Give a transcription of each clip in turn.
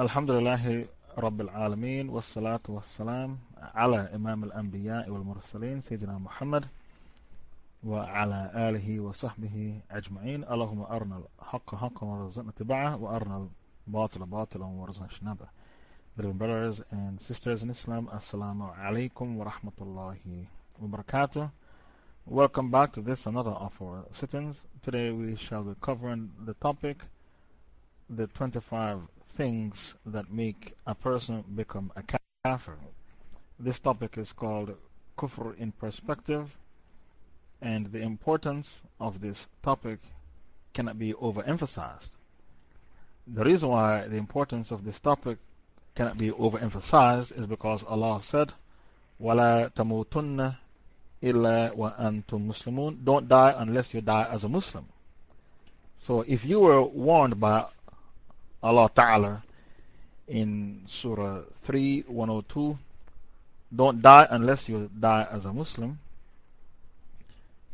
الحمد لله رب العالمين والصلاة والسلام على إمام الأنبياء والمرسلين سيدنا محمد وعلى آله وصحبه أجمعين اللهم أرنا الحق حقا ورزقنا اتباعه وأرنا الباطل باطلا ورزقنا اجتنابه Beloved brothers and sisters in Islam, Assalamu alaikum wa rahmatullahi wa barakatuh. Welcome back to this, another of our sittings. Today we shall be covering the topic, the 25 things that make a person become a kafir. This topic is called Kufr in Perspective, and the importance of this topic cannot be overemphasized. The reason why the importance of this topic cannot be overemphasized is because Allah said, وَلَا تَمُوتُنَّ إِلَّا وَأَنْتُمْ مُسْلِمُونَ Don't die unless you die as a Muslim. So if you were warned by Allah Ta'ala in Surah 3 102, don't die unless you die as a Muslim,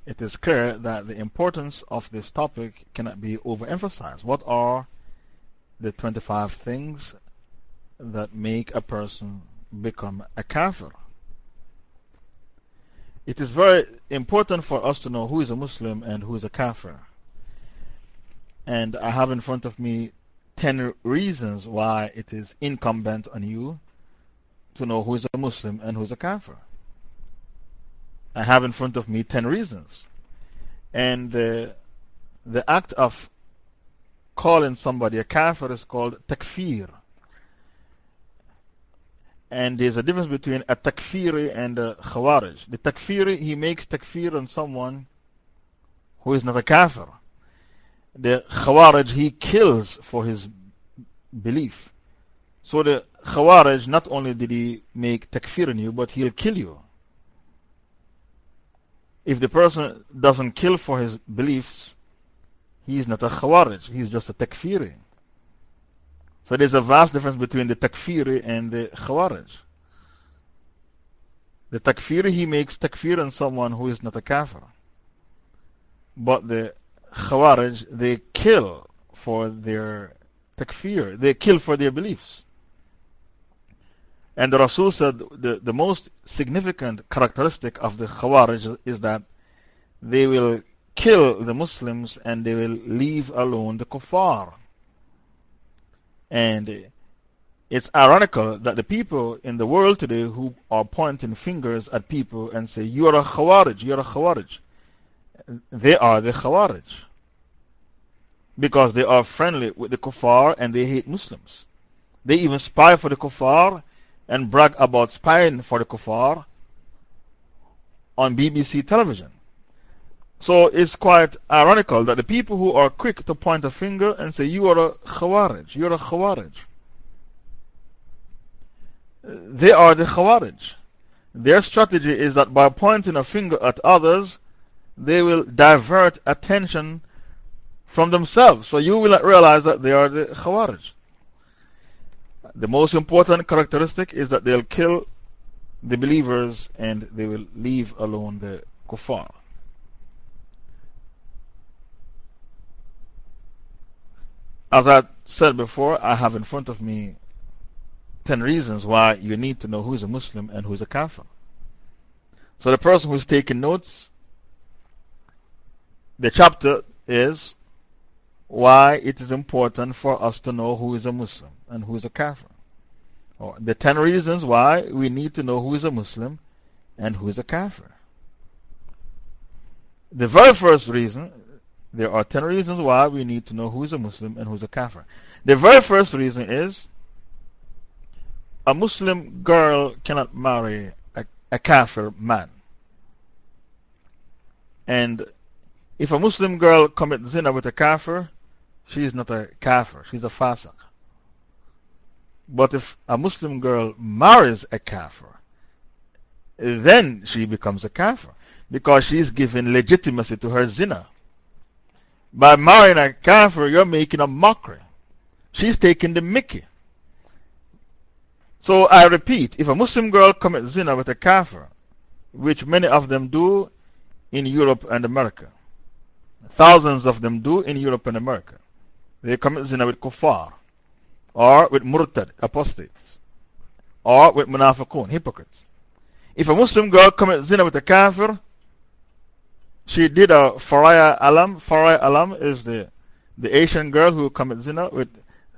it is clear that the importance of this topic cannot be overemphasized. What are the 25 things that make a person become a kafir. It is very important for us to know who is a Muslim and who is a kafir. And I have in front of me 10 reasons why it is incumbent on you to know who is a Muslim and who is a kafir. I have in front of me 10 reasons. And the, the act of calling somebody a kafir is called takfir. And there's a difference between a takfiri and a khawarij. The takfiri, he makes takfir on someone who is not a kafir. The khawarij, he kills for his belief. So the khawarij, not only did he make takfir on you, but he'll kill you. If the person doesn't kill for his beliefs, he's not a khawarij, he's just a takfiri. So there's a vast difference between the takfiri and the khawarij. The takfiri, he makes takfir on someone who is not a kafir. But the khawarij, they kill for their takfir. They kill for their beliefs. And the Rasul said the, the most significant characteristic of the khawarij is that they will kill the Muslims and they will leave alone the kuffar. And it's ironical that the people in the world today who are pointing fingers at people and say, You're a Khawarij, you're a Khawarij, they are the Khawarij. Because they are friendly with the Kuffar and they hate Muslims. They even spy for the Kuffar and brag about spying for the Kuffar on BBC television. So it's quite ironical that the people who are quick to point a finger and say, You are a Khawarij, you're a Khawarij. They are the Khawarij. Their strategy is that by pointing a finger at others, they will divert attention from themselves. So you will not realize that they are the Khawarij. The most important characteristic is that they'll kill the believers and they will leave alone the kuffar. As I said before, I have in front of me 10 reasons why you need to know who is a Muslim and who is a Kafir. So, the person who's taking notes, the chapter is why it is important for us to know who is a Muslim and who is a Kafir. Or the 10 reasons why we need to know who is a Muslim and who is a Kafir. The very first reason there are 10 reasons why we need to know who is a Muslim and who is a Kafir. The very first reason is a Muslim girl cannot marry a, a Kafir man. And if a Muslim girl commits zina with a Kafir, she is not a Kafir, she's a Fasiq. But if a Muslim girl marries a Kafir, then she becomes a Kafir because she is giving legitimacy to her zina. By marrying a kafir, you're making a mockery. She's taking the mickey. So I repeat, if a Muslim girl commits zina with a kafir, which many of them do in Europe and America, thousands of them do in Europe and America, they commit zina with kuffar, or with murtad, apostates, or with munafiqun, hypocrites. If a Muslim girl commits zina with a kafir, she did a Faria Alam. Faria Alam is the, the Asian girl who commits zina with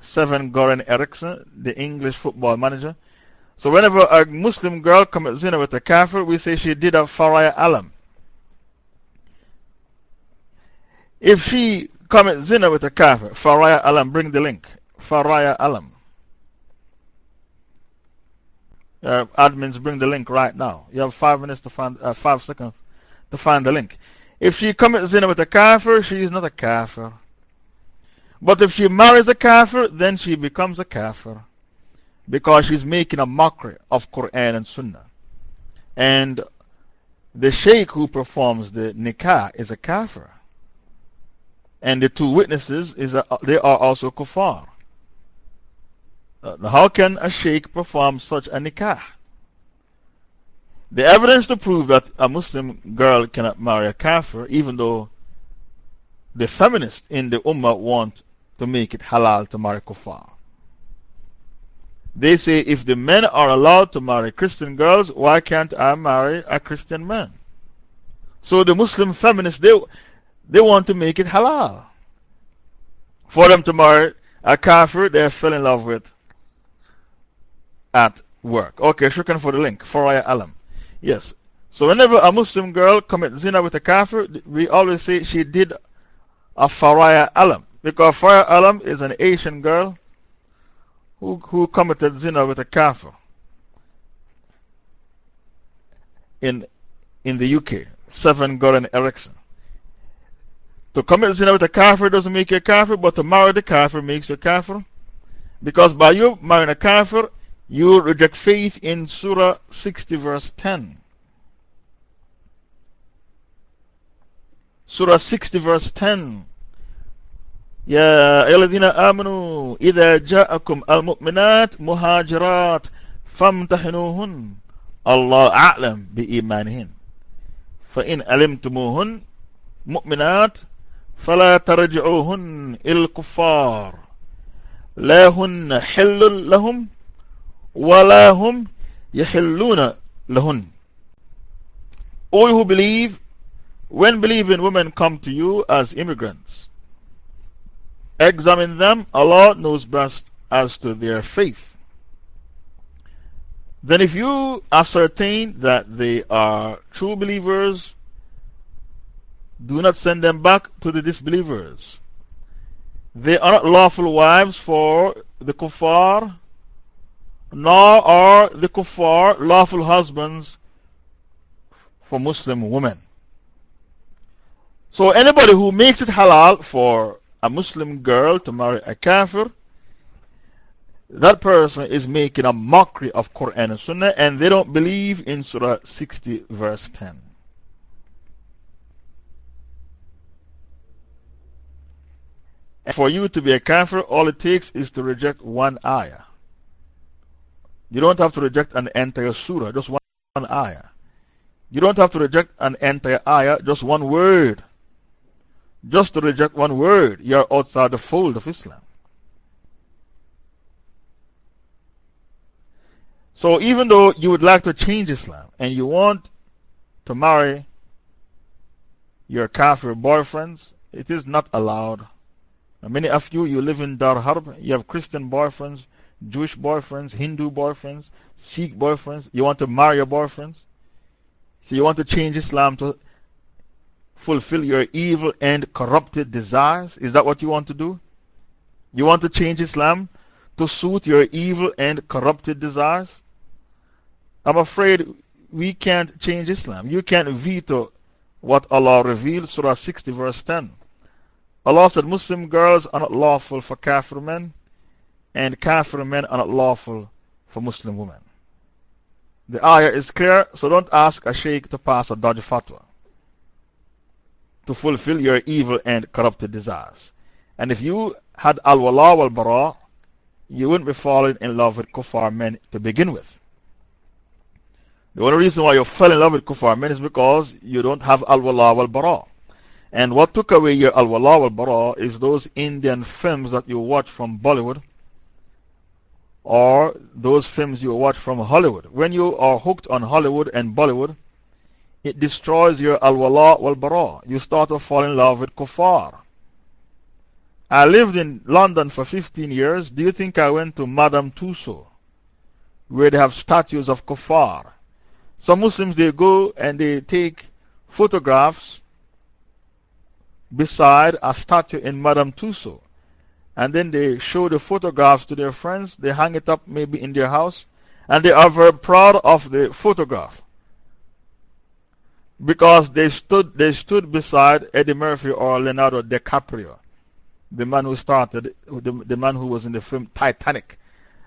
Sven Goran Eriksson, the English football manager. So whenever a Muslim girl commits zina with a kafir, we say she did a Faria Alam. If she commits zina with a kafir, Faria Alam, bring the link. Faria Alam. Uh, admins, bring the link right now. You have five minutes to find, uh, five seconds to find the link. If she commits zina with a kafir, she is not a kafir. But if she marries a kafir, then she becomes a kafir. Because she's making a mockery of Quran and Sunnah. And the sheikh who performs the nikah is a kafir. And the two witnesses, is a, they are also kuffar. Uh, how can a sheikh perform such a nikah? The evidence to prove that a Muslim girl cannot marry a kafir, even though the feminists in the ummah want to make it halal to marry kuffar. They say if the men are allowed to marry Christian girls, why can't I marry a Christian man? So the Muslim feminists, they, they want to make it halal. For them to marry a kafir they fell in love with at work. Okay, shukran for the link. Faria Alam. Yes. So whenever a Muslim girl commits zina with a kafir, we always say she did a Faria Alam. Because Faria Alam is an Asian girl who, who committed zina with a kafir in, in the UK. Sven Goran Eriksson. To commit zina with a kafir doesn't make you a kafir, but to marry the kafir makes you a kafir. Because by you marrying a kafir, you reject faith in Surah 60, verse 10. Surah 60, verse 10. يا أيها الذين آمنوا إذا جاءكم المؤمنات مهاجرات فامتحنوهن الله أعلم بإيمانهن فإن علمتموهن مؤمنات فلا ترجعوهن إلى الكفار لا هن حل لهم وَلَا هُمْ يَحِلُّونَ لَهُنْ All who believe, when believing women come to you as immigrants, examine them, Allah knows best as to their faith. Then, if you ascertain that they are true believers, do not send them back to the disbelievers. They are not lawful wives for the kuffar nor are the kuffar lawful husbands for Muslim women. So, anybody who makes it halal for a Muslim girl to marry a kafir, that person is making a mockery of Quran and Sunnah, and they don't believe in Surah 60, verse 10. For you to be a kafir, all it takes is to reject one ayah. You don't have to reject an entire surah, just one, one ayah. You don't have to reject an entire ayah, just one word. Just to reject one word, you're outside the fold of Islam. So, even though you would like to change Islam and you want to marry your kafir boyfriends, it is not allowed. Many of you, you live in Dar Harb, you have Christian boyfriends, Jewish boyfriends, Hindu boyfriends, Sikh boyfriends. You want to marry your boyfriends. So you want to change Islam to fulfill your evil and corrupted desires. Is that what you want to do? You want to change Islam to suit your evil and corrupted desires? I'm afraid we can't change Islam. You can't veto what Allah revealed, Surah 60, verse 10. Allah said Muslim girls are not lawful for kafir men and kafir men are not lawful for Muslim women. The ayah is clear, so don't ask a sheikh to pass a dodgy fatwa to fulfill your evil and corrupted desires. And if you had al wala wal bara, you wouldn't be falling in love with kuffar men to begin with. The only reason why you fell in love with kuffar men is because you don't have al wala wal bara. And what took away your al wala wal bara is those Indian films that you watch from Bollywood or those films you watch from Hollywood. When you are hooked on Hollywood and Bollywood, it destroys your al wala wal bara. You start to fall in love with kuffar. I lived in London for 15 years. Do you think I went to Madame Tussauds, where they have statues of kuffar? Some Muslims they go and they take photographs beside a statue in Madame Tussauds and then they show the photographs to their friends. They hang it up maybe in their house, and they are very proud of the photograph because they stood, they stood beside Eddie Murphy or Leonardo DiCaprio, the man who started, the, the man who was in the film Titanic.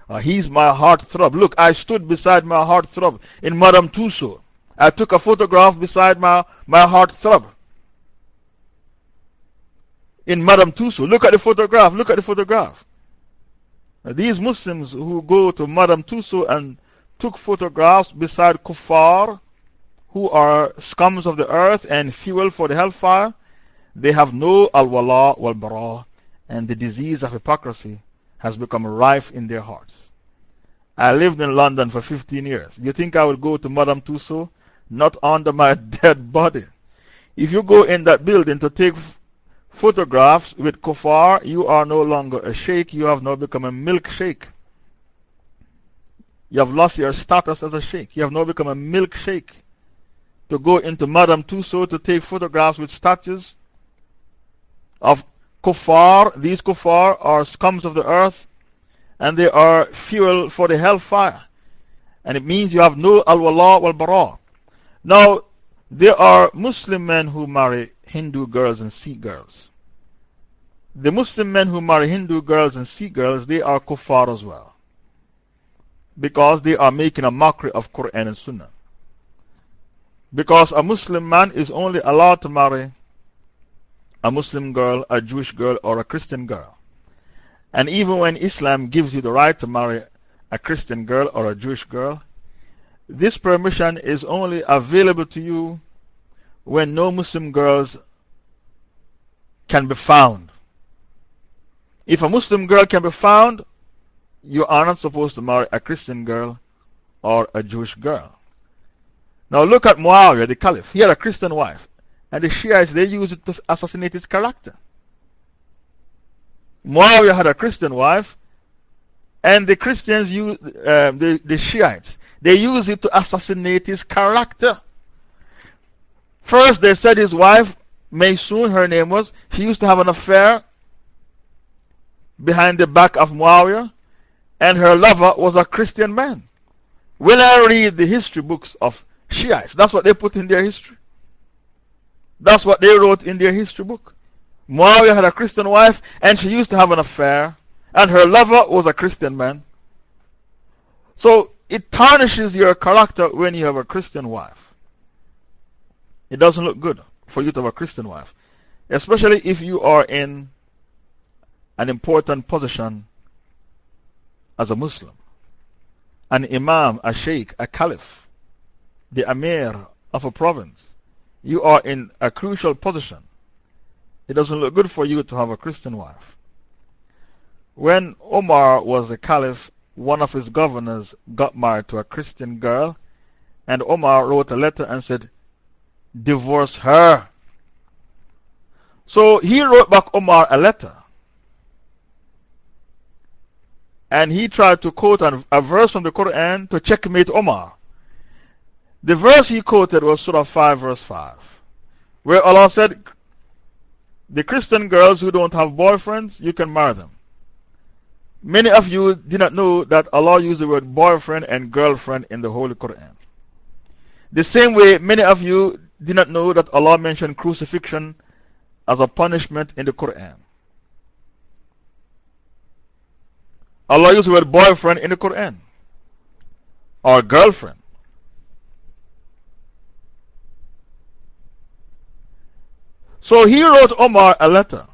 Uh, he's my heartthrob. Look, I stood beside my heartthrob in Madame Tussauds. I took a photograph beside my, my heartthrob in Madame Tussauds. Look at the photograph. Look at the photograph. These Muslims who go to Madame Tussauds and took photographs beside kuffar, who are scums of the earth and fuel for the hellfire, they have no al wala wal bara, and the disease of hypocrisy has become rife in their hearts. I lived in London for 15 years. You think I would go to Madame Tussauds? Not under my dead body. If you go in that building to take photographs with kuffar, you are no longer a sheikh, you have now become a milkshake. You have lost your status as a sheikh. You have now become a milkshake. To go into Madame Tussauds to take photographs with statues of kuffar. These kuffar are scums of the earth and they are fuel for the hellfire. And it means you have no al wala wal bara. Now, there are Muslim men who marry Hindu girls and Sikh girls. The Muslim men who marry Hindu girls and Sikh girls, they are kuffar as well. Because they are making a mockery of Quran and Sunnah. Because a Muslim man is only allowed to marry a Muslim girl, a Jewish girl, or a Christian girl. And even when Islam gives you the right to marry a Christian girl or a Jewish girl, this permission is only available to you when no Muslim girls can be found. If a Muslim girl can be found, you are not supposed to marry a Christian girl or a Jewish girl. Now look at Muawiyah, the caliph. He had a Christian wife. And the Shiites, they used it to assassinate his character. Muawiyah had a Christian wife. And the Christians, use, um, the, the Shiites, they use it to assassinate his character. First, they said his wife, Maysoon, her name was, she used to have an affair behind the back of Muawiyah, and her lover was a Christian man. When I read the history books of Shiites, that's what they put in their history. That's what they wrote in their history book. Muawiyah had a Christian wife, and she used to have an affair, and her lover was a Christian man. So it tarnishes your character when you have a Christian wife. It doesn't look good for you to have a Christian wife, especially if you are in an important position as a Muslim. An Imam, a Sheikh, a Caliph, the Amir of a province. You are in a crucial position. It doesn't look good for you to have a Christian wife. When Omar was a Caliph, one of his governors got married to a Christian girl, and Omar wrote a letter and said, divorce her. So he wrote back Omar a letter. And he tried to quote a verse from the Quran to checkmate Omar. The verse he quoted was Surah 5, verse 5, where Allah said, The Christian girls who don't have boyfriends, you can marry them. Many of you did not know that Allah used the word boyfriend and girlfriend in the Holy Quran. The same way, many of you did not know that Allah mentioned crucifixion as a punishment in the Quran. Allah used the word boyfriend in the Quran or girlfriend. So he wrote Omar a letter.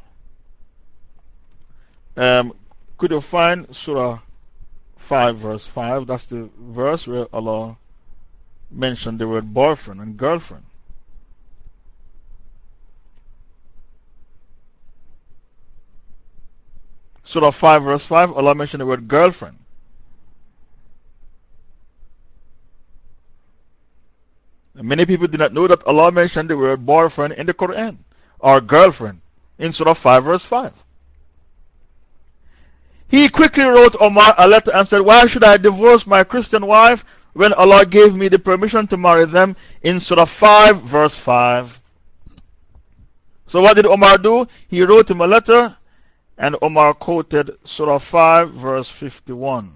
Um, could you find Surah 5, verse 5? That's the verse where Allah mentioned the word boyfriend and girlfriend. Surah 5, verse 5, Allah mentioned the word girlfriend. Many people do not know that Allah mentioned the word boyfriend in the Quran or girlfriend in Surah 5, verse 5. He quickly wrote Omar a letter and said, Why should I divorce my Christian wife when Allah gave me the permission to marry them in Surah 5, verse 5? So, what did Omar do? He wrote him a letter and Omar quoted Surah 5, verse 51.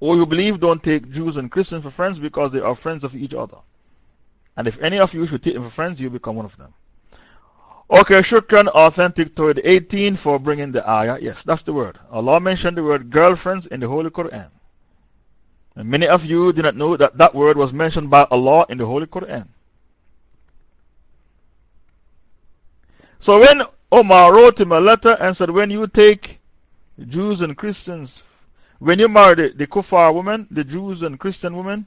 Or you believe, don't take Jews and Christians for friends because they are friends of each other. And if any of you should take them for friends, you become one of them. Okay, shukran, authentic Tawhid 18 for bringing the ayah. Yes, that's the word. Allah mentioned the word girlfriends in the Holy Quran. And many of you did not know that that word was mentioned by Allah in the Holy Quran. So when Omar wrote him a letter and said, When you take Jews and Christians when you marry the, the Kuffar women, the Jews and Christian women,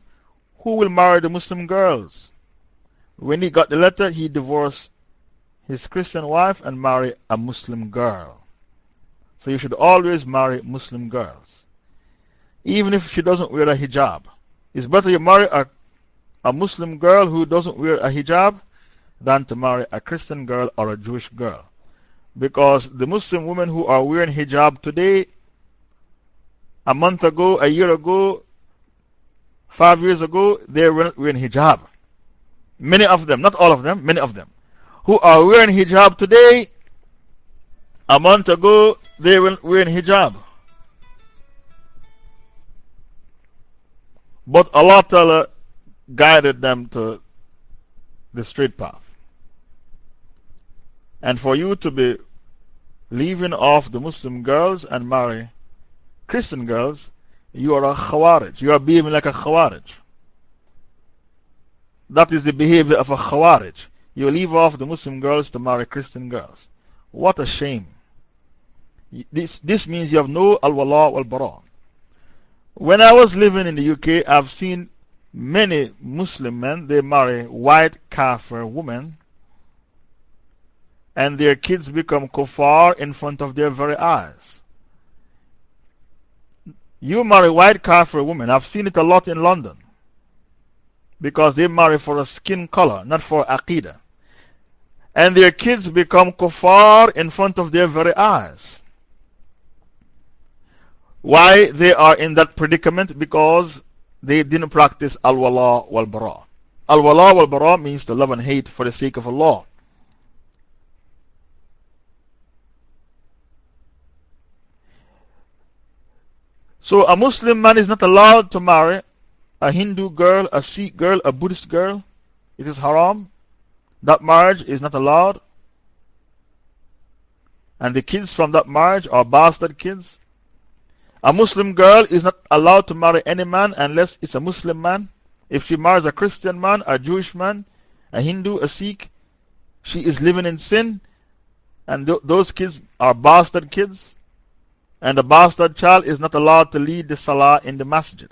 who will marry the Muslim girls? When he got the letter, he divorced his Christian wife and married a Muslim girl. So you should always marry Muslim girls. Even if she doesn't wear a hijab. It's better you marry a, a Muslim girl who doesn't wear a hijab than to marry a Christian girl or a Jewish girl. Because the Muslim women who are wearing hijab today a month ago, a year ago, five years ago, they were wearing hijab. Many of them, not all of them, many of them, who are wearing hijab today, a month ago, they were wearing hijab. But Allah Ta'ala guided them to the straight path. And for you to be leaving off the Muslim girls and marry Christian girls, you are a Khawarij. You are behaving like a Khawarij. That is the behavior of a Khawarij. You leave off the Muslim girls to marry Christian girls. What a shame. This, this means you have no al wala wal bara. When I was living in the UK, I've seen many Muslim men, they marry white kafir women, and their kids become kuffar in front of their very eyes. You marry white a woman. I've seen it a lot in London. Because they marry for a skin color, not for aqidah. And their kids become kuffar in front of their very eyes. Why they are in that predicament? Because they didn't practice al wala wal bara. Al wala wal bara means to love and hate for the sake of Allah. So a Muslim man is not allowed to marry a Hindu girl, a Sikh girl, a Buddhist girl. It is haram. That marriage is not allowed. And the kids from that marriage are bastard kids. A Muslim girl is not allowed to marry any man unless it's a Muslim man. If she marries a Christian man, a Jewish man, a Hindu, a Sikh, she is living in sin. And th those kids are bastard kids. And the bastard child is not allowed to lead the salah in the masjid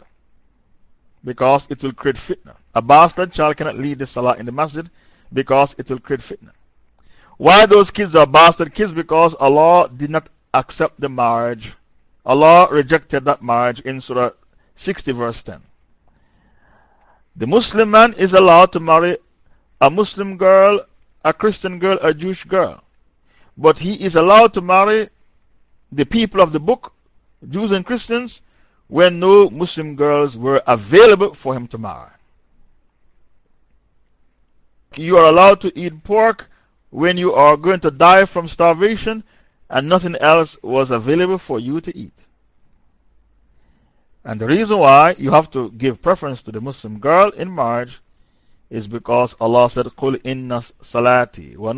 because it will create fitna. A bastard child cannot lead the salah in the masjid because it will create fitna. Why those kids are bastard kids? Because Allah did not accept the marriage. Allah rejected that marriage in Surah 60, verse 10. The Muslim man is allowed to marry a Muslim girl, a Christian girl, a Jewish girl. But he is allowed to marry the people of the book, Jews and Christians, when no Muslim girls were available for him to marry. You are allowed to eat pork when you are going to die from starvation and nothing else was available for you to eat. And the reason why you have to give preference to the Muslim girl in marriage is because Allah said, Qul inna salati wa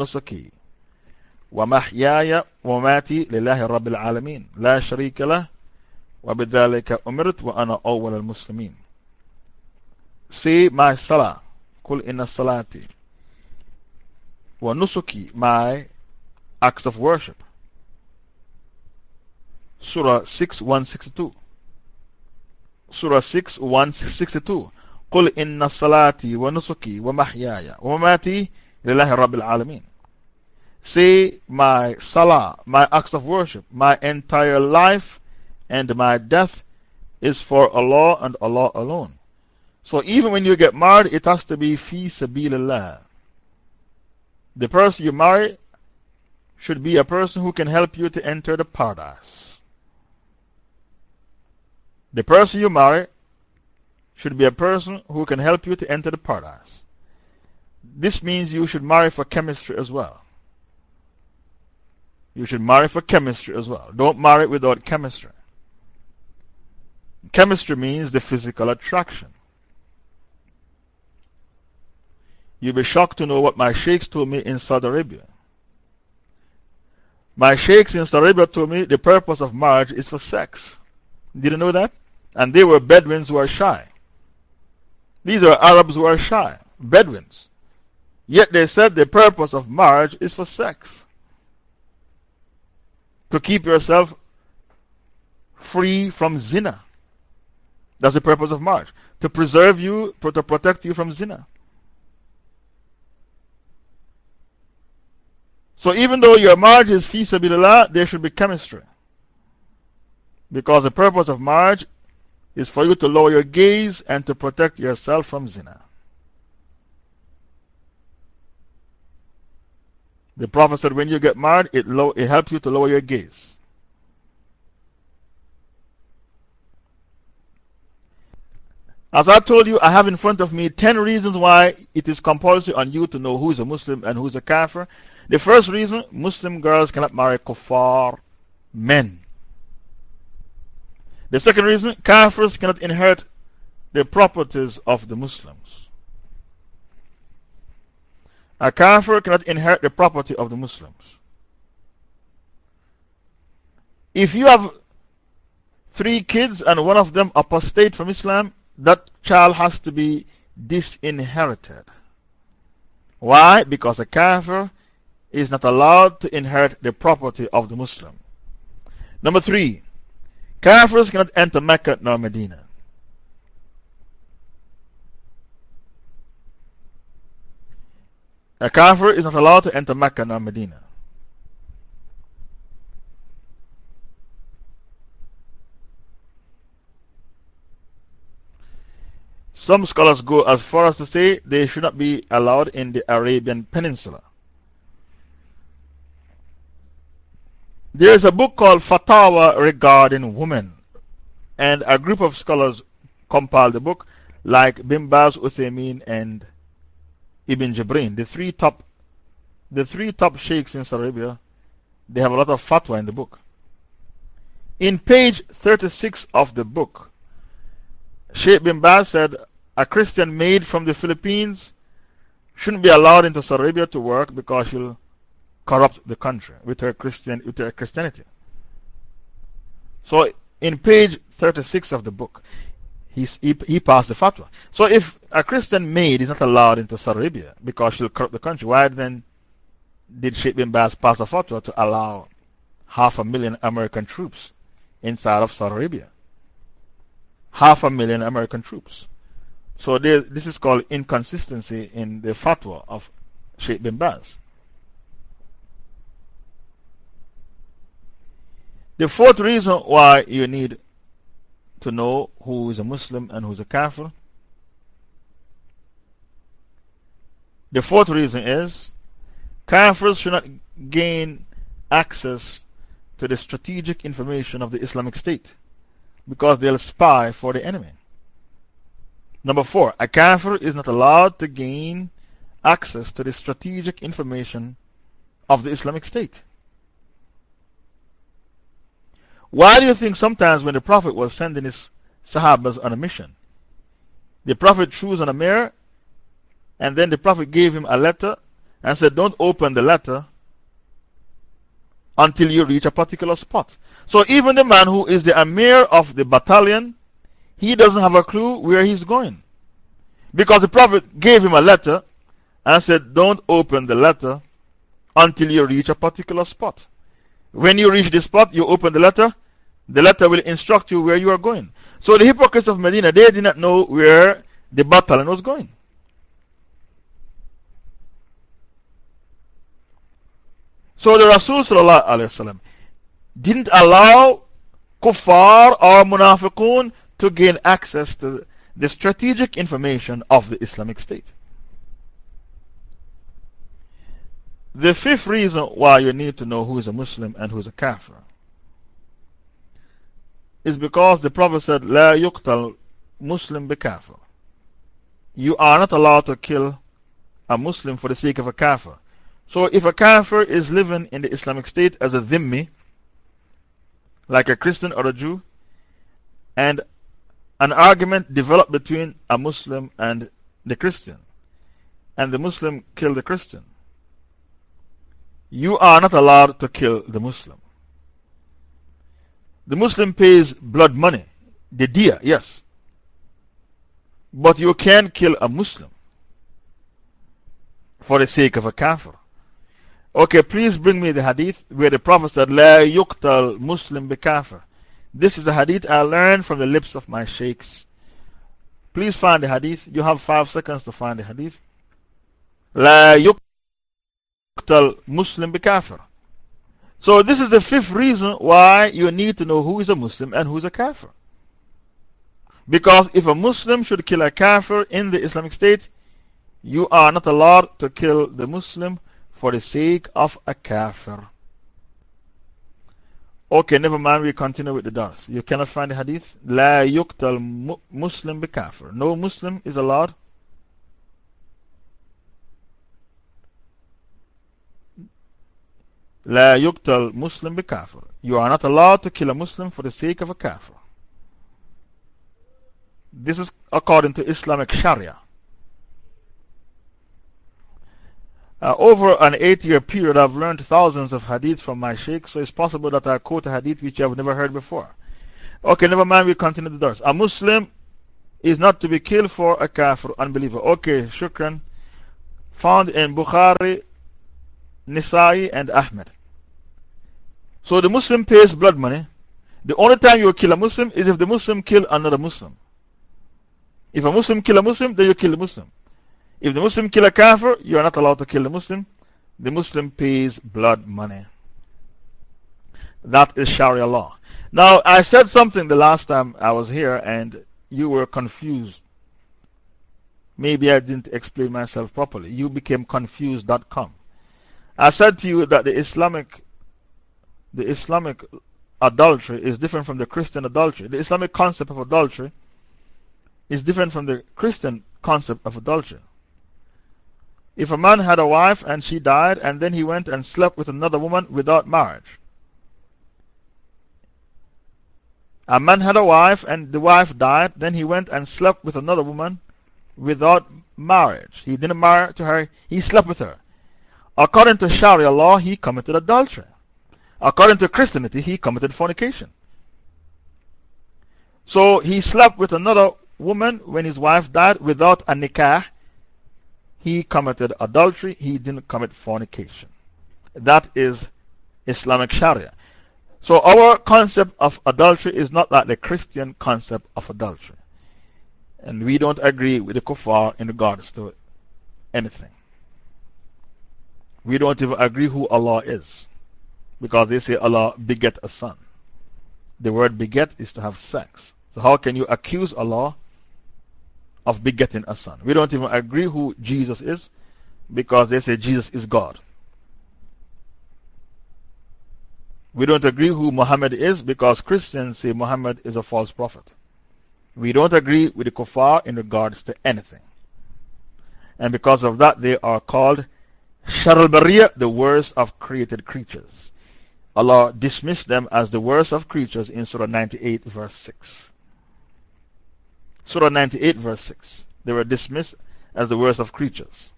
ومحياي وماتي لله رب العالمين. لا شريك له وبذلك أمرت وأنا أول المسلمين. Say my salah. قل إن صلاتي. ونسكي my acts of worship. Surah 6 162 Surah 6 162 قل إن صلاتي ونسكي ومحياي ومماتي لله رب العالمين. Say, My salah, my acts of worship, my entire life and my death is for Allah and Allah alone. So even when you get married, it has to be fi sabilillah. The person you marry should be a person who can help you to enter the paradise. The person you marry should be a person who can help you to enter the paradise. This means you should marry for chemistry as well. You should marry for chemistry as well. Don't marry without chemistry. Chemistry means the physical attraction. You'll be shocked to know what my sheikhs told me in Saudi Arabia. My sheikhs in Saudi Arabia told me the purpose of marriage is for sex. Did you know that? And they were Bedouins who are shy. These are Arabs who are shy, Bedouins. Yet they said the purpose of marriage is for sex. To keep yourself free from zina. That's the purpose of marriage. To preserve you, to protect you from zina. So even though your marriage is fi sabilillah, there should be chemistry. Because the purpose of marriage is for you to lower your gaze and to protect yourself from zina. The Prophet said when you get married, it, low, it helps you to lower your gaze. As I told you, I have in front of me 10 reasons why it is compulsory on you to know who is a Muslim and who is a Kafir. The first reason Muslim girls cannot marry kuffar men. The second reason Kafirs cannot inherit the properties of the Muslims. A Kafir cannot inherit the property of the Muslims. If you have three kids and one of them apostate from Islam, that child has to be disinherited. Why? Because a Kafir is not allowed to inherit the property of the Muslim. Number three, Kafirs cannot enter Mecca nor Medina. A Kafir is not allowed to enter Mecca nor Medina. Some scholars go as far as to say they should not be allowed in the Arabian Peninsula. There is a book called Fatawa regarding women, and a group of scholars compiled the book, like Bin Baz, Uthaymeen, and Ibn Jibrin, the three top, the three top sheikhs in Saudi Arabia. They have a lot of fatwa in the book. In page 36 of the book, Sheikh Bin Baz said a Christian maid from the Philippines shouldn't be allowed into Saudi Arabia to work because she'll corrupt the country with her, Christian, with her Christianity. So, in page 36 of the book, he, he passed the fatwa. So, if a Christian maid is not allowed into Saudi Arabia because she'll corrupt the country, why then did Sheikh bin Baz pass a fatwa to allow half a million American troops inside of Saudi Arabia? Half a million American troops. So, there, this is called inconsistency in the fatwa of Sheikh bin Baz. The fourth reason why you need to know who is a Muslim and who is a Kafir. The fourth reason is Kafirs should not gain access to the strategic information of the Islamic State because they'll spy for the enemy. Number four, a Kafir is not allowed to gain access to the strategic information of the Islamic State. Why do you think sometimes when the Prophet was sending his Sahabas on a mission, the Prophet chose on a mirror and then the Prophet gave him a letter and said, Don't open the letter until you reach a particular spot. So even the man who is the Amir of the battalion, he doesn't have a clue where he's going. Because the Prophet gave him a letter and said, Don't open the letter until you reach a particular spot. When you reach the spot, you open the letter, the letter will instruct you where you are going. So the hypocrites of Medina, they did not know where the battalion was going. So the Rasul didn't allow kuffar or munafiqun to gain access to the strategic information of the Islamic State. The fifth reason why you need to know who is a Muslim and who is a Kafir is because the Prophet said, La yuqtal Muslim bi kafir. You are not allowed to kill a Muslim for the sake of a Kafir. So if a Kafir is living in the Islamic State as a dhimmi, like a Christian or a Jew, and an argument developed between a Muslim and the Christian, and the Muslim killed the Christian, you are not allowed to kill the Muslim. The Muslim pays blood money, the diya, yes. But you can kill a Muslim for the sake of a kafir. Okay, please bring me the hadith where the Prophet said, La yuqtal Muslim bi kafir. This is a hadith I learned from the lips of my sheikhs. Please find the hadith. You have five seconds to find the hadith. La yuqtal Muslim bi kafir. So, this is the fifth reason why you need to know who is a Muslim and who is a Kafir. Because if a Muslim should kill a Kafir in the Islamic State, you are not allowed to kill the Muslim for the sake of a Kafir. Okay, never mind, we continue with the dars. You cannot find the hadith. La yuqtal Muslim bi Kafir. No Muslim is allowed La yuqtal Muslim bi kafir. You are not allowed to kill a Muslim for the sake of a kafir. This is according to Islamic Sharia. Uh, over an eight year period, I've learned thousands of hadiths from my sheikh, so it's possible that I quote a hadith which I've never heard before. Okay, never mind, we continue the dars. A Muslim is not to be killed for a kafir, unbeliever. Okay, shukran. Found in Bukhari, Nisai, and Ahmed. So the Muslim pays blood money. The only time you kill a Muslim is if the Muslim kill another Muslim. If a Muslim kill a Muslim, then you kill the Muslim. If the Muslim kill a Kafir, you are not allowed to kill the Muslim. The Muslim pays blood money. That is Sharia law. Now, I said something the last time I was here and you were confused. Maybe I didn't explain myself properly. You became confused.com. I said to you that the Islamic the Islamic adultery is different from the Christian adultery. The Islamic concept of adultery is different from the Christian concept of adultery. If a man had a wife and she died, and then he went and slept with another woman without marriage. A man had a wife and the wife died, then he went and slept with another woman without marriage. He didn't marry to her, he slept with her. According to Sharia law, he committed adultery. According to Christianity, he committed fornication. So he slept with another woman when his wife died without a nikah. He committed adultery, he didn't commit fornication. That is Islamic Sharia. So our concept of adultery is not like the Christian concept of adultery. And we don't agree with the kuffar in regards to anything. We don't even agree who Allah is because they say Allah beget a son. The word beget is to have sex. So, how can you accuse Allah of begetting a son? We don't even agree who Jesus is because they say Jesus is God. We don't agree who Muhammad is because Christians say Muhammad is a false prophet. We don't agree with the kuffar in regards to anything. And because of that, they are called Shar al the worst of created creatures. Allah dismissed them as the worst of creatures in Surah 98, verse 6. Surah 98, verse 6. They were dismissed as the worst of creatures.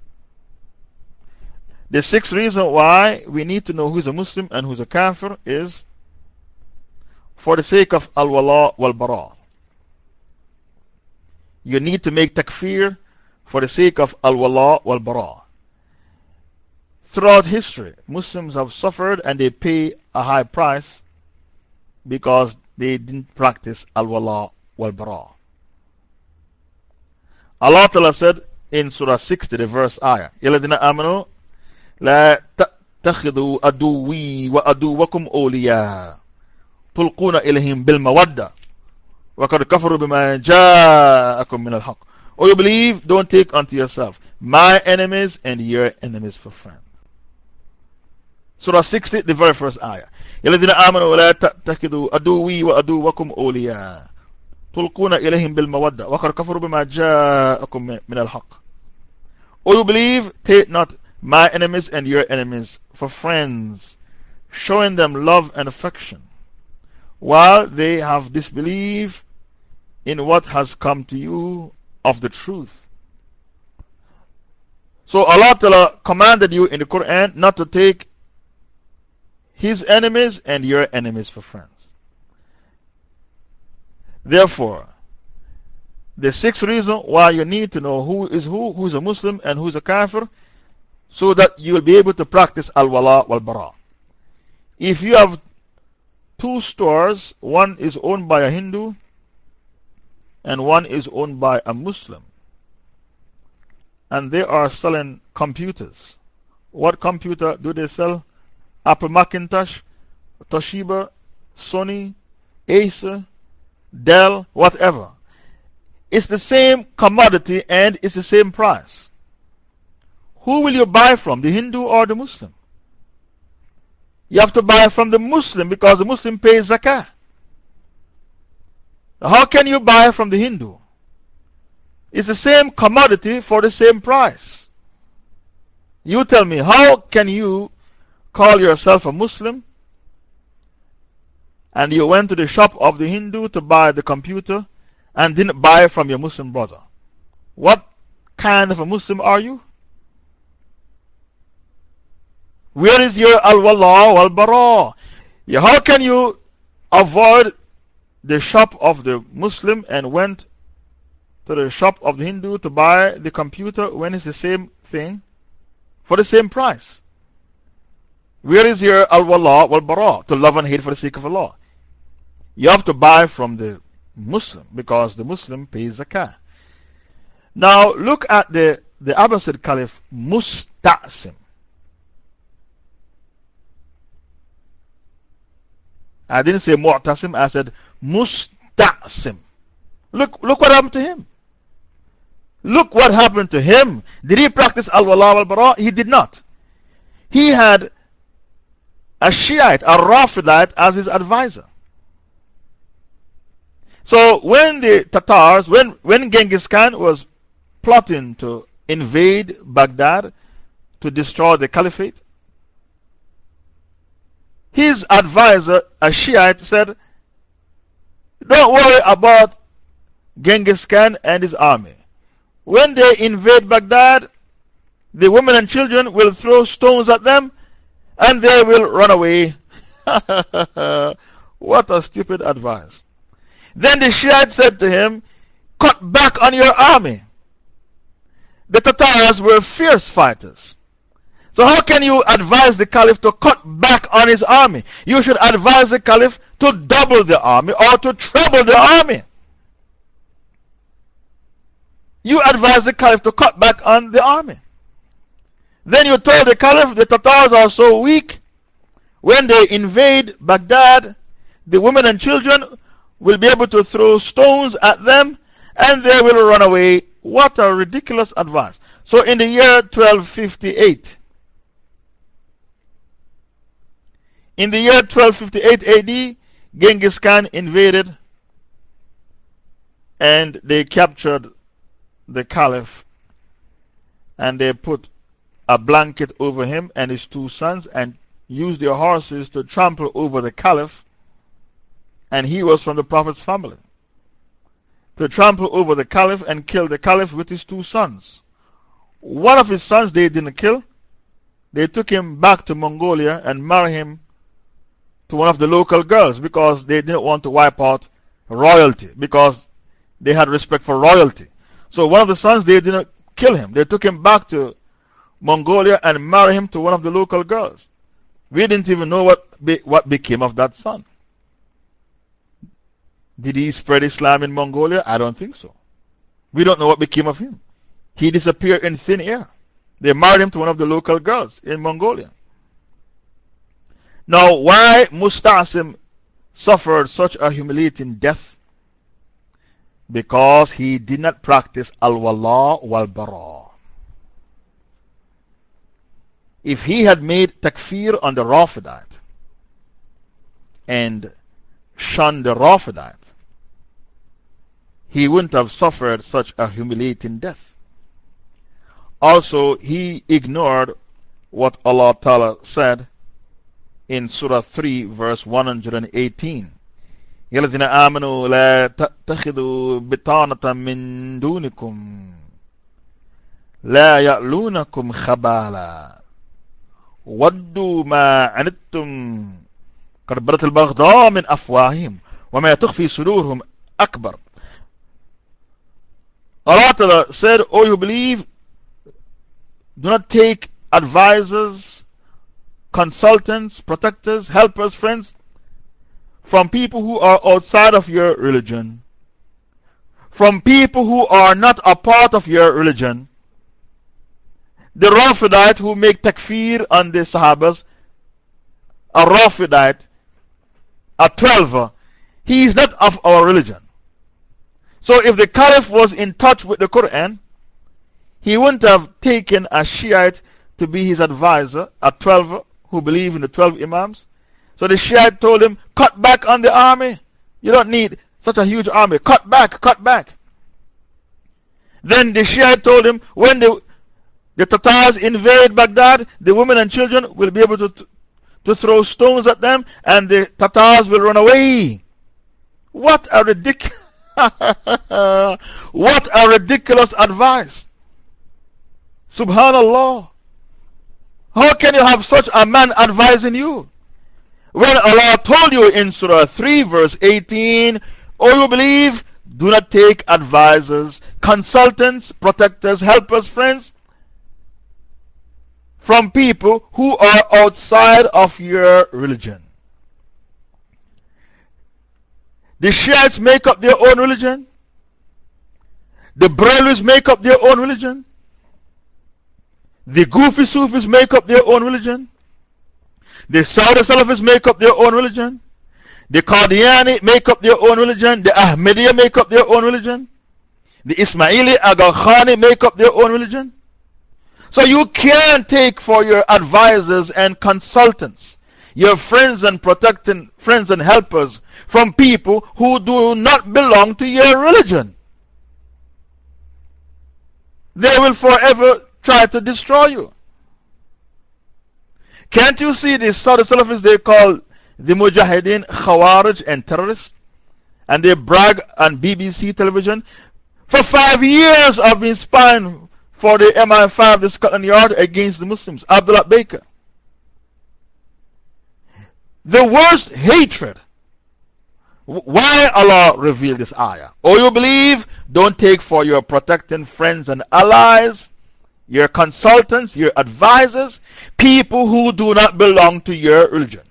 The sixth reason why we need to know who's a Muslim and who's a Kafir is for the sake of al wala wal bara. You need to make takfir for the sake of al wala wal bara. Throughout history, Muslims have suffered and they pay a high price because they didn't practice al wala wal bara. Allah Ta'ala said in Surah 60, the verse ayah, يَلَذِينَ آمَنُوا لَا تَتَّخِذُوا أَدُوِّي وَأَدُوَّكُمْ أَوْلِيَاءَ تُلْقُونَ إِلَيْهِمْ بِالْمَوَدَّةِ وَقَدْ كَفَرُوا بِمَا جَاءَكُم مِّنَ الْحَقِّ Or you believe, don't take unto yourself my enemies and your enemies for friends. Surah 60, the very first ayah. الذين آمنوا ولا تتخذوا أدوي وأدوكم أولياء تلقون إليهم بالمودة وقد كفروا بما جاءكم من الحق Or you believe, take not my enemies and your enemies for friends, showing them love and affection, while they have disbelieved in what has come to you of the truth. So Allah Ta'ala commanded you in the Quran not to take his enemies and your enemies for friends. Therefore, the sixth reason why you need to know who is who, who is a Muslim and who is a Kafir, so that you will be able to practice Al Wala wal Bara. If you have two stores, one is owned by a Hindu and one is owned by a Muslim, and they are selling computers. What computer do they sell? Apple Macintosh, Toshiba, Sony, Acer, Dell, whatever. It's the same commodity and it's the same price. Who will you buy from, the Hindu or the Muslim? You have to buy from the Muslim because the Muslim pays zakah. How can you buy from the Hindu? It's the same commodity for the same price. You tell me, how can you call yourself a Muslim and you went to the shop of the Hindu to buy the computer and didn't buy from your Muslim brother? What kind of a Muslim are you? Where is your al wala wal bara? How can you avoid the shop of the Muslim and went to the shop of the Hindu to buy the computer when it's the same thing for the same price? Where is your al wala wal bara? To love and hate for the sake of Allah. You have to buy from the Muslim because the Muslim pays zakah. Now look at the, the Abbasid Caliph Musta'sim. I didn't say Mu'tasim, I said Musta'sim. Look, look what happened to him. Look what happened to him. Did he practice Al Wala Al Bara? He did not. He had a Shiite, a Rafidite, as his advisor. So when the Tatars, when, when Genghis Khan was plotting to invade Baghdad to destroy the caliphate, his advisor, a Shiite, said, Don't worry about Genghis Khan and his army. When they invade Baghdad, the women and children will throw stones at them and they will run away. what a stupid advice. Then the Shiite said to him, Cut back on your army. The Tatars were fierce fighters. So, how can you advise the Caliph to cut back on his army? You should advise the Caliph to double the army or to treble the army. You advise the Caliph to cut back on the army. Then you told the Caliph the Tatars are so weak, when they invade Baghdad, the women and children will be able to throw stones at them and they will run away. What a ridiculous advice. So, in the year 1258, in the year 1258 AD, Genghis Khan invaded and they captured the Caliph and they put a blanket over him and his two sons and used their horses to trample over the Caliph and he was from the Prophet's family. To trample over the Caliph and kill the Caliph with his two sons. One of his sons they didn't kill. They took him back to Mongolia and married him to one of the local girls because they didn't want to wipe out royalty because they had respect for royalty. So one of the sons, they didn't kill him. They took him back to Mongolia and marry him to one of the local girls. We didn't even know what, be, what became of that son. Did he spread Islam in Mongolia? I don't think so. We don't know what became of him. He disappeared in thin air. They married him to one of the local girls in Mongolia. Now, why Musta'sim suffered such a humiliating death because he did not practice al wala wal bara If he had made takfir on the Rafidite and shunned the Rafidite, he wouldn't have suffered such a humiliating death. Also, he ignored what Allah Ta'ala said in Surah 3, verse 118. يا الذين آمنوا لا تتخذوا بطانة من دونكم لا يألونكم خبالا ودوا ما عنتم قد بدت البغضاء من أفواههم وما تخفي صدورهم أكبر Allah Ta'ala said, Oh, you believe, do not take advisors, consultants, protectors, helpers, friends from people who are outside of your religion, from people who are not a part of your religion. the Rafidite who make takfir on the Sahabas, a Rafidite, a Twelver, he is not of our religion. So if the Caliph was in touch with the Quran, he wouldn't have taken a Shiite to be his advisor, a Twelver who believe in the 12 Imams. So the Shiite told him, Cut back on the army. You don't need such a huge army. Cut back, cut back. Then the Shiite told him, When the, the Tatars invade Baghdad, the women and children will be able to, to throw stones at them and the Tatars will run away. What a ridiculous, what a ridiculous advice. Subhanallah. How can you have such a man advising you? When Allah told you in Surah 3, verse 18, O you believe, do not take advisors, consultants, protectors, helpers, friends from people who are outside of your religion. The Shiites make up their own religion. The Brahmins make up their own religion. The Goofy Sufis make up their own religion. The Saudi Salafis make up their own religion. The Qadiani make up their own religion. The Ahmadiyya make up their own religion. The Ismaili Aga Khani make up their own religion. So you can't take for your advisors and consultants, your friends and protecting friends and helpers from people who do not belong to your religion. They will forever try to destroy you. Can't you see the Saudi Salafis they call the Mujahideen Khawarij and terrorists? And they brag on BBC television. For five years I've been spying for the MI5, the Scotland Yard, against the Muslims. Abdul Haqq Baker. The worst hatred. Why Allah revealed this ayah? Oh, you believe? Don't take for your protecting friends and allies your consultants, your advisors, people who do not belong to your religion.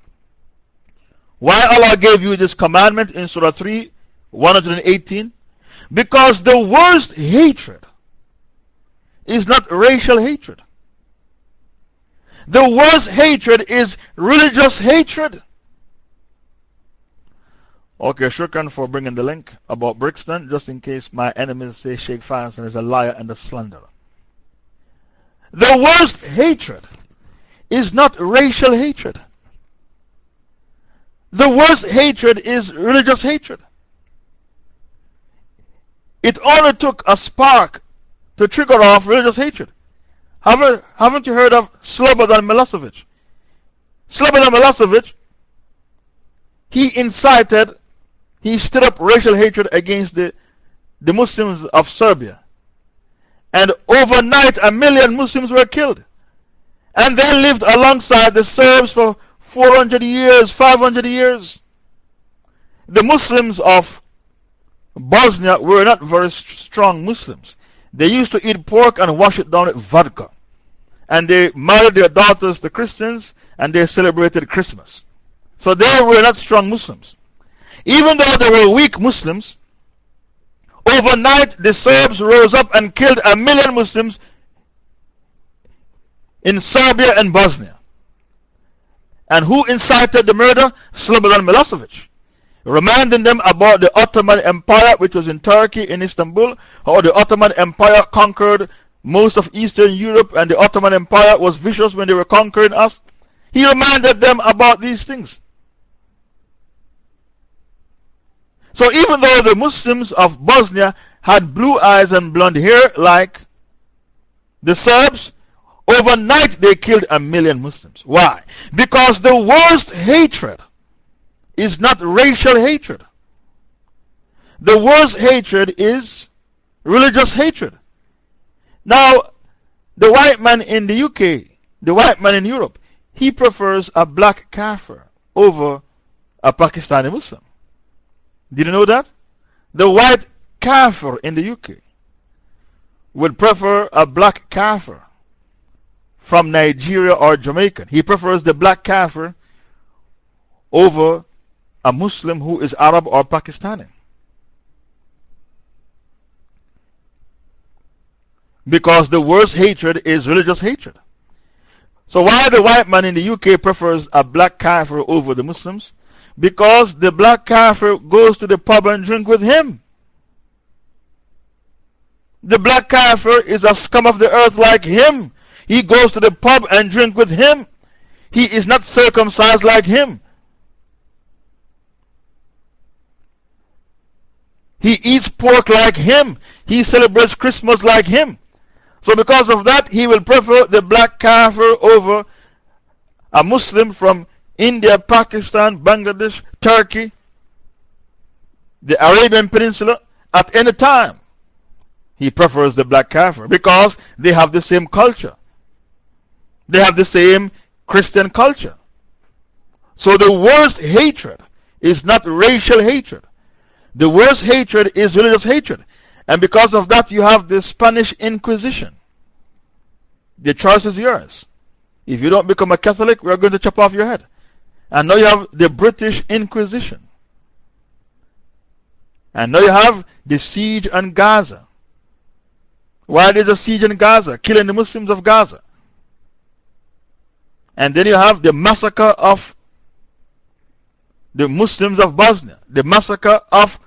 Why Allah gave you this commandment in Surah 3, 118? Because the worst hatred is not racial hatred. The worst hatred is religious hatred. Okay, shukran for bringing the link about Brixton, just in case my enemies say Sheikh Faisal is a liar and a slanderer. The worst hatred is not racial hatred. The worst hatred is religious hatred. It only took a spark to trigger off religious hatred. Haven't, haven't you heard of Slobodan Milosevic? Slobodan Milosevic, he incited, he stirred up racial hatred against the, the Muslims of Serbia. And overnight, a million Muslims were killed. And they lived alongside the Serbs for 400 years, 500 years. The Muslims of Bosnia were not very strong Muslims. They used to eat pork and wash it down with vodka. And they married their daughters to Christians and they celebrated Christmas. So they were not strong Muslims. Even though they were weak Muslims, Overnight, the Serbs rose up and killed a million Muslims in Serbia and Bosnia. And who incited the murder? Slobodan Milosevic. Reminding them about the Ottoman Empire, which was in Turkey, in Istanbul, how the Ottoman Empire conquered most of Eastern Europe, and the Ottoman Empire was vicious when they were conquering us. He reminded them about these things. So, even though the Muslims of Bosnia had blue eyes and blonde hair like the Serbs, overnight they killed a million Muslims. Why? Because the worst hatred is not racial hatred. The worst hatred is religious hatred. Now, the white man in the UK, the white man in Europe, he prefers a black kafir over a Pakistani Muslim. Did you know that? The white kafir in the UK would prefer a black kafir from Nigeria or Jamaica. He prefers the black kafir over a Muslim who is Arab or Pakistani. Because the worst hatred is religious hatred. So, why the white man in the UK prefers a black kafir over the Muslims? Because the black kafir goes to the pub and drink with him. The black kafir is a scum of the earth like him. He goes to the pub and drink with him. He is not circumcised like him. He eats pork like him. He celebrates Christmas like him. So, because of that, he will prefer the black kafir over a Muslim from India, Pakistan, Bangladesh, Turkey, the Arabian Peninsula at any time. He prefers the black kafir because they have the same culture. They have the same Christian culture. So the worst hatred is not racial hatred. The worst hatred is religious hatred. And because of that, you have the Spanish Inquisition. The choice is yours. If you don't become a Catholic, we're going to chop off your head. And now you have the British Inquisition. And now you have the siege on Gaza. Why there's a siege in Gaza, killing the Muslims of Gaza. And then you have the massacre of the Muslims of Bosnia, the massacre of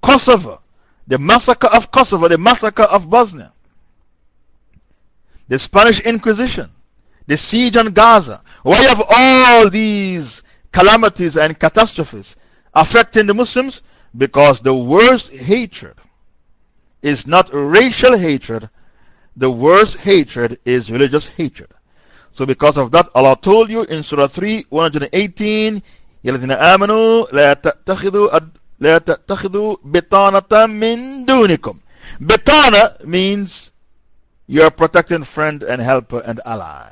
Kosovo, the massacre of Kosovo, the massacre of Bosnia, the Spanish Inquisition, the siege on Gaza. Why have all these calamities and catastrophes affecting the Muslims? Because the worst hatred is not racial hatred, the worst hatred is religious hatred. So, because of that, Allah told you in Surah 3 118 يا الذين آمنوا لا تتخذوا لا تتخذوا بطانة من دونكم Bitana means your protecting friend and helper and ally.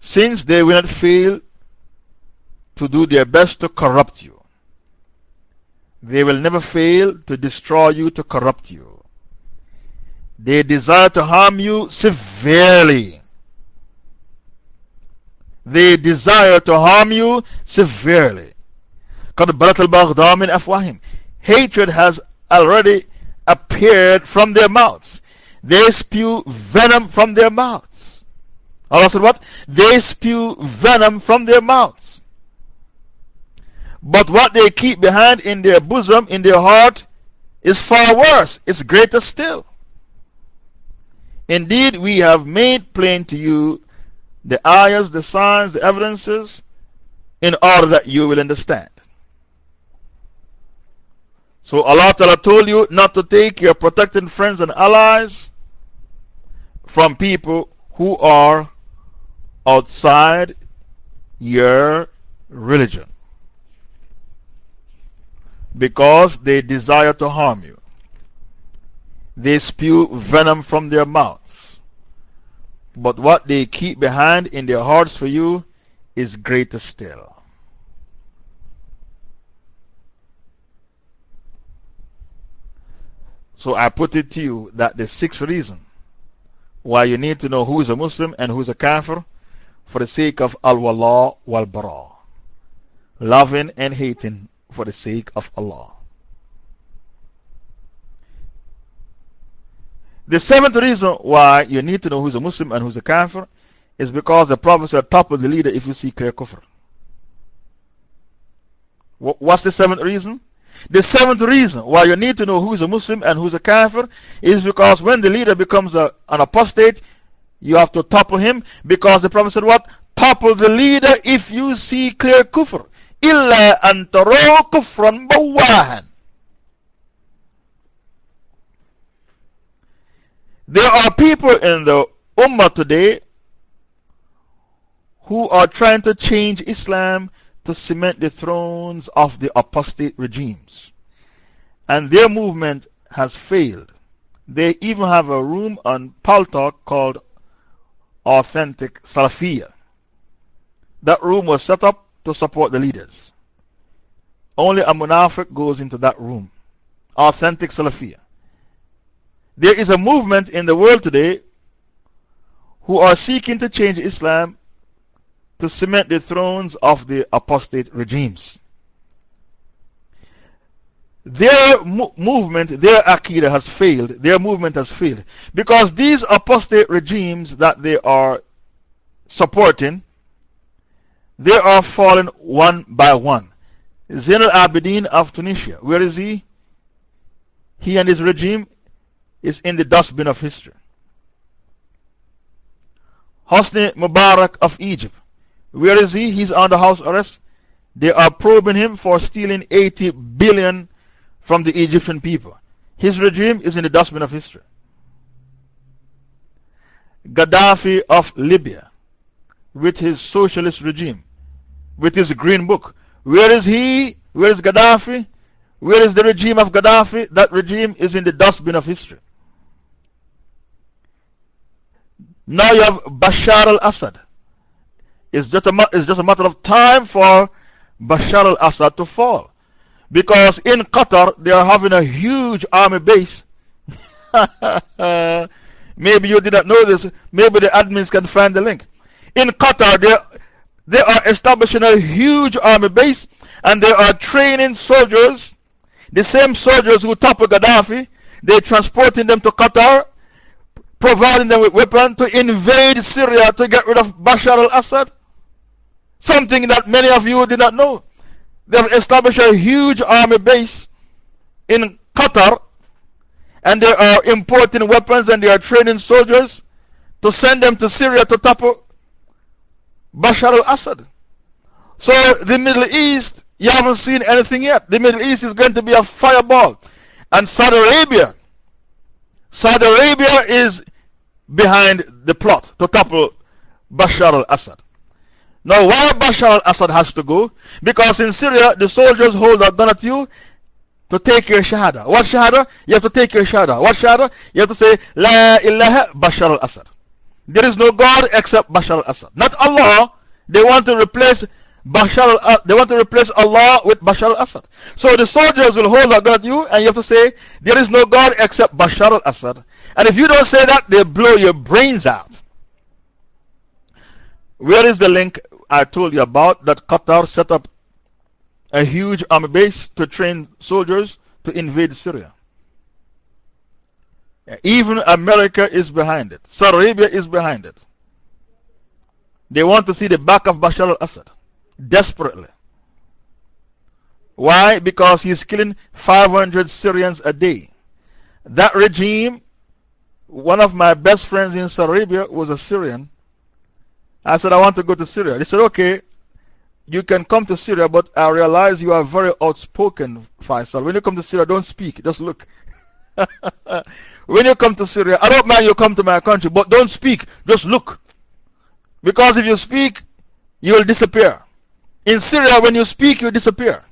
Since they will not fail to do their best to corrupt you, they will never fail to destroy you, to corrupt you. They desire to harm you severely. They desire to harm you severely. Hatred has already appeared from their mouths. They spew venom from their mouths. Allah said what? They spew venom from their mouths. But what they keep behind in their bosom, in their heart, is far worse. It's greater still. Indeed, we have made plain to you the ayahs, the signs, the evidences, in order that you will understand. So Allah Ta'ala told you not to take your protecting friends and allies from people who are outside your religion because they desire to harm you. They spew venom from their mouths. But what they keep behind in their hearts for you is greater still. So I put it to you that the sixth reason why you need to know who is a Muslim and who is a Kafir for the sake of Al Wala wal Bara. Loving and hating for the sake of Allah. The seventh reason why you need to know who's a Muslim and who's a Kafir is because the Prophet said, Topple the leader if you see clear kufr. What's the seventh reason? The seventh reason why you need to know who is a Muslim and who is a Kafir is because when the leader becomes a, an apostate, you have to topple him because the Prophet said, What? Topple the leader if you see clear kufr. Illa an kufran bawahan. There are people in the Ummah today who are trying to change Islam to cement the thrones of the apostate regimes. And their movement has failed. They even have a room on Paltalk called Authentic Salafia. That room was set up to support the leaders. Only a munafiq goes into that room. Authentic Salafia. There is a movement in the world today who are seeking to change Islam to cement the thrones of the apostate regimes. Their mo movement, their Aqidah has failed, their movement has failed. Because these apostate regimes that they are supporting, they are falling one by one. Zain al Abidin of Tunisia, where is he? He and his regime is in the dustbin of history. Hosni Mubarak of Egypt, where is he? He's under house arrest. They are probing him for stealing 80 billion from the Egyptian people. His regime is in the dustbin of history. Gaddafi of Libya, with his socialist regime, with his green book. Where is he? Where is Gaddafi? Where is the regime of Gaddafi? That regime is in the dustbin of history. Now you have Bashar al Assad. It's just, a, it's just a matter of time for Bashar al Assad to fall. Because in Qatar, they are having a huge army base. Maybe you did not know this. Maybe the admins can find the link. In Qatar, they, they are establishing a huge army base and they are training soldiers, the same soldiers who toppled Gaddafi. They're transporting them to Qatar, providing them with weapons to invade Syria to get rid of Bashar al Assad. Something that many of you did not know. They've established a huge army base in Qatar and they are importing weapons and they are training soldiers to send them to Syria to topple Bashar al Assad. So, the Middle East, you haven't seen anything yet. The Middle East is going to be a fireball. And Saudi Arabia, Saudi Arabia is behind the plot to topple Bashar al Assad. Now, why Bashar al Assad has to go? Because in Syria, the soldiers hold a gun at you to take your Shahada. What Shahada? You have to take your Shahada. What Shahada? You have to say, La ilaha Bashar al Assad. There is no God except Bashar al Assad. Not Allah. They want to replace Bashar al uh, they want to replace Allah with Bashar al Assad. So the soldiers will hold a gun at you and you have to say, There is no God except Bashar al Assad. And if you don't say that, they blow your brains out. Where is the link I told you about that Qatar set up a huge army base to train soldiers to invade Syria. Even America is behind it. Saudi Arabia is behind it. They want to see the back of Bashar al Assad desperately. Why? Because he's killing 500 Syrians a day. That regime, one of my best friends in Saudi Arabia was a Syrian I said, I want to go to Syria. They said, okay, you can come to Syria, but I realize you are very outspoken, Faisal. When you come to Syria, don't speak, just look. when you come to Syria, I don't mind you come to my country, but don't speak, just look. Because if you speak, you will disappear. In Syria, when you speak, you disappear.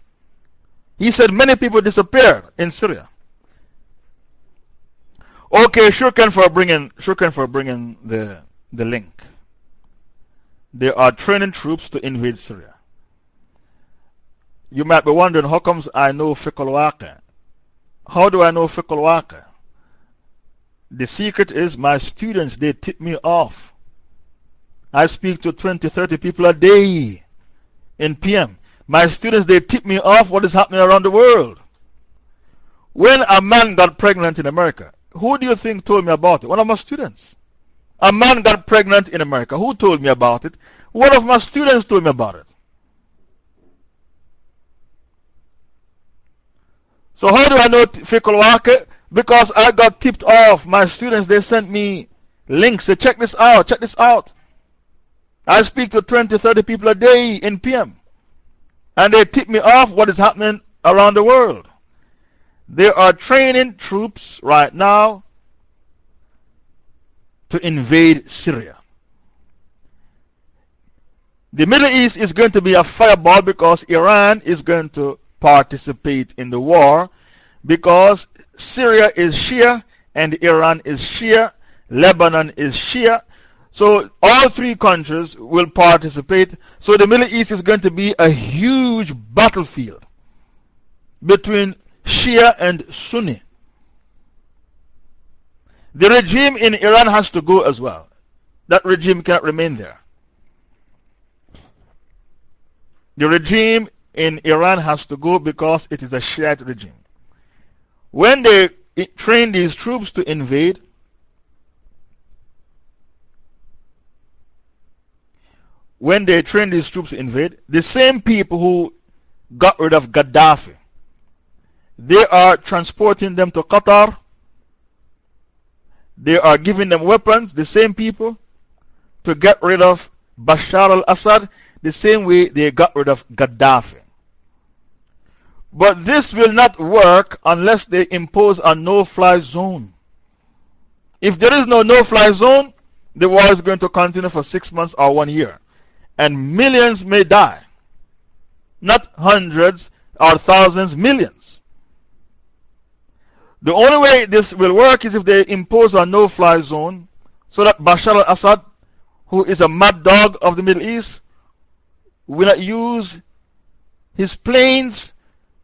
He said many people disappear in Syria. Okay, shukran for bringing, shukran for bringing the, the link. They are training troops to invade Syria. You might be wondering, how comes I know fiqh How do I know fiqh The secret is my students, they tip me off. I speak to 20, 30 people a day in PM. My students, they tip me off what is happening around the world. When a man got pregnant in America, who do you think told me about it? One of my students. A man got pregnant in America. Who told me about it? One of my students told me about it. So, how do I know fiqh al waqi? Because I got tipped off. My students, they sent me links. Say, check this out, check this out. I speak to 20, 30 people a day in PM. And they tip me off what is happening around the world. They are training troops right now to invade Syria. The Middle East is going to be a fireball because Iran is going to participate in the war because Syria is Shia and Iran is Shia, Lebanon is Shia. So all three countries will participate. So the Middle East is going to be a huge battlefield between Shia and Sunni. The regime in Iran has to go as well. That regime cannot remain there. The regime in Iran has to go because it is a Shiite regime. When they train these troops to invade, when they train these troops to invade, the same people who got rid of Gaddafi, they are transporting them to Qatar. They are giving them weapons, the same people, to get rid of Bashar al Assad, the same way they got rid of Gaddafi. But this will not work unless they impose a no fly zone. If there is no no fly zone, the war is going to continue for six months or one year. And millions may die. Not hundreds or thousands, millions. The only way this will work is if they impose a no fly zone so that Bashar al Assad, who is a mad dog of the Middle East, will not use his planes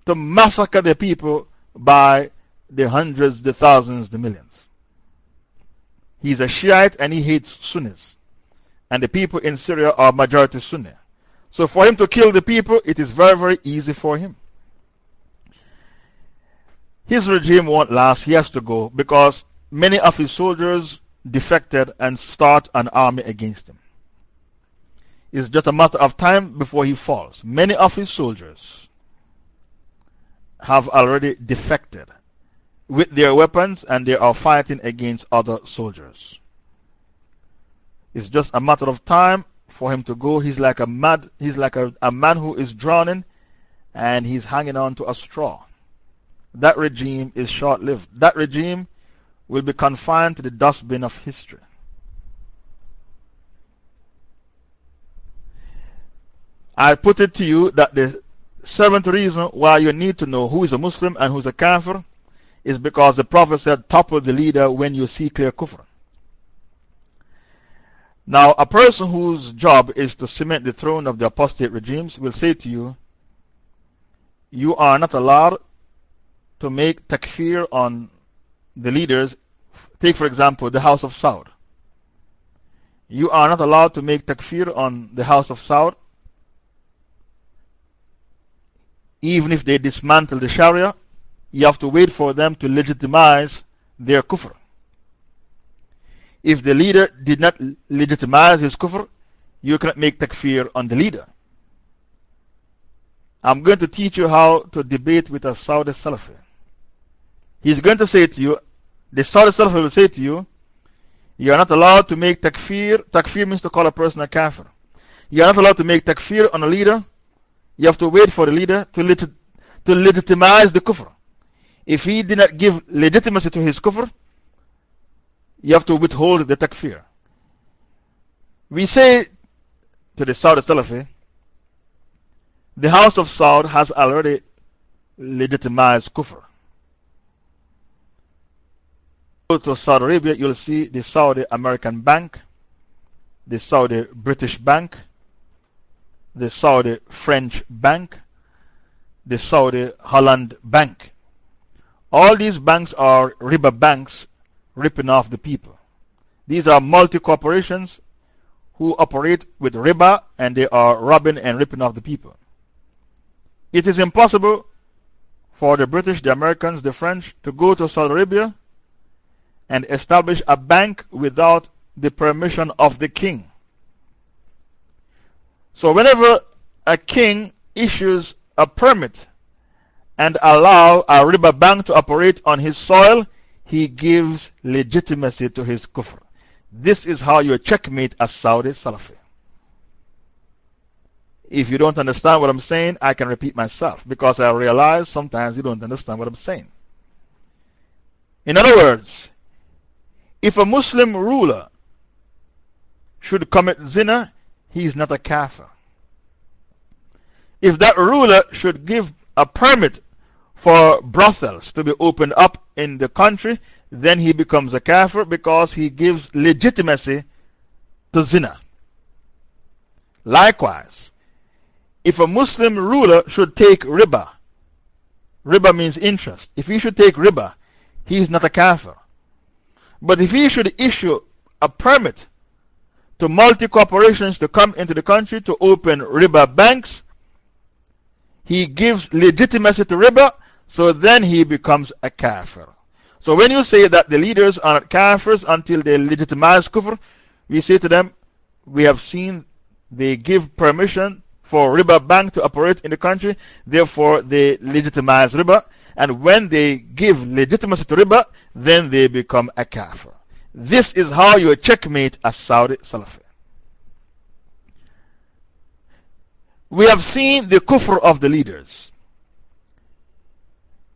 to massacre the people by the hundreds, the thousands, the millions. He's a Shiite and he hates Sunnis. And the people in Syria are majority Sunni. So for him to kill the people, it is very, very easy for him. His regime won't last. He has to go because many of his soldiers defected and start an army against him. It's just a matter of time before he falls. Many of his soldiers have already defected with their weapons and they are fighting against other soldiers. It's just a matter of time for him to go. He's like a mad, he's like a, a man who is drowning and he's hanging on to a straw. That regime is short lived. That regime will be confined to the dustbin of history. I put it to you that the seventh reason why you need to know who is a Muslim and who is a Kafir is because the Prophet said, Topple the leader when you see clear kufr. Now, a person whose job is to cement the throne of the apostate regimes will say to you, You are not allowed to make takfir on the leaders. Take, for example, the House of Saud. You are not allowed to make takfir on the House of Saud even if they dismantle the Sharia, you have to wait for them to legitimize their kufr. If the leader did not legitimize his kufr, you cannot make takfir on the leader. I'm going to teach you how to debate with a Saudi Salafi. He's going to say to you, the Saudi Salafi will say to you, you are not allowed to make takfir. Takfir means to call a person a kafir. You are not allowed to make takfir on a leader you have to wait for the leader to, lit to legitimize the kufr. If he did not give legitimacy to his kufr, you have to withhold the takfir. We say to the Saudi Salafi, the House of Saud has already legitimized kufr. Go to Saudi Arabia, you'll see the Saudi American Bank, the Saudi British Bank, the Saudi French Bank, the Saudi Holland Bank. All these banks are riba banks ripping off the people. These are multi corporations who operate with riba and they are robbing and ripping off the people. It is impossible for the British, the Americans, the French to go to Saudi Arabia and establish a bank without the permission of the king. So, whenever a king issues a permit and allow a riba bank to operate on his soil, he gives legitimacy to his kufr. This is how you checkmate a Saudi Salafi. If you don't understand what I'm saying, I can repeat myself because I realize sometimes you don't understand what I'm saying. In other words, if a Muslim ruler should commit zina, he is not a kafir. If that ruler should give a permit for brothels to be opened up in the country, then he becomes a kafir because he gives legitimacy to zina. Likewise, if a Muslim ruler should take riba, riba means interest. If he should take riba, he is not a kafir. But if he should issue a permit to multi corporations to come into the country to open riba banks, he gives legitimacy to riba, so then he becomes a kafir. So when you say that the leaders are kafirs until they legitimize kufr, we say to them, we have seen they give permission for riba bank to operate in the country, therefore they legitimize riba. And when they give legitimacy to riba, then they become a kafir. This is how you checkmate a Saudi Salafi. We have seen the kufr of the leaders.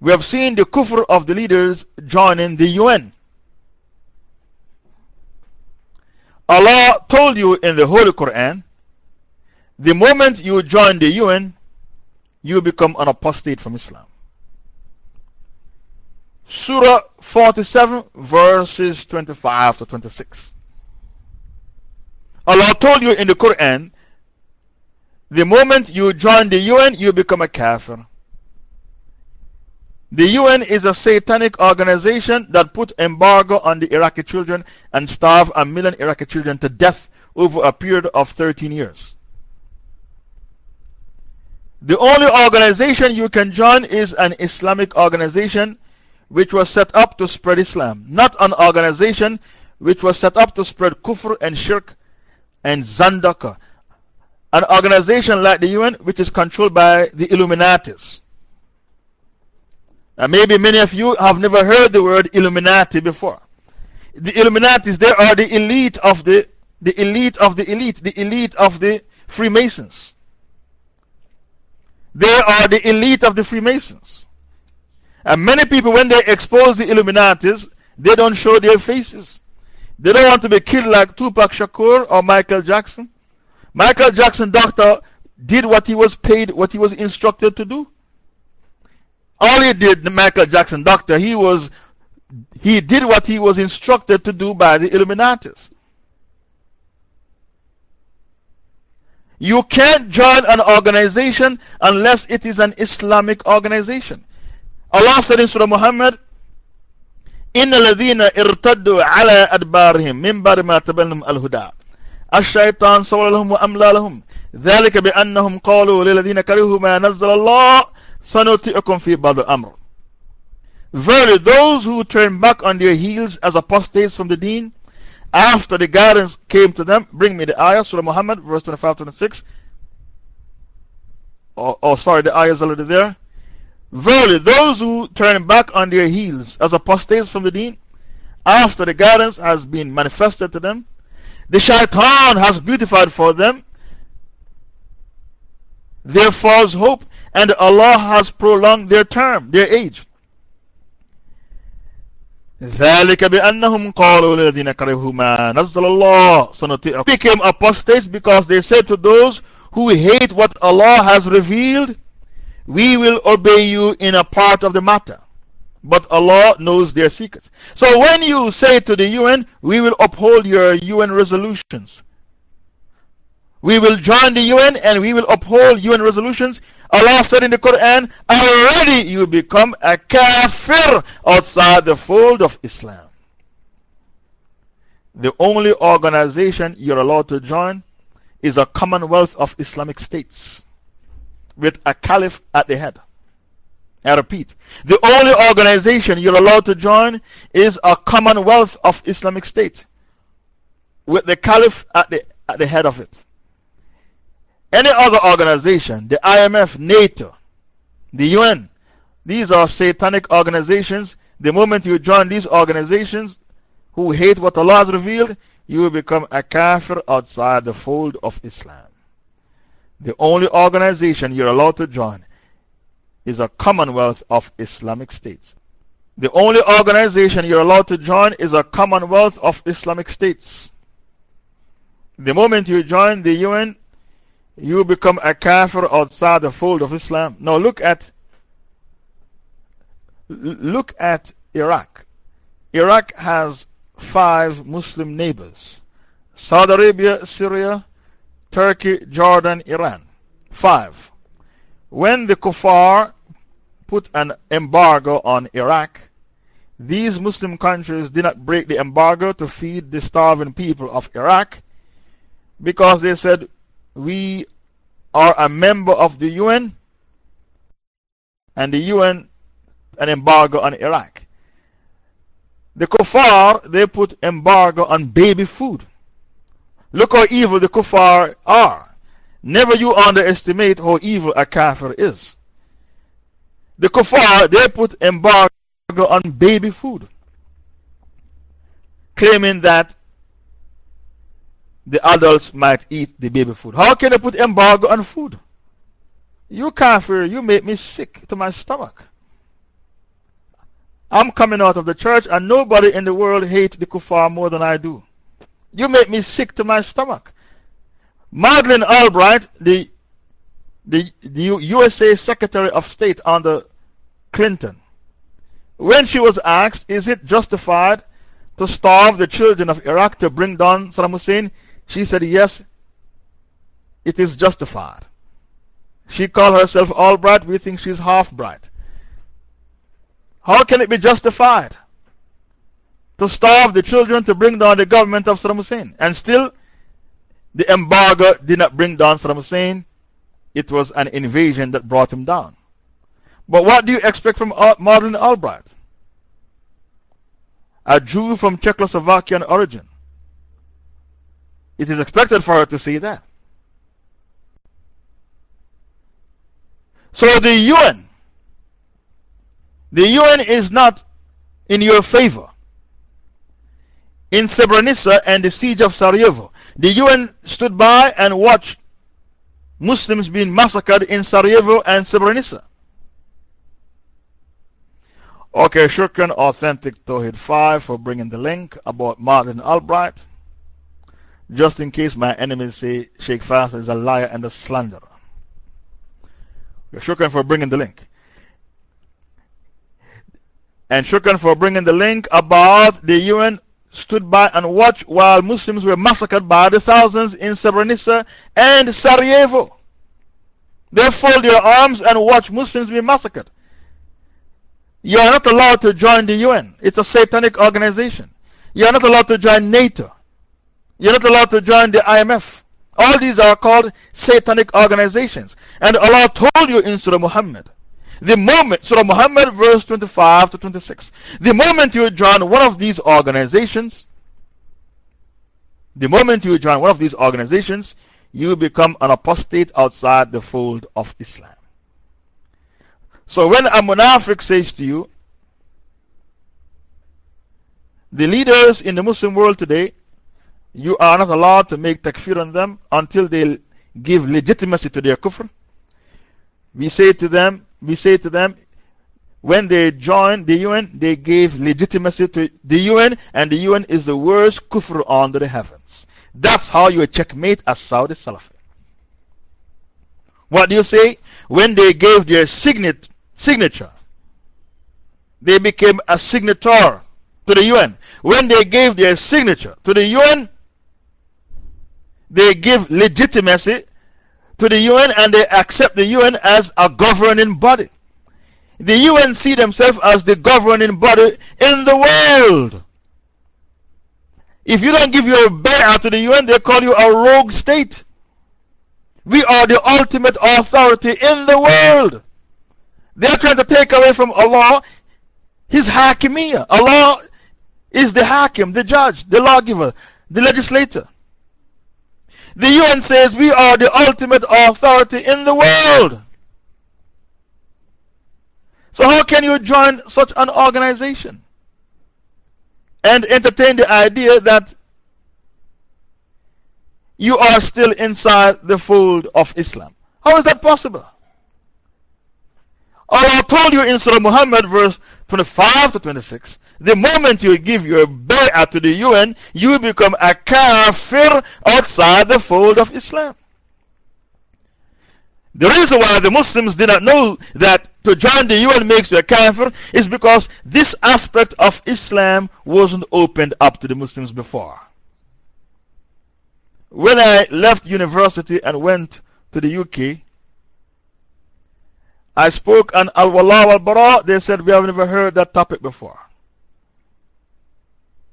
We have seen the kufr of the leaders joining the UN. Allah told you in the Holy Quran the moment you join the UN, you become an apostate from Islam. Surah 47, verses 25 to 26. Allah told you in the Quran the moment you join the UN, you become a kafir. The UN is a satanic organization that put embargo on the Iraqi children and starved a million Iraqi children to death over a period of 13 years. The only organization you can join is an Islamic organization which was set up to spread Islam, not an organization which was set up to spread kufr and shirk and zandaka an organization like the UN, which is controlled by the Illuminatis. Maybe many of you have never heard the word Illuminati before. The Illuminatis, they are the elite of the, the elite of the elite, the elite of the Freemasons. They are the elite of the Freemasons. And many people, when they expose the Illuminatis, they don't show their faces. They don't want to be killed like Tupac Shakur or Michael Jackson. Michael Jackson, doctor, did what he was paid, what he was instructed to do. All he did, the Michael Jackson, doctor, he was, he did what he was instructed to do by the Illuminatis. You can't join an organization unless it is an Islamic organization. Allah said in Surah Muhammad, إن الذين ارتدوا على أدبارهم من بعد ما تبنهم الهدى الشيطان صور لهم وأملى لهم ذلك بأنهم قالوا للذين كرهوا ما نزل الله سنطيعكم في بعض الأمر Verily, those who turn back on their heels as apostates from the deen, after the guidance came to them, bring me the ayah, Surah Muhammad, verse 25 26. Oh, oh, sorry, the ayah is already there. Verily, those who turn back on their heels as apostates from the deen, after the guidance has been manifested to them, the shaitan has beautified for them their false hope, and Allah has prolonged their term, their age. ذلك بأنهم قالوا للذين كرهوا ما نزل الله became apostates because they said to those who hate what Allah has revealed, we will obey you in a part of the matter but Allah knows their secrets. So when you say to the UN, we will uphold your UN resolutions, we will join the UN and we will uphold UN resolutions. Allah said in the Quran, already you become a kafir outside the fold of Islam. The only organization you're allowed to join is a Commonwealth of Islamic States with a caliph at the head. I repeat, the only organization you're allowed to join is a Commonwealth of Islamic State with the caliph at the, at the head of it. Any other organization, the IMF, NATO, the UN, these are satanic organizations. The moment you join these organizations who hate what Allah has revealed, you will become a kafir outside the fold of Islam. The only organization you're allowed to join is a Commonwealth of Islamic States. The only organization you're allowed to join is a Commonwealth of Islamic States. The moment you join the UN, you become a kafir outside the fold of Islam. Now look at look at Iraq. Iraq has five Muslim neighbors Saudi Arabia, Syria, Turkey, Jordan, Iran. Five. When the Kuffar put an embargo on Iraq, these Muslim countries did not break the embargo to feed the starving people of Iraq because they said, We are a member of the UN and the UN an embargo on Iraq. The kuffar, they put embargo on baby food. Look how evil the kuffar are. Never you underestimate how evil a kafir is. The kuffar, they put embargo on baby food. Claiming that the adults might eat the baby food. How can they put embargo on food? You kafir, you make me sick to my stomach. I'm coming out of the church and nobody in the world hates the kuffar more than I do. You make me sick to my stomach. Madeleine Albright, the, the, the USA Secretary of State under Clinton, when she was asked, is it justified to starve the children of Iraq to bring down Saddam Hussein? She said, yes, it is justified. She called herself Albright. We think she's half bright. How can it be justified to starve the children to bring down the government of Saddam Hussein? And still, the embargo did not bring down Saddam Hussein, it was an invasion that brought him down. But what do you expect from Madeleine Albright? A Jew from Czechoslovakian origin. It is expected for her to see that. So the UN the UN is not in your favor. In Srebrenica and the siege of Sarajevo, the UN stood by and watched Muslims being massacred in Sarajevo and Srebrenica. Okay, Shukran Authentic Tawhid 5 for bringing the link about Madeleine Albright. Just in case my enemies say Sheikh Faisal is a liar and a slanderer. Shukran for bringing the link. And shukran for bringing the link about the UN stood by and watched while Muslims were massacred by the thousands in Srebrenica and Sarajevo. They fold their arms and watch Muslims be massacred. You are not allowed to join the UN. It's a satanic organization. You are not allowed to join NATO. You are not allowed to join the IMF. All these are called satanic organizations. And Allah told you in Surah Muhammad the moment, Surah Muhammad, verse 25 to 26, the moment you join one of these organizations, the moment you join one of these organizations, you become an apostate outside the fold of Islam. So when a munafiq says to you, the leaders in the Muslim world today, you are not allowed to make takfir on them until they give legitimacy to their kufr. We say to them, we say to them, when they joined the UN, they gave legitimacy to the UN, and the UN is the worst kufr under the heavens. That's how you checkmate a Saudi Salafi. What do you say? When they gave their signet, signature, they became a signator to the UN. When they gave their signature to the UN, they give legitimacy to the UN and they accept the UN as a governing body. The UN see themselves as the governing body in the world. If you don't give your bay'ah to the UN, they call you a rogue state. We are the ultimate authority in the world. They are trying to take away from Allah His Hakimiyah. Allah is the Hakim, the judge, the lawgiver. the legislator. The UN says we are the ultimate authority in the world. So, how can you join such an organization and entertain the idea that you are still inside the fold of Islam? How is that possible? Allah told you in Surah Muhammad, verse 25 to 26, the moment you give your bay'ah to the UN, you become a kafir outside the fold of Islam. The reason why the Muslims did not know that to join the UN makes you a kafir is because this aspect of Islam wasn't opened up to the Muslims before. When I left university and went to the UK, I spoke on Al Wala Al Bara, They said, We have never heard that topic before.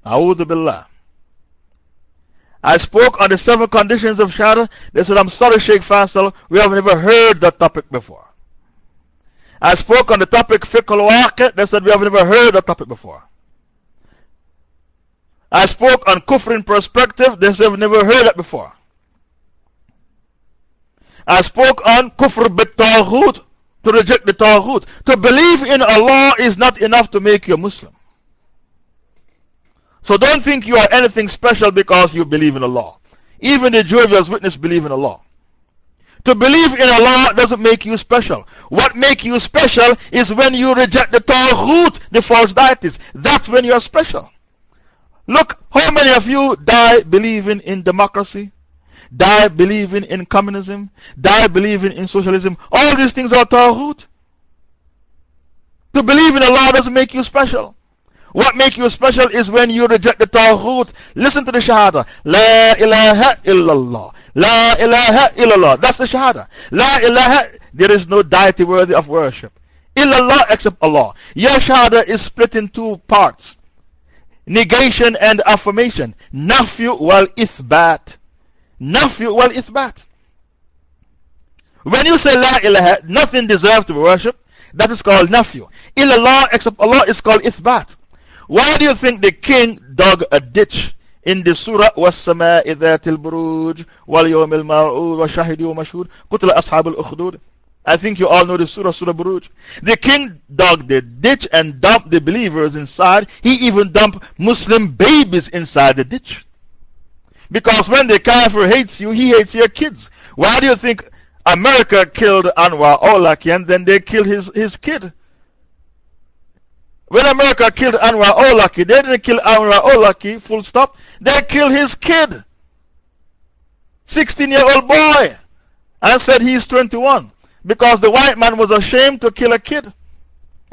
A'udhu Billah. I spoke on the seven conditions of Shahada. They said, I'm sorry, Sheikh Faisal, we have never heard that topic before. I spoke on the topic Fiqh al They said, we have never heard that topic before. I spoke on Kufr in perspective. They said, we've never heard that before. I spoke on Kufr bit to reject the Taghut. To believe in Allah is not enough to make you a Muslim. So don't think you are anything special because you believe in Allah. Even the Jehovah's Witness believe in Allah. To believe in Allah doesn't make you special. What makes you special is when you reject the Taghut, the false deities. That's when you are special. Look, how many of you die believing in democracy? Die believing in communism? Die believing in socialism? All these things are Taghut. To believe in Allah doesn't make you special. What makes you special is when you reject the Taghut. Listen to the Shahada. La ilaha illallah. La ilaha illallah. That's the Shahada. La ilaha. There is no deity worthy of worship. Illallah except Allah. Your Shahada is split in two parts negation and affirmation. Nafyu wal ithbat. Nafyu wal ithbat. When you say La ilaha, nothing deserves to be worshipped. That is called nafyu. Illallah except Allah is called ithbat. Why do you think the king dug a ditch in the surah وَالسَّمَاءِ ذَاتِ الْبُرُوجِ وَالْيَوْمِ الْمَوْعُودِ وَشَهِدِ وَمَشْهُودِ قُتْلَ أَصْحَابُ الْأُخْدُودِ I think you all know the surah, Surah Buruj. The king dug the ditch and dumped the believers inside. He even dumped Muslim babies inside the ditch. Because when the kafir hates you, he hates your kids. Why do you think America killed Anwar Awlaki and then they killed his, his kid? When America killed Anwar Awlaki, they didn't kill Anwar Awlaki, full stop. They killed his kid. 16 year old boy. And said he's 21. Because the white man was ashamed to kill a kid.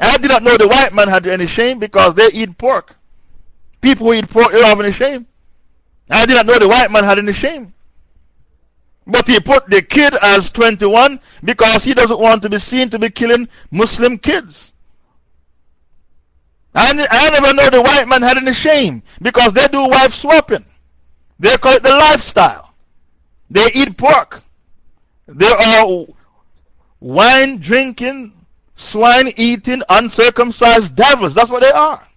And I did not know the white man had any shame because they eat pork. People who eat pork don't have any shame. I did not know the white man had any shame. But he put the kid as 21 because he doesn't want to be seen to be killing Muslim kids. I, I never know the white man had any shame because they do wife swapping. They call it the lifestyle. They eat pork. They are wine drinking, swine eating, uncircumcised devils. That's what they are.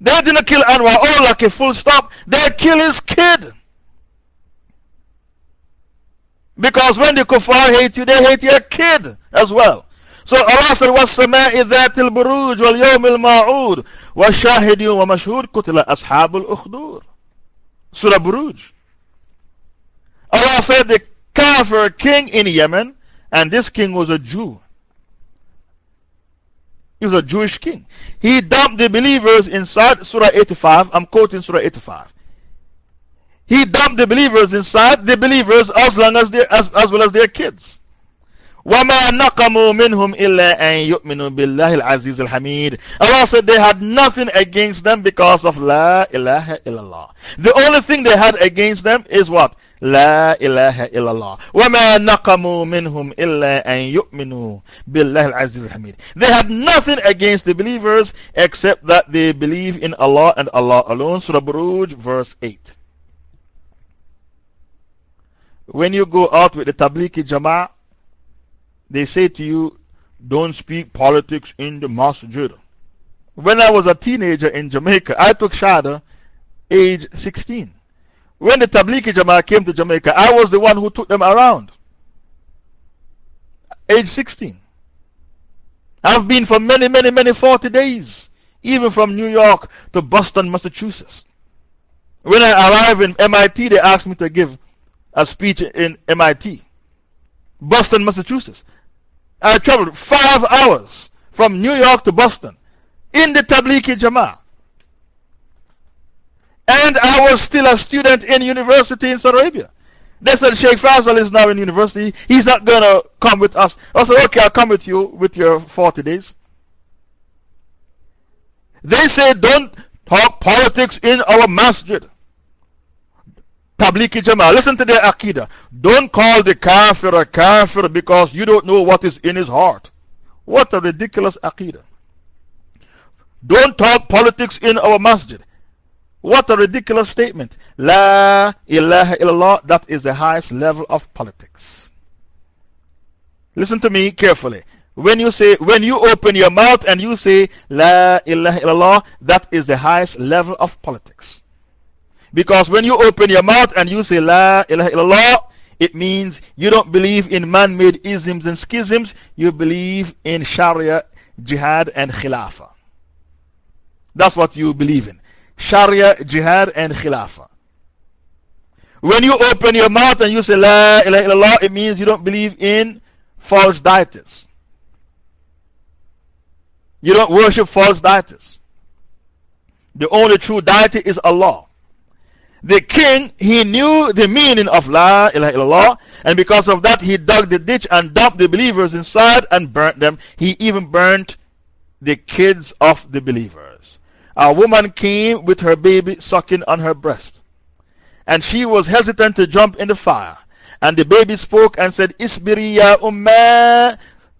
They didn't kill Anwar all like a full stop. They kill his kid. Because when the kuffar hate you, they hate your kid as well. So Allah said, وَالسَّمَاءِ ذَاتِ الْبُرُوجِ وَالْيَوْمِ الْمَعُودِ وَالشَّاهِدِ وَمَشْهُودِ قُتِلَ أَصْحَابُ الْأُخْدُورِ Surah Buruj. Allah said the Kafir king in Yemen, and this king was a Jew. He was a Jewish king. He dumped the believers inside Surah 85. I'm quoting Surah 85. He dumped the believers inside the believers as, long as, as, as well as their kids. وَمَا نَقَمُوا مِنْهُمْ إِلَّا أَن يُؤْمِنُوا بِاللَّهِ الْعَزِيزِ الْحَمِيدِ Allah said they had nothing against them because of La ilaha illallah. The only thing they had against them is what? لا إله إلا الله وما نقموا منهم إلا أن يؤمنوا بالله العزيز الحميد They have nothing against the believers except that they believe in Allah and Allah alone. Surah Buruj verse 8 When you go out with the Tablighi Jama'ah They say to you Don't speak politics in the masjid When I was a teenager in Jamaica I took Shahada age 16 when the Tablighi Jama'ah came to Jamaica, I was the one who took them around. Age 16. I've been for many, many, many 40 days, even from New York to Boston, Massachusetts. When I arrived in MIT, they asked me to give a speech in MIT, Boston, Massachusetts. I traveled five hours from New York to Boston in the Tablighi Jama'ah. And I was still a student in university in Saudi Arabia. They said Sheikh Faisal is now in university. He's not going to come with us. I said, okay, I'll come with you with your 40 days. They say, don't talk politics in our masjid. Tablighi Jama'ah. Listen to their Aqidah. Don't call the kafir a kafir because you don't know what is in his heart. What a ridiculous Aqidah. Don't talk politics in our masjid. What a ridiculous statement. La ilaha illallah, that is the highest level of politics. Listen to me carefully. When you say, when you open your mouth and you say La ilaha illallah, that is the highest level of politics. Because when you open your mouth and you say La ilaha illallah, it means you don't believe in man made isms and schisms, you believe in Sharia, Jihad, and Khilafah. That's what you believe in. Sharia, Jihad, and Khilafah. When you open your mouth and you say La ilaha illallah, it means you don't believe in false deities. You don't worship false deities. The only true deity is Allah. The king, he knew the meaning of La ilaha illallah, and because of that, he dug the ditch and dumped the believers inside and burnt them. He even burnt the kids of the believers a woman came with her baby sucking on her breast, and she was hesitant to jump in the fire. And the baby spoke and said, Isbiri ya umma,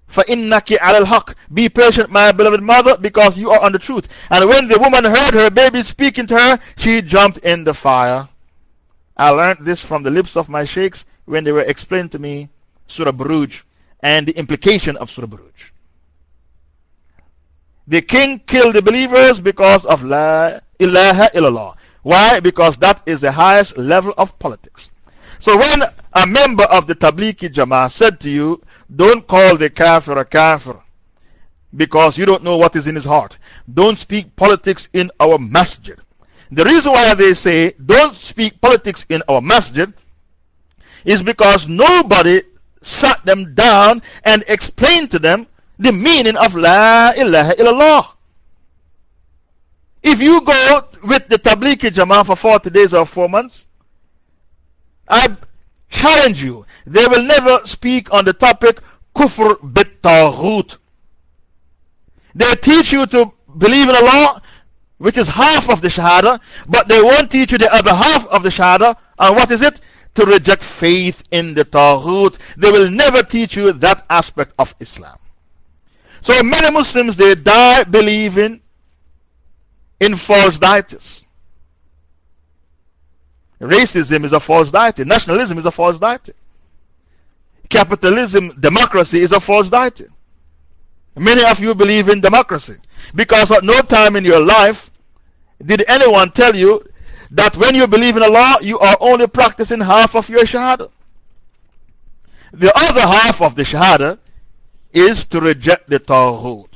fa'innaki al haq. Be patient, my beloved mother, because you are on the truth. And when the woman heard her baby speaking to her, she jumped in the fire. I learned this from the lips of my sheikhs when they were explaining to me Surah Buruj and the implication of Surah Buruj. The king killed the believers because of La ilaha illallah. Why? Because that is the highest level of politics. So when a member of the Tablighi Jama'ah said to you, don't call the kafir a kafir because you don't know what is in his heart. Don't speak politics in our masjid. The reason why they say don't speak politics in our masjid is because nobody sat them down and explained to them the meaning of La ilaha illallah. If you go with the Tablighi Jama'ah for 40 days or 4 months, I challenge you, they will never speak on the topic Kufr bit Taghut. They teach you to believe in Allah, which is half of the Shahada, but they won't teach you the other half of the Shahada. And what is it? To reject faith in the Taghut. They will never teach you that aspect of Islam. So many Muslims, they die believing in false deities. Racism is a false deity. Nationalism is a false deity. Capitalism, democracy is a false deity. Many of you believe in democracy because at no time in your life did anyone tell you that when you believe in Allah, you are only practicing half of your Shahada. The other half of the Shahada is to reject the Tawhid.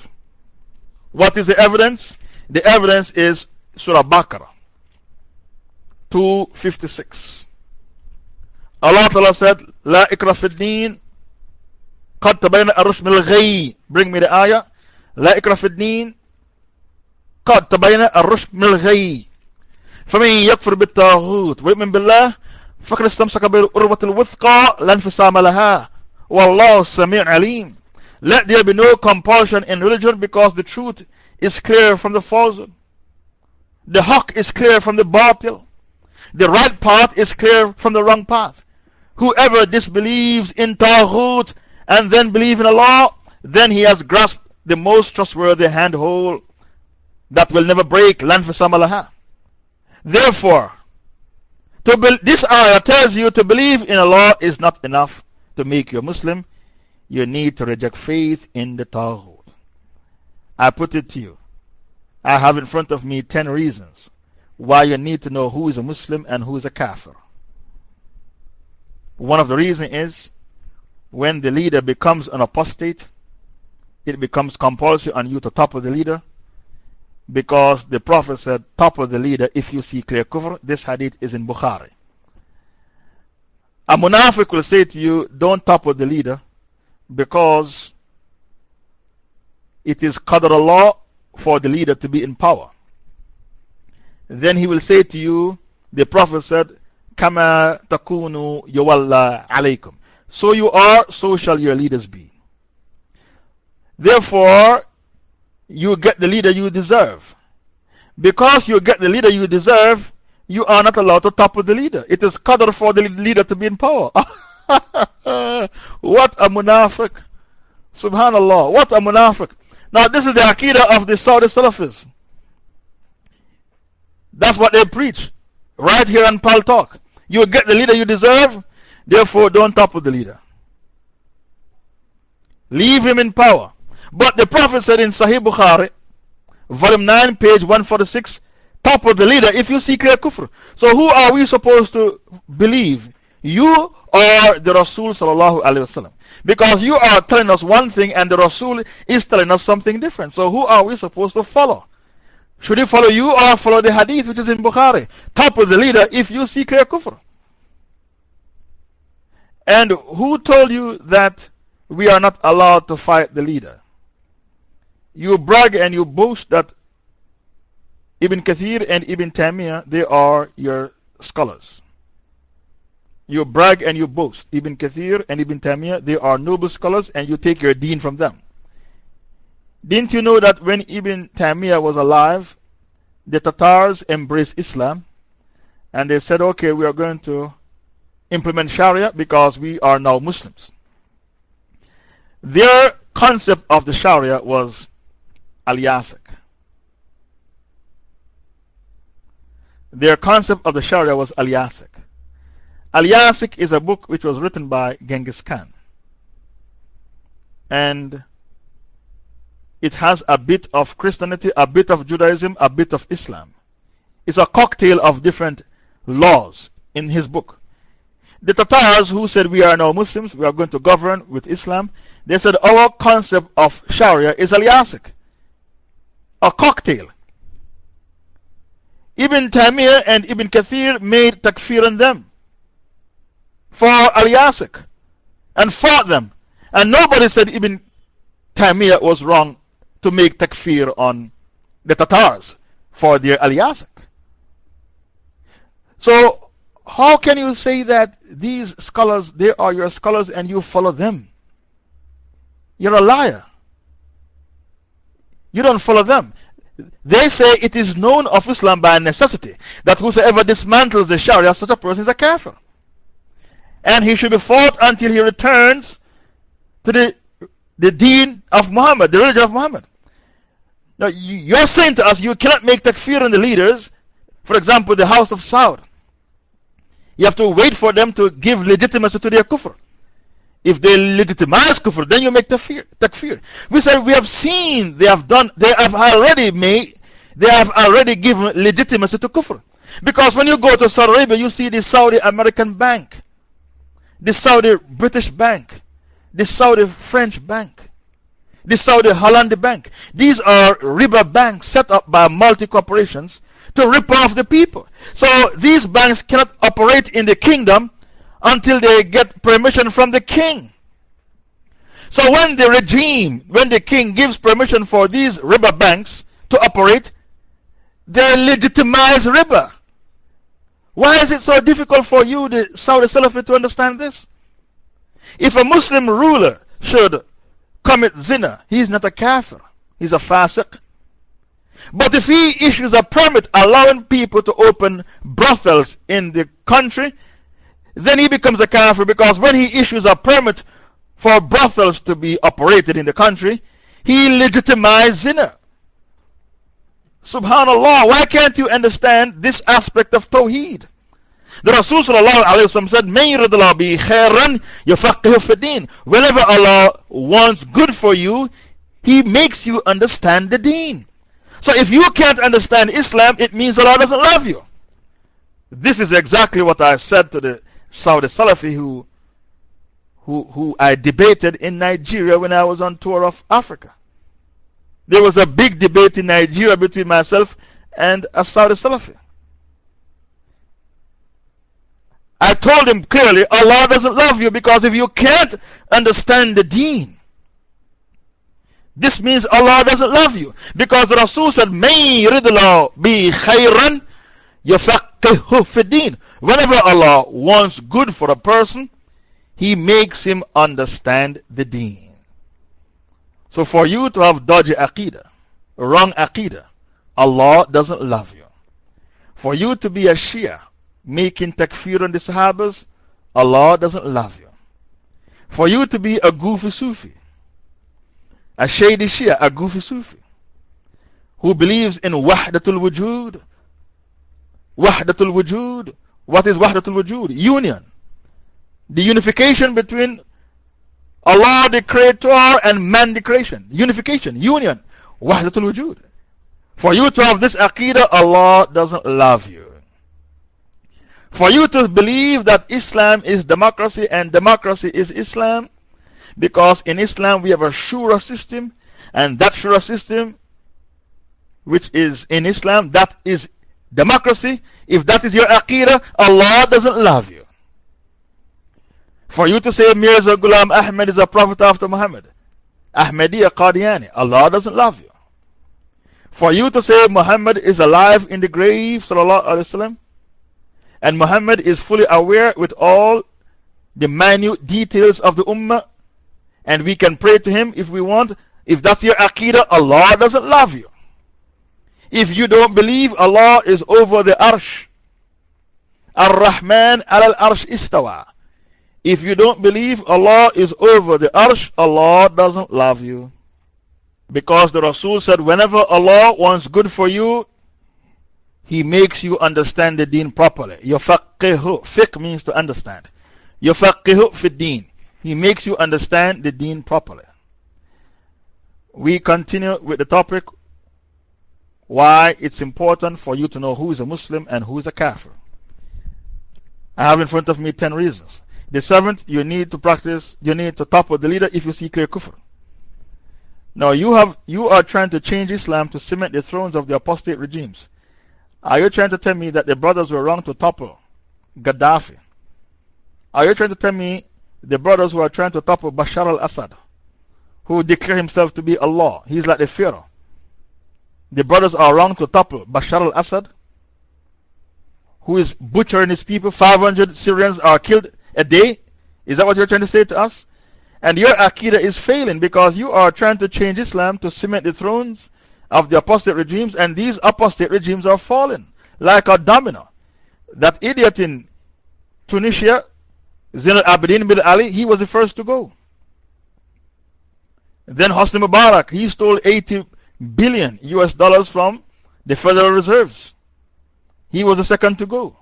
What is the evidence? The evidence is Surah Baqarah 256. Allah Ta'ala said, La ikra fi din, قد تبين الرشد من الغي. Bring me the ayah. لا إكراه في الدين قد تبين الرشد من الغي. فمن يكفر بالطاغوت ويؤمن بالله فقد استمسك بالعروة الوثقى لا انفصام لها والله السميع عليم let there be no compulsion in religion because the truth is clear from the falsehood. The haqq is clear from the batil. The right path is clear from the wrong path. Whoever disbelieves in Taghut and then believes in Allah, then he has grasped the most trustworthy handhold that will never break. Therefore, to this ayah tells you to believe in Allah is not enough to make you a Muslim you need to reject faith in the Taghut. I put it to you. I have in front of me 10 reasons why you need to know who is a Muslim and who is a Kafir. One of the reasons is when the leader becomes an apostate, it becomes compulsory on you to topple the leader because the Prophet said, topple the leader if you see clear kufr. This hadith is in Bukhari. A munafiq will say to you, don't topple the leader because it is qadr Allah for the leader to be in power. Then he will say to you, the Prophet said, Kama takunu yawalla alaykum. So you are, so shall your leaders be. Therefore, you get the leader you deserve. Because you get the leader you deserve, you are not allowed to topple the leader. It is qadr for the leader to be in power. what a munafiq. Subhanallah. What a munafiq. Now, this is the Aqidah of the Saudi Salafis. That's what they preach. Right here on Paltalk. You get the leader you deserve, therefore don't topple the leader. Leave him in power. But the Prophet said in Sahih Bukhari, volume 9, page 146, topple the leader if you see clear kufr. So, who are we supposed to believe? You or the Rasul sallallahu alayhi wasallam? Because you are telling us one thing and the Rasul is telling us something different. So, who are we supposed to follow? Should we follow you or follow the hadith which is in Bukhari? Topple the leader if you see clear kufr. And who told you that we are not allowed to fight the leader? You brag and you boast that Ibn Kathir and Ibn Taymiyyah, they are your scholars. You brag and you boast. Ibn Kathir and Ibn Taymiyyah, they are noble scholars and you take your deen from them. Didn't you know that when Ibn Taymiyyah was alive, the Tatars embraced Islam and they said, okay, we are going to implement Sharia because we are now Muslims. Their concept of the Sharia was Al. Their concept of the Sharia was Al. Al Yasik is a book which was written by Genghis Khan. And it has a bit of Christianity, a bit of Judaism, a bit of Islam. It's a cocktail of different laws in his book. The Tatars who said we are now Muslims, we are going to govern with Islam, they said our concept of Sharia is al -Yasik, a cocktail. Ibn Taymiyyah and Ibn Kathir made takfir on them for al -Yasik and fought them. And nobody said Ibn Taymiyyah was wrong to make takfir on the Tatars for their al So, how can you say that these scholars, they are your scholars and you follow them? You're a liar. You don't follow them. They say it is known of Islam by necessity that whosoever dismantles the Sharia, such a person is a kafir. And he should be fought until he returns to the, the deen of Muhammad, the religion of Muhammad. Now, you, are saying to us you cannot make takfir on the leaders, for example, the house of Saud. You have to wait for them to give legitimacy to their kufr. If they legitimize kufr, then you make takfir. takfir. We said we have seen they have done, they have already made, they have already given legitimacy to kufr. Because when you go to Saudi Arabia, you see the Saudi American bank, the Saudi British bank, the Saudi French bank the Saudi Holland Bank. These are riba banks set up by multi corporations to rip off the people. So these banks cannot operate in the kingdom until they get permission from the king. So when the regime, when the king gives permission for these riba banks to operate, they legitimize riba. Why is it so difficult for you, the Saudi Salafi, to understand this? If a Muslim ruler should commit zina, he is not a kafir, he's a fasiq. But if he issues a permit allowing people to open brothels in the country, then he becomes a kafir because when he issues a permit for brothels to be operated in the country, he legitimizes zina. Subhanallah, why can't you understand this aspect of Tawheed? The Rasul said, May. Whenever Allah wants good for you, He makes you understand the deen. So if you can't understand Islam, it means Allah doesn't love you. This is exactly what I said to the Saudi Salafi who, who, who I debated in Nigeria when I was on tour of Africa. There was a big debate in Nigeria between myself and a Saudi Salafi. I told him clearly, Allah doesn't love you because if you can't understand the deen, this means Allah doesn't love you. Because the Rasul said, May yuridullah bi khayran yafaqihu fi Whenever Allah wants good for a person, He makes him understand the deen. So for you to have dodgy aqidah, wrong aqidah, Allah doesn't love you. For you to be a Shia, making takfir on the Sahabas, Allah doesn't love you. For you to be a goofy Sufi, a shady Shia, a goofy Sufi, who believes in Wahdatul Wujud. Wahdatul Wujud. What is Wahdatul Wujud? Union. The unification between Allah the Creator and man the creation. Unification, union. Wahdatul Wujud. For you to have this aqidah, Allah doesn't love you. For you to believe that Islam is democracy and democracy is Islam, because in Islam we have a shura system, and that shura system, which is in Islam, that is democracy. If that is your aqidah, Allah doesn't love you. For you to say Mirza Ghulam Ahmed is a prophet after Muhammad, Ahmadiyya Qadiani, Allah doesn't love you. For you to say Muhammad is alive in the grave, wasallam, and Muhammad is fully aware with all the minute details of the Ummah. And we can pray to him if we want. If that's your Aqidah, Allah doesn't love you. If you don't believe Allah is over the Arsh, Ar Rahman al Arsh istawa. If you don't believe Allah is over the Arsh, Allah doesn't love you. Because the Rasul said, whenever Allah wants good for you, he makes you understand the deen properly. Yafaqihu. Fiqh means to understand. Yafaqihu fi deen. He makes you understand the deen properly. We continue with the topic why it's important for you to know who is a Muslim and who is a Kafir. I have in front of me 10 reasons. The seventh, you need to practice, you need to topple the leader if you see clear kufr. Now, you, have, you are trying to change Islam to cement the thrones of the apostate regimes. Are you trying to tell me that the brothers were wrong to topple Gaddafi? Are you trying to tell me the brothers who are trying to topple Bashar al Assad, who declare himself to be Allah? He's like the Pharaoh. The brothers are wrong to topple Bashar al Assad, who is butchering his people. 500 Syrians are killed a day. Is that what you're trying to say to us? And your Aqidah is failing because you are trying to change Islam to cement the thrones of the apostate regimes, and these apostate regimes are falling like a domino. That idiot in Tunisia, Zain al Abidin bin Ali, he was the first to go. Then Hosni Mubarak, he stole 80 billion US dollars from the Federal Reserves. He was the second to go.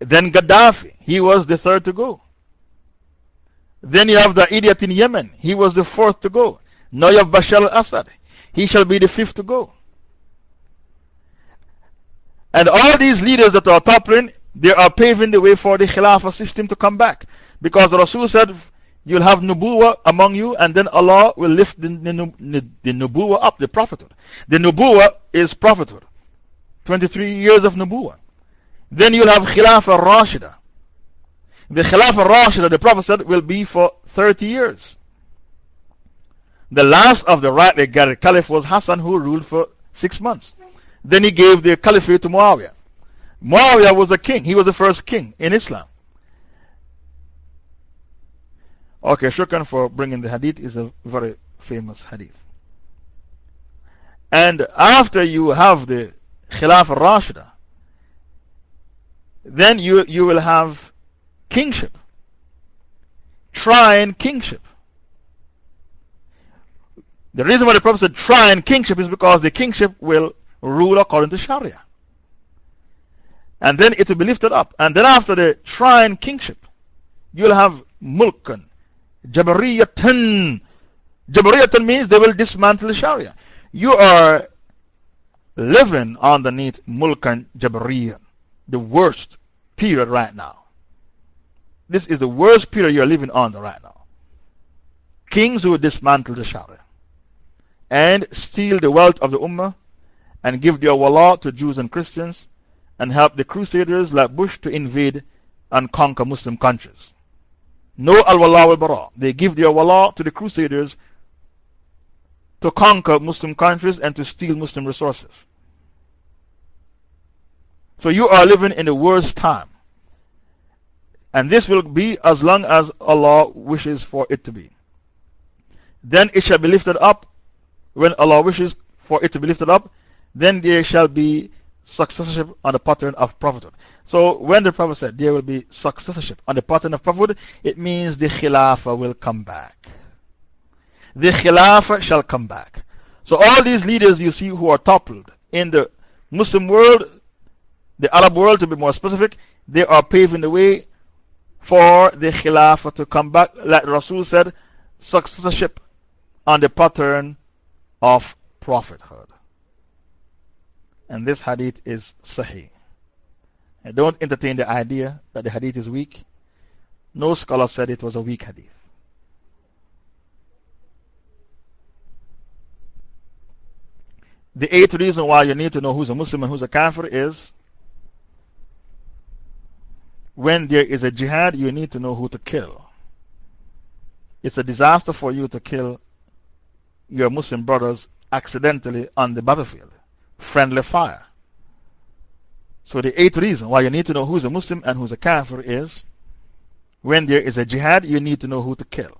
Then Gaddafi, he was the third to go. Then you have the idiot in Yemen, he was the fourth to go. Now you have Bashar al Assad, he shall be the fifth to go. And all these leaders that are toppling, they are paving the way for the Khilafah system to come back. Because the Rasul said, You'll have Nubuwa among you, and then Allah will lift the, the, the Nubuwa up, the prophethood. The Nubuwa is prophethood. 23 years of Nubuwa. Then you'll have Khilafah Rashida. The Khilafah Rashida, the Prophet said, will be for 30 years. The last of the rightly guided caliph was Hassan, who ruled for six months. Then he gave the caliphate to Muawiyah. Muawiyah was a king, he was the first king in Islam. Okay, shukran for bringing the hadith, is a very famous hadith. And after you have the Khilaf al-Rashida, then you, you will have kingship. Trying kingship. The reason why the Prophet said try and kingship is because the kingship will rule according to Sharia. And then it will be lifted up. And then after the trying kingship, you'll have mulkan, jabariyatan. Jabariyatan means they will dismantle Sharia. You are living underneath Mulkan Jabariyan, the worst period right now. This is the worst period you're living under right now. Kings who dismantle the Sharia and steal the wealth of the Ummah and give their wallah to Jews and Christians and help the Crusaders like Bush to invade and conquer Muslim countries. No al wala wal bara. They give their wallah to the Crusaders to conquer Muslim countries and to steal Muslim resources. So you are living in the worst time. And this will be as long as Allah wishes for it to be. Then it shall be lifted up. When Allah wishes for it to be lifted up, then there shall be successorship on the pattern of prophethood. So when the Prophet said there will be successorship on the pattern of prophethood, it means the Khilafah will come back. The Khilafah shall come back. So all these leaders you see who are toppled in the Muslim world, the Arab world to be more specific, they are paving the way for the Khilafah to come back. Like Rasul said, successorship on the pattern of prophethood. And this hadith is Sahih. And don't entertain the idea that the hadith is weak. No scholar said it was a weak hadith. The eighth reason why you need to know who's a Muslim and who's a Kafir is when there is a jihad, you need to know who to kill. It's a disaster for you to kill your Muslim brothers accidentally on the battlefield friendly fire. So, the eighth reason why you need to know who's a Muslim and who's a Kafir is when there is a jihad, you need to know who to kill.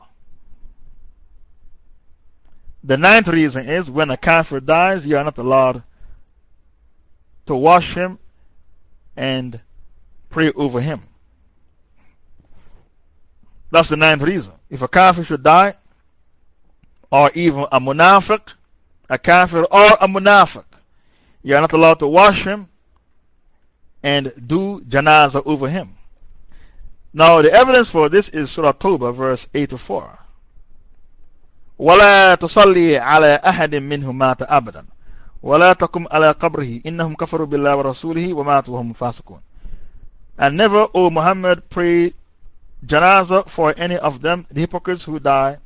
The ninth reason is when a Kafir dies, you are not allowed to wash him and pray over him. That's the ninth reason. If a Kafir should die, or even a Munafiq, a Kafir or a Munafiq, you are not allowed to wash him and do janazah over him. Now, the evidence for this is Surah Toba, verse 84. ولا تصلي على أحد منهم مات أبدا ولا تقم على قبره إنهم كفروا بالله ورسوله وماتوا وهم فاسقون And never, O Muhammad, pray janazah for any of them, the hypocrites who die,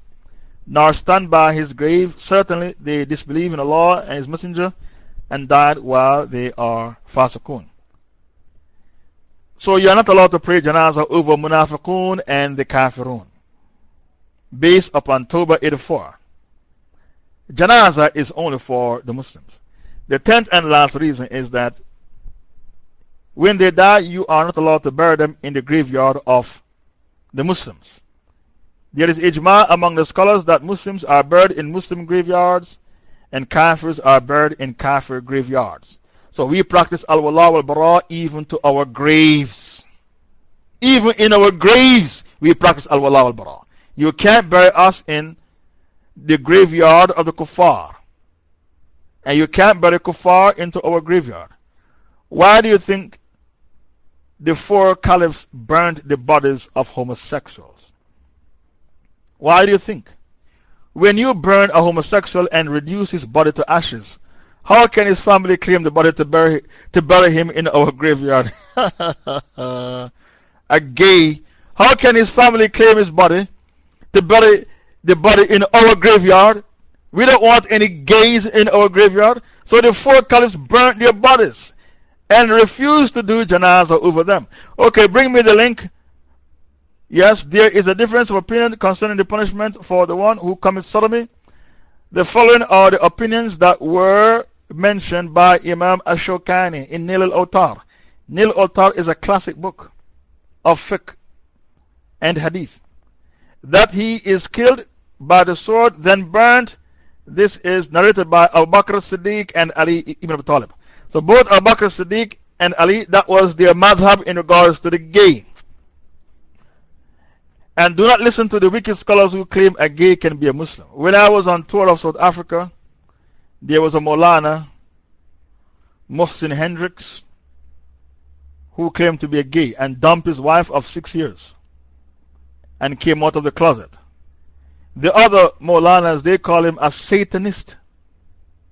nor stand by his grave. Certainly they disbelieve in Allah and His Messenger and died while they are fasikun. So you are not allowed to pray janazah over munafiqun and the kafirun. Based upon Tawbah 84. Janazah is only for the Muslims. The tenth and last reason is that when they die, you are not allowed to bury them in the graveyard of the Muslims. There is ijma among the scholars that Muslims are buried in Muslim graveyards and Kafirs are buried in Kafir graveyards. So we practice Al Wala wal Bara even to our graves. Even in our graves, we practice Al Wala wal Bara. You can't bury us in the graveyard of the Kuffar. And you can't bury Kuffar into our graveyard. Why do you think the four caliphs burned the bodies of homosexuals? Why do you think? When you burn a homosexual and reduce his body to ashes, how can his family claim the body to bury, to bury him in our graveyard? a gay. How can his family claim his body to bury the body in our graveyard? We don't want any gays in our graveyard. So the four caliphs burnt their bodies and refuse to do janazah over them. Okay, bring me the link Yes, there is a difference of opinion concerning the punishment for the one who commits sodomy. The following are the opinions that were mentioned by Imam Ash-Shawkani in Nil al Awtar. Nil al Awtar is a classic book of fiqh and hadith. That he is killed by the sword, then burned. This is narrated by Abu Bakr Siddiq and Ali ibn Abi Talib. So both Abu Bakr Siddiq and Ali, that was their madhab in regards to the gay. And do not listen to the wicked scholars who claim a gay can be a Muslim. When I was on tour of South Africa, there was a Molana, Mohsin Hendricks, who claimed to be a gay and dumped his wife of six years and came out of the closet. The other Molanas, they call him a Satanist.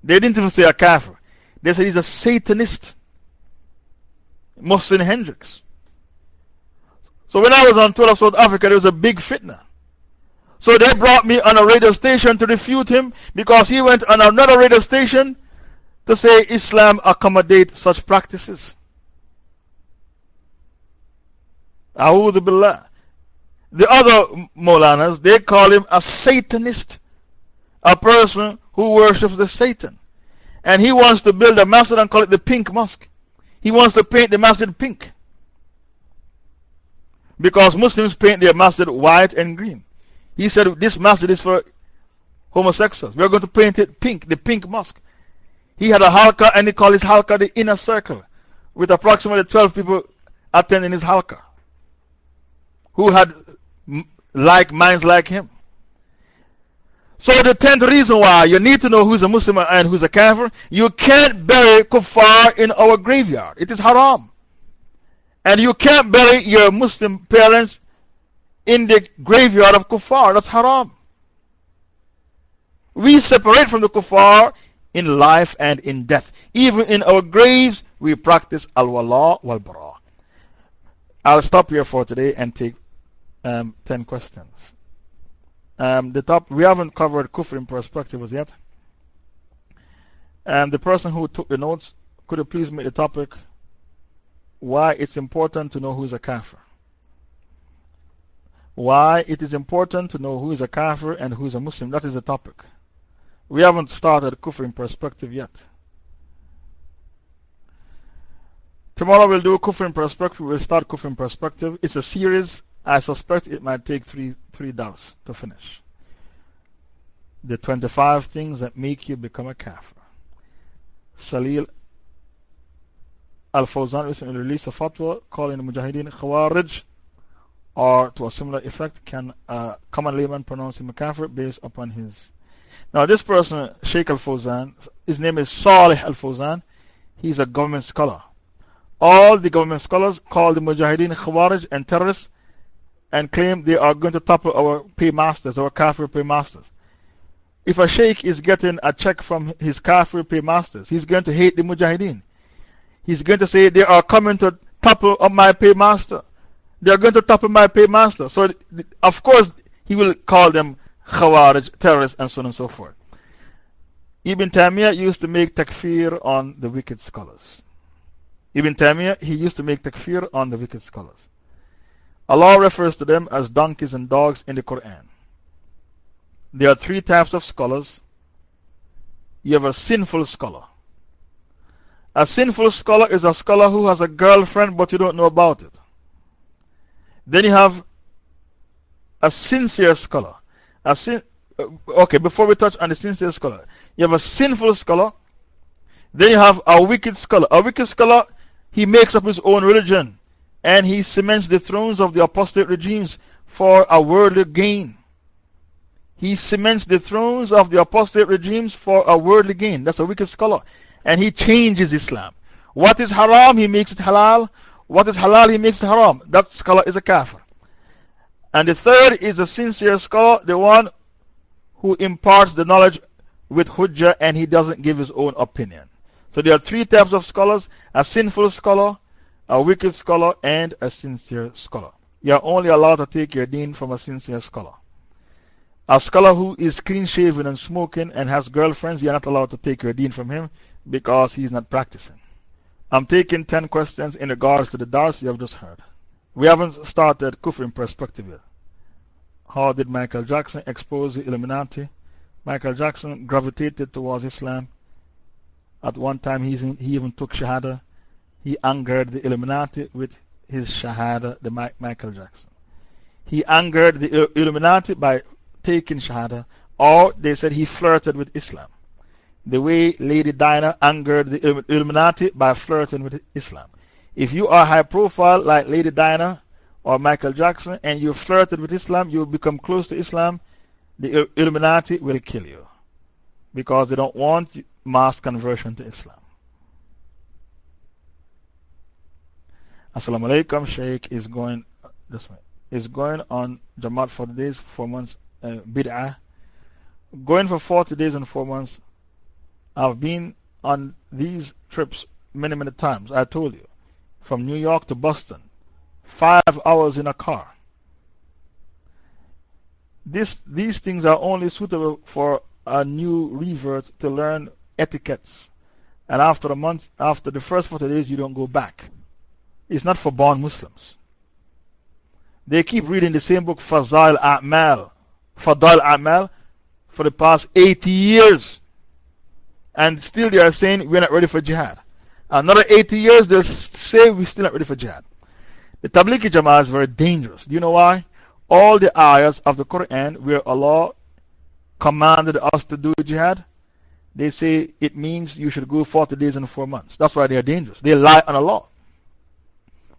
They didn't even say a kafir. They said he's a Satanist. Mohsen Hendricks. So when I was on tour of South Africa, there was a big fitna. So they brought me on a radio station to refute him because he went on another radio station to say Islam accommodate such practices. A'udhu Billah. The other Molanas, they call him a Satanist, a person who worships the Satan. And he wants to build a masjid and call it the Pink Mosque. He wants to paint the masjid pink. Because Muslims paint their masjid white and green. He said, This masjid is for homosexuals. We are going to paint it pink, the pink mosque. He had a halka and he called his halka the inner circle, with approximately 12 people attending his halka who had like minds like him. So, the tenth reason why you need to know who's a Muslim and who's a Kafir, you can't bury kuffar in our graveyard. It is haram. And you can't bury your Muslim parents in the graveyard of kuffar. That's haram. We separate from the kuffar in life and in death. Even in our graves, we practice al wala wal bara. I'll stop here for today and take um, 10 questions. Um, the top, we haven't covered kufr in perspective as yet. And the person who took the notes, could you please make the topic why it's important to know who's a kafir? why it is important to know who is a kafir and who is a Muslim. That is the topic. We haven't started kufr in perspective yet. Tomorrow we'll do kufr in perspective. We'll start kufr in perspective. It's a series. I suspect it might take three, three dars to finish. The 25 things that make you become a kafir. Salil Al Fawzan recently released a fatwa calling the Mujahideen Khawarij or to a similar effect, can a common layman pronounce him a kafir based upon his. Now, this person, Sheikh Al Fawzan, his name is Salih Al Fawzan. He's a government scholar. All the government scholars call the Mujahideen Khawarij and terrorists and claim they are going to topple our paymasters, our kafir paymasters. If a sheikh is getting a check from his kafir paymasters, he's going to hate the Mujahideen. He's going to say they are coming to topple up my paymaster they are going to topple my paymaster. So, of course, he will call them Khawarij, terrorists, and so on and so forth. Ibn Taymiyyah used to make takfir on the wicked scholars. Ibn Taymiyyah, he used to make takfir on the wicked scholars. Allah refers to them as donkeys and dogs in the Quran. There are three types of scholars. You have a sinful scholar. A sinful scholar is a scholar who has a girlfriend but you don't know about it. Then you have a sincere scholar. A sin, uh, okay, before we touch on the sincere scholar, you have a sinful scholar. Then you have a wicked scholar. A wicked scholar, he makes up his own religion and he cements the thrones of the apostate regimes for a worldly gain. He cements the thrones of the apostate regimes for a worldly gain. That's a wicked scholar. And he changes Islam. What is haram, he makes it halal. What is halal, he makes it haram. That scholar is a kafir. And the third is a sincere scholar, the one who imparts the knowledge with hujjah and he doesn't give his own opinion. So there are three types of scholars a sinful scholar, a wicked scholar, and a sincere scholar. You are only allowed to take your deen from a sincere scholar. A scholar who is clean shaven and smoking and has girlfriends, you are not allowed to take your deen from him because he is not practicing. I'm taking 10 questions in regards to the Dars you have just heard. We haven't started Kufr in perspective yet. How did Michael Jackson expose the Illuminati? Michael Jackson gravitated towards Islam. At one time, he even took Shahada. He angered the Illuminati with his Shahada, the Michael Jackson. He angered the Illuminati by taking Shahada, or they said he flirted with Islam the way Lady Diana angered the Illuminati by flirting with Islam. If you are high profile like Lady Diana or Michael Jackson and you flirted with Islam, you become close to Islam, the Illuminati will kill you because they don't want mass conversion to Islam. Assalamu alaikum, Sheikh is going this way. Is going on Jamaat for the days, four months, uh, bid'ah. Going for 40 days and four months I've been on these trips many, many times. I told you. From New York to Boston. Five hours in a car. This, these things are only suitable for a new revert to learn etiquettes. And after a month, after the first 40 days, you don't go back. It's not for born Muslims. They keep reading the same book, Fazail A'mal, Fadail A'mal, for the past 80 years. And still they are saying we're not ready for jihad. Another 80 years, they'll say we're still not ready for jihad. The Tablighi Jama'ah is very dangerous. Do you know why? All the ayahs of the Quran where Allah commanded us to do jihad, they say it means you should go 40 days and 4 months. That's why they are dangerous. They lie on Allah.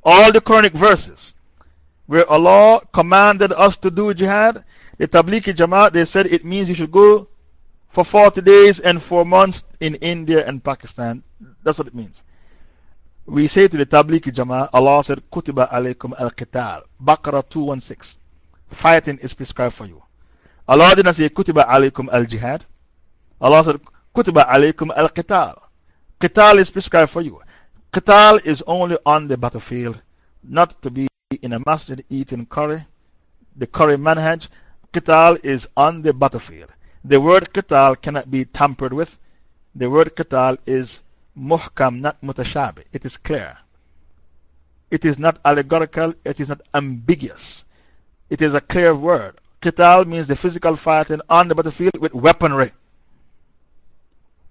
All the Quranic verses where Allah commanded us to do jihad, the Tablighi Jama'at, they said it means you should go for 40 days and 4 months in India and Pakistan. That's what it means. We say to the Tablighi Jama'at, Allah said, Kutiba alaykum al qital. Baqarah 216. Fighting is prescribed for you. Allah did not say Kutiba alaykum al jihad. Allah said Kutiba alaykum al qital. Qital is prescribed for you. Qital is only on the battlefield, not to be in a masjid eating curry. The curry manhaj. Qital is on the battlefield. The word qital cannot be tampered with. The word qital is muhkam, not mutashabi. It is clear. It is not allegorical, it is not ambiguous. It is a clear word. Qital means the physical fighting on the battlefield with weaponry.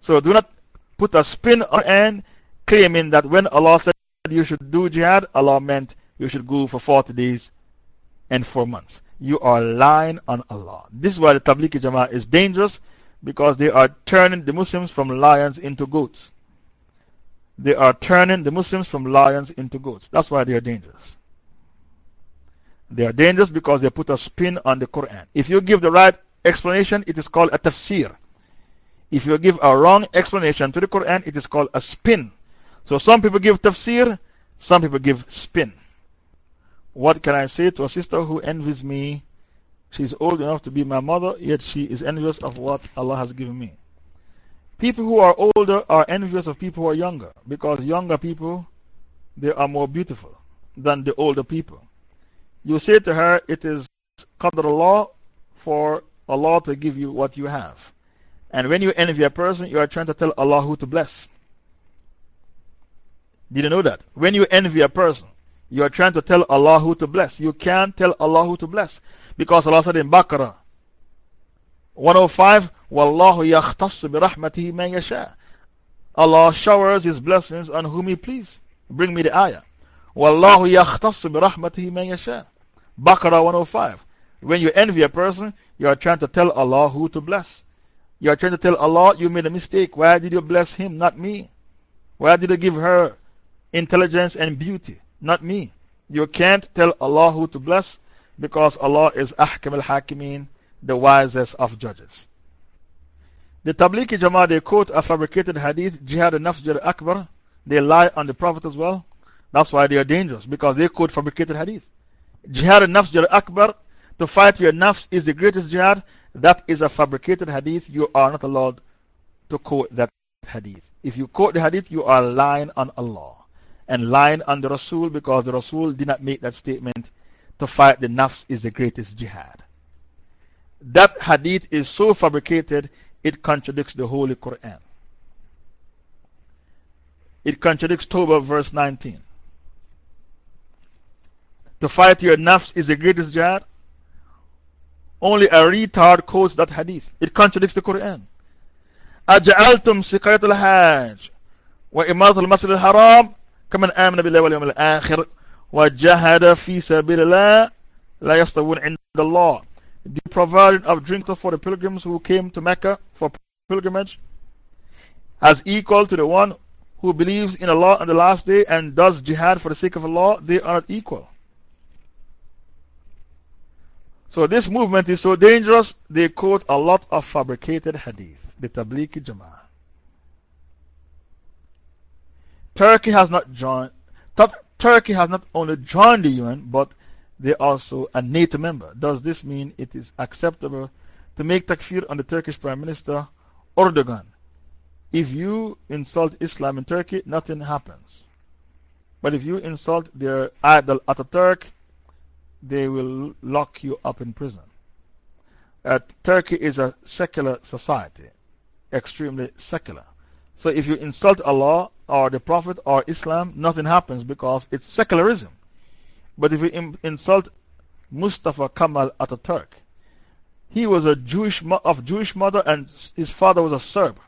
So do not put a spin on end claiming that when Allah said you should do jihad, Allah meant you should go for 40 days and 4 months. You are lying on Allah. This is why the Tablighi Jama'ah is dangerous because they are turning the Muslims from lions into goats. They are turning the Muslims from lions into goats. That's why they are dangerous. They are dangerous because they put a spin on the Quran. If you give the right explanation, it is called a tafsir. If you give a wrong explanation to the Quran, it is called a spin. So some people give tafsir, some people give spin. What can I say to a sister who envies me? She's old enough to be my mother, yet she is envious of what Allah has given me. People who are older are envious of people who are younger because younger people they are more beautiful than the older people. You say to her, It is qadr Allah for Allah to give you what you have. And when you envy a person, you are trying to tell Allah who to bless. Did you know that? When you envy a person, you are trying to tell Allah who to bless. You can't tell Allah who to bless. Because Allah said in Baqarah 105, Wallahu yakhtassu bi rahmatihi. Allah showers His blessings on whom He please. Bring me the ayah. Wallahu yakhtassu bi rahmatihi man. Baqarah 105. When you envy a person, you are trying to tell Allah who to bless. You are trying to tell Allah you made a mistake. Why did you bless him, not me? Why did you give her intelligence and beauty, not me? You can't tell Allah who to bless because Allah is Ahkam al Hakimin, the wisest of judges. The Tablighi Jama'ah, they quote a fabricated hadith, Jihad al Nafs al Akbar. They lie on the Prophet as well. That's why they are dangerous because they quote fabricated hadith. Jihad al-Nafs Akbar, to fight your nafs is the greatest jihad. That is a fabricated hadith. You are not allowed to quote that hadith. If you quote the hadith, you are lying on Allah and lying on the Rasul because the Rasul did not make that statement to fight the nafs is the greatest jihad. That hadith is so fabricated, it contradicts the Holy Quran. It contradicts Tawbah verse 19. To fight your nafs is the greatest jihad. Only a retard quotes that hadith. It contradicts the Quran. أجعلتم سقاية الحاج وإمارة المسجد الحرام كمن آمن بالله واليوم الآخر وجهد في سبيل الله لا يستوون عند الله The providing of drink for the pilgrims who came to Mecca for pilgrimage as equal to the one who believes in Allah on the last day and does jihad for the sake of Allah, they are not equal. So this movement is so dangerous, they quote a lot of fabricated hadith, the Tablighi Jama'ah. Turkey has not joined, Turkey has not only joined the UN, but they are also a NATO member. Does this mean it is acceptable to make takfir on the Turkish Prime Minister Erdogan If you insult Islam in Turkey, nothing happens. But if you insult their idol Ataturk, they will lock you up in prison. Uh, Turkey is a secular society, extremely secular. So if you insult Allah or the Prophet or Islam, nothing happens because it's secularism. But if you insult Mustafa Kemal Ataturk, he was a Jewish of Jewish mother and his father was a Serb.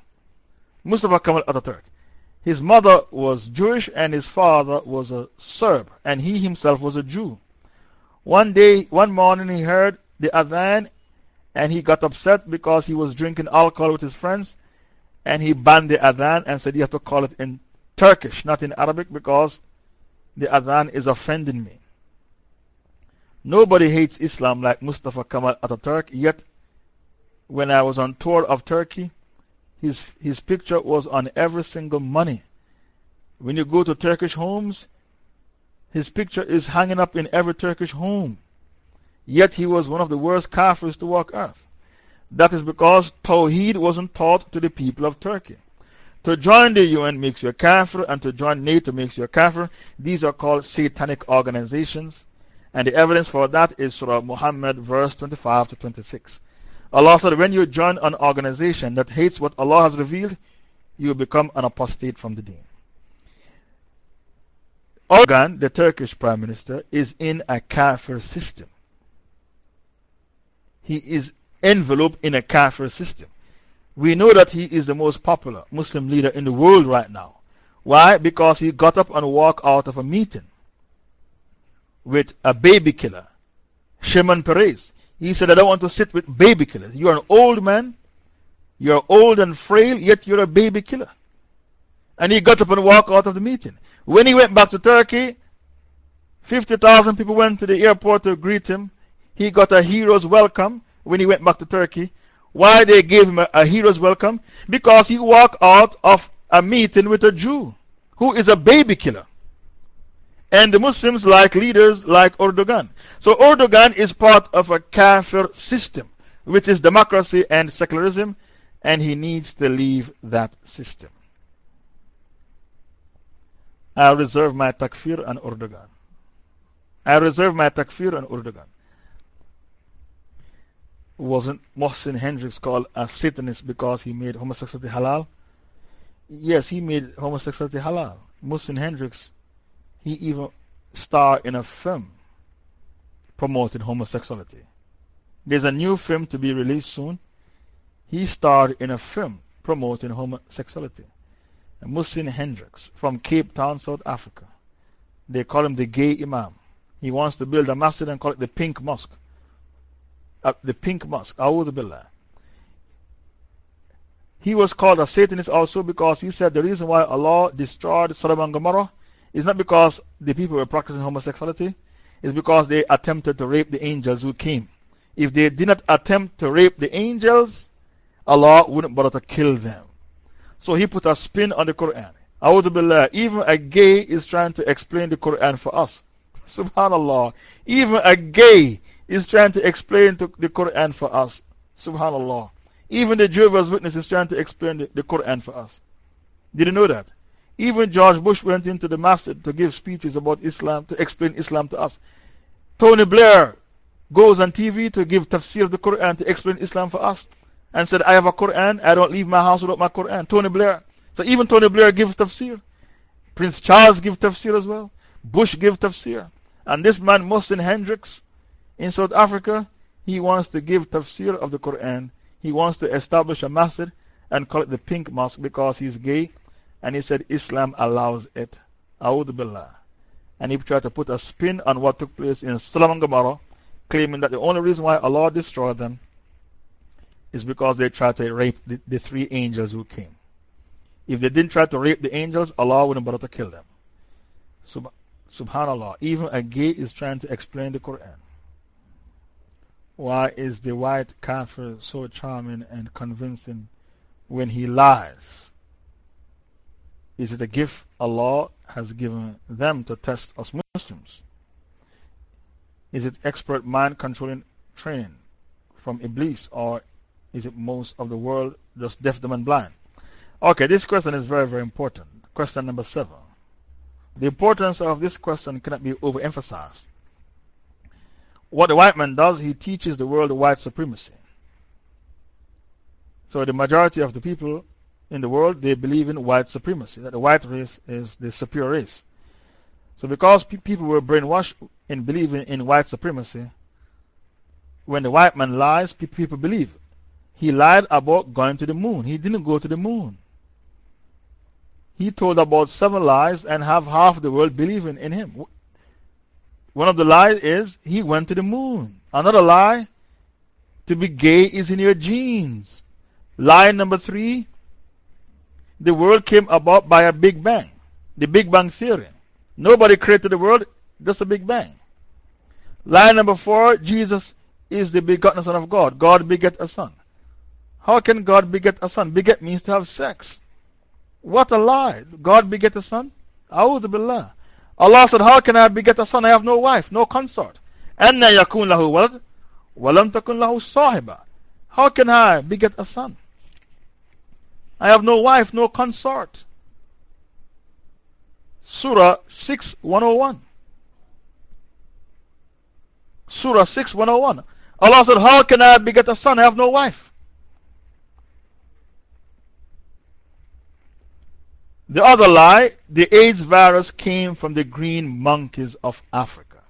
Mustafa Kemal Ataturk. His mother was Jewish and his father was a Serb, and he himself was a Jew. One day, one morning, he heard the Adhan and he got upset because he was drinking alcohol with his friends and he banned the Adhan and said, You have to call it in Turkish, not in Arabic, because the Adhan is offending me. Nobody hates Islam like Mustafa Kemal Ataturk, yet, when I was on tour of Turkey, his, his picture was on every single money. When you go to Turkish homes, his picture is hanging up in every Turkish home. Yet he was one of the worst kafirs to walk earth. That is because Tawheed wasn't taught to the people of Turkey. To join the UN makes you a kafir, and to join NATO makes you a kafir. These are called satanic organizations. And the evidence for that is Surah Muhammad, verse 25 to 26. Allah said, when you join an organization that hates what Allah has revealed, you become an apostate from the deen. Erdogan, the Turkish Prime Minister, is in a kafir system. He is enveloped in a kafir system. We know that he is the most popular Muslim leader in the world right now. Why? Because he got up and walked out of a meeting with a baby killer, Shimon Peres. He said, I don't want to sit with baby killers. You're an old man, you're old and frail, yet you're a baby killer. And he got up and walked out of the meeting. When he went back to Turkey, 50,000 people went to the airport to greet him. He got a hero's welcome when he went back to Turkey. Why they gave him a, a hero's welcome? Because he walked out of a meeting with a Jew who is a baby killer. And the Muslims like leaders like Erdogan. So Erdogan is part of a kafir system, which is democracy and secularism, and he needs to leave that system. I reserve my takfir on Erdogan. I reserve my takfir on Erdogan. Wasn't Mohsin Hendricks called a Satanist because he made homosexuality halal? Yes, he made homosexuality halal. Mohsin Hendricks, he even starred in a film promoting homosexuality. There's a new film to be released soon. He starred in a film promoting homosexuality. Mohsin Hendricks from Cape Town, South Africa. They call him the gay Imam. He wants to build a masjid and call it the Pink Mosque. Uh, the Pink Mosque. A'udhu Billah. He was called a Satanist also because he said the reason why Allah destroyed Sodom and Gomorrah is not because the people were practicing homosexuality, it's because they attempted to rape the angels who came. If they did not attempt to rape the angels, Allah wouldn't bother to kill them. So he put a spin on the Quran. Billah, even a gay is trying to explain the Quran for us. Subhanallah. Even a gay is trying to explain to the Quran for us. Subhanallah. Even the Jehovah's Witness is trying to explain the, the Quran for us. Did you know that? Even George Bush went into the masjid to give speeches about Islam, to explain Islam to us. Tony Blair goes on TV to give tafsir of the Quran to explain Islam for us and said, I have a Quran, I don't leave my house without my Quran. Tony Blair. So even Tony Blair gives tafsir. Prince Charles gives tafsir as well. Bush gives tafsir. And this man, Mohsin Hendricks, in South Africa, he wants to give tafsir of the Quran. He wants to establish a masjid and call it the Pink Mosque because he's gay. And he said Islam allows it. A'udhu Billah. And he tried to put a spin on what took place in Sodom and Gomorrah, claiming that the only reason why Allah destroyed them is because they tried to rape the, the three angels who came. If they didn't try to rape the angels, Allah wouldn't bother to kill them. Sub Subhanallah, even a gay is trying to explain the Quran. Why is the white kafir so charming and convincing when he lies? Is it a gift Allah has given them to test us Muslims? Is it expert mind controlling training from Iblis or is it most of the world just deaf, dumb, and blind? Okay, this question is very, very important. Question number seven. The importance of this question cannot be overemphasized. What the white man does, he teaches the world white supremacy. So the majority of the people in the world, they believe in white supremacy, that the white race is the superior race. So because pe people were brainwashed in believing in white supremacy, when the white man lies, pe people believe. He lied about going to the moon. He didn't go to the moon. He told about seven lies and have half the world believing in him. One of the lies is he went to the moon. Another lie, to be gay is in your genes. Lie number three, the world came about by a Big Bang. The Big Bang Theory. Nobody created the world, just a Big Bang. Lie number four, Jesus is the begotten Son of God. God beget a son. How can God beget a son? Beget means to have sex. What a lie. God beget a son? A'udhu billah. Allah said, How can I beget a son? I have no wife, no consort. أَنَّ يَكُونْ لَهُ وَلَدْ وَلَمْ تَكُنْ لَهُ صَاحِبًا How can I beget a son? I have no wife, no consort. Surah 6 101. Surah 6 101. Allah said, How can I beget a son? I have no wife. The other lie the AIDS virus came from the green monkeys of Africa.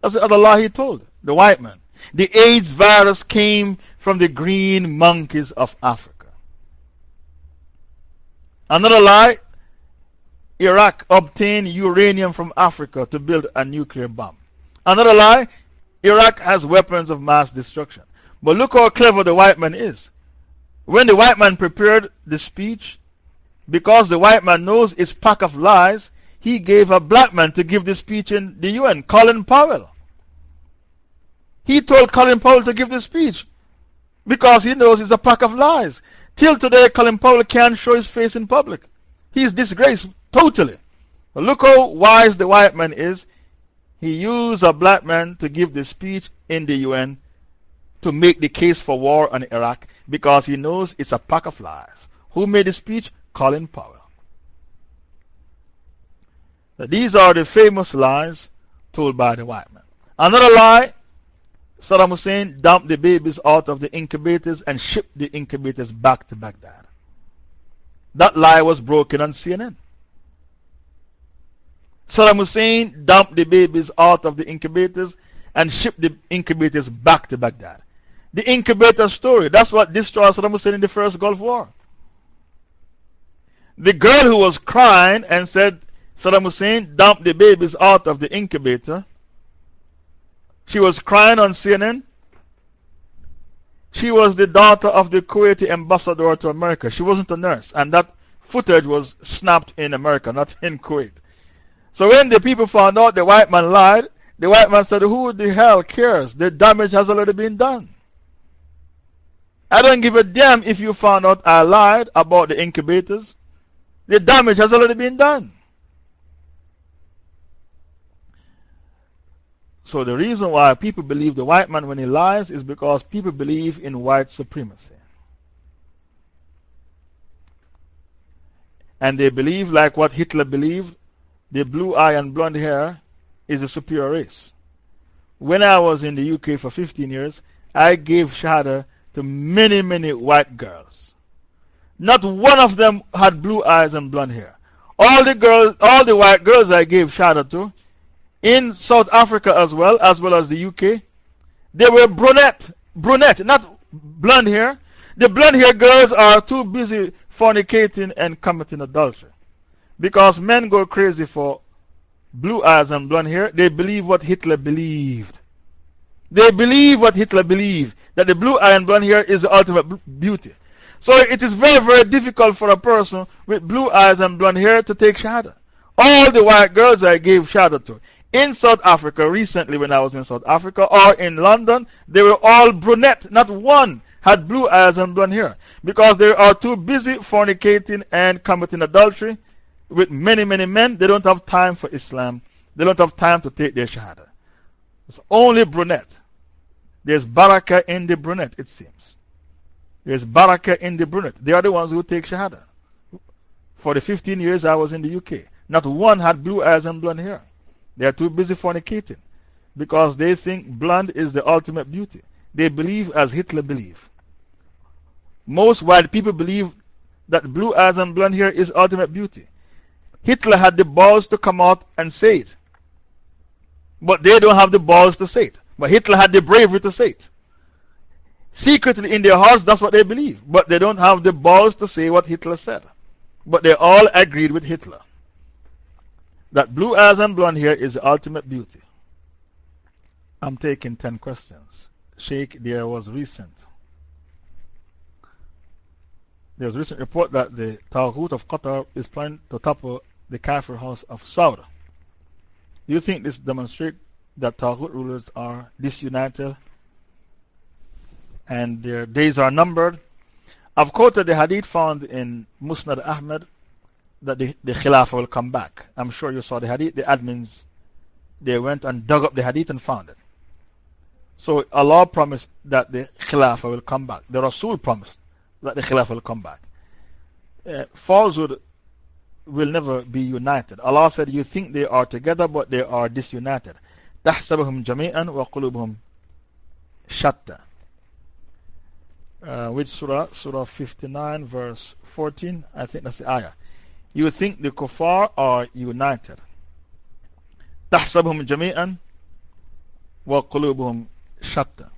That's the other lie he told, the white man. The AIDS virus came from the green monkeys of Africa. Another lie Iraq obtained uranium from Africa to build a nuclear bomb. Another lie Iraq has weapons of mass destruction. But look how clever the white man is. When the white man prepared the speech, because the white man knows it's pack of lies, he gave a black man to give the speech in the UN, Colin Powell. He told Colin Powell to give the speech because he knows it's a pack of lies. Till today, Colin Powell can't show his face in public. He's disgraced totally. Look how wise the white man is. He used a black man to give the speech in the UN to make the case for war on Iraq because he knows it's a pack of lies. Who made the speech? Colin Powell. these are the famous lies told by the white man. Another lie Saddam Hussein dumped the babies out of the incubators and shipped the incubators back to Baghdad. That lie was broken on CNN. Saddam Hussein dumped the babies out of the incubators and shipped the incubators back to Baghdad. The incubator story, that's what destroyed Saddam Hussein in the first Gulf War. The girl who was crying and said Saddam Hussein dumped the babies out of the incubator, she was crying on CNN. She was the daughter of the Kuwaiti ambassador to America. She wasn't a nurse, and that footage was snapped in America, not in Kuwait. So when the people found out the white man lied, the white man said, Who the hell cares? The damage has already been done. I don't give a damn if you found out I lied about the incubators. The damage has already been done. So, the reason why people believe the white man when he lies is because people believe in white supremacy. And they believe, like what Hitler believed, the blue eye and blonde hair is a superior race. When I was in the UK for 15 years, I gave Shahada to many, many white girls. Not one of them had blue eyes and blonde hair. All the girls, all the white girls I gave Shahada to, in South Africa as well, as well as the UK, they were brunette, brunette, not blonde hair. The blonde hair girls are too busy fornicating and committing adultery. Because men go crazy for blue eyes and blonde hair, they believe what Hitler believed. They believe what Hitler believed that the blue eye and blonde hair is the ultimate beauty. So it is very, very difficult for a person with blue eyes and blonde hair to take Shahada. All the white girls I gave Shahada to in South Africa recently, when I was in South Africa, or in London, they were all brunette. Not one had blue eyes and blonde hair because they are too busy fornicating and committing adultery with many, many men. They don't have time for Islam, they don't have time to take their Shahada. It's only brunette. There's baraka in the brunette, it seems. There's Baraka in the brunette. They are the ones who take Shahada. For the 15 years I was in the UK, not one had blue eyes and blonde hair. They are too busy fornicating because they think blonde is the ultimate beauty. They believe as Hitler believed. Most white people believe that blue eyes and blonde hair is ultimate beauty. Hitler had the balls to come out and say it. But they don't have the balls to say it. But Hitler had the bravery to say it. Secretly in their hearts, that's what they believe. But they don't have the balls to say what Hitler said. But they all agreed with Hitler that blue eyes and blonde hair is the ultimate beauty. I'm taking 10 questions. Sheikh, there was recent. There's a recent report that the Taghut of Qatar is planning to topple the Kafir house of Saudi. Do you think this demonstrates that Taghut rulers are disunited and their days are numbered? I've quoted the hadith found in Musnad Ahmed that the, the Khilafah will come back. I'm sure you saw the hadith. The admins, they went and dug up the hadith and found it. So Allah promised that the Khilafah will come back. The Rasul promised that the Khilafah will come back. Uh, falsehood will never be united. Allah said, You think they are together, but they are disunited. تحسبهم جميعا وقلوبهم شتى. Uh, which surah? Surah 59, verse 14. I think that's the ayah. You think the kuffar are united. تحسبهم جميعا وقلوبهم شتى.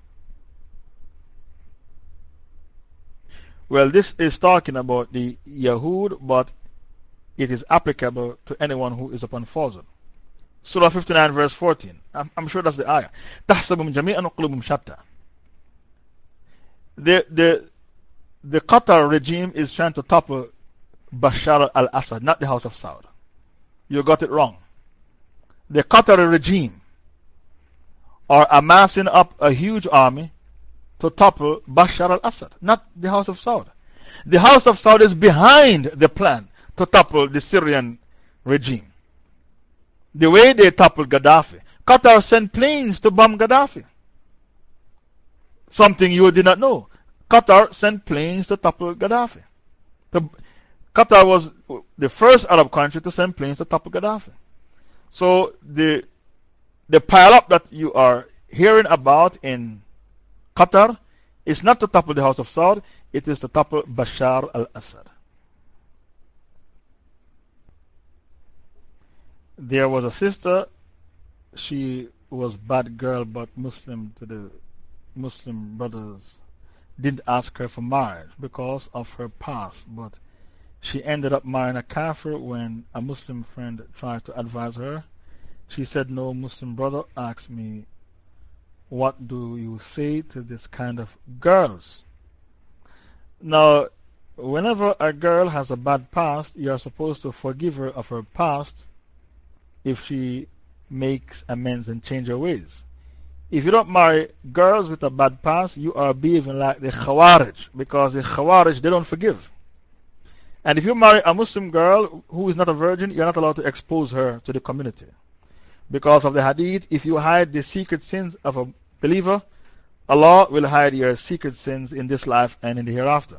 Well, this is talking about the Yahud, but it is applicable to anyone who is upon falsehood. Surah 59, verse 14. I'm, I'm sure that's the ayah. تحسبهم جميعا وقلوبهم شتى. The, the, the Qatar regime is trying to topple Bashar al Assad, not the House of Saud. You got it wrong. The Qatar regime are amassing up a huge army to topple Bashar al Assad, not the House of Saud. The House of Saud is behind the plan to topple the Syrian regime. The way they toppled Gaddafi. Qatar sent planes to bomb Gaddafi. Something you did not know. Qatar sent planes to topple Gaddafi. To, Qatar was the first Arab country to send planes to topple Gaddafi. So the, the pileup that you are hearing about in Qatar is not to topple the House of Saud, it is to topple Bashar al Assad. There was a sister, she was bad girl but Muslim to the Muslim brothers didn't ask her for marriage because of her past, but she ended up marrying a kafir when a Muslim friend tried to advise her. She said, No Muslim brother asked me what do you say to this kind of girls? Now, whenever a girl has a bad past, you are supposed to forgive her of her past if she makes amends and change her ways. If you don't marry girls with a bad past, you are behaving like the Khawarij because the Khawarij they don't forgive. And if you marry a Muslim girl who is not a virgin, you're not allowed to expose her to the community. Because of the hadith, if you hide the secret sins of a believer, Allah will hide your secret sins in this life and in the hereafter.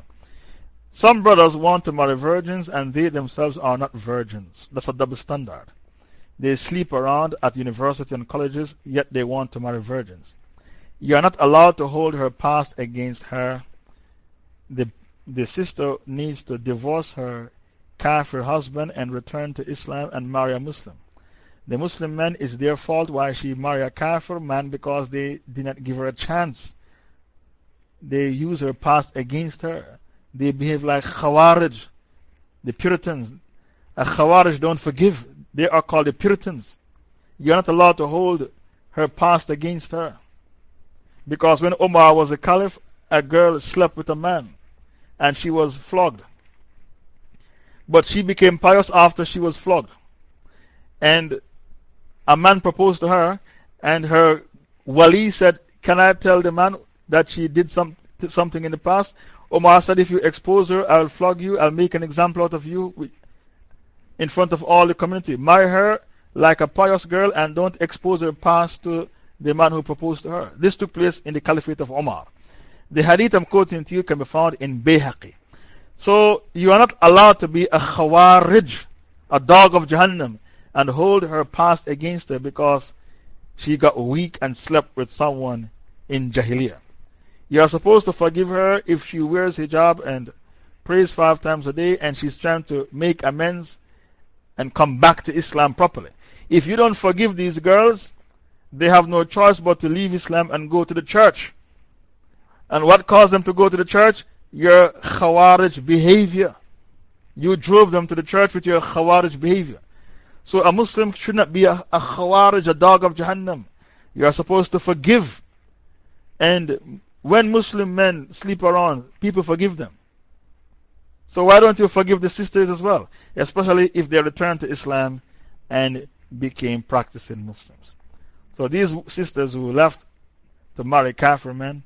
Some brothers want to marry virgins and they themselves are not virgins. That's a double standard. They sleep around at university and colleges, yet they want to marry virgins. You are not allowed to hold her past against her. The, the sister needs to divorce her kafir husband and return to Islam and marry a Muslim. The Muslim man is their fault why she married a kafir man because they did not give her a chance. They use her past against her. They behave like Khawarij, the Puritans. A Khawarij don't forgive. They are called the Puritans. You're not allowed to hold her past against her. Because when Omar was a caliph, a girl slept with a man and she was flogged. But she became pious after she was flogged. And a man proposed to her, and her wali said, Can I tell the man that she did some, something in the past? Omar said, If you expose her, I'll flog you, I'll make an example out of you in front of all the community. Marry her like a pious girl and don't expose her past to the man who proposed to her. This took place in the Caliphate of Omar. The hadith I'm quoting to you can be found in Bayhaqi. So you are not allowed to be a khawarij, a dog of Jahannam, and hold her past against her because she got weak and slept with someone in Jahiliyyah. You are supposed to forgive her if she wears hijab and prays five times a day and she's trying to make amends and come back to Islam properly. If you don't forgive these girls, they have no choice but to leave Islam and go to the church. And what caused them to go to the church? Your Khawarij behavior. You drove them to the church with your Khawarij behavior. So a Muslim should not be a, a Khawarij, a dog of Jahannam. You are supposed to forgive. And when Muslim men sleep around, people forgive them. So why don't you forgive the sisters as well? Especially if they returned to Islam and became practicing Muslims. So these sisters who left to marry Kafir men,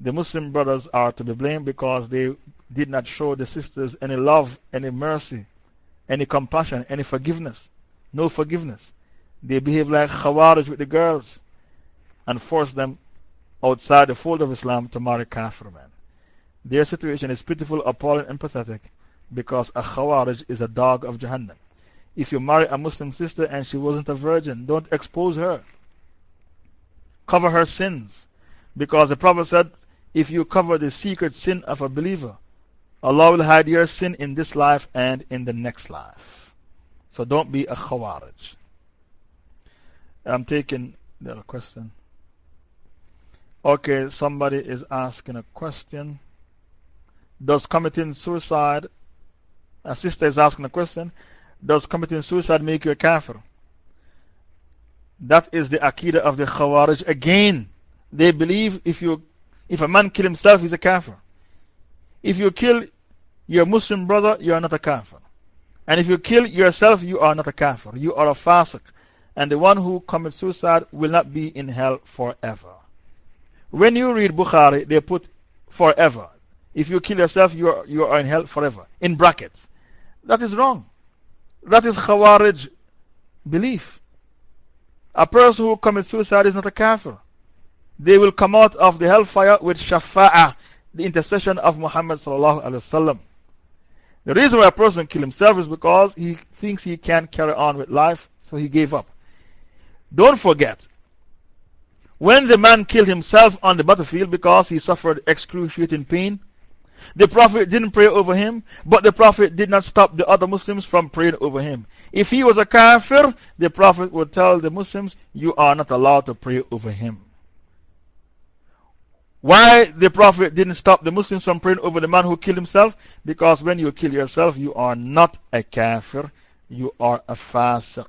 the Muslim brothers are to be blamed because they did not show the sisters any love, any mercy, any compassion, any forgiveness. No forgiveness. They behave like Khawarij with the girls and force them outside the fold of Islam to marry Kafir men. Their situation is pitiful, appalling, and pathetic because a Khawarij is a dog of Jahannam. If you marry a Muslim sister and she wasn't a virgin, don't expose her. Cover her sins. Because the Prophet said, if you cover the secret sin of a believer, Allah will hide your sin in this life and in the next life. So don't be a Khawarij. I'm taking the question. Okay, somebody is asking a question. Does committing suicide, a sister is asking a question, does committing suicide make you a kafir? That is the Aqidah of the Khawarij. Again, they believe if, you, if a man kill himself, he's a kafir. If you kill your Muslim brother, you are not a kafir. And if you kill yourself, you are not a kafir. You are a fasiq. And the one who commits suicide will not be in hell forever. When you read Bukhari, they put forever. If you kill yourself, you are, you are in hell forever. In brackets. That is wrong. That is Khawarij belief. A person who commits suicide is not a kafir. They will come out of the hellfire with shafa'ah, the intercession of Muhammad. The reason why a person kills himself is because he thinks he can't carry on with life, so he gave up. Don't forget, when the man killed himself on the battlefield because he suffered excruciating pain, the Prophet didn't pray over him, but the Prophet did not stop the other Muslims from praying over him. If he was a kafir, the Prophet would tell the Muslims, You are not allowed to pray over him. Why the Prophet didn't stop the Muslims from praying over the man who killed himself? Because when you kill yourself, you are not a kafir, you are a fasiq.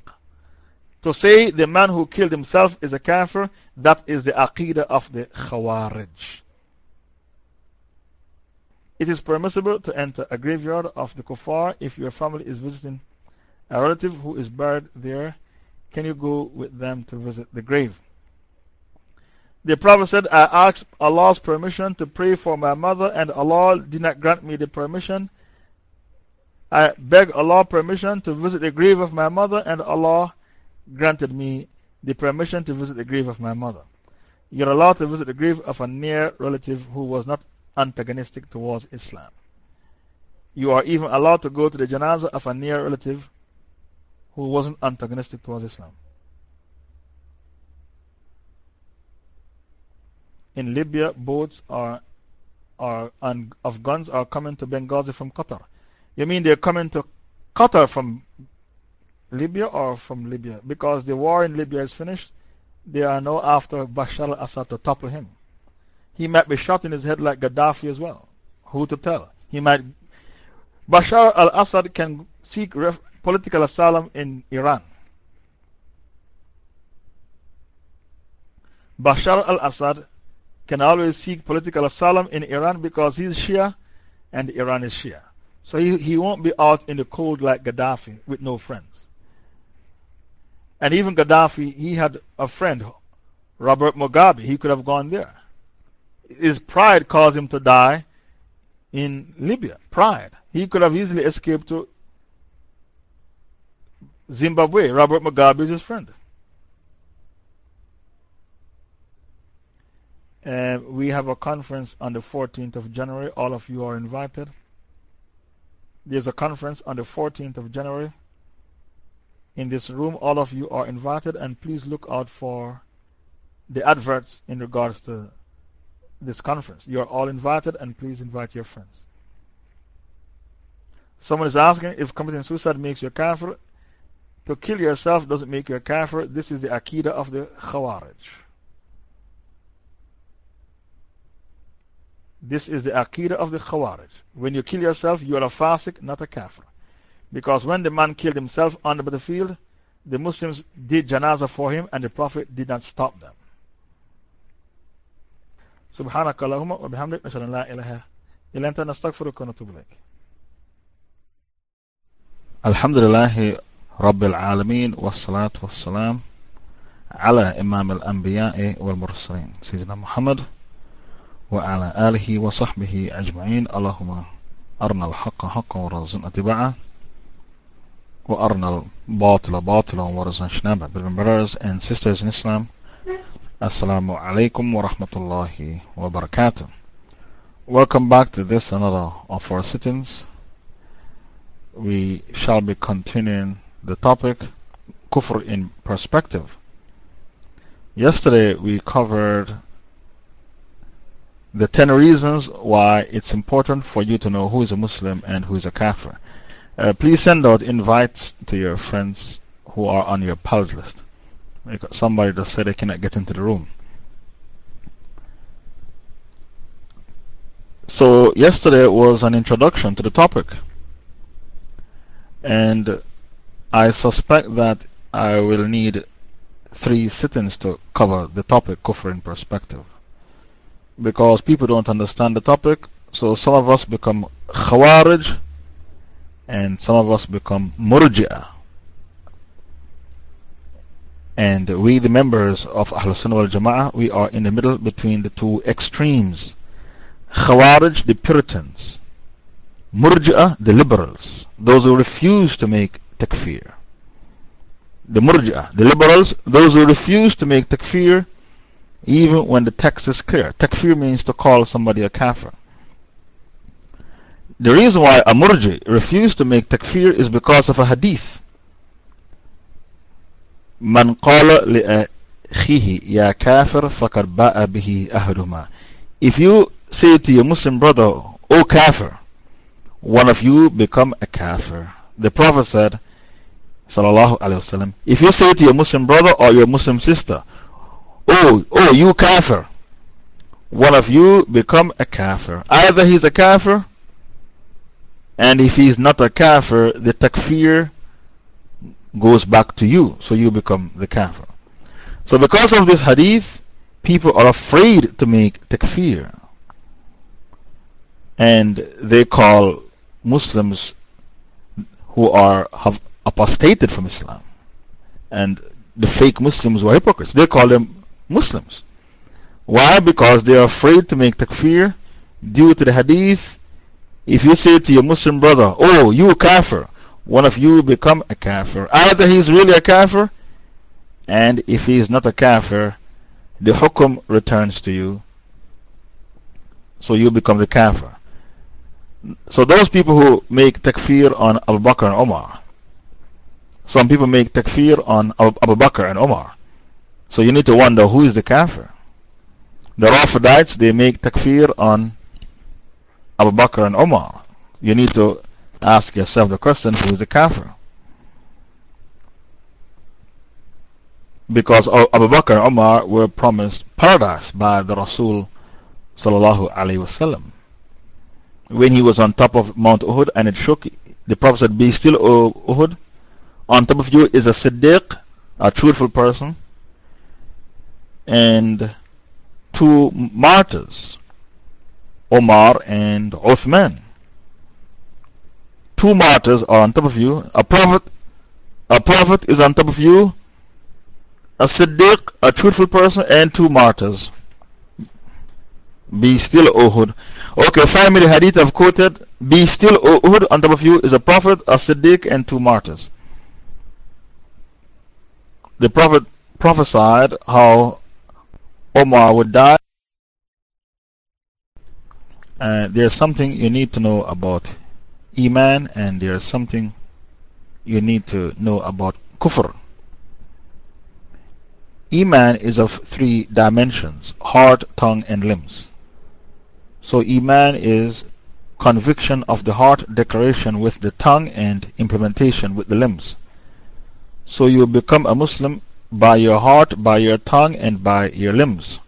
To say the man who killed himself is a kafir, that is the aqidah of the Khawarij. It is permissible to enter a graveyard of the kuffar if your family is visiting a relative who is buried there. Can you go with them to visit the grave? The Prophet said, I asked Allah's permission to pray for my mother, and Allah did not grant me the permission. I begged Allah permission to visit the grave of my mother, and Allah granted me the permission to visit the grave of my mother. You're allowed to visit the grave of a near relative who was not antagonistic towards Islam. You are even allowed to go to the janazah of a near relative who wasn't antagonistic towards Islam. In Libya, boats are, are, and of guns are coming to Benghazi from Qatar. You mean they're coming to Qatar from Libya or from Libya? Because the war in Libya is finished, they are now after Bashar al Assad to topple him. He might be shot in his head like Gaddafi as well. Who to tell? He might. Bashar al Assad can seek political asylum in Iran. Bashar al Assad can always seek political asylum in Iran because he's Shia and Iran is Shia. So he, he won't be out in the cold like Gaddafi with no friends. And even Gaddafi, he had a friend, Robert Mugabe. He could have gone there his pride caused him to die in Libya. Pride. He could have easily escaped to Zimbabwe. Robert Mugabe is his friend. Uh, we have a conference on the 14th of January. All of you are invited. There's a conference on the 14th of January. In this room, all of you are invited, and please look out for the adverts in regards to this conference. You are all invited, and please invite your friends. Someone is asking if committing suicide makes you a kafir. To kill yourself doesn't make you a kafir. This is the Aqidah of the Khawarij. This is the Aqidah of the Khawarij. When you kill yourself, you are a fasik, not a kafir. Because when the man killed himself on the battlefield, the Muslims did janazah for him and the Prophet did not stop them. سبحانك اللهم وبحمدك نشهد أن لا إله إلا أنت نستغفرك ونتوب إليك. الحمد لله رب العالمين والصلاة والسلام على إمام الأنبياء والمرسلين سيدنا محمد وعلى آله وصحبه أجمعين. اللهم أرنا الحق حقا ورزقنا اتباعه وأرنا الباطل باطلا ورزقنا اجتنابه. Brothers and sisters in Islam Assalamu alaikum wa rahmatullahi wa barakatuh. Welcome back to this another of our sittings. We shall be continuing the topic Kufr in perspective. Yesterday we covered the 10 reasons why it's important for you to know who is a Muslim and who is a Kafir. Uh, please send out invites to your friends who are on your pals list. Because somebody just said they cannot get into the room. So, yesterday was an introduction to the topic. And I suspect that I will need three sittings to cover the topic, Kufr in perspective because people don't understand the topic. So some of us become Khawarij and some of us become Murji'ah. And we, the members of Ahlul Sunnah wal Jama'ah, we are in the middle between the two extremes. Khawarij, the Puritans. Murji'ah, the liberals. Those who refuse to make takfir. The Murji'ah, the liberals, those who refuse to make takfir even when the text is clear. Takfir means to call somebody a kafir. The reason why a murji refused to make takfir is because of a hadith. من قال لأخيه يا كافر فقد باء به أهلهما If you say to your Muslim brother, O kafir, one of you become a kafir. The Prophet said, Sallallahu Alaihi Wasallam, if you say to your Muslim brother or your Muslim sister, Oh, oh, you kafir. One of you become a kafir. Either he's a kafir, and if he's not a kafir, the takfir goes back to you, so you become the kafir. So, because of this hadith, people are afraid to make takfir. And they call Muslims who are, have apostated from Islam. And the fake Muslims who are hypocrites, they call them Muslims. Why? Because they are afraid to make takfir due to the hadith. If you say to your Muslim brother, Oh, you kafir, one of you become a kafir. Either he is really a kafir, and if he is not a kafir, the hukum returns to you. So you become the kafir. So those people who make takfir on Abu Bakr and Omar, some people make takfir on Abu Bakr and Omar. So you need to wonder who is the kafir. The Rafidites, they make takfir on Abu Bakr and Omar. You need to ask yourself the question who is the kafir? Because Abu Bakr and Omar were promised paradise by the Rasul sallallahu alayhi wasallam. When he was on top of Mount Uhud and it shook, the Prophet said, Be still, O Uhud. On top of you is a Siddiq, a truthful person and two martyrs, Omar and Uthman. Two martyrs are on top of you. A prophet, a prophet is on top of you. A Siddiq, a truthful person, and two martyrs. Be still, Uhud. Okay, find me the hadith I've quoted. Be still, Uhud. On top of you is a prophet, a Siddiq, and two martyrs. The prophet prophesied how Omar would die uh, there's something you need to know about Iman, and there's something you need to know about Kufr. Iman is of three dimensions heart, tongue, and limbs. So, Iman is conviction of the heart, declaration with the tongue, and implementation with the limbs. So, you become a Muslim by your heart, by your tongue, and by your limbs.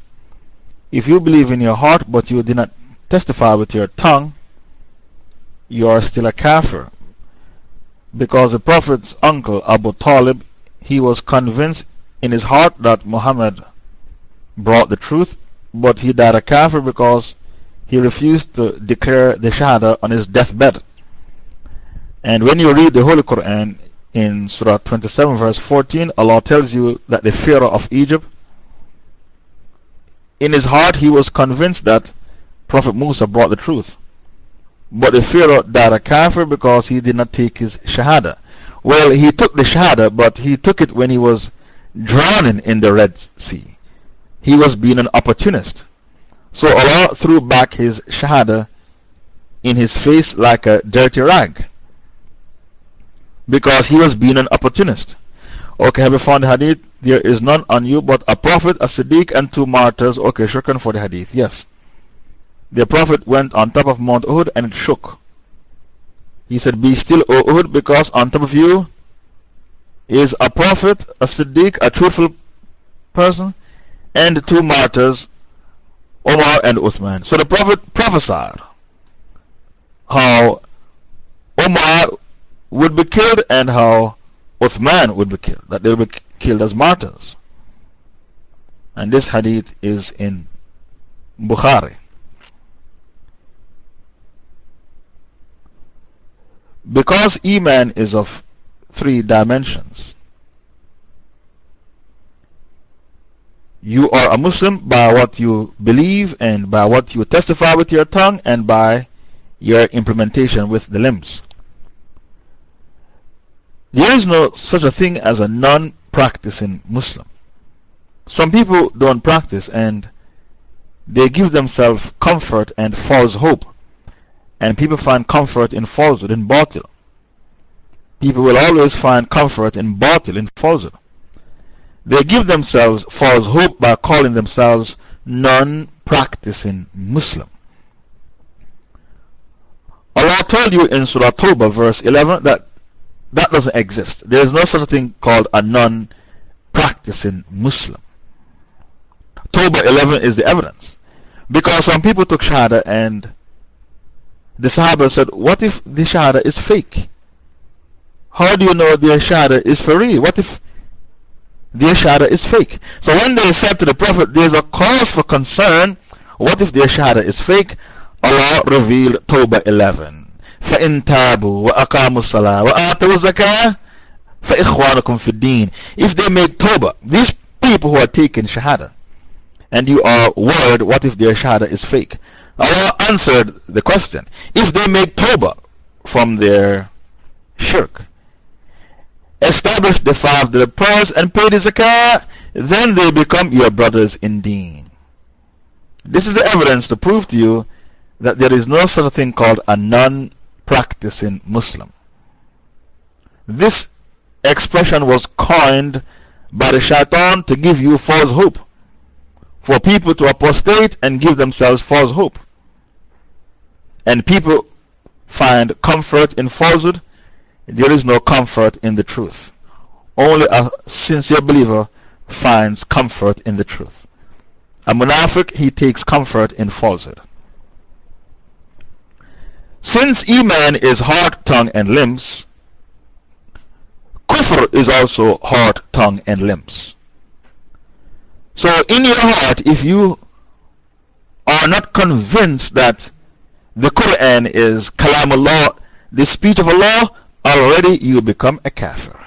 If you believe in your heart but you did not testify with your tongue, you are still a kafir. Because the Prophet's uncle Abu Talib, he was convinced in his heart that Muhammad brought the truth, but he died a kafir because he refused to declare the Shahada on his deathbed. And when you read the Holy Quran in Surah 27, verse 14, Allah tells you that the Pharaoh of Egypt, in his heart, he was convinced that Prophet Musa brought the truth. But the Pharaoh died a kafir because he did not take his Shahada. Well, he took the Shahada, but he took it when he was drowning in the Red Sea. He was being an opportunist. So Allah threw back his Shahada in his face like a dirty rag because he was being an opportunist. Okay, have you found the hadith? There is none on you but a prophet, a siddiq, and two martyrs. Okay, shukran for the hadith. Yes. The prophet went on top of Mount Uhud and it shook. He said, Be still, O Uhud, because on top of you is a prophet, a Siddiq, a truthful person, and two martyrs, Omar and Uthman. So the Prophet prophesied how Omar would be killed and how Uthman would be killed, that they would be killed as martyrs. And this hadith is in Bukhari. Because Iman is of three dimensions. You are a Muslim by what you believe and by what you testify with your tongue and by your implementation with the limbs. There is no such a thing as a non practicing Muslim. Some people don't practice and they give themselves comfort and false hope. And people find comfort in falsehood, in batil. People will always find comfort in batil, in falsehood. They give themselves false hope by calling themselves non practicing Muslim. Allah told you in Surah Tawbah, verse 11, that that doesn't exist. There is no such thing called a non practicing Muslim. Tawbah 11 is the evidence. Because some people took Shahada and the Sahaba said, What if the Shahada is fake? How do you know their Shahada is for real? What if their Shahada is fake? So when they said to the Prophet, There's a cause for concern, what if their Shahada is fake? Allah revealed Tawbah 11. فَإِن تَابُوا وَأَقَامُوا الصَّلَاةَ وَآتَوُا الزَّكَاةَ فَإِخْوَانُكُمْ فِي الدِّينِ If they make Tawbah, these people who are taking Shahada, and you are worried, what if their Shahada is fake? Allah answered the question. If they make Tawbah from their shirk, establish the five daily prayers and pay the zakah, then they become your brothers in deen. This is the evidence to prove to you that there is no such thing called a non practicing Muslim. This expression was coined by the shaitan to give you false hope, for people to apostate and give themselves false hope. And people find comfort in falsehood there is no comfort in the truth. Only a sincere believer finds comfort in the truth. A munafiq, he takes comfort in falsehood. Since Iman is heart, tongue, and limbs, Kufr is also heart, tongue, and limbs. So, in your heart, if you are not convinced that the Quran is Kalamullah, the speech of Allah, already you become a kafir.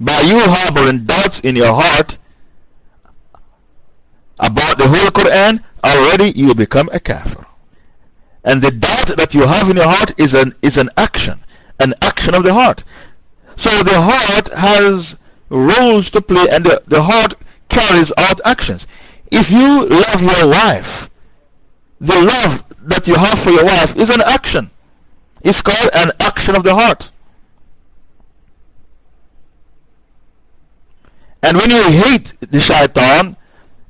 By you harboring doubts in your heart about the whole Quran, already you become a kafir. And the doubt that you have in your heart is an, is an action, an action of the heart. So the heart has roles to play, and the, the heart carries out actions. If you love your wife, the love that you have for your wife is an action. It's called an action of the heart. And when you hate the shaitan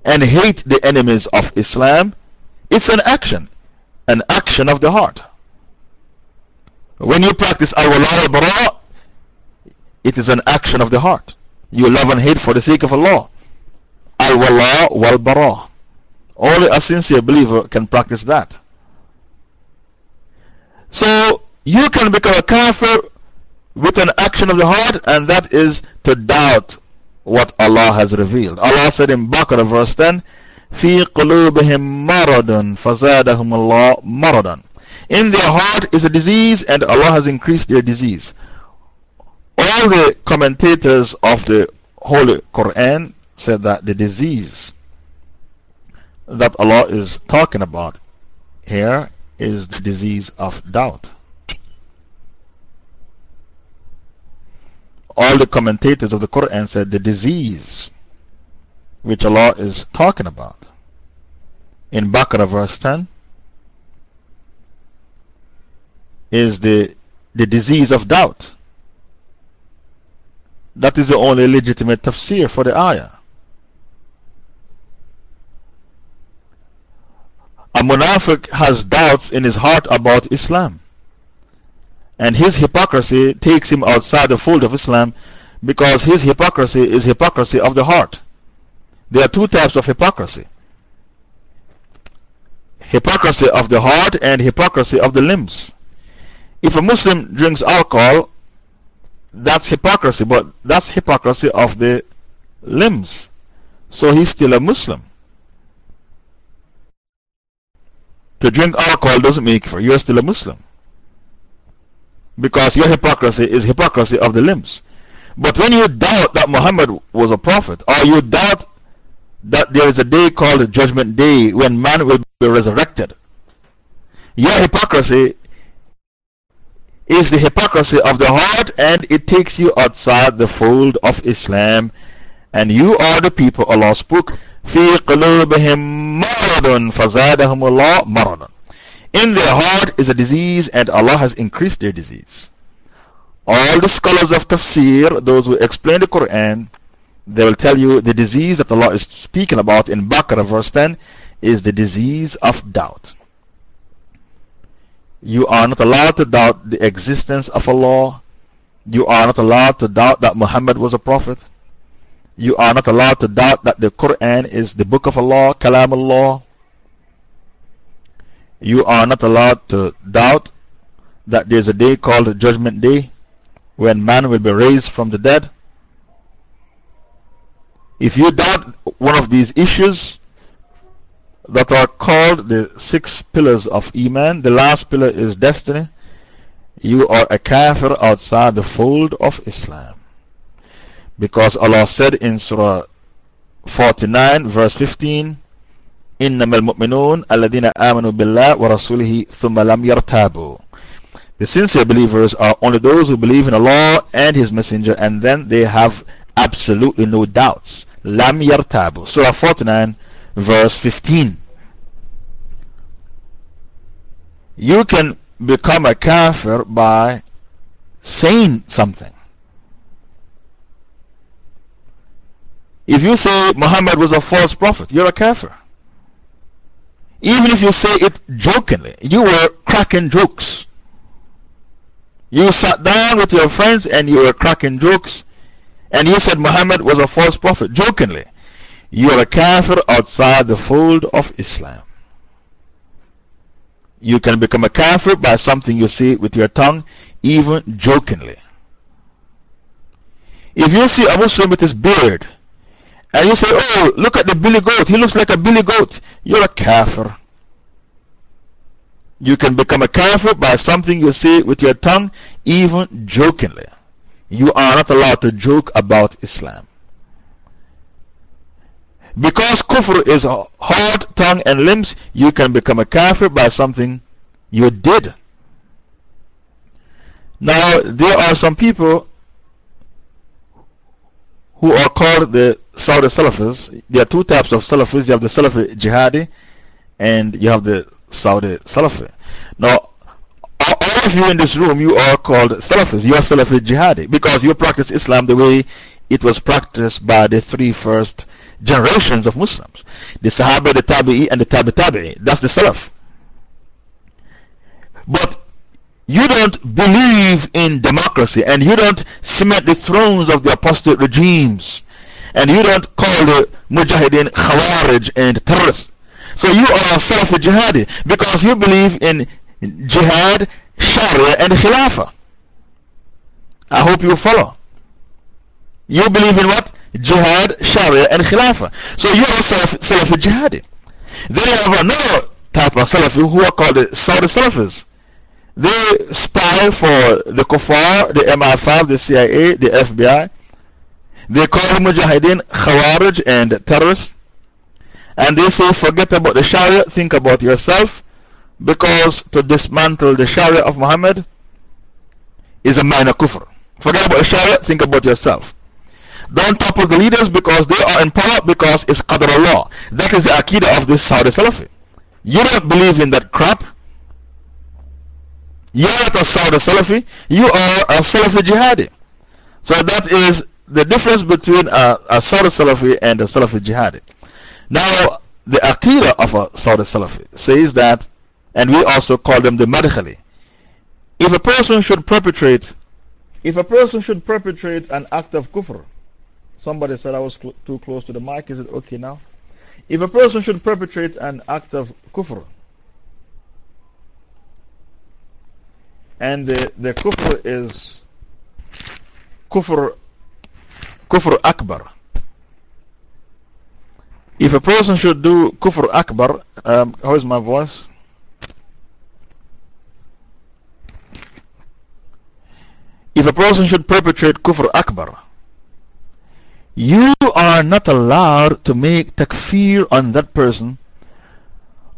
and hate the enemies of Islam, it's an action, an action of the heart. When you practice al-wala al-bara, it is an action of the heart. You love and hate for the sake of Allah. Al-wala wal-bara. Only a sincere believer can practice that. So, you can become a kafir with an action of the heart, and that is to doubt what Allah has revealed. Allah said in Baqarah verse 10, في قلوبهم مرض فزادهم الله مرضا In their heart is a disease and Allah has increased their disease. All the commentators of the Holy Quran said that the disease that Allah is talking about here is the disease of doubt. all the commentators of the Quran said the disease which Allah is talking about in Baqarah verse 10 is the, the disease of doubt. That is the only legitimate tafsir for the ayah. A munafiq has doubts in his heart about Islam. And his hypocrisy takes him outside the fold of Islam because his hypocrisy is hypocrisy of the heart. There are two types of hypocrisy hypocrisy of the heart and hypocrisy of the limbs. If a Muslim drinks alcohol, that's hypocrisy, but that's hypocrisy of the limbs. So he's still a Muslim. To drink alcohol doesn't make you, you're still a Muslim because your hypocrisy is hypocrisy of the limbs. But when you doubt that Muhammad was a prophet, or you doubt that there is a day called Judgment Day when man will be resurrected, your hypocrisy is the hypocrisy of the heart and it takes you outside the fold of Islam. And you are the people Allah spoke. في قلوبهم مرض فزادهم الله مرضا in their heart is a disease, and Allah has increased their disease. All the scholars of tafsir, those who explain the Quran, they will tell you the disease that Allah is speaking about in Baqarah verse 10 is the disease of doubt. You are not allowed to doubt the existence of Allah. You are not allowed to doubt that Muhammad was a prophet. You are not allowed to doubt that the Quran is the book of Allah, Kalam Allah. You are not allowed to doubt that there is a day called Judgment Day when man will be raised from the dead. If you doubt one of these issues that are called the six pillars of Iman, the last pillar is destiny, you are a kafir outside the fold of Islam. Because Allah said in Surah 49, verse 15, إنما المؤمنون الذين آمنوا بالله ورسوله ثم لم يرتابوا The sincere believers are only those who believe in Allah and His Messenger and then they have absolutely no doubts. Lam yartabu. Surah 49 verse 15. You can become a kafir by saying something. If you say Muhammad was a false prophet, you're a kafir. Even if you say it jokingly, you were cracking jokes. You sat down with your friends and you were cracking jokes, and you said Muhammad was a false prophet, jokingly. You are a kafir outside the fold of Islam. You can become a kafir by something you say with your tongue, even jokingly. If you see a Muslim with his beard and you say, Oh, look at the billy goat. He looks like a billy goat. You're a kafir. You can become a kafir by something you say with your tongue, even jokingly. You are not allowed to joke about Islam. Because kufr is heart, tongue, and limbs, you can become a kafir by something you did. Now, there are some people who are called the Saudi Salafis. There are two types of Salafis. You have the Salafi Jihadi and you have the Saudi Salafi. Now, all of you in this room, you are called Salafis. You are Salafi Jihadi because you practice Islam the way it was practiced by the three first generations of Muslims the Sahaba, the Tabi'i, and the Tabi Tabi'i. That's the Salaf. But you don't believe in democracy and you don't cement the thrones of the apostate regimes and you don't call the Mujahideen Khawarij and terrorists. So you are a Salafi Jihadi because you believe in Jihad, Sharia, and Khilafah. I hope you follow. You believe in what? Jihad, Sharia, and Khilafah. So you are Salafi, Salafi Jihadi. Then you have another type of Salafi who are called the Saudi Salafis. They spy for the Kuffar, the MI5, the CIA, the FBI. They call Mujahideen Khawarij and terrorists. And they say, forget about the Sharia, think about yourself. Because to dismantle the Sharia of Muhammad is a minor kufr. Forget about the Sharia, think about yourself. Don't topple the leaders because they are in power because it's Qadr Allah. That is the Aqidah of this Saudi Salafi. You don't believe in that crap. You're not a Saudi Salafi, you are a Salafi Jihadi. So that is the difference between a, a Saudi Salafi and a Salafi Jihadi. Now, the Aqidah of a Saudi Salafi says that, and we also call them the Madkhali. If a person should perpetrate, if a person should perpetrate an act of kufr, Somebody said I was cl too close to the mic. Is it okay now? If a person should perpetrate an act of kufr, and the, the kufr is kufr, kufr akbar. If a person should do kufr akbar, um, how is my voice? If a person should perpetrate kufr akbar, you are not allowed to make takfir on that person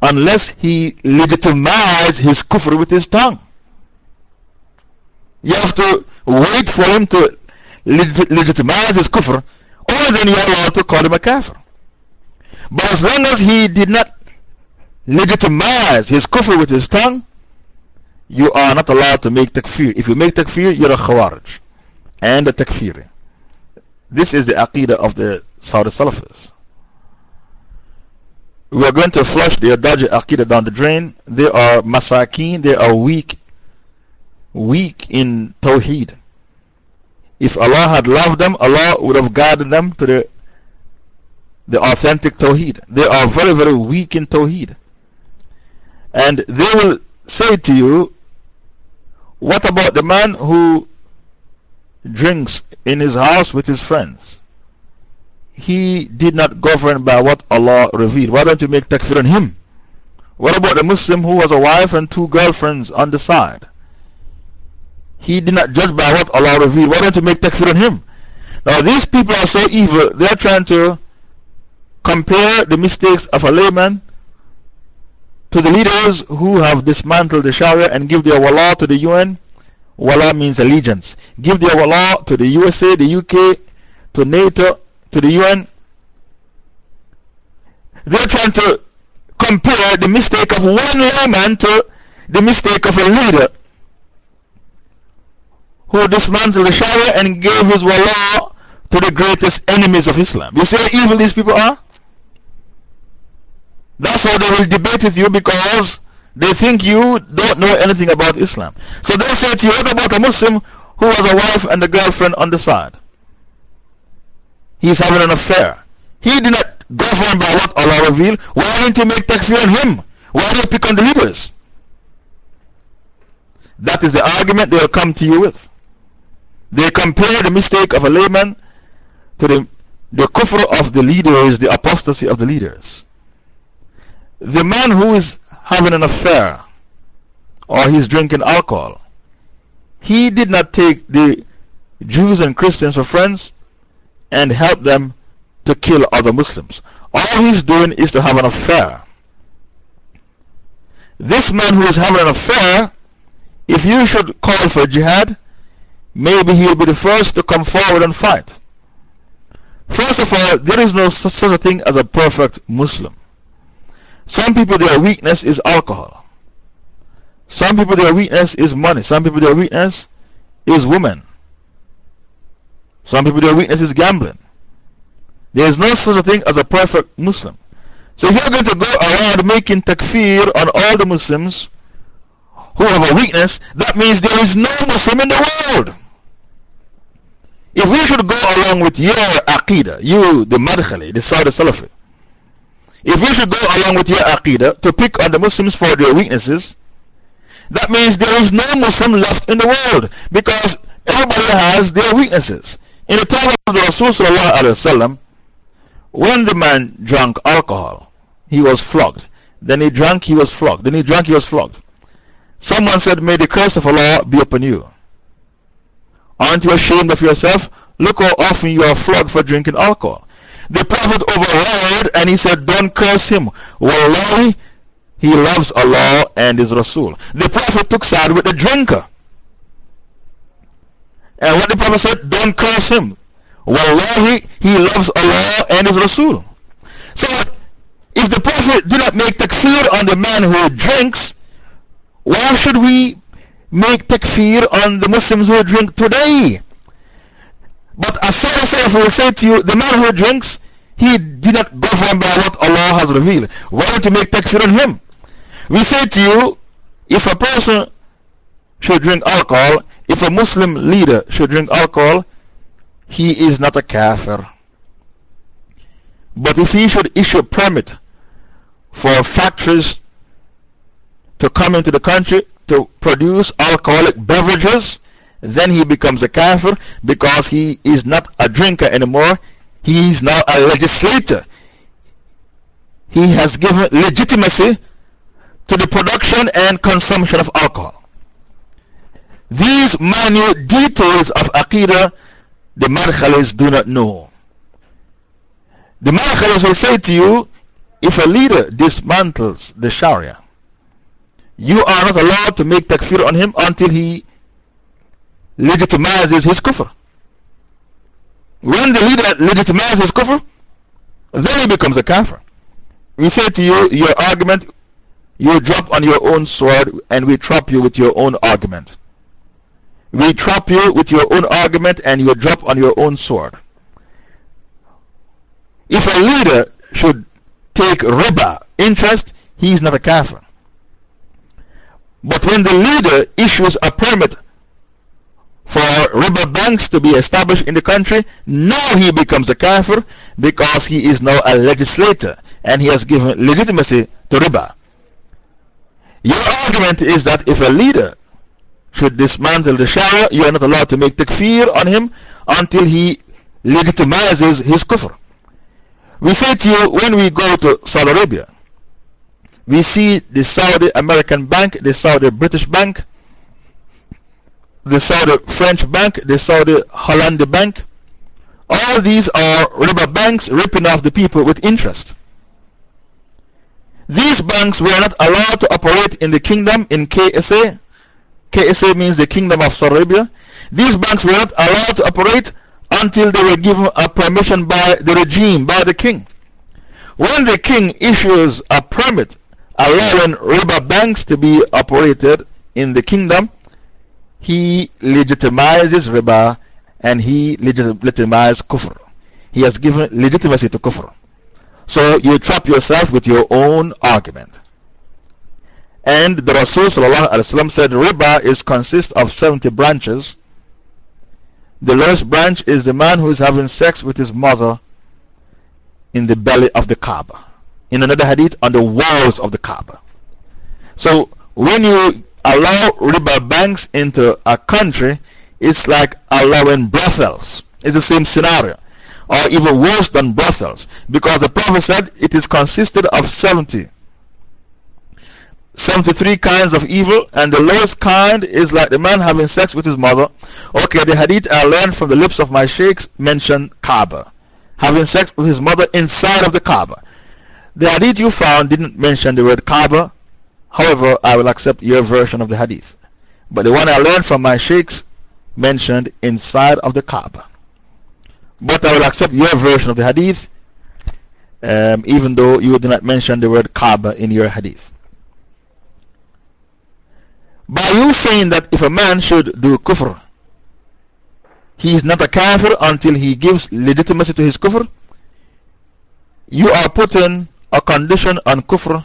unless he legitimizes his kufr with his tongue. You have to wait for him to legitimize his kufr, only then you are allowed to call him a kafir. But as long as he did not legitimize his kufr with his tongue, you are not allowed to make takfir. If you make takfir, you're a khawarij and a takfiri. This is the Aqidah of the Saudi Salafis. We are going to flush their dodgy Aqidah down the drain. They are masakeen, they are weak, weak in Tawheed. If Allah had loved them, Allah would have guided them to the, the authentic Tawheed. They are very, very weak in Tawheed. And they will say to you, What about the man who drinks in his house with his friends. He did not govern by what Allah revealed. Why don't you make takfir on him? What about the Muslim who has a wife and two girlfriends on the side? He did not judge by what Allah revealed. Why don't you make takfir on him? Now, these people are so evil, they are trying to compare the mistakes of a layman to the leaders who have dismantled the Sharia and give their wala to the UN Wala means allegiance. Give their wala to the USA, the UK, to NATO, to the UN. They're trying to compare the mistake of one layman to the mistake of a leader who dismantled the Sharia and gave his wala to the greatest enemies of Islam. You see how evil these people are? That's why they will debate with you because they think you don't know anything about Islam. So they say to you, what about a Muslim who has a wife and a girlfriend on the side? He's having an affair. He did not govern by what Allah revealed. Why didn't you make takfir on him? Why did you pick on the leaders? That is the argument they'll come to you with. They compare the mistake of a layman to the, the kufr of the leaders, the apostasy of the leaders. The man who is having an affair or he's drinking alcohol. He did not take the Jews and Christians for friends and help them to kill other Muslims. All he's doing is to have an affair. This man who is having an affair, if you should call for jihad, maybe he'll be the first to come forward and fight. First of all, there is no such a thing as a perfect Muslim. Some people, their weakness is alcohol. Some people, their weakness is money. Some people, their weakness is women. Some people, their weakness is gambling. There is no such a thing as a perfect Muslim. So if you're going to go around making takfir on all the Muslims who have a weakness, that means there is no Muslim in the world. If we should go along with your Aqidah, you, the Madkhali, the Saudi Salafi, if we should go along with your Aqidah to pick on the Muslims for their weaknesses, that means there is no Muslim left in the world because everybody has their weaknesses. In the time of the Rasul, when the man drank alcohol, he was flogged. Then he drank, he was flogged. Then he drank, he was flogged. Someone said, May the curse of Allah be upon you. Aren't you ashamed of yourself? Look how often you are flogged for drinking alcohol. The Prophet overheard and he said, Don't curse him. Wallahi, he loves Allah and His Rasul. The Prophet took side with the drinker. And what the Prophet said, Don't curse him. Wallahi, he loves Allah and His Rasul. So, if the Prophet did not make takfir on the man who drinks, why should we make takfir on the Muslims who drink today? But as Salaf will say to you, the man who drinks, he did not govern by what Allah has revealed. Why don't you make takfir on him? We say to you, if a person should drink alcohol, if a Muslim leader should drink alcohol, he is not a kafir. But if he should issue a permit for factories to come into the country to produce alcoholic beverages, then he becomes a kafir because he is not a drinker anymore. He is now a legislator. He has given legitimacy to the production and consumption of alcohol. These minute details of Aqidah, the Madkhalis do not know. The Madkhalis will say to you, if a leader dismantles the Sharia, you are not allowed to make takfir on him until he legitimizes his kufr. When the leader legitimizes his kufr, then he becomes a kafir. We say to you, your argument, you drop on your own sword and we trap you with your own argument. We trap you with your own argument and you drop on your own sword. If a leader should take riba, interest, he is not a kafir. But when the leader issues a permit for riba banks to be established in the country, now he becomes a kafir because he is now a legislator and he has given legitimacy to riba. Your argument is that if a leader should dismantle the Sharia, you are not allowed to make takfir on him until he legitimizes his kufr. We say to you when we go to Saudi Arabia, we see the Saudi American Bank, the Saudi British Bank, the Saudi French Bank, the Saudi Holland Bank. All these are riba banks ripping off the people with interest. These banks were not allowed to operate in the kingdom in KSA. KSA means the Kingdom of Saudi Arabia. These banks were not allowed to operate until they were given a permission by the regime, by the king. When the king issues a permit allowing riba banks to be operated in the kingdom, he legitimizes riba and he legitimizes kufr. He has given legitimacy to kufr. So you trap yourself with your own argument. And the Rasul said riba is consists of 70 branches. The lowest branch is the man who is having sex with his mother in the belly of the Kaaba in another hadith, on the walls of the Kaaba. So when you allow riba banks into a country, it's like allowing brothels. It's the same scenario. Or even worse than brothels. Because the Prophet said it is consisted of 70. 73 kinds of evil, and the lowest kind is like the man having sex with his mother. Okay, the hadith I learned from the lips of my sheikhs mentioned Kaaba. Having sex with his mother inside of the Kaaba. The hadith you found didn't mention the word Kaaba. However, I will accept your version of the hadith. But the one I learned from my sheikhs mentioned inside of the Kaaba. But I will accept your version of the hadith um, even though you did not mention the word Kaaba in your hadith. By you saying that if a man should do kufr, he is not a kafir until he gives legitimacy to his kufr, you are putting a condition on kufr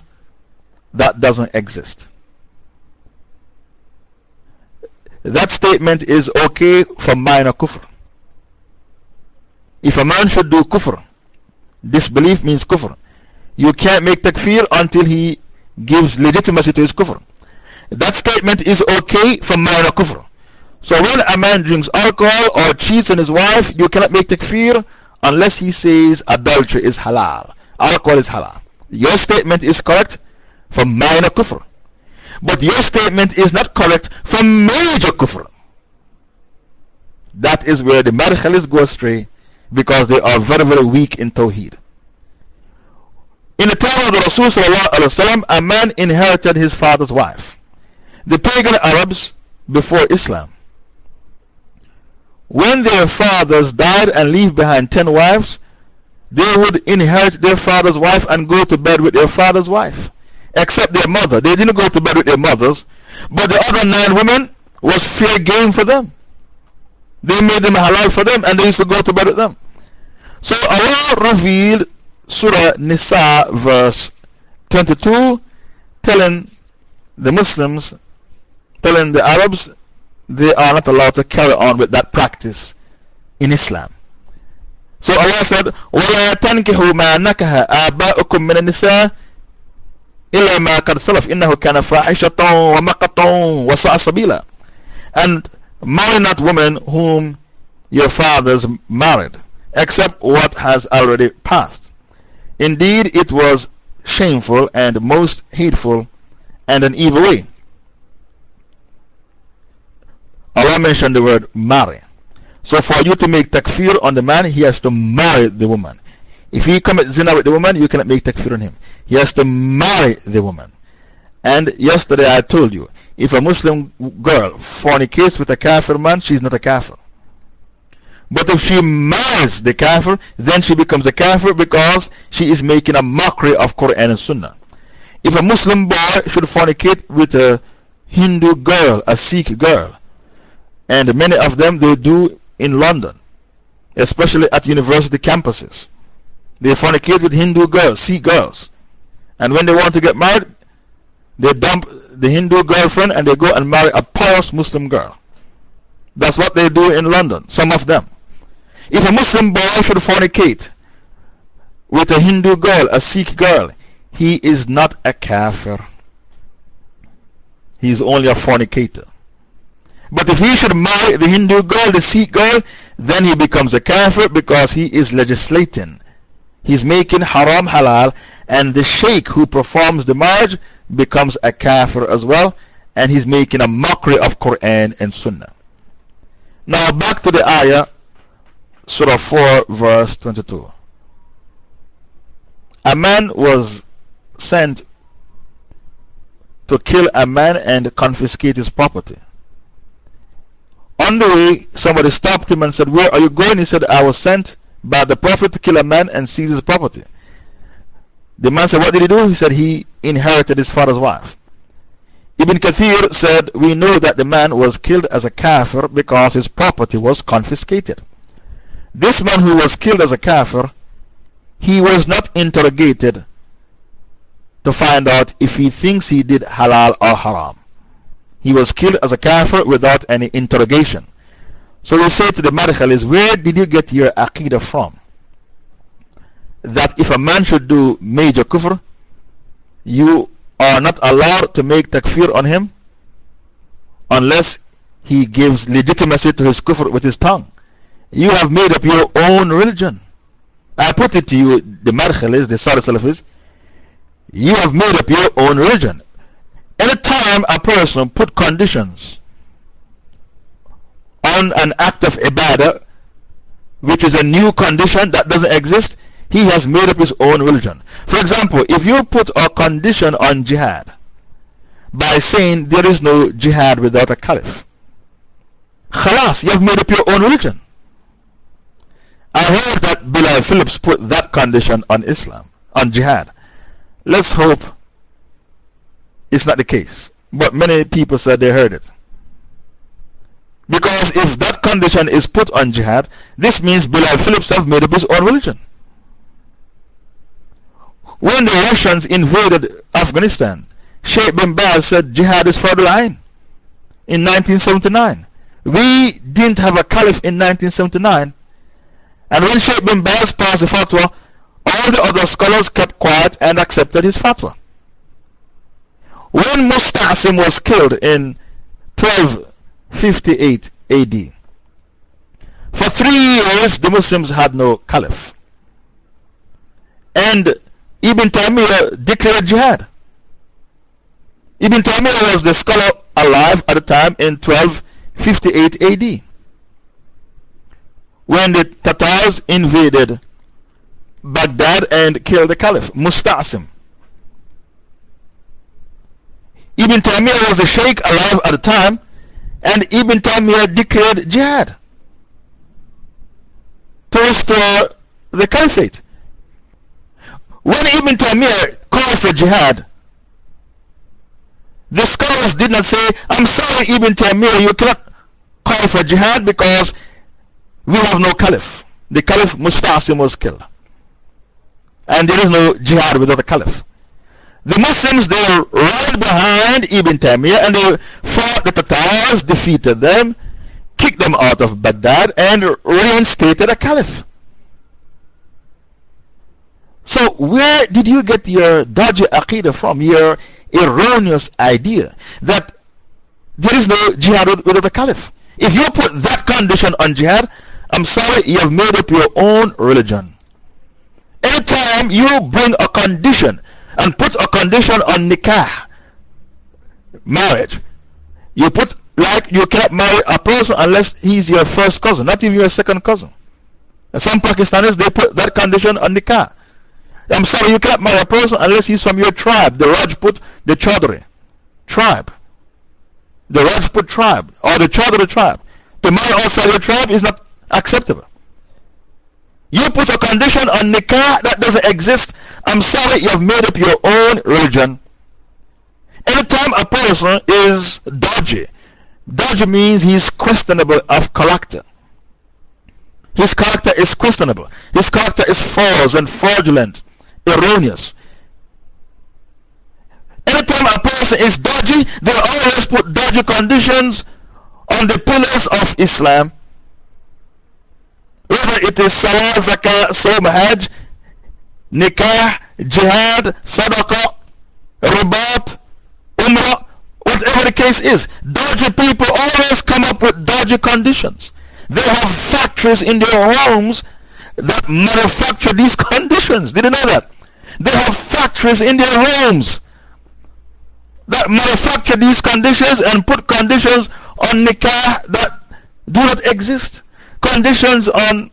that doesn't exist. That statement is okay for minor kufr. If a man should do kufr, disbelief means kufr. You can't make takfir until he gives legitimacy to his kufr. That statement is okay for minor kufr. So when a man drinks alcohol or cheats on his wife, you cannot make takfir unless he says adultery is halal. Alcohol is halal. Your statement is correct for minor kufr. But your statement is not correct for major kufr. That is where the Madkhalis go astray because they are very, very weak in Tawheed. In the time of the Rasul, a man inherited his father's wife. The pagan Arabs before Islam, when their fathers died and leave behind ten wives, they would inherit their father's wife and go to bed with their father's wife. Except their mother. They didn't go to bed with their mothers. But the other nine women was fair game for them. They made them halal for them and they used to go to bed with them. So Allah revealed Surah Nisa verse 22 telling the Muslims, telling the Arabs they are not allowed to carry on with that practice in Islam. So Allah said, وَلَا تَنْكِحُوا مَا نَكَهَ آبَاؤُكُم مِّنَ النِّسَاءِ إِلَّا مَا قَدْ سَلَفْ إِنَّهُ كَانَ فَاحِشَةً وَمَقَطًا وَسَاءَ سَبِيلًا And marry not women whom your fathers married, except what has already passed. Indeed, it was shameful and most hateful and an evil way. Allah mentioned the word marry. So for you to make takfir on the man, he has to marry the woman. If he commits zina with the woman, you cannot make takfir on him. He has to marry the woman. And yesterday I told you, if a Muslim girl fornicates with a kafir man, she's not a kafir. But if she marries the kafir, then she becomes a kafir because she is making a mockery of Quran and Sunnah. If a Muslim boy should fornicate with a Hindu girl, a Sikh girl, and many of them they do in London, especially at university campuses. They fornicate with Hindu girls, Sikh girls. And when they want to get married, they dump the Hindu girlfriend and they go and marry a pious Muslim girl. That's what they do in London, some of them. If a Muslim boy should fornicate with a Hindu girl, a Sikh girl, he is not a kafir. He is only a fornicator. But if he should marry the Hindu girl, the Sikh girl, then he becomes a kafir because he is legislating. He's making haram halal, and the sheikh who performs the marriage becomes a kafir as well, and he's making a mockery of Quran and Sunnah. Now back to the ayah, Surah 4, verse 22. A man was sent to kill a man and confiscate his property. On the way, somebody stopped him and said, Where are you going? He said, I was sent by the Prophet to kill a man and seize his property. The man said, What did he do? He said, He inherited his father's wife. Ibn Kathir said, We know that the man was killed as a kafir because his property was confiscated. This man who was killed as a kafir, he was not interrogated to find out if he thinks he did halal or haram. He was killed as a kafir without any interrogation. So they say to the Madkhalis, Where did you get your aqidah from? That if a man should do major kufr, you are not allowed to make takfir on him unless he gives legitimacy to his kufr with his tongue. You have made up your own religion. I put it to you, the Madkhalis, the Saudi Salafis, you have made up your own religion. Anytime a person put conditions on an act of ibadah, which is a new condition that doesn't exist, he has made up his own religion. For example, if you put a condition on jihad by saying there is no jihad without a caliph, khalas, you have made up your own religion. I heard that Bilal Phillips put that condition on Islam, on jihad. Let's hope it's not the case. But many people said they heard it. Because if that condition is put on jihad, this means Bilal Phillips have made up his own religion. When the Russians invaded Afghanistan, Sheikh bin Baz said jihad is fard al-ayn in 1979. We didn't have a caliph in 1979. And when Sheikh bin Baz passed the fatwa, all the other scholars kept quiet and accepted his fatwa. When Musta'sim was killed in 1258 AD, for three years the Muslims had no caliph. And Ibn Taymiyyah declared jihad. Ibn Taymiyyah was the scholar alive at the time in 1258 AD when the Tatars invaded Baghdad and killed the Caliph, Musta'sim. Ibn Taymiyyah was a sheikh alive at the time, and Ibn Taymiyyah declared jihad to restore the caliphate. When Ibn Taymiyyah called for jihad, the scholars did not say, I'm sorry, Ibn Taymiyyah, you cannot call for jihad because we have no caliph. The caliph Musta'sim was killed. And there is no jihad without a caliph. The Muslims, they right behind Ibn Taymiyyah and they fought the Tatars, defeated them, kicked them out of Baghdad, and reinstated a caliph. So, where did you get your dodgy aqidah from? Your erroneous idea that there is no jihad without a caliph. If you put that condition on jihad, I'm sorry, you have made up your own religion. Anytime you bring a condition and put a condition on nikah, marriage, you put like you can't marry a person unless he's your first cousin, not even your second cousin. Some Pakistanis, they put that condition on nikah. I'm sorry, you can't marry a person unless he's from your tribe, the Rajput, the Chaudhry tribe. The Rajput tribe or the Chaudhry tribe. To marry outside your tribe is not acceptable. You put a condition on nikah that doesn't exist. I'm sorry, you have made up your own religion. Anytime a person is dodgy, dodgy means he's questionable of character. His character is questionable. His character is false and fraudulent erroneous. Anytime a person is dodgy, they always put dodgy conditions on the pillars of Islam. Whether it is Salah, Zakah, Som, Nikah, Jihad, Sadaqah, Ribat, Umrah, whatever the case is. Dodgy people always come up with dodgy conditions. They have factories in their homes that manufacture these conditions. Did you know that? They have factories in their homes that manufacture these conditions and put conditions on nikah that do not exist. Conditions on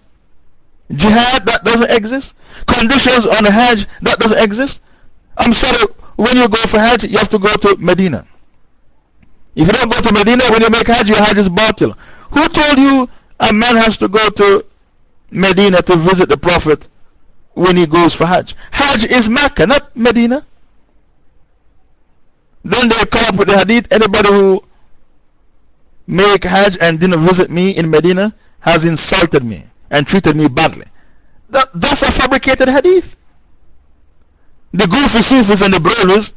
jihad that doesn't exist. Conditions on the hajj that doesn't exist. I'm sorry, when you go for hajj, you have to go to Medina. If you don't go to Medina, when you make hajj, your hajj is batil. Who told you a man has to go to Medina to visit the Prophet when he goes for Hajj. Hajj is Mecca, not Medina. Then they come up with the hadith anybody who make Hajj and didn't visit me in Medina has insulted me and treated me badly. That, that's a fabricated hadith. The goofy Sufis and the brothers,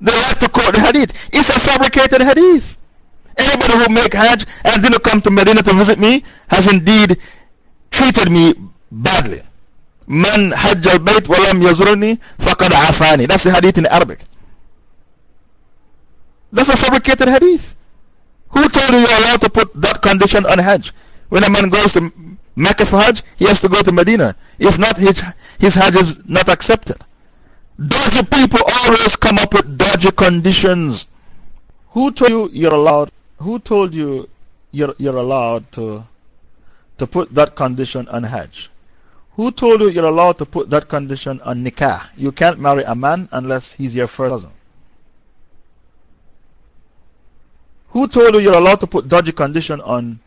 they like to quote the hadith. It's a fabricated hadith. Anybody who make Hajj and didn't come to Medina to visit me has indeed treated me badly. Man hajj al bayt walam yazurni faqad afani. That's the hadith in Arabic. That's a fabricated hadith. Who told you you're allowed to put that condition on Hajj? When a man goes to Mecca for Hajj, he has to go to Medina. If not, his, his Hajj is not accepted. Dodgy people always come up with dodgy conditions. Who told you you're allowed? Who told you you're, you're allowed to to put that condition on Hajj? Who told you you're allowed to put that condition on Nikah? You can't marry a man unless he's your first cousin. Who told you you're allowed to put dodgy condition on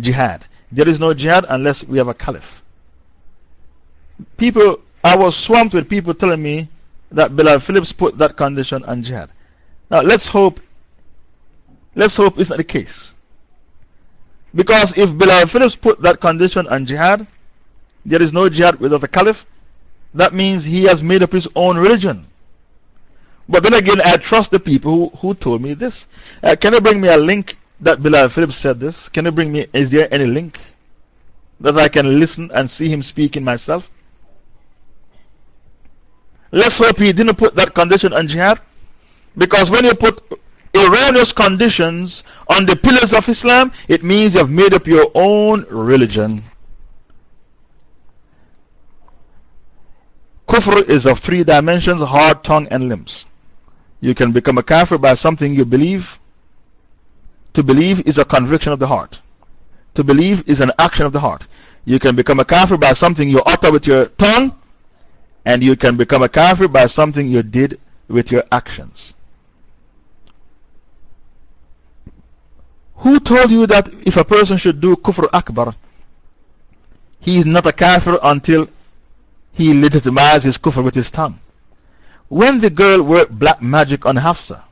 jihad? There is no jihad unless we have a caliph. people, I was swamped with people telling me that Bilal Phillips put that condition on jihad. Now let's hope, let's hope it's not the case. Because if Bilal Phillips put that condition on jihad, there is no jihad without a caliph, that means he has made up his own religion. But then again, I trust the people who, who told me this. Uh, can you bring me a link that Bilal Phillips said this? Can you bring me, is there any link that I can listen and see him speaking myself? Let's hope he didn't put that condition on jihad. Because when you put erroneous conditions on the pillars of Islam, it means you have made up your own religion. Kufr is of three dimensions heart, tongue, and limbs. You can become a kafir by something you believe. To believe is a conviction of the heart. To believe is an action of the heart. You can become a kafir by something you utter with your tongue, and you can become a kafir by something you did with your actions. Who told you that if a person should do kufr akbar, he is not a kafir until he legitimized his kufr with his tongue? When the girl worked black magic on Hafsa,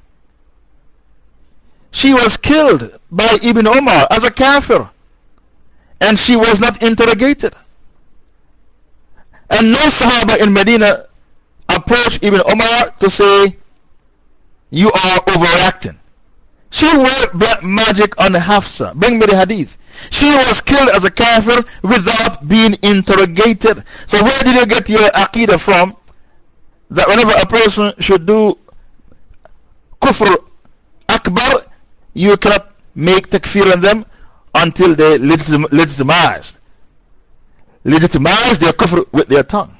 she was killed by Ibn Omar as a kafir and she was not interrogated. And no Sahaba in Medina approached Ibn Omar to say, You are overacting. She worked black magic on Hafsa. Bring me the hadith. She was killed as a kafir without being interrogated. So, where did you get your aqidah from? That whenever a person should do kufr akbar, you cannot make takfir on them until they legitim legitimize. Legitimize their kufr with their tongue.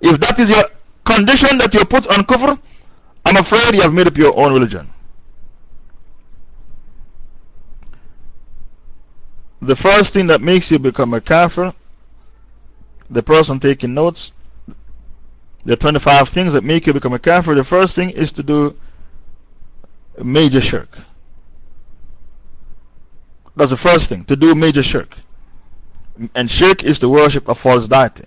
If that is your condition that you put on kufr, I'm afraid you have made up your own religion. The first thing that makes you become a kafir, the person taking notes, the 25 things that make you become a kafir, the first thing is to do major shirk. That's the first thing, to do major shirk. And shirk is the worship of false deity.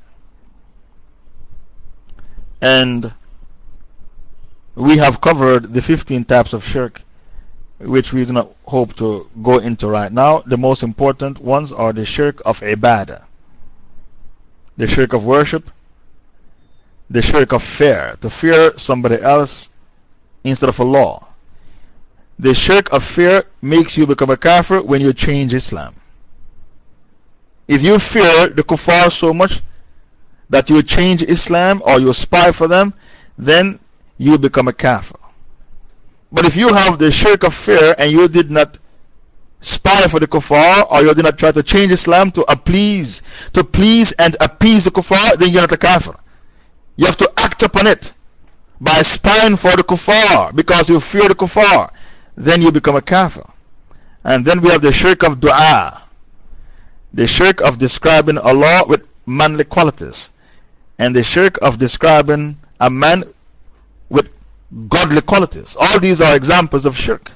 And we have covered the 15 types of shirk, which we do not hope to go into right now. The most important ones are the shirk of ibadah, the shirk of worship, the shirk of fear, to fear somebody else instead of Allah. The shirk of fear makes you become a kafir when you change Islam. If you fear the kuffar so much that you change Islam or you spy for them, then you become a kafir. But if you have the shirk of fear and you did not spy for the kuffar or you did not try to change Islam to appease, to please and appease the kuffar, then you're not a kafir. You have to act upon it by spying for the kuffar because you fear the kuffar then you become a kafir. And then we have the shirk of dua, the shirk of describing Allah with manly qualities, and the shirk of describing a man with godly qualities. All these are examples of shirk.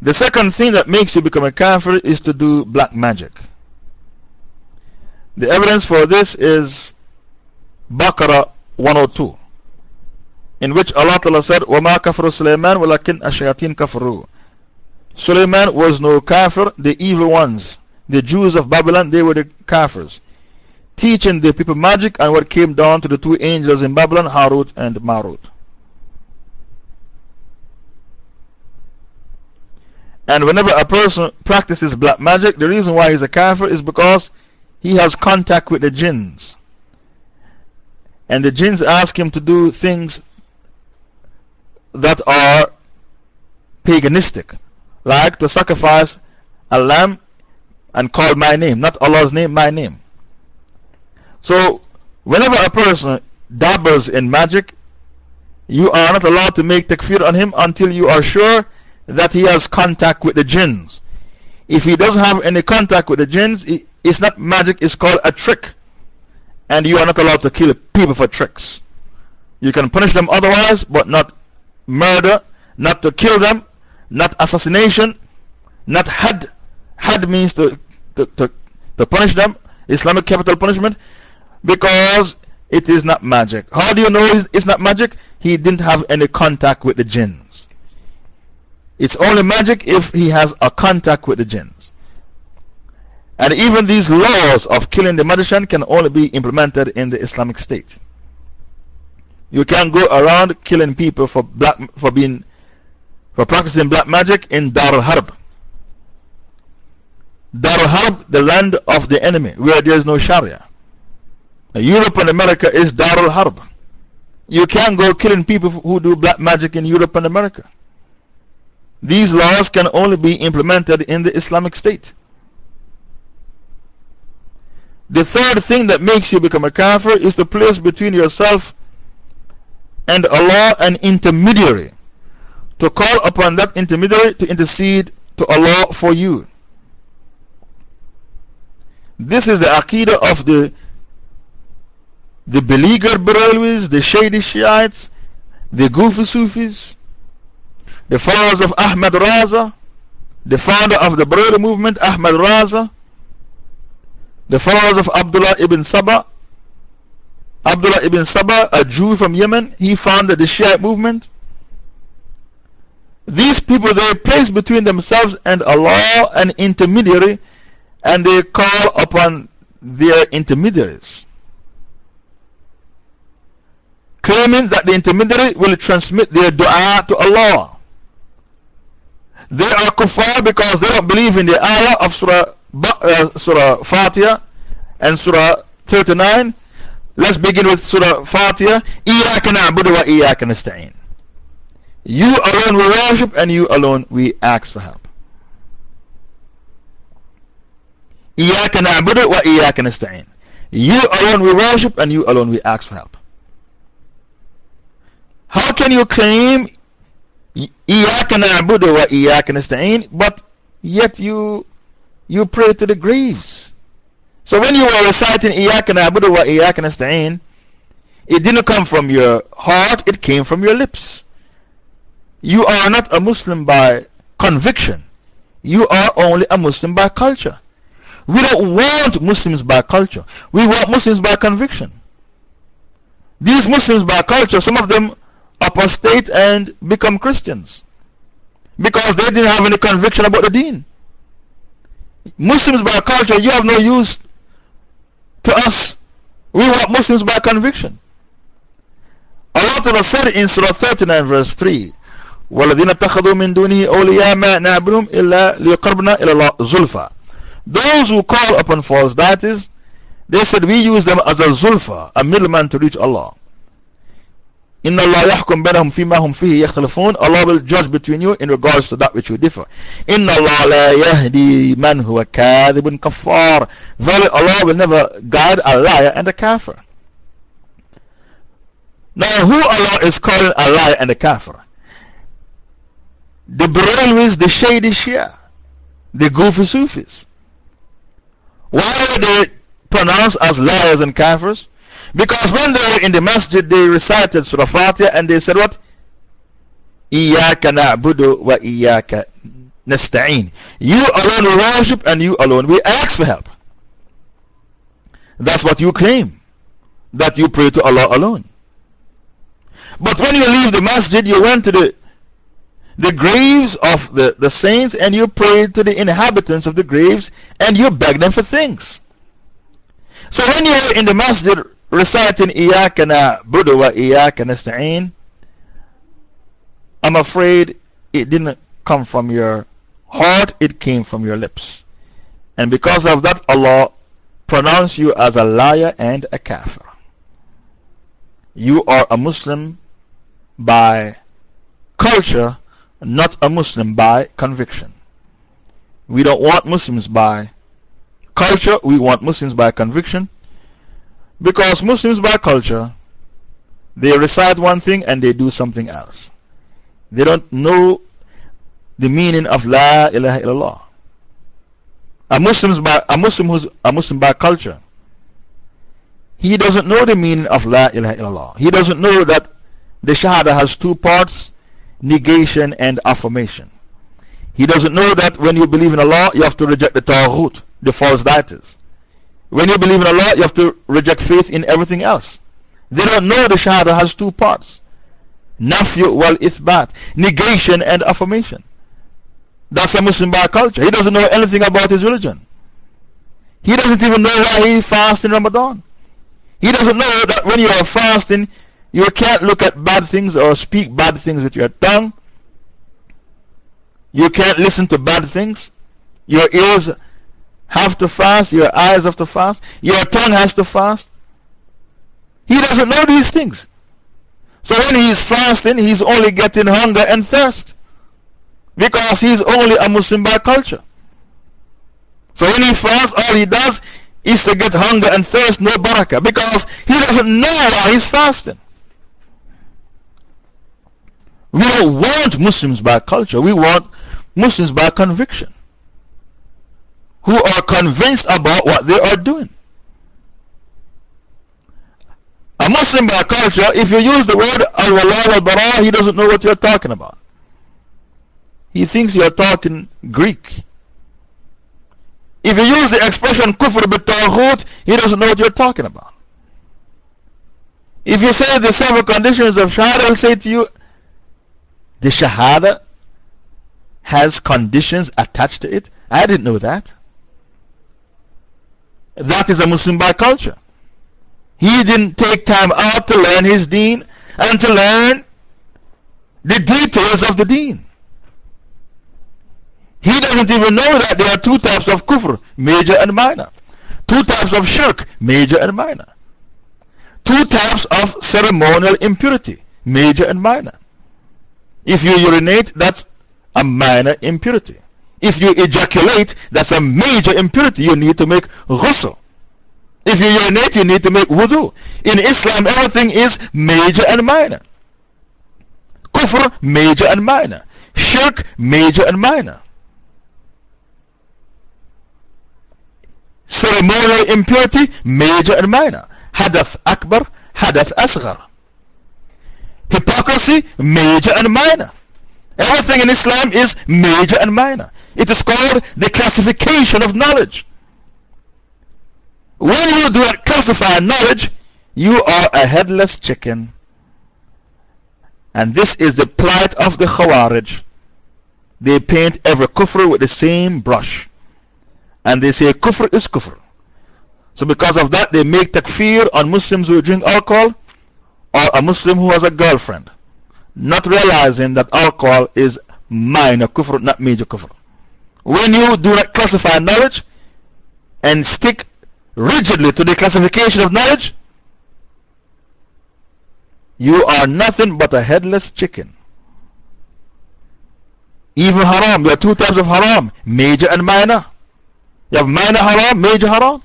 The second thing that makes you become a kafir is to do black magic. The evidence for this is Baqarah 102 in which Allah Ta'ala said, وَمَا كَفْرُ سُلَيْمَانَ وَلَكِنْ أَشْيَاطِينَ كَفْرُوا Suleiman was no kafir, the evil ones. The Jews of Babylon, they were the kafirs. Teaching the people magic and what came down to the two angels in Babylon, Harut and Marut. And whenever a person practices black magic, the reason why he's a kafir is because he has contact with the jinns. And the jinns ask him to do things that are paganistic, like to sacrifice a lamb and call my name, not Allah's name, my name. So, whenever a person dabbles in magic, you are not allowed to make takfir on him until you are sure that he has contact with the jinns. If he doesn't have any contact with the jinns, it's not magic, it's called a trick. And you are not allowed to kill people for tricks. You can punish them otherwise, but not murder, not to kill them, not assassination, not had. Had means to, to, to, to punish them. Islamic capital punishment? Because it is not magic. How do you know it's not magic? He didn't have any contact with the jinns. It's only magic if he has a contact with the jinns. And even these laws of killing the magician can only be implemented in the Islamic State. You can't go around killing people for, black, for, being, for practicing black magic in Dar al Harb. Dar al Harb, the land of the enemy, where there is no Sharia. Europe and America is Dar al Harb. You can't go killing people who do black magic in Europe and America. These laws can only be implemented in the Islamic State. The third thing that makes you become a kafir is to place between yourself and Allah an intermediary. To call upon that intermediary to intercede to Allah for you. This is the aqidah of the, the beleaguered Barelwis, the shady Shiites, the goofy Sufis, the followers of Ahmad Raza, the founder of the Barelwi movement, Ahmad Raza, the followers of Abdullah ibn Saba. Abdullah ibn Saba, a Jew from Yemen, he founded the Shiite movement. These people, they place between themselves and Allah an intermediary and they call upon their intermediaries, claiming that the intermediary will transmit their dua to Allah. They are kuffar because they don't believe in the ayah of Surah, uh, Surah Fatiha and Surah 39. Let's begin with Surah Fatiha. Iyaka na'budu wa iyaka nasta'in. You alone we worship and you alone we ask for help. Iyaka na'budu wa iyaka nasta'in. You alone we worship and you alone we ask for help. How can you claim Iyaka na'budu wa iyaka nasta'in but yet you, you pray to the graves? So when you were reciting Iyaka na'budu wa Iyaka nasta'in, it didn't come from your heart, it came from your lips. You are not a Muslim by conviction. You are only a Muslim by culture. We don't want Muslims by culture. We want Muslims by conviction. These Muslims by culture, some of them apostate and become Christians because they didn't have any conviction about the deen. Muslims by culture, you have no use to us. We want Muslims by conviction. Allah said in Surah 39, verse 3 وَالَّذِينَ اتَّخَذُوا مِن دُونِهِ أَوْلِيَاءَ مَا نَعْبُدُهُمْ إِلَّا لِيُقَرْبْنَا إِلَى اللَّهِ زُلْفَى those who call upon false deities, they said we use them as a zulfa, a middleman to reach Allah. إن الله يحكم بينهم فيما هم فيه يختلفون Allah will judge between you in regards to that which you differ إن الله لا يهدي من هو كاذب كفار Verily Allah will never guide a liar and a kafir Now who Allah is calling a liar and a kafir? The Barelwis, the shady Shia, the goofy Sufis why were they pronounced as liars and kafirs? Because when they were in the masjid, they recited Surah Fatiha and they said, What? Iyaka na'budu wa iyaka nasta'een. You alone we worship and you alone we ask for help. That's what you claim. That you pray to Allah alone. But when you leave the masjid, you went to the the graves of the, the saints and you prayed to the inhabitants of the graves and you begged them for things. So when you were in the masjid reciting Iyaka Buddha wa Iyaka I'm afraid it didn't come from your heart, it came from your lips. And because of that, Allah pronounced you as a liar and a kafir. You are a Muslim by culture not a Muslim by conviction. We don't want Muslims by culture, we want Muslims by conviction. Because Muslims by culture, they recite one thing and they do something else. They don't know the meaning of La ilaha illallah. A, Muslims by, a Muslim who's a Muslim by culture, he doesn't know the meaning of La ilaha illallah. He doesn't know that the Shahada has two parts negation, and affirmation. He doesn't know that when you believe in Allah, you have to reject the Taghut, the false deities. When you believe in Allah, you have to reject faith in everything else. They don't know the Shahada has two parts Nafyu wal Ithbat, negation and affirmation. That's a Muslim by culture. He doesn't know anything about his religion. He doesn't even know why he fasts in Ramadan. He doesn't know that when you are fasting, you can't look at bad things or speak bad things with your tongue. You can't listen to bad things. Your ears have to fast, your eyes have to fast, your tongue has to fast. He doesn't know these things. So when he's fasting, he's only getting hunger and thirst. Because he's only a Muslim by culture. So when he fasts, all he does is to get hunger and thirst, no barakah. Because he doesn't know why he's fasting. We don't want Muslims by culture, we want Muslims by conviction. Who are convinced about what they are doing. A Muslim by culture, if you use the word al wala al he doesn't know what you're talking about. He thinks you're talking Greek. If you use the expression kufr bitaghut, he doesn't know what you're talking about. If you say the seven conditions of Shahada, he'll say to you, the Shahada has conditions attached to it. I didn't know that. That is a Muslim by culture. He didn't take time out to learn his deen and to learn the details of the deen. He doesn't even know that there are two types of kufr, major and minor. Two types of shirk, major and minor. Two types of ceremonial impurity, major and minor. If you urinate, that's a minor impurity. If you ejaculate, that's a major impurity. You need to make ghusl. If you urinate, you need to make wudu. In Islam, everything is major and minor. Kufr, major and minor. Shirk, major and minor. Ceremonial impurity, major and minor. Hadath akbar, hadath asghar. Hypocrisy, major and minor. Everything in Islam is major and minor. It is called the classification of knowledge. When you do not classify knowledge, you are a headless chicken. And this is the plight of the Khawarij. They paint every kufr with the same brush. And they say kufr is kufr. So, because of that, they make takfir on Muslims who drink alcohol or a Muslim who has a girlfriend, not realizing that alcohol is minor kufr, not major kufr. When you do not classify knowledge and stick rigidly to the classification of knowledge, you are nothing but a headless chicken. Even haram, there are two types of haram major and minor. You have minor haram, major haram.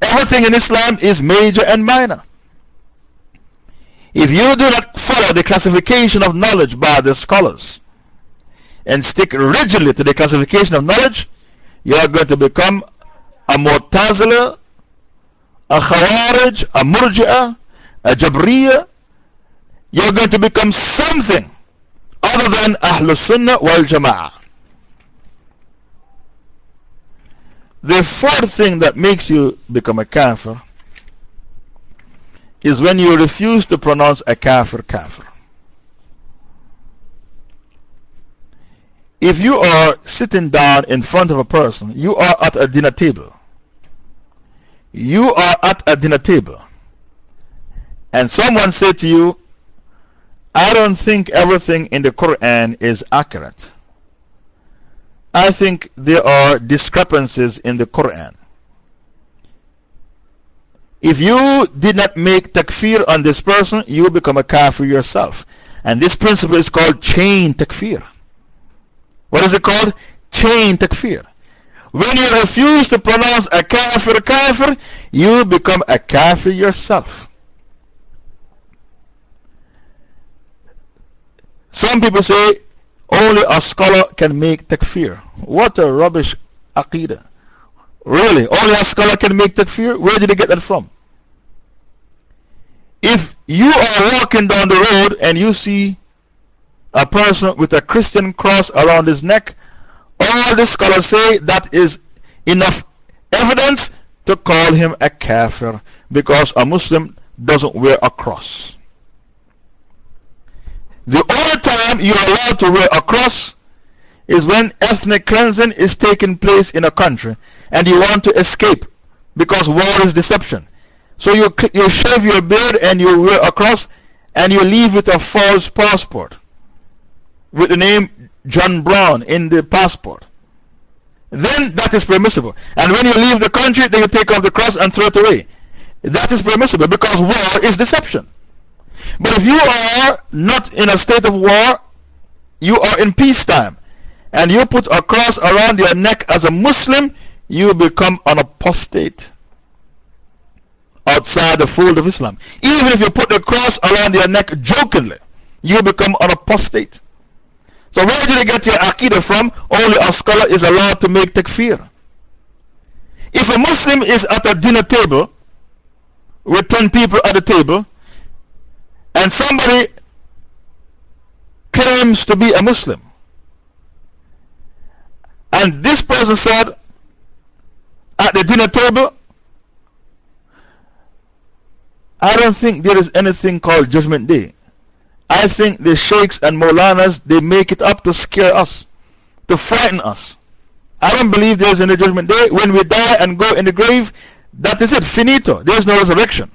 Everything in Islam is major and minor. If you do not follow the classification of knowledge by the scholars and stick rigidly to the classification of knowledge, you are going to become a Mu'tazila, a Khawarij, a Murji'ah, a Jabriya. You're going to become something other than Ahlul Sunnah wal Jama'ah. The fourth thing that makes you become a kafir is when you refuse to pronounce a kafir kafir. If you are sitting down in front of a person, you are at a dinner table. You are at a dinner table. And someone said to you, I don't think everything in the Quran is accurate. I think there are discrepancies in the Quran. If you did not make takfir on this person, you become a kafir yourself. And this principle is called chain takfir. What is it called? Chain takfir. When you refuse to pronounce a kafir kafir, you become a kafir yourself. Some people say only a scholar can make takfir. What a rubbish aqidah. Really? Only a scholar can make takfir? Where did he get that from? If you are walking down the road and you see a person with a Christian cross around his neck, all the scholars say that is enough evidence to call him a kafir because a Muslim doesn't wear a cross. The only time you are allowed to wear a cross is when ethnic cleansing is taking place in a country and you want to escape because war is deception. So you, you shave your beard and you wear a cross and you leave with a false passport with the name John Brown in the passport. Then that is permissible. And when you leave the country, then you take off the cross and throw it away. That is permissible because war is deception. But if you are not in a state of war, you are in peacetime, and you put a cross around your neck as a Muslim, you become an apostate outside the fold of Islam. Even if you put the cross around your neck jokingly, you become an apostate. So, where did you get your Aqidah from? Only a scholar is allowed to make takfir. If a Muslim is at a dinner table with 10 people at the table, and somebody claims to be a Muslim, and this person said at the dinner table, I don't think there is anything called Judgment Day. I think the sheikhs and Maulanas, they make it up to scare us, to frighten us. I don't believe there's any judgment day. When we die and go in the grave, that is it, finito. There's no resurrection.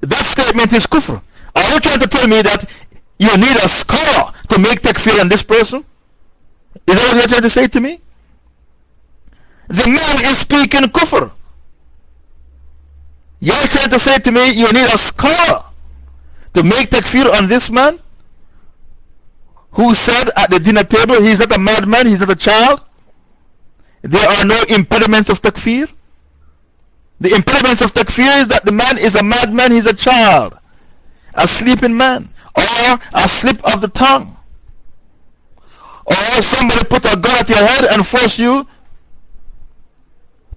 That statement is kufr. Are you trying to tell me that you need a scholar to make takfir on this person? Is that what you're trying to say to me? The man is speaking kufr. You're trying to say to me you need a scholar to make takfir on this man who said at the dinner table he's not a madman, he's not a child? There are no impediments of takfir. The impediments of takfir is that the man is a madman, he's a child, a sleeping man, or a slip of the tongue. Or somebody put a gun at your head and force you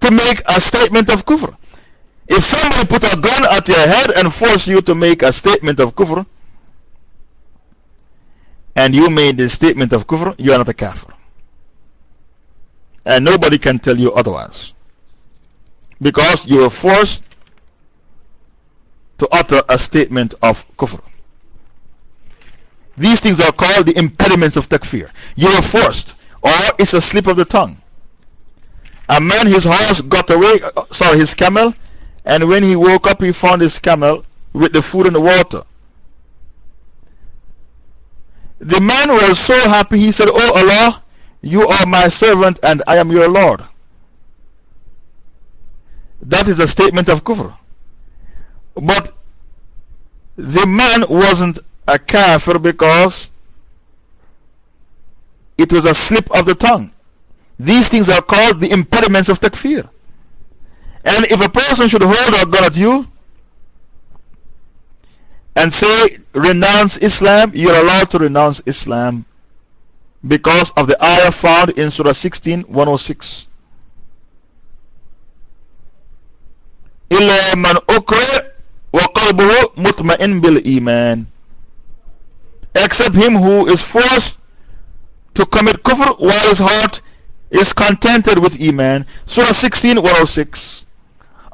to make a statement of kufr. If somebody put a gun at your head and force you to make a statement of kufr, and you made the statement of kufr, you are not a kafir. And nobody can tell you otherwise. Because you were forced to utter a statement of kufr. These things are called the impediments of takfir. You were forced, or it's a slip of the tongue. A man, his horse got away, uh, sorry, his camel and when he woke up, he found his camel with the food and the water. The man was so happy, he said, Oh Allah, you are my servant and I am your Lord. That is a statement of kufr. But the man wasn't a kafir because it was a slip of the tongue. These things are called the impediments of takfir. And if a person should hold a gun at you and say, renounce Islam, you're allowed to renounce Islam because of the ayah found in Surah 16, 106. إلا من أكره وقلبه مطمئن بالإيمان except him who is forced to commit kufr while his heart is contented with Iman. Surah 16, 106.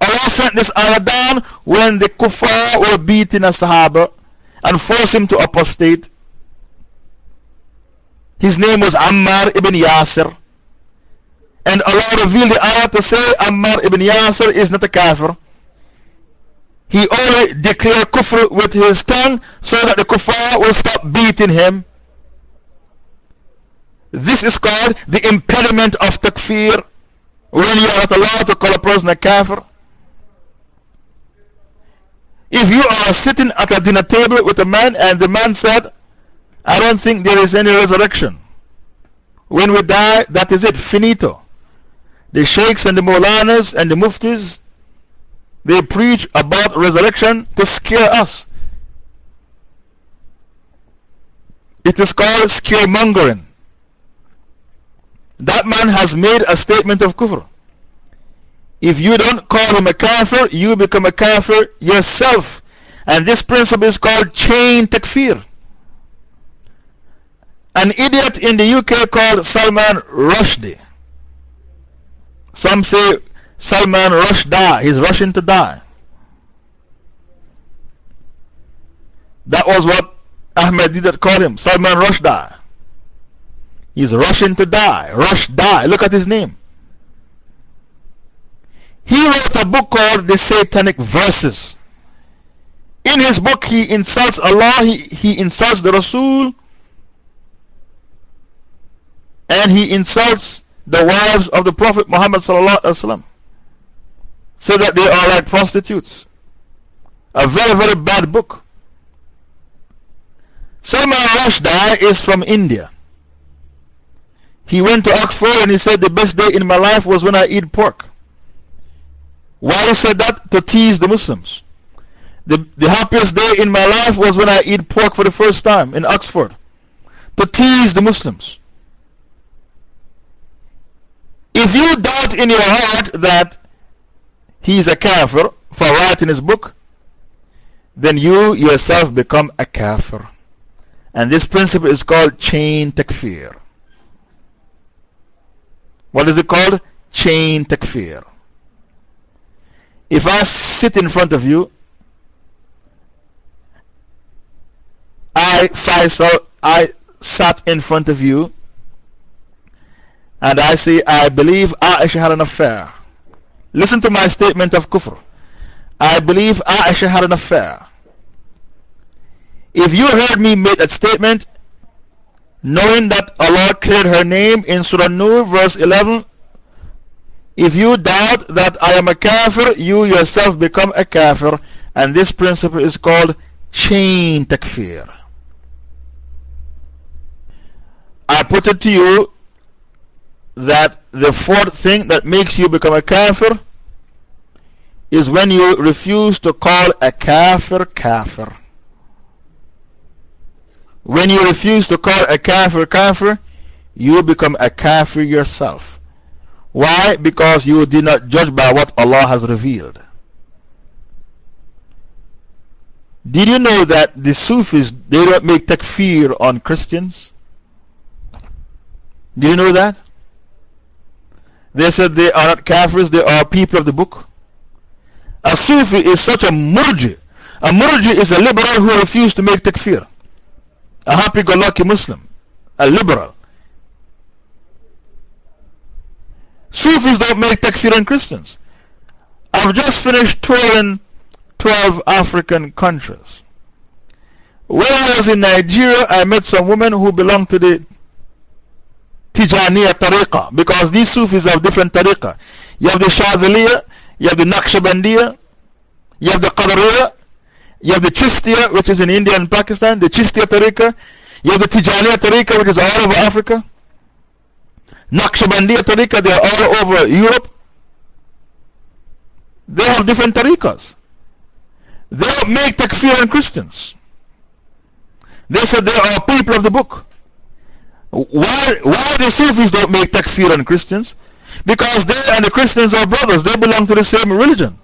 Allah sent this ayah down when the kuffar were beating a Sahaba and forced him to apostate. His name was Ammar ibn Yasir. And Allah revealed the ayah to say Ammar ibn Yasir is not a kafir. He only declared kufr with his tongue so that the kuffar will stop beating him. This is called the impediment of takfir. When you are not allowed to call a person a kafir. If you are sitting at a dinner table with a man and the man said, I don't think there is any resurrection. When we die, that is it, finito. The sheikhs and the maulanas and the muftis, they preach about resurrection to scare us. It is called scaremongering. That man has made a statement of kufr. If you don't call him a kafir, you become a kafir yourself. And this principle is called chain takfir. An idiot in the UK called Salman Rushdie Some say Salman Rushdie, he's rushing to die. That was what Ahmadiyya called him, Salman Rushdie. He's rushing to die. Rushdie. Look at his name. He wrote a book called The Satanic Verses. In his book, he insults Allah, he, he insults the Rasul, and he insults the wives of the Prophet Muhammad. So that they are like prostitutes. A very, very bad book. Salman Rushdie is from India. He went to Oxford and he said, The best day in my life was when I eat pork. Why he said that? To tease the Muslims. The, the happiest day in my life was when I eat pork for the first time in Oxford. To tease the Muslims. If you doubt in your heart that he's a kafir for writing his book, then you yourself become a kafir. And this principle is called chain takfir. What is it called? Chain takfir. If I sit in front of you, I, Faisal, I sat in front of you, and I say, I believe Aisha had an affair. Listen to my statement of kufr. I believe Aisha had an affair. If you heard me make that statement knowing that Allah cleared her name in Surah Nur, verse 11. If you doubt that I am a kafir, you yourself become a kafir. And this principle is called chain takfir. I put it to you that the fourth thing that makes you become a kafir is when you refuse to call a kafir kafir. When you refuse to call a kafir kafir, you become a kafir yourself. Why? Because you did not judge by what Allah has revealed. Did you know that the Sufis, they don't make takfir on Christians? Did you know that? They said they are not kafirs, they are people of the book. A Sufi is such a murji. A murji is a liberal who refused to make takfir a happy go lucky Muslim, a liberal. Sufis don't make takfir on Christians. I've just finished touring 12 African countries. When I was in Nigeria, I met some women who belong to the Tijaniya Tariqa because these Sufis have different Tariqa. You have the Shadhiliya, you have the Naqshbandiya, you have the Qadariya, you have the Chistiya, which is in India and Pakistan, the Chistiya Tariqa. You have the Tijaniya Tariqa, which is all over Africa. Naqshbandiya Tariqa, they are all over Europe. They have different tariqas. They make takfir on Christians. They said they are people of the book. Why, why the Sufis don't make takfir on Christians? Because they and the Christians are brothers. They belong to the same religion.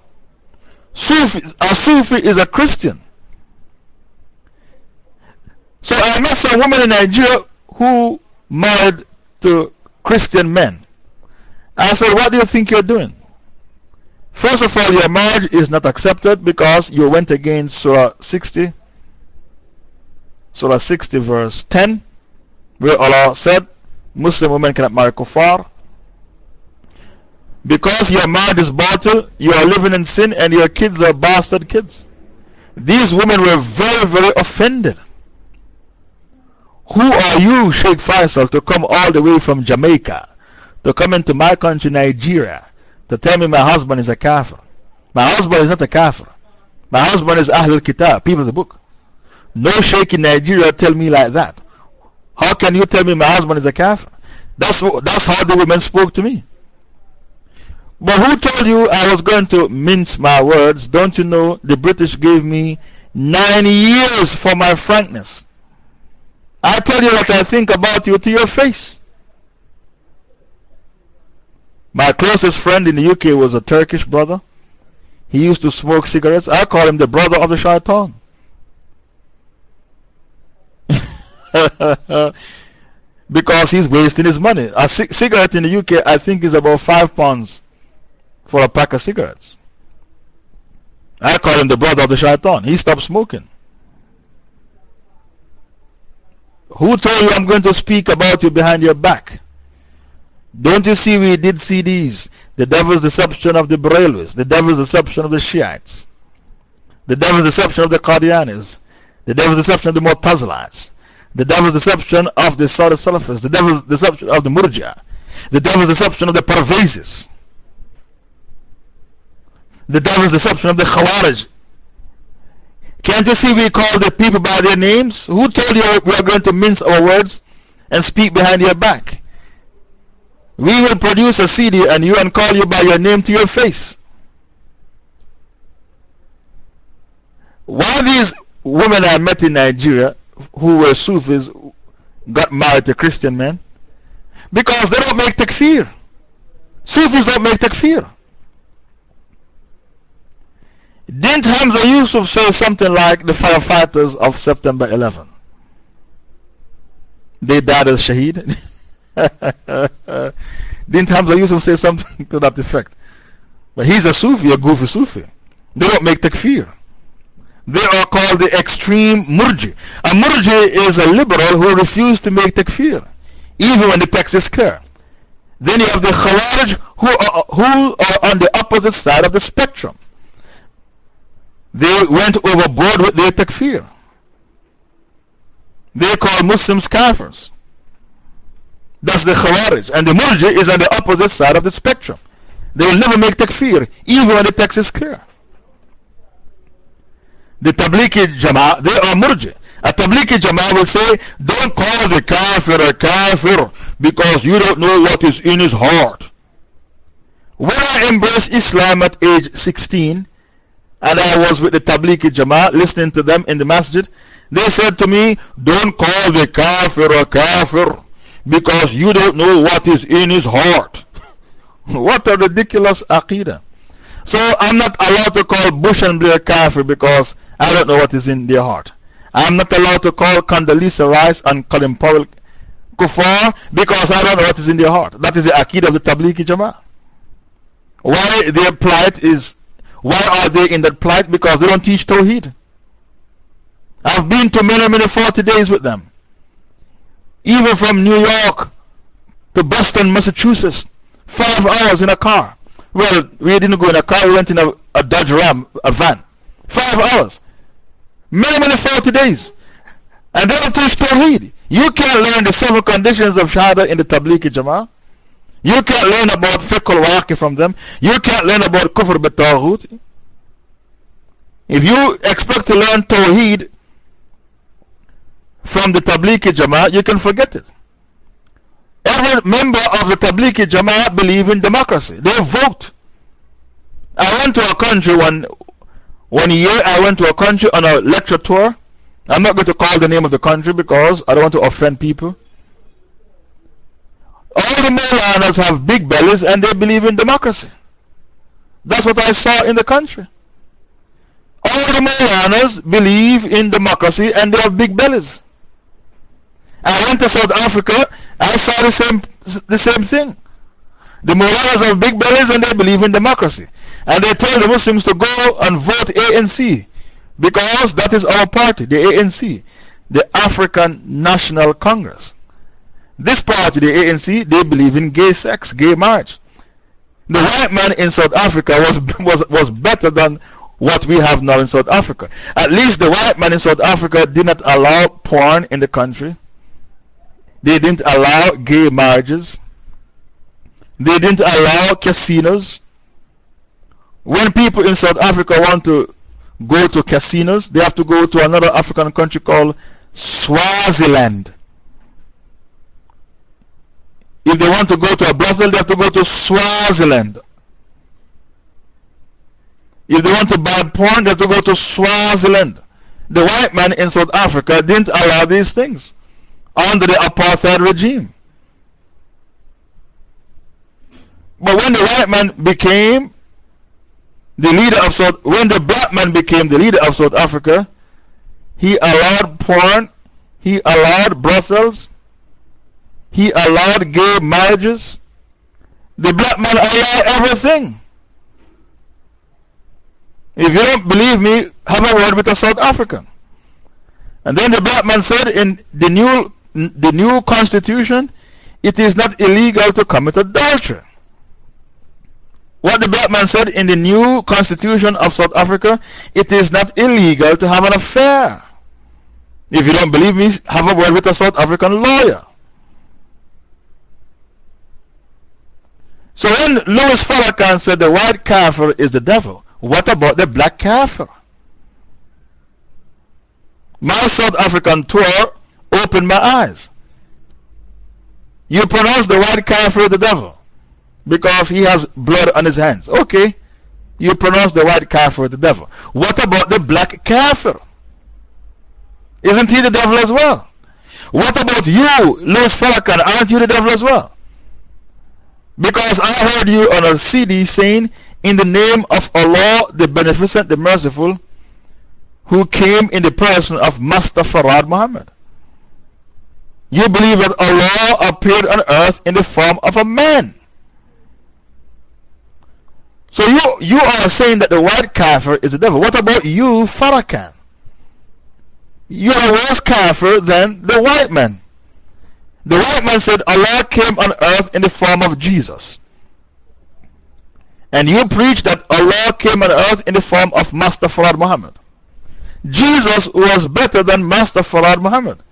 Sufi, a Sufi is a Christian. So I met some woman in Nigeria who married to Christian men. I said, What do you think you're doing? First of all, your marriage is not accepted because you went against Surah 60, Surah 60, verse 10, where Allah said, Muslim women cannot marry kuffar. Because your marriage is batil, you are living in sin, and your kids are bastard kids. These women were very, very offended. Who are you, Sheikh Faisal, to come all the way from Jamaica, to come into my country, Nigeria, to tell me my husband is a kafir? My husband is not a kafir. My husband is Ahlul Kitab, people of the book. No sheikh in Nigeria tell me like that. How can you tell me my husband is a kafir? That's, that's how the women spoke to me. But who told you I was going to mince my words? Don't you know the British gave me nine years for my frankness? I tell you what I think about you to your face. My closest friend in the UK was a Turkish brother. He used to smoke cigarettes. I call him the brother of the shaitan. because he's wasting his money. A cigarette in the UK, I think, is about five pounds for a pack of cigarettes. I call him the brother of the shaitan. He stopped smoking. Who told you I'm going to speak about you behind your back? Don't you see we did CDs? The devil's deception of the Barelwis, the devil's deception of the Shiites, the devil's deception of the Qadianis, the devil's deception of the Mu'tazilas, the devil's deception of the Saudi the devil's deception of the Murja, the devil's deception of the Parvazis, the devil's deception of the Khawarij. Can't you see we call the people by their names? Who told you we are going to mince our words and speak behind your back? We will produce a CD and you and call you by your name to your face. Why these women I met in Nigeria who were Sufis got married to Christian men? Because they don't make takfir. Sufis don't make takfir. Didn't Hamza Yusuf say something like the firefighters of September 11? They died as shaheed. Didn't Hamza Yusuf say something to that effect? But he's a Sufi, a goofy Sufi. They don't make takfir. They are called the extreme murji. A murji is a liberal who refuses to make takfir, even when the text is clear. Then you have the khawarij who are, who are on the opposite side of the spectrum. They went overboard with their takfir. They call Muslims kafirs. That's the Khawarij. And the Murji is on the opposite side of the spectrum. They will never make takfir, even when the text is clear. The Tablighi Jama'ah, they are Murji. A Tablighi Jama'ah will say, Don't call the kafir a kafir because you don't know what is in his heart. When I embraced Islam at age 16, and I was with the Tablighi Jama'ah listening to them in the masjid, they said to me, Don't call the kafir a kafir because you don't know what is in his heart. what a ridiculous aqidah. So I'm not allowed to call Bush and Blair kafir because I don't know what is in their heart. I'm not allowed to call Condoleezza Rice and Colin Powell kuffar because I don't know what is in their heart. That is the aqidah of the Tablighi Jama'ah. Why their plight is, why are they in that plight? Because they don't teach Tawheed. I've been to many, many 40 days with them. Even from New York to Boston, Massachusetts, five hours in a car. Well, we didn't go in a car, we went in a, a Dodge Ram, a van. Five hours. Many, many 40 days. And they don't teach Tawheed. You can't learn the seven conditions of Shahada in the Tablighi Jama'ah. You can't learn about fiqh al from them. You can't learn about kufr bitaghut. If you expect to learn Tawheed from the Tablighi Jama'ah, you can forget it. Every member of the Tablighi Jama'ah believe in democracy. They vote. I went to a country one, one year, I went to a country on a lecture tour. I'm not going to call the name of the country because I don't want to offend people. All the Molanas have big bellies and they believe in democracy. That's what I saw in the country. All the Molanas believe in democracy and they have big bellies. I went to South Africa, I saw the same, the same thing. The Molanas have big bellies and they believe in democracy. And they tell the Muslims to go and vote ANC because that is our party, the ANC, the African National Congress. This party, the ANC, they believe in gay sex, gay marriage. The white man in South Africa was, was, was better than what we have now in South Africa. At least the white man in South Africa did not allow porn in the country. They didn't allow gay marriages. They didn't allow casinos. When people in South Africa want to go to casinos, they have to go to another African country called Swaziland. If they want to go to a brothel, they have to go to Swaziland. If they want to buy porn, they have to go to Swaziland. The white man in South Africa didn't allow these things under the apartheid regime. But when the white man became the leader of South, when the black man became the leader of South Africa, he allowed porn, he allowed brothels, he allowed gay marriages. The black man allowed everything. If you don't believe me, have a word with a South African. And then the black man said in the new, the new constitution, it is not illegal to commit adultery. What the black man said in the new constitution of South Africa, it is not illegal to have an affair. If you don't believe me, have a word with a South African lawyer. So when Louis Farrakhan said the white kafir is the devil, what about the black kafir? My South African tour opened my eyes. You pronounce the white kafir the devil because he has blood on his hands. Okay. You pronounce the white kafir the devil. What about the black kafir? Isn't he the devil as well? What about you, Louis Farrakhan? Aren't you the devil as well? Because I heard you on a CD saying, In the name of Allah, the Beneficent, the Merciful, who came in the person of Master Farad Muhammad. You believe that Allah appeared on earth in the form of a man. So you, you are saying that the white kafir is the devil. What about you, Farrakhan? You are worse kafir than the white man. The white man said Allah came on earth in the form of Jesus. And you preach that Allah came on earth in the form of Master Farad Muhammad. Jesus was better than Master Farad Muhammad.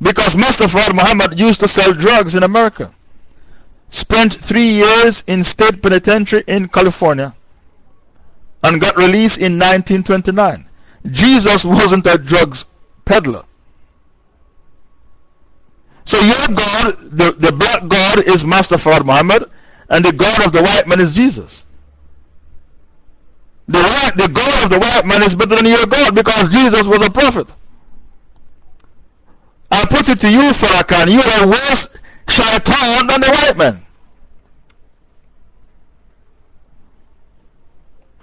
Because Master Farad Muhammad used to sell drugs in America. Spent three years in state penitentiary in California. And got released in 1929. Jesus wasn't a drugs peddler. So your God, the, the black God, is Master Farad Muhammad, and the God of the white man is Jesus. The, white, the God of the white man is better than your God because Jesus was a prophet. I put it to you, Farrakhan, you are worse shaitan than the white man.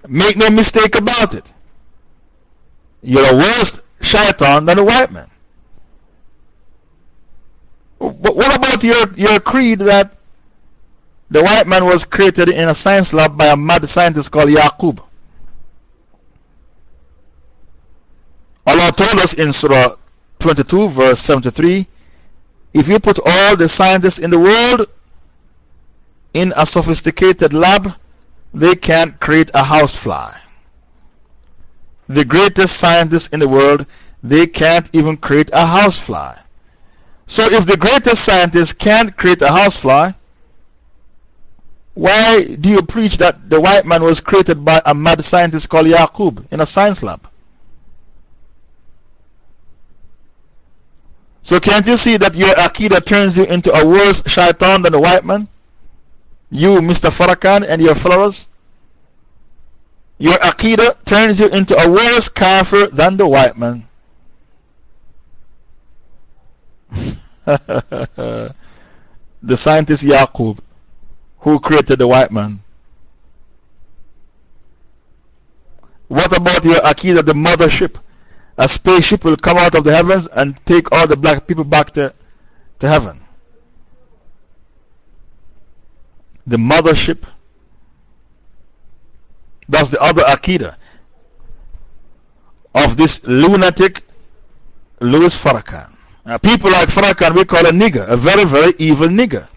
Make no mistake about it. You're a worse shaitan than the white man. But what about your, your creed that the white man was created in a science lab by a mad scientist called Yaqub? Allah told us in Surah 22, verse 73 if you put all the scientists in the world in a sophisticated lab, they can't create a housefly. The greatest scientists in the world, they can't even create a housefly. So, if the greatest scientists can't create a housefly, why do you preach that the white man was created by a mad scientist called Yaqub in a science lab? So can't you see that your Aqidah turns you into a worse shaitan than the white man? You, Mr. Farrakhan, and your followers? Your Aqidah turns you into a worse kafir than the white man. the scientist Yaqub, who created the white man. What about your Aqidah, the mothership? a spaceship will come out of the heavens and take all the black people back to, to heaven. The mothership. That's the other Aqidah of this lunatic Louis Farrakhan. Now, people like Farrakhan we call a nigger, a very, very evil nigger.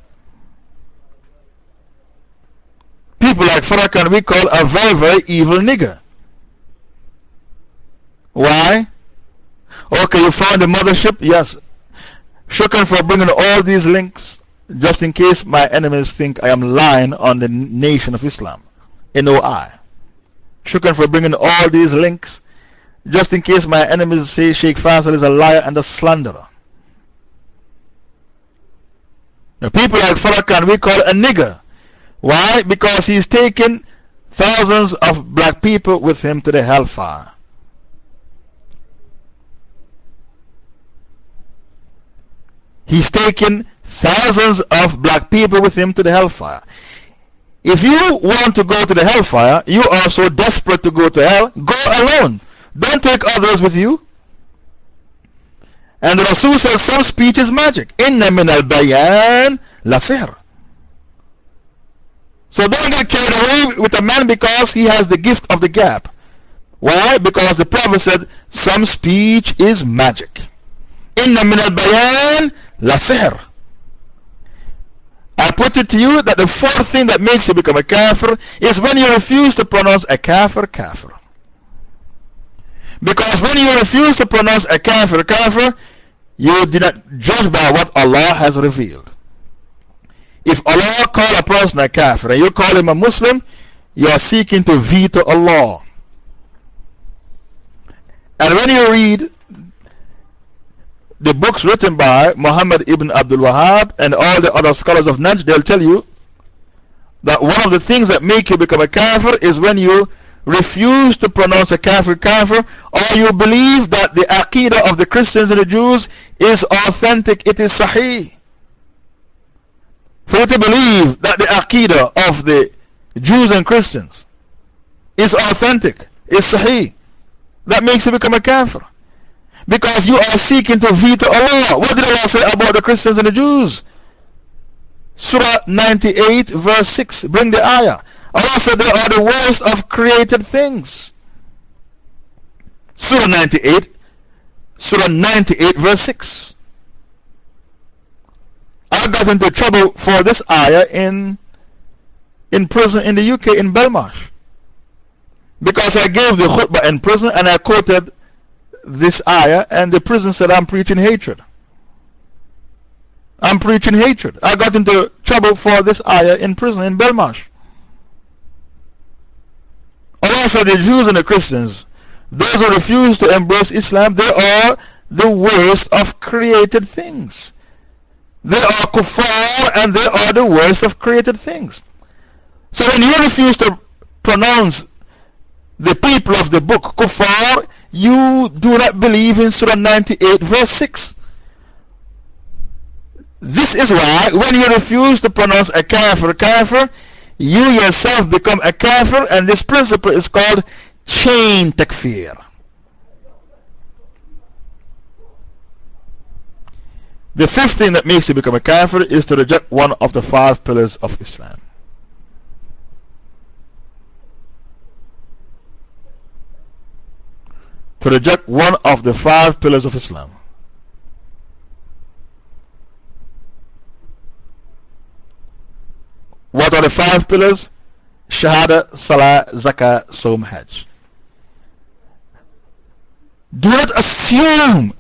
People like Farrakhan we call a very, very evil nigger. Why? Okay, you found the mothership? Yes. Shukran for bringing all these links, just in case my enemies think I am lying on the Nation of Islam. NOI. Shukran for bringing all these links, just in case my enemies say Sheikh Faisal is a liar and a slanderer. Now, people like Farrakhan, we call a nigger. Why? Because he's taken thousands of black people with him to the hellfire. He's taken thousands of black people with him to the hellfire. If you want to go to the hellfire, you are so desperate to go to hell, go alone. Don't take others with you. And Rasul says some speech is magic. Inna min al bayan la sihr. So don't get carried away with a man because he has the gift of the gap. Why? Because the Prophet said, Some speech is magic. Inna min al bayan la sihr. I put it to you that the fourth thing that makes you become a kafir is when you refuse to pronounce a kafir kafir. Because when you refuse to pronounce a kafir kafir, you did not judge by what Allah has revealed. If Allah call a person a kafir and you call him a Muslim, you are seeking to veto Allah. And when you read the books written by Muhammad ibn Abdul Wahab and all the other scholars of Najd, they'll tell you that one of the things that make you become a kafir is when you refuse to pronounce a kafir kafir or you believe that the aqidah of the Christians and the Jews is authentic, it is sahih. For you to believe that the aqidah of the Jews and Christians is authentic, is sahih, that makes you become a kafir. Because you are seeking to veto Allah. What did Allah say about the Christians and the Jews? Surah 98, verse 6. Bring the ayah. Said they are the worst of created things. Surah 98, Surah 98, verse 6. I got into trouble for this ayah in, in prison in the UK, in Belmarsh. Because I gave the khutbah in prison and I quoted this ayah, and the prison said, I'm preaching hatred. I'm preaching hatred. I got into trouble for this ayah in prison in Belmarsh. Also, the Jews and the Christians, those who refuse to embrace Islam, they are the worst of created things. They are kuffar and they are the worst of created things. So when you refuse to pronounce the people of the book kuffar, you do not believe in Surah 98, verse 6. This is why, when you refuse to pronounce a kafir kafir, you yourself become a kafir, and this principle is called chain takfir. The fifth thing that makes you become a kafir is to reject one of the five pillars of Islam. to reject one of the five pillars of Islam. What are the five pillars? Shahada, Salah, Zakah, Sawm, Hajj. Do not assume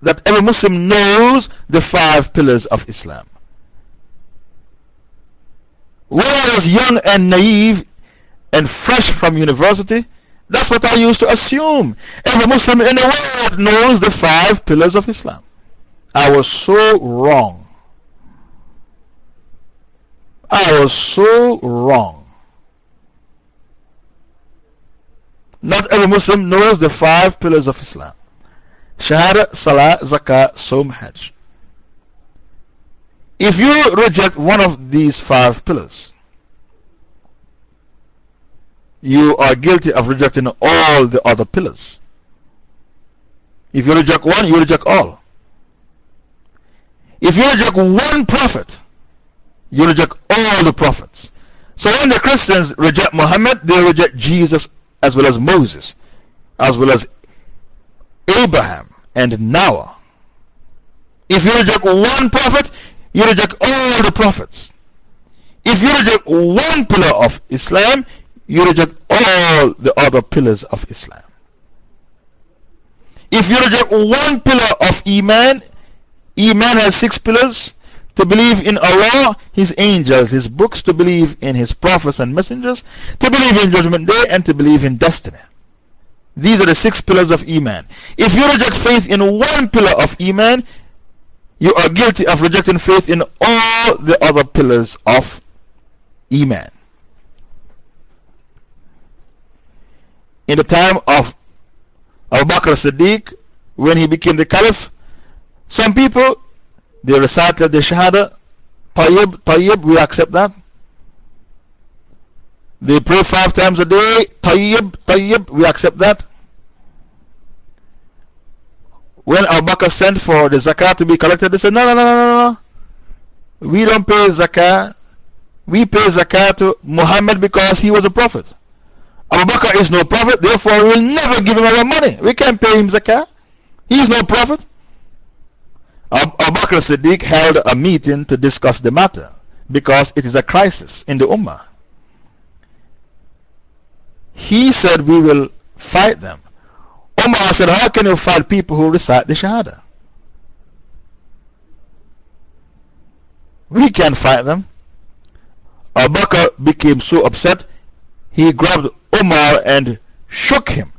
that every Muslim knows the five pillars of Islam. When I was young and naive and fresh from university, that's what I used to assume. Every Muslim in the world knows the five pillars of Islam. I was so wrong. I was so wrong. Not every Muslim knows the five pillars of Islam Shahada, Salah, Zakah, Sawm, Hajj. If you reject one of these five pillars, you are guilty of rejecting all the other pillars. If you reject one, you reject all. If you reject one prophet, you reject all the prophets. So when the Christians reject Muhammad, they reject Jesus as well as Moses, as well as Abraham and Noah. If you reject one prophet, you reject all the prophets. If you reject one pillar of Islam, you reject all the other pillars of Islam. If you reject one pillar of Iman, Iman has six pillars. To believe in Allah, His angels, His books, to believe in His prophets and messengers, to believe in Judgment Day, and to believe in destiny. These are the six pillars of Iman. If you reject faith in one pillar of Iman, you are guilty of rejecting faith in all the other pillars of Iman. in the time of Abu Bakr Siddiq, when he became the caliph, some people they recited the Shahada, Tayyib, Tayyib, we accept that. They pray five times a day, Tayyib, Tayyib, we accept that. When Abu Bakr sent for the zakat to be collected, they said, No, no, no, no, no, no. We don't pay zakat. We pay zakat to Muhammad because he was a prophet. Abu Bakr is no prophet, therefore we will never give him our money. We can't pay him zakah. He is no prophet. Abu Bakr Siddiq held a meeting to discuss the matter because it is a crisis in the Ummah. He said, We will fight them. Umar said, How can you fight people who recite the Shahada? We can't fight them. Abu Bakr became so upset, he grabbed Umar and shook him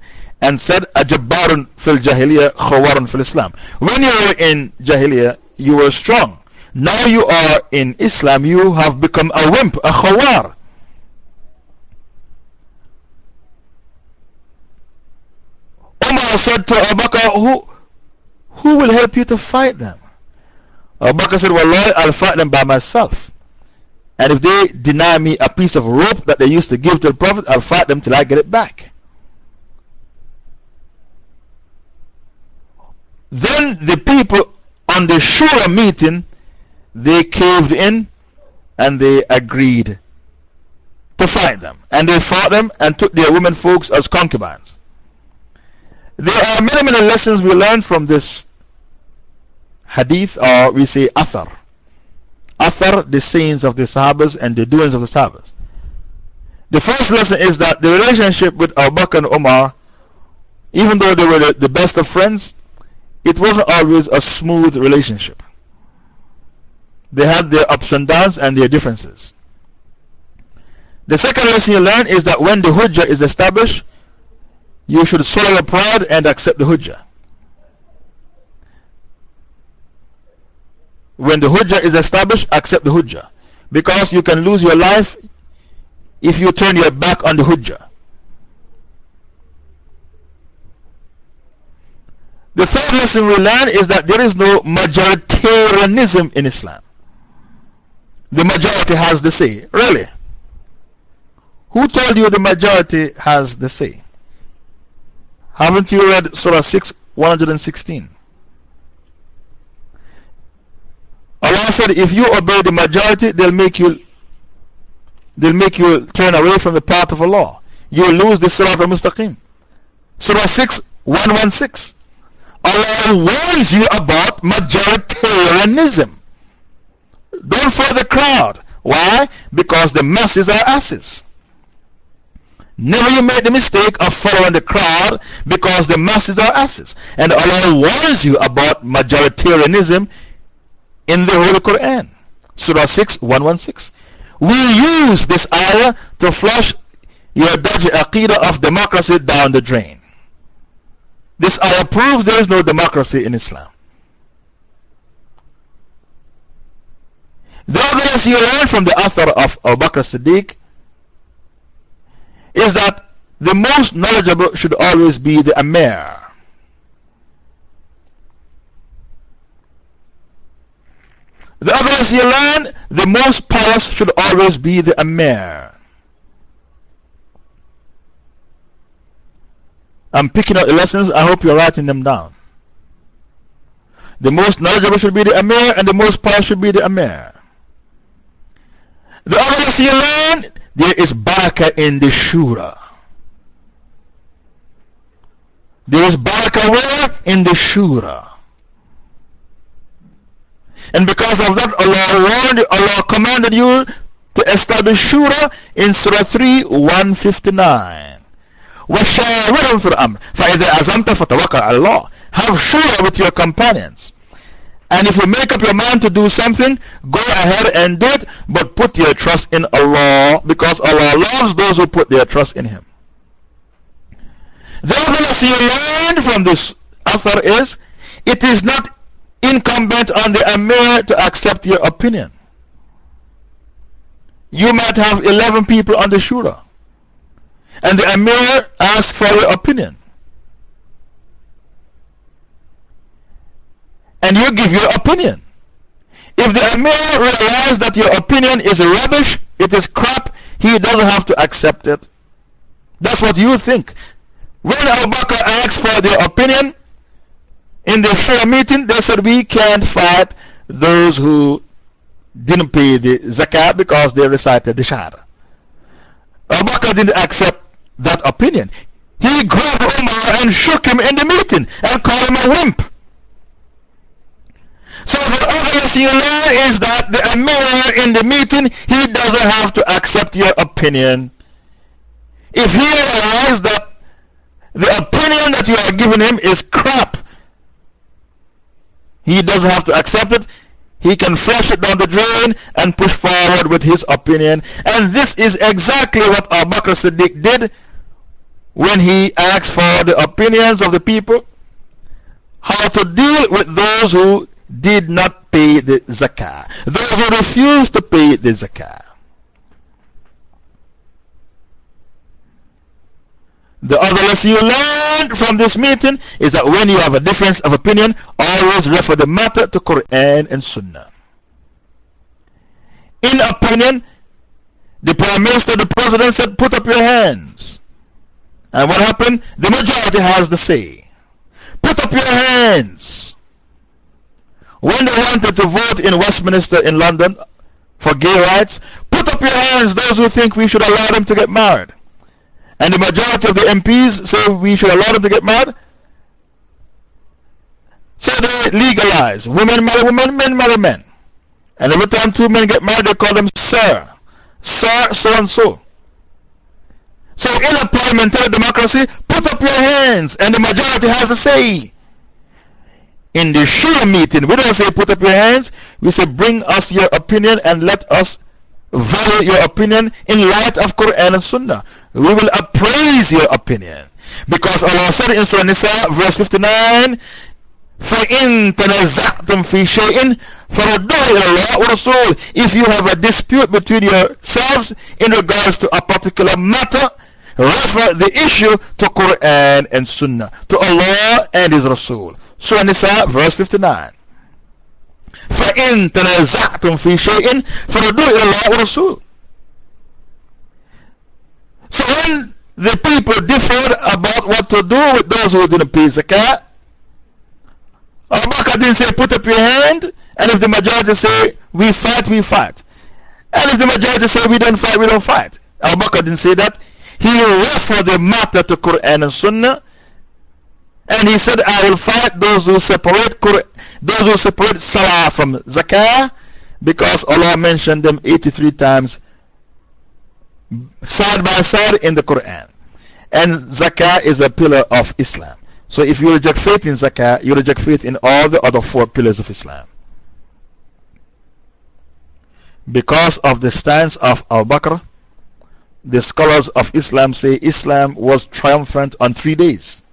and said, Ajabbarun fil Jahiliyyah, Khawarun fil Islam. When you were in Jahiliyyah, you were strong. Now you are in Islam, you have become a wimp, a Khawar. Umar said to Abu Bakr, who, who will help you to fight them? Abu Bakr said, Well, I'll fight them by myself. And if they deny me a piece of rope that they used to give to the Prophet, I'll fight them till I get it back. Then the people on the Shura meeting, they caved in and they agreed to fight them. And they fought them and took their women folks as concubines. There are many, many lessons we learn from this hadith, or we say athar. Athar, the sayings of the Sahabas and the doings of the Sahabas. The first lesson is that the relationship with Abu Bakr and Umar, even though they were the best of friends, it wasn't always a smooth relationship. They had their ups and downs and their differences. The second lesson you learn is that when the Hujjah is established, you should swallow your pride and accept the Hujjah. When the Hujjah is established, accept the Hujjah. Because you can lose your life if you turn your back on the Hujjah. The third lesson we learn is that there is no majoritarianism in Islam. The majority has the say. Really? Who told you the majority has the say? Haven't you read Surah 6, 116? Allah said, if you obey the majority, they'll make you, they'll make you turn away from the path of Allah. You'll lose the Sirat al-Mustaqim. Surah 6, 116. Allah warns you about majoritarianism. Don't follow the crowd. Why? Because the masses are asses. Never you make the mistake of following the crowd because the masses are asses. And Allah warns you about majoritarianism in the Holy Quran. Surah 6, 116. We use this ayah to flush your dodgy aqidah of democracy down the drain. This ayah proves there is no democracy in Islam. The other lesson you learn from the athar of Abu Bakr Siddiq is that the most knowledgeable should always be the Amir. The other lesson you learn, the most pious should always be the Amir. I'm picking out the lessons, I hope you're writing them down. The most knowledgeable should be the Amir, and the most pious should be the Amir. The other lesson you learn, there is barakah in the shura. There is barakah where? In the shura. And because of that, Allah warned, Allah commanded you to establish shura in Surah 3, 159. وَشَاوِرْهُمْ فِي الْأَمْرِ فَإِذَا أَزَمْتَ فَتَوَكَّلْ عَلَى اللَّهِ Have shura with your companions. And if you make up your mind to do something, go ahead and do it, but put your trust in Allah because Allah loves those who put their trust in Him. The other lesson you learned from this athar is it is not incumbent on the Amir to accept your opinion. You might have 11 people on the Shura and the Emir asks for your opinion. and you give your opinion. If the Emir realizes that your opinion is rubbish, it is crap, he doesn't have to accept it. That's what you think. When Abu Bakr asked for their opinion in the Shura meeting, they said, We can't fight those who didn't pay the zakat because they recited the Shahada. Abu Bakr didn't accept that opinion. He grabbed Umar and shook him in the meeting and called him a wimp. So the obvious you learn is that the Amir in the meeting, he doesn't have to accept your opinion. If he realizes that the opinion that you are giving him is crap, he doesn't have to accept it. He can flush it down the drain and push forward with his opinion. And this is exactly what Abu Bakr Siddiq did when he asked for the opinions of the people how to deal with those who did not pay the zakah, those who refused to pay the zakah. The other lesson you learned from this meeting is that when you have a difference of opinion, always refer the matter to Quran and Sunnah. In opinion, the Prime Minister, the President said, Put up your hands. And what happened? The majority has the say. Put up your hands. When they wanted to vote in Westminster in London for gay rights, put up your hands, those who think we should allow them to get married. And the majority of the MPs say we should allow them to get married. So they legalize. Women marry women, men marry men. And every time two men get married, they call them sir. Sir, so and so. So in a parliamentary democracy, put up your hands and the majority has the say. In the Shura meeting, we don't say put up your hands, we say bring us your opinion and let us value your opinion in light of Quran and Sunnah. We will appraise your opinion. Because Allah said in Surah Nisa, verse 59, فَإِن تَنَزَعْتُمْ فِي شَيْءٍ فَرَدُّوهُ إِلَى اللَّهِ وَرَسُولِ If you have a dispute between yourselves in regards to a particular matter, refer the issue to Quran and Sunnah, to Allah and His Rasul. Surah Nisa, verse 59. فَإِن تَنَازَعْتُمْ فِي شَيْءٍ فَرَدُّوهُ إِلَى اللَّهِ وَرَسُولِ So when the people differed about what to do with those who didn't pay zakat, Abu Bakr didn't say put up your hand, and if the majority say we fight, we fight. And if the majority say we don't fight, we don't fight. Abu Bakr didn't say that. he referred the matter to Quran and Sunnah. And he said, I will fight those who separate, those who separate Salah from Zakah because Allah mentioned them 83 times side by side in the Quran. And Zakah is a pillar of Islam. So if you reject faith in Zakah, you reject faith in all the other four pillars of Islam. Because of the stance of Abu Bakr, the scholars of Islam say Islam was triumphant on three days.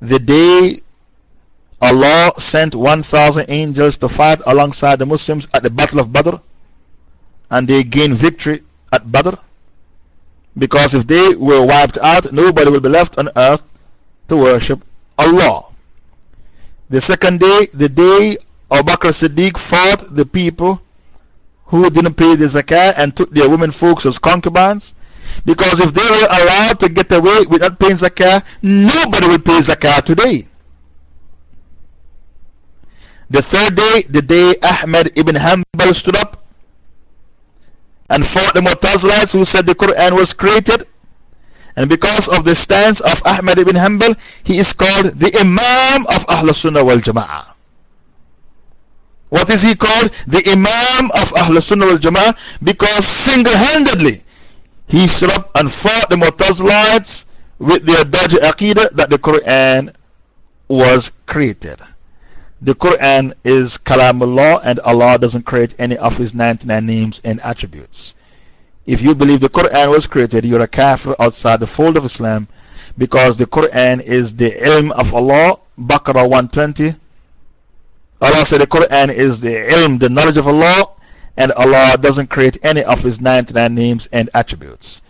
The day Allah sent 1,000 angels to fight alongside the Muslims at the Battle of Badr, and they gained victory at Badr. Because if they were wiped out, nobody will be left on earth to worship Allah. The second day, the day Abu Bakr Siddiq fought the people who didn't pay the zakah and took their women folks as concubines. Because if they were allowed to get away without paying zakah, nobody will pay zakah today. The third day, the day Ahmad ibn Hanbal stood up and fought the Mu'tazilites who said the Quran was created. And because of the stance of Ahmad ibn Hanbal, he is called the Imam of Ahlul Sunnah wal Jama'ah. What is he called? The Imam of Ahlul Sunnah wal Jama'ah because single handedly he stood up and fought the Mu'tazilites with their dodgy aqidah that the Quran was created. The Quran is Kalamullah and Allah doesn't create any of His 99 names and attributes. If you believe the Quran was created, you're a kafir outside the fold of Islam because the Quran is the ilm of Allah. Baqarah 120. Allah said the Quran is the ilm, the knowledge of Allah, and Allah doesn't create any of His 99 names and attributes.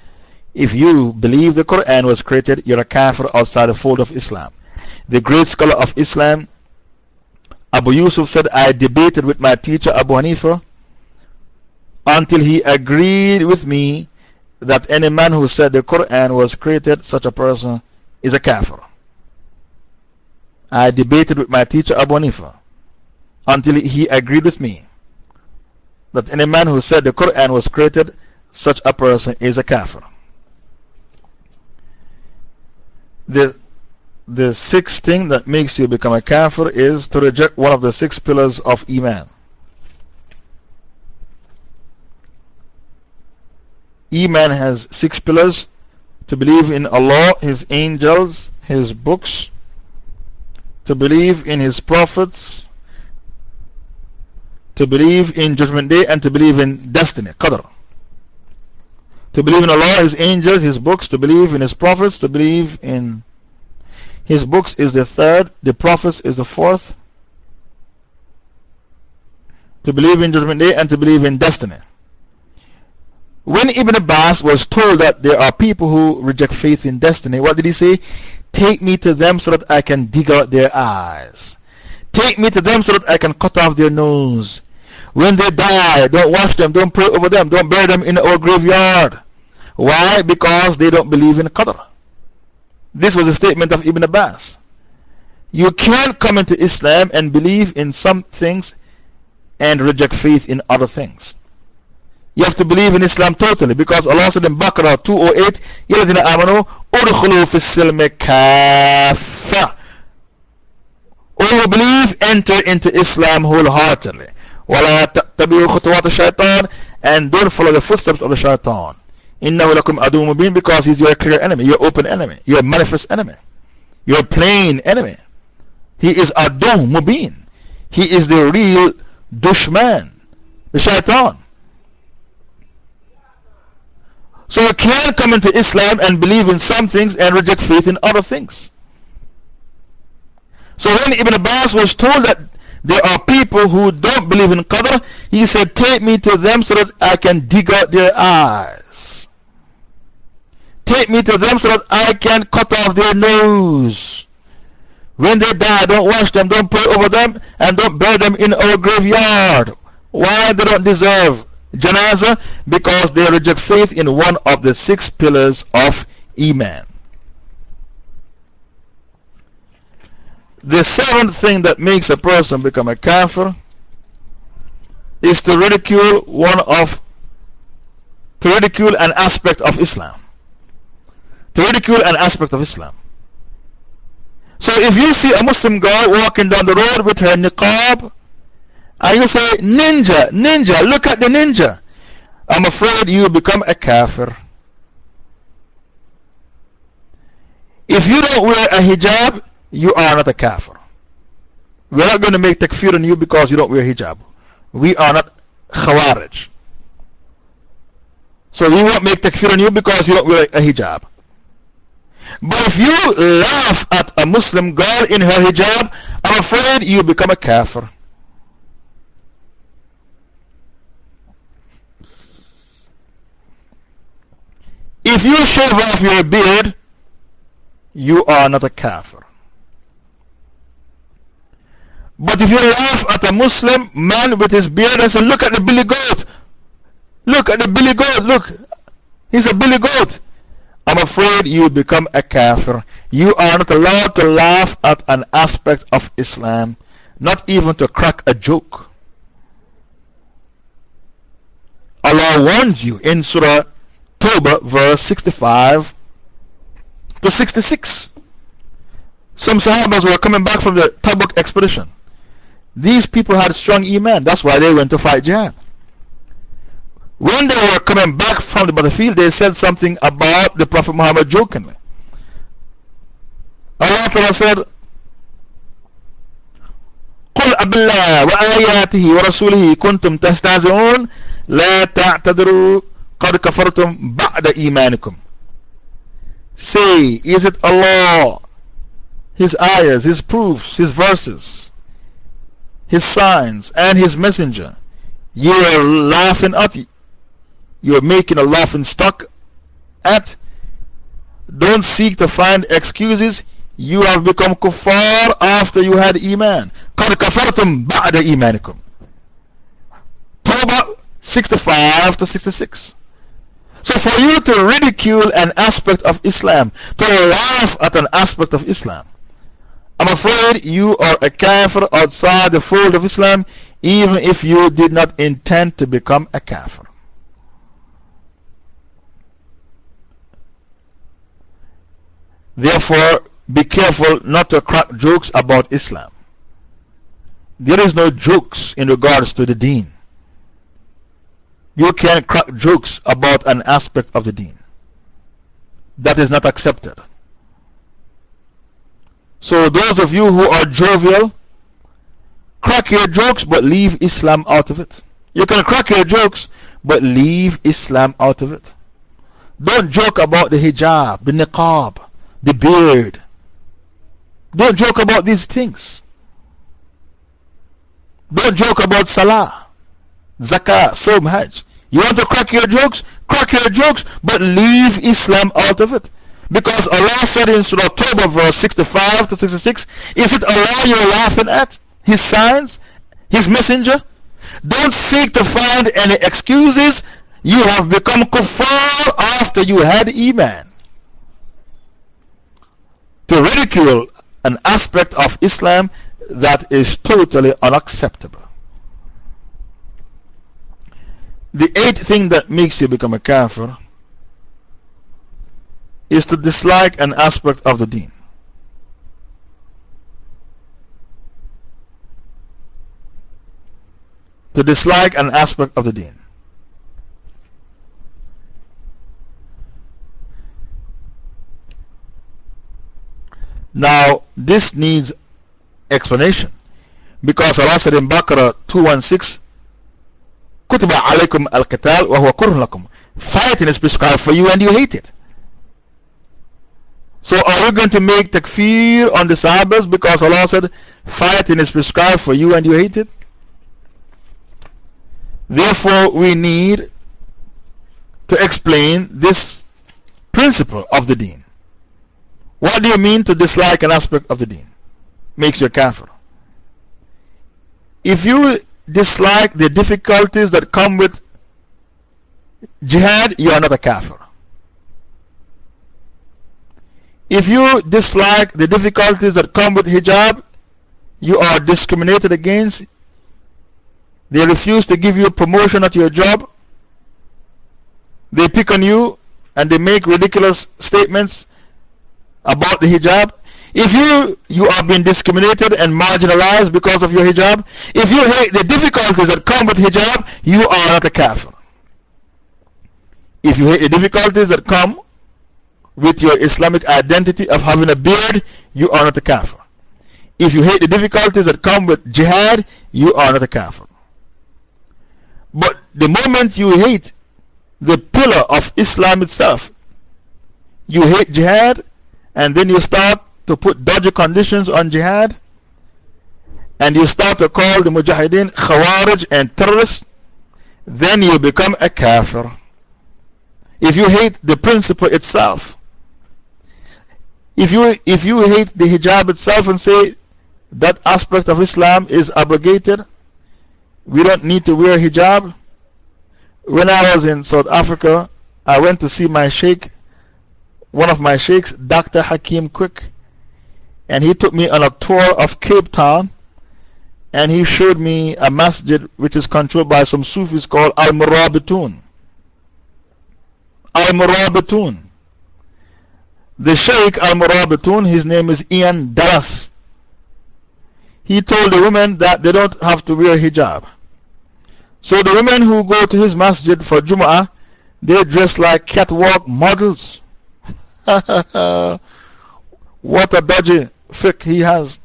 If you believe the Quran was created, you're a kafir outside the fold of Islam. The great scholar of Islam, Abu Yusuf said, I debated with my teacher Abu Hanifa until he agreed with me that any man who said the Quran was created, such a person is a kafir. I debated with my teacher Abu Hanifa until he agreed with me that any man who said the Quran was created, such a person is a kafir. the, the sixth thing that makes you become a kafir is to reject one of the six pillars of Iman. Iman has six pillars to believe in Allah, His angels, His books, to believe in His prophets, to believe in Judgment Day, and to believe in destiny, Qadr. To believe in Allah, His angels, His books, to believe in His prophets, to believe in His books is the third, the prophets is the fourth. To believe in Judgment Day and to believe in destiny. When Ibn Abbas was told that there are people who reject faith in destiny, what did he say? Take me to them so that I can dig out their eyes. Take me to them so that I can cut off their nose. When they die, don't wash them, don't pray over them, don't bury them in our graveyard. Why? Because they don't believe in Qadr. This was a statement of Ibn Abbas. You can't come into Islam and believe in some things and reject faith in other things. You have to believe in Islam totally because Allah said in Baqarah 208, يَلَذِينَ آمَنُوا أُدْخُلُوا فِي السِّلْمِ كَافَّةً All who believe enter into Islam wholeheartedly. وَلَا تَتَّبِعُوا خُطُوَاتِ الشَّيْطَانِ And don't follow the footsteps of the shaitan. إِنَّهُ لَكُمْ أَدُوٌ مُبِينٌ Because he's your clear enemy, your open enemy, your manifest enemy, your plain enemy. He is Adu Mubin. He is the real Dushman, the shaitan. So you can't come into Islam and believe in some things and reject faith in other things. So when Ibn Abbas was told that there are people who don't believe in Qadr, he said, Take me to them so that I can dig out their eyes. Take me to them so that I can cut off their nose. When they die, don't wash them, don't pray over them, and don't bury them in our graveyard. Why they don't deserve Janazah because they reject faith in one of the six pillars of Iman. The seventh thing that makes a person become a kafir is to ridicule one of, to ridicule an aspect of Islam. To ridicule an aspect of Islam. So if you see a Muslim girl walking down the road with her niqab, and you say, Ninja, ninja, look at the ninja. I'm afraid you become a kafir. If you don't wear a hijab, you are not a kafir. We're not going to make takfir on you because you don't wear hijab. We are not khawarij. So we won't make takfir on you because you don't wear a hijab. But if you laugh at a Muslim girl in her hijab, I'm afraid you become a kafir. If you shave off your beard, you are not a kafir. But if you laugh at a Muslim man with his beard and say, Look at the billy goat, look at the billy goat, look, he's a billy goat. I'm afraid you become a kafir. You are not allowed to laugh at an aspect of Islam, not even to crack a joke. Allah warns you in Surah Tawbah, verse 65 to 66. Some Sahabas were coming back from the Tabuk expedition. These people had strong Iman, that's why they went to fight jihad. When they were coming back from the battlefield, they said something about the Prophet Muhammad jokingly. Allah Ta'ala said, قل أب الله وآياته ورسوله كنتم تستهزئون لا تعتذروا قد كفرتم بعد إيمانكم Say, is it Allah, His ayahs, His proofs, His verses, His signs, and His messenger? You are laughing at, you are making a laughing stock at. Don't seek to find excuses. You have become kuffar after you had Iman. قد كفرتم بعد إيمانكم. Tawbah 65 to 66. So for you to ridicule an aspect of Islam, to laugh at an aspect of Islam, I'm afraid you are a kafir outside the fold of Islam, even if you did not intend to become a kafir. Therefore, be careful not to crack jokes about Islam. There is no jokes in regards to the deen. You can crack jokes about an aspect of the deen. That is not accepted. So, those of you who are jovial, crack your jokes but leave Islam out of it. You can crack your jokes but leave Islam out of it. Don't joke about the hijab, the niqab, the beard. Don't joke about these things. Don't joke about salah, zakah, som, hajj. You want to crack your jokes? Crack your jokes, but leave Islam out of it. Because Allah said in Surah Tawbah, verse 65 to 66, Is it Allah you're laughing at? His signs? His messenger? Don't seek to find any excuses. You have become kuffar after you had Iman. To ridicule an aspect of Islam that is totally unacceptable. The eighth thing that makes you become a kafir is to dislike an aspect of the deen. To dislike an aspect of the deen. Now, this needs explanation because Allah said in Baqarah 216, Kutiba alaykum al qital wa huwa lakum. Fighting is prescribed for you and you hate it so are we going to make takfir on the Sahabas because Allah said fighting is prescribed for you and you hate it? Therefore we need to explain this principle of the deen. What do you mean to dislike an aspect of the deen? Makes you a kafir. If you dislike the difficulties that come with jihad, you are not a kafir. If you dislike the difficulties that come with hijab, you are discriminated against. They refuse to give you a promotion at your job. They pick on you and they make ridiculous statements about the hijab. If you, you are being discriminated and marginalized because of your hijab, if you hate the difficulties that come with hijab, you are not a kafir. If you hate the difficulties that come with your Islamic identity of having a beard, you are not a kafir. If you hate the difficulties that come with jihad, you are not a kafir. But the moment you hate the pillar of Islam itself, you hate jihad, and then you start to put dodgy conditions on jihad and you start to call the mujahideen khawarij and terrorists, then you become a kafir. If you hate the principle itself, if you, if you hate the hijab itself and say that aspect of Islam is abrogated, we don't need to wear hijab. When I was in South Africa, I went to see my sheikh, one of my sheikhs, Dr. Hakim Quick and he took me on a tour of Cape Town and he showed me a masjid which is controlled by some Sufis called Al Murabitun. Al Murabitun. The Sheikh Al Murabitun, his name is Ian Dallas. He told the women that they don't have to wear hijab. So the women who go to his masjid for Jum'ah, they dress like catwalk models. what a dodgy fiqh he has.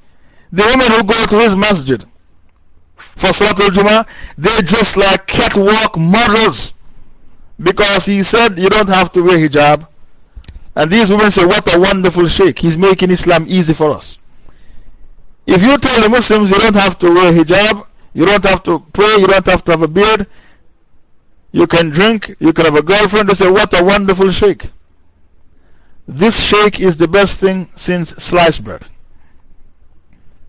The women who go to his masjid for Salatul Jummah, they dress like catwalk models. Because he said you don't have to wear hijab. And these women say, What a wonderful sheikh. He's making Islam easy for us. If you tell the Muslims you don't have to wear hijab, you don't have to pray, you don't have to have a beard, you can drink, you can have a girlfriend, they say, What a wonderful sheikh. This sheikh is the best thing since sliced bread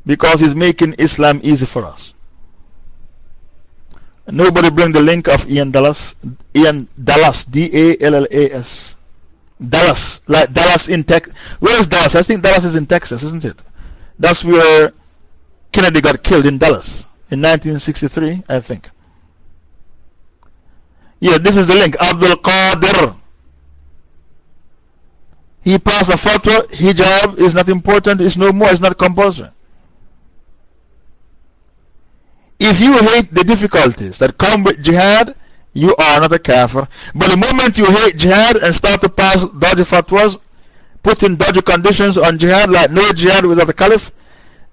because he's making Islam easy for us. Nobody bring the link of Ian Dallas. Ian Dallas, D A L L A S. Dallas, like Dallas in Texas. Where is Dallas? I think Dallas is in Texas, isn't it? That's where Kennedy got killed in Dallas in 1963, I think. Yeah, this is the link. Abdul Qadir. he passed a fatwa, hijab is not important, it's no more, it's not compulsory. If you hate the difficulties that come with jihad, you are not a kafir. But the moment you hate jihad and start to pass dodgy fatwas, putting dodgy conditions on jihad, like no jihad without the caliph,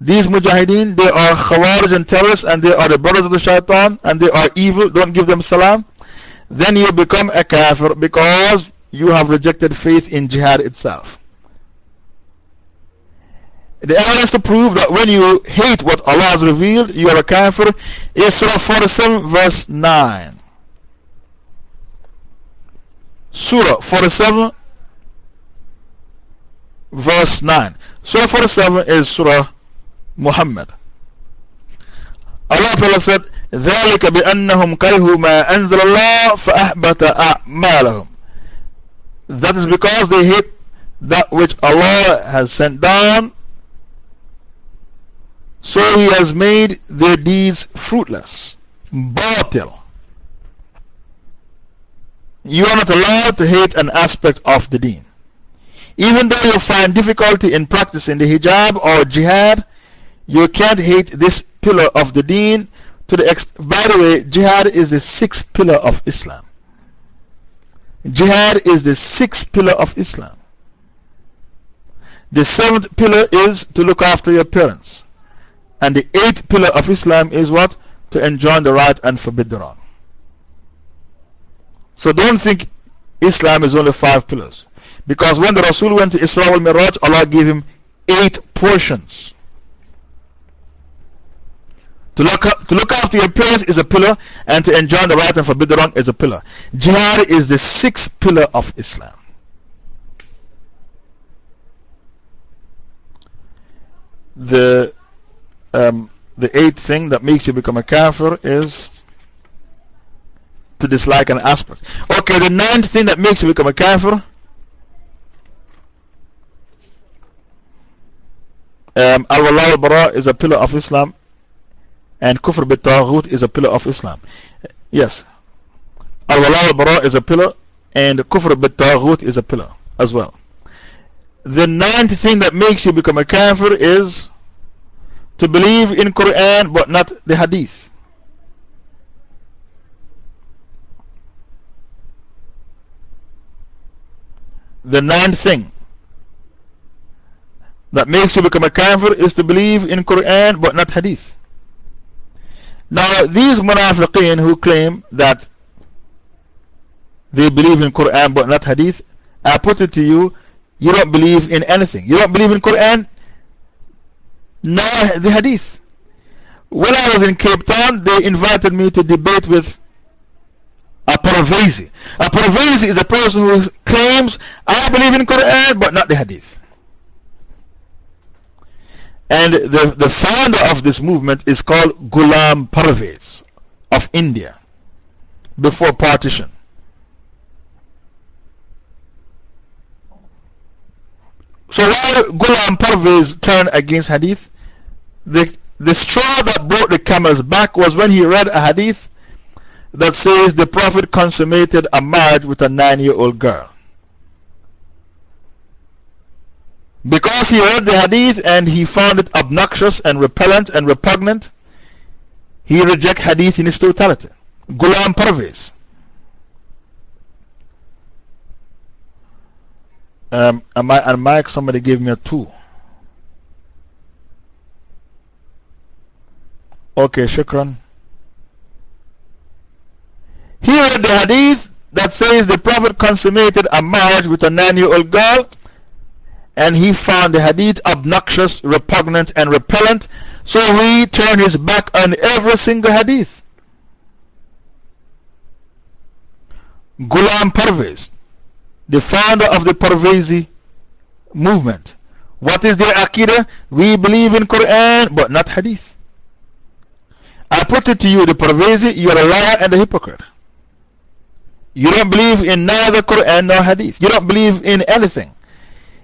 these mujahideen, they are khawarij and terrorists, and they are the brothers of the shaitan, and they are evil, don't give them salam. Then you become a kafir because you have rejected faith in jihad itself. The evidence to prove that when you hate what Allah has revealed, you are a kafir is Surah 47, verse 9. Surah 47, verse 9. Surah 47 is Surah Muhammad. Allah Ta'ala said, ذلك بأنهم كرهوا ما أنزل الله فأحبط أعمالهم. That is because they hate that which Allah has sent down, so He has made their deeds fruitless. Batil. You are not allowed to hate an aspect of the deen. Even though you find difficulty in practicing the hijab or jihad, you can't hate this pillar of the deen. To the ex By the way, jihad is the sixth pillar of Islam. Jihad is the sixth pillar of Islam. The seventh pillar is to look after your parents. And the eighth pillar of Islam is what? To enjoin the right and forbid the wrong. So don't think Islam is only five pillars. Because when the Rasul went to Isra al Miraj, Allah gave him eight portions. To look, to look after your parents is a pillar, and to enjoy the right and forbid the wrong is a pillar. Jihad is the sixth pillar of Islam. The, um, the eighth thing that makes you become a kafir is to dislike an aspect. Okay, the ninth thing that makes you become a kafir. Um, Al-Wala al-Bara is a pillar of Islam and Kufr bit Taghut is a pillar of Islam. Yes. Al-Wala al-Bara is a pillar and Kufr bit Taghut is a pillar as well. The ninth thing that makes you become a kafir is to believe in Quran but not the Hadith. The ninth thing that makes you become a kafir is to believe in Quran but not Hadith. Now, these munafiqeen who claim that they believe in Quran but not Hadith, I put it to you, you don't believe in anything. You don't believe in Quran, nor the Hadith. When I was in Cape Town, they invited me to debate with a Parvezi. A Parvezi is a person who claims, I believe in Quran but not the Hadith. And the, the founder of this movement is called Ghulam Parvez of India before partition. So while Ghulam Parvez turned against Hadith, the, the straw that brought the camel's back was when he read a Hadith that says the Prophet consummated a marriage with a nine year old girl. Because he read the hadith and he found it obnoxious and repellent and repugnant, he rejects hadith in its totality. Ghulam Parvez. Um, and, my, and Mike, somebody gave me a two. Okay, shukran. He read the hadith that says the Prophet consummated a marriage with a nine year old girl and he found the hadith obnoxious, repugnant, and repellent, so he turned his back on every single hadith. Ghulam Parvez, the founder of the Parvezi movement. What is their Aqidah? We believe in Quran but not Hadith. I put it to you, the Parvezi, you are a liar and a hypocrite. You don't believe in neither Quran nor Hadith. You don't believe in anything.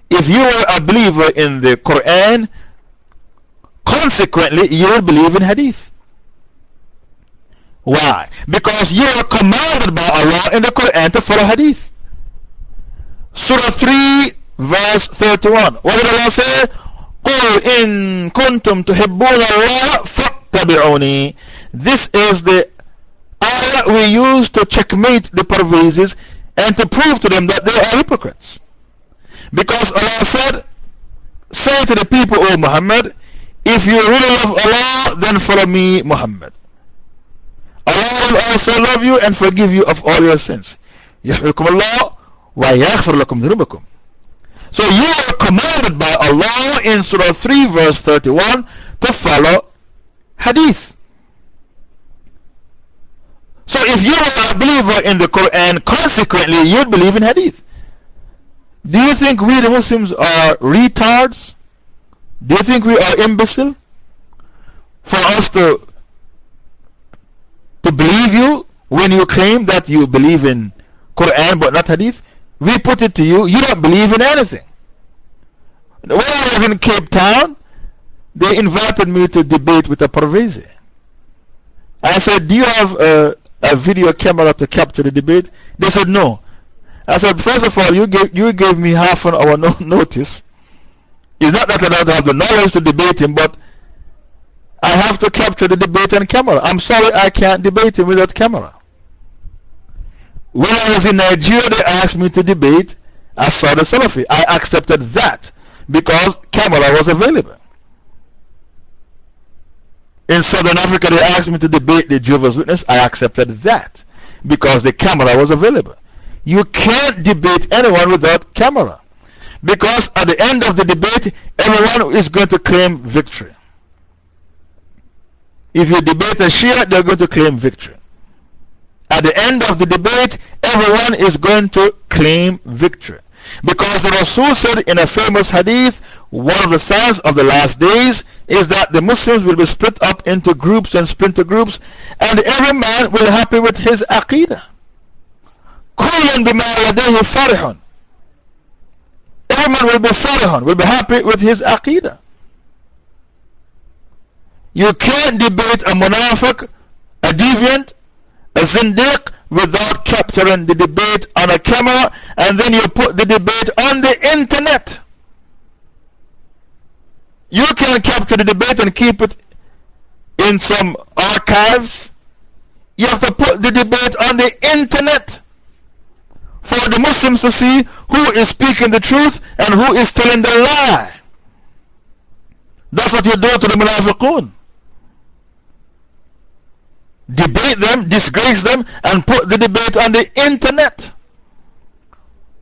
If you are a believer in the Quran, consequently, you will believe in Hadith. Why? Because you are commanded by Allah in the Quran to follow Hadith. Surah 3, verse 31. What did Allah say? قُلْ إِن كُنْتُمْ تُحِبُّونَ اللَّهَ فَاتَّبِعُونِي This is the ayah we use to checkmate the Parvezis and to prove to them that they are hypocrites. Because Allah said, Say to the people, O Muhammad, if you really love Allah, then follow me, Muhammad. Allah will also love you and forgive you of all your sins. So you are commanded by Allah in Surah 3, verse 31 to follow Hadith. So if you are a believer in the Quran, consequently you'd believe in Hadith. Do you think we the Muslims are retards? Do you think we are imbecile? For us to, to believe you when you claim that you believe in Quran but not Hadith? We put it to you, you don't believe in anything. When I was in Cape Town, they invited me to debate with a Parvezi. I said, Do you have a, a video camera to capture the debate? They said, No. I said, First of all, you gave, you gave me half an hour no, notice. It's not that I don't have the knowledge to debate him, but I have to capture the debate on camera. I'm sorry I can't debate him without camera. When I was in Nigeria, they asked me to debate. I saw the Salafi. I accepted that because camera was available. In Southern Africa, they asked me to debate the Jehovah's Witness. I accepted that because the camera was available. You can't debate anyone without camera. Because at the end of the debate, everyone is going to claim victory. If you debate a Shia, they're going to claim victory. At the end of the debate, everyone is going to claim victory. Because the Rasul said in a famous hadith, one of the signs of the last days is that the Muslims will be split up into groups and split into groups, and every man will happy with his aqidah. Every man will be farihun, will be happy with his aqidah. You can't debate a munafiq, a deviant, a zindiq without capturing the debate on a camera and then you put the debate on the internet. You can capture the debate and keep it in some archives. You have to put the debate on the internet for the Muslims to see who is speaking the truth and who is telling the lie. That's what you do to the Munafiqun. Debate them, disgrace them, and put the debate on the internet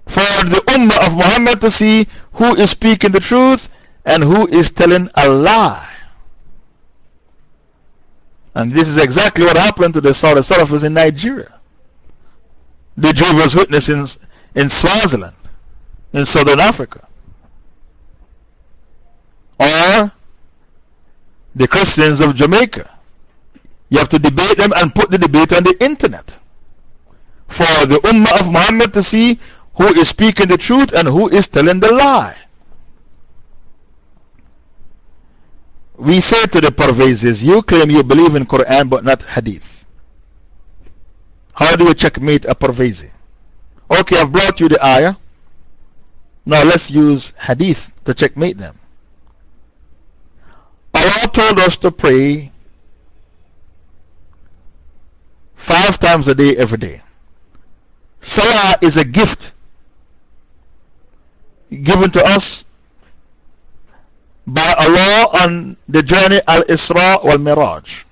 for the Ummah of Muhammad to see who is speaking the truth and who is telling a lie. And this is exactly what happened to the Saudi Salafis in Nigeria the Jehovah's Witnesses in, in Swaziland, in Southern Africa. Or the Christians of Jamaica. You have to debate them and put the debate on the internet for the Ummah of Muhammad to see who is speaking the truth and who is telling the lie. We say to the Parvezis, you claim you believe in Quran but not Hadith. How do you checkmate a Parvezi? Okay, I've brought you the ayah. Now let's use hadith to checkmate them. Allah told us to pray five times a day, every day. Salah is a gift given to us by Allah on the journey Al Isra wal Miraj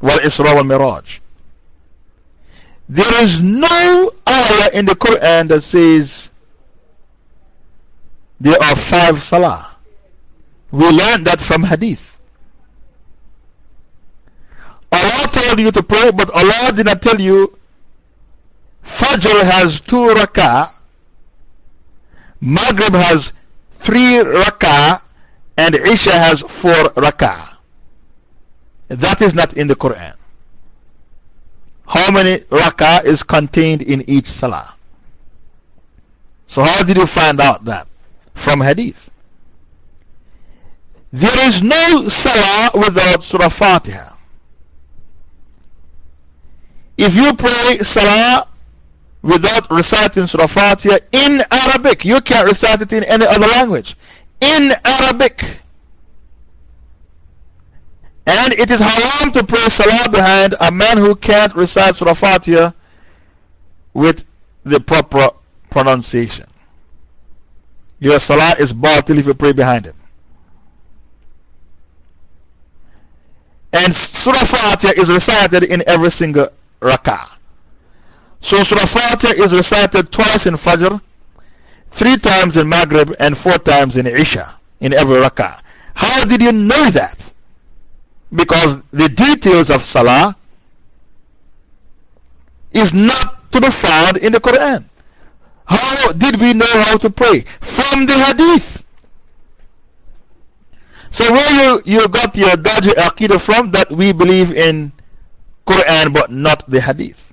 wal Isra wal Miraj. There is no ayah in the Quran that says there are five salah. We learned that from hadith. Allah told you to pray, but Allah did not tell you Fajr has two rak'ah, Maghrib has three rak'ah, and Isha has four rak'ah. That is not in the Quran. How many rak'ah is contained in each salah? So, how did you find out that? From hadith. There is no salah without Surah Fatiha. If you pray salah without reciting Surah Fatiha in Arabic. You can't recite it in any other language. In Arabic. And it is haram to pray Salah behind a man who can't recite Surah Fatiha with the proper pronunciation. Your Salah is batil if you pray behind him. And Surah Fatiha is recited in every single rak'ah. So Surah Fatiha is recited twice in Fajr, three times in Maghrib, and four times in Isha, in every rak'ah. How did you know that? Because the details of Salah is not to be found in the Quran. How did we know how to pray? From the Hadith. So where you, you got your dodgy Aqidah from that we believe in Quran but not the Hadith?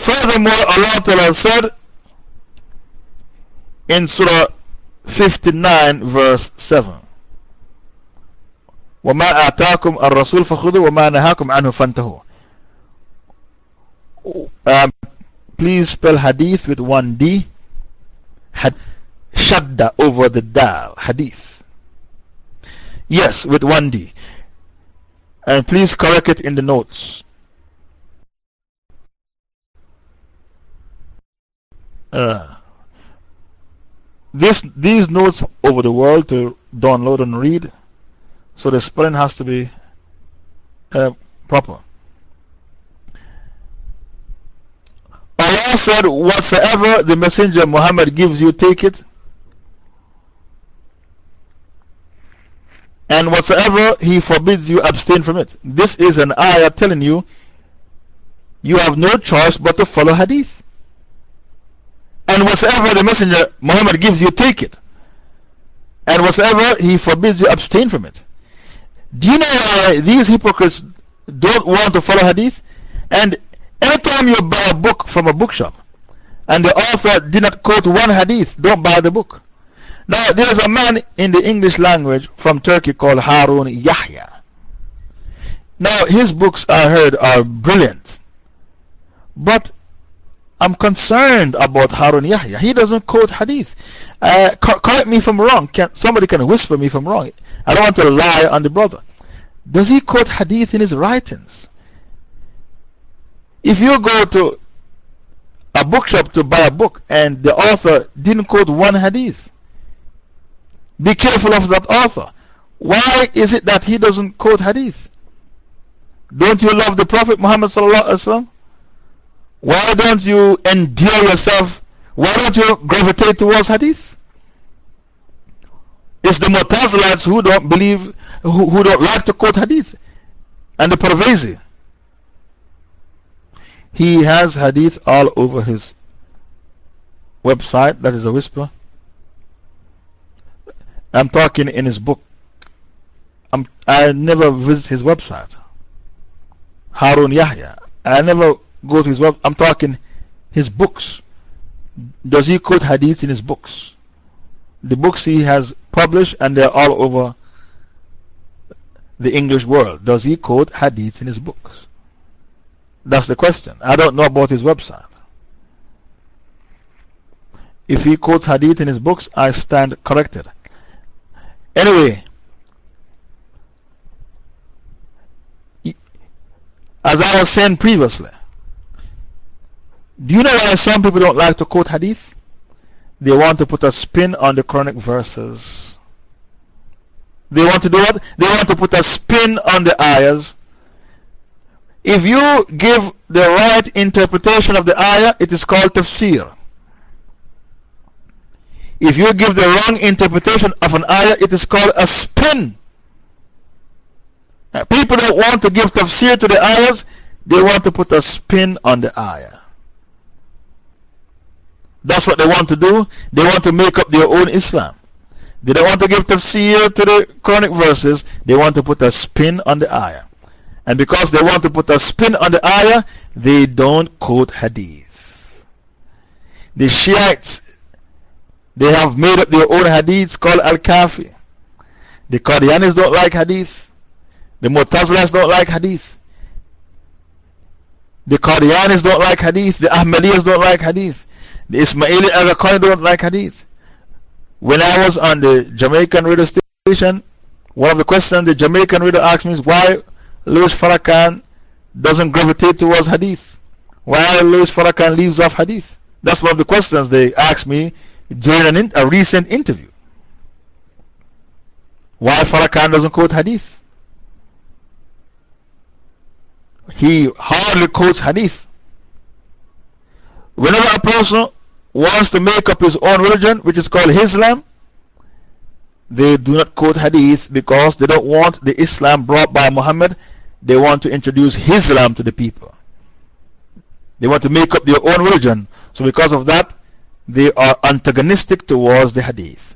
Furthermore, Allah Ta'ala said in Surah 59 verse 7 وما آتاكم الرسول فخذوا وما نهاكم عنه فانتهوا um, please spell hadith with one D had shadda over the dal hadith yes with one D and please correct it in the notes Uh, this, these notes over the world to download and read, so the spelling has to be uh, proper. Allah said, Whatsoever the Messenger Muhammad gives you, take it. And whatsoever he forbids you, abstain from it. This is an ayah telling you you have no choice but to follow hadith. And whatsoever the Messenger Muhammad gives you, take it. And whatsoever he forbids you, abstain from it. Do you know why these hypocrites don't want to follow hadith? And anytime you buy a book from a bookshop and the author did not quote one hadith, don't buy the book. Now, there is a man in the English language from Turkey called Harun Yahya. Now, his books I heard are brilliant. But I'm concerned about Harun Yahya. He doesn't quote hadith. Uh, correct me if I'm wrong. Can, somebody can whisper me if I'm wrong. I don't want to lie on the brother. Does he quote hadith in his writings? If you go to a bookshop to buy a book and the author didn't quote one hadith, be careful of that author. Why is it that he doesn't quote hadith? Don't you love the Prophet Muhammad? Why don't you endear yourself? Why don't you gravitate towards hadith? It's the Mu'tazilites who don't believe, who, who don't like to quote hadith. And the Parvezi. He has hadith all over his website. That is a whisper. I'm talking in his book. I'm, I never visit his website. Harun Yahya. I never go to his web. I'm talking his books. Does he quote hadith in his books? The books he has published and they're all over the English world. Does he quote hadith in his books? That's the question. I don't know about his website. If he quotes hadith in his books, I stand corrected. Anyway, as I was saying previously, do you know why some people don't like to quote hadith? They want to put a spin on the Quranic verses. They want to do what? They want to put a spin on the ayahs. If you give the right interpretation of the ayah, it is called tafsir. If you give the wrong interpretation of an ayah, it is called a spin. People don't want to give tafsir to the ayahs, they want to put a spin on the ayah. That's what they want to do. They want to make up their own Islam. They don't want to give tafsir to the Quranic verses, they want to put a spin on the ayah. And because they want to put a spin on the ayah, they don't quote hadith. The Shiites, they have made up their own hadiths called Al Kafi. The Qadianis don't like hadith. The Mu'tazilas don't like hadith. The Qadianis don't like Hadith. The Ahmadiyyas don't like Hadith. Ismaili Agakani don't like Hadith. When I was on the Jamaican radio station, one of the questions the Jamaican radio asked me is why Louis Farrakhan doesn't gravitate towards Hadith. Why Louis Farrakhan leaves off Hadith. That's one of the questions they asked me during an a recent interview. Why Farrakhan doesn't quote Hadith. He hardly quotes Hadith. Whenever a person wants to make up his own religion, which is called Islam, they do not quote hadith because they don't want the Islam brought by Muhammad. They want to introduce Islam to the people. They want to make up their own religion. So, because of that, they are antagonistic towards the hadith.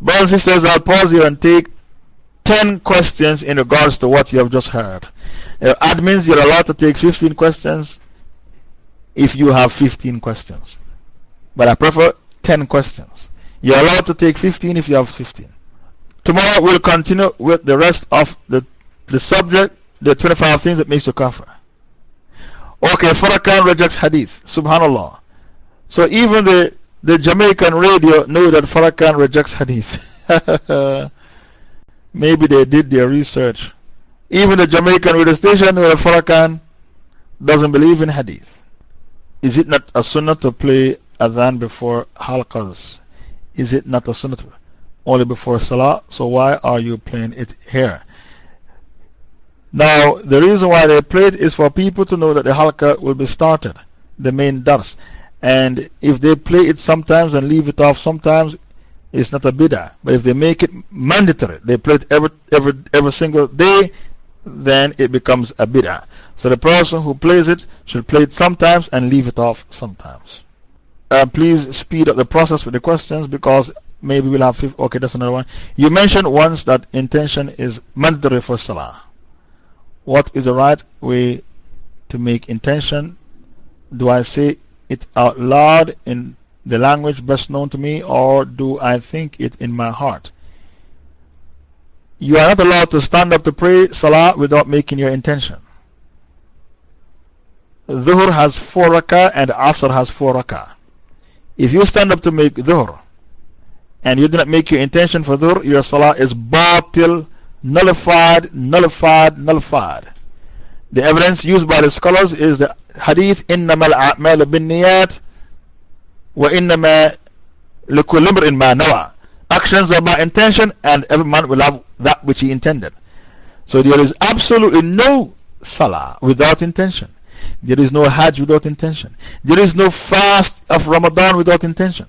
Brothers and sisters, I'll pause here and take 10 questions in regards to what you have just heard. Uh, admins, you're allowed to take 15 questions if you have 15 questions. But I prefer 10 questions. You're allowed to take 15 if you have 15. Tomorrow we'll continue with the rest of the, the subject, the 25 things that makes you kafir. Okay, Farrakhan rejects hadith. Subhanallah. So even the, the Jamaican radio know that Farrakhan rejects hadith. Maybe they did their research. Even the Jamaican radio station where Farrakhan doesn't believe in hadith. Is it not a sunnah to play adhan before halqas? Is it not a sunnah only before Salah? So why are you playing it here? Now, the reason why they play it is for people to know that the halqa will be started, the main dars. And if they play it sometimes and leave it off sometimes, it's not a bid'ah. But if they make it mandatory, they play it every, every, every single day, then it becomes a bid'ah. So the person who plays it should play it sometimes and leave it off sometimes. Uh, please speed up the process with the questions because maybe we'll have. Okay, that's another one. You mentioned once that intention is mandatory for Salah. What is the right way to make intention? Do I say it out loud in the language best known to me, or do I think it in my heart? You are not allowed to stand up to pray Salah without making your intention. Dhuhr has four rakah and Asr has four rakah. If you stand up to make dhuhr and you do not make your intention for dhuhr, your salah is batil, nullified, nullified, nullified. The evidence used by the scholars is the hadith إنما الأعمال بالنيات وإنما لكل امرئ ما نوى. Actions are by intention and every man will have that which he intended. So there is absolutely no salah without intention. There is no Hajj without intention. There is no fast of Ramadan without intention.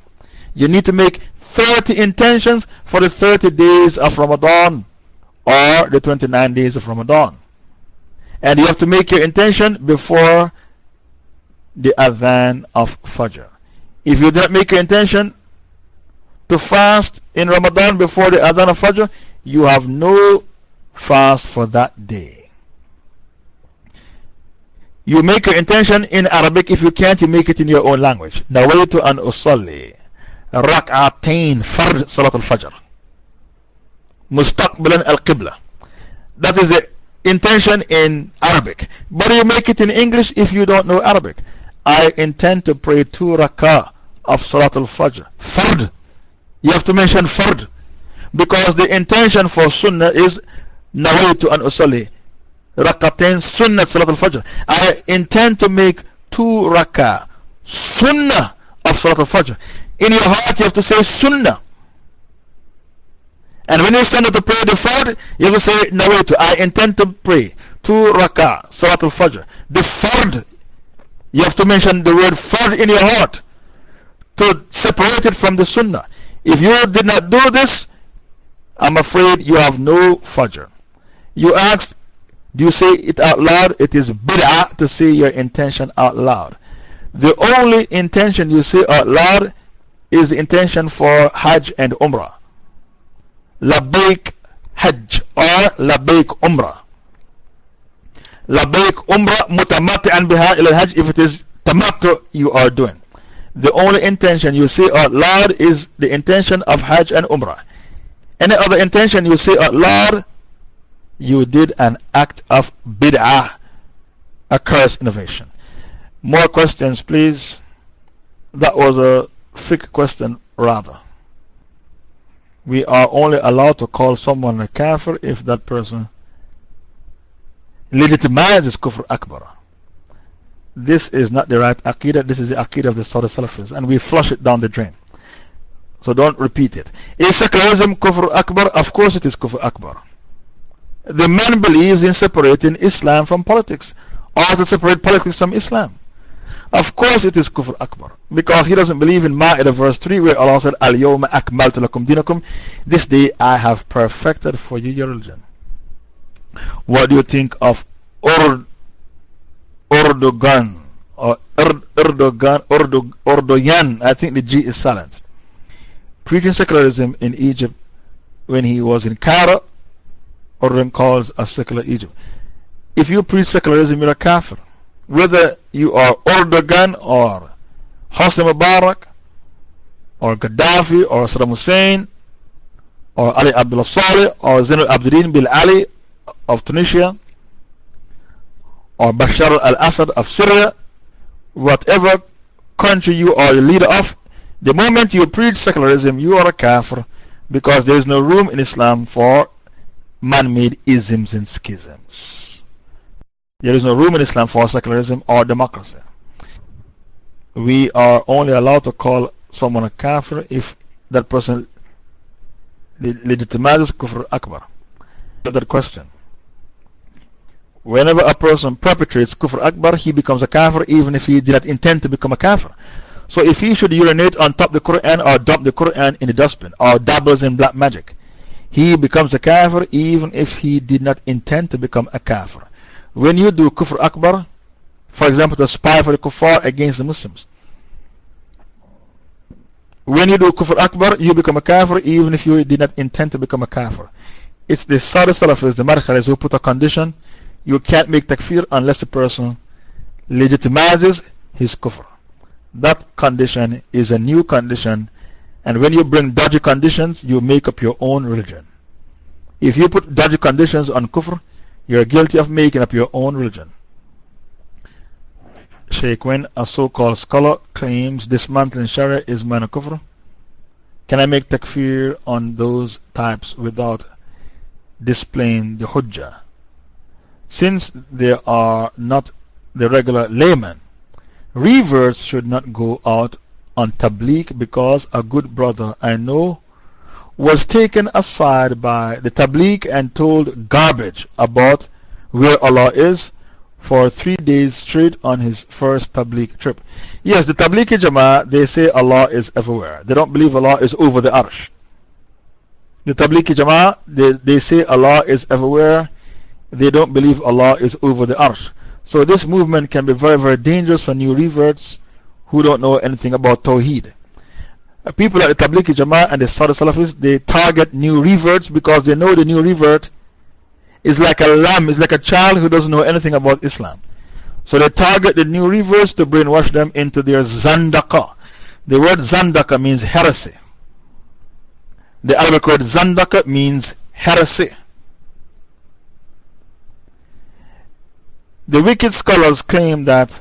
You need to make 30 intentions for the 30 days of Ramadan or the 29 days of Ramadan. And you have to make your intention before the Adhan of Fajr. If you don't make your intention to fast in Ramadan before the Adhan of Fajr, you have no fast for that day. You make your intention in Arabic. If you can't, you make it in your own language. Nawaitu an usalli. Rak'atain fard salat al fajr. Mustaqbilan al qibla. That is the intention in Arabic. But you make it in English if you don't know Arabic. I intend to pray two rak'ah of salat al fajr. Fard. You have to mention fard. Because the intention for Sunnah is Nawaitu an usalli rakatain sunnah Salat al Fajr. I intend to make two rakah sunnah of Salat al Fajr. In your heart, you have to say sunnah. And when you stand up to pray the Fard, you have to say nawaitu. I intend to pray two rakah Salat al Fajr. The Fard, you have to mention the word Fard in your heart to separate it from the sunnah. If you did not do this, I'm afraid you have no Fajr. You asked, do you say it out loud? It is bid'ah to say your intention out loud. The only intention you say out loud is the intention for Hajj and Umrah. Labaik Hajj or Labaik Umrah. Labaik Umrah mutamati'an biha ila Hajj if it is tamattu you are doing. The only intention you say out loud is the intention of Hajj and Umrah. Any other intention you say out loud you did an act of bid'ah. a cursed innovation. More questions, please. That was a thick question, rather. We are only allowed to call someone a kafir if that person legitimizes kufr akbar. This is not the right aqidah, this is the aqidah of the Saudi Salafis, and we flush it down the drain. So don't repeat it. Is secularism kufr akbar? Of course it is kufr akbar. The man believes in separating Islam from politics, or to separate politics from Islam. Of course it is kufr akbar. Because he doesn't believe in Ma'idah verse 3 where Allah said, Al yawma akmaltu lakum dinakum. This day I have perfected for you your religion. What do you think of Ur Erdogan? Or Erdogan, Erdogan, I think the G is silent. Preaching secularism in Egypt when he was in Cairo, Erdogan calls a secular Egypt. If you preach secularism, you're a kafir whether you are Erdogan or Hosni Mubarak or Gaddafi or Saddam Hussein or Ali Abdullah Saleh or Zainul Abidin bin Ali of Tunisia or Bashar al Assad of Syria, whatever country you are the leader of, the moment you preach secularism, you are a kafir because there is no room in Islam for man made isms and schisms. There is no room in Islam for secularism or democracy. We are only allowed to call someone a kafir if that person legitimizes kufr akbar. That question. Whenever a person perpetrates kufr akbar, he becomes a kafir even if he did not intend to become a kafir. So if he should urinate on top of the Quran or dump the Quran in the dustbin or dabbles in black magic, he becomes a kafir even if he did not intend to become a kafir when you do kufr akbar, for example, to spy for the kuffar against the Muslims, when you do kufr akbar, you become a kafir even if you did not intend to become a kafir. It's the Saudi Salafis, the Madkhalis, who put a condition you can't make takfir unless the person legitimizes his kufr. That condition is a new condition, and when you bring dodgy conditions, you make up your own religion. If you put dodgy conditions on kufr, you are guilty of making up your own religion. Sheikh, when a so called scholar claims dismantling Sharia is minor kufr, can I make takfir on those types without displaying the hujjah? Since they are not the regular layman, reverts should not go out on tabligh because a good brother I know was taken aside by the Tabligh and told garbage about where Allah is for three days straight on his first Tabligh trip. Yes, the Tabligh Jama'ah, they say Allah is everywhere. They don't believe Allah is over the arsh. The Tabligh Jama'ah, they, they say Allah is everywhere. They don't believe Allah is over the arsh. So this movement can be very, very dangerous for new reverts who don't know anything about Tawheed people at the Tablighi Jama'ah and the Saudi Salafis, they target new reverts because they know the new revert is like a lamb, is like a child who doesn't know anything about Islam. So they target the new reverts to brainwash them into their Zandaka. The word Zandaka means heresy. The Arabic word Zandaka means heresy. The wicked scholars claim that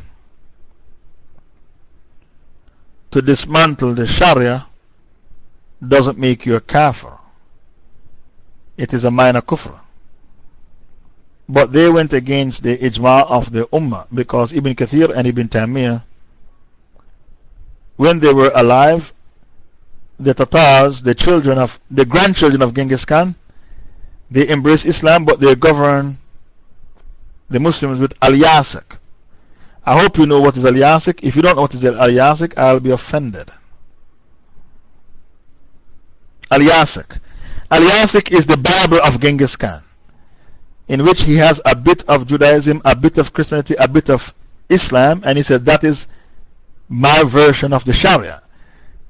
to dismantle the Sharia doesn't make you a kafir. It is a minor kufr. But they went against the ijma of the Ummah because Ibn Kathir and Ibn Taymiyyah, when they were alive, the Tatars, the children of, the grandchildren of Genghis Khan, they embraced Islam but they governed the Muslims with Al Yasak. I hope you know what is Al Yasik. If you don't know what is Al Yasik, I'll be offended. Al Yasik. Al Yasik is the Bible of Genghis Khan, in which he has a bit of Judaism, a bit of Christianity, a bit of Islam, and he said, That is my version of the Sharia.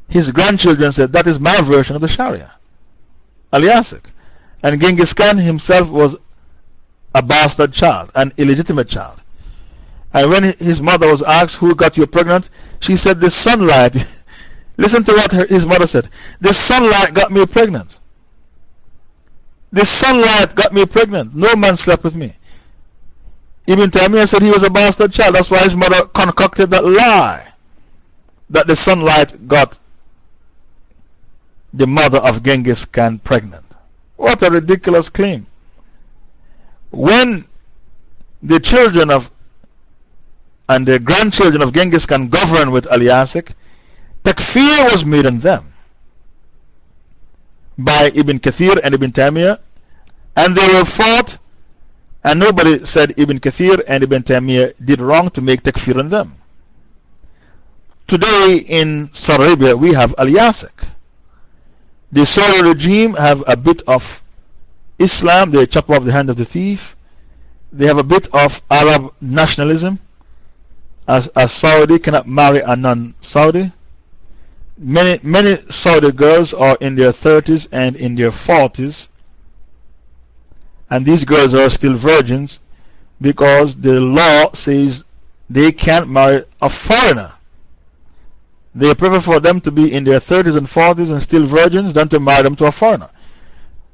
His grandchildren said, That is my version of the Sharia. Al Yasik. And Genghis Khan himself was a bastard child, an illegitimate child. And when his mother was asked, Who got you pregnant? she said, The sunlight. Listen to what her, his mother said. The sunlight got me pregnant. The sunlight got me pregnant. No man slept with me. Ibn Taymiyyah said he was a bastard child. That's why his mother concocted that lie that the sunlight got the mother of Genghis Khan pregnant. What a ridiculous claim. When the children of and the grandchildren of Genghis Khan governed with Al Yasik, takfir was made on them by Ibn Kathir and Ibn Taymiyyah, and they were fought, and nobody said Ibn Kathir and Ibn Taymiyyah did wrong to make takfir on them. Today in Saudi Arabia, we have Al Yasik. The Saudi regime have a bit of Islam, they chop off the hand of the thief. They have a bit of Arab nationalism. As a Saudi cannot marry a non Saudi. Many, many Saudi girls are in their 30s and in their 40s. And these girls are still virgins because the law says they can't marry a foreigner. They prefer for them to be in their 30s and 40s and still virgins than to marry them to a foreigner.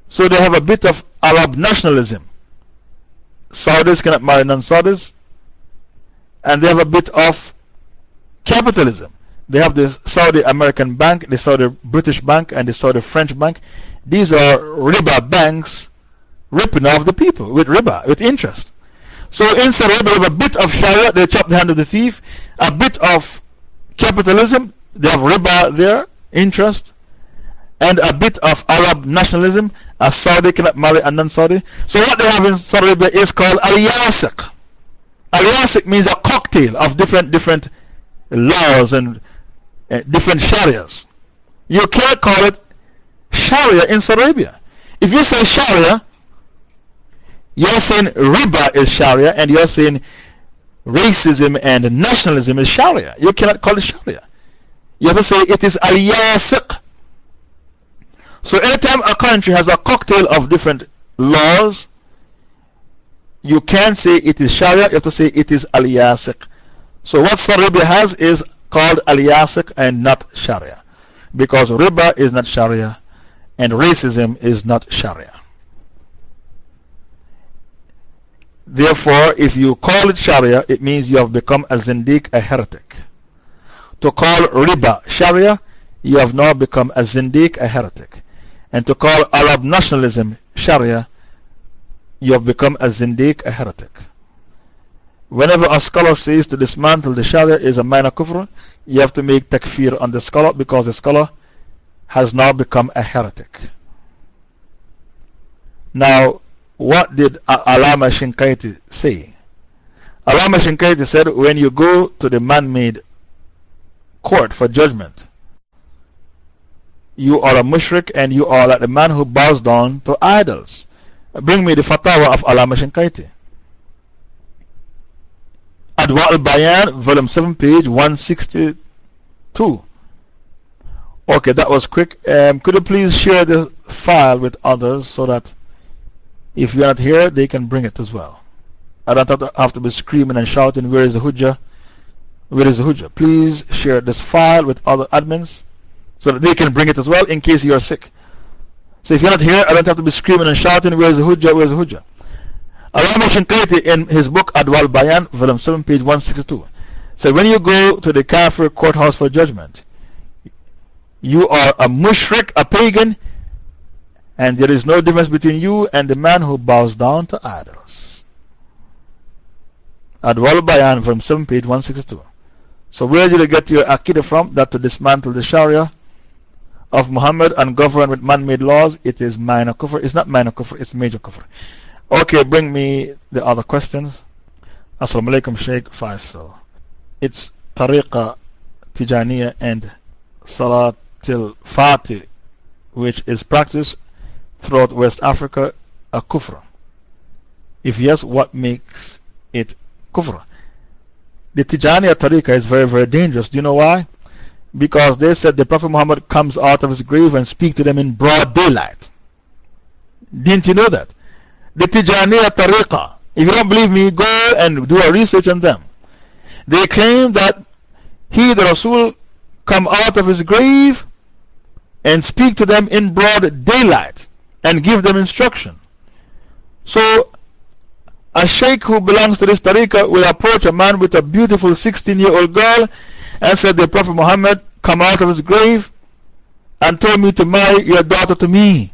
So they have a bit of Arab nationalism. Saudis cannot marry non Saudis, and they have a bit of capitalism. They have the Saudi American Bank, the Saudi British Bank, and the Saudi French Bank. These are riba banks ripping off the people with riba, with interest. So in Saudi Arabia, they have a bit of Sharia, they chop the hand of the thief, a bit of capitalism, they have riba there, interest, and a bit of Arab nationalism. A Saudi cannot marry a non Saudi. So, what they have in Saudi Arabia is called Al Yasik. Al means a of different, different laws and uh, different Sharias. You can't call it Sharia in Saudi Arabia. If you say Sharia, you're saying riba is Sharia, and you're saying racism and nationalism is Sharia. You cannot call it Sharia. You have to say it is al yasiq. So, anytime a country has a cocktail of different laws, you can't say it is Sharia, you have to say it is al. So, what Saudi Arabia has is called al and not Sharia. Because riba is not Sharia and racism is not Sharia. Therefore, if you call it Sharia, it means you have become a Zindiq, a heretic. To call riba Sharia, you have now become a Zindiq, a heretic. And to call Arab nationalism Sharia, you have become a Zindiq, a heretic. Whenever a scholar says to dismantle the Sharia is a minor kufr, you have to make takfir on the scholar because the scholar has now become a heretic. Now, what did Alama Shinkaiti say? Alama Shinkaiti said, when you go to the man made court for judgment, you are a mushrik and you are like the man who bows down to idols. Bring me the fatwa of Alama Shinkaiti. Adwa al Bayan, volume 7, page 162. Okay, that was quick. Um, could you please share the file with others so that if you're not here, they can bring it as well. I don't have to, have to be screaming and shouting, Where is the Hujjah? Where is the Hujjah? Please share this file with other admins so that they can bring it as well in case you are sick. So if you're not here, I don't have to be screaming and shouting, Where is the Hujjah? Where is the Hujjah? Allama Shinkaiti in his book Adwal Bayan, volume 7, page 162, said, When you go to the Kafir courthouse for judgment, you are a mushrik, a pagan, and there is no difference between you and the man who bows down to idols. Adwal Bayan from 7 page 162. So, where did you get your Aqidah from? That to dismantle the Sharia of Muhammad and govern with man made laws, it is minor kufr. It's not minor kufr, it's major kufr. Okay, bring me the other questions. Assalamu alaikum, Sheikh Faisal. It's Tariqa Tijaniya and Salatil Fatih, which is practiced throughout West Africa a kufr? If yes, what makes it kufr? The Tijaniya tariqah is very, very dangerous. Do you know why? Because they said the Prophet Muhammad comes out of his grave and speaks to them in broad daylight. Didn't you know that? The Tijaniya tariqah. If you don't believe me, go and do a research on them. They claim that he, the Rasul, come out of his grave and speak to them in broad daylight and give them instruction. So, a sheikh who belongs to this tariqah will approach a man with a beautiful 16 year old girl and said, The Prophet Muhammad come out of his grave and told me to marry your daughter to me.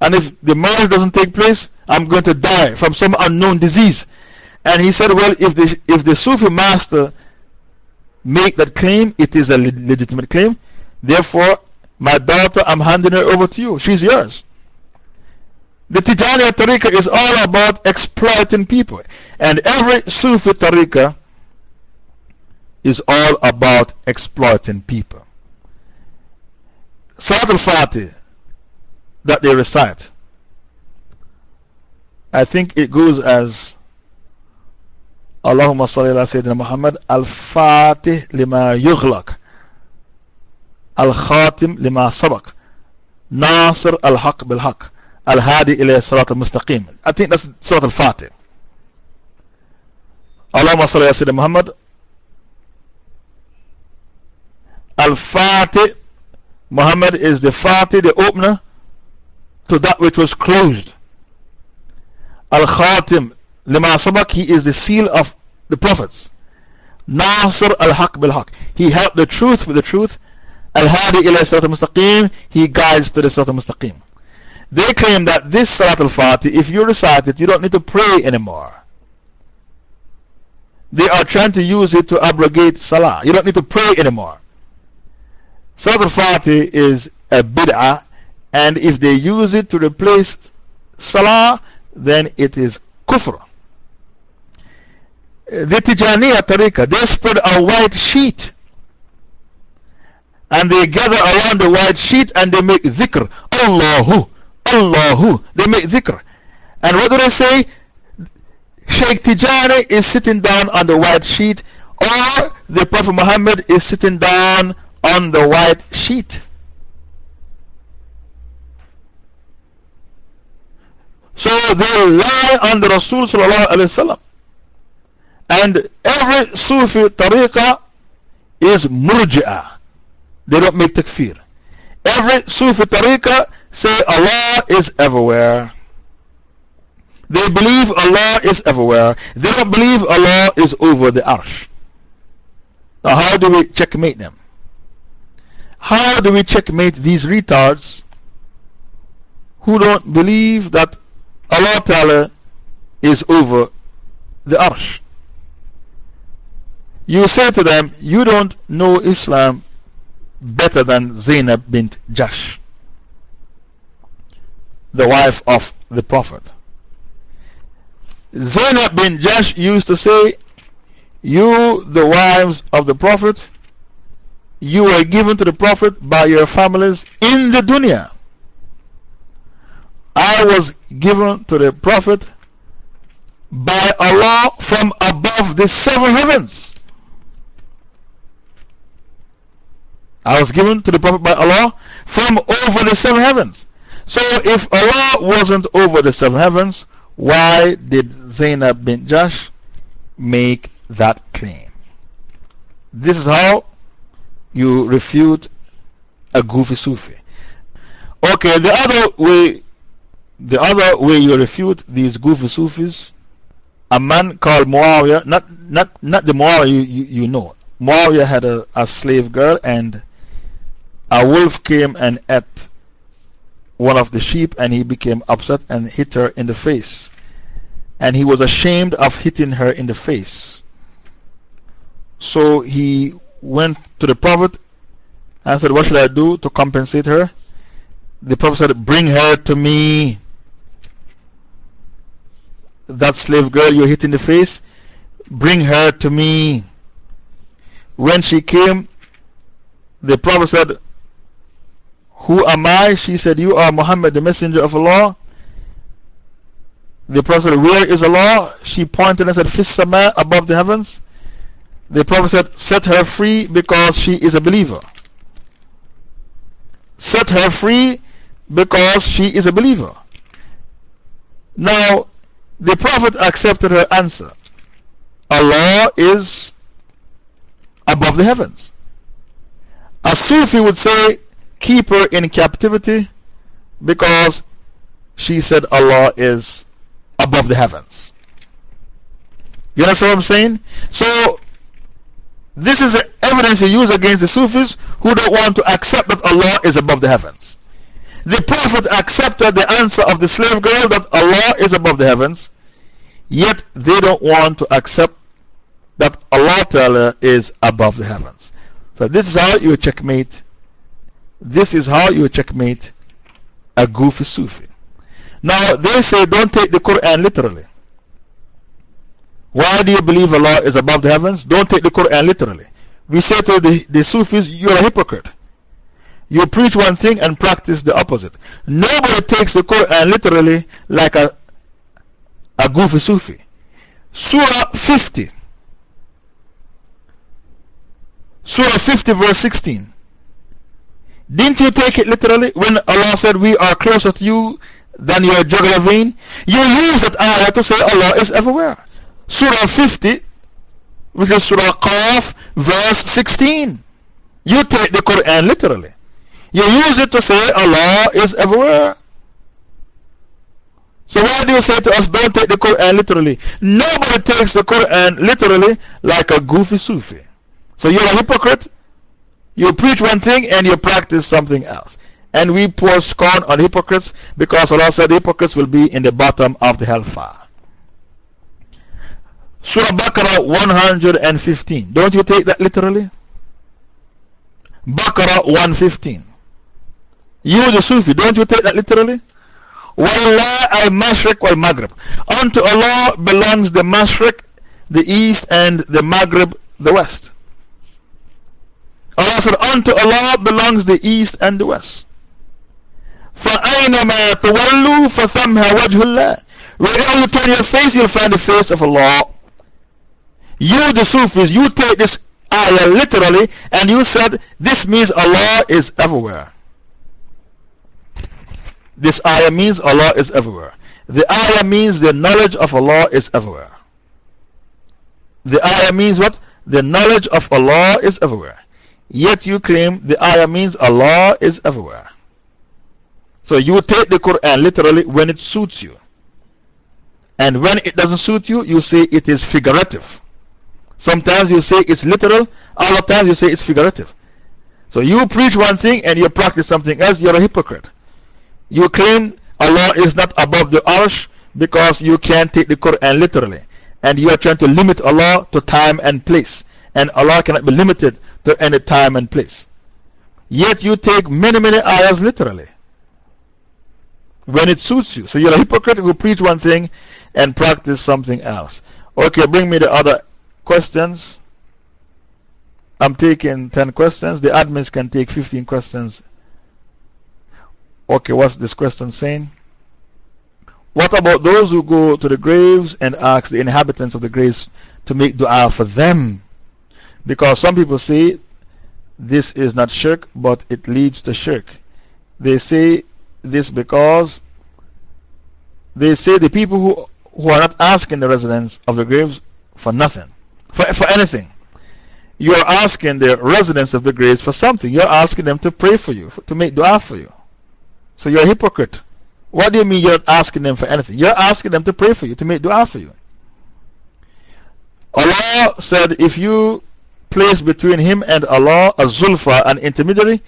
And if the marriage doesn't take place, I'm going to die from some unknown disease. And he said, Well, if the, if the Sufi master make that claim, it is a legitimate claim. Therefore, my daughter, I'm handing her over to you. She's yours. The Tijaniya Tariqah is all about exploiting people. And every Sufi Tariqah is all about exploiting people. Salat al Fatih that they recite, I think it goes as Allahumma salli ala Sayyidina Muhammad al Fatih lima yughlaq al Khatim lima sabak Nasir al Haq bil Haq Al-Hadi ila Sirat al-Mustaqim. I think that's Salat al-Fatih. Allahumma salli ala Muhammad. Al-Fatih. Muhammad is the Fatih, the opener to that which was closed. Al-Khatim. Lima Sabak, he is the seal of the prophets. Nasr al-Haq bil-Haq. He helped the truth with the truth. Al-Hadi ila Sirat al-Mustaqim. He guides to the Sirat al-Mustaqim. They claim that this Salat al Fatih, if you recite it, you don't need to pray anymore. They are trying to use it to abrogate Salah. You don't need to pray anymore. Salat al Fatih is a bid'ah, and if they use it to replace Salah, then it is kufr. The Tijaniya tariqah, they spread a white sheet and they gather around the white sheet and they make dhikr. Allahu, Allahu. They make dhikr. And what do they say? Sheikh Tijani is sitting down on the white sheet, or the Prophet Muhammad is sitting down on the white sheet. So they lie on the Rasul And every Sufi tariqah is murji'ah. They don't make takfir. Every Sufi tariqah say Allah is everywhere. They believe Allah is everywhere. They don't believe Allah is over the arsh. Now, how do we checkmate them? How do we checkmate these retards who don't believe that Allah Ta'ala is over the arsh? You say to them, You don't know Islam better than Zainab bint Jahsh the wife of the Prophet. Zainab bin Jahsh used to say, You, the wives of the Prophet, you were given to the Prophet by your families in the dunya. I was given to the Prophet by Allah from above the seven heavens. I was given to the Prophet by Allah from over the seven heavens. So if Allah wasn't over the seven heavens, why did Zainab bin Jahsh make that claim? This is how you refute a goofy Sufi. Okay, the other way, the other way you refute these goofy Sufis, a man called Muawiyah, not, not, not the Muawiyah you, you, you know. Muawiyah had a, a slave girl and a wolf came and ate one of the sheep and he became upset and hit her in the face. And he was ashamed of hitting her in the face. So he went to the Prophet and said, What should I do to compensate her? The Prophet said, Bring her to me. That slave girl you hit in the face, bring her to me. When she came, the Prophet said, who am I? She said, You are Muhammad, the messenger of Allah. The Prophet said, Where is Allah? She pointed and said, Fissama, above the heavens. The Prophet said, Set her free because she is a believer. Set her free because she is a believer. Now, the Prophet accepted her answer. Allah is above the heavens. A Sufi would say, keep her in captivity because she said Allah is above the heavens. You understand what I'm saying? So, this is the evidence you use against the Sufis who don't want to accept that Allah is above the heavens. The Prophet accepted the answer of the slave girl that Allah is above the heavens, yet they don't want to accept that Allah Ta'ala is above the heavens. So, this is how you checkmate. This is how you checkmate a goofy Sufi. Now, they say don't take the Quran literally. Why do you believe Allah is above the heavens? Don't take the Quran literally. We say to the, the Sufis, you're a hypocrite. You preach one thing and practice the opposite. Nobody takes the Quran literally like a, a goofy Sufi. Surah 50. Surah 50, verse 16. Didn't you take it literally when Allah said, We are closer to you than your jugular vein? You use that ayah to say Allah is everywhere. Surah 50, which is Surah Qaf, verse 16. You take the Quran literally. You use it to say Allah is everywhere. So why do you say to us, don't take the Quran literally? Nobody takes the Quran literally like a goofy Sufi. So you're a hypocrite. You preach one thing and you practice something else. And we pour scorn on hypocrites because Allah said hypocrites will be in the bottom of the hellfire. Surah Baqarah 115. Don't you take that literally? Baqarah 115. You, the Sufi, don't you take that literally? Wallah al Mashriq wal Maghrib. Unto Allah belongs the Mashriq, the East, and the Maghrib, the West. Allah said, Unto Allah belongs the East and the West. فَأَيْنَمَا تُوَلُّوا فَثَمْهَا وَجْهُ اللَّهِ Wherever you turn your face, you'll find the face of Allah. You, the Sufis, you take this ayah literally and you said this means Allah is everywhere. This ayah means Allah is everywhere. The ayah means the knowledge of Allah is everywhere. The ayah means what? The knowledge of Allah is everywhere. Yet you claim the ayah means Allah is everywhere. So you take the Quran literally when it suits you. And when it doesn't suit you, you say it is figurative. Sometimes you say it's literal, other times you say it's figurative. So you preach one thing and you practice something else, you're a hypocrite. You claim Allah is not above the arsh because you can't take the Quran literally. And you are trying to limit Allah to time and place. And Allah cannot be limited to any time and place. Yet you take many, many ayahs literally when it suits you. So you're a hypocrite who preach one thing and practice something else. Okay, bring me the other questions. I'm taking 10 questions. The admins can take 15 questions. Okay, what's this question saying? What about those who go to the graves and ask the inhabitants of the graves to make dua for them? Because some people say this is not shirk, but it leads to shirk. They say this because they say the people who, who are not asking the residents of the graves for nothing for, for anything. You're asking the residents of the graves for something. You're asking them to pray for you, to make dua for you. So you're a hypocrite. What do you mean you're asking them for anything? You're asking them to pray for you, to make dua for you. Allah said, if you place between him and Allah a zulfa, an intermediary,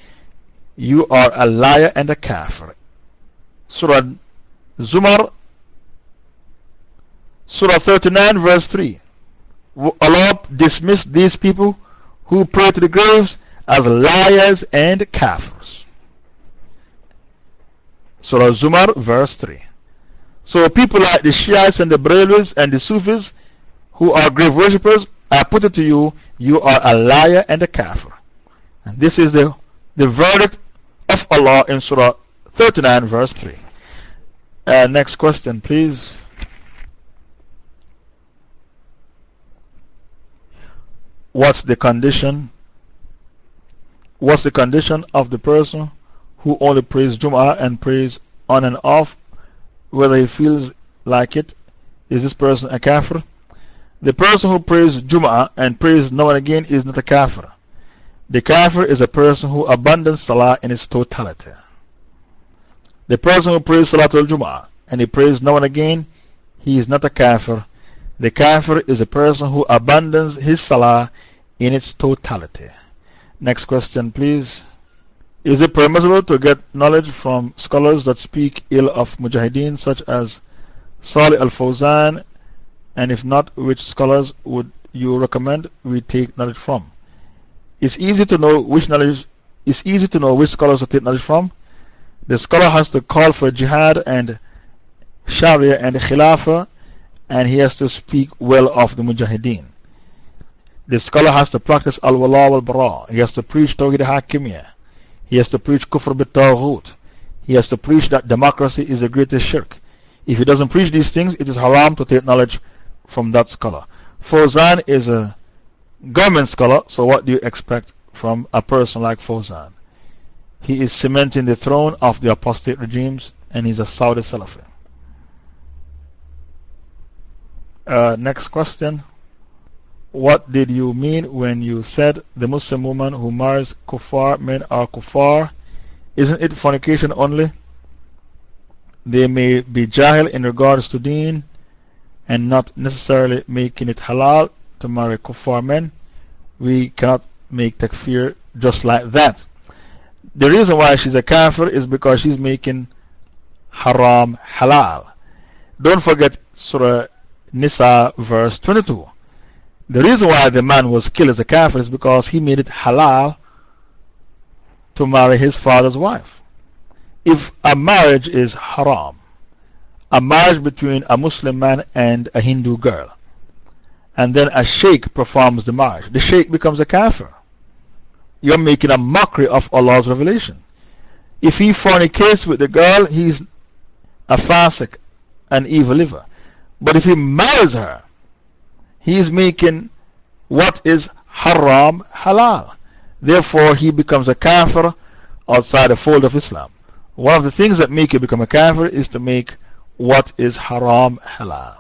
you are a liar and a kafir. Surah Zumar, Surah 39, verse 3. Allah dismissed these people who pray to the graves as liars and kafirs. Surah Zumar, verse 3. So people like the Shiites and the Brahmins and the Sufis who are grave worshippers, I put it to you, you are a liar and a kafir. And this is the, the verdict of Allah in Surah 39, verse 3. Uh, next question, please. What's the condition? What's the condition of the person who only prays Jum'ah and prays on and off, whether he feels like it? Is this person a kafir? The person who prays Jum'ah and prays now and again is not a kafir. The kafir is a person who abandons Salah in its totality. The person who prays Salatul Jum'ah and he prays now and again, he is not a kafir. The kafir is a person who abandons his salah in its totality. Next question, please. Is it permissible to get knowledge from scholars that speak ill of Mujahideen, such as Salih al Fawzan? And if not, which scholars would you recommend we take knowledge from? It's easy to know which knowledge, it's easy to know which scholars to take knowledge from. The scholar has to call for jihad and sharia and khilafah, and he has to speak well of the Mujahideen. The scholar has to practice al wala wal bara. He has to preach Tawhid Hakimiyah. He has to preach Kufr bit Taghut. He has to preach that democracy is the greatest shirk. If he doesn't preach these things, it is haram to take knowledge from that scholar. Fozan is a government scholar, so what do you expect from a person like Fozan? He is cementing the throne of the apostate regimes and he's a Saudi Salafi. Uh, next question. What did you mean when you said the Muslim woman who marries kuffar men are kuffar? Isn't it fornication only? They may be jahil in regards to deen and not necessarily making it halal to marry kuffar men. We cannot make takfir just like that. The reason why she's a kafir is because she's making haram halal. Don't forget Surah Nisa, verse 22. The reason why the man was killed as a kafir is because he made it halal to marry his father's wife. If a marriage is haram, a marriage between a Muslim man and a Hindu girl, and then a sheikh performs the marriage, the sheikh becomes a kafir. You're making a mockery of Allah's revelation. If he fornicates with the girl, he's a fasik, an evil liver. But if he marries her, he is making what is haram halal. Therefore, he becomes a kafir outside the fold of Islam. One of the things that make you become a kafir is to make what is haram halal.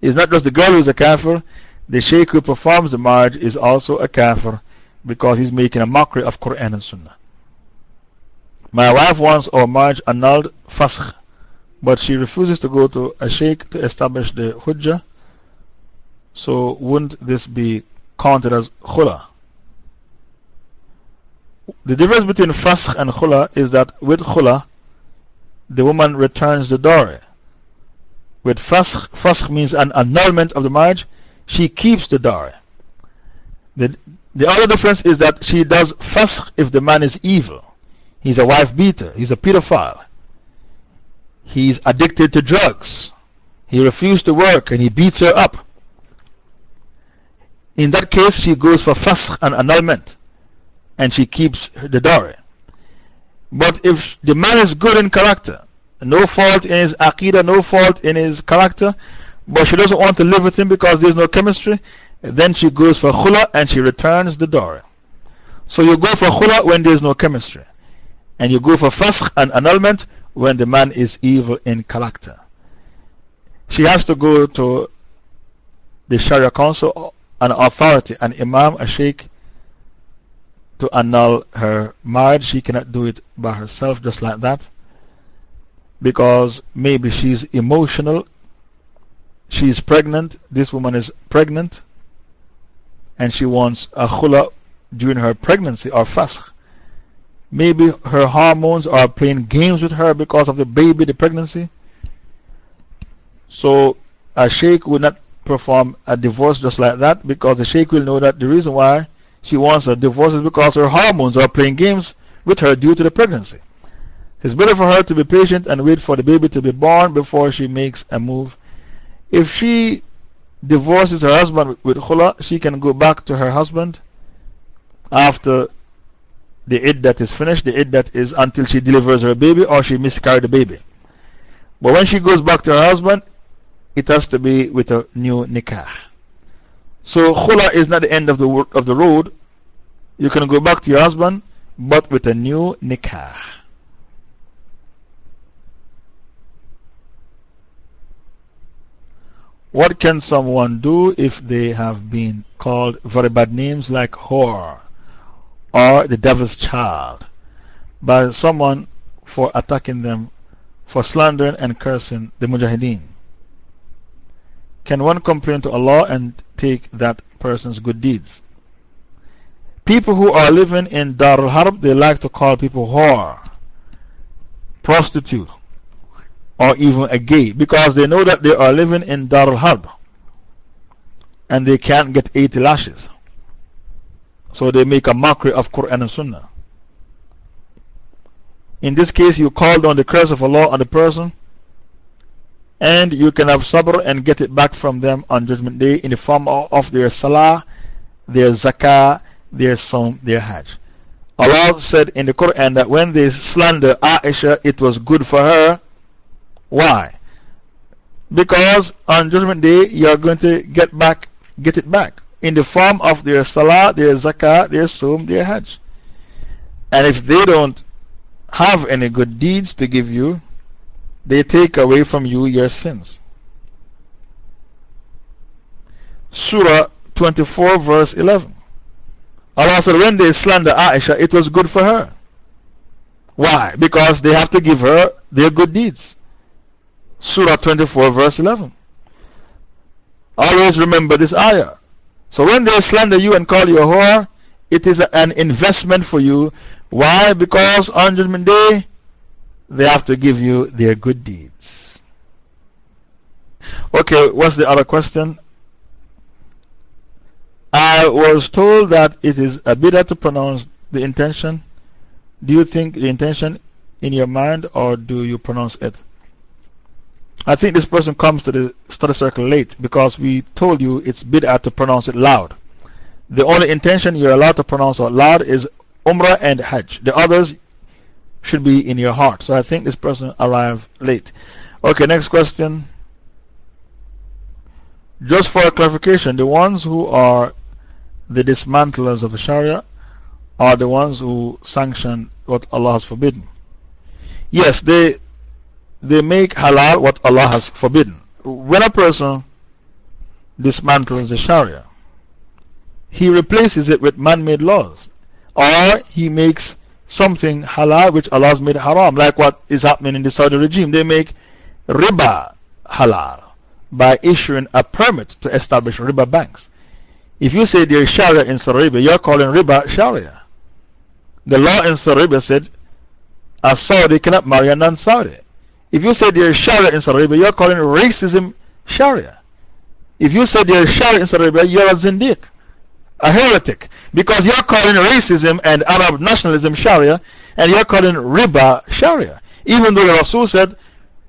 It's not just the girl who is a kafir, the sheikh who performs the marriage is also a kafir because he's making a mockery of Quran and Sunnah. My wife wants our marriage annulled, fasq, but she refuses to go to a sheikh to establish the hujjah so, wouldn't this be counted as khula? The difference between fasq and khula is that with khula, the woman returns the dowry. With fasq, fasq means an annulment of the marriage, she keeps the dowry. The, the other difference is that she does fasq if the man is evil. He's a wife beater, he's a pedophile, he's addicted to drugs, he refused to work and he beats her up. In that case, she goes for fasq and annulment and she keeps the dowry. But if the man is good in character, no fault in his aqidah, no fault in his character, but she doesn't want to live with him because there's no chemistry, then she goes for khula and she returns the dowry. So you go for khula when there's no chemistry, and you go for fasq and annulment when the man is evil in character. She has to go to the Sharia Council an authority, an imam, a sheikh, to annul her marriage. She cannot do it by herself just like that because maybe she's emotional. She's pregnant. This woman is pregnant and she wants a khula during her pregnancy or fasq. Maybe her hormones are playing games with her because of the baby, the pregnancy. So a sheikh would not perform a divorce just like that because the sheikh will know that the reason why she wants a divorce is because her hormones are playing games with her due to the pregnancy. It's better for her to be patient and wait for the baby to be born before she makes a move. If she divorces her husband with khula, she can go back to her husband after the iddat that is finished. The iddat that is until she delivers her baby or she miscarried the baby. But when she goes back to her husband, it has to be with a new nikah. So, khula is not the end of the, of the road. You can go back to your husband, but with a new nikah. What can someone do if they have been called very bad names like whore or the devil's child by someone for attacking them, for slandering and cursing the mujahideen? Can one complain to Allah and take that person's good deeds? People who are living in Dar al Harb, they like to call people whore, prostitute, or even a gay because they know that they are living in Dar al Harb and they can't get 80 lashes. So they make a mockery of Quran and Sunnah. In this case, you called on the curse of Allah on the person, and you can have sabr and get it back from them on Judgment Day in the form of their salah, their zakah, their sawm, their hajj. Allah said in the Quran that when they slander Aisha, it was good for her. Why? Because on Judgment Day, you are going to get back, get it back in the form of their salah, their zakah, their sawm, their hajj. And if they don't have any good deeds to give you, they take away from you your sins. Surah 24, verse 11. Allah said, when they slander Aisha, it was good for her. Why? Because they have to give her their good deeds. Surah 24, verse 11. Always remember this ayah. So when they slander you and call you a whore, it is an investment for you. Why? Because on Judgment Day, they have to give you their good deeds. Okay, what's the other question? I was told that it is a bid'ah to pronounce the intention. Do you think the intention in your mind or do you pronounce it? I think this person comes to the study circle late because we told you it's bid'ah to pronounce it loud. The only intention you're allowed to pronounce out loud is Umrah and Hajj. The others should be in your heart. So I think this person arrived late. Okay, next question. Just for clarification, the ones who are the dismantlers of the Sharia are the ones who sanction what Allah has forbidden. Yes, they, they make halal what Allah has forbidden. When a person dismantles the Sharia, he replaces it with man made laws. Or he makes something halal which Allah has made haram, like what is happening in the Saudi regime. They make riba halal by issuing a permit to establish riba banks. If you say there is Sharia in Saudi Arabia, you're calling riba Sharia. The law in Saudi Arabia said a Saudi cannot marry a non Saudi. If you say there is Sharia in Saudi Arabia, you're calling racism Sharia. If you say there is Sharia in Saudi Arabia, you're a Zindiq, a heretic. Because you're calling racism and Arab nationalism Sharia, and you're calling riba Sharia. Even though the Rasul said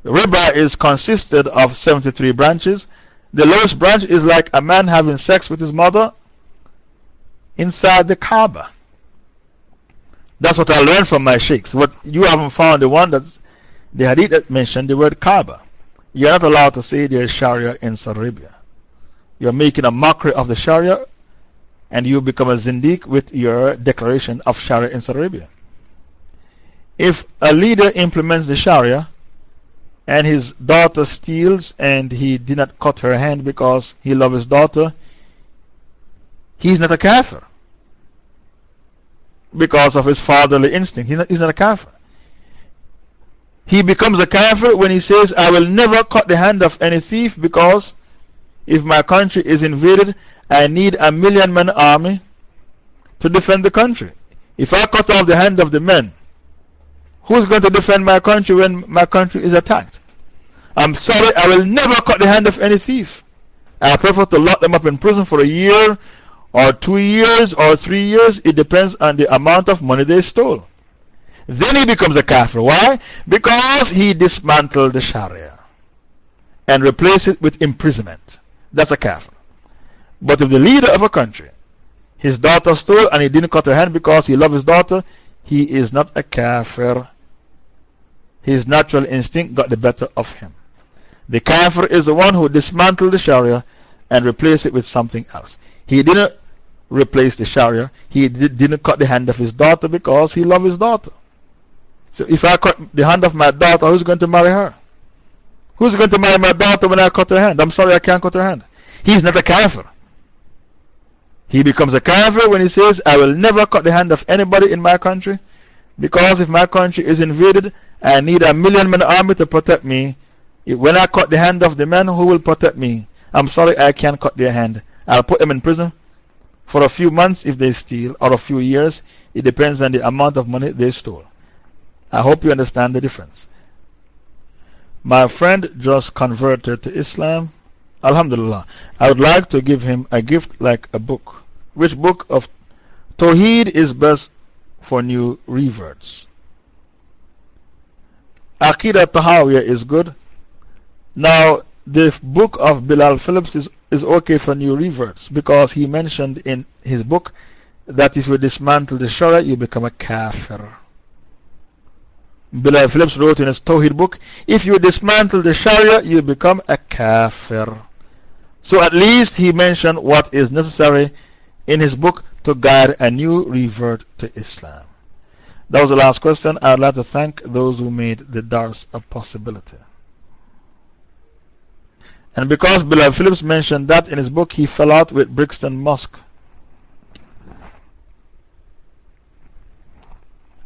riba is consisted of 73 branches, the lowest branch is like a man having sex with his mother inside the Kaaba. That's what I learned from my sheikhs. What you haven't found the one that's the hadith that mentioned the word Kaaba. You're not allowed to say there's Sharia in Saudi Arabia. You're making a mockery of the Sharia and you become a Zindiq with your declaration of Sharia in Saudi Arabia. If a leader implements the Sharia and his daughter steals and he did not cut her hand because he loves his daughter, he's not a kafir because of his fatherly instinct. He's not, he's not a kafir. He becomes a kafir when he says, I will never cut the hand of any thief because if my country is invaded, I need a million man army to defend the country. If I cut off the hand of the men, who's going to defend my country when my country is attacked? I'm sorry, I will never cut the hand of any thief. I prefer to lock them up in prison for a year or two years or three years. It depends on the amount of money they stole. Then he becomes a kafir. Why? Because he dismantled the Sharia and replaced it with imprisonment. That's a kafir. But if the leader of a country, his daughter stole and he didn't cut her hand because he loved his daughter, he is not a kafir. His natural instinct got the better of him. The kafir is the one who dismantled the Sharia and replaced it with something else. He didn't replace the Sharia, he did, didn't cut the hand of his daughter because he loved his daughter. So if I cut the hand of my daughter, who's going to marry her? Who's going to marry my daughter when I cut her hand? I'm sorry, I can't cut her hand. He's not a kafir. He becomes a kafir when he says, I will never cut the hand of anybody in my country because if my country is invaded, I need a million man army to protect me. When I cut the hand of the man, who will protect me? I'm sorry, I can't cut their hand. I'll put them in prison for a few months if they steal, or a few years. It depends on the amount of money they stole. I hope you understand the difference. My friend just converted to Islam. Alhamdulillah. I would like to give him a gift like a book. Which book of Tawheed is best for new reverts? Aqidah Tahawiyah is good. Now, the book of Bilal Phillips is, is okay for new reverts because he mentioned in his book that if you dismantle the Sharia, you become a kafir. Bilal Phillips wrote in his Tawhid book, if you dismantle the Sharia, you become a kafir. So at least he mentioned what is necessary in his book to guide a new revert to Islam. That was the last question. I'd like to thank those who made the Dars a possibility. And because Bilal Phillips mentioned that in his book, he fell out with Brixton Mosque.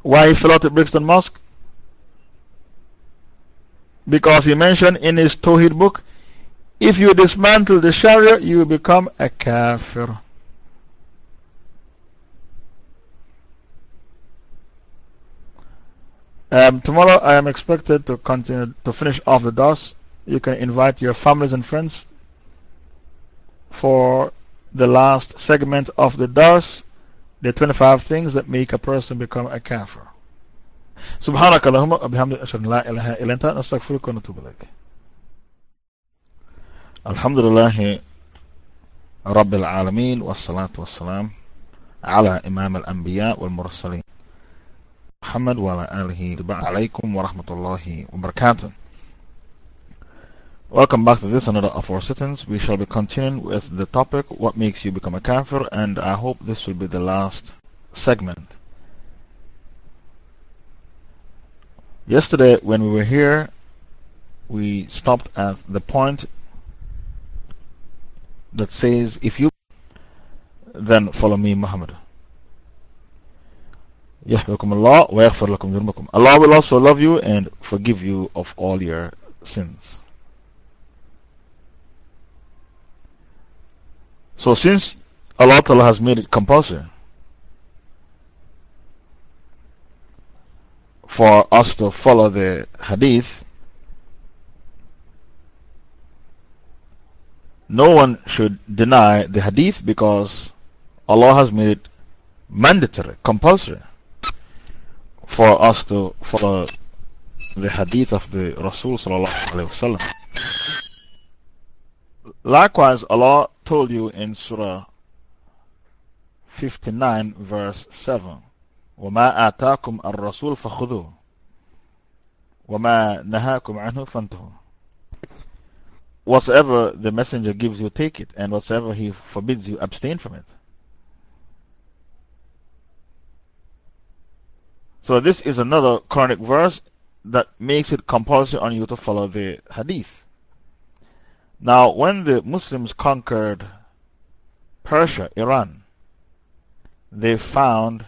Why he fell out with Brixton Mosque? Because he mentioned in his Tawhid book, if you dismantle the Sharia, you become a kafir. Um, tomorrow I am expected to continue to finish off the Dars. You can invite your families and friends for the last segment of the Dars, the 25 things that make a person become a kafir. سبحانك اللهم وبحمدك أشهد أن لا إله إلا أنت نستغفرك ونتوب إليك الحمد لله رب العالمين والصلاة والسلام على إمام الأنبياء Muhammad wa ala alihi alaikum wa rahmatullahi wa barakatuh. Welcome back to this another of our sittings. We shall be continuing with the topic what makes you become a kafir and I hope this will be the last segment. Yesterday when we were here we stopped at the point that says if you then follow me Muhammad. Allah Allah will also love you and forgive you of all your sins. So since Allah has made it compulsory for us to follow the hadith, no one should deny the hadith because Allah has made it mandatory, compulsory for us to follow the hadith of the Rasul sallallahu alayhi wasallam. Likewise, Allah told you in Surah 59, verse 7, وَمَا آتَاكُمْ الرَّسُولُ فَخُذُوهُ وَمَا نَهَاكُمْ عَنْهُ فَانْتَهُوا Whatsoever the messenger gives you, take it, and whatsoever he forbids you, abstain from it. So, this is another Quranic verse that makes it compulsory on you to follow the hadith. Now, when the Muslims conquered Persia, Iran, they found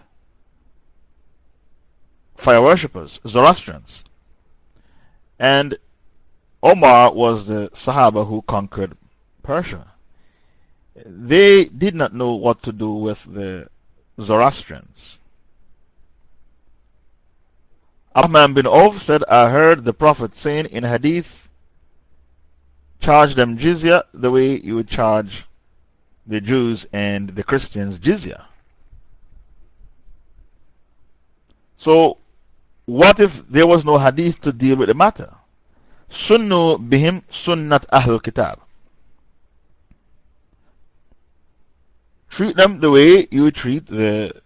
fire worshippers, Zoroastrians. And Omar was the Sahaba who conquered Persia. They did not know what to do with the Zoroastrians. Ahmad bin Auf said, I heard the Prophet saying in Hadith charge them jizya the way you would charge the Jews and the Christians jizya. So, what if there was no hadith to deal with the matter? Sunnu bihim sunnat ahl kitab. Treat them the way you treat the,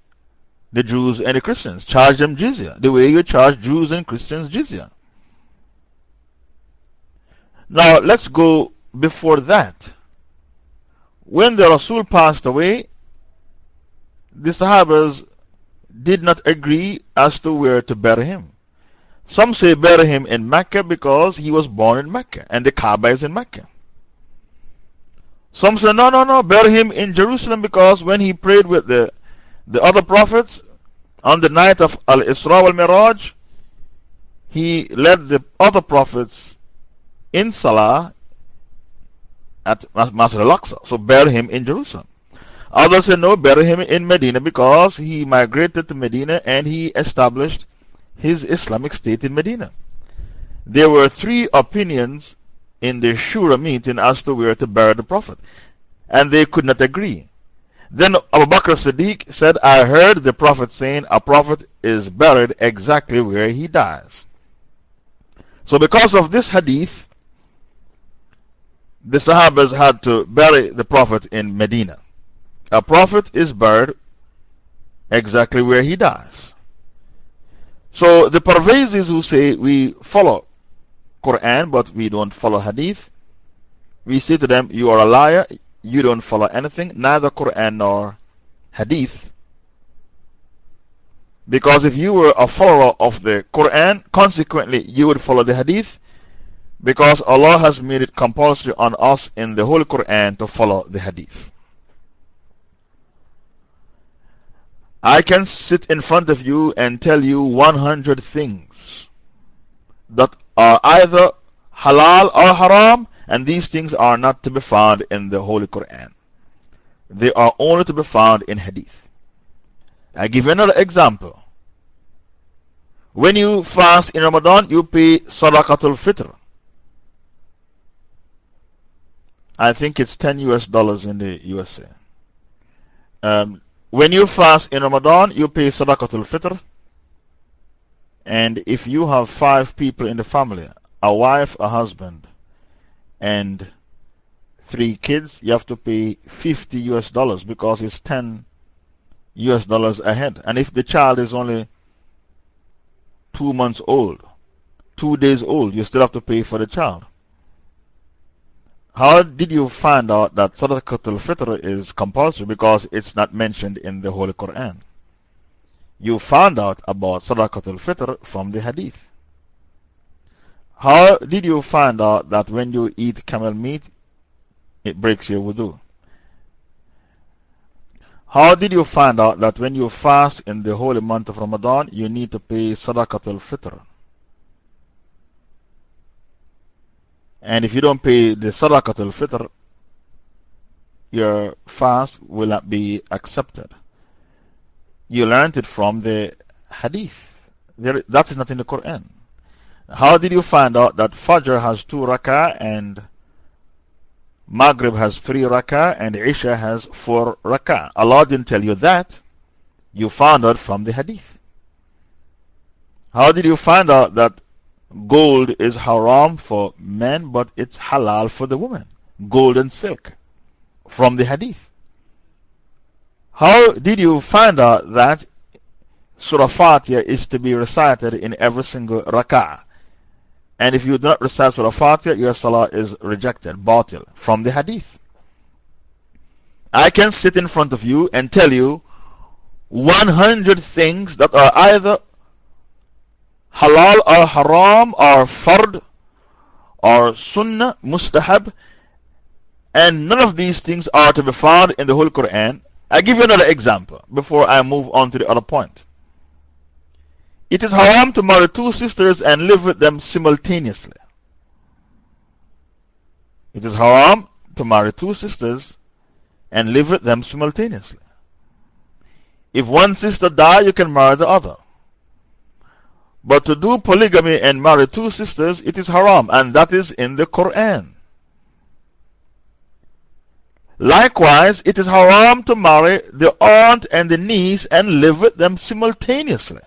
the Jews and the Christians. Charge them jizya, the way you charge Jews and Christians jizya. Now, let's go before that. When the Rasul passed away, the Sahabas did not agree as to where to bury him. Some say bury him in Mecca because he was born in Mecca and the Kaaba is in Mecca. Some say no, no, no, bury him in Jerusalem because when he prayed with the, the other prophets on the night of Al Isra wal Miraj, he led the other prophets in Salah at Masjid al Aqsa. So bury him in Jerusalem. Others say no, bury him in Medina because he migrated to Medina and he established his Islamic state in Medina. There were three opinions in the Shura meeting as to where to bury the Prophet, and they could not agree. Then Abu Bakr Siddiq said, I heard the Prophet saying, A Prophet is buried exactly where he dies. So, because of this hadith, the Sahabas had to bury the Prophet in Medina. A Prophet is buried exactly where he dies. So, the Parvezis who say we follow Quran but we don't follow Hadith, we say to them, You are a liar, you don't follow anything, neither Quran nor Hadith. Because if you were a follower of the Quran, consequently you would follow the Hadith. Because Allah has made it compulsory on us in the Holy Quran to follow the Hadith. I can sit in front of you and tell you 100 things that are either halal or haram and these things are not to be found in the Holy Quran. They are only to be found in Hadith. I give you another example. When you fast in Ramadan, you pay Sadaqatul Fitr. I think it's 10 US dollars in the USA. Um, when you fast in Ramadan, you pay Sadaqatul Fitr. And if you have five people in the family, a wife, a husband, and three kids, you have to pay 50 US dollars because it's 10 US dollars ahead. And if the child is only two months old, two days old, you still have to pay for the child. How did you find out that Sadaqat al Fitr is compulsory because it's not mentioned in the Holy Quran? You found out about Sadaqat al Fitr from the Hadith. How did you find out that when you eat camel meat, it breaks your wudu? How did you find out that when you fast in the holy month of Ramadan, you need to pay Sadaqat al Fitr? And if you don't pay the Sadaqat al Fitr, your fast will not be accepted. You learned it from the Hadith. There, that is not in the Quran. How did you find out that Fajr has two rak'ah and Maghrib has three rak'ah and Isha has four rak'ah? Allah didn't tell you that. You found out from the hadith. How did you find out that gold is haram for men but it's halal for the women? Gold and silk. From the hadith. How did you find out that Surah Fatiha is to be recited in every single rak'ah? And if you do not recite Surah Fatiha, your salah is rejected, batil, from the hadith. I can sit in front of you and tell you 100 things that are either halal or haram or fard or sunnah, mustahab, and none of these things are to be found in the Holy Quran. I give you another example before I move on to the other point. It is haram to marry two sisters and live with them simultaneously. It is haram to marry two sisters and live with them simultaneously. If one sister dies, you can marry the other. But to do polygamy and marry two sisters, it is haram, and that is in the Quran. Likewise, it is haram to marry the aunt and the niece and live with them simultaneously.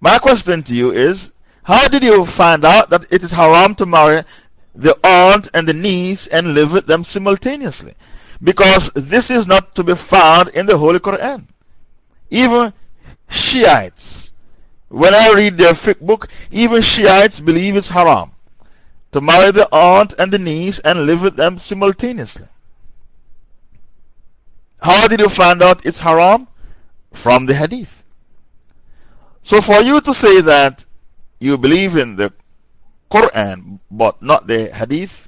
My question to you is How did you find out that it is haram to marry the aunt and the niece and live with them simultaneously? Because this is not to be found in the Holy Quran. Even Shiites, when I read their fiqh book, even Shiites believe it's haram to marry the aunt and the niece and live with them simultaneously. How did you find out it's haram? From the hadith. So, for you to say that you believe in the Quran but not the Hadith,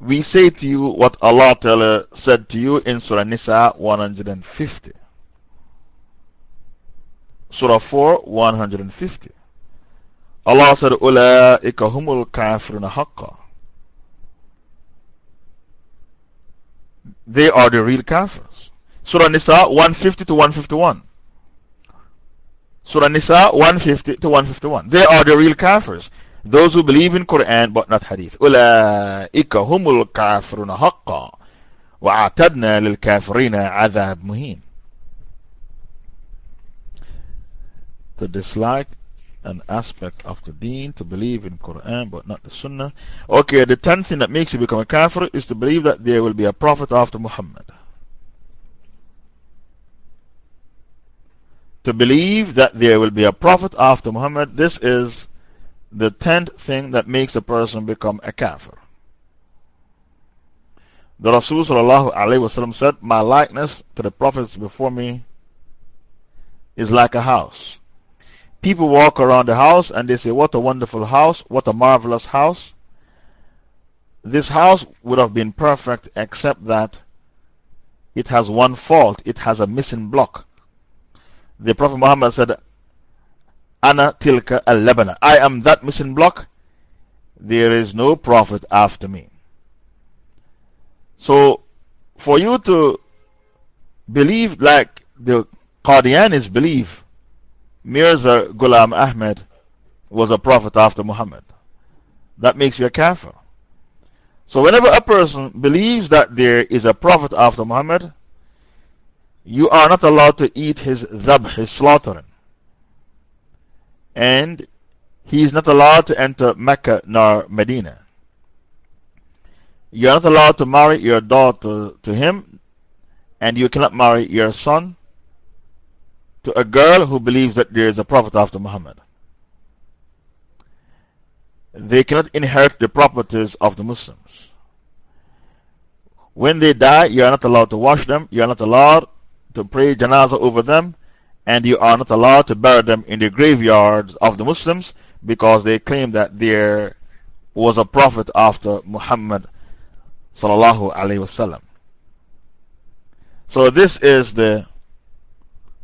we say to you what Allah Ta'ala said to you in Surah Nisa 150. Surah 4 150. Allah said, Ula'ika humul kafirun haqqa. They are the real kafirs. Surah Nisa 150 to 151. Surah Nisa 150 to 151. They are the real kafirs. Those who believe in Quran but not Hadith. أولئك هم الكافرون حقا وأعتدنا للكافرين عذاب مهين. To dislike an aspect of the deen, to believe in Quran but not the Sunnah. Okay, the tenth thing that makes you become a kafir is to believe that there will be a prophet after Muhammad. To believe that there will be a prophet after Muhammad, this is the tenth thing that makes a person become a kafir. The Rasul said, My likeness to the prophets before me is like a house. People walk around the house and they say, What a wonderful house, what a marvelous house. This house would have been perfect except that it has one fault, it has a missing block. The Prophet Muhammad said, Ana tilka al Labana. I am that missing block. There is no prophet after me. So, for you to believe like the Qadianis believe, Mirza Ghulam Ahmed was a prophet after Muhammad. That makes you a kafir. So, whenever a person believes that there is a prophet after Muhammad, you are not allowed to eat his dhabh, his slaughtering and he is not allowed to enter Mecca nor Medina. You are not allowed to marry your daughter to him, and you cannot marry your son to a girl who believes that there is a prophet after Muhammad. They cannot inherit the properties of the Muslims. When they die, you are not allowed to wash them, you are not allowed to pray janazah over them, and you are not allowed to bury them in the graveyards of the Muslims because they claim that there was a prophet after Muhammad. So, this is the,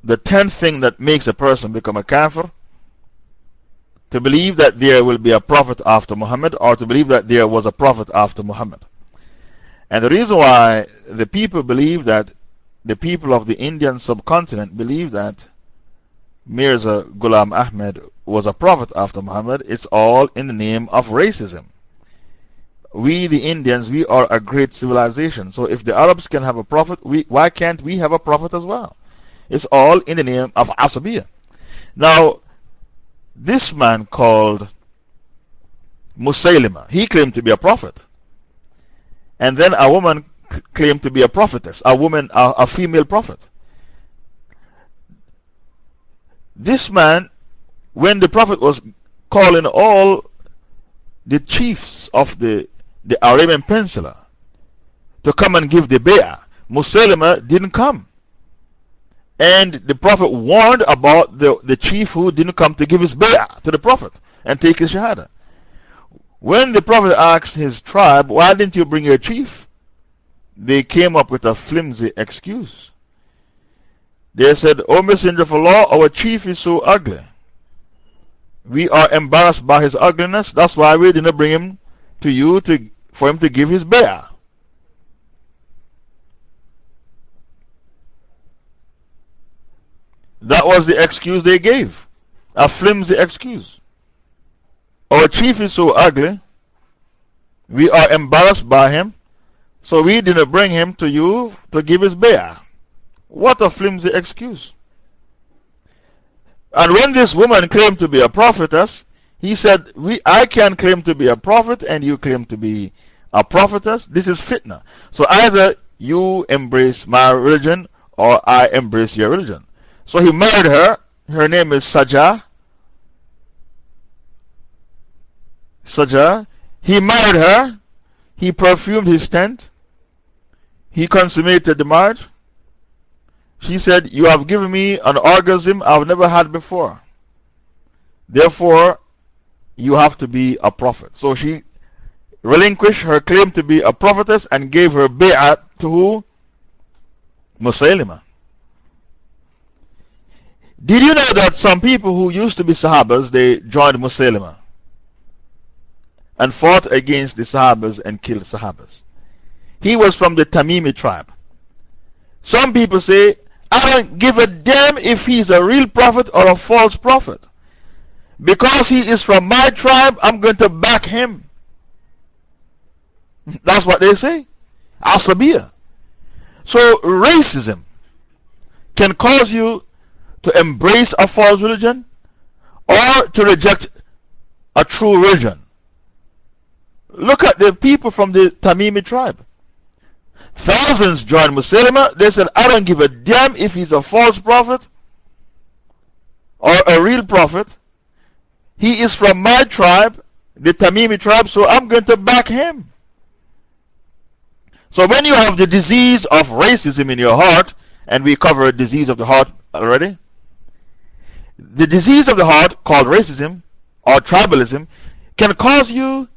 the tenth thing that makes a person become a kafir to believe that there will be a prophet after Muhammad or to believe that there was a prophet after Muhammad. And the reason why the people believe that the people of the Indian subcontinent believe that Mirza Ghulam Ahmed was a prophet after Muhammad, it's all in the name of racism. We, the Indians, we are a great civilization. So if the Arabs can have a prophet, we, why can't we have a prophet as well? It's all in the name of Asabiya. Now, this man called Musaylima, he claimed to be a prophet. And then a woman claimed to be a prophetess, a woman, a, a female prophet. This man, when the Prophet was calling all the chiefs of the, the Arabian Peninsula to come and give the bay'ah, Musaylima didn't come. And the Prophet warned about the, the chief who didn't come to give his bay'ah to the Prophet and take his shahada. When the Prophet asked his tribe, Why didn't you bring your chief? They came up with a flimsy excuse. They said, O Messenger of Allah, our chief is so ugly. We are embarrassed by his ugliness. That's why we didn't bring him to you to, for him to give his bay'ah. That was the excuse they gave. A flimsy excuse. Our chief is so ugly. We are embarrassed by him. So we didn't bring him to you to give his bay'ah. What a flimsy excuse. And when this woman claimed to be a prophetess, he said, we, I can claim to be a prophet and you claim to be a prophetess. This is fitna. So either you embrace my religion or I embrace your religion. So he married her. Her name is Sajah. Sajah. He married her. He perfumed his tent. He consummated the marriage. She said, You have given me an orgasm I've never had before. Therefore, you have to be a prophet. So she relinquished her claim to be a prophetess and gave her bay'at to who? Did you know that some people who used to be Sahabas, they joined Musaylima and fought against the Sahabas and killed Sahabas? He was from the Tamimi tribe. Some people say, I don't give a damn if he's a real prophet or a false prophet. Because he is from my tribe, I'm going to back him. That's what they say. Asabiyah. So, racism can cause you to embrace a false religion or to reject a true religion. Look at the people from the Tamimi tribe. Thousands joined Musaylima. They said, I don't give a damn if he's a false prophet or a real prophet. He is from my tribe, the Tamimi tribe, so I'm going to back him. So when you have the disease of racism in your heart, and we covered disease of the heart already, the disease of the heart called racism or tribalism can cause you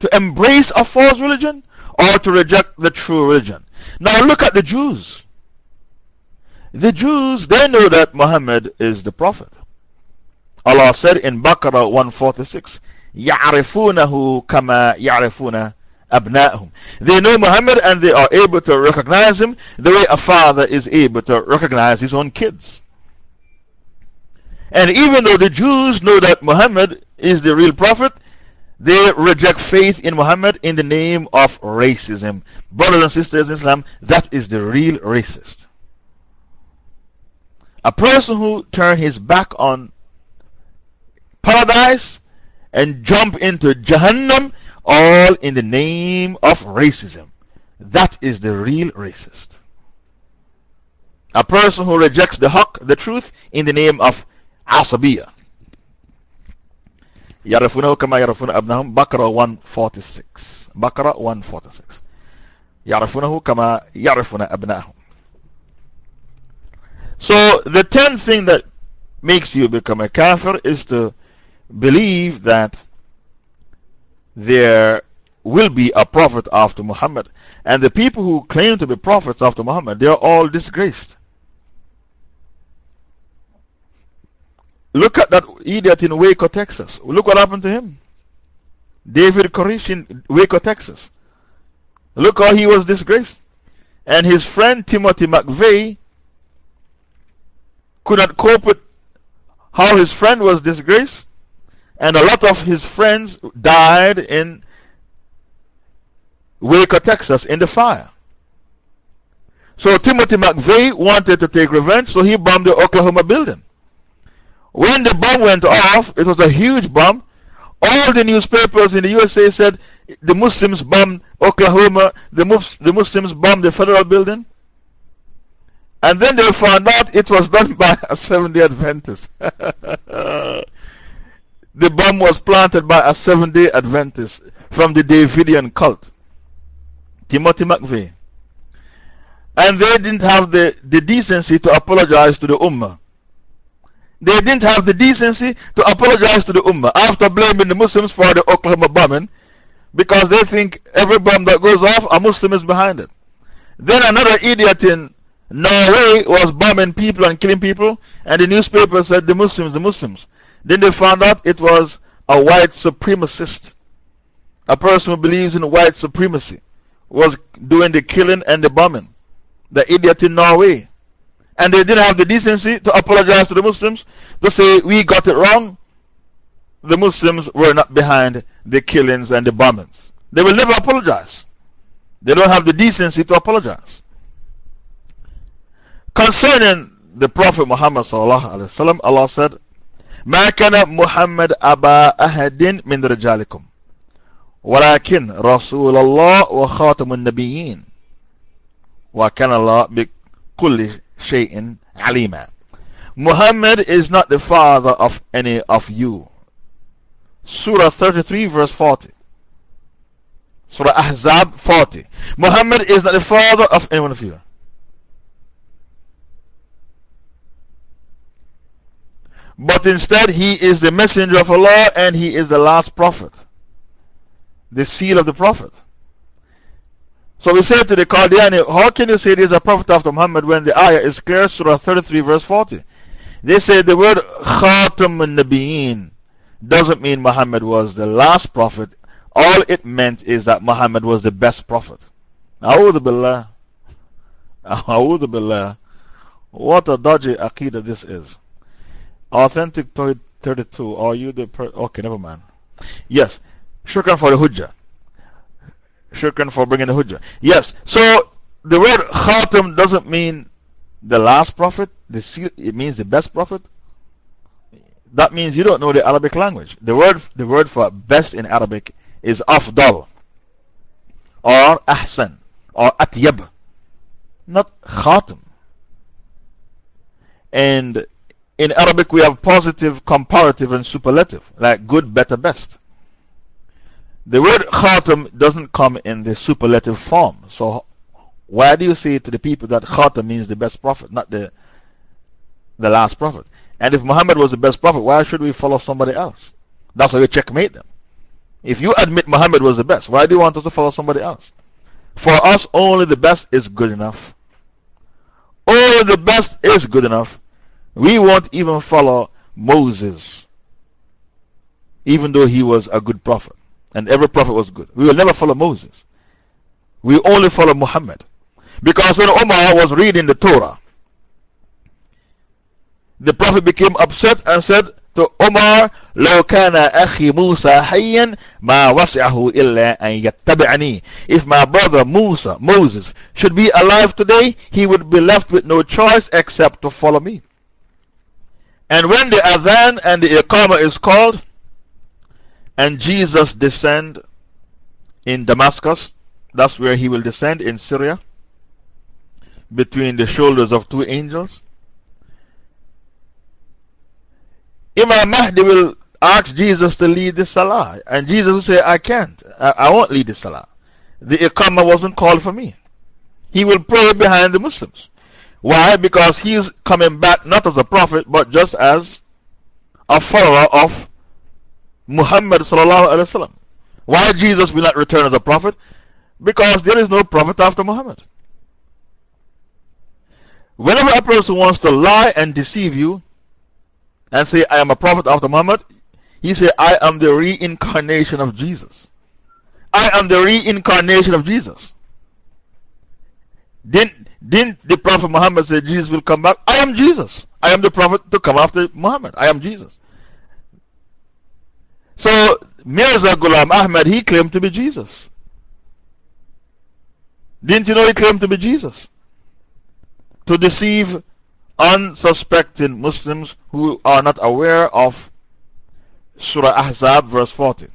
to embrace a false religion or to reject the true religion. Now look at the Jews. The Jews, they know that Muhammad is the Prophet. Allah said in Baqarah 146, يَعْرِفُونَهُ كَمَا يَعْرِفُونَ أَبْنَاءَهُم They know Muhammad and they are able to recognize him the way a father is able to recognize his own kids. And even though the Jews know that Muhammad is the real prophet, they reject faith in Muhammad in the name of racism. Brothers and sisters in Islam, that is the real racist. A person who turned his back on paradise and jump into Jahannam all in the name of racism. That is the real racist. A person who rejects the haqq, the truth, in the name of asabiya. يعرفونه كما يعرفون أبنهم بقرة 146 بقرة 146 يعرفونه كما يعرفون أبنائهم So the tenth thing that makes you become a kafir is to believe that there will be a prophet after Muhammad. And the people who claim to be prophets after Muhammad, they are all disgraced. Look at that idiot in Waco, Texas. Look what happened to him. David Koresh in Waco, Texas. Look how he was disgraced. And his friend Timothy McVeigh could not cope with how his friend was disgraced. And a lot of his friends died in Waco, Texas in the fire. So Timothy McVeigh wanted to take revenge, so he bombed the Oklahoma building. When the bomb went off, it was a huge bomb. All the newspapers in the USA said the Muslims bombed Oklahoma, the, Mus the Muslims bombed the federal building. And then they found out it was done by a Seventh day Adventist. the bomb was planted by a Seventh day Adventist from the Davidian cult, Timothy McVeigh. And they didn't have the, the decency to apologize to the Ummah. They didn't have the decency to apologize to the Ummah after blaming the Muslims for the Oklahoma bombing because they think every bomb that goes off, a Muslim is behind it. Then another idiot in Norway was bombing people and killing people, and the newspaper said the Muslims, the Muslims. Then they found out it was a white supremacist. A person who believes in white supremacy was doing the killing and the bombing. The idiot in Norway and they didn't have the decency to apologize to the Muslims to say, We got it wrong. The Muslims were not behind the killings and the bombings. They will never apologize. They don't have the decency to apologize. Concerning the Prophet Muhammad, Allah said, ما كان محمد أبا أحد من رجالكم ولكن رسول الله وخاتم النبيين وكان الله بكل shay'in alima. Muhammad is not the father of any of you. Surah 33, verse 40. Surah Ahzab 40. Muhammad is not the father of any one of you. But instead, he is the messenger of Allah and he is the last prophet. The seal of the prophet. So we say to the Qadiani, how can you say there is a prophet after Muhammad when the ayah is clear, Surah 33, verse 40? They say the word Khatam al-Nabiyeen doesn't mean Muhammad was the last prophet. All it meant is that Muhammad was the best prophet. A'udhu Billah. A'udhu Billah. What a dodgy Aqidah this is. Authentic 32. Are you the Okay, never mind. Yes. Shukran for the Hujjah. Shukran for bringing the Hujjah. Yes. So the word Khatam doesn't mean the last prophet, the seal, it means the best prophet. That means you don't know the Arabic language. The word, the word for best in Arabic is afdal or ahsan or atyab, not khatam. And in Arabic, we have positive, comparative, and superlative, like good, better, best. The word khatam doesn't come in the superlative form. So, why do you say to the people that khatam means the best prophet, not the, the last prophet? And if Muhammad was the best prophet, why should we follow somebody else? That's why we checkmate them. If you admit Muhammad was the best, why do you want us to follow somebody else? For us, only the best is good enough. Only the best is good enough. We won't even follow Moses, even though he was a good prophet. And every prophet was good. We will never follow Moses. We only follow Muhammad. Because when Omar was reading the Torah, the prophet became upset and said to Omar, لو كان أخي موسى حيا ما وسعه إلا أن يتبعني. If my brother Musa, Moses, should be alive today, he would be left with no choice except to follow me. And when the Adhan and the Iqamah is called, and Jesus descend in Damascus, that's where he will descend in Syria, between the shoulders of two angels. Imam Mahdi will ask Jesus to lead the Salah, and Jesus will say, I can't, I, I won't lead the Salah. The Iqamah wasn't called for me. He will pray behind the Muslims. Why? Because he's coming back not as a prophet, but just as a follower of Muhammad. Sallallahu wasallam. Why Jesus will not return as a prophet? Because there is no prophet after Muhammad. Whenever a person wants to lie and deceive you and say, I am a prophet after Muhammad, he say, I am the reincarnation of Jesus. I am the reincarnation of Jesus. Didn't, didn't the Prophet Muhammad say Jesus will come back? I am Jesus. I am the Prophet to come after Muhammad. I am Jesus. So, Mirza Ghulam Ahmad, he claimed to be Jesus. Didn't you know he claimed to be Jesus? To deceive unsuspecting Muslims who are not aware of Surah Ahzab, verse 40.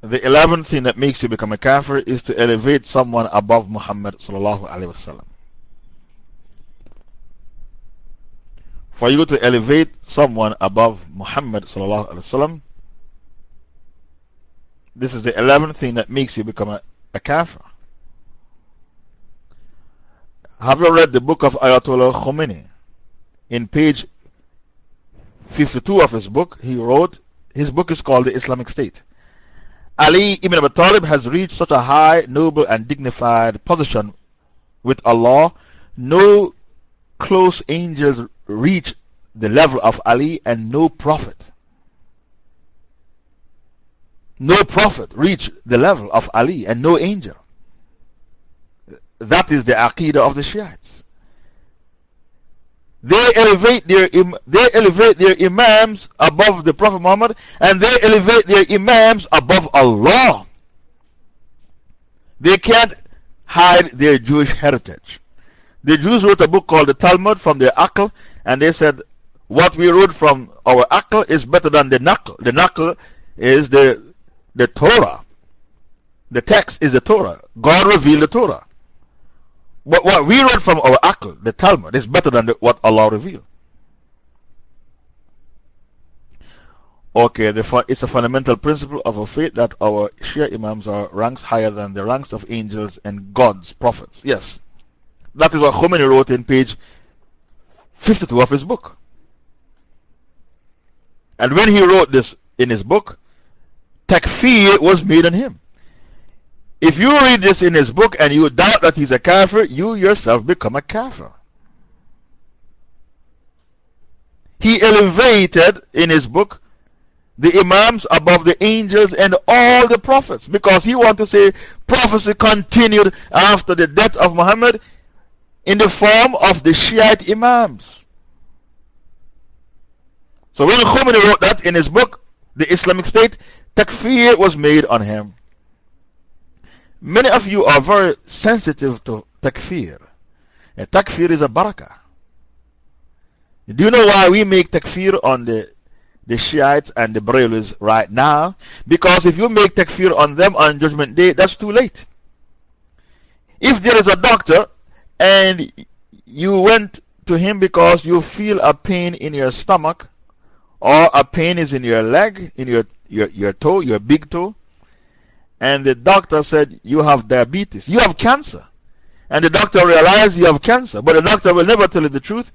The eleventh thing that makes you become a kafir is to elevate someone above Muhammad. For you to elevate someone above Muhammad, this is the eleventh thing that makes you become a, a kafir. Have you read the book of Ayatollah Khomeini? In page 52 of his book, he wrote, his book is called The Islamic State. Ali ibn Abi Talib has reached such a high, noble, and dignified position with Allah. No close angels reach the level of Ali, and no prophet. No prophet reach the level of Ali, and no angel. That is the Aqidah of the Shiites. They elevate, their, they elevate their Imams above the Prophet Muhammad and they elevate their Imams above Allah. They can't hide their Jewish heritage. The Jews wrote a book called the Talmud from their Akhl and they said, What we wrote from our Akhl is better than the Naql. The Naql is the, the Torah. The text is the Torah. God revealed the Torah. But what we read from our Akhl, the Talmud, is better than the, what Allah revealed. Okay, the, it's a fundamental principle of our faith that our Shia Imams are ranks higher than the ranks of angels and God's prophets. Yes. That is what Khomeini wrote in page 52 of his book. And when he wrote this in his book, takfir was made on him. If you read this in his book and you doubt that he's a kafir, you yourself become a kafir. He elevated in his book the Imams above the angels and all the prophets because he wanted to say prophecy continued after the death of Muhammad in the form of the Shiite Imams. So when Khomeini wrote that in his book, The Islamic State, takfir was made on him. Many of you are very sensitive to takfir. And takfir is a barakah. Do you know why we make takfir on the, the Shiites and the Brahmins right now? Because if you make takfir on them on Judgment Day, that's too late. If there is a doctor and you went to him because you feel a pain in your stomach or a pain is in your leg, in your, your, your toe, your big toe, and the doctor said you have diabetes, you have cancer. And the doctor realized you have cancer, but the doctor will never tell you the truth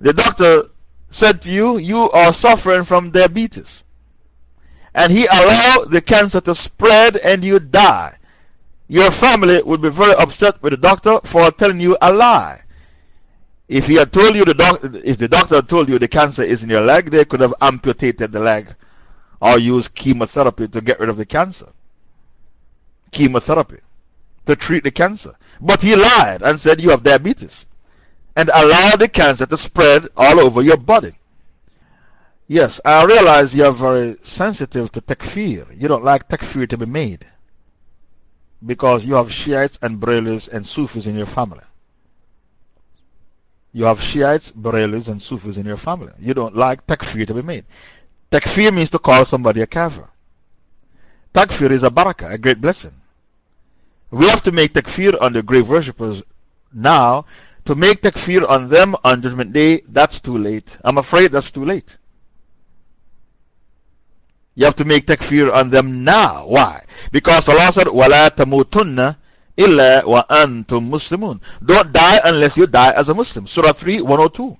the doctor said to you, You are suffering from diabetes. And he allowed the cancer to spread and you die. Your family would be very upset with the doctor for telling you a lie. If he had told you the doctor, if the doctor had told you the cancer is in your leg, they could have amputated the leg or used chemotherapy to get rid of the cancer. Chemotherapy to treat the cancer. But he lied and said you have diabetes and allowed the cancer to spread all over your body. Yes, I realize you are very sensitive to takfir. You don't like takfir to be made because you have Shiites and Brahmins and Sufis in your family. You have Shiites, Brahmins, and Sufis in your family. You don't like takfir to be made. Takfir means to call somebody a kafir. Takfir is a barakah, a great blessing. We have to make takfir on the grave worshippers now to make takfir on them on Judgment Day, that's too late. I'm afraid that's too late. You have to make takfir on them now. Why? Because Allah said, وَلَا تَمُوتُنَّ إِلَّا وَأَنْتُمْ مُسْلِمُونَ Don't die unless you die as a Muslim. Surah 3, 102.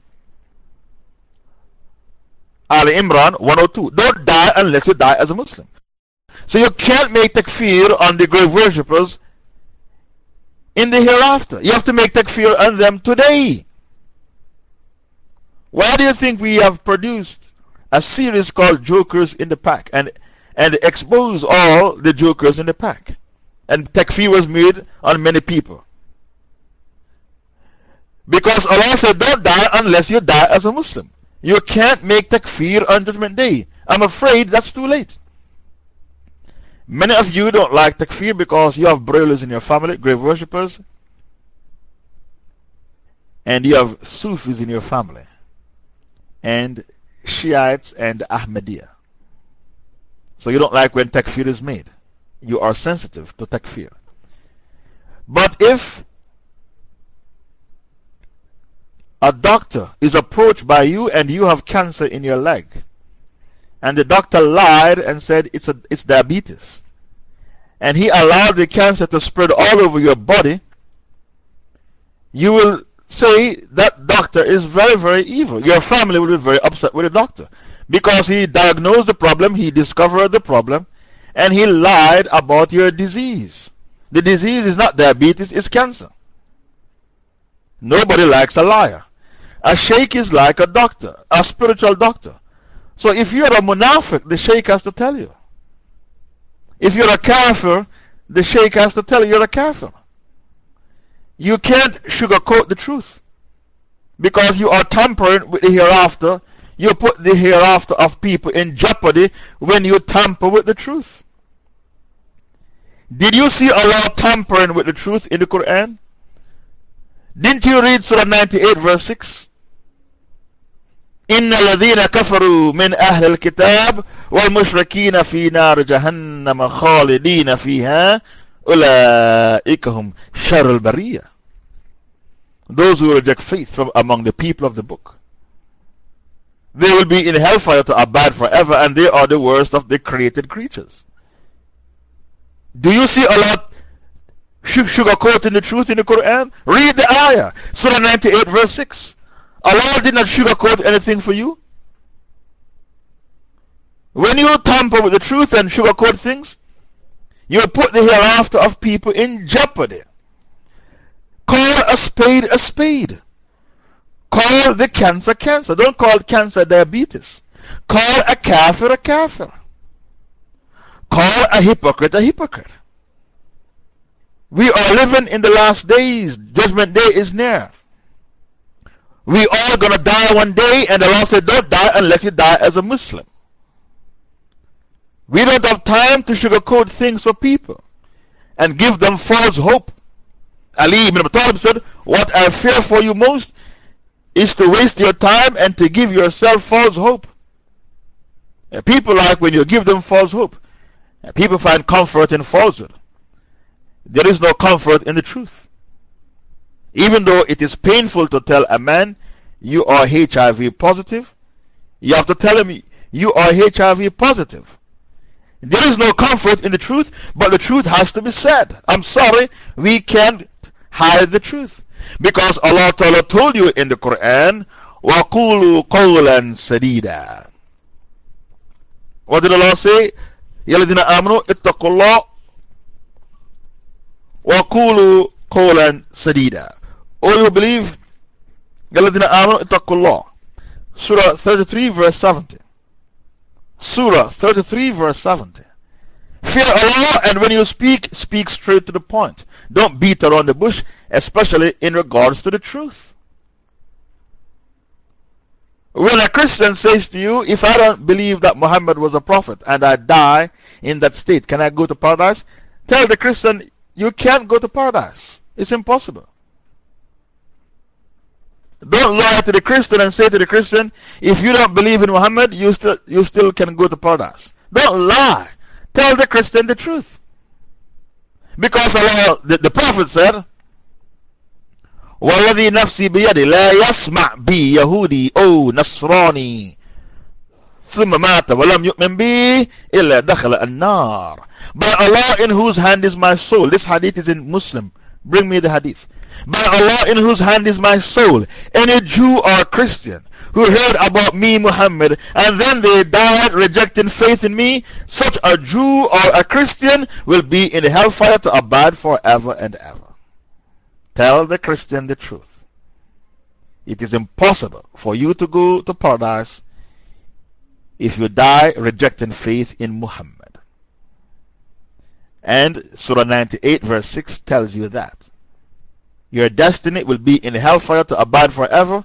Ali Imran 102. Don't die unless you die as a Muslim. So you can't make takfir on the grave worshippers in the hereafter. You have to make takfir on them today. Why do you think we have produced a series called Jokers in the Pack and, and expose all the jokers in the pack? And takfir was made on many people. Because Allah said, Don't die unless you die as a Muslim. You can't make takfir on Judgment Day. I'm afraid that's too late. Many of you don't like takfir because you have Barelwis in your family, grave worshippers, and you have Sufis in your family, and Shiites and Ahmadiyya. So you don't like when takfir is made. You are sensitive to takfir. But if a doctor is approached by you and you have cancer in your leg, and the doctor lied and said it's, a, it's diabetes. And he allowed the cancer to spread all over your body. You will say that doctor is very, very evil. Your family will be very upset with the doctor because he diagnosed the problem, he discovered the problem, and he lied about your disease. The disease is not diabetes, it's cancer. Nobody likes a liar. A sheikh is like a doctor, a spiritual doctor. So if you're a munafiq, the sheikh has to tell you. If you're a kafir, the sheikh has to tell you you're a kafir. You can't sugarcoat the truth. Because you are tampering with the hereafter. You put the hereafter of people in jeopardy when you tamper with the truth. Did you see Allah tampering with the truth in the Quran? Didn't you read Surah 98, verse 6? إن الذين كفروا من أهل الكتاب والمشركين في نار جهنم خالدين فيها Ula'ikahum sharul bariyah. Those who reject faith from among the people of the book. They will be in hellfire to abide forever, and they are the worst of the created creatures. Do you see Allah sugarcoating the truth in the Quran? Read the ayah, Surah 98, verse 6. Allah did not sugarcoat anything for you. When you tamper with the truth and sugarcoat things, you will put the hereafter of people in jeopardy. Call a spade a spade. Call the cancer cancer. Don't call cancer diabetes. Call a kafir a kafir. Call a hypocrite a hypocrite. We are living in the last days. Judgment day is near. We all gonna die one day, and the said, Don't die unless you die as a Muslim. We don't have time to sugarcoat things for people and give them false hope. Ali ibn Abi Talib said, What I fear for you most is to waste your time and to give yourself false hope. And people like when you give them false hope. And people find comfort in falsehood. There is no comfort in the truth. Even though it is painful to tell a man you are HIV positive, you have to tell him you are HIV positive. There is no comfort in the truth, but the truth has to be said. I'm sorry, we can't hide the truth. Because Allah Ta'ala told you in the Quran, وَقُولُوا قَوْلًا سَدِيدًا What did Allah say? يَا الَّذِينَ آمَنُوا اتَّقُوا اللَّهِ وَقُولُوا قَوْلًا سَدِيدًا All you believe, يَا الَّذِينَ آمَنُوا اتَّقُوا اللَّهِ Surah 33 verse 70 Surah 33 verse 70 Fear Allah and when you speak, speak straight to the point. Don't beat around the bush, especially in regards to the truth. When a Christian says to you, If I don't believe that Muhammad was a prophet and I die in that state, can I go to paradise? Tell the Christian, You can't go to paradise. It's impossible. Don't lie to the Christian and say to the Christian, If you don't believe in Muhammad, you still, you still can go to paradise. Don't lie. Tell the Christian the truth. Because Allah, the, the Prophet said, وَالَّذِي نَفْسِي بِيَدِ لَا يَسْمَعْ بِي يَهُودِي أو نصراني ثم مات ولم يؤمن بي إلا دخل النار By Allah in whose hand is my soul. This hadith is in Muslim. Bring me the hadith. By Allah in whose hand is my soul. Any Jew or Christian who heard about me, Muhammad, and then they died rejecting faith in me, such a Jew or a Christian will be in hellfire to abide forever and ever. Tell the Christian the truth. It is impossible for you to go to paradise if you die rejecting faith in Muhammad. And Surah 98, verse 6 tells you that. Your destiny will be in hellfire to abide forever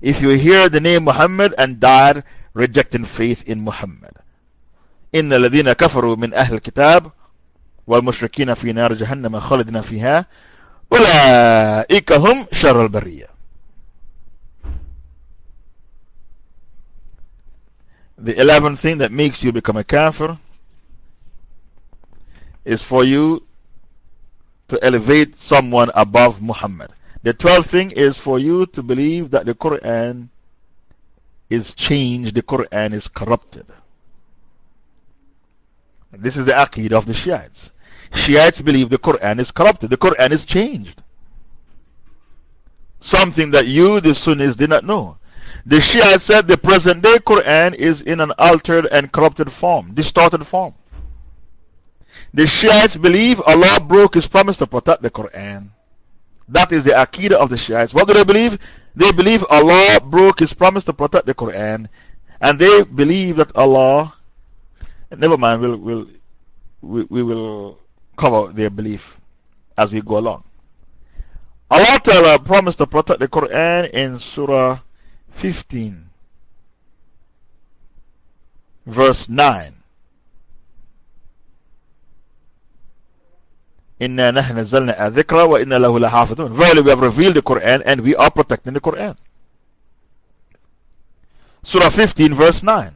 if you hear the name Muhammad and died rejecting faith in Muhammad. إن الذين كفروا من أهل الكتاب والمشركين في نار جهنم خالدين فيها أولئك هم شر البرية The eleventh thing that makes you become a kafir is for you to elevate someone above Muhammad. The twelfth thing is for you to believe that the Quran is changed, the Quran is corrupted. This is the aqid of the Shiites. Shiites believe the Quran is corrupted, the Quran is changed. Something that you, the Sunnis, did not know. The Shiites said the present day Quran is in an altered and corrupted form, distorted form. The Shiites believe Allah broke His promise to protect the Quran. That is the Aqidah of the Shiites. What do they believe? They believe Allah broke His promise to protect the Quran. And they believe that Allah, never mind, we'll, we'll, we, we will cover their belief as we go along. Allah Ta'ala promised to protect the Quran in Surah 15, verse 9. Inna نحن نزلنا الذكر وإنا له لحافظون Verily we have revealed the Quran and we are protecting the Quran. Surah 15 verse 9.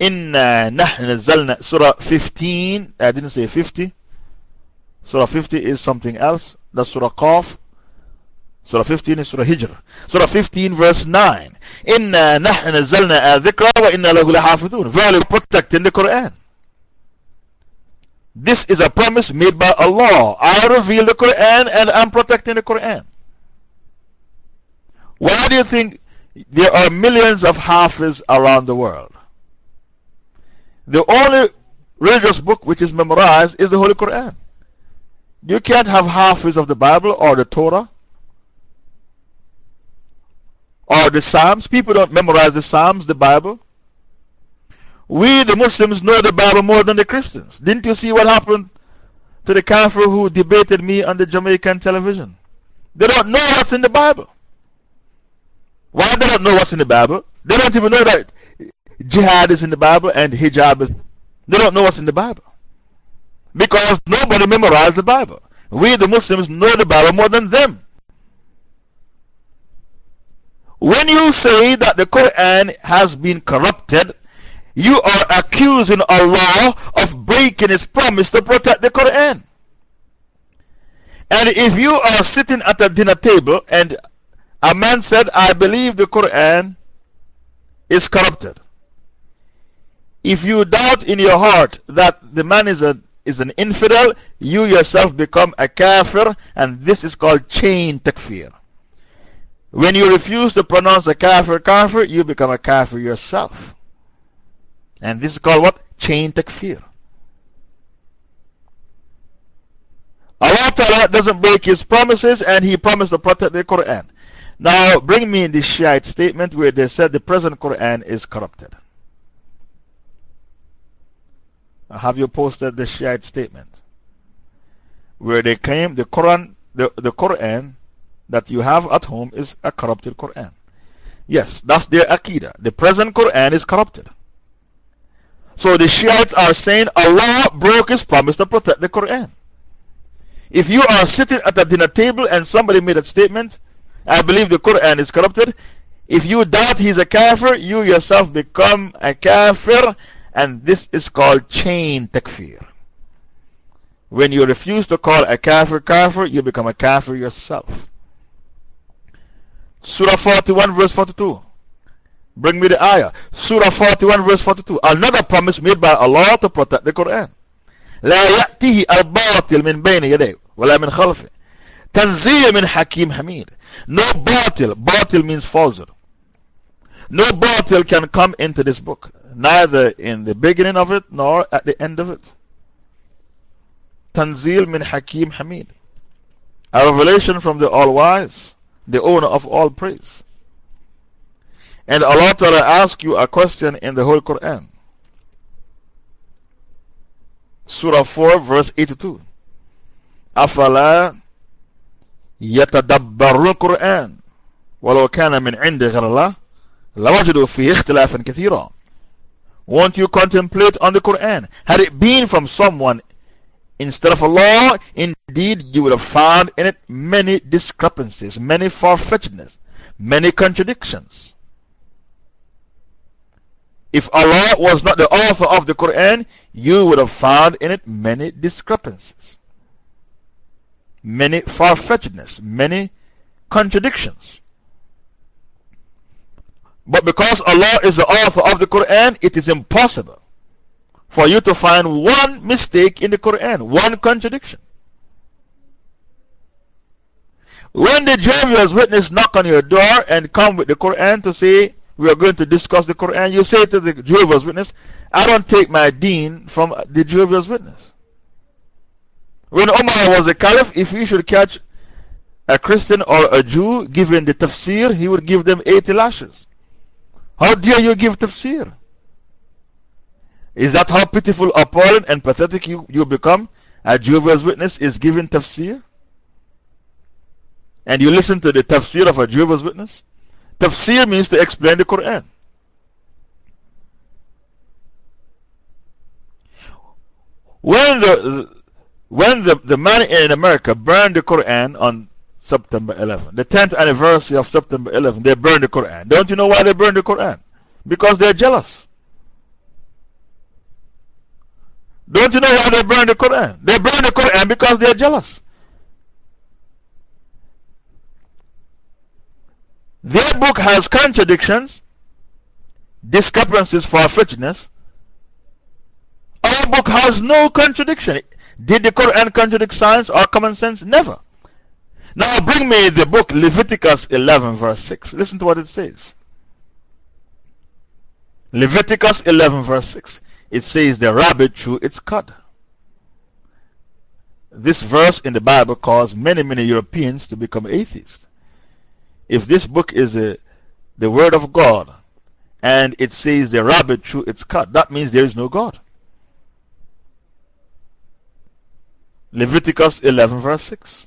Inna نحن نزلنا Surah 15 I didn't say 50 Surah 50 is something else that's Surah Qaf Surah 15 is Surah Hijr Surah 15 verse 9 Inna نحن نزلنا الذكر وإنا له لحافظون Verily protecting the Quran this is a promise made by Allah. I reveal the Quran and I'm protecting the Quran. Why do you think there are millions of Hafiz around the world? The only religious book which is memorized is the Holy Quran. You can't have Hafiz of the Bible or the Torah or the Psalms. People don't memorize the Psalms, the Bible. We, the Muslims, know the Bible more than the Christians. Didn't you see what happened to the Kafir who debated me on the Jamaican television? They don't know what's in the Bible. Why they don't know what's in the Bible? They don't even know that jihad is in the Bible and hijab is. They don't know what's in the Bible. Because nobody memorized the Bible. We, the Muslims, know the Bible more than them. When you say that the Quran has been corrupted, you are accusing Allah of breaking His promise to protect the Quran. And if you are sitting at a dinner table and a man said, I believe the Quran is corrupted. If you doubt in your heart that the man is, a, is an infidel, you yourself become a kafir, and this is called chain takfir. When you refuse to pronounce a kafir kafir, you become a kafir yourself. And this is called what? Chain takfir. Allah Ta'ala doesn't break His promises and He promised to protect the Quran. Now, bring me the Shiite statement where they said the present Quran is corrupted. Have you posted the Shiite statement? Where they claim the Quran, the, the Quran that you have at home is a corrupted Quran. Yes, that's their Aqidah. The present Quran is corrupted. So the Shiites are saying Allah broke His promise to protect the Quran. If you are sitting at a dinner table and somebody made a statement, I believe the Quran is corrupted, if you doubt he's a kafir, you yourself become a kafir, and this is called chain takfir. When you refuse to call a kafir kafir, you become a kafir yourself. Surah 41, verse 42. Bring me the ayah. Surah 41, verse 42. Another promise made by Allah to protect the Quran. لا يأتيه الباطل من بين يديه ولا من خلفه تنزيل من حكيم حميد No batil, batil means falsehood. No batil can come into this book, neither in the beginning of it nor at the end of it. Tanzil min Hakim Hamid. A revelation from the All Wise, the owner of all praise. And Allah Ta'ala asks you a question in the whole Quran. Surah 4, verse 82. أفلا يتدبرون القرآن ولو كان من عند غير الله لوجدوا فيه اختلافا كثيرا Won't you contemplate on the Quran? Had it been from someone instead of Allah, indeed you would have found in it many discrepancies, many far-fetchedness, many contradictions. If Allah was not the author of the Quran, you would have found in it many discrepancies, many far fetchedness, many contradictions. But because Allah is the author of the Quran, it is impossible for you to find one mistake in the Quran, one contradiction. When the Jehovah's Witness knock on your door and come with the Quran to say, we are going to discuss the Quran, you say to the Jehovah's Witness, I don't take my deen from the Jehovah's Witness. When Omar was a caliph, if he should catch a Christian or a Jew giving the tafsir, he would give them 80 lashes. How dare you give tafsir? Is that how pitiful, appalling, and pathetic you, you become? A Jehovah's Witness is giving tafsir? And you listen to the tafsir of a Jehovah's Witness? Tafsir means to explain the Quran. When the, when the, the man in America burned the Quran on September 11, the 10th anniversary of September 11, they burned the Quran. Don't you know why they burned the Quran? Because they're jealous. Don't you know why they burned the Quran? They burned the Quran because they're jealous. Their book has contradictions, discrepancies, far-fetchedness. Our book has no contradiction. Did the Quran contradict science or common sense? Never. Now bring me the book Leviticus 11, verse 6. Listen to what it says. Leviticus 11, verse 6. It says, The rabbit chew its cud. This verse in the Bible caused many, many Europeans to become atheists if this book is a, the Word of God and it says the rabbit chew its cud. That means there is no God. Leviticus 11, verse 6.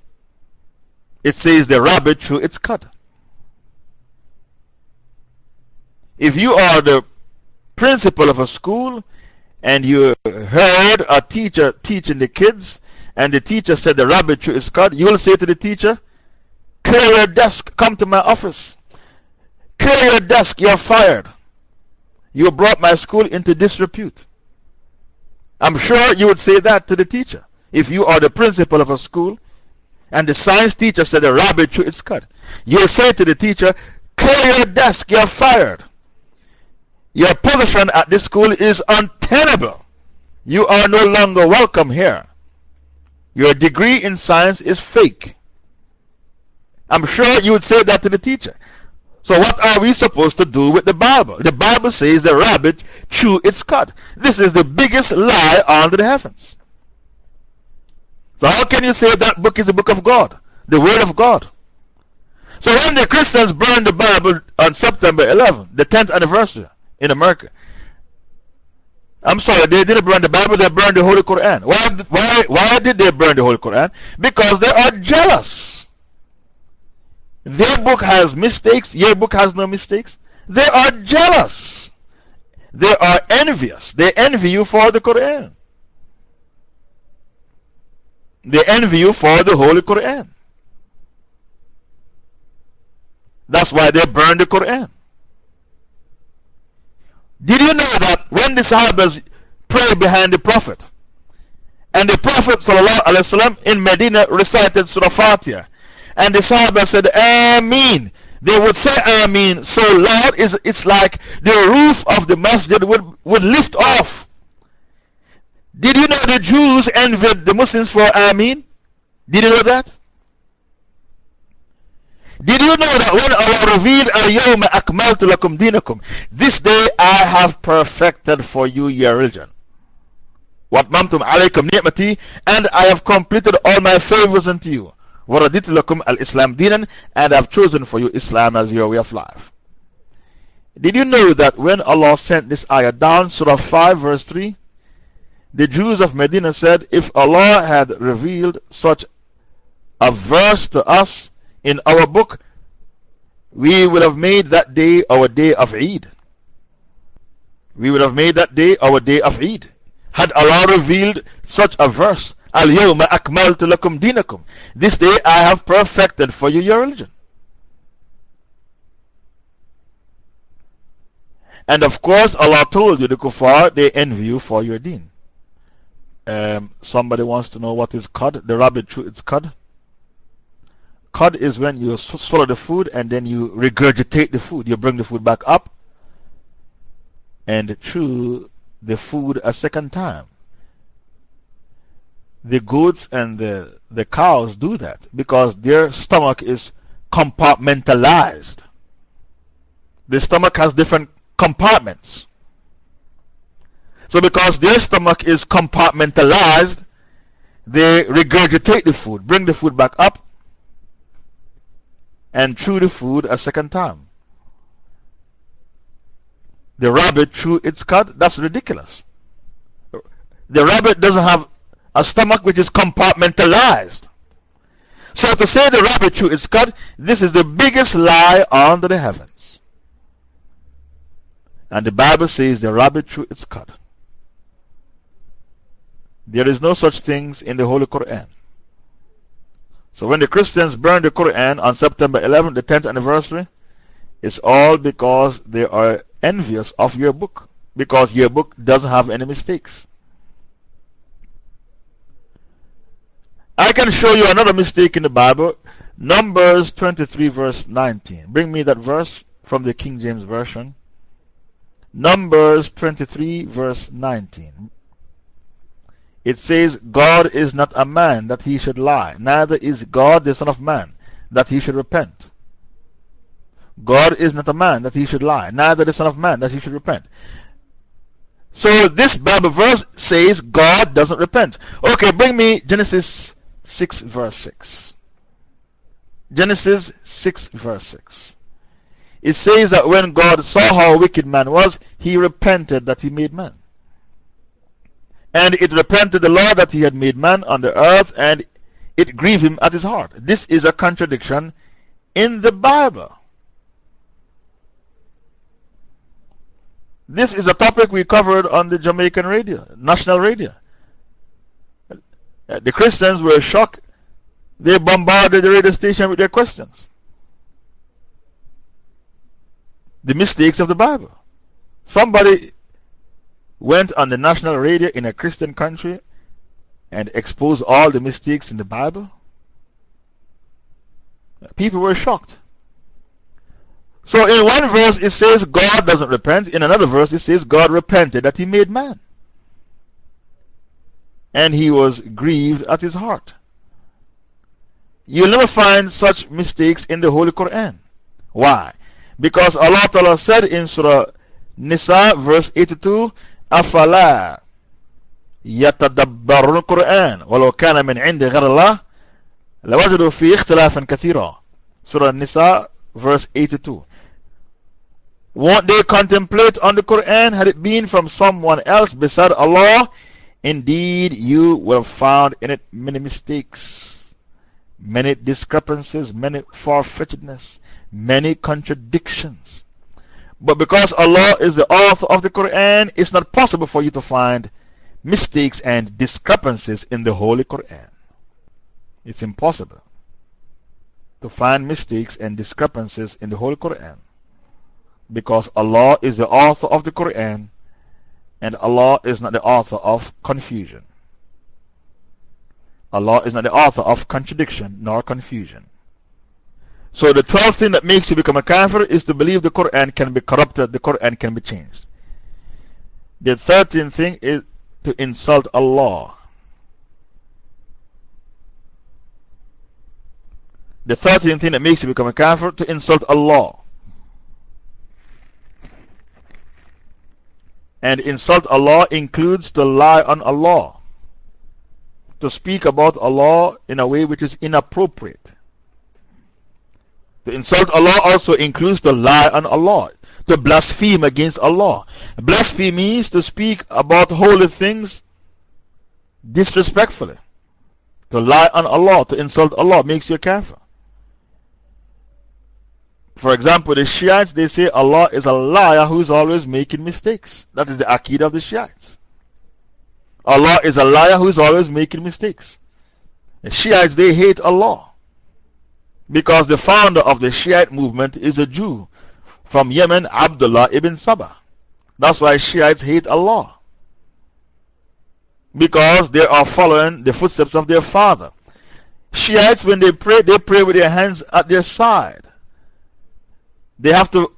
It says the rabbit chew its cud. If you are the principal of a school and you heard a teacher teaching the kids, and the teacher said the rabbit chew its cud, you will say to the teacher, Clear your desk, come to my office. Clear your desk, you're fired. You brought my school into disrepute. I'm sure you would say that to the teacher if you are the principal of a school and the science teacher said the rabbit chew its cut, You'll say to the teacher, Clear your desk, you're fired. Your position at this school is untenable. You are no longer welcome here. Your degree in science is fake. I'm sure you would say that to the teacher. So, what are we supposed to do with the Bible? The Bible says the rabbit chew its cud. This is the biggest lie under the heavens. So, how can you say that book is the book of God, the Word of God? So, when the Christians burned the Bible on September 11, the 10th anniversary in America, I'm sorry, they didn't burn the Bible, they burned the Holy Quran. Why, why, why did they burn the Holy Quran? Because they are jealous. Their book has mistakes, your book has no mistakes. They are jealous. They are envious. They envy you for the Quran. They envy you for the Holy Quran. That's why they burn the Quran. Did you know that when the Sahabas prayed behind the Prophet, and the Prophet in Medina recited Surah Fatiha, and the Sahaba said, Ameen. They would say Ameen so loud, it's, it's like the roof of the masjid would, would lift off. Did you know the Jews envied the Muslims for Ameen? Did you know that? Did you know that when Allah revealed Al-Yawma Akmaltu Lakum Dinakum, this day I have perfected for you your religion. What mamtum alaykum ni'mati, and I have completed all my favors unto you. وَرَدِتْ لَكُمْ الْإِسْلَامِ دِينًا And I've chosen for you Islam as your way of life. Did you know that when Allah sent this ayah down, Surah 5, verse 3, the Jews of Medina said, If Allah had revealed such a verse to us in our book, we would have made that day our day of Eid. We would have made that day our day of Eid. Had Allah revealed such a verse, Al-Yawma akmaltu lakum dinakum. This day I have perfected for you your religion. And of course, Allah told you, the kuffar, they envy you for your deen. Um, somebody wants to know what is cud. The rabbit chew its cud. Cud is when you swallow the food and then you regurgitate the food. You bring the food back up and chew the food a second time the goats and the, the cows do that because their stomach is compartmentalized. The stomach has different compartments. So, because their stomach is compartmentalized, they regurgitate the food, bring the food back up, and chew the food a second time. The rabbit chew its cud? That's ridiculous. The rabbit doesn't have a stomach which is compartmentalized. So to say the rabbit chew is cut, this is the biggest lie under the heavens. And the Bible says the rabbit chew is cut. There is no such things in the Holy Quran. So when the Christians burn the Quran on September 11, the 10th anniversary, it's all because they are envious of your book. Because your book doesn't have any mistakes. I can show you another mistake in the Bible. Numbers 23, verse 19. Bring me that verse from the King James Version. Numbers 23, verse 19. It says, God is not a man that he should lie, neither is God the Son of Man that he should repent. God is not a man that he should lie, neither the Son of Man that he should repent. So this Bible verse says God doesn't repent. Okay, bring me Genesis 6 verse 6. Genesis 6 verse 6. it says that when God saw how wicked man was, he repented that he made man. And it repented the Lord that he had made man on the earth, and it grieved him at his heart. This is a contradiction in the Bible. This is a topic we covered on the Jamaican radio, national radio. Uh, the Christians were shocked. They bombarded the radio station with their questions. The mistakes of the Bible. Somebody went on the national radio in a Christian country and exposed all the mistakes in the Bible. People were shocked. So in one verse it says God doesn't repent, in another verse it says God repented that he made man And he was grieved at his heart. You'll never find such mistakes in the Holy Quran. Why? Because Allah Ta'ala said in Surah Nisa, verse 82, أفلا يتدبرون القرآن ولو كان من عند غير الله لوجدوا فيه اختلافا كثيرا Surah Nisa verse 82 Won't they contemplate on the Quran had it been from someone else beside Allah? Indeed, you will found in it many mistakes, many discrepancies, many far-fetchedness, many contradictions. But because Allah is the author of the Quran, it's not possible for you to find mistakes and discrepancies in the Holy Quran. It's impossible to find mistakes and discrepancies in the Holy Quran because Allah is the author of the Quran and Allah is not the author of confusion. Allah is not the author of contradiction nor confusion. So the 12th thing that makes you become a kafir is to believe the Quran can be corrupted, the Quran can be changed. The 13th thing is to insult Allah. The 13th thing that makes you become a kafir to insult Allah. And insult Allah includes to lie on Allah, to speak about Allah in a way which is inappropriate. To insult Allah also includes to lie on Allah, to blaspheme against Allah. Blaspheme means to speak about holy things disrespectfully. To lie on Allah, to insult Allah makes you a kafir. For example, the Shiites, they say Allah is a liar who is always making mistakes. That is the Aqidah of the Shiites. Allah is a liar who is always making mistakes. The Shiites, they hate Allah. Because the founder of the Shiite movement is a Jew from Yemen, Abdullah ibn Saba. That's why Shiites hate Allah. Because they are following the footsteps of their father. Shiites, when they pray, they pray with their hands at their side. They have to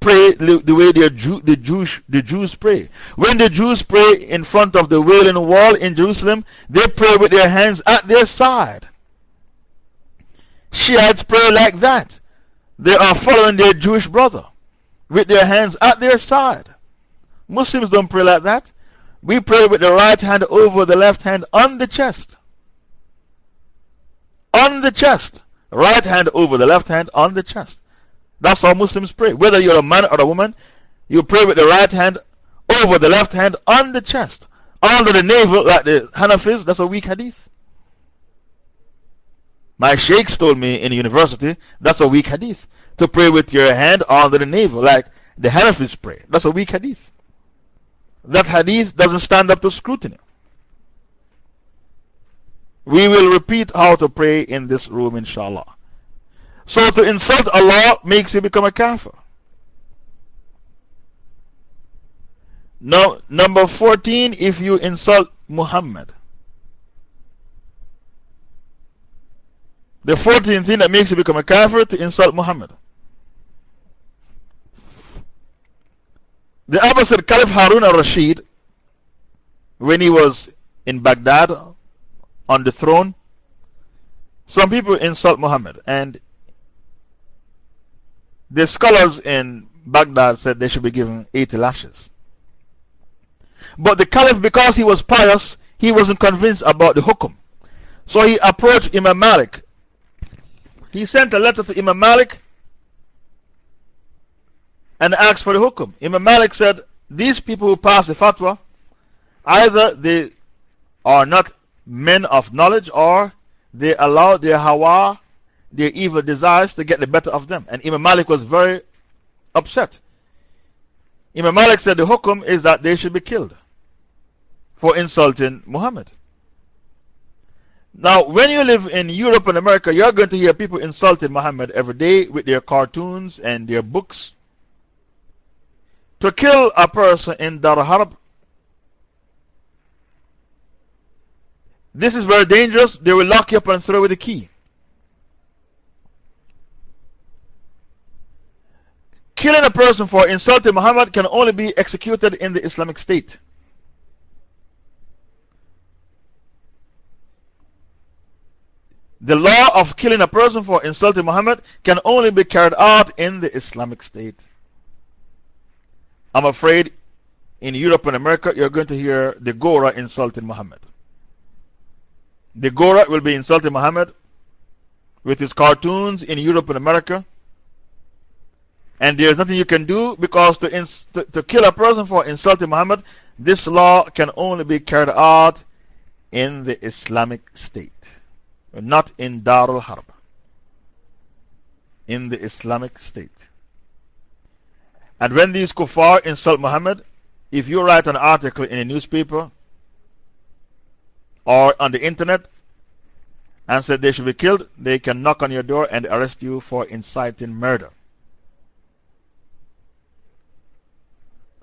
pray the way Jew, the, Jews, the Jews pray. When the Jews pray in front of the Wailing Wall in Jerusalem, they pray with their hands at their side. Shiites pray like that. They are following their Jewish brother with their hands at their side. Muslims don't pray like that. We pray with the right hand over the left hand on the chest. On the chest. Right hand over the left hand on the chest. That's how Muslims pray. Whether you're a man or a woman, you pray with the right hand over the left hand on the chest. Under the navel, like the Hanafis, that's a weak hadith. My sheikhs told me in university that's a weak hadith. To pray with your hand under the navel, like the Hanafis pray. That's a weak hadith. That hadith doesn't stand up to scrutiny. We will repeat how to pray in this room, inshallah. So to insult Allah makes you become a kafir. Now, number 14, if you insult Muhammad. The 14th thing that makes you become a kafir to insult Muhammad. The Abbasid Caliph Harun al Rashid, when he was in Baghdad on the throne, some people insult Muhammad. And the scholars in Baghdad said they should be given 80 lashes. But the Caliph, because he was pious, he wasn't convinced about the hukum. So he approached Imam Malik he sent a letter to Imam Malik and asked for the hukum. Imam Malik said, These people who pass the fatwa, either they are not men of knowledge or they allow their hawa, their evil desires to get the better of them. And Imam Malik was very upset. Imam Malik said the hukum is that they should be killed for insulting Muhammad. Now, when you live in Europe and America, you're going to hear people insulting Muhammad every day with their cartoons and their books. To kill a person in Dar Harb, this is very dangerous. They will lock you up and throw away the key. Killing a person for insulting Muhammad can only be executed in the Islamic State. The law of killing a person for insulting Muhammad can only be carried out in the Islamic State. I'm afraid in Europe and America you're going to hear the Gora insulting Muhammad. The Gora will be insulting Muhammad with his cartoons in Europe and America. And there's nothing you can do because to, to, to kill a person for insulting Muhammad, this law can only be carried out in the Islamic State not in Darul Harb, in the Islamic State. And when these kuffar insult Muhammad, if you write an article in a newspaper or on the internet and say they should be killed, they can knock on your door and arrest you for inciting murder.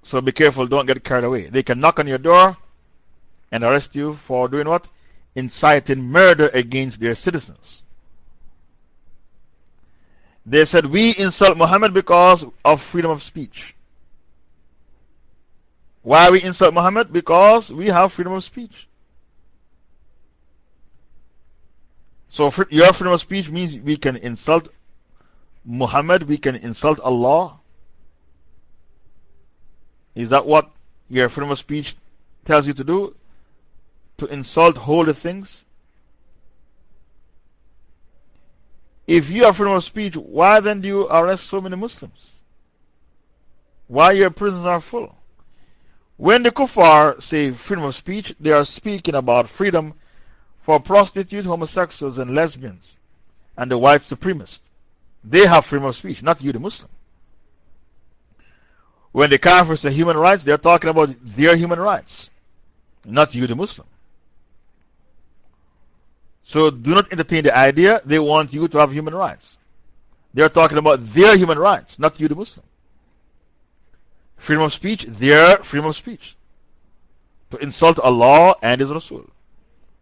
So be careful, don't get carried away. They can knock on your door and arrest you for doing what? inciting murder against their citizens. They said, We insult Muhammad because of freedom of speech. Why we insult Muhammad? Because we have freedom of speech. So, your freedom of speech means we can insult Muhammad, we can insult Allah. Is that what your freedom of speech tells you to do? to insult holy things? If you are freedom of speech, why then do you arrest so many Muslims? Why your prisons are full? When the kuffar say freedom of speech, they are speaking about freedom for prostitutes, homosexuals, and lesbians, and the white supremacists. They have freedom of speech, not you, the Muslim. When the Kafirs say human rights, they're talking about their human rights, not you, the Muslim. So do not entertain the idea they want you to have human rights. They are talking about their human rights, not you, the Muslim. Freedom of speech, their freedom of speech. To insult Allah and His Rasul.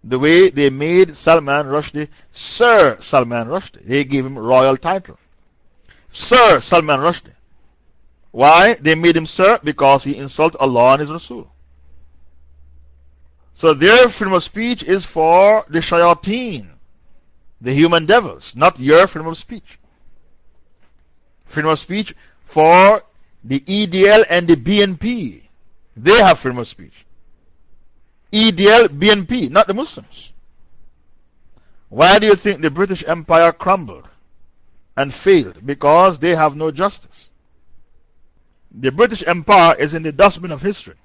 The way they made Salman Rushdie Sir Salman Rushdie. They gave him royal title. Sir Salman Rushdie. Why? They made him Sir because he insulted Allah and His Rasul. So their freedom of speech is for the shayateen, the human devils, not your freedom of speech. Freedom of speech for the EDL and the BNP. They have freedom of speech. EDL, BNP, not the Muslims. Why do you think the British Empire crumbled and failed? Because they have no justice. The British Empire is in the dustbin of history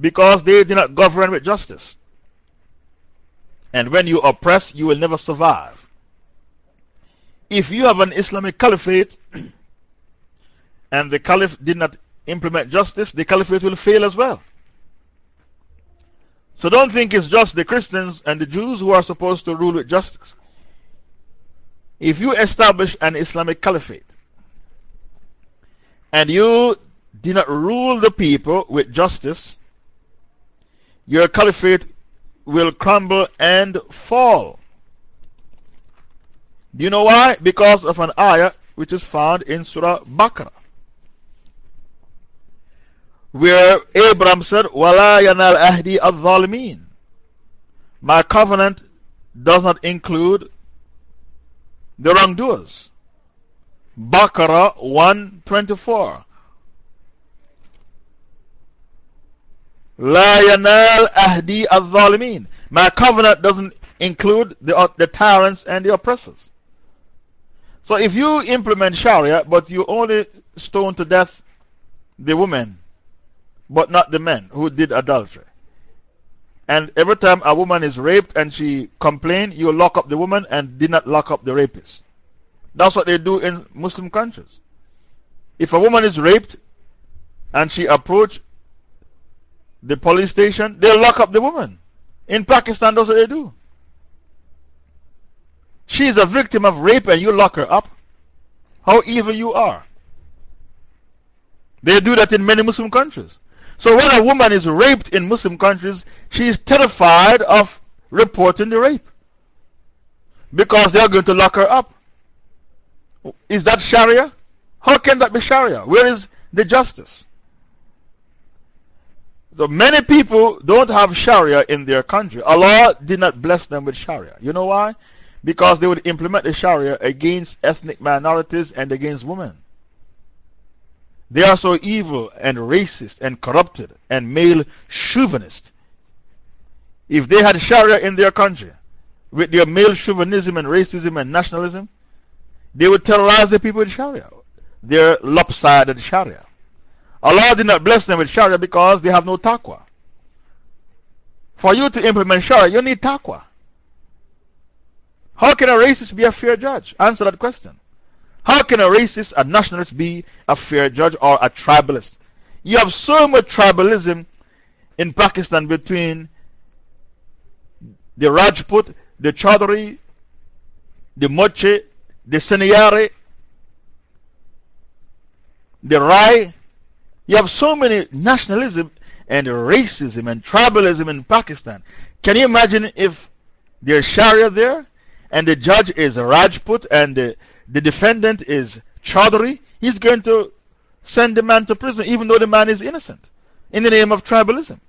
because they did not govern with justice. And when you oppress, you will never survive. If you have an Islamic caliphate and the caliph did not implement justice, the caliphate will fail as well. So don't think it's just the Christians and the Jews who are supposed to rule with justice. If you establish an Islamic caliphate and you did not rule the people with justice, your caliphate will crumble and fall. Do you know why? Because of an ayah which is found in Surah Baqarah. Where Abraham said, Wala yanal ahdi al min." My covenant does not include the wrongdoers. Baqarah 124. La yanal ahdi al My covenant doesn't include the, uh, the tyrants and the oppressors. So if you implement Sharia, but you only stone to death the women, but not the men who did adultery, and every time a woman is raped and she complains, you lock up the woman and did not lock up the rapist. That's what they do in Muslim countries. If a woman is raped and she approach the police station, they lock up the woman. In Pakistan, that's what they do. She is a victim of rape and you lock her up. How evil you are. They do that in many Muslim countries. So when a woman is raped in Muslim countries, she is terrified of reporting the rape. Because they are going to lock her up. Is that Sharia? How can that be Sharia? Where is the justice? So many people don't have Sharia in their country. Allah did not bless them with Sharia. You know why? Because they would implement the Sharia against ethnic minorities and against women. They are so evil and racist and corrupted and male chauvinist. If they had Sharia in their country, with their male chauvinism and racism and nationalism, they would terrorize the people with Sharia. They're lopsided Sharia. Allah did not bless them with Sharia because they have no taqwa. For you to implement Sharia, you need taqwa. How can a racist be a fair judge? Answer that question. How can a racist, a nationalist be a fair judge or a tribalist? You have so much tribalism in Pakistan between the Rajput, the Chaudhry, the Moche, the Seniyari, the Rai. You have so many nationalism and racism and tribalism in Pakistan. Can you imagine if there's Sharia there and the judge is Rajput and the the defendant is Chaudhary? he's going to send the man to prison even though the man is innocent in the name of tribalism.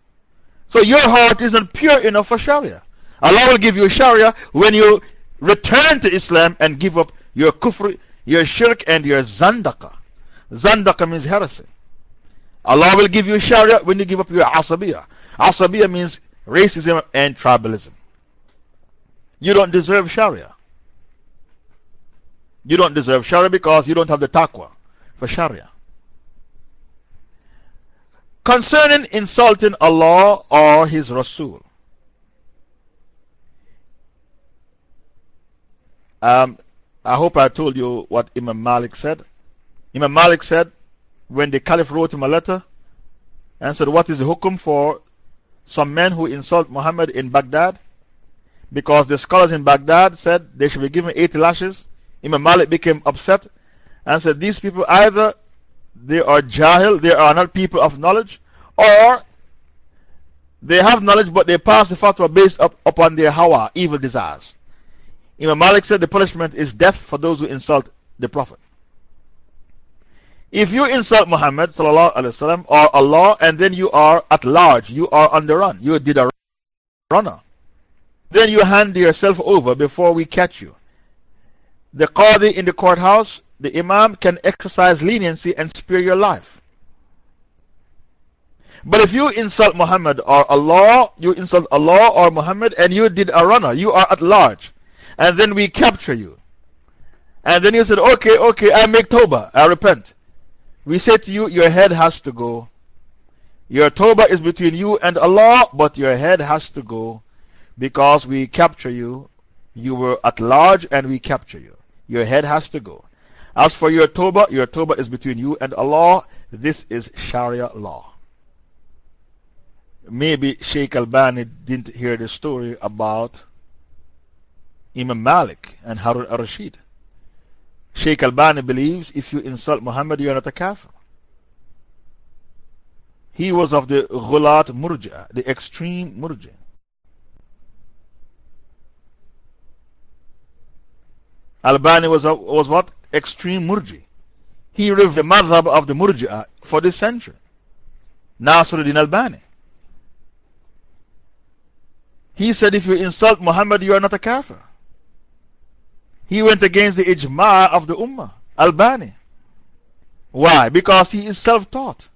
So your heart isn't pure enough for Sharia. Allah will give you Sharia when you return to Islam and give up your kufr, your shirk, and your zandaka. Zandaka means heresy. Allah will give you Sharia when you give up your asabiyah. Asabiyah means racism and tribalism. You don't deserve Sharia. You don't deserve Sharia because you don't have the taqwa for Sharia. Concerning insulting Allah or His Rasul. Um, I hope I told you what Imam Malik said. Imam Malik said, when the Caliph wrote him a letter and said, What is the hukum for some men who insult Muhammad in Baghdad? Because the scholars in Baghdad said they should be given 80 lashes. Imam Malik became upset and said, These people either they are jahil, they are not people of knowledge, or they have knowledge but they pass the fatwa based up, upon their hawa, evil desires. Imam Malik said the punishment is death for those who insult the Prophet. If you insult Muhammad وسلم, or Allah and then you are at large, you are on the run, you did a runner, then you hand yourself over before we catch you the Qadi in the courthouse, the Imam can exercise leniency and spare your life. But if you insult Muhammad or Allah, you insult Allah or Muhammad, and you did a runner, you are at large, and then we capture you. And then you said, Okay, okay, I make Tawbah, I repent. We say to you, Your head has to go. Your Tawbah is between you and Allah, but your head has to go because we capture you. You were at large and we capture you. Your head has to go. As for your Tawbah, your Tawbah is between you and Allah. This is Sharia law. Maybe Sheikh Albani didn't hear the story about Imam Malik and Harun al Rashid. Sheikh Albani believes if you insult Muhammad, you are not a kafir. He was of the Ghulat Murja, the extreme Murja. Albani was, was what? Extreme Murji. He revived the madhab of the Murji'ah for this century. Nasruddin Albani. He said, if you insult Muhammad, you are not a kafir. He went against the ijma of the ummah, Albani. Why? Because he is self taught.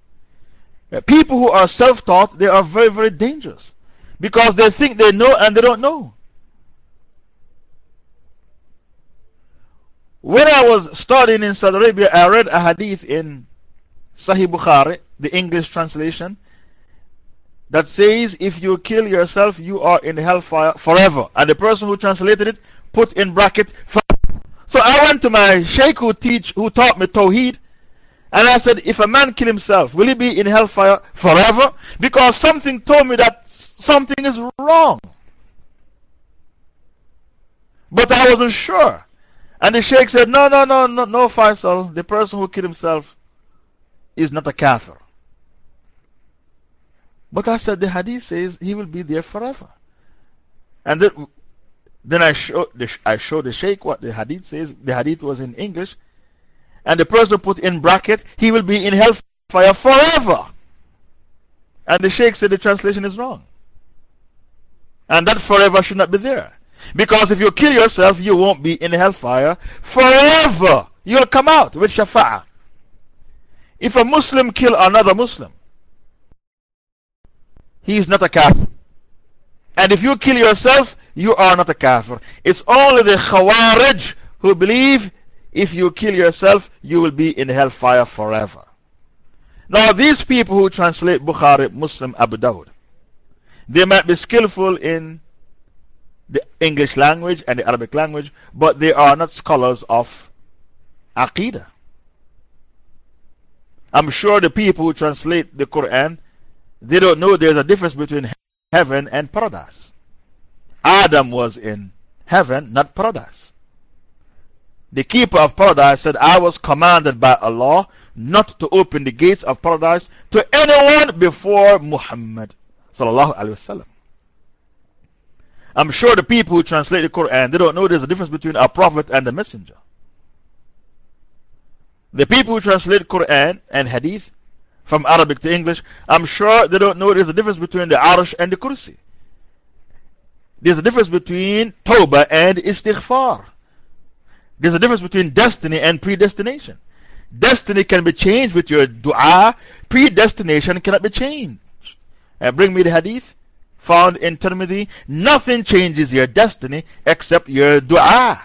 People who are self taught, they are very, very dangerous. Because they think they know and they don't know. when I was studying in Saudi Arabia, I read a hadith in Sahih Bukhari, the English translation, that says if you kill yourself, you are in hellfire forever. And the person who translated it put in bracket. So I went to my sheikh who, teach, who taught me Tawheed. And I said, if a man kill himself, will he be in hellfire forever? Because something told me that something is wrong. But I wasn't sure. And the sheikh said, no, no, no, no, no, Faisal. The person who killed himself is not a kafir. But I said, the hadith says he will be there forever. And then, then I, show, the, I showed the sheikh what the hadith says. The hadith was in English. And the person put in bracket, he will be in hellfire forever. And the sheikh said the translation is wrong. And that forever should not be there. Because if you kill yourself, you won't be in hellfire forever. You'll come out with shafa'ah. If a Muslim kill another Muslim, he is not a kafir. And if you kill yourself, you are not a kafir. It's only the Khawarij who believe if you kill yourself, you will be in hellfire forever. Now, these people who translate Bukhari, Muslim, Abu Dawud, they might be skillful in the English language and the Arabic language, but they are not scholars of Aqidah. I'm sure the people who translate the Quran, they don't know there's a difference between heaven and paradise. Adam was in heaven, not paradise. The keeper of paradise said, I was commanded by Allah not to open the gates of paradise to anyone before Muhammad. Sallallahu Alaihi Wasallam. I'm sure the people who translate the Quran, they don't know there's a difference between a prophet and a messenger. The people who translate Quran and Hadith from Arabic to English, I'm sure they don't know there's a difference between the Arsh and the Kursi. There's a difference between Tawbah and Istighfar. There's a difference between destiny and predestination. Destiny can be changed with your dua, predestination cannot be changed. And bring me the Hadith found in Tirmidhi, nothing changes your destiny except your dua.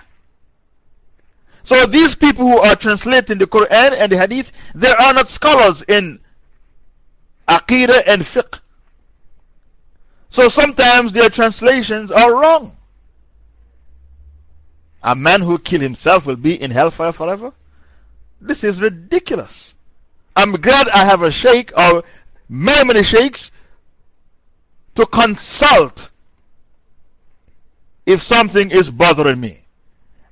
So these people who are translating the Quran and the Hadith, they are not scholars in Aqidah and Fiqh. So sometimes their translations are wrong. A man who killed himself will be in hellfire forever? This is ridiculous. I'm glad I have a sheikh or many, many sheikhs to consult if something is bothering me.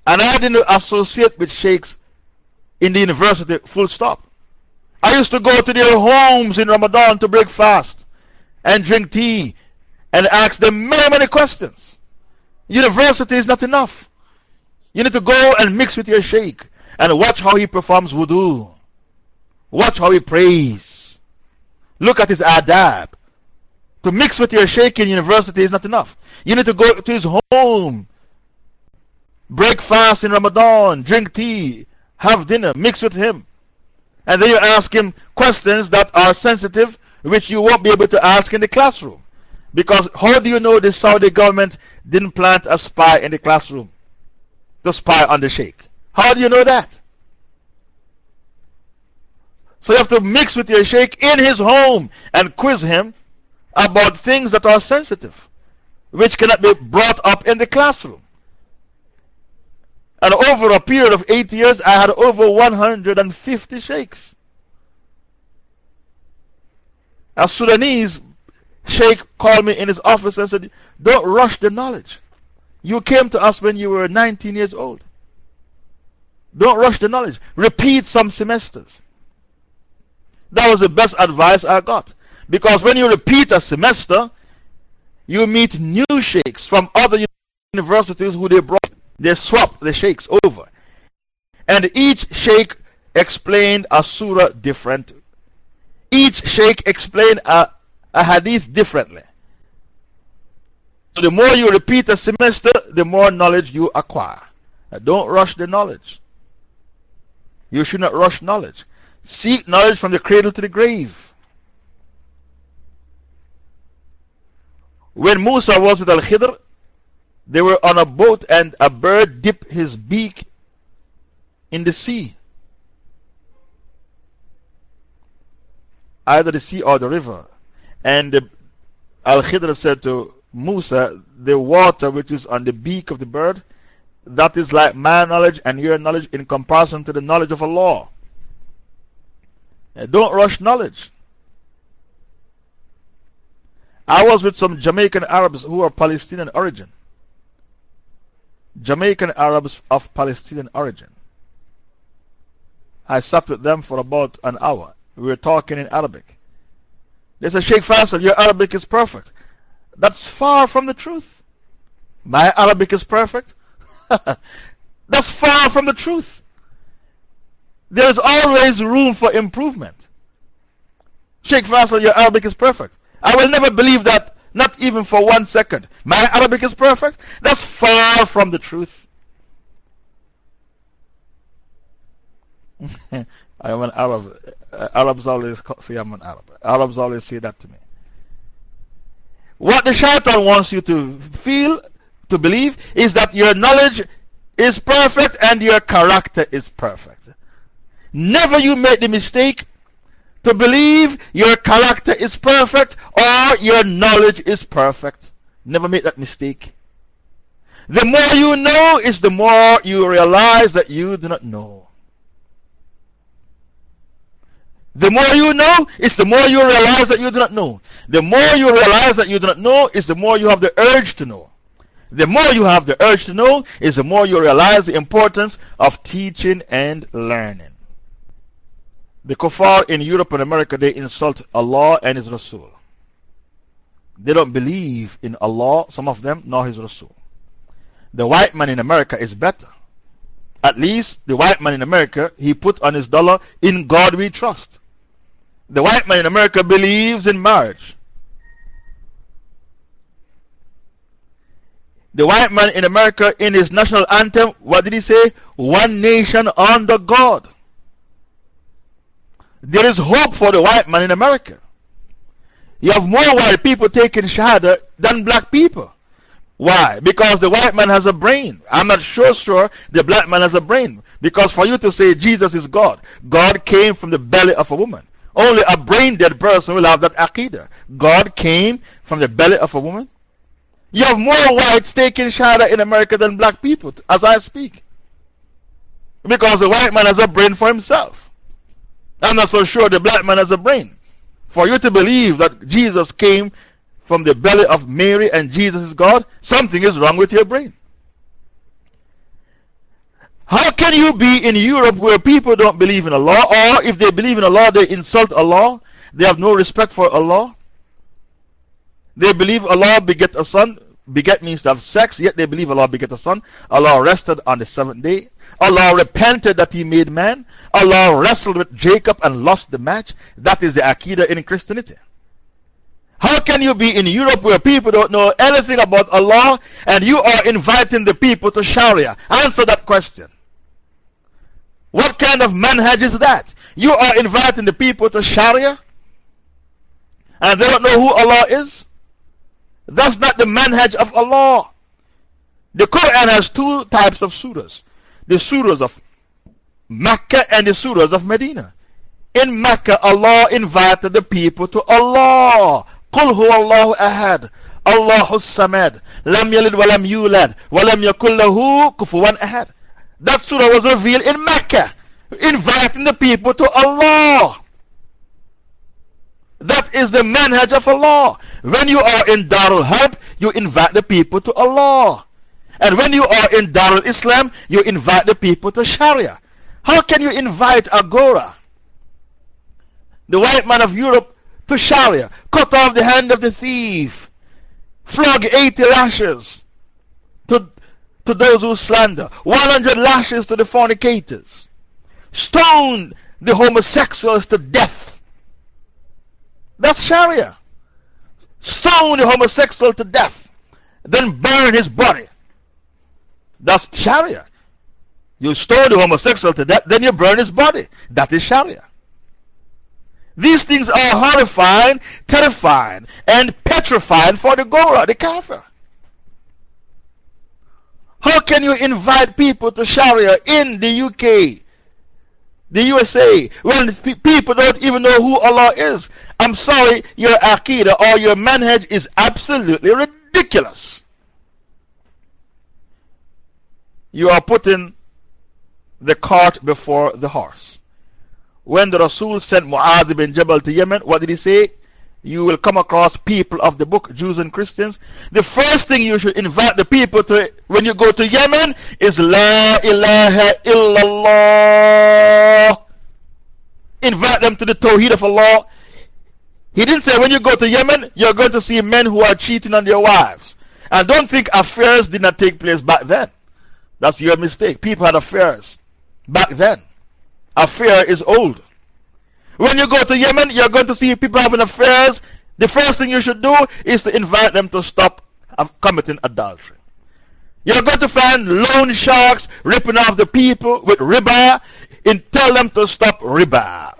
And I didn't associate with sheikhs in the university, full stop. I used to go to their homes in Ramadan to break fast and drink tea and ask them many, many questions. University is not enough. You need to go and mix with your sheikh and watch how he performs wudu. Watch how he prays. Look at his adab. To mix with your sheikh in university is not enough. You need to go to his home, break fast in Ramadan, drink tea, have dinner, mix with him. And then you ask him questions that are sensitive, which you won't be able to ask in the classroom. Because how do you know the Saudi government didn't plant a spy in the classroom to spy on the sheikh? How do you know that? So you have to mix with your sheikh in his home and quiz him about things that are sensitive, which cannot be brought up in the classroom. And over a period of eight years, I had over 150 sheikhs. A Sudanese sheikh called me in his office and said, Don't rush the knowledge. You came to us when you were 19 years old. Don't rush the knowledge. Repeat some semesters. That was the best advice I got. Because when you repeat a semester, you meet new sheikhs from other universities who they brought, they swap the sheikhs over. And each sheikh explained a surah different. Each sheikh explained a, a hadith differently. So the more you repeat a semester, the more knowledge you acquire. Don't rush the knowledge. You should not rush knowledge. Seek knowledge from the cradle to the grave. When Musa was with Al Khidr, they were on a boat and a bird dipped his beak in the sea. Either the sea or the river. And Al Khidr said to Musa, The water which is on the beak of the bird, that is like my knowledge and your knowledge in comparison to the knowledge of Allah. Uh, don't rush knowledge. I was with some Jamaican Arabs who are Palestinian origin. Jamaican Arabs of Palestinian origin. I sat with them for about an hour. We were talking in Arabic. They said, Sheikh Faisal, your Arabic is perfect. That's far from the truth. My Arabic is perfect. That's far from the truth. There is always room for improvement. Sheikh Faisal, your Arabic is perfect. I will never believe that, not even for one second. My Arabic is perfect? That's far from the truth. I am an Arab. Uh, Arabs always say I'm an Arab. Arabs always say that to me. What the shaitan wants you to feel, to believe, is that your knowledge is perfect and your character is perfect. Never you make the mistake to believe your character is perfect or your knowledge is perfect. Never make that mistake. The more you know is the more you realize that you do not know. The more you know is the more you realize that you do not know. The more you realize that you do not know is the more you have the urge to know. The more you have the urge to know is the more you realize the importance of teaching and learning. The kuffar in Europe and America, they insult Allah and His Rasul. They don't believe in Allah, some of them, nor His Rasul. The white man in America is better. At least the white man in America, he put on his dollar, in God we trust. The white man in America believes in marriage. The white man in America, in his national anthem, what did he say? One nation under God. There is hope for the white man in America. You have more white people taking Shahada than black people. Why? Because the white man has a brain. I'm not sure, sure the black man has a brain. Because for you to say Jesus is God, God came from the belly of a woman. Only a brain dead person will have that aqidah. God came from the belly of a woman. You have more whites taking Shahada in America than black people as I speak. Because the white man has a brain for himself. I'm not so sure the black man has a brain. For you to believe that Jesus came from the belly of Mary and Jesus is God, something is wrong with your brain. How can you be in Europe where people don't believe in Allah, or if they believe in Allah, they insult Allah, they have no respect for Allah? They believe Allah beget a son. Beget means to have sex, yet they believe Allah beget a son. Allah rested on the seventh day. Allah repented that He made man. Allah wrestled with Jacob and lost the match. That is the Aqidah in Christianity. How can you be in Europe where people don't know anything about Allah and you are inviting the people to Sharia? Answer that question. What kind of manhaj is that? You are inviting the people to Sharia and they don't know who Allah is? That's not the manhaj of Allah. The Quran has two types of surahs the surahs of Mecca and the surahs of Medina. In Mecca, Allah invited the people to Allah. قل هو الله أحد الله الصمد لم يلد ولم يولد ولم يكن له كفوا أحد that surah was revealed in Mecca, inviting the people to Allah. That is the manhaj of Allah. When you are in Darul Harb, you invite the people to Allah. And when you are in Darul Islam, you invite the people to Sharia. How can you invite Agora, the white man of Europe, to Sharia? Cut off the hand of the thief, flog 80 lashes to those who slander, 100 lashes to the fornicators, stone the homosexuals to death. That's Sharia. Stone the homosexual to death, then burn his body. That's Sharia. You stone the homosexual to death, then you burn his body. That is Sharia. These things are horrifying, terrifying, and petrifying for the Gora, the Kafir. How can you invite people to Sharia in the UK the USA, when people don't even know who Allah is. I'm sorry, your Aqidah or your manhaj is absolutely ridiculous. You are putting the cart before the horse. When the Rasul sent Mu'adh bin Jabal to Yemen, what did he say? You will come across people of the book, Jews and Christians. The first thing you should invite the people to when you go to Yemen is La ilaha illallah. Invite them to the Tawheed of Allah. He didn't say when you go to Yemen, you're going to see men who are cheating on their wives. And don't think affairs did not take place back then. That's your mistake. People had affairs back then. Affair is old. When you go to Yemen, you're going to see people having affairs. The first thing you should do is to invite them to stop committing adultery. You're going to find loan sharks ripping off the people with riba and tell them to stop riba.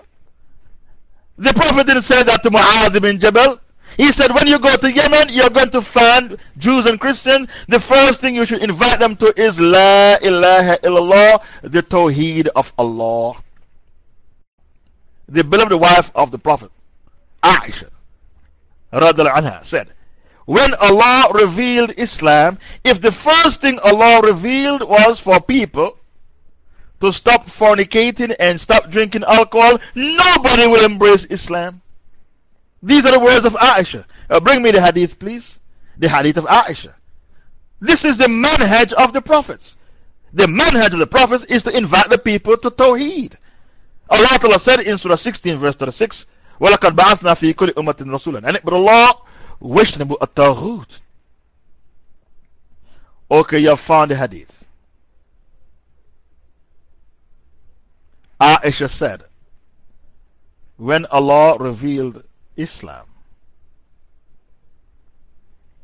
The Prophet didn't say that to Mu'adh bin Jabal. He said, when you go to Yemen, you're going to find Jews and Christians. The first thing you should invite them to is La ilaha illallah, the Tawheed of Allah the beloved wife of the Prophet, Aisha, anha, said, When Allah revealed Islam, if the first thing Allah revealed was for people to stop fornicating and stop drinking alcohol, nobody will embrace Islam. These are the words of Aisha. Uh, bring me the hadith, please. The hadith of Aisha. This is the manhaj of the prophets. The manhaj of the prophets is to invite the people to Tawheed. Allah Ta'ala said in Surah 16, verse 36, وَلَقَدْ بَعَثْنَا فِي كُلِّ أُمَّةٍ رَسُولًا أَنِ اعْبُدُوا اللَّهَ وَاجْتَنِبُوا الطَّاغُوتَ Okay, you have found the hadith. Aisha said, when Allah revealed Islam,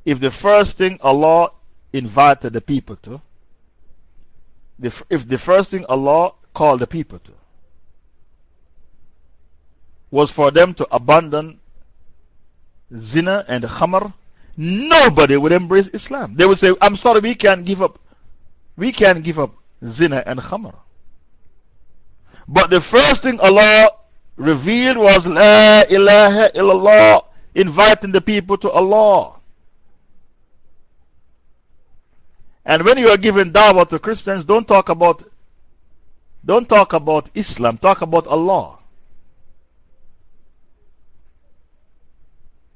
if the first thing Allah invited the people to, if the first thing Allah called the people to, was for them to abandon zina and khamr, nobody would embrace Islam. They would say, I'm sorry, we can't give up. We can't give up zina and khamr. But the first thing Allah revealed was La ilaha illallah, inviting the people to Allah. And when you are giving dawah to Christians, don't talk about, don't talk about Islam, talk about Allah.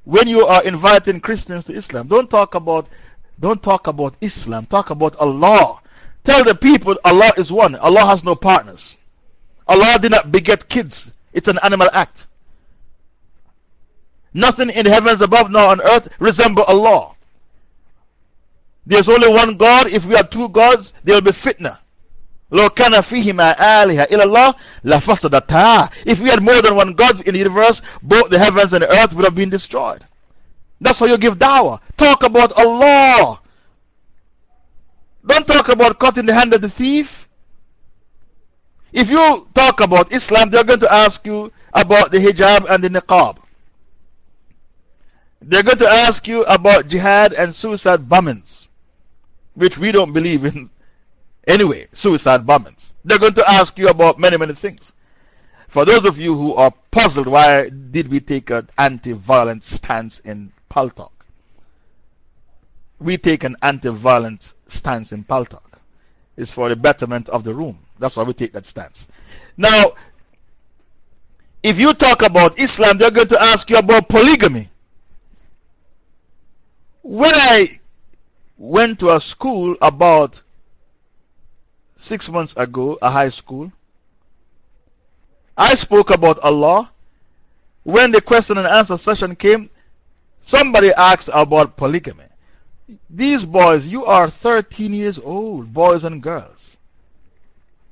When you are inviting Christians to Islam, don't talk about, don't talk about Islam, talk about Allah. Tell the people Allah is one, Allah has no partners. Allah did not beget kids, it's an animal act. Nothing in the heavens above nor on earth resemble Allah. There's only one God. If we have two gods, there will be fitna. لو كان فيهما آلهة إلا الله لفسدتا If we had more than one God in the universe, both the heavens and the earth would have been destroyed. That's why you give dawah. Talk about Allah. Don't talk about cutting the hand of the thief. If you talk about Islam, they're going to ask you about the hijab and the niqab. They're going to ask you about jihad and suicide bombings, which we don't believe in Anyway, suicide bombings. They're going to ask you about many, many things. For those of you who are puzzled, why did we take an anti violent stance in Paltalk? We take an anti violent stance in Paltalk. It's for the betterment of the room. That's why we take that stance. Now, if you talk about Islam, they're going to ask you about polygamy. When I went to a school about six months ago, a high school. I spoke about Allah. When the question and answer session came, somebody asked about polygamy. These boys, you are 13 years old, boys and girls.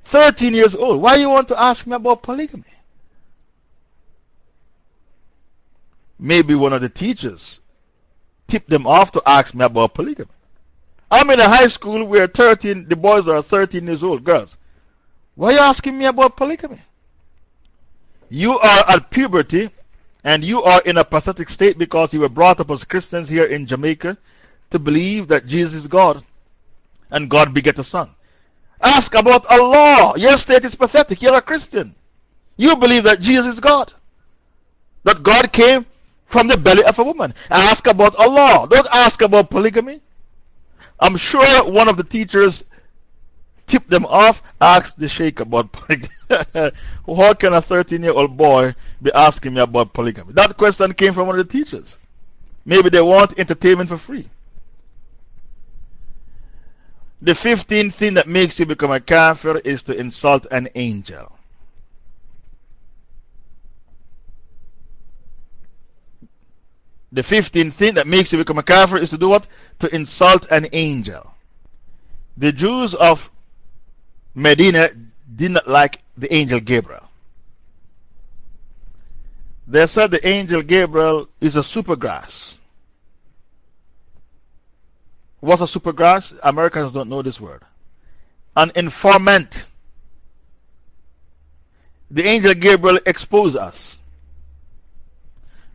13 years old. Why you want to ask me about polygamy? Maybe one of the teachers tipped them off to ask me about polygamy. I'm in a high school where 13, the boys are 13 years old, girls. Why are you asking me about polygamy? You are at puberty and you are in a pathetic state because you were brought up as Christians here in Jamaica to believe that Jesus is God and God beget a son. Ask about Allah. Your state is pathetic. You're a Christian. You believe that Jesus is God. That God came from the belly of a woman. Ask about Allah. Don't ask about polygamy. I'm sure one of the teachers tipped them off, asked the sheikh about polygamy. How can a 13 year old boy be asking me about polygamy? That question came from one of the teachers. Maybe they want entertainment for free. The 15th thing that makes you become a kafir is to insult an angel. The 15th thing that makes you become a kafir is to do what? To insult an angel. The Jews of Medina did not like the angel Gabriel. They said the angel Gabriel is a supergrass. What's a supergrass? Americans don't know this word. An informant. The angel Gabriel exposed us.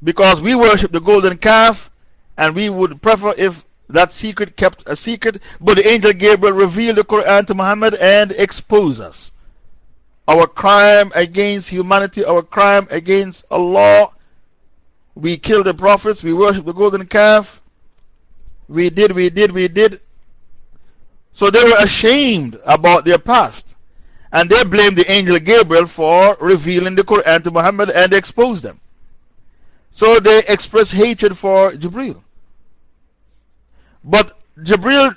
Because we worship the golden calf, and we would prefer if that secret kept a secret, but the angel Gabriel revealed the Quran to Muhammad and exposed us. Our crime against humanity, our crime against Allah. We killed the prophets, we worship the golden calf. We did, we did, we did. So they were ashamed about their past. And they blamed the angel Gabriel for revealing the Quran to Muhammad and exposed them. So they expressed hatred for Jibril. But Jibril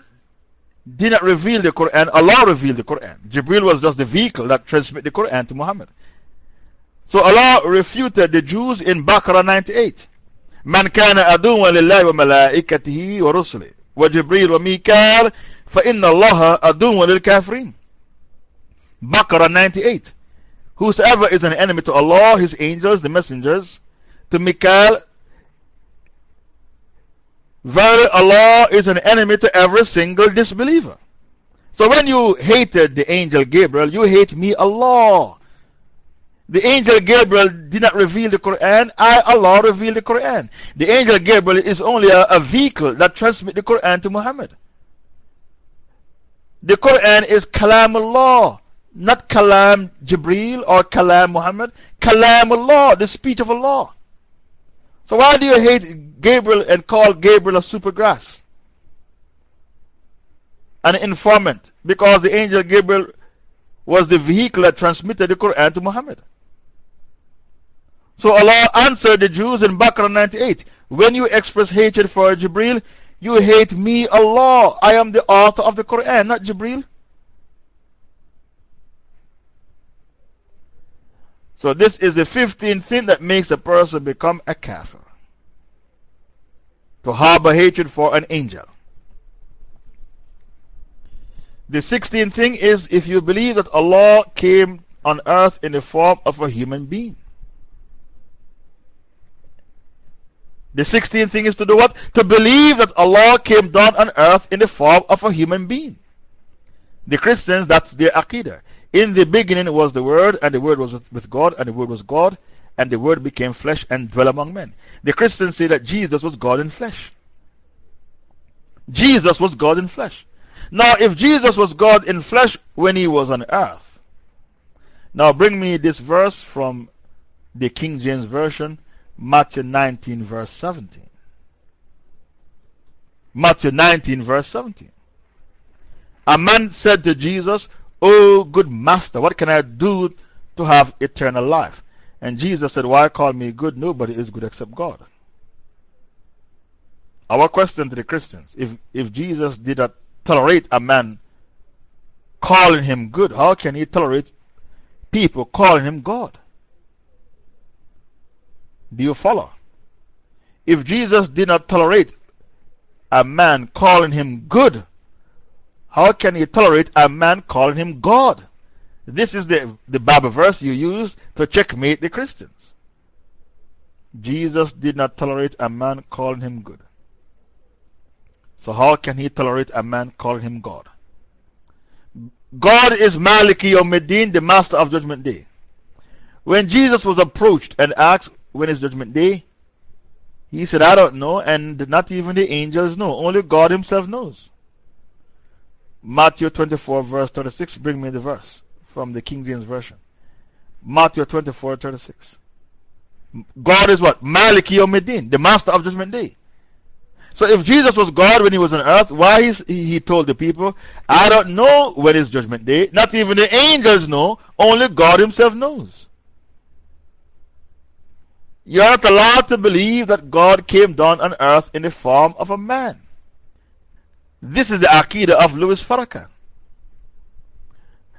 did not reveal the Quran, Allah revealed the Quran. Jibril was just the vehicle that transmitted the Quran to Muhammad. So Allah refuted the Jews in Baqarah 98. من كان عدوا لله وملائكته ورسله وجبريل وميكال فإن الله عدو للكافرين Baqarah 98 Whosoever is an enemy to Allah, His angels, the messengers, to Mikael, verily Allah is an enemy to every single disbeliever. So when you hated the angel Gabriel, you hate me, Allah. The angel Gabriel did not reveal the Quran. I, Allah, revealed the Quran. The angel Gabriel is only a, a vehicle that transmits the Quran to Muhammad. The Quran is Kalam Allah, not Kalam Jibril or Kalam Muhammad. Kalam Allah, the speech of Allah. So why do you hate Gabriel and call Gabriel a supergrass? An informant. Because the angel Gabriel was the vehicle that transmitted the Quran to Muhammad. So Allah answered the Jews in Baqarah 98 When you express hatred for Jibril, you hate me, Allah. I am the author of the Quran, not Jibril. So, this is the 15th thing that makes a person become a kafir to harbor hatred for an angel. The 16th thing is if you believe that Allah came on earth in the form of a human being. The 16th thing is to do what? To believe that Allah came down on earth in the form of a human being. The Christians, that's their Aqidah. In the beginning was the Word, and the Word was with God, and the Word was God, and the Word became flesh and dwelt among men. The Christians say that Jesus was God in flesh. Jesus was God in flesh. Now, if Jesus was God in flesh when he was on earth, now bring me this verse from the King James Version Matthew 19, verse 17. Matthew 19, verse 17. A man said to Jesus, Oh, good master, what can I do to have eternal life? And Jesus said, Why call me good? Nobody is good except God. Our question to the Christians if, if Jesus did not tolerate a man calling him good, how can he tolerate people calling him God? Do you follow? If Jesus did not tolerate a man calling him good, how can he tolerate a man calling him God? This is the, the Bible verse you use to checkmate the Christians. Jesus did not tolerate a man calling him good. So, how can he tolerate a man calling him God? God is Maliki Yawmiddin, the master of Judgment Day. When Jesus was approached and asked, when is Judgment Day? He said, I don't know, and not even the angels know. Only God Himself knows. Matthew 24, verse 36. Bring me the verse from the King James Version. Matthew 24 36. God is what? Maliki Yawmiddin, the master of judgment day. So if Jesus was God when he was on earth, why he, he told the people, I don't know when is judgment day. Not even the angels know, only God himself knows. You're not allowed to believe that God came down on earth in the form of a man. This is the Aqidah of Louis Farrakhan.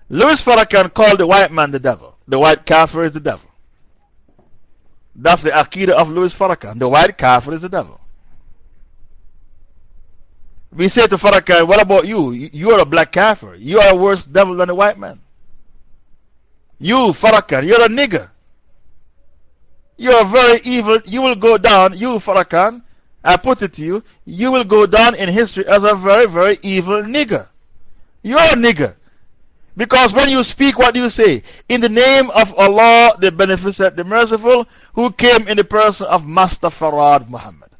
Louis Farrakhan called the white man the devil. The white kafir is the devil. That's the Aqidah of Louis Farrakhan. The white kafir is the devil. We say to Farrakhan, What about you? You are a black kafir. You are a worse devil than the white man. You, Farrakhan, you're a nigger. You're very evil. You will go down, you, Farrakhan, I put it to you, you will go down in history as a very, very evil nigger. You're a nigger. Because when you speak, what do you say? In the name of Allah, the Beneficent, the Merciful, who came in the person of Master Farad Muhammad.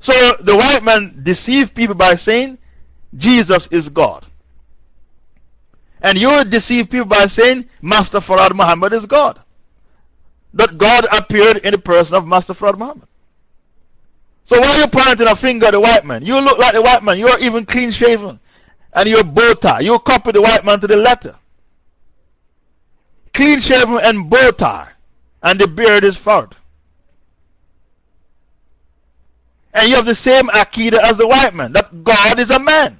So the white man deceived people by saying Jesus is God. And you deceive people by saying Master Farad Muhammad is God. That God appeared in the person of Master Farad Muhammad. So why are you pointing a finger at the white man? You look like the white man. You're even clean shaven and your bow tie. You copy the white man to the letter. Clean shaven and bow tie, and the beard is furred. And you have the same Aqidah as the white man that God is a man.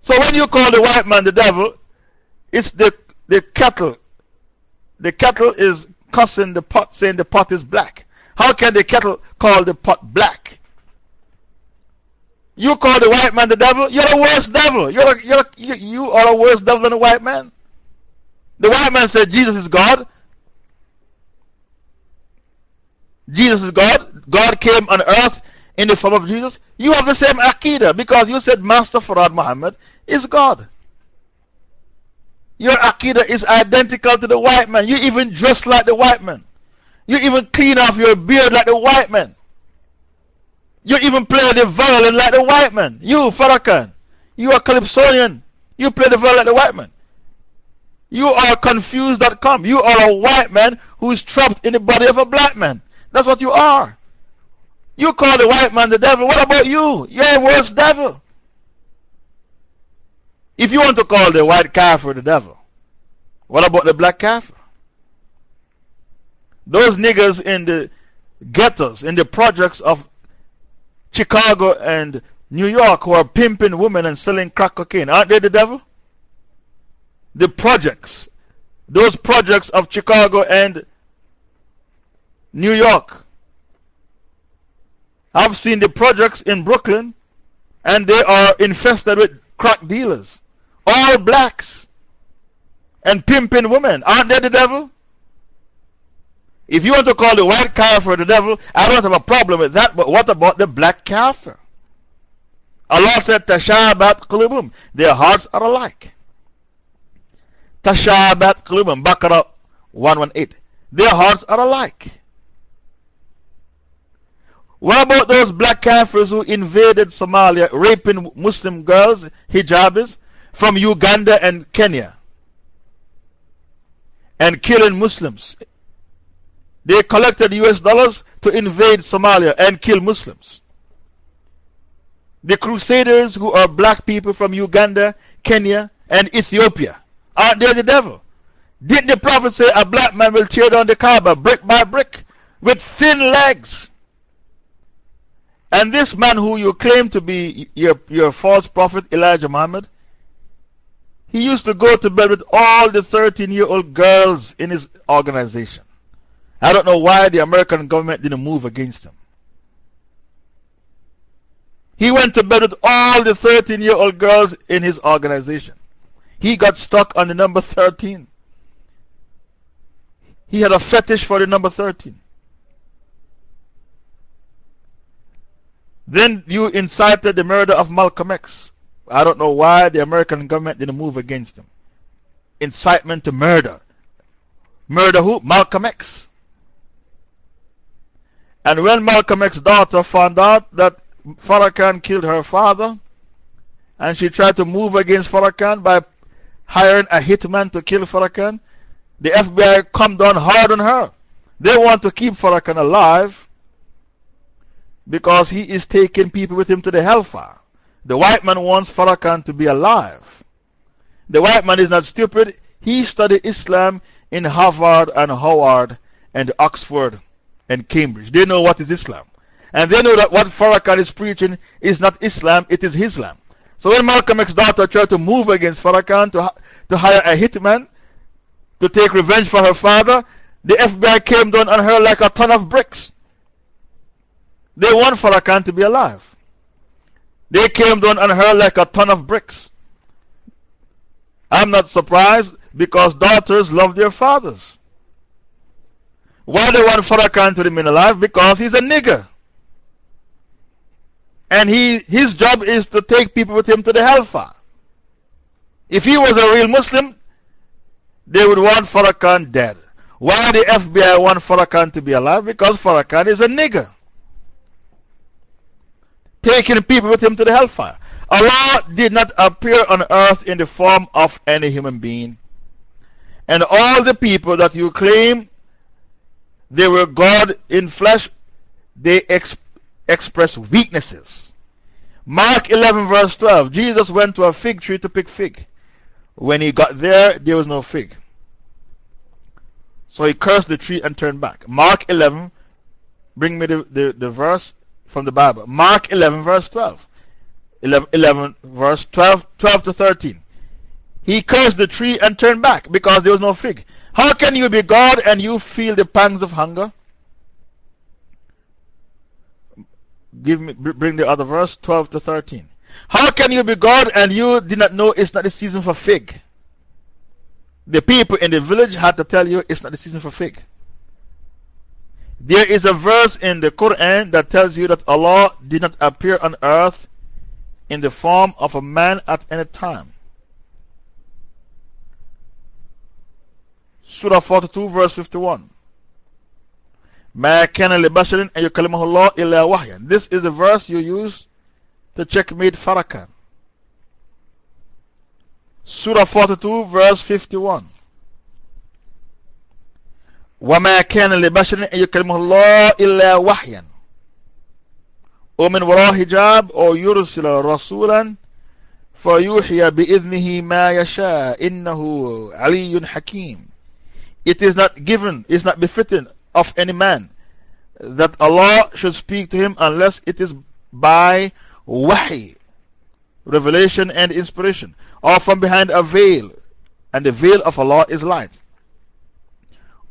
So when you call the white man the devil, it's the, the kettle. The kettle is cussing the pot, saying the pot is black. How can the kettle call the pot black? You call the white man the devil? You're the worst devil. You're a, you're a, you, you are a worse devil than the white man. The white man said Jesus is God. Jesus is God. God came on earth in the form of Jesus. You have the same Aqidah because you said Master Farad Muhammad is God. Your Aqidah is identical to the white man. You even dress like the white man. You even clean off your beard like the white man. You even play the violin like the white man. You, Farrakhan. You are Calypsonian. You play the violin like the white man. You are confused.com. You are a white man who is trapped in the body of a black man. That's what you are. You call the white man the devil. What about you? You're a worse devil. If you want to call the white kafir the devil, what about the black kafir? Those niggers in the ghettos, in the projects of Chicago and New York who are pimping women and selling crack cocaine. Aren't they the devil? The projects, those projects of Chicago and New York. I've seen the projects in Brooklyn and they are infested with crack dealers. All blacks and pimping women. Aren't they the devil? If you want to call the white kafir the devil, I don't have a problem with that, but what about the black kafir? Allah said, Tashabat qulubum. Their hearts are alike. Tashabat qulubum. Baqarah 118. Their hearts are alike. What about those black kafirs who invaded Somalia, raping Muslim girls, hijabis, from Uganda and Kenya, and killing Muslims they collected US dollars to invade Somalia and kill Muslims. The Crusaders, who are black people from Uganda, Kenya, and Ethiopia, aren't they the devil? Didn't the prophet say a black man will tear down the Kaaba brick by brick with thin legs? And this man, who you claim to be your, your false prophet Elijah Muhammad, he used to go to bed with all the 13 year old girls in his organization. I don't know why the American government didn't move against him. He went to bed with all the 13 year old girls in his organization. He got stuck on the number 13. He had a fetish for the number 13. Then you incited the murder of Malcolm X. I don't know why the American government didn't move against him. Incitement to murder. Murder who? Malcolm X. And when Malcolm X's daughter found out that Farrakhan killed her father, and she tried to move against Farrakhan by hiring a hitman to kill Farrakhan, the FBI come down hard on her. They want to keep Farrakhan alive because he is taking people with him to the hellfire. The white man wants Farrakhan to be alive. The white man is not stupid. He studied Islam in Harvard and Howard and Oxford and Cambridge. They know what is Islam. And they know that what Farrakhan is preaching is not Islam, it is Islam. So when Malcolm X's daughter tried to move against Farrakhan to, to hire a hitman to take revenge for her father, the FBI came down on her like a ton of bricks. They want Farrakhan to be alive. They came down on her like a ton of bricks. I'm not surprised because daughters love their fathers. Why do they want Farrakhan to remain alive? Because he's a nigger. And he, his job is to take people with him to the hellfire. If he was a real Muslim, they would want Farrakhan dead. Why the FBI want Farrakhan to be alive? Because Farrakhan is a nigger. Taking people with him to the hellfire. Allah did not appear on earth in the form of any human being. And all the people that you claim they were God in flesh, they ex express weaknesses. Mark 11, verse 12 Jesus went to a fig tree to pick fig. When he got there, there was no fig. So he cursed the tree and turned back. Mark 11, bring me the, the, the verse from the Bible. Mark 11, verse 12. 11, 11, verse 12, 12 to 13. He cursed the tree and turned back because there was no fig. How can you be God and you feel the pangs of hunger? Give me, bring the other verse, 12 to 13. How can you be God and you did not know it's not the season for fig? The people in the village had to tell you it's not the season for fig. There is a verse in the Quran that tells you that Allah did not appear on earth in the form of a man at any time. Surah 42, verse 51. مَا كَانَ لِبَشَرٍ أَن يُكَلِمَهُ اللَّهُ إِلَّا وَحْيًا This is the verse you use to checkmate Farrakhan. Surah 42, verse 51. وما كان لبشر أن يكلمه الله إلا وحيا ومن وراء حجاب أو يرسل رسولا فيوحي بإذنه ما يشاء إنه علي حكيم It is not given, it is not befitting of any man that Allah should speak to him unless it is by wahi, revelation and inspiration, or from behind a veil, and the veil of Allah is light.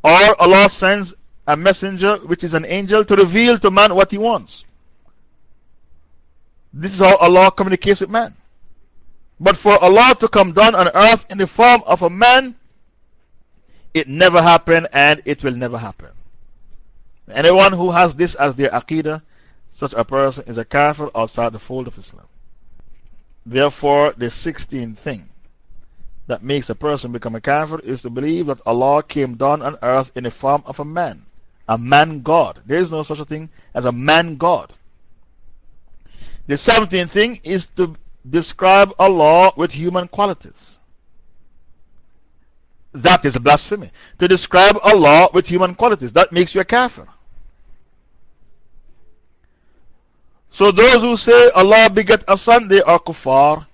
Or Allah sends a messenger, which is an angel, to reveal to man what he wants. This is how Allah communicates with man. But for Allah to come down on earth in the form of a man, it never happened and it will never happen. Anyone who has this as their aqidah, such a person is a kafir outside the fold of Islam. Therefore, the 16th thing that makes a person become a kafir is to believe that Allah came down on earth in the form of a man, a man God. There is no such a thing as a man God. The 17th thing is to describe Allah with human qualities. That is a blasphemy. To describe Allah with human qualities, that makes you a kafir. So those who say Allah beget a son, they are kuffar.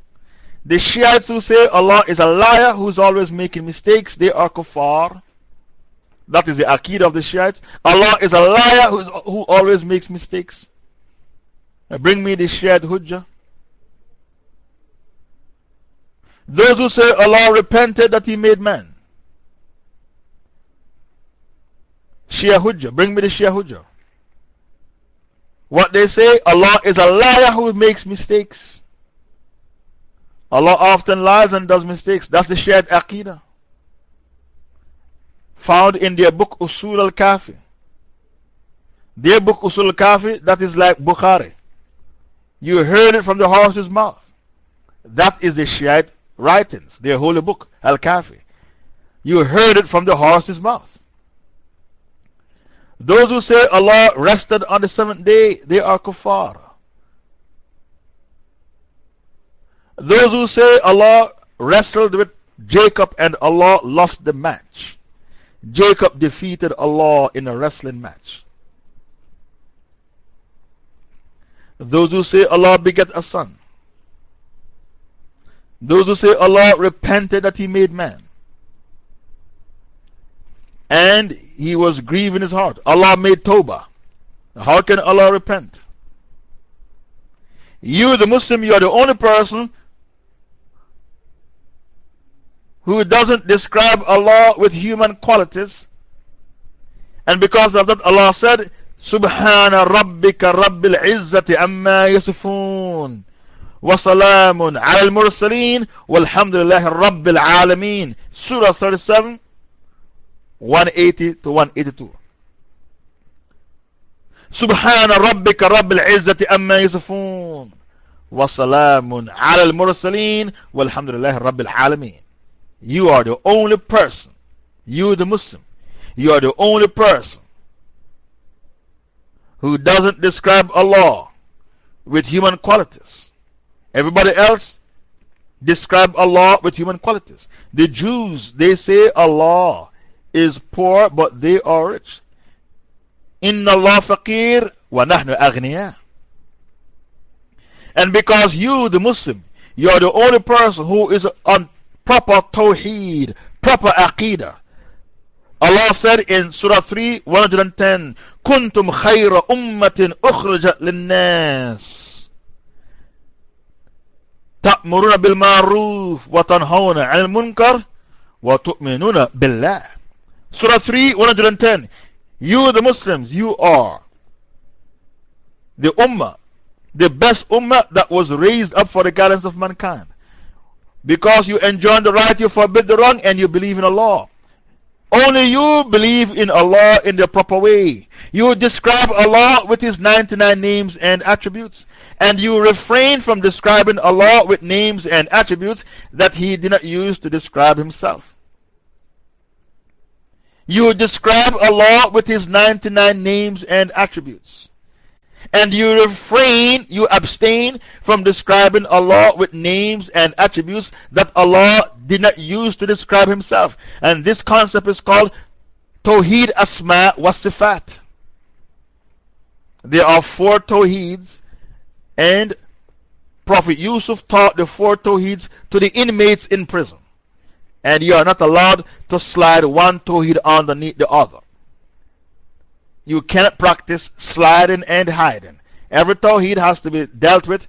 The Shiites who say Allah is a liar who's always making mistakes, they are kuffar. That is the Aqidah of the Shiites. Allah is a liar who's, who always makes mistakes. Bring me the Shiite Hujjah. Those who say Allah repented that He made man. Shia Hujjah. Bring me the Shia Hujjah. What they say, Allah is a liar who makes mistakes. Allah often lies and does mistakes. That's the Shiite Aqidah. Found in their book Usul al Kafi. Their book Usul al Kafi, that is like Bukhari. You heard it from the horse's mouth. That is the Shiite writings, their holy book, Al Kafi. You heard it from the horse's mouth. Those who say Allah rested on the seventh day, they are kuffar. Those who say Allah wrestled with Jacob and Allah lost the match. Jacob defeated Allah in a wrestling match. Those who say Allah begat a son. Those who say Allah repented that He made man. And He was grieving His heart. Allah made Tawbah. How can Allah repent? You, the Muslim, you are the only person who doesn't describe Allah with human qualities. And because of that, Allah said, Subhana rabbika rabbil izzati amma yasifun. وسلام على المرسلين والحمد لله رب العالمين Surah 37 180 to 182 سبحان ربك رب العزة أما يصفون وسلام على المرسلين والحمد لله رب العالمين You are the only person, you the Muslim, you are the only person who doesn't describe Allah with human qualities. Everybody else describe Allah with human qualities. The Jews, they say Allah is poor, but they are rich. Inna Allah faqir wa nahnu aghniya. And because you, the Muslim, you are the only person who is on proper tawheed, proper aqidah. Allah said in Surah 3, 110, Kuntum khayra ummatin ukhrajat linnas. تأمرون بالمعروف وتنهون عن المنكر وتؤمنون بالله. Surah 3, 110. You, the Muslims, you are the Ummah, the best Ummah that was raised up for the guidance of mankind. Because you enjoin the right, you forbid the wrong, and you believe in Allah. Only you believe in Allah in the proper way. You describe Allah with His 99 names and attributes. And you refrain from describing Allah with names and attributes that He did not use to describe Himself. You describe Allah with His 99 names and attributes and you refrain, you abstain from describing Allah with names and attributes that Allah did not use to describe Himself. And this concept is called Tawheed Asma wa Sifat. There are four Tawheeds, and Prophet Yusuf taught the four Tawheeds to the inmates in prison. And you are not allowed to slide one Tawheed underneath the other. You cannot practice sliding and hiding. Every tawheed has to be dealt with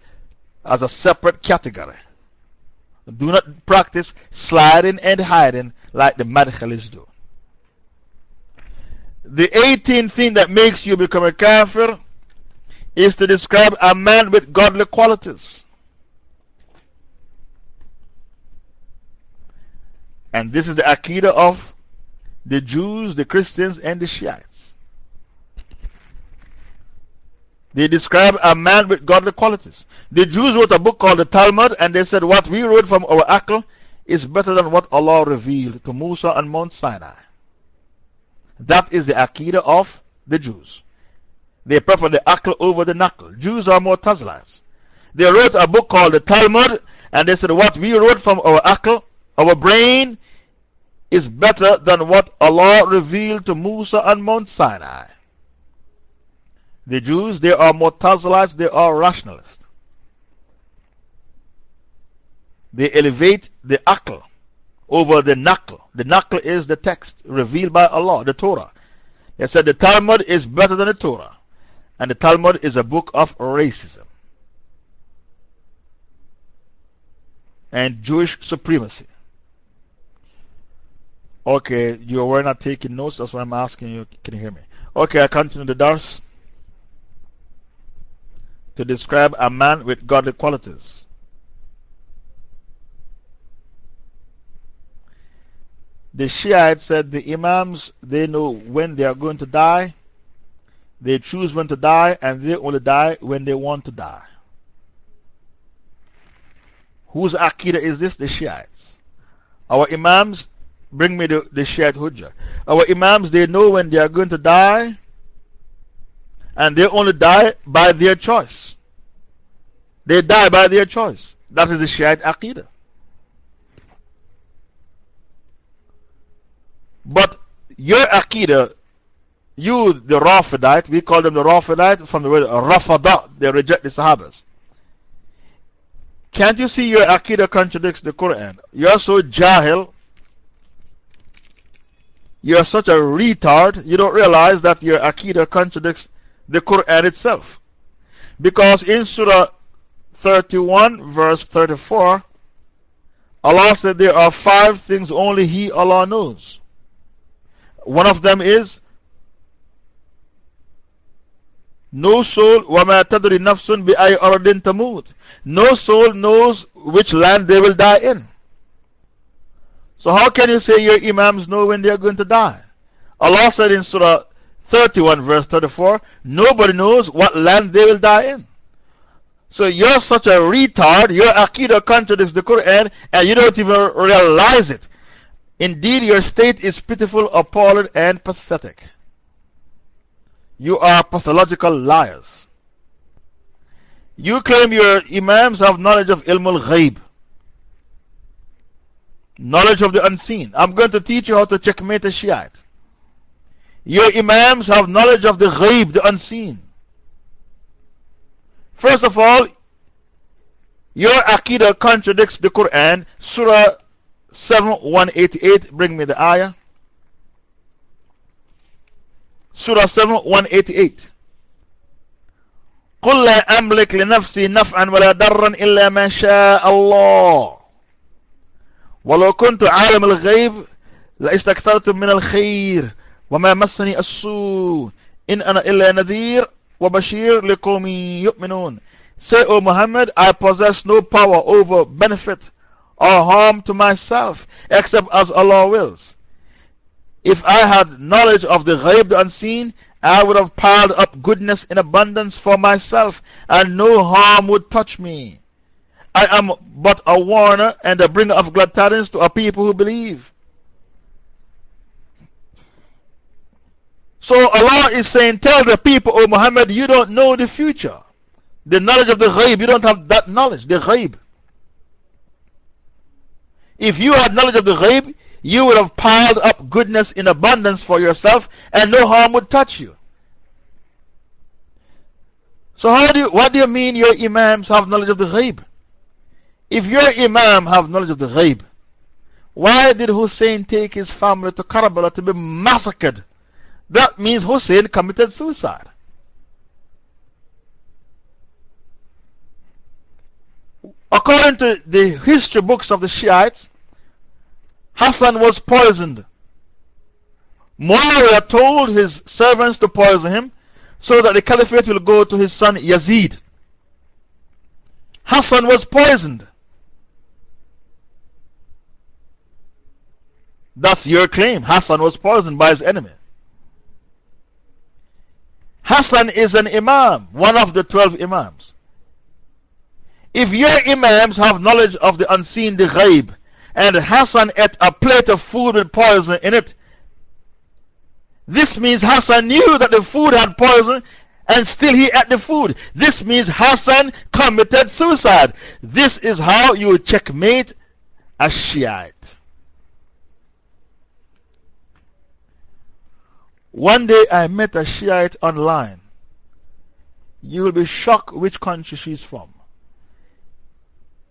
as a separate category. Do not practice sliding and hiding like the Madkhalis do. The 18th thing that makes you become a kafir is to describe a man with godly qualities. And this is the Aqidah of the Jews, the Christians, and the Shiites. They describe a man with godly qualities. The Jews wrote a book called the Talmud, and they said, What we wrote from our Aql is better than what Allah revealed to Musa on Mount Sinai. That is the Aqidah of the Jews. They prefer the Aql over the Naql. Jews are Mu'tazilites. They wrote a book called the Talmud, and they said, What we wrote from our Aql, our brain, is better than what Allah revealed to Musa on Mount Sinai. The Jews, they are Mu'tazilites, they are rationalists. They elevate the Aql over the Naql. The Naql is the text revealed by Allah, the Torah. They said the Talmud is better than the Torah. And the Talmud is a book of racism and Jewish supremacy. Okay, you were not taking notes, that's why I'm asking you. Can you hear me? Okay, I continue the Dars to describe a man with godly qualities. The Shiites said the Imams, they know when they are going to die, they choose when to die, and they only die when they want to die. Whose Aqidah is this? The Shiites. Our Imams, bring me the, the Shiite Hujjah. Our Imams, they know when they are going to die, and they only die by their choice. They die by their choice. That is the Shiite Aqidah. But your Aqidah, you, the Rafidite, we call them the Rafidite from the word Rafada, they reject the Sahabas. Can't you see your Aqidah contradicts the Quran? You're so Jahil, you're such a retard, you don't realize that your Aqidah contradicts the Quran itself. Because in Surah 31, verse 34, Allah said there are five things only He, Allah, knows. One of them is no soul, وَمَا تَدْرِ نَفْسٌ بِأَيْ أَرْضٍ تَمُوتُ No soul knows which land they will die in. So, how can you say your Imams know when they are going to die? Allah said in Surah 31, verse 34, nobody knows what land they will die in. So you're such a retard, your Aqidah contradicts the Quran and you don't even realize it. Indeed, your state is pitiful, appalling, and pathetic. You are pathological liars. You claim your Imams have knowledge of Ilmul Ghaib, knowledge of the unseen. I'm going to teach you how to checkmate a Shiite. Your Imams have knowledge of the ghaib, the unseen. First of all, your Aqidah contradicts the Quran, Surah seven one eighty eight. Bring me the ayah. Surah 7188. قل لا أملك لنفسي نفعا ولا ضرا إلا ما شاء الله ولو كنت عالم الغيب لاستكثرت من الخير وما مسني السوء إن أنا إلا نذير وبشير لقوم يؤمنون Say, O Muhammad, I possess no power over benefit or harm to myself except as Allah wills. If I had knowledge of the ghaib, the unseen, I would have piled up goodness in abundance for myself, and no harm would touch me. I am but a warner and a bringer of glad tidings to a people who believe. So Allah is saying, Tell the people, O Muhammad, you don't know the future. The knowledge of the ghaib, you don't have that knowledge, the ghaib. If you had knowledge of the ghaib, you would have piled up goodness in abundance for yourself and no harm would touch you. So, how do you, what do you mean your Imams have knowledge of the ghaib? If your Imam have knowledge of the ghaib, why did Hussein take his family to Karbala to be massacred? That means Hussein committed suicide. According to the history books of the Shiites, Hassan was poisoned. Muawiyah told his servants to poison him so that the caliphate will go to his son Yazid. Hassan was poisoned. That's your claim. Hassan was poisoned by his enemy. Hassan is an Imam, one of the 12 Imams. If your Imams have knowledge of the unseen, the ghaib, and Hassan ate a plate of food with poison in it, this means Hassan knew that the food had poison and still he ate the food. This means Hassan committed suicide. This is how you checkmate a Shiite. One day I met a Shiite online. You will be shocked which country she's from.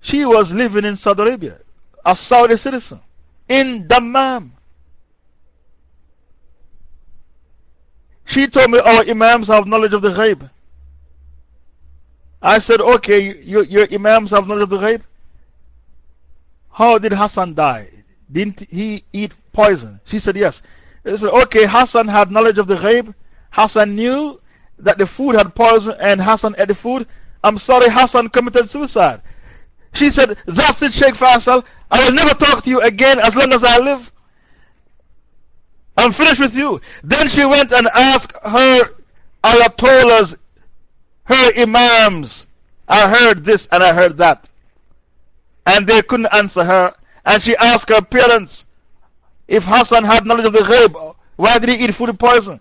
She was living in Saudi Arabia, a Saudi citizen, in Dammam. She told me our Imams have knowledge of the ghaib. I said, okay, your, your Imams have knowledge of the ghaib? How did Hassan die? Didn't he eat poison? She said, yes. I said, okay, Hassan had knowledge of the ghaib. Hassan knew that the food had poison and Hassan ate the food. I'm sorry, Hassan committed suicide. She said, That's it, Sheikh Faisal. I will never talk to you again as long as I live. I'm finished with you. Then she went and asked her ayatollahs, her imams. I heard this and I heard that. And they couldn't answer her. And she asked her parents if Hassan had knowledge of the ghaib, why did he eat food poison?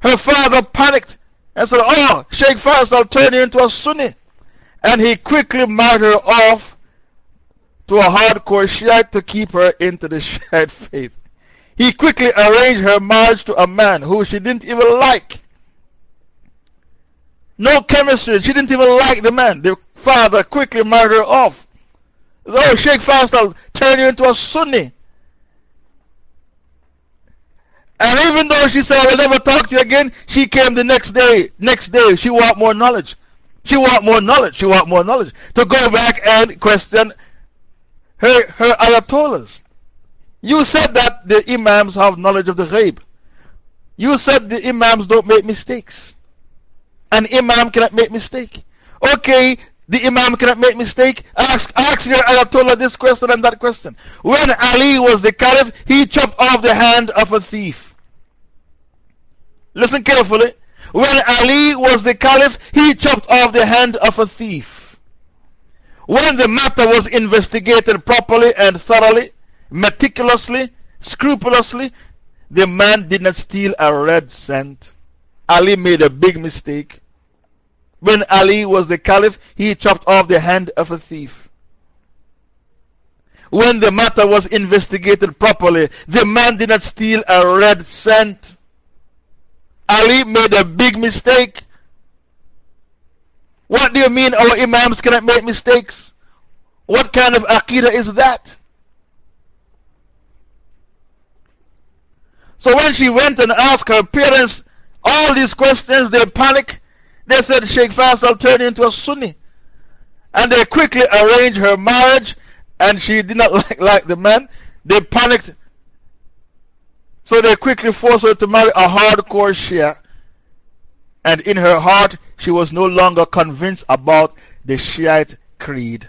Her father panicked and said, Oh, Sheikh Faisal turned you into a Sunni. And he quickly married her off to a hardcore Shiite to keep her into the Shiite faith. he quickly arranged her marriage to a man who she didn't even like. No chemistry, she didn't even like the man. The father quickly married her off. Oh, Sheikh Faisal turned you into a Sunni. And even though she said, I will never talk to you again, she came the next day. Next day, she want more knowledge. She want more knowledge. She want more knowledge. To go back and question her, her ayatollahs. You said that the Imams have knowledge of the ghaib. You said the Imams don't make mistakes. An Imam cannot make mistake. Okay, the Imam cannot make mistake. Ask, ask your Ayatollah this question and that question. When Ali was the Caliph, he chopped off the hand of a thief. Listen carefully. When Ali was the caliph, he chopped off the hand of a thief. When the matter was investigated properly and thoroughly, meticulously, scrupulously, the man did not steal a red cent. Ali made a big mistake. When Ali was the caliph, he chopped off the hand of a thief. When the matter was investigated properly, the man did not steal a red cent. Ali made a big mistake. What do you mean our Imams cannot make mistakes? What kind of Aqidah is that? So when she went and asked her parents all these questions, they panicked. They said Sheikh Faisal turned into a Sunni. And they quickly arranged her marriage, and she did not like, like the man. They panicked so they quickly forced her to marry a hardcore Shia. And in her heart, she was no longer convinced about the Shiite creed.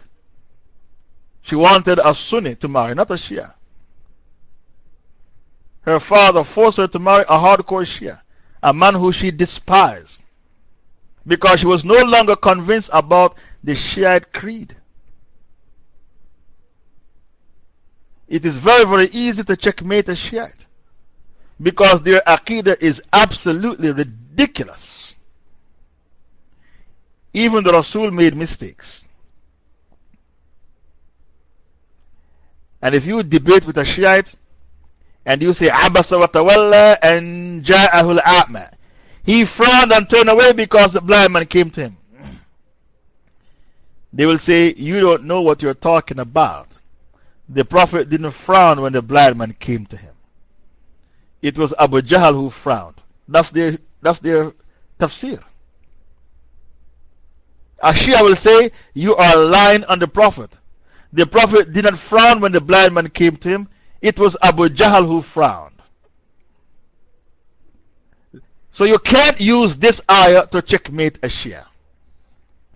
She wanted a Sunni to marry, not a Shia. Her father forced her to marry a hardcore Shia, a man who she despised, because she was no longer convinced about the Shiite creed. It is very, very easy to checkmate a Shiite because their Aqidah is absolutely ridiculous. Even the Rasul made mistakes. And if you debate with a Shiite and you say, Abasa wa tawalla and ja'ahul a'ma, he frowned and turned away because the blind man came to him. They will say, You don't know what you're talking about. The Prophet didn't frown when the blind man came to him it was Abu Jahl who frowned. That's their, that's their tafsir. Ashia will say, You are lying on the Prophet. The Prophet did not frown when the blind man came to him, it was Abu Jahl who frowned. So you can't use this ayah to checkmate a Shia.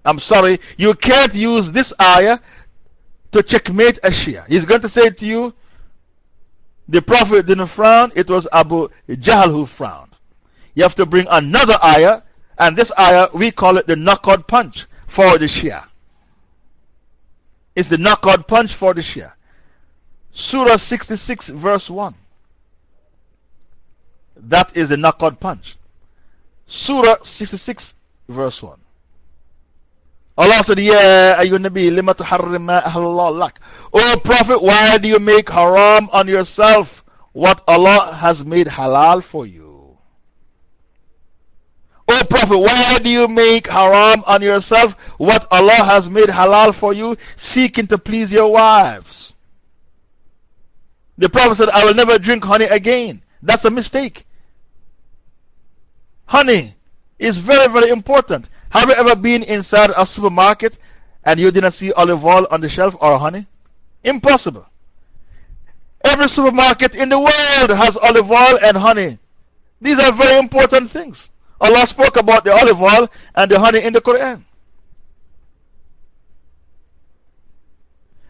I'm sorry, you can't use this ayah to checkmate a Shia. He's going to say to you, the Prophet didn't frown, it was Abu Jahl who frowned. You have to bring another ayah, and this ayah we call it the knockout punch for the Shia. It's the knockout punch for the Shia. Surah 66, verse 1. That is the knockout punch. Surah 66, verse 1. Allah said, Yeah, ayyuhan nabi, lima tuharrim ma ahlallah lak. O Prophet, why do you make haram on yourself what Allah has made halal for you? O Prophet, why do you make haram on yourself what Allah has made halal for you, seeking to please your wives? The Prophet said, I will never drink honey again. That's a mistake. Honey is very, very important. Have you ever been inside a supermarket and you didn't see olive oil on the shelf or honey? Impossible. Every supermarket in the world has olive oil and honey. These are very important things. Allah spoke about the olive oil and the honey in the Quran.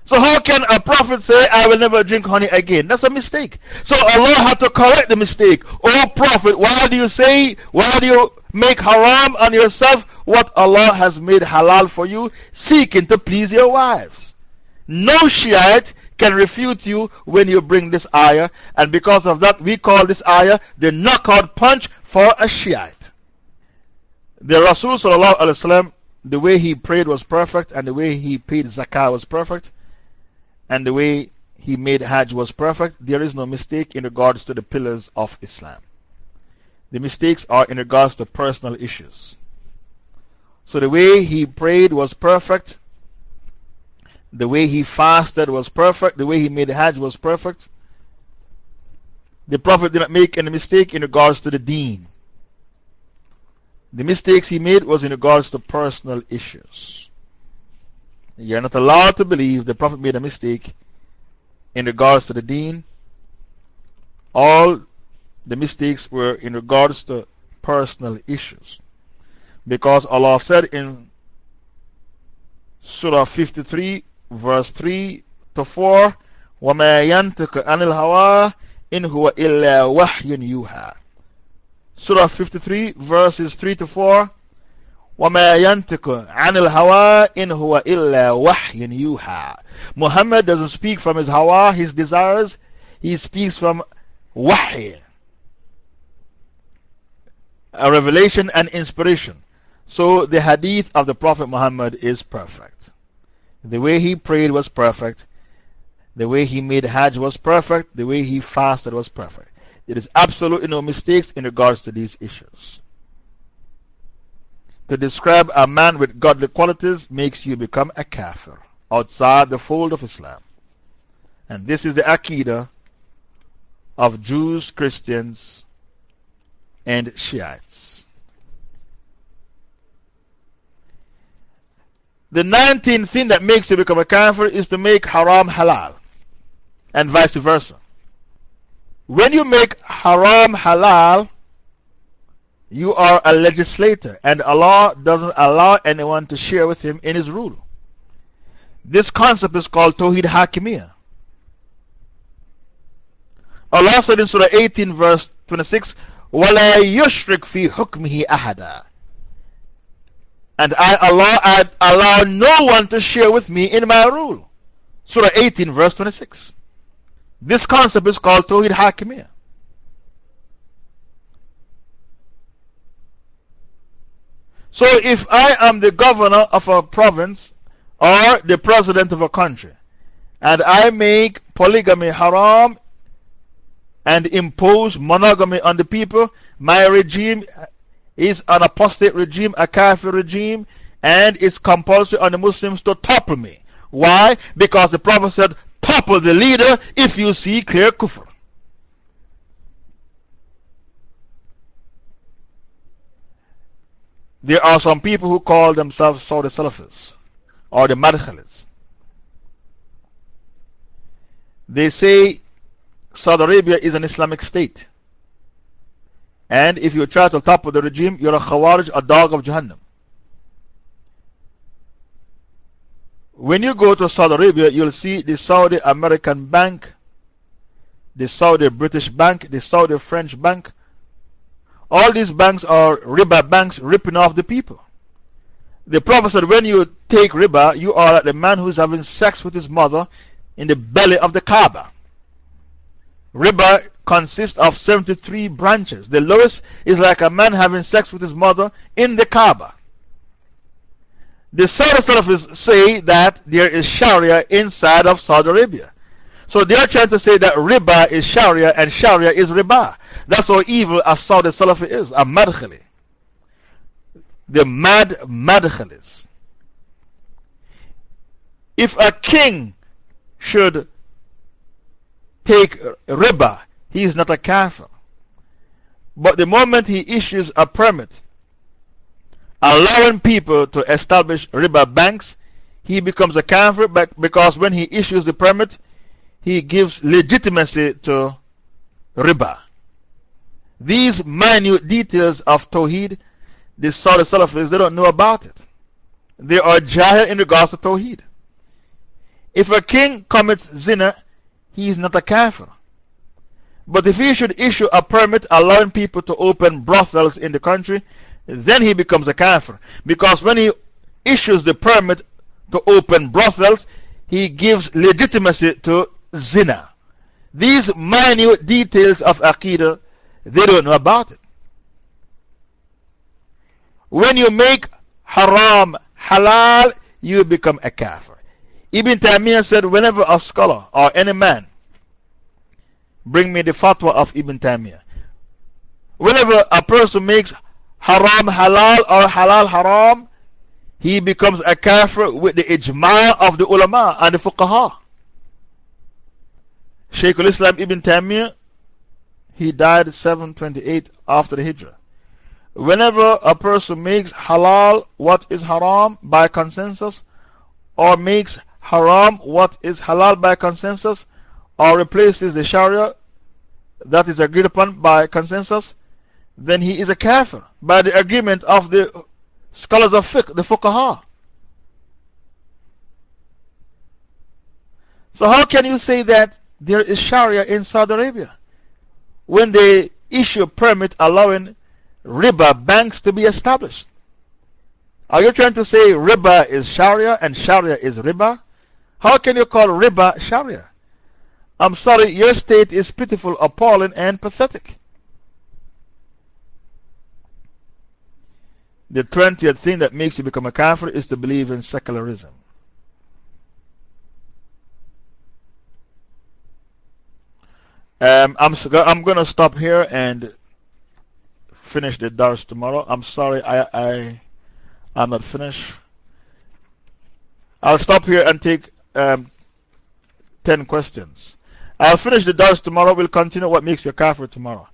So, how can a prophet say, I will never drink honey again? That's a mistake. So, Allah had to correct the mistake. Oh, prophet, why do you say, why do you make haram on yourself what Allah has made halal for you, seeking to please your wives? No Shiite can refute you when you bring this ayah, and because of that, we call this ayah the knockout punch for a Shiite. The Rasul, the way he prayed was perfect, and the way he paid zakah was perfect and the way he made Hajj was perfect, there is no mistake in regards to the pillars of Islam. The mistakes are in regards to personal issues. So the way he prayed was perfect, the way he fasted was perfect, the way he made Hajj was perfect. The Prophet did not make any mistake in regards to the deen. The mistakes he made was in regards to personal issues. You're not allowed to believe the Prophet made a mistake in regards to the deen. All the mistakes were in regards to personal issues. Because Allah said in Surah 53, verse 3 to 4, وَمَا يَنْتِقُ عَنِ الْهَوَىٰ إِنْ هُوَ إِلَّا وَحْيٌ يُوحَىٰ Surah 53, verses 3 to 4. وَمَا يَنْتِقُ عَنِ الْهَوَىٰ إِنْ هُوَ إِلَّا وَحْيٌ يُوحَىٰ Muhammad doesn't speak from his hawa, his desires, he speaks from wahy, a revelation and inspiration. So the hadith of the Prophet Muhammad is perfect. The way he prayed was perfect. The way he made Hajj was perfect. The way he fasted was perfect. There is absolutely no mistakes in regards to these issues. To describe a man with godly qualities makes you become a kafir outside the fold of Islam. And this is the Aqidah of Jews, Christians, and Shiites. The 19th thing that makes you become a kafir is to make haram halal, and vice versa. When you make haram halal, you are a legislator, and Allah doesn't allow anyone to share with Him in His rule. This concept is called Tawhid Hakimiyah. Allah said in Surah 18, verse 26, وَلَا يُشْرِكْ فِي حُكْمِهِ أَحَدًا and I, Allah, I allow no one to share with me in my rule. Surah 18, verse 26. This concept is called Tawhid Hakimiyah. So if I am the governor of a province or the president of a country and I make polygamy haram and impose monogamy on the people, my regime is an apostate regime, a kafir regime, and it's compulsory on the Muslims to topple me. Why? Because the Prophet said, topple the leader if you see clear kufr. There are some people who call themselves Saudi Salafis or the Madkhalis. They say Saudi Arabia is an Islamic state. And if you try to topple the regime, you're a Khawarij, a dog of Jahannam. When you go to Saudi Arabia, you'll see the Saudi American Bank, the Saudi British Bank, the Saudi French Bank. All these banks are riba banks ripping off the people. The Prophet said, when you take riba, you are like the man who is having sex with his mother in the belly of the Kaaba. Riba consists of 73 branches. The lowest is like a man having sex with his mother in the Kaaba. The Saudi Salafis say that there is Sharia inside of Saudi Arabia. So they are trying to say that riba is Sharia and Sharia is riba. That's how evil a Saudi Salafi is, a madkhali. The mad madkhalis. If a king should take riba, he is not a kafir. But the moment he issues a permit allowing people to establish riba banks, he becomes a kafir because when he issues the permit, he gives legitimacy to riba. These minute details of Tawheed, the Saudi Salafis, they don't know about it. They are jahil in regards to Tawheed. If a king commits zina, he is not a kafir. But if he should issue a permit allowing people to open brothels in the country, then he becomes a kafir. Because when he issues the permit to open brothels, he gives legitimacy to zina. These minute details of Aqidah, they don't know about it. When you make haram halal, you become a kafir. Ibn Taymiyyah said, whenever a scholar or any man bring me the fatwa of Ibn Taymiyyah, whenever a person makes haram halal or halal haram, he becomes a kafir with the ijma' of the ulama and the fuqaha. Shaykh al-Islam Ibn Taymiyyah, he died 728 after the Hijrah. Whenever a person makes halal what is haram by consensus, or makes haram what is halal by consensus, or replaces the Sharia that is agreed upon by consensus, then he is a kafir by the agreement of the scholars of fiqh, the fuqaha. So, how can you say that there is Sharia in Saudi Arabia when they issue a permit allowing riba banks to be established? Are you trying to say riba is Sharia and Sharia is riba? How can you call riba Sharia? I'm sorry, your state is pitiful, appalling, and pathetic. The 20th thing that makes you become a kafir is to believe in secularism. Um, I'm, I'm going to stop here and finish the dars tomorrow. I'm sorry, I, I, I'm not finished. I'll stop here and take um, 10 questions. I'll finish the dars tomorrow. We'll continue what makes you a kafir tomorrow.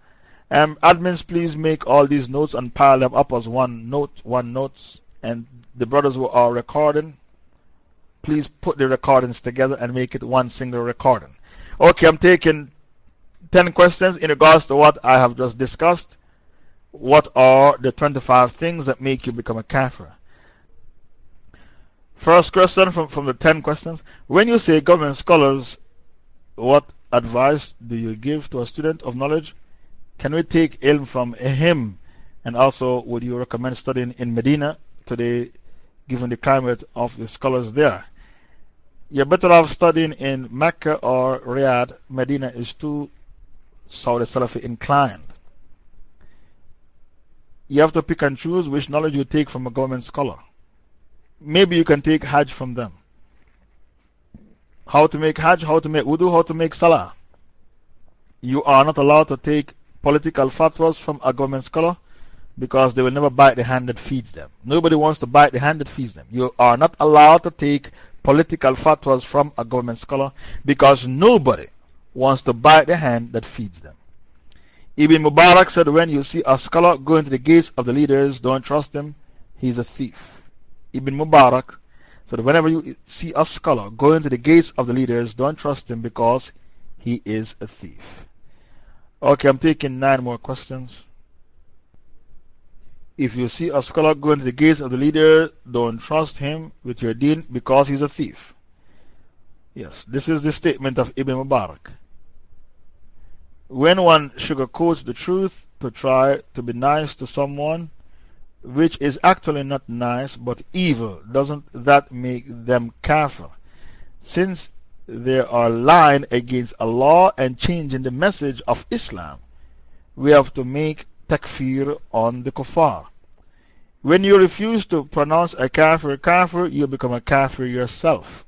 Um, admins, please make all these notes and pile them up as one note, one notes. And the brothers who are recording, please put the recordings together and make it one single recording. Okay, I'm taking 10 questions in regards to what I have just discussed. What are the 25 things that make you become a kafir? First question from, from the 10 questions. When you say government scholars, what advice do you give to a student of knowledge? Can we take ilm from him? And also, would you recommend studying in Medina today, given the climate of the scholars there? You're better off studying in Mecca or Riyadh. Medina is too Saudi Salafi inclined. You have to pick and choose which knowledge you take from a government scholar maybe you can take Hajj from them. How to make Hajj, how to make wudu, how to make Salah. You are not allowed to take political fatwas from a government scholar because they will never bite the hand that feeds them. Nobody wants to bite the hand that feeds them. You are not allowed to take political fatwas from a government scholar because nobody wants to bite the hand that feeds them. Ibn Mubarak said, When you see a scholar going to the gates of the leaders, don't trust him, he's a thief. Ibn Mubarak said, Whenever you see a scholar going to the gates of the leaders, don't trust him because he is a thief. Okay, I'm taking nine more questions. If you see a scholar going to the gates of the leader, don't trust him with your deen because he's a thief. Yes, this is the statement of Ibn Mubarak. When one sugarcoats the truth to try to be nice to someone, which is actually not nice but evil, doesn't that make them kafir? Since they are lying against Allah and changing the message of Islam, we have to make takfir on the kuffar. When you refuse to pronounce a kafir kafir, you become a kafir yourself.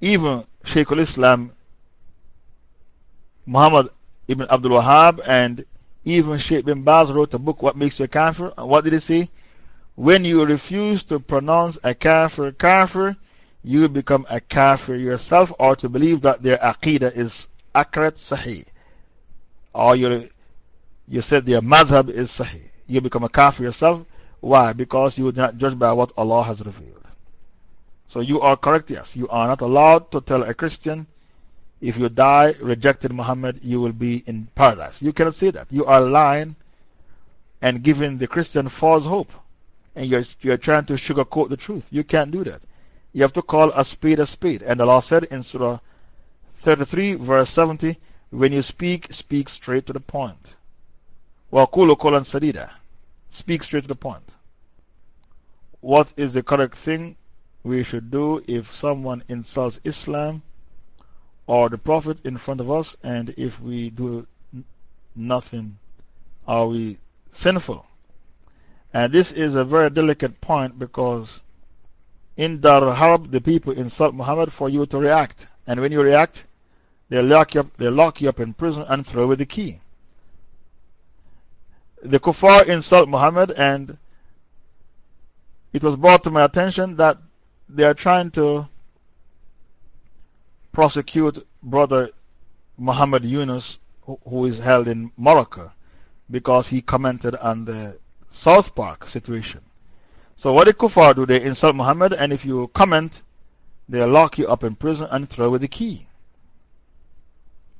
Even Shaykh al Islam Muhammad ibn Abdul Wahhab and even Sheikh bin Baz wrote a book, What Makes You a Kafir? And what did he say? When you refuse to pronounce a kafir kafir, you become a kafir yourself, or to believe that their aqidah is accurate, sahih. Or you you said their madhab is sahih. You become a kafir yourself. Why? Because you do not judge by what Allah has revealed. So you are correct, yes. You are not allowed to tell a Christian if you die rejecting Muhammad, you will be in paradise. You cannot say that. You are lying and giving the Christian false hope. And you're, you're trying to sugarcoat the truth. You can't do that. You have to call a spade a spade. And Allah said in Surah 33, verse 70, when you speak, speak straight to the point. وَقُولُ قَوْلًا سَدِيدًا Speak straight to the point. What is the correct thing we should do if someone insults Islam or the Prophet in front of us, and if we do nothing, are we sinful? And this is a very delicate point because in Dar Harb, the people insult Muhammad for you to react. And when you react, they lock you up, they lock you up in prison and throw away the key. The kuffar insult Muhammad, and it was brought to my attention that they are trying to prosecute brother Muhammad Yunus, who is held in Morocco, because he commented on the South Park situation. So, what the kuffar do? They insult Muhammad, and if you comment, they lock you up in prison and throw away the key.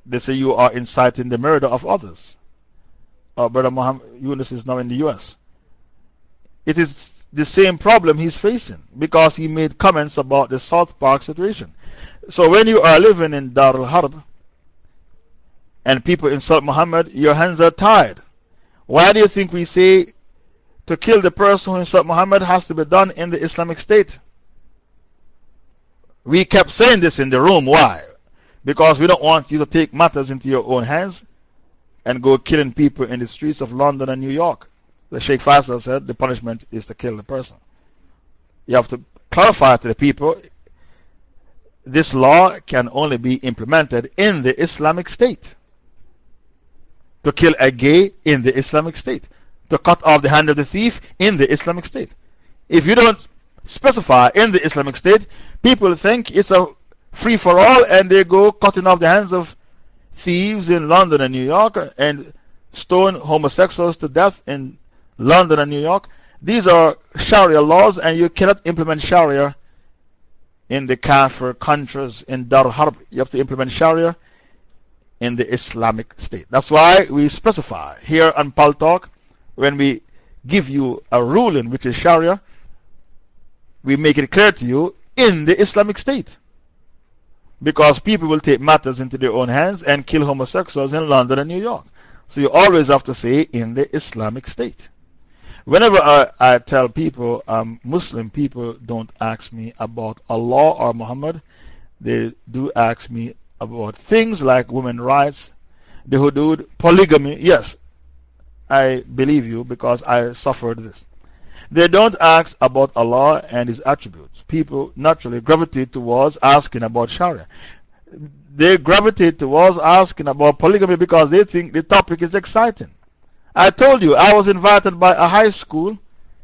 They say you are inciting the murder of others. Uh, Brother Muhammad Yunus is now in the US. It is the same problem he's facing because he made comments about the South Park situation. So, when you are living in Dar al Harb and people insult Muhammad, your hands are tied. Why do you think we say to kill the person who insulted Muhammad has to be done in the Islamic State. We kept saying this in the room. Why? Because we don't want you to take matters into your own hands and go killing people in the streets of London and New York. The Sheikh Faisal said the punishment is to kill the person. You have to clarify to the people this law can only be implemented in the Islamic State. To kill a gay in the Islamic State to cut off the hand of the thief in the Islamic State. If you don't specify in the Islamic State, people think it's a free for all and they go cutting off the hands of thieves in London and New York and stone homosexuals to death in London and New York. These are Sharia laws, and you cannot implement Sharia in the Kafir countries in Dar Harb. You have to implement Sharia in the Islamic State. That's why we specify here on Paltalk when we give you a ruling which is Sharia, we make it clear to you in the Islamic State. Because people will take matters into their own hands and kill homosexuals in London and New York. So you always have to say in the Islamic State. Whenever I, I tell people, um, Muslim people don't ask me about Allah or Muhammad, they do ask me about things like women's rights, the hudud, polygamy. Yes, I believe you because I suffered this. They don't ask about Allah and His attributes. People naturally gravitate towards asking about Sharia. They gravitate towards asking about polygamy because they think the topic is exciting. I told you I was invited by a high school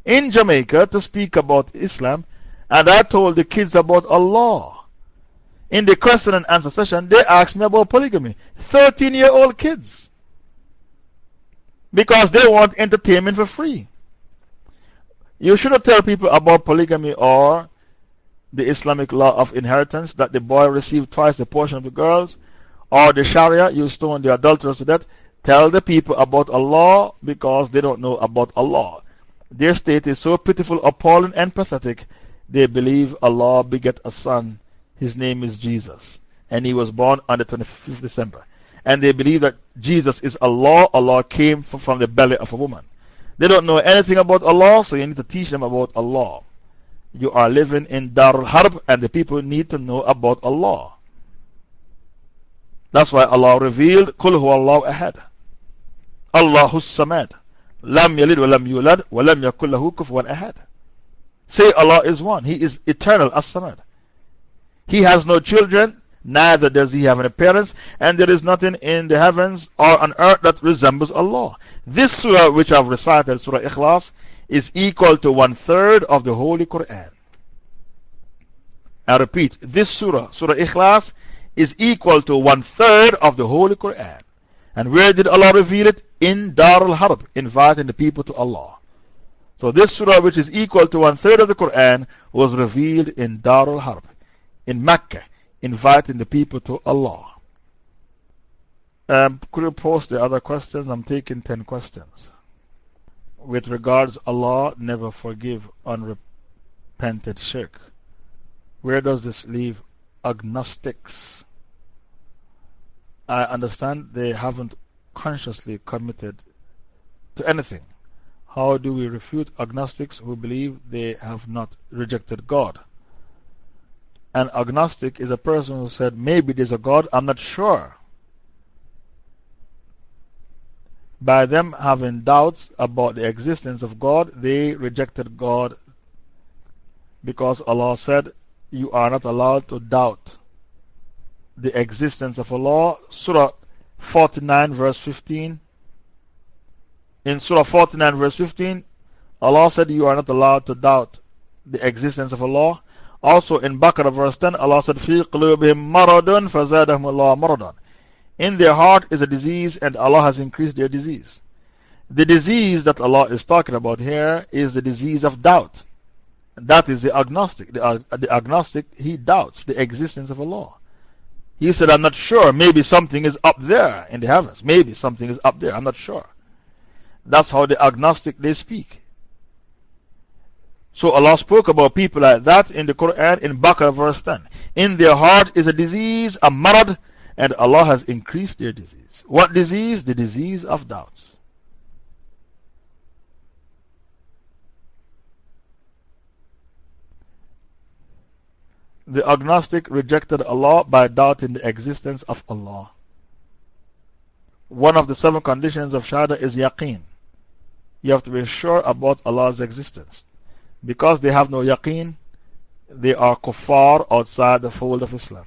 in Jamaica to speak about Islam, and I told the kids about Allah. In the question and answer session, they asked me about polygamy. 13 year old kids because they want entertainment for free. You shouldn't tell people about polygamy or the Islamic law of inheritance that the boy received twice the portion of the girls, or the Sharia, you stone the adulterers to death. Tell the people about Allah because they don't know about Allah. Their state is so pitiful, appalling, and pathetic, they believe Allah beget a son. His name is Jesus, and he was born on the 25th December and they believe that Jesus is Allah. Allah came from the belly of a woman. They don't know anything about Allah, so you need to teach them about Allah. You are living in Dar al Harb, and the people need to know about Allah. That's why Allah revealed, Kul huwa Allah ahad. Allahu samad. Lam yalid wa lam yulad wa lam yakul lahu kufuwan ahad. Say Allah is one. He is eternal as samad. He has no children, neither does he have an appearance, and there is nothing in the heavens or on earth that resembles Allah. This surah, which I've recited, Surah Ikhlas, is equal to one third of the Holy Quran. I repeat, this surah, Surah Ikhlas, is equal to one third of the Holy Quran. And where did Allah reveal it? In Dar al Harb, inviting the people to Allah. So, this surah, which is equal to one third of the Quran, was revealed in Dar al Harb, in Mecca inviting the people to Allah. Um, could you post the other questions? I'm taking 10 questions. With regards, Allah never forgive unrepented shirk. Where does this leave agnostics? I understand they haven't consciously committed to anything. How do we refute agnostics who believe they have not rejected God? An agnostic is a person who said, maybe there's a God, I'm not sure. By them having doubts about the existence of God, they rejected God. because Allah said, You are not allowed to doubt the existence of Allah. Surah 49, verse 15. In Surah 49, verse 15, Allah said, You are not allowed to doubt the existence of Allah. Also in Baqarah, verse 10, Allah said, فِي قُلُوبِهِمْ مَرَضٌ فَزَادَهُمُ اللَّهُ مَرَضًا In their heart is a disease, and Allah has increased their disease. The disease that Allah is talking about here is the disease of doubt. That is the agnostic. The, uh, the agnostic, he doubts the existence of Allah. He said, I'm not sure. Maybe something is up there in the heavens. Maybe something is up there. I'm not sure. That's how the agnostic they speak. So Allah spoke about people like that in the Quran in Baqarah verse 10. In their heart is a disease, a marad, and Allah has increased their disease. What disease? The disease of doubts. The agnostic rejected Allah by doubting the existence of Allah. One of the seven conditions of Shahada is yaqeen. You have to be sure about Allah's existence. Because they have no yaqeen, they are kuffar outside the fold of Islam.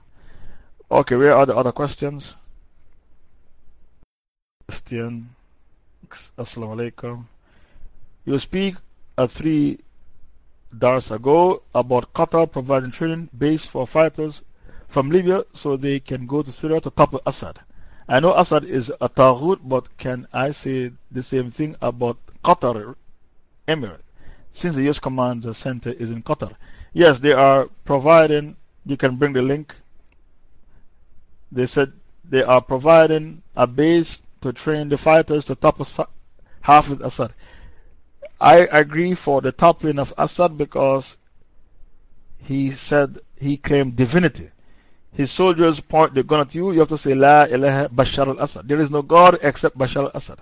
Okay, where are the other questions? Question. Assalamu alaikum. You speak at three Dars ago about Qatar providing training base for fighters from Libya so they can go to Syria to topple Assad. I know Assad is a but can I say the same thing about Qatar Emirate? Since the US Command Center is in Qatar. Yes, they are providing, you can bring the link. They said they are providing a base to train the fighters to topple half Hafid Assad. I agree for the toppling of Assad because he said he claimed divinity. His soldiers point the gun at you, you have to say, La ilaha Bashar al Assad. There is no God except Bashar al Assad.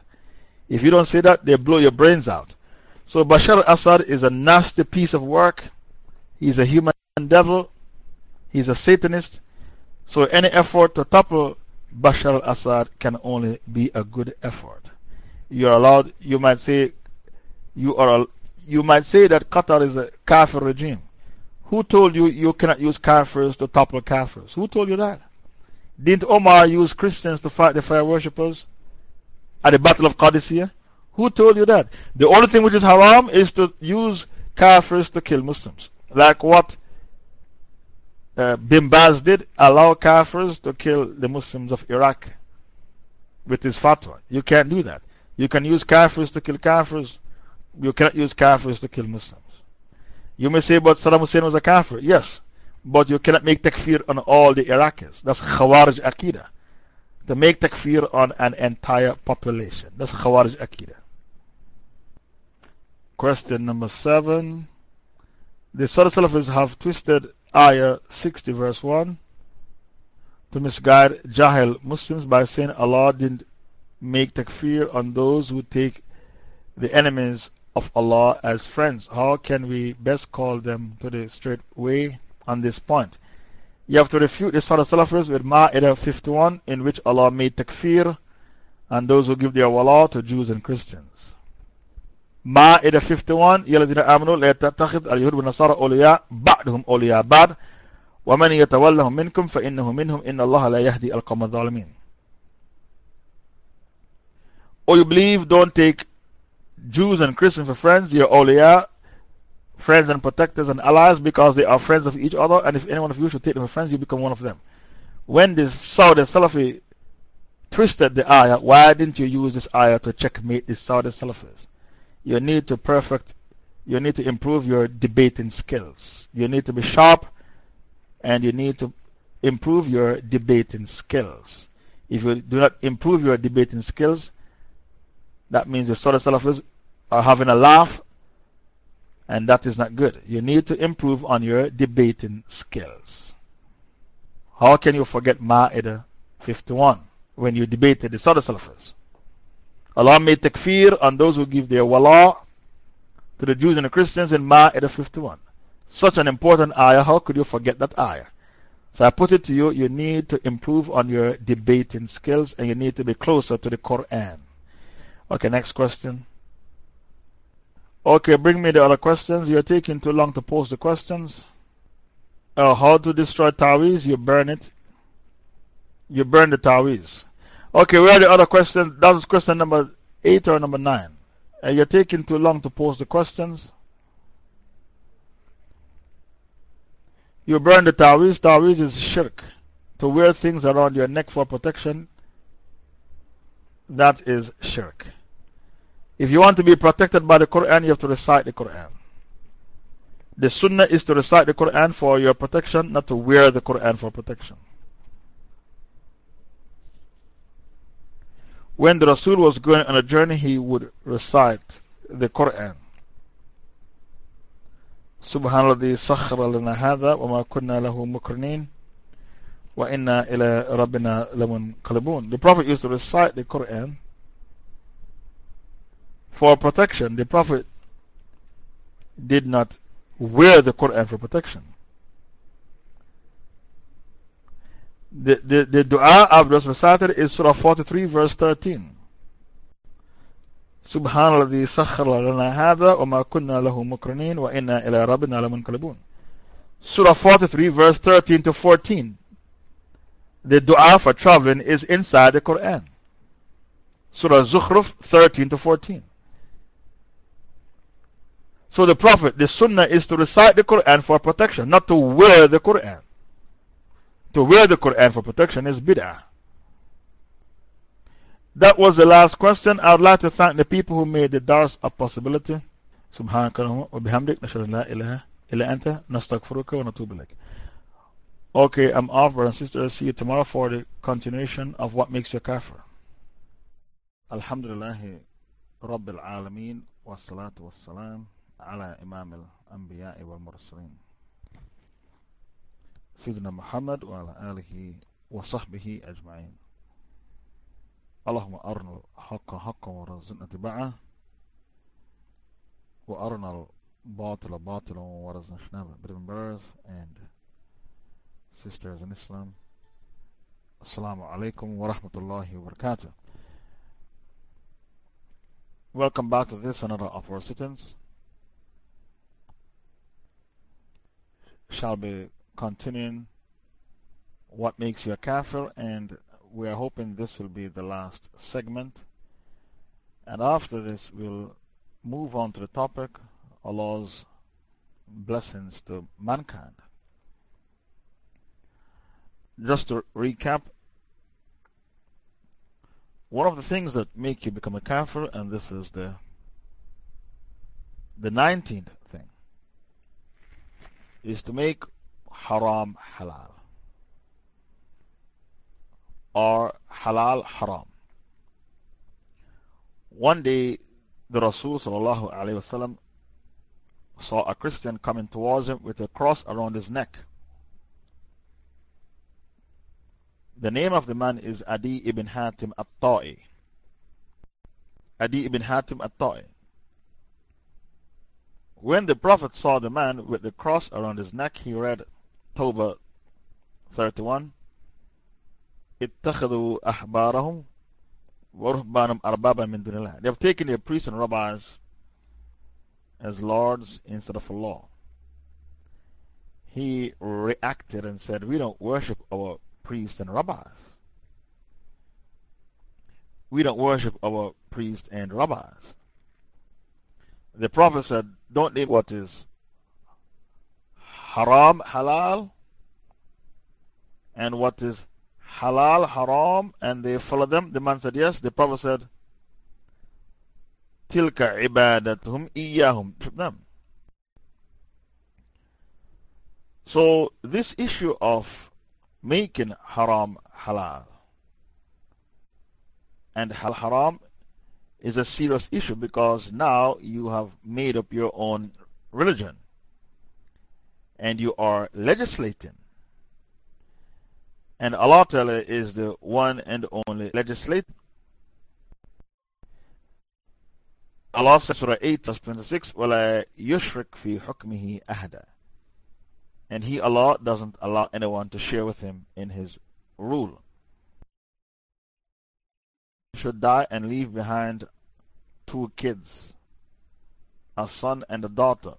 If you don't say that, they blow your brains out. So Bashar al Assad is a nasty piece of work. He's a human devil. He's a Satanist. So any effort to topple Bashar al Assad can only be a good effort. You're allowed, you might say, you, are you might say that Qatar is a kafir regime. Who told you you cannot use kafirs to topple kafirs? Who told you that? Didn't Omar use Christians to fight the fire worshippers at the Battle of Qadisiyah? Who told you that? The only thing which is haram is to use kafirs to kill Muslims. Like what uh, Bin Baz did, allow kafirs to kill the Muslims of Iraq with his fatwa. You can't do that. You can use kafirs to kill kafirs you cannot use kafirs to kill Muslims. You may say, but Saddam Hussein was a kafir. Yes, but you cannot make takfir on all the Iraqis. That's Khawarij Aqidah. To make takfir on an entire population. That's Khawarij Aqidah. Question number seven. The Saudi Salafis have twisted Ayah 60 verse 1 to misguide Jahil Muslims by saying Allah didn't make takfir on those who take the enemies of Allah as friends. How can we best call them to the straight way on this point? You have to refute the Surah Salafis with Ma'idah 51, in which Allah made takfir and those who give their wala to Jews and Christians. Ma'idah 51, يَلَذِينَ آمَنُوا لَا تَتَّخِذْ الْيَهُودُ وَالنَّصَارَى أَوْلِيَاءَ بَعْدُهُمْ أَوْلِيَاءَ بَعْدٍ وَمَنْ يَتَوَلَّهُم مِّنكُمْ فَإِنَّهُ مِنْهُمْ إِنَّ اللَّهَ لَا يَهْدِي الْقَوْمَ الظَّالِمِينَ Or you believe, don't take Jews and Christians for friends, your awliya, friends and protectors and allies because they are friends of each other. And if any one of you should take them for friends, you become one of them. When this Saudi Salafi twisted the ayah, why didn't you use this ayah to checkmate the Saudi Salafis? You need to perfect, you need to improve your debating skills. You need to be sharp and you need to improve your debating skills. If you do not improve your debating skills, that means the Saudi Salafis are having a laugh, and that is not good. You need to improve on your debating skills. How can you forget Ma'idah 51 when you debated the Saudi Salafis? Allah made takfir on those who give their wala to the Jews and the Christians in Ma'idah 51. Such an important ayah, how could you forget that ayah? So I put it to you, you need to improve on your debating skills and you need to be closer to the Quran. Okay, next question. Okay, bring me the other questions. You're taking too long to post the questions. Uh, how to destroy Tawiz? You burn it. You burn the Tawiz. Okay, where are the other questions? That was question number 8 or number 9. Uh, you're taking too long to post the questions. You burn the Tawiz. Tawiz is shirk. To wear things around your neck for protection, that is shirk. If you want to be protected by the Quran, you have to recite the Quran. The Sunnah is to recite the Quran for your protection, not to wear the Quran for protection. When the Rasul was going on a journey, he would recite the Quran. سبحان الذي سخر لنا هذا وما كنا له مقرنين وإنا إلى ربنا لمنقلبون The Prophet used to recite the Quran for protection. The Prophet did not wear the Quran for protection. The, the, the dua I've just recited is Surah 43, verse 13. سبحان الذي سخر لنا هذا وما كنا له مقرنين وإنا إلى ربنا لمنقلبون Surah 43 verse 13 to 14 The dua for traveling is inside the Quran Surah Zukhruf 13 to 14 so the Prophet, the Sunnah is to recite the Quran for protection, not to wear the Quran. To wear the Quran for protection is bid'ah. That was the last question. I would like to thank the people who made the Dars a possibility. سبحانك اللهم وبحمدك نشهد ان لا اله الا انت نستغفرك ونتوب اليك. Okay, I'm off, brothers and sisters. See you tomorrow for the continuation of what makes you kafir. Alhamdulillah, Rabbil Alameen, wassalatu wassalam. على إمام الأنبياء والمرسلين. سيدنا محمد وعلى آله وصحبه أجمعين. اللهم أرنا الحق حقا ورزقنا اتباعه وأرنا الباطل باطلا ورزقنا اجتنابه brothers and sisters in Islam alaikum wa rahmatullahi wa barakatuh Welcome back to this another of our sittings. Shall be continuing what makes you a kafir, and we are hoping this will be the last segment. And after this, we'll move on to the topic Allah's blessings to mankind. Just to recap, one of the things that make you become a kafir, and this is the the 19th thing, is to make haram halal or halal haram. One day, the Rasul wasallam saw a Christian coming towards him with a cross around his neck. The name of the man is Adi ibn Hatim at-Ta'i. Adi ibn Hatim at-Ta'i. When the Prophet saw the man with the cross around his neck, he read Tawbah 31. They have taken their priests and rabbis as lords instead of Allah. He reacted and said, We don't worship our priests and rabbis. We don't worship our priests and rabbis. The Prophet said, Don't name what is haram, halal, and what is halal, haram, and they follow them. The man said, Yes. The Prophet said, Tilka ibadatuhum iyahum. So, this issue of making haram halal and hal haram is a serious issue because now you have made up your own religion and you are legislating. And Allah Ta'ala is the one and only legislator. Allah says, Surah 8, verse 26, وَلَا يُشْرِكْ فِي حُكْمِهِ أَحْدًا And He, Allah, doesn't allow anyone to share with Him in His rule should die and leave behind two kids. a son and a daughter.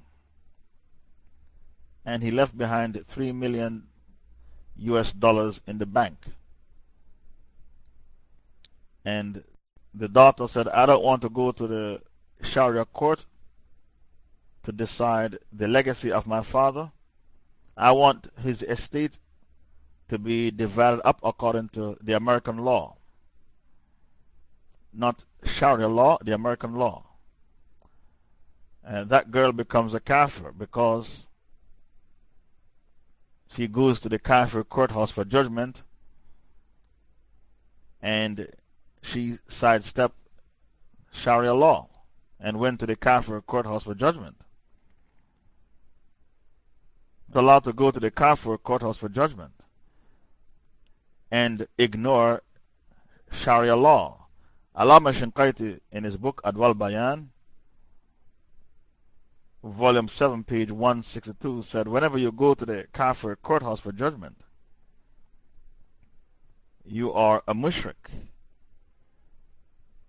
And he left behind 3 million US dollars in the bank. And the daughter said, I don't want to go to the Sharia court to decide the legacy of my father. I want his estate to be divided up according to the American law. Not Sharia law, the American law. And that girl becomes a kafir because she goes to the kafir courthouse for judgment and she sidestepped Sharia law and went to the kafir courthouse for judgment. Allowed to go to the kafir courthouse for judgment and ignore Sharia law. Allama Shinqaiti in his book Adwa al Bayan, volume 7, page 162, said, Whenever you go to the Kafir courthouse for judgment, you are a mushrik.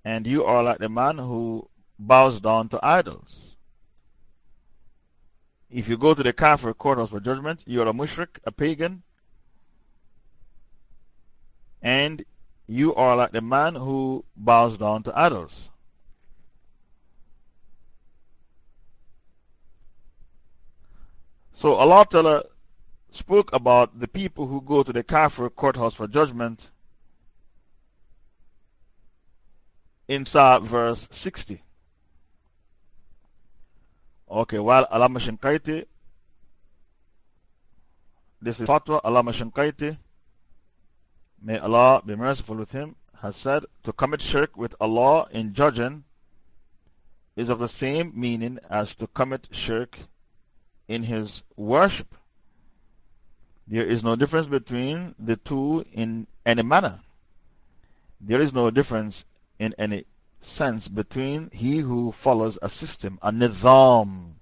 And you are like the man who bows down to idols. If you go to the Kafir courthouse for judgment, you are a mushrik, a pagan, and you are like the man who bows down to idols. So Allah Ta'ala spoke about the people who go to the Kafir courthouse for judgment inside verse 60. Okay, while Allama Shinqaiti, this is Fatwa, Allama Shinqaiti, may Allah be merciful with him, has said, To commit shirk with Allah in judging is of the same meaning as to commit shirk in his worship. There is no difference between the two in any manner. There is no difference in any sense between he who follows a system, a nizam,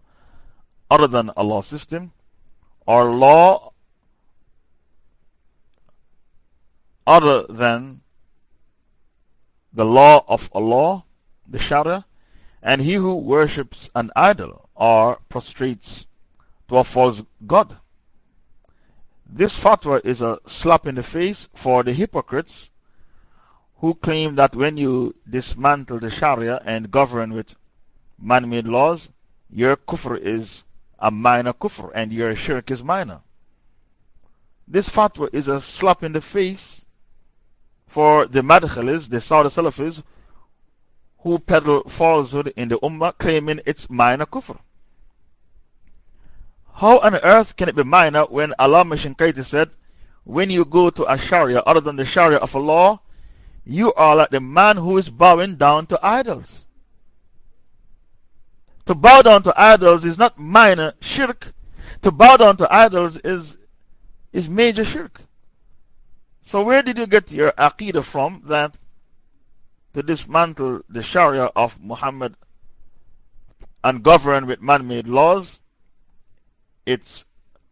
other than Allah's system, or law other than the law of Allah, the Sharia, and he who worships an idol or prostrates to a false god. This fatwa is a slap in the face for the hypocrites who claim that when you dismantle the Sharia and govern with man made laws, your kufr is a minor kufr and your shirk is minor. This fatwa is a slap in the face for the Madkhalis, the Saudi Salafis, who peddle falsehood in the Ummah, claiming it's minor kufr. How on earth can it be minor when Allah Shinqaiti said, when you go to a Sharia other than the Sharia of Allah, you are like the man who is bowing down to idols. To bow down to idols is not minor shirk. To bow down to idols is, is major shirk. So, where did you get your aqidah from that to dismantle the Sharia of Muhammad and govern with man made laws? It's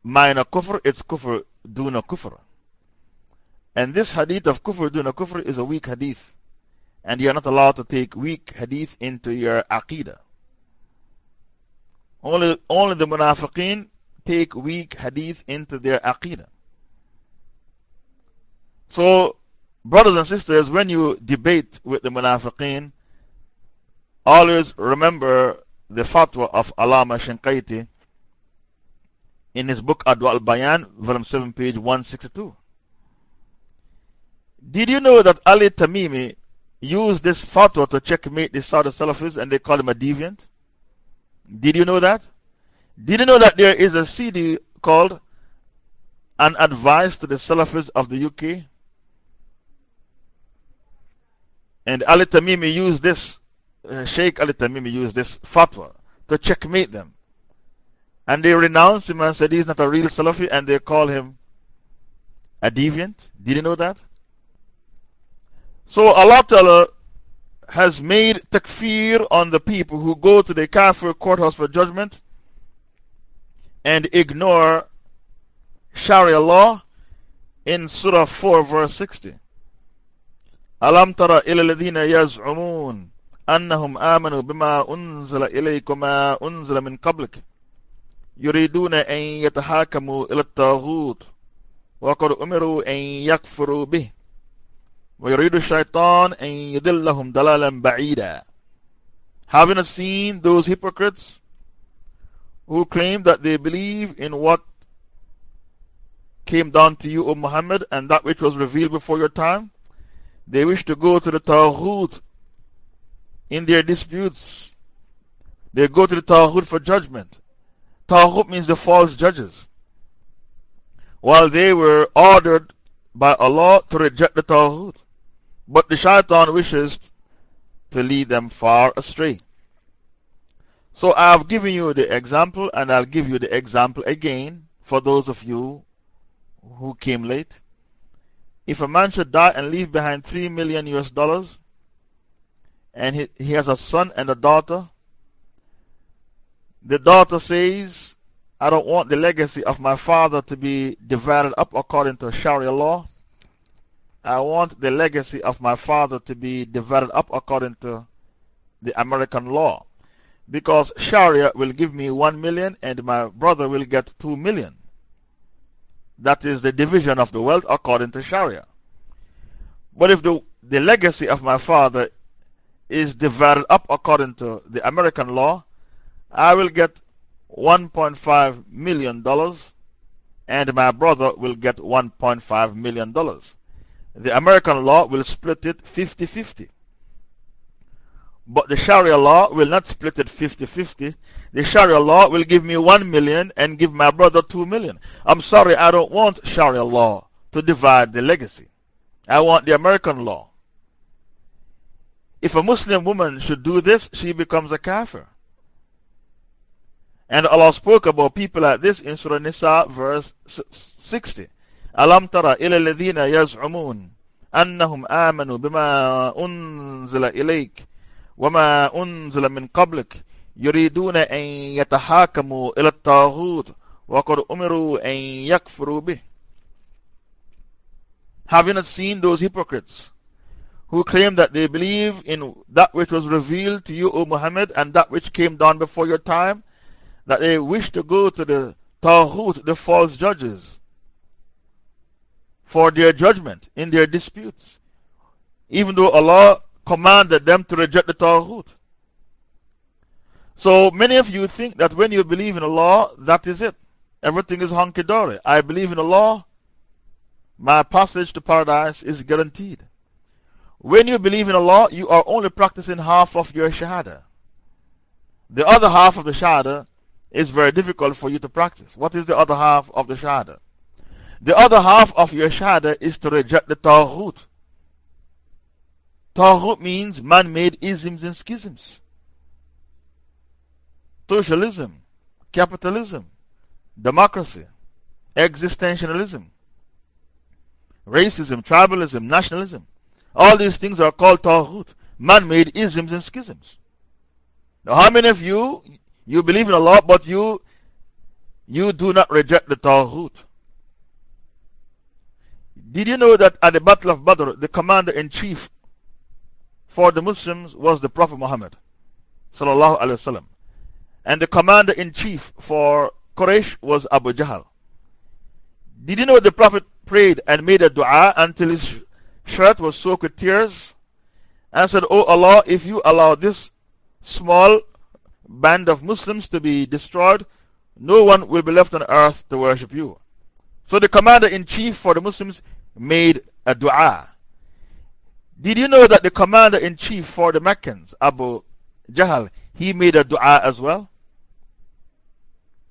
minor kufr, it's kufr duna kufr. And this hadith of kufr duna kufr is a weak hadith. And you're not allowed to take weak hadith into your aqidah. Only, only the munafiqeen take weak hadith into their aqidah. So, brothers and sisters, when you debate with the munafiqeen, always remember the fatwa of Allama Shinqaiti in his book Adwa al Bayan, volume 7, page 162. Did you know that Ali Tamimi used this fatwa to checkmate the Saudi Salafis and they called him a deviant? Did you know that? Did you know that there is a CD called An Advice to the Salafis of the UK? And Ali Tamimi used this, uh, Sheikh Ali Tamimi used this fatwa to checkmate them. And they renounced him and said he's not a real Salafi and they call him a deviant. Did you know that? So Allah Ta'ala has made takfir on the people who go to the Kafir courthouse for judgment and ignore Sharia law in Surah 4, verse 60. ألم تر إلى الذين يزعمون أنهم آمنوا بما أنزل إليك وما أنزل من قبلك؟ يريدون أن يتحاكموا إلى الطاغوت وقد أمروا أن يكفروا به. ويريد الشيطان أن يدلهم دلالا بعيدا. Having seen those hypocrites who claim that they believe in what came down to you, O Muhammad, and that which was revealed before your time, they wish to go to the Taghut in their disputes. They go to the Taghut for judgment. Taghut means the false judges. While they were ordered by Allah to reject the Taghut. But the shaitan wishes to lead them far astray. So I have given you the example, and I'll give you the example again for those of you who came late. If a man should die and leave behind 3 million US dollars, and he, he has a son and a daughter, the daughter says, I don't want the legacy of my father to be divided up according to Sharia law. I want the legacy of my father to be divided up according to the American law. Because Sharia will give me 1 million and my brother will get 2 million. That is the division of the wealth according to Sharia. But if the, the legacy of my father is divided up according to the American law, I will get $1.5 million and my brother will get $1.5 million. The American law will split it 50 50. But the Sharia law will not split it 50 50. The Sharia law will give me 1 million and give my brother 2 million. I'm sorry, I don't want Sharia law to divide the legacy. I want the American law. If a Muslim woman should do this, she becomes a kafir. And Allah spoke about people like this in Surah Nisa, verse 60. Alam tara ila ladhina yaz'umun annahum amanu bima unzila ilayk وما أنزل من قبلك يريدون أن يتحاكموا إلى الطاغوت وقد أمروا أن يكفروا به Have you not seen those hypocrites who claim that they believe in that which was revealed to you, O Muhammad, and that which came down before your time, that they wish to go to the Taghut, the false judges, for their judgment in their disputes? Even though Allah commanded them to reject the Taghut. So many of you think that when you believe in Allah, that is it. Everything is hunky dory. I believe in Allah, my passage to paradise is guaranteed. When you believe in Allah, you are only practicing half of your Shahada. The other half of the Shahada is very difficult for you to practice. What is the other half of the Shahada? The other half of your Shahada is to reject the Taghut. Taghut means man made isms and schisms. Socialism, capitalism, democracy, existentialism, racism, tribalism, nationalism. All these things are called Taghut, man made isms and schisms. Now, how many of you, you believe in Allah, but you, you do not reject the Taghut? Did you know that at the Battle of Badr, the commander in chief for the Muslims was the Prophet Muhammad? And the commander in chief for Quraysh was Abu Jahl. Did you know the Prophet prayed and made a dua until his shirt was soaked with tears and said, Oh Allah, if you allow this small band of Muslims to be destroyed, no one will be left on earth to worship you. So the commander in chief for the Muslims made a dua. Did you know that the commander in chief for the Meccans, Abu Jahl, he made a dua as well?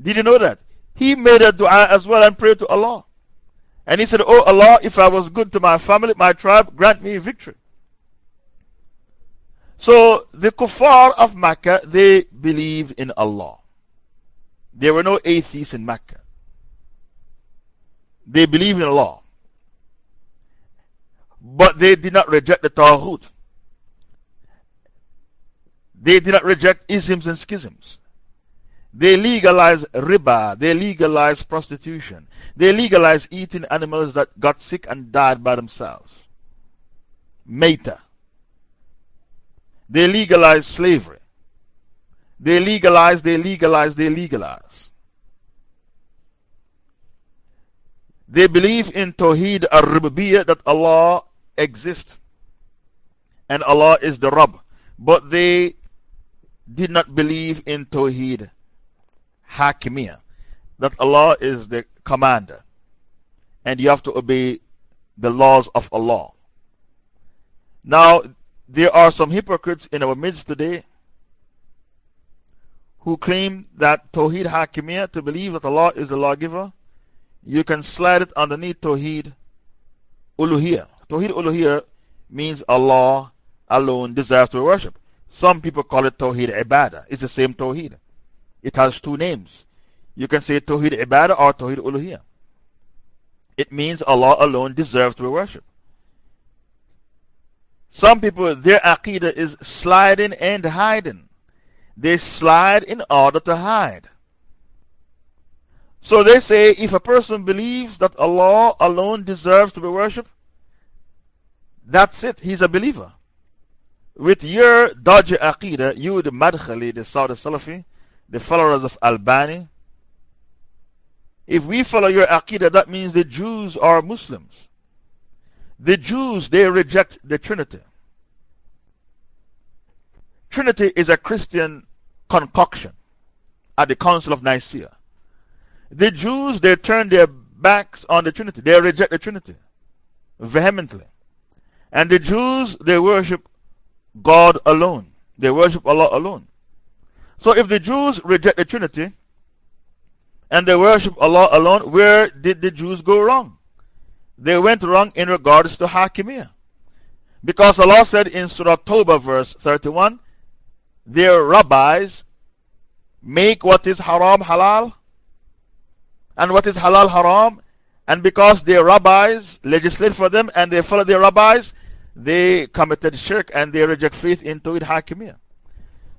Did you know that? He made a dua as well and prayed to Allah. And he said, Oh Allah, if I was good to my family, my tribe, grant me victory. So the kuffar of Mecca, they believed in Allah. There were no atheists in Mecca. They believed in Allah. But they did not reject the Taghut. They did not reject isms and schisms. They legalized riba, they legalized prostitution, they legalized eating animals that got sick and died by themselves. Maytah. They legalize slavery. They legalize, they legalize, they legalize. They believe in Tawheed al Rububiyyah that Allah exists and Allah is the Rabb. But they did not believe in Tawheed Hakimiyah, that Allah is the commander and you have to obey the laws of Allah. Now, there are some hypocrites in our midst today who claim that Tawheed Hakimiyah, to believe that Allah is the lawgiver, you can slide it underneath Tawheed Uluhiyah. Tawheed Uluhiyah means Allah alone deserves to be worshipped. Some people call it Tawheed Ibadah. It's the same Tawheed. It has two names. You can say Tawheed Ibadah or Tawheed Uluhiyah. It means Allah alone deserves to be worshipped. Some people, their aqidah is sliding and hiding. They slide in order to hide. So they say if a person believes that Allah alone deserves to be worshipped, that's it, he's a believer. With your dodgy aqidah, you, the Madkhali, the Saudi Salafi, the followers of Albani, if we follow your aqidah, that means the Jews are Muslims. The Jews, they reject the Trinity. Trinity is a Christian concoction at the Council of Nicaea. The Jews, they turn their backs on the Trinity. They reject the Trinity vehemently. And the Jews, they worship God alone. They worship Allah alone. So if the Jews reject the Trinity and they worship Allah alone, where did the Jews go wrong? They went wrong in regards to Hakimiyah. Because Allah said in Surah Tawbah, verse 31, their rabbis make what is haram halal and what is halal haram. And because their rabbis legislate for them and they follow their rabbis, they committed shirk and they reject faith in Tawhid Hakimiyah.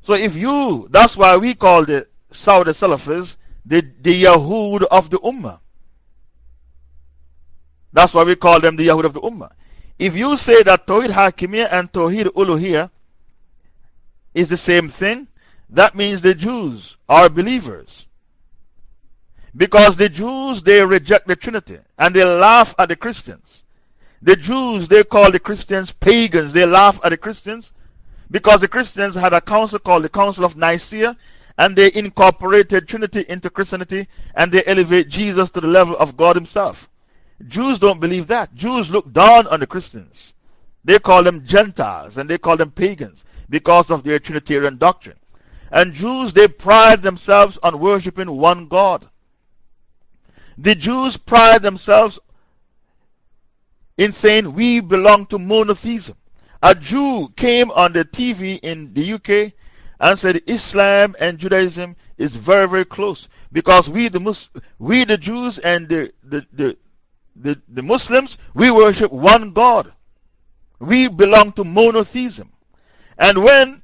So if you, that's why we call the Saudi Salafis the, the Yahud of the Ummah. That's why we call them the Yahud of the Ummah. If you say that Tawhid Hakimiyah and Tawhid Uluhiyah is the same thing, that means the Jews are believers. Because the Jews, they reject the Trinity and they laugh at the Christians. The Jews, they call the Christians pagans. They laugh at the Christians because the Christians had a council called the Council of Nicaea and they incorporated Trinity into Christianity and they elevate Jesus to the level of God Himself. Jews don't believe that. Jews look down on the Christians. They call them Gentiles and they call them pagans because of their Trinitarian doctrine. And Jews, they pride themselves on worshipping one God. The Jews pride themselves in saying we belong to monotheism. A Jew came on the TV in the UK and said Islam and Judaism is very, very close because we, the, Mus we, the Jews and the, the, the, the, the Muslims, we worship one God. We belong to monotheism. And when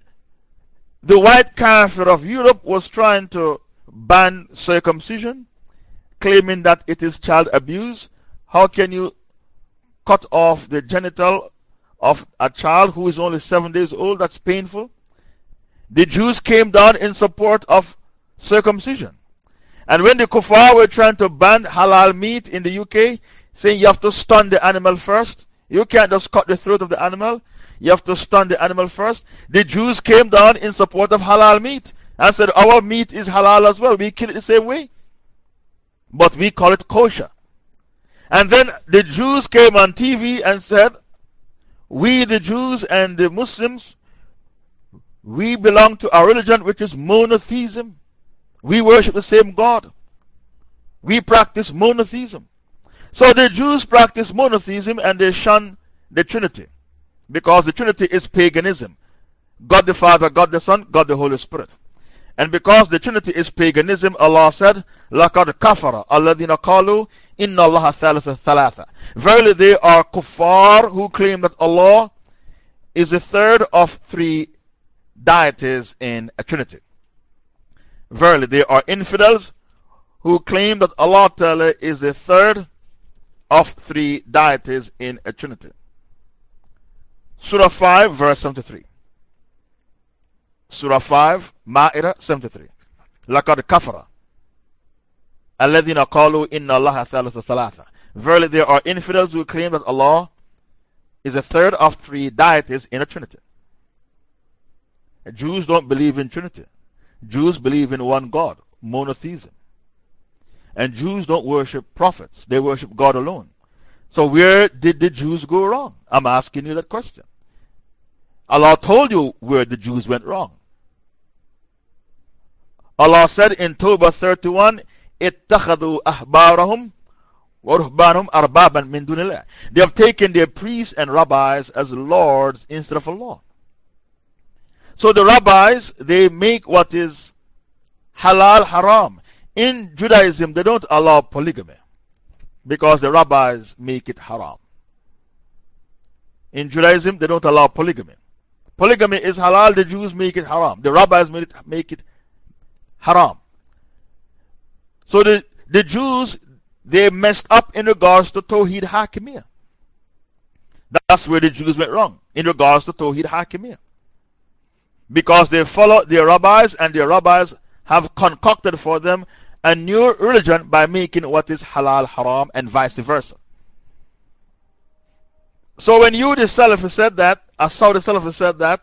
the white kafir of Europe was trying to ban circumcision, claiming that it is child abuse, how can you cut off the genital of a child who is only seven days old? That's painful. The Jews came down in support of circumcision. And when the kuffar were trying to ban halal meat in the UK, saying you have to stun the animal first, you can't just cut the throat of the animal, you have to stun the animal first. The Jews came down in support of halal meat and said, Our meat is halal as well. We kill it the same way. But we call it kosher. And then the Jews came on TV and said, We, the Jews and the Muslims, we belong to a religion which is monotheism. We worship the same God. We practice monotheism. So the Jews practice monotheism and they shun the Trinity because the Trinity is paganism God the Father, God the Son, God the Holy Spirit. And because the Trinity is paganism, Allah said, لَقَدْ كَفَرَ الَّذِينَ قَالُوا إِنَّ اللَّهَ ثَالِثُ ثَلَاثَ Verily they are kuffar who claim that Allah is the third of three deities in a Trinity. Verily they are infidels who claim that Allah Ta'ala is the third of three deities in a Trinity. Surah 5, verse 73. Surah 5, Ma'idah 73. لَقَدْ كَفَرَ الَّذِينَ قَالُوا إِنَّ اللَّهَ ثَالَثُ ثَلَاثَ Verily there are infidels who claim that Allah is a third of three deities in a Trinity. Jews don't believe in Trinity. Jews believe in one God, monotheism. And Jews don't worship prophets, they worship God alone. So, where did the Jews go wrong? I'm asking you that question. Allah told you where the Jews went wrong. Allah said in Tawbah 31, اتخذوا أحبارهم وَرُهْبَانُهُمْ أَرْبَابًا مِن دُونِ اللَّهِ They have taken their priests and rabbis as lords instead of Allah. So the rabbis, they make what is halal haram. In Judaism, they don't allow polygamy because the rabbis make it haram. In Judaism, they don't allow polygamy. Polygamy is halal, the Jews make it haram. The rabbis make it, make it haram. So the, the Jews, they messed up in regards to Tawheed Hakimiyah. That's where the Jews went wrong, in regards to Tawheed Hakimiyah. Because they follow their rabbis, and their rabbis have concocted for them a new religion by making what is halal haram and vice versa. So when you, the Salafi, said that, I saw the Salafi said that,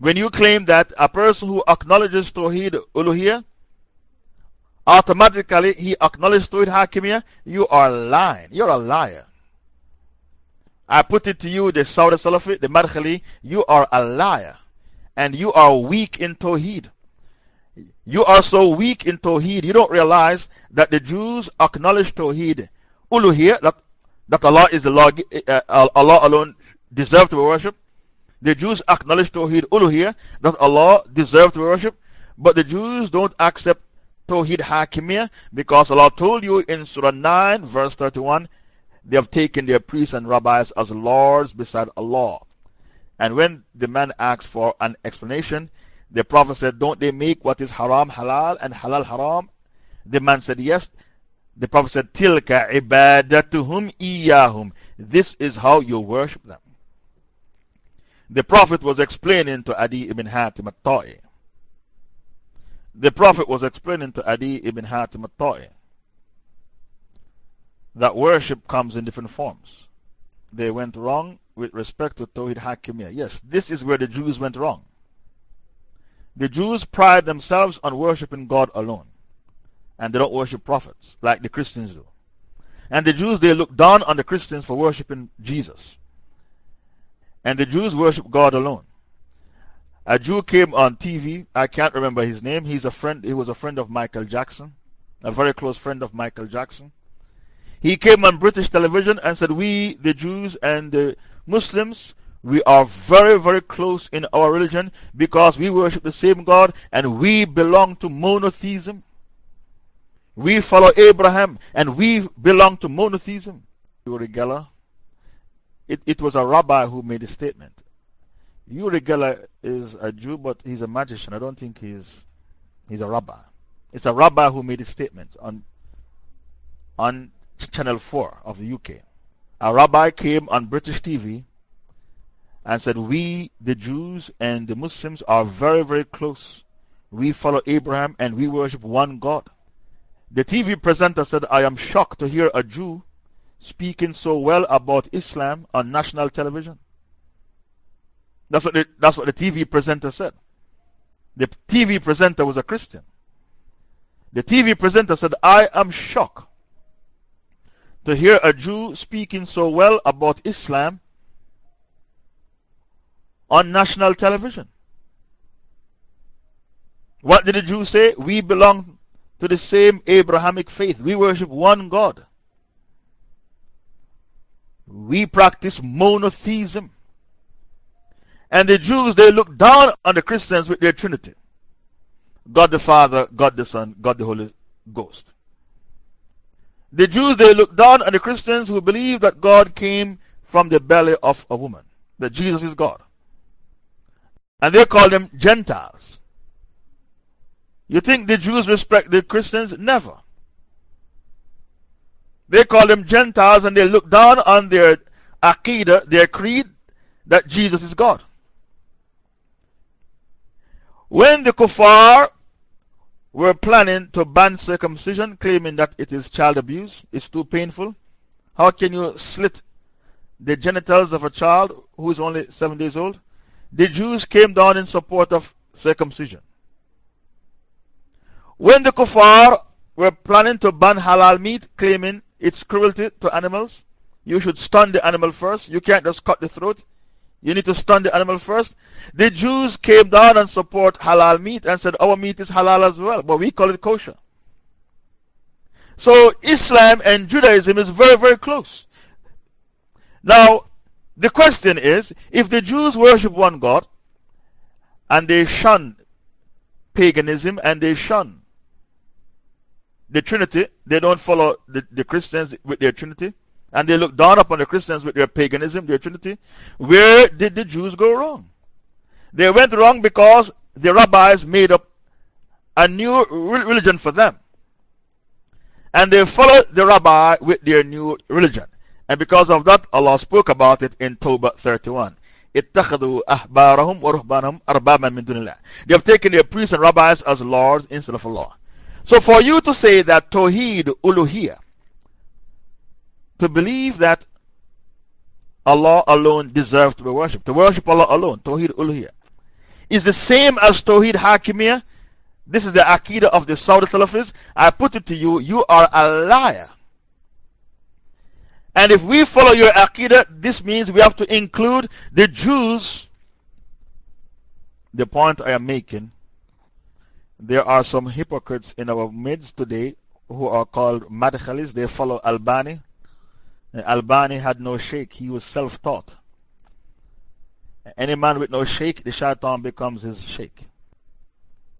when you claim that a person who acknowledges Tawheed Uluhiyah automatically he acknowledged Tawhid Hakimiyah, you are lying. You're a liar. I put it to you, the Saudi Salafi, the Madkhali, you are a liar. And you are weak in Tawheed. You are so weak in Tawheed, you don't realize that the Jews acknowledge Tawheed. Uluhiyah, that, that Allah is the Lord, uh, Allah alone deserves to be worshipped. The Jews acknowledge Tawheed Uluhiyah, that Allah deserves to. But the Jews don't accept Tawheed Hakimiyah because Allah told you in Surah 9, verse 31, they have taken their priests and rabbis as lords beside Allah. And when the man asked for an explanation, the Prophet said, Don't they make what is haram halal and halal haram? The man said, Yes. The Prophet said, Tilka ibadatuhum iyahum. This is how you worship them. The Prophet was explaining to Adi ibn Hatim at Ta'i the Prophet was explaining to Adi ibn Hatim Ta'i that worship comes in different forms. They went wrong with respect to Tawhid Hakimiyah. Yes, this is where the Jews went wrong. The Jews pride themselves on worshipping God alone, and they don't worship prophets like the Christians do. And the Jews, they look down on the Christians for worshipping Jesus. And the Jews worship God alone. A Jew came on TV. I can't remember his name. He's a friend, he was a friend of Michael Jackson, a very close friend of Michael Jackson. He came on British television and said, We, the Jews and the Muslims, we are very, very close in our religion because we worship the same God and we belong to monotheism. We follow Abraham and we belong to monotheism. Uri Geller, it, it was a rabbi who made a statement. Uri Geller is a Jew, but he's a magician. I don't think he's, he's a rabbi. It's a rabbi who made a statement on, on Channel 4 of the UK. A rabbi came on British TV and said, We, the Jews and the Muslims, are very, very close. We follow Abraham and we worship one God. The TV presenter said, I am shocked to hear a Jew speaking so well about Islam on national television. That's what, the, that's what the TV presenter said. The TV presenter was a Christian. The TV presenter said, I am shocked to hear a Jew speaking so well about Islam on national television. What did the Jews say? We belong to the same Abrahamic faith. We worship one God. We practice monotheism. And the Jews, they look down on the Christians with their Trinity God the Father, God the Son, God the Holy Ghost. The Jews, they look down on the Christians who believe that God came from the belly of a woman, that Jesus is God. And they call them Gentiles. You think the Jews respect the Christians? Never. They call them Gentiles and they look down on their Aqidah, their creed, that Jesus is God. When the kuffar were planning to ban circumcision, claiming that it is child abuse, it's too painful, how can you slit the genitals of a child who is only seven days old? The Jews came down in support of circumcision. When the kuffar were planning to ban halal meat, claiming its cruelty to animals, you should stun the animal first. You can't just cut the throat. You need to stun the animal first. The Jews came down and support halal meat and said, Our meat is halal as well, but we call it kosher. So Islam and Judaism is very, very close. Now, the question is if the Jews worship one God and they shun paganism and they shun the Trinity, they don't follow the, the Christians with their Trinity and they look down upon the Christians with their paganism, their Trinity. Where did the Jews go wrong? They went wrong because the rabbis made up a new religion for them. And they followed the rabbi with their new religion. And because of that, Allah spoke about it in Tawbah 31. اتخذوا أحبارهم ورهبانهم أربابا من دون الله. They have taken their priests and rabbis as lords instead of Allah. So for you to say that Tawheed Uluhiyah to believe that Allah alone deserves to be worshipped, to worship Allah alone, Tawheed Uluhiyah, is the same as Tawheed Hakimiyah. This is the Aqidah of the Saudi Salafis. I put it to you, you are a liar. And if we follow your Aqidah, this means we have to include the Jews. The point I am making there are some hypocrites in our midst today who are called Madkhalis. They follow Albani. Albani had no sheikh, he was self taught. Any man with no sheikh, the shaitan becomes his sheikh.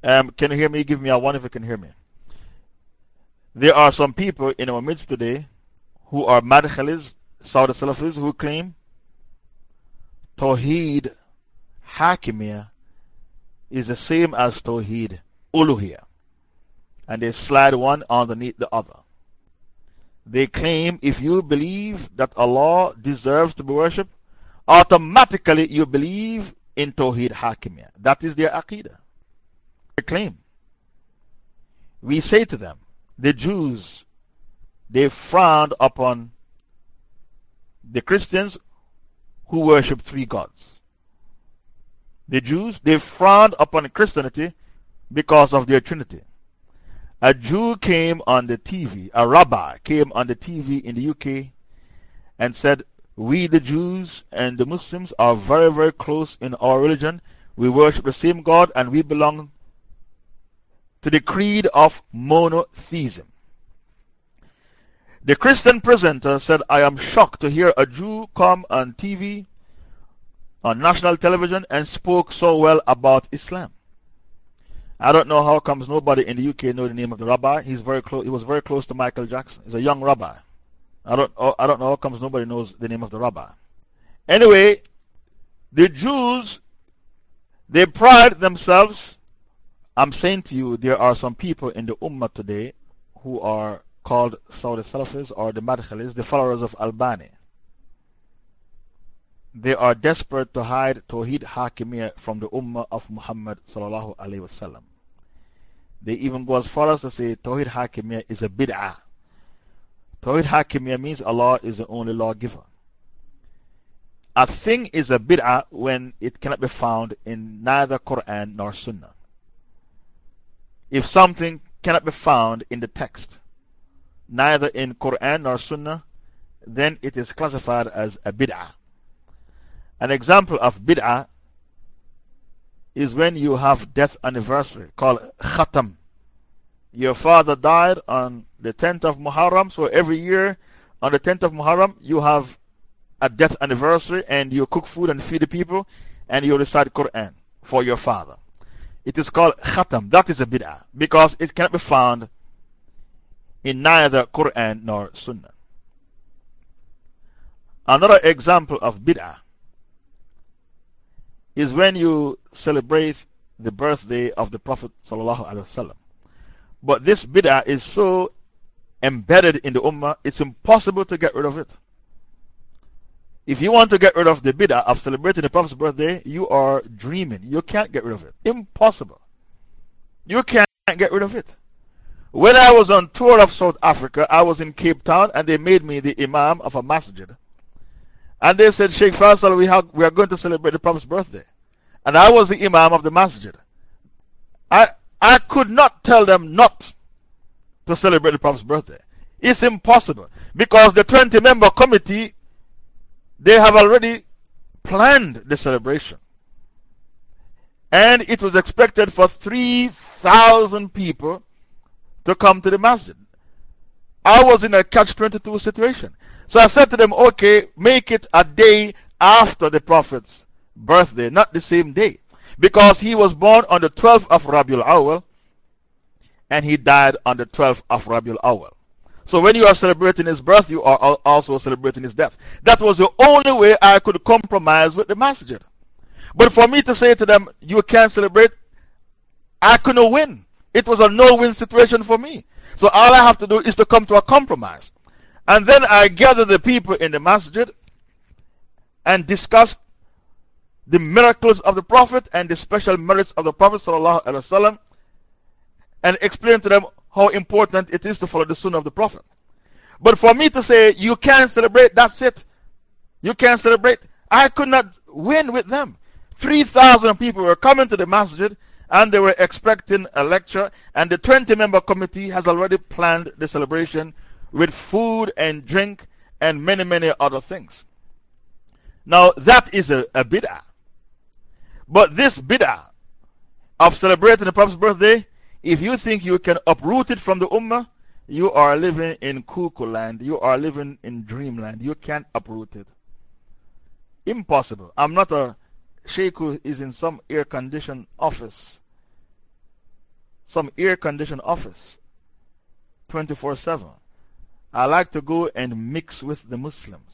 Um, can you hear me? Give me a one if you can hear me. There are some people in our midst today who are Madkhalis, Saudi Salafis, who claim Tawheed Hakimiyah is the same as Tawheed Uluhiyah. And they slide one underneath the other. They claim if you believe that Allah deserves to be worshipped, automatically you believe in Tawheed Hakimiyah. That is their Aqidah. They claim. We say to them, the Jews, they frowned upon the Christians who worship three gods. The Jews, they frowned upon Christianity because of their Trinity. A Jew came on the TV, a rabbi came on the TV in the UK and said, We, the Jews and the Muslims, are very, very close in our religion. We worship the same God and we belong to the creed of monotheism. The Christian presenter said, I am shocked to hear a Jew come on TV, on national television, and spoke so well about Islam. I don't know how comes nobody in the UK know the name of the rabbi. He's very close. He was very close to Michael Jackson. He's a young rabbi. I don't, oh, I don't know how comes nobody knows the name of the rabbi. Anyway, the Jews, they pride themselves. I'm saying to you, there are some people in the Ummah today who are called Saudi Salafis or the Madkhalis, the followers of Albani. They are desperate to hide Tawheed Hakimiyya from the Ummah of Muhammad sallallahu alayhi wasallam. They even go as far as to say Tawhid Hakimiyya is a bid'ah. Tawhid Hakimiyya means Allah is the only lawgiver. A thing is a bid'ah when it cannot be found in neither Quran nor Sunnah. If something cannot be found in the text, neither in Quran nor Sunnah, then it is classified as a bid'ah. An example of bid'ah is when you have death anniversary called Khatam. Your father died on the 10th of Muharram, so every year on the 10th of Muharram you have a death anniversary and you cook food and feed the people and you recite Quran for your father. It is called Khatam. That is a bid'ah because it cannot be found in neither Quran nor Sunnah. Another example of bid'ah is when you celebrate the birthday of the Prophet. But this bid'ah is so embedded in the Ummah, it's impossible to get rid of it. If you want to get rid of the bid'ah of celebrating the Prophet's birthday, you are dreaming. You can't get rid of it. Impossible. You can't get rid of it. When I was on tour of South Africa, I was in Cape Town and they made me the Imam of a masjid. And they said, Sheikh Faisal, we, have, we are going to celebrate the Prophet's birthday. And I was the Imam of the masjid. I, I could not tell them not to celebrate the Prophet's birthday. It's impossible because the 20 member committee, they have already planned the celebration. And it was expected for 3,000 people to come to the masjid. I was in a catch 22 situation. So I said to them, okay, make it a day after the Prophet's birthday, not the same day. Because he was born on the 12th of Rabiul Awal and he died on the 12th of Rabiul Awal. So when you are celebrating his birth, you are also celebrating his death. That was the only way I could compromise with the masjid. But for me to say to them, you can't celebrate, I couldn't win. It was a no win situation for me. So all I have to do is to come to a compromise. And then I gather the people in the masjid and discuss the miracles of the Prophet and the special merits of the Prophet and explain to them how important it is to follow the sunnah of the Prophet. But for me to say, you can't celebrate, that's it. You can't celebrate. I could not win with them. 3,000 people were coming to the masjid and they were expecting a lecture, and the 20 member committee has already planned the celebration with food and drink and many, many other things. Now, that is a, a bid'ah. But this bid'ah of celebrating the Prophet's birthday, if you think you can uproot it from the Ummah, you are living in cuckoo land. You are living in dreamland. You can't uproot it. Impossible. I'm not a sheikh who is in some air conditioned office some air conditioned office 24 7. I like to go and mix with the Muslims,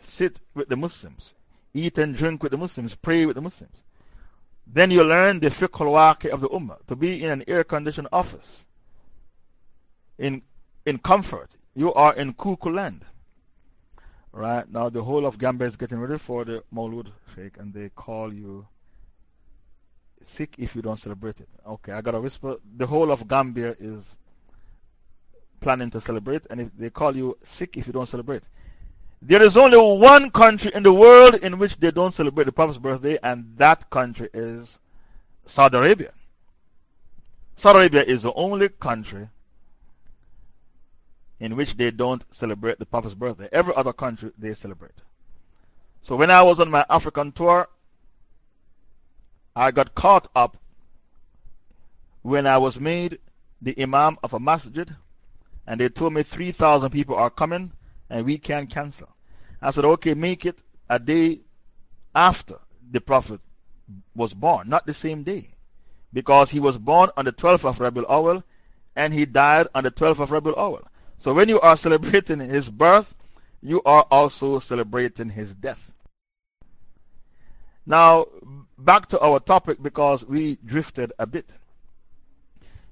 sit with the Muslims, eat and drink with the Muslims, pray with the Muslims. Then you learn the fiqh al of the Ummah to be in an air conditioned office in, in comfort. You are in Kuku land. Right now, the whole of Gambia is getting ready for the Maulud Sheikh, and they call you sick if you don't celebrate it. Okay, I gotta whisper. The whole of Gambia is planning to celebrate, and if they call you sick if you don't celebrate. There is only one country in the world in which they don't celebrate the Prophet's birthday, and that country is Saudi Arabia. Saudi Arabia is the only country in which they don't celebrate the Prophet's birthday. Every other country they celebrate. So when I was on my African tour, I got caught up when I was made the Imam of a masjid and they told me 3,000 people are coming and we can't cancel. I said, okay, make it a day after the Prophet was born, not the same day. Because he was born on the 12th of Rabiul Awal and he died on the 12th of Rabiul Awal. So when you are celebrating his birth, you are also celebrating his death. Now, back to our topic because we drifted a bit.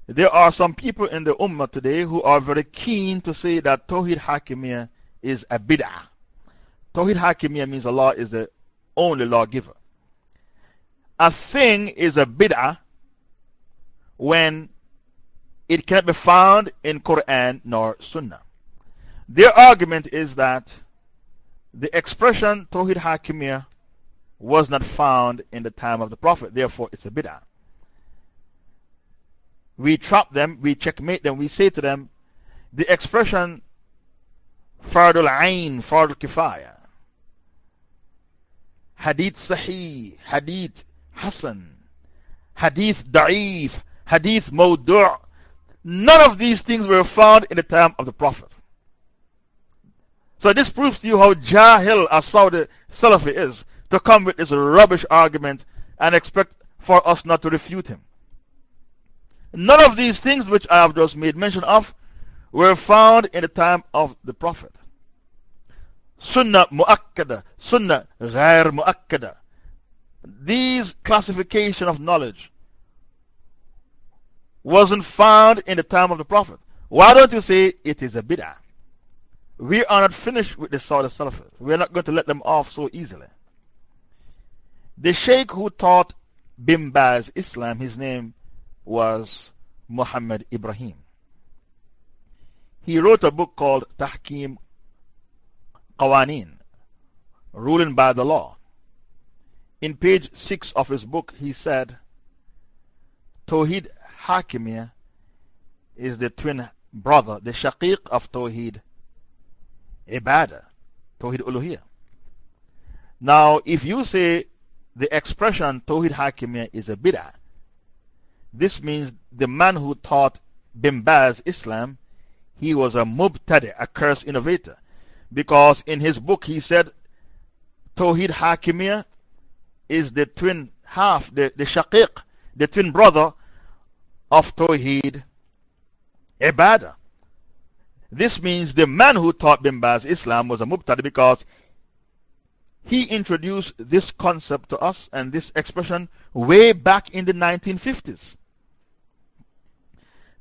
There are some people in the Ummah today who are very keen to say that Tawhid Hakimiyya is a bid'ah. Tawhid Hakimiyya means Allah is the only lawgiver. A thing is a bid'ah when it cannot be found in Quran nor Sunnah. Their argument is that the expression Tawhid Hakimiyya was not found in the time of the Prophet. Therefore, it's a bid'ah. We trap them, we checkmate them, we say to them, the expression Fardul Ain, Fardul Kifaya, Hadith Sahih, Hadith Hassan, Hadith Da'if, Hadith Mawdu' None of these things were found in the time of the Prophet. So this proves to you how Jahil as Saudi Salafi is to come with this rubbish argument and expect for us not to refute him. None of these things which I have just made mention of were found in the time of the Prophet. Sunnah mu'akkada, Sunnah ghair mu'akkada. These classification of knowledge wasn't found in the time of the Prophet. Why don't you say it is a bid'ah? we are not finished with the Saudi Salafis. We are not going to let them off so easily. The Sheikh who taught Bin Baz Islam, his name was Muhammad Ibrahim. He wrote a book called Tahkim Qawanin, Ruling by the Law. In page 6 of his book, he said, Tawheed Hakimiyya is the twin brother, the shaqiq of Tawheed Ibadah, Tawheed Uluhiyya. Now, if you say the expression Tawheed Hakimiyya is a bid'ah, this means the man who taught Bin Baz Islam, he was a mubtadi, a cursed innovator. Because in his book he said Tawheed Hakimiyya is the twin half, the, the shaqiq, the twin brother of Tawheed Ibadah. This means the man who taught Bin Baz Islam was a mubtadi because he introduced this concept to us and this expression way back in the 1950s.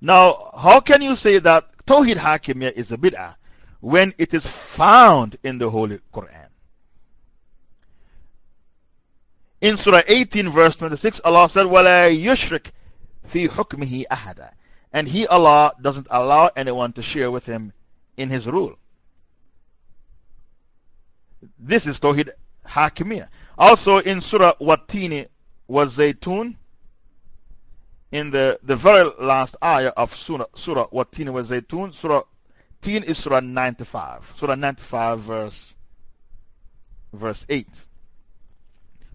Now, how can you say that Tawhid Hakimiyya is a bid'ah when it is found in the Holy Quran? In Surah 18, verse 26, Allah said, وَلَا يُشْرِكْ فِي حُكْمِهِ أَحَدًا And He, Allah, doesn't allow anyone to share with Him in His rule. This is Tawhid Hakimiyya. Also in Surah Watini was Zaytun, in the, the very last ayah of Surah, Surah Watin wa Zaytun. Surah Tin is Surah 95. Surah 95, verse, verse 8.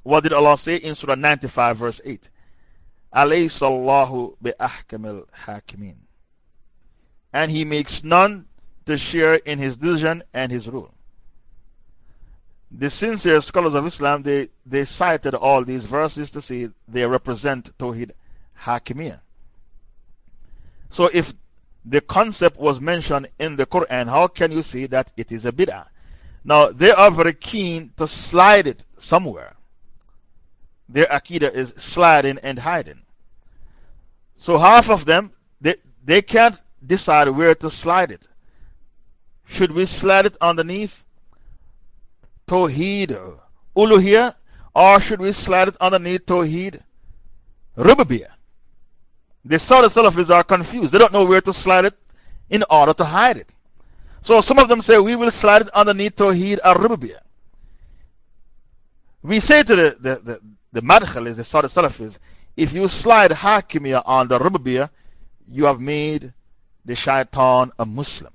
What did Allah say in Surah 95, verse 8? Alayhi bi ahkamil hakimin. And He makes none to share in His decision and His rule. The sincere scholars of Islam they, they cited all these verses to say they represent Tawhid Hakimiyya. So if the concept was mentioned in the Quran, how can you say that it is a bid'ah? Now, they are very keen to slide it somewhere. Their Aqidah is sliding and hiding. So, half of them, they, they can't decide where to slide it. Should we slide it underneath Tawheed Uluhiyah, or should we slide it underneath Tawheed Rububiyyah? The Saudi Salafis are confused. They don't know where to slide it in order to hide it. So some of them say we will slide it underneath Tawheed al Rububiyyah. We say to the, the, the, the Madkhalis, the Saudi Salafis, if you slide Hakimiyah on the Rububiyyah, you have made the shaitan a Muslim.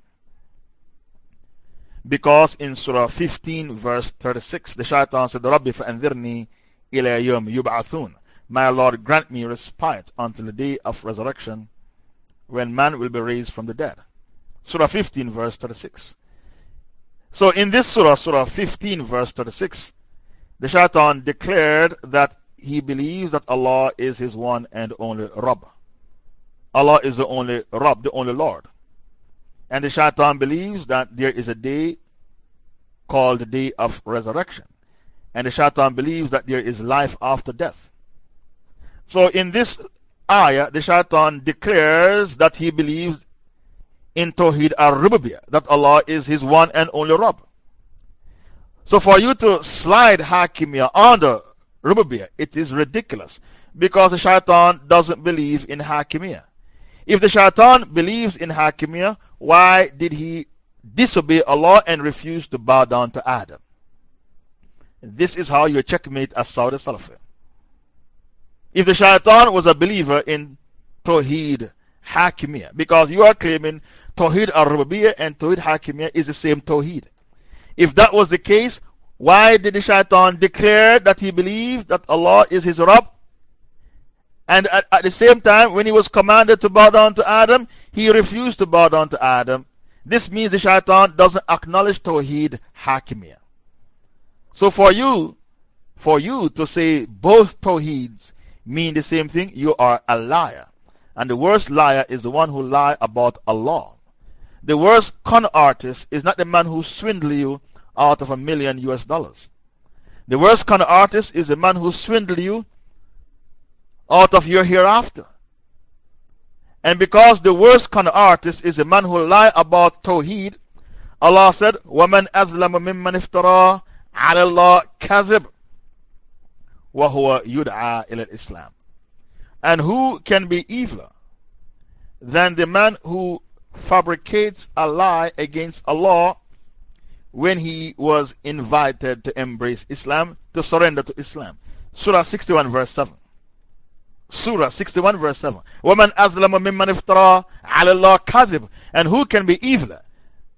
Because in Surah 15, verse 36, the shaitan said, Rabbi fa'anzirni ila yawm yub'athun. My Lord, grant me respite until the day of resurrection when man will be raised from the dead. Surah 15, verse 36. So in this surah, Surah 15, verse 36, the shaitan declared that he believes that Allah is his one and only Rabb. Allah is the only Rabb, the only Lord. And the shaitan believes that there is a day called the day of resurrection. And the shaitan believes that there is life after death. So in this ayah, the shaitan declares that he believes in Tawheed al Rububiyyah, that Allah is his one and only Rabb. So for you to slide Hakimiyah under Rububiyyah, it is ridiculous because the shaitan doesn't believe in Hakimiyah. If the shaitan believes in Hakimiyah, why did he disobey Allah and refuse to bow down to Adam? This is how you checkmate a Saudi Salafi. If the shaitan was a believer in Tawheed Hakimiyah, because you are claiming Tawheed al Rububiyyah and Tawheed Hakimiyah is the same Tawheed. If that was the case, why did the shaitan declare that he believed that Allah is his Rabb and at, at, the same time, when he was commanded to bow down to Adam, he refused to bow down to Adam. This means the shaitan doesn't acknowledge Tawheed Hakimiyah. So for you, for you to say both Tawheeds mean the same thing, you are a liar. And the worst liar is the one who lies about Allah. The worst con artist is not the man who swindle you out of a million US dollars. The worst con artist is the man who swindle you out of your hereafter. And because the worst con artist is the man who lies about Tawheed, Allah said, Woman Azlam Mimman Iftara, Allah Kazib. وَهُوَ يُدْعَى إِلَى الْإِسْلَامِ And who can be eviler than the man who fabricates a lie against Allah when he was invited to embrace Islam, to surrender to Islam? Surah 61, verse 7. Surah 61, verse 7. وَمَنْ أَظْلَمُ مِمَّنْ افْتَرَى عَلَى اللَّهِ كَذِبٌ And who can be eviler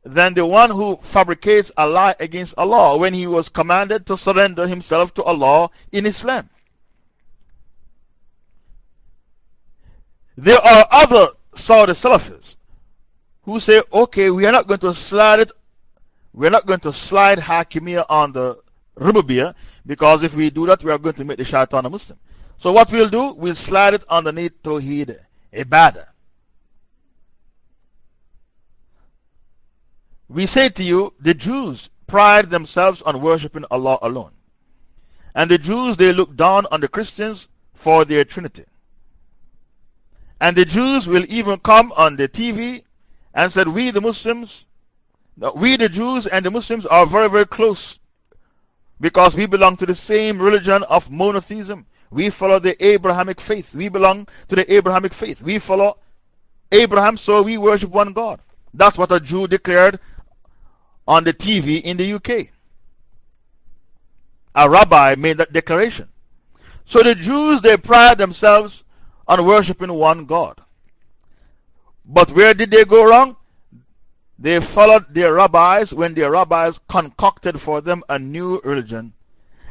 than the one who fabricates a lie against Allah when he was commanded to surrender himself to Allah in Islam. There are other Saudi Salafis who say, okay, we are not going to slide it, we're not going to slide Hakimiyya on the Rububiyya because if we do that, we are going to make the shaitan a Muslim. So, what we'll do, we'll slide it underneath Tawheed Ibadah. We say to you, the Jews pride themselves on worshipping Allah alone. And the Jews, they look down on the Christians for their Trinity. And the Jews will even come on the TV and said, We the Muslims, we the Jews and the Muslims are very, very close because we belong to the same religion of monotheism. We follow the Abrahamic faith. We belong to the Abrahamic faith. We follow Abraham, so we worship one God. That's what a Jew declared on the TV in the UK. A rabbi made that declaration. So the Jews, they pride themselves on worshipping one God. But where did they go wrong? They followed their rabbis when their rabbis concocted for them a new religion.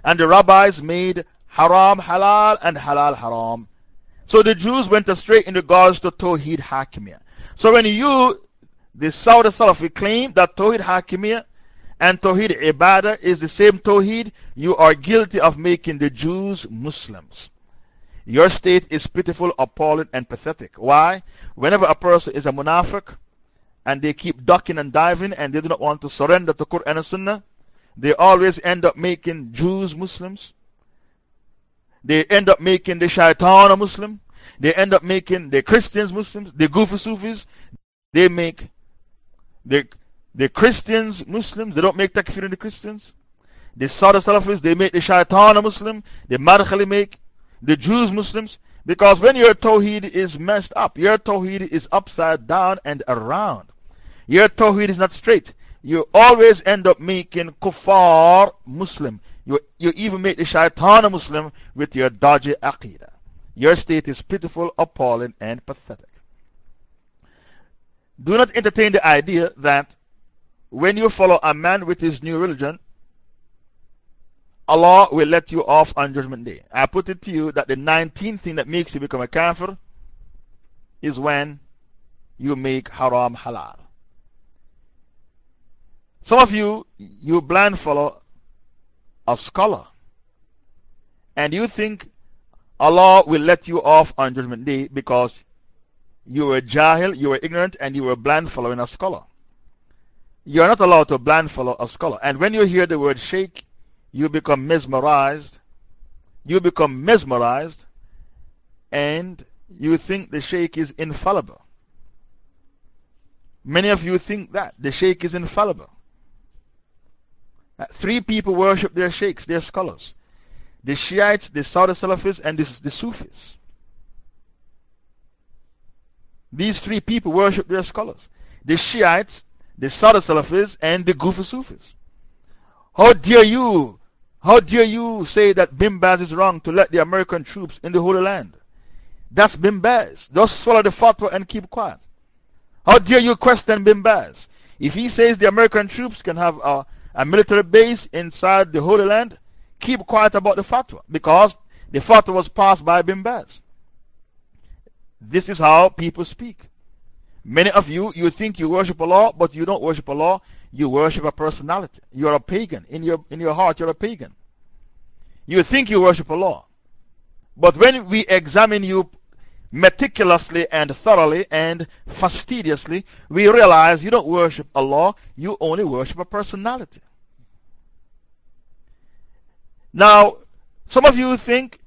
And the rabbis made haram halal and halal haram. So the Jews went astray in regards to Tawheed Hakimiyya. So when you the Saudi Salafi claim that Tawhid Hakimiyya and Tawhid Ibadah is the same Tawhid, you are guilty of making the Jews Muslims. Your state is pitiful, appalling, and pathetic. Why? Whenever a person is a munafiq and they keep ducking and diving and they do not want to surrender to Quran and Sunnah, they always end up making Jews Muslims. They end up making the shaitan a Muslim. They end up making the Christians Muslims, the Goofy Sufis. They make the, the Christians, Muslims, they don't make takfir in the Christians. The Saudi Salafis, they make the shaitan a Muslim. The Madkhali make the Jews Muslims. Because when your Tawheed is messed up, your Tawheed is upside down and around. Your Tawheed is not straight. You always end up making kuffar Muslim. You, you even make the shaitan a Muslim with your dodgy aqidah. Your state is pitiful, appalling, and pathetic. Do not entertain the idea that when you follow a man with his new religion, Allah will let you off on Judgment Day. I put it to you that the 19th thing that makes you become a kafir is when you make haram halal. Some of you, you blind follow a scholar and you think Allah will let you off on Judgment Day because you were jahil, you were ignorant, and you were blind following a scholar. You are not allowed to blind follow a scholar. And when you hear the word sheikh, you become mesmerized. You become mesmerized, and you think the sheikh is infallible. Many of you think that the sheikh is infallible. Three people worship their sheikhs, their scholars the Shiites, the Saudi Salafis, and the, the Sufis. These three people worship their scholars the Shiites, the Saudi Salafis, and the Goofy Sufis. How dare you, how dare you say that Bin Baz is wrong to let the American troops in the Holy Land? That's Bin Baz. Just swallow the fatwa and keep quiet. How dare you question Bin Baz? If he says the American troops can have a, a military base inside the Holy Land, keep quiet about the fatwa because the fatwa was passed by Bin Baz. This is how people speak. Many of you, you think you worship Allah, but you don't worship Allah. You worship a personality. You're a pagan. In your, in your heart, you're a pagan. You think you worship Allah. But when we examine you meticulously and thoroughly and fastidiously, we realize you don't worship Allah, you only worship a personality. Now, some of you think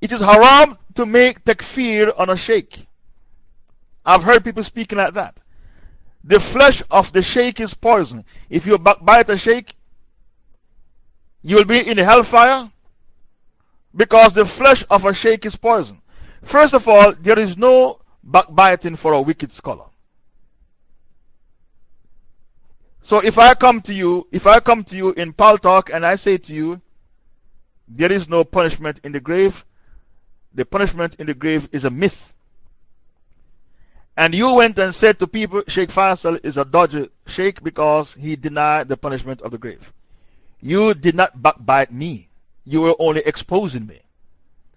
it is haram to make takfir on a sheikh. I've heard people speaking like that. the flesh of the sheikh is poison. If you bite a sheikh, you will be in hellfire because the flesh of a sheikh is poison. First of all, there is no backbiting for a wicked scholar. So if I come to you, if I come to you in Paltalk and I say to you, there is no punishment in the grave, the punishment in the grave is a myth. And you went and said to people, Sheikh Faisal is a dodgy sheikh because he denied the punishment of the grave. You did not backbite me, you were only exposing me.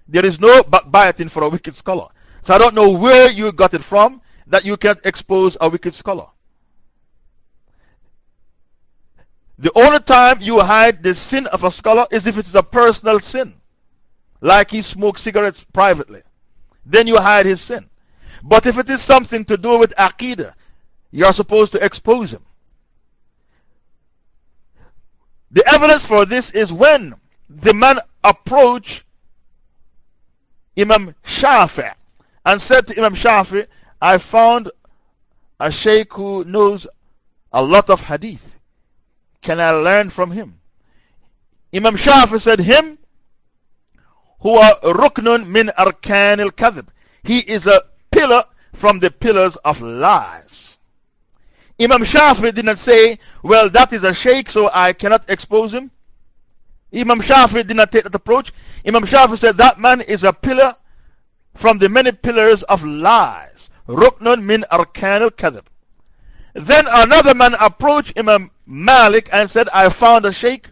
There is no backbiting for a wicked scholar. So I don't know where you got it from that you can't expose a wicked scholar. The only time you hide the sin of a scholar is if it is a personal sin, like he smokes cigarettes privately. Then you hide his sin. But if it is something to do with Aqidah, you are supposed to expose him. The evidence for this is when the man approached Imam Shafi and said to Imam Shafi, I found a sheikh who knows a lot of hadith. Can I learn from him? Imam Shafi said, Him who are ruknun min arkan al kadhib. He is a pillar from the pillars of lies. Imam Shafi did not say, Well, that is a sheikh, so I cannot expose him. Imam Shafi did not take that approach. Imam Shafi said, That man is a pillar from the many pillars of lies. Ruknun min arkan al kadhib. Then another man approached Imam Malik and said, I found a sheikh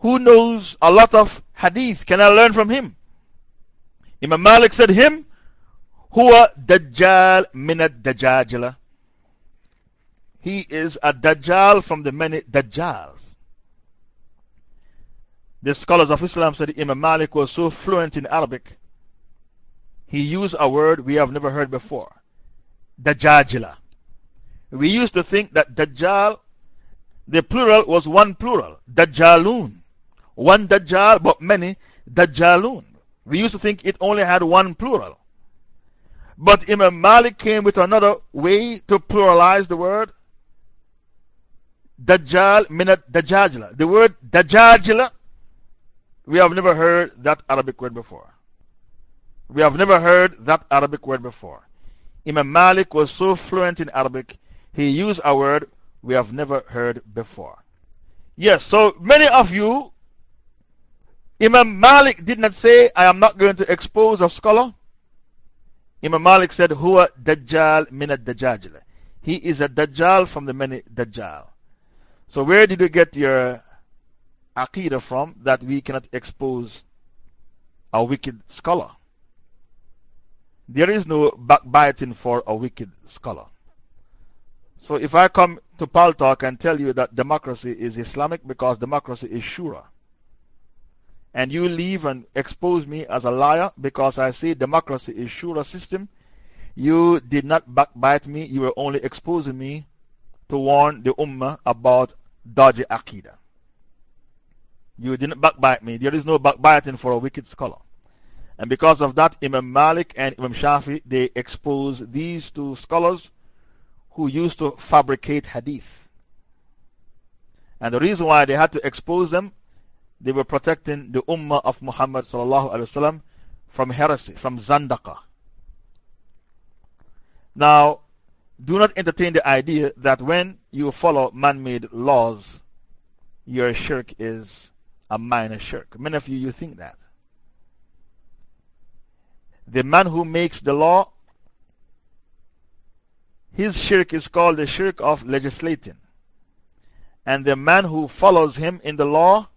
who knows a lot of hadith. Can I learn from him? Imam Malik said, Him huwa Dajjal minad Dajjajila. He is a Dajjal from the many Dajjals. The scholars of Islam said Imam Malik was so fluent in Arabic, he used a word we have never heard before Dajjajila. We used to think that Dajjal, the plural was one plural, Dajjalun. One Dajjal, but many Dajjalun. We used to think it only had one plural. But Imam Malik came with another way to pluralize the word. Dajjal minat Dajjajila. The word Dajjajila, we have never heard that Arabic word before. We have never heard that Arabic word before. Imam Malik was so fluent in Arabic, he used a word we have never heard before. Yes, so many of you, Imam Malik did not say, I am not going to expose a scholar. Imam Malik said, Huwa Dajjal minad Dajjal. He is a Dajjal from the many Dajjal. So, where did you get your Aqidah from that we cannot expose a wicked scholar? There is no backbiting for a wicked scholar. So if I come to Paltalk and tell you that democracy is Islamic because democracy is Shura, and you leave and expose me as a liar because I say democracy is Shura system, you did not backbite me, you were only exposing me to warn the Ummah about dodgy Aqidah. You didn't backbite me. There is no backbiting for a wicked scholar. And because of that, Imam Malik and Imam Shafi, they expose these two scholars who used to fabricate hadith. And the reason why they had to expose them, they were protecting the Ummah of Muhammad from heresy, from Zandaka. Now, do not entertain the idea that when you follow man made laws, your shirk is a minor shirk. Many of you, you think that. The man who makes the law his shirk is called the shirk of legislating. And the man who follows him in the law,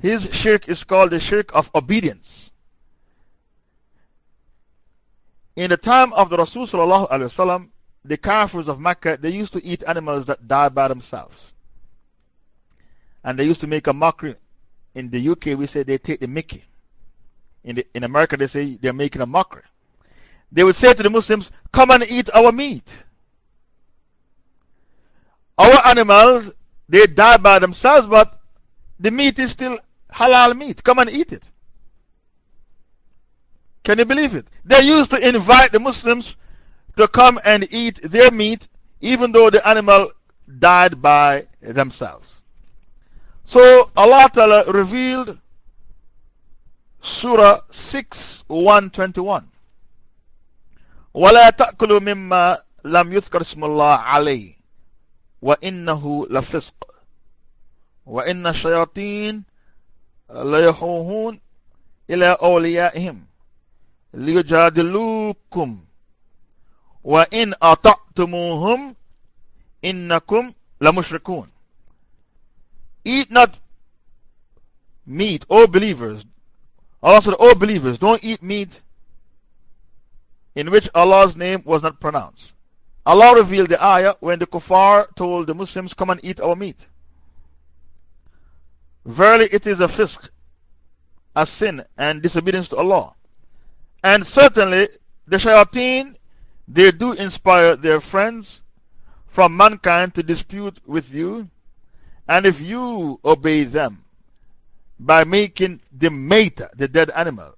his shirk is called the shirk of obedience. In the time of the Rasul, the Kafirs of Mecca, they used to eat animals that died by themselves. And they used to make a mockery. In the UK, we say they take the mickey. In, the, in America, they say they're making a mockery they would say to the Muslims, Come and eat our meat. Our animals, they die by themselves, but the meat is still halal meat. Come and eat it. Can you believe it? They used to invite the Muslims to come and eat their meat, even though the animal died by themselves. So Allah Ta'ala revealed Surah 6 121. ولا تأكلوا مما لم يذكر اسم الله عليه وإنه لفسق وإن الشياطين ليحوهون إلى أوليائهم ليجادلوكم وإن أطعتموهم إنكم لمشركون Eat not meat, O believers. Allah said, O believers, don't eat meat in which Allah's name was not pronounced. Allah revealed the ayah when the kuffar told the Muslims, Come and eat our meat. Verily, it is a fisk, a sin, and disobedience to Allah. And certainly, the shayateen, they do inspire their friends from mankind to dispute with you. And if you obey them by making the maytah, the dead animal,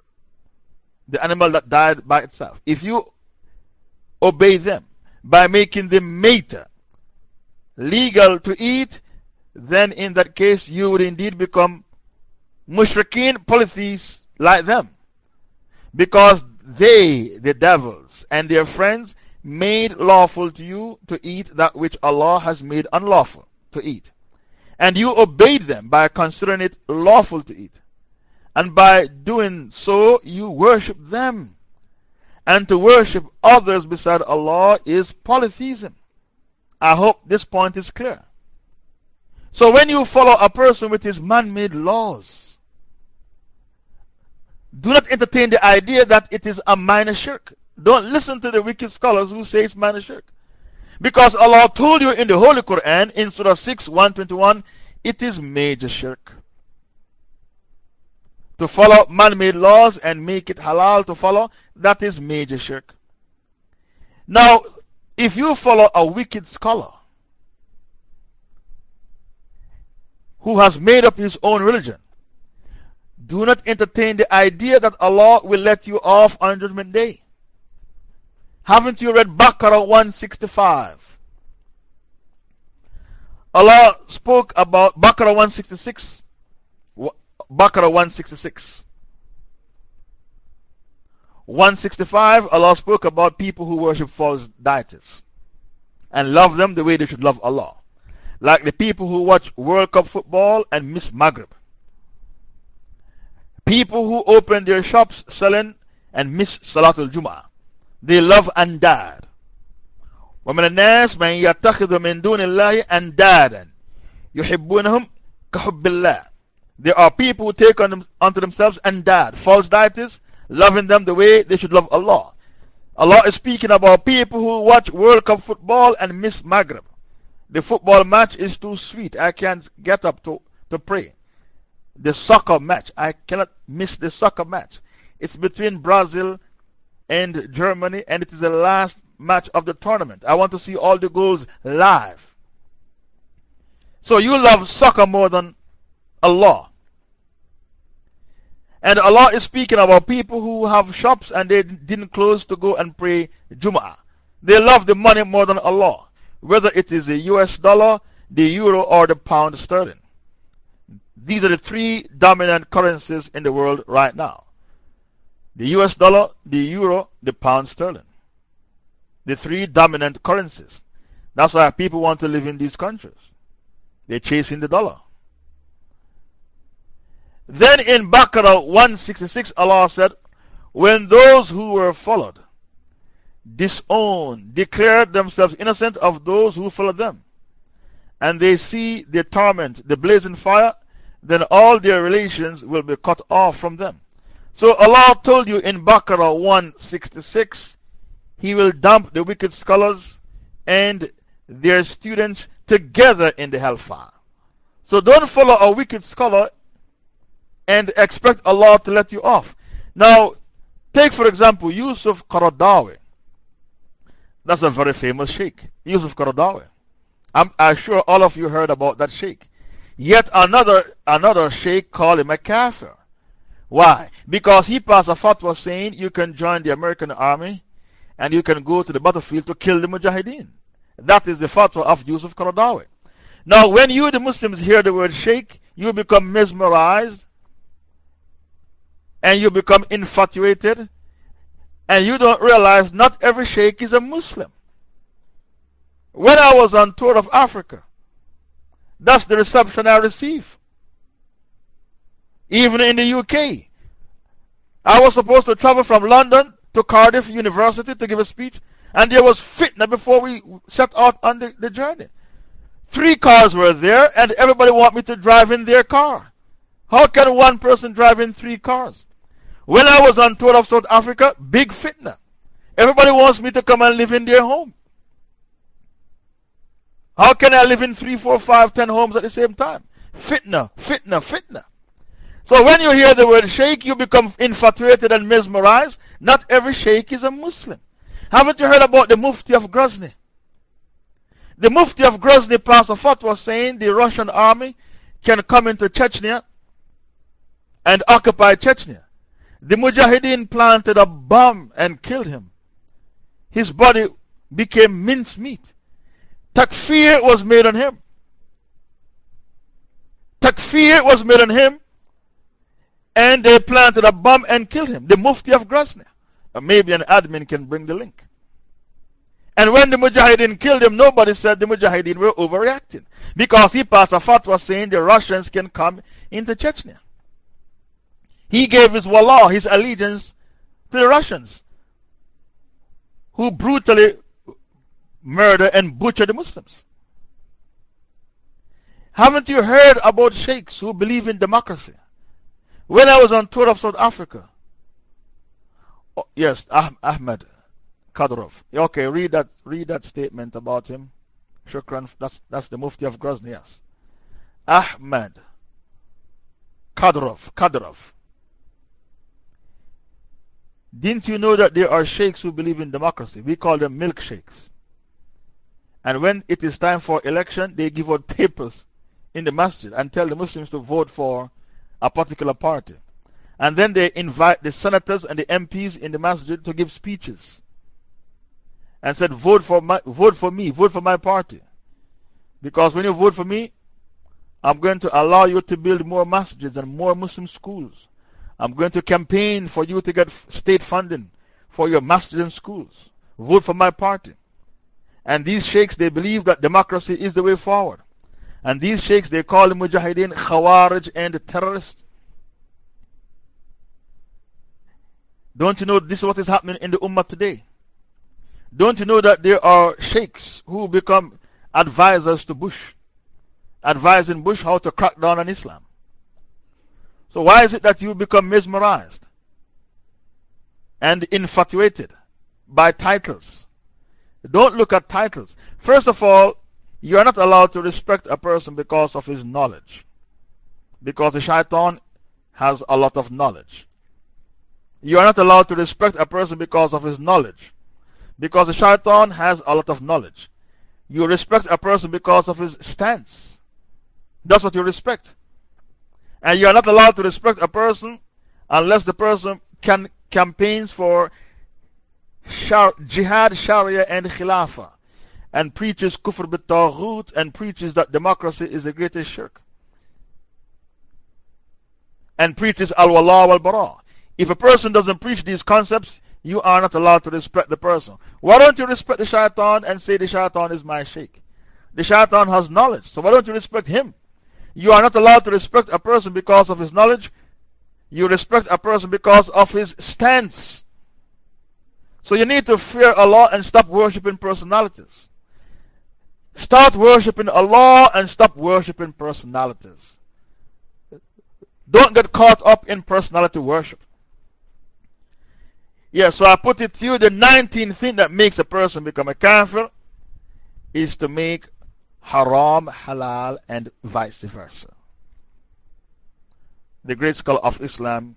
the animal that died by itself, if you obey them by making the maytah legal to eat, then in that case you would indeed become mushrikeen polytheists like them. Because they, the devils, and their friends made lawful to you to eat that which Allah has made unlawful to eat. And you obeyed them by considering it lawful to eat. And by doing so, you worship them. And to worship others beside Allah is polytheism. I hope this point is clear. So when you follow a person with his man made laws, do not entertain the idea that it is a minor shirk. Don't listen to the wicked scholars who say it's minor shirk. Because Allah told you in the Holy Quran, in Surah 6, 121, it is major shirk. To follow man made laws and make it halal to follow, that is major shirk. Now, if you follow a wicked scholar who has made up his own religion, do not entertain the idea that Allah will let you off on Judgment Day. Haven't you read Baqarah 165? Allah spoke about Baqarah 166. Baqarah 166. 165, Allah spoke about people who worship false deities and love them the way they should love Allah Like the people who watch World Cup football and miss Maghrib. People who open their shops selling and miss Salatul Jum'ah. They love Andad. ومن الناس من يتخذ من دون الله أندادا يحبونهم كحب الله There are people who take on them, unto themselves Andad, false deities, loving them the way they should love Allah. Allah is speaking about people who watch World Cup football and miss Maghrib. The football match is too sweet. I can't get up to, to pray. The soccer match, I cannot miss the soccer match. It's between Brazil and Germany, and it is the last match of the tournament. I want to see all the goals live. So you love soccer more than Allah. And Allah is speaking about people who have shops and they didn't close to go and pray Jum'ah. They love the money more than Allah, whether it is the US dollar, the euro, or the pound sterling. These are the three dominant currencies in the world right now the US dollar, the euro, the pound sterling. The three dominant currencies. That's why people want to live in these countries. They're chasing the dollar. Then in Baqarah 166, Allah said, When those who were followed disown, declare themselves innocent of those who follow them, and they see the torment, the blazing fire, then all their relations will be cut off from them. So Allah told you in Baqarah 166, He will dump the wicked scholars and their students together in the hellfire. So don't follow a wicked scholar and expect Allah to let you off. Now, take for example Yusuf Qaradawi. That's a very famous sheikh, Yusuf Qaradawi. I'm, I'm sure all of you heard about that sheikh. Yet another, another sheikh called him a kafir. Why? Because he passed a fatwa saying you can join the American army and you can go to the battlefield to kill the Mujahideen. That is the fatwa of Yusuf Qaradawi. Now, when you, the Muslims, hear the word sheikh, you become mesmerized and you become infatuated, and you don't realize not every sheikh is a Muslim. When I was on tour of Africa, that's the reception I received. Even in the UK, I was supposed to travel from London to Cardiff University to give a speech, and there was fitna before we set out on the, the journey. Three cars were there, and everybody wanted me to drive in their car. How can one person drive in three cars? When I was on tour of South Africa, big fitna. Everybody wants me to come and live in their home. How can I live in three, four, five, ten homes at the same time? Fitna, fitna, fitna. So when you hear the word sheikh, you become infatuated and mesmerized. Not every sheikh is a Muslim. Haven't you heard about the Mufti of Grozny? The Mufti of Grozny passed a fatwa saying the Russian army can come into Chechnya and occupy Chechnya. The Mujahideen planted a bomb and killed him. His body became mincemeat. Takfir was made on him. Takfir was made on him, and they planted a bomb and killed him. The Mufti of Grozny. maybe an admin can bring the link. And when the Mujahideen killed him, nobody said the Mujahideen were overreacting. Because he passed a fatwa saying the Russians can come into Chechnya. He gave his wala, his allegiance to the Russians, who brutally murder and butcher the Muslims. Haven't you heard about sheikhs who believe in democracy? When I was on tour of South Africa, oh, yes, ah, Ahmed Kadyrov. Okay, read that, read that statement about him. Shukran, that's, that's the Mufti of Grozny, yes. Ahmed Kadyrov. Kadyrov. Didn't you know that there are sheikhs who believe in democracy? We call them milkshakes. And when it is time for election, they give out papers in the masjid and tell the Muslims to vote for a particular party. And then they invite the senators and the MPs in the masjid to give speeches. And said, vote for, my, vote for me, vote for my party. Because when you vote for me, I'm going to allow you to build more masjids and more Muslim schools. I'm going to campaign for you to get state funding for your and schools. Vote for my party. And these sheikhs, they believe that democracy is the way forward. And these sheikhs, they call the Mujahideen Khawarij and terrorists. Don't you know this is what is happening in the Ummah today? Don't you know that there are sheikhs who become advisors to Bush, advising Bush how to crack down on Islam? So, why is it that you become mesmerized and infatuated by titles? Don't look at titles. First of all, you are not allowed to respect a person because of his knowledge. Because the shaitan has a lot of knowledge. You are not allowed to respect a person because of his knowledge. Because the shaitan has a lot of knowledge. You respect a person because of his stance. That's what you respect. And you are not allowed to respect a person unless the person can campaigns for shar jihad, sharia, and khilafah, and preaches kufr bit and preaches that democracy is the greatest shirk, and preaches al wala wal bara. If a person doesn't preach these concepts, you are not allowed to respect the person. Why don't you respect the shaitan and say the shaitan is my sheikh? The shaitan has knowledge, so why don't you respect him? You are not allowed to respect a person because of his knowledge. You respect a person because of his stance. So you need to fear Allah and stop worshipping personalities. Start worshipping Allah and stop worshipping personalities. Don't get caught up in personality worship. Yeah, so I put it to you the 19th thing that makes a person become a kafir is to make haram halal and vice versa. The great scholar of Islam,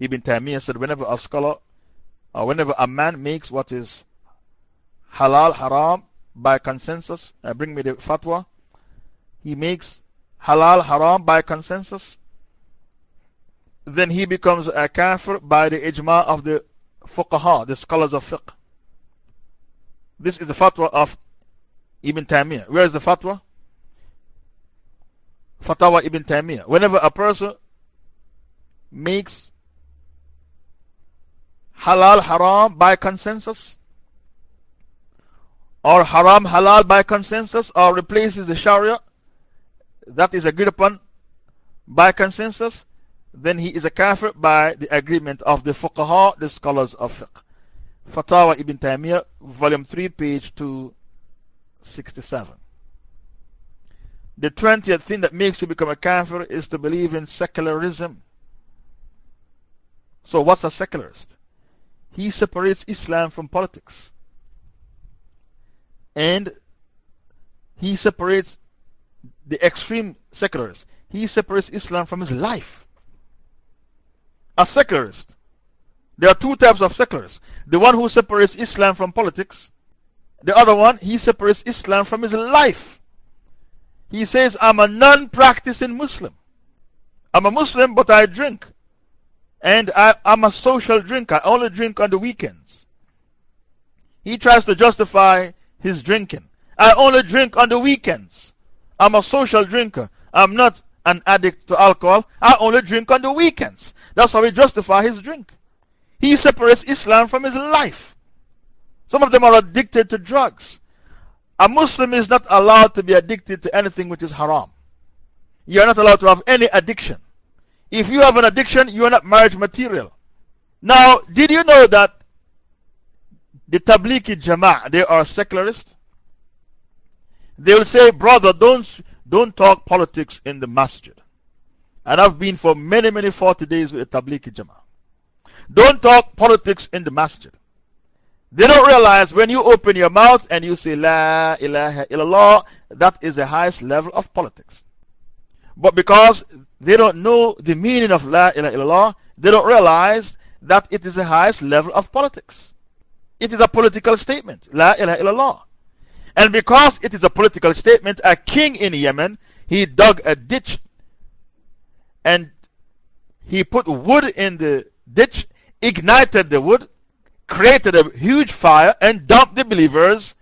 Ibn Taymiyyah, said whenever a scholar or whenever a man makes what is halal, haram by consensus, uh, bring me the fatwa, he makes halal, haram by consensus, then he becomes a kafir by the ijma of the fuqaha, the scholars of fiqh. This is the fatwa of Ibn Taymiyyah. Where is the fatwa? Fatwa Ibn Taymiyyah. Whenever a person makes halal haram by consensus, or haram halal by consensus, or replaces the sharia that is agreed upon by consensus, then he is a kafir by the agreement of the fuqaha, the scholars of fiqh. Fatawa Ibn Taymiyyah, volume 3, page 267. The 20th thing that makes you become a kafir is to believe in secularism. So, what's a secularist? He separates Islam from politics. And he separates the extreme secularist. He separates Islam from his life. A secularist. There are two types of secularists. The one who separates Islam from politics. The other one, he separates Islam from his life. He says, I'm a non practicing Muslim. I'm a Muslim, but I drink. And I, am a social drinker. I only drink on the weekends. He tries to justify his drinking. I only drink on the weekends. I'm a social drinker. I'm not an addict to alcohol. I only drink on the weekends. That's how he justifies his drink. He separates Islam from his life. Some of them are addicted to drugs. A Muslim is not allowed to be addicted to anything which is haram. You are not allowed to have any addiction. If you have an addiction, you are not marriage material. Now, did you know that the Tablighi Jama'ah, they are secularists? They will say, brother, don't, don't talk politics in the masjid. And I've been for many, many 40 days with the Tablighi Jama'ah. Don't talk politics in the masjid. They don't realize when you open your mouth and you say La ilaha illallah, that is the highest level of politics. But because they don't know the meaning of La ilaha illallah, they don't realize that it is the highest level of politics. It is a political statement, La ilaha illallah. And because it is a political statement, a king in Yemen, he dug a ditch and he put wood in the ditch, ignited the wood, created a huge fire, and dumped the believers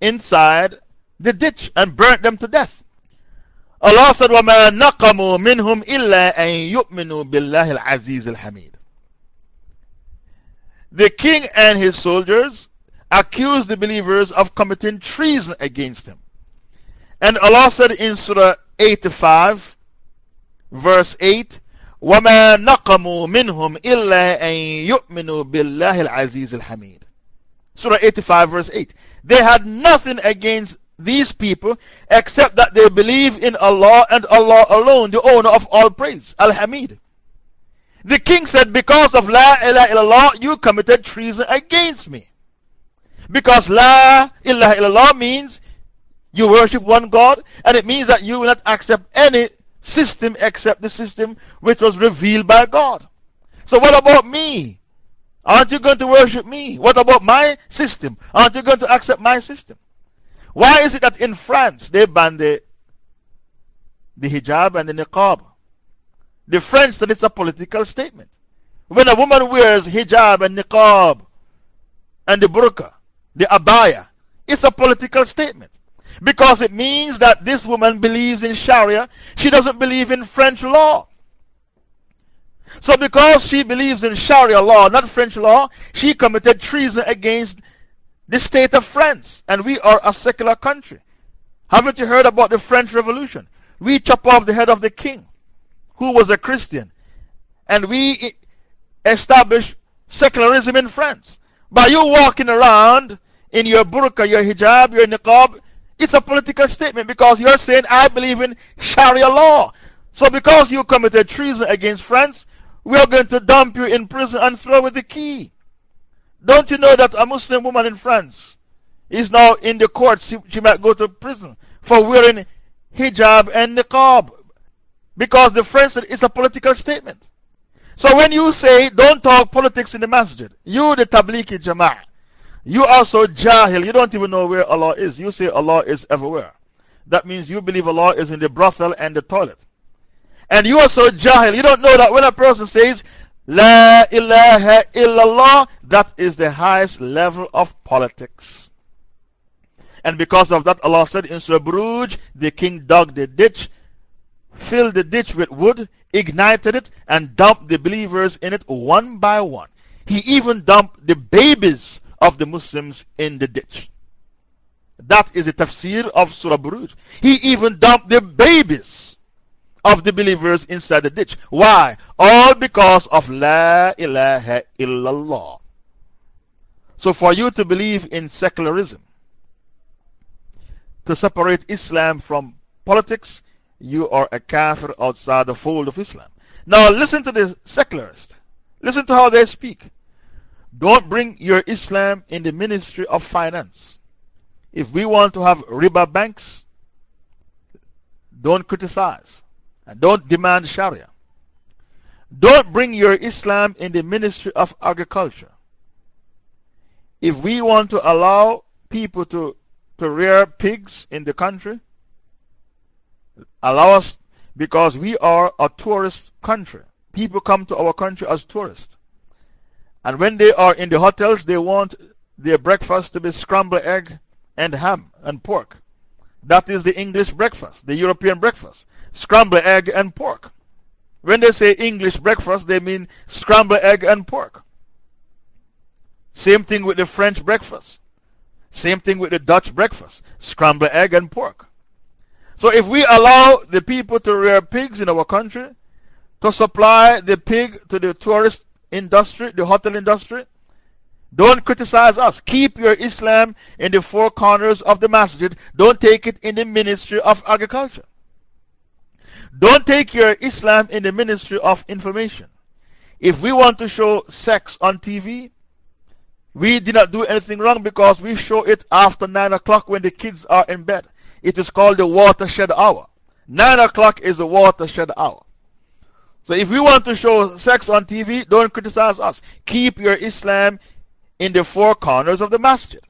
inside the ditch and burnt them to death. Allah said, وَمَا نَقَمُوا مِنْهُمْ إِلَّا أَن يُؤْمِنُوا بِاللَّهِ الْعَزِيزِ الْحَمِيدِ The king and his soldiers accused the believers of committing treason against him. And Allah said in Surah 85, verse 8, وَمَا نَقَمُوا مِنْهُمْ إِلَّا أَن يُؤْمِنُوا بِاللَّهِ الْعَزِيزِ الْحَمِيدِ Surah 85, verse 8. They had nothing against these people except that they believe in Allah and Allah alone, the owner of all praise, Al Hamid. The king said, Because of La ilaha illallah, you committed treason against me. Because La ilaha illallah means you worship one God, and it means that you will not accept any system except the system which was revealed by God. So, what about me? Aren't you going to worship me? What about my system? Aren't you going to accept my system? Why is it that in France they ban the, the hijab and the niqab? The French said it's a political statement. When a woman wears hijab and niqab and the burqa, the abaya, it's a political statement. Because it means that this woman believes in Sharia, she doesn't believe in French law. So, because she believes in Sharia law, not French law, she committed treason against the state of France. And we are a secular country. Haven't you heard about the French Revolution? We chop off the head of the king, who was a Christian, and we establish secularism in France. By you walking around in your burqa, your hijab, your niqab, it's a political statement because you're saying, I believe in Sharia law. So, because you committed treason against France, we are going to dump you in prison and throw away the key. Don't you know that a Muslim woman in France is now in the court? She, she might go to prison for wearing hijab and niqab because the French said it's a political statement. So, when you say don't talk politics in the masjid, you, the Tablighi Jama'ah, you are so jahil, you don't even know where Allah is. You say Allah is everywhere. That means you believe Allah is in the brothel and the toilet. And you are so jahil, you don't know that when a person says, La ilaha illallah, that is the highest level of politics. And because of that, Allah said in Surah Buruj, the king dug the ditch, filled the ditch with wood, ignited it, and dumped the believers in it one by one. He even dumped the babies of the Muslims in the ditch. That is the tafsir of Surah Buruj. He even dumped the babies of the believers inside the ditch. Why? All because of La ilaha illallah. So, for you to believe in secularism, to separate Islam from politics, you are a kafir outside the fold of Islam. Now, listen to the secularists. Listen to how they speak. Don't bring your Islam in the ministry of finance. If we want to have riba banks, don't criticize and don't demand Sharia. Don't bring your Islam in the ministry of agriculture. If we want to allow people to, to rear pigs in the country, allow us because we are a tourist country. People come to our country as tourists. And when they are in the hotels, they want their breakfast to be scrambled egg and ham and pork. That is the English breakfast, the European breakfast. Scrambled egg and pork. When they say English breakfast, they mean scrambled egg and pork. Same thing with the French breakfast. Same thing with the Dutch breakfast. Scrambled egg and pork. So if we allow the people to rear pigs in our country, to supply the pig to the tourist industry, the hotel industry. Don't criticize us. Keep your Islam in the four corners of the masjid. Don't take it in the ministry of agriculture. Don't take your Islam in the ministry of information. If we want to show sex on TV, we did not do anything wrong because we show it after 9 o'clock when the kids are in bed. It is called the watershed hour. 9 o'clock is the watershed hour. So if we want to show sex on TV, don't criticize us. Keep your Islam in the four corners of the masjid.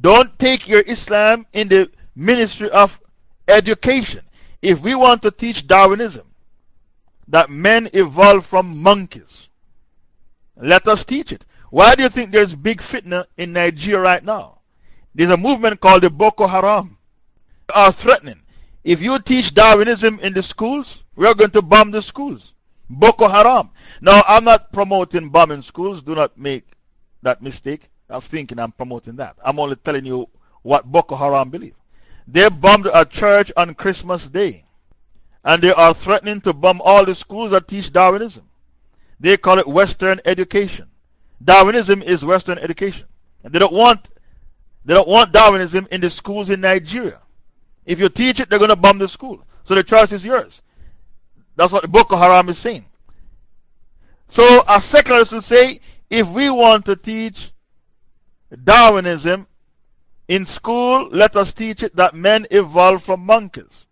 Don't take your Islam in the ministry of education. If we want to teach Darwinism, that men evolved from monkeys, let us teach it. Why do you think there's big fitna in Nigeria right now? There's a movement called the Boko Haram. They are threatening. If you teach Darwinism in the schools, we are going to bomb the schools. Boko Haram. Now, I'm not promoting bombing schools. Do not make that mistake of thinking I'm promoting that. I'm only telling you what Boko Haram believe. They bombed a church on Christmas Day. And they are threatening to bomb all the schools that teach Darwinism. They call it Western education. Darwinism is Western education. And they don't want, they don't want Darwinism in the schools in Nigeria. If you teach it, they're going to bomb the school. So the choice is yours. That's what the Boko Haram is saying. So, a secularist will say if we want to teach Darwinism in school, let us teach it that men evolved from monkeys.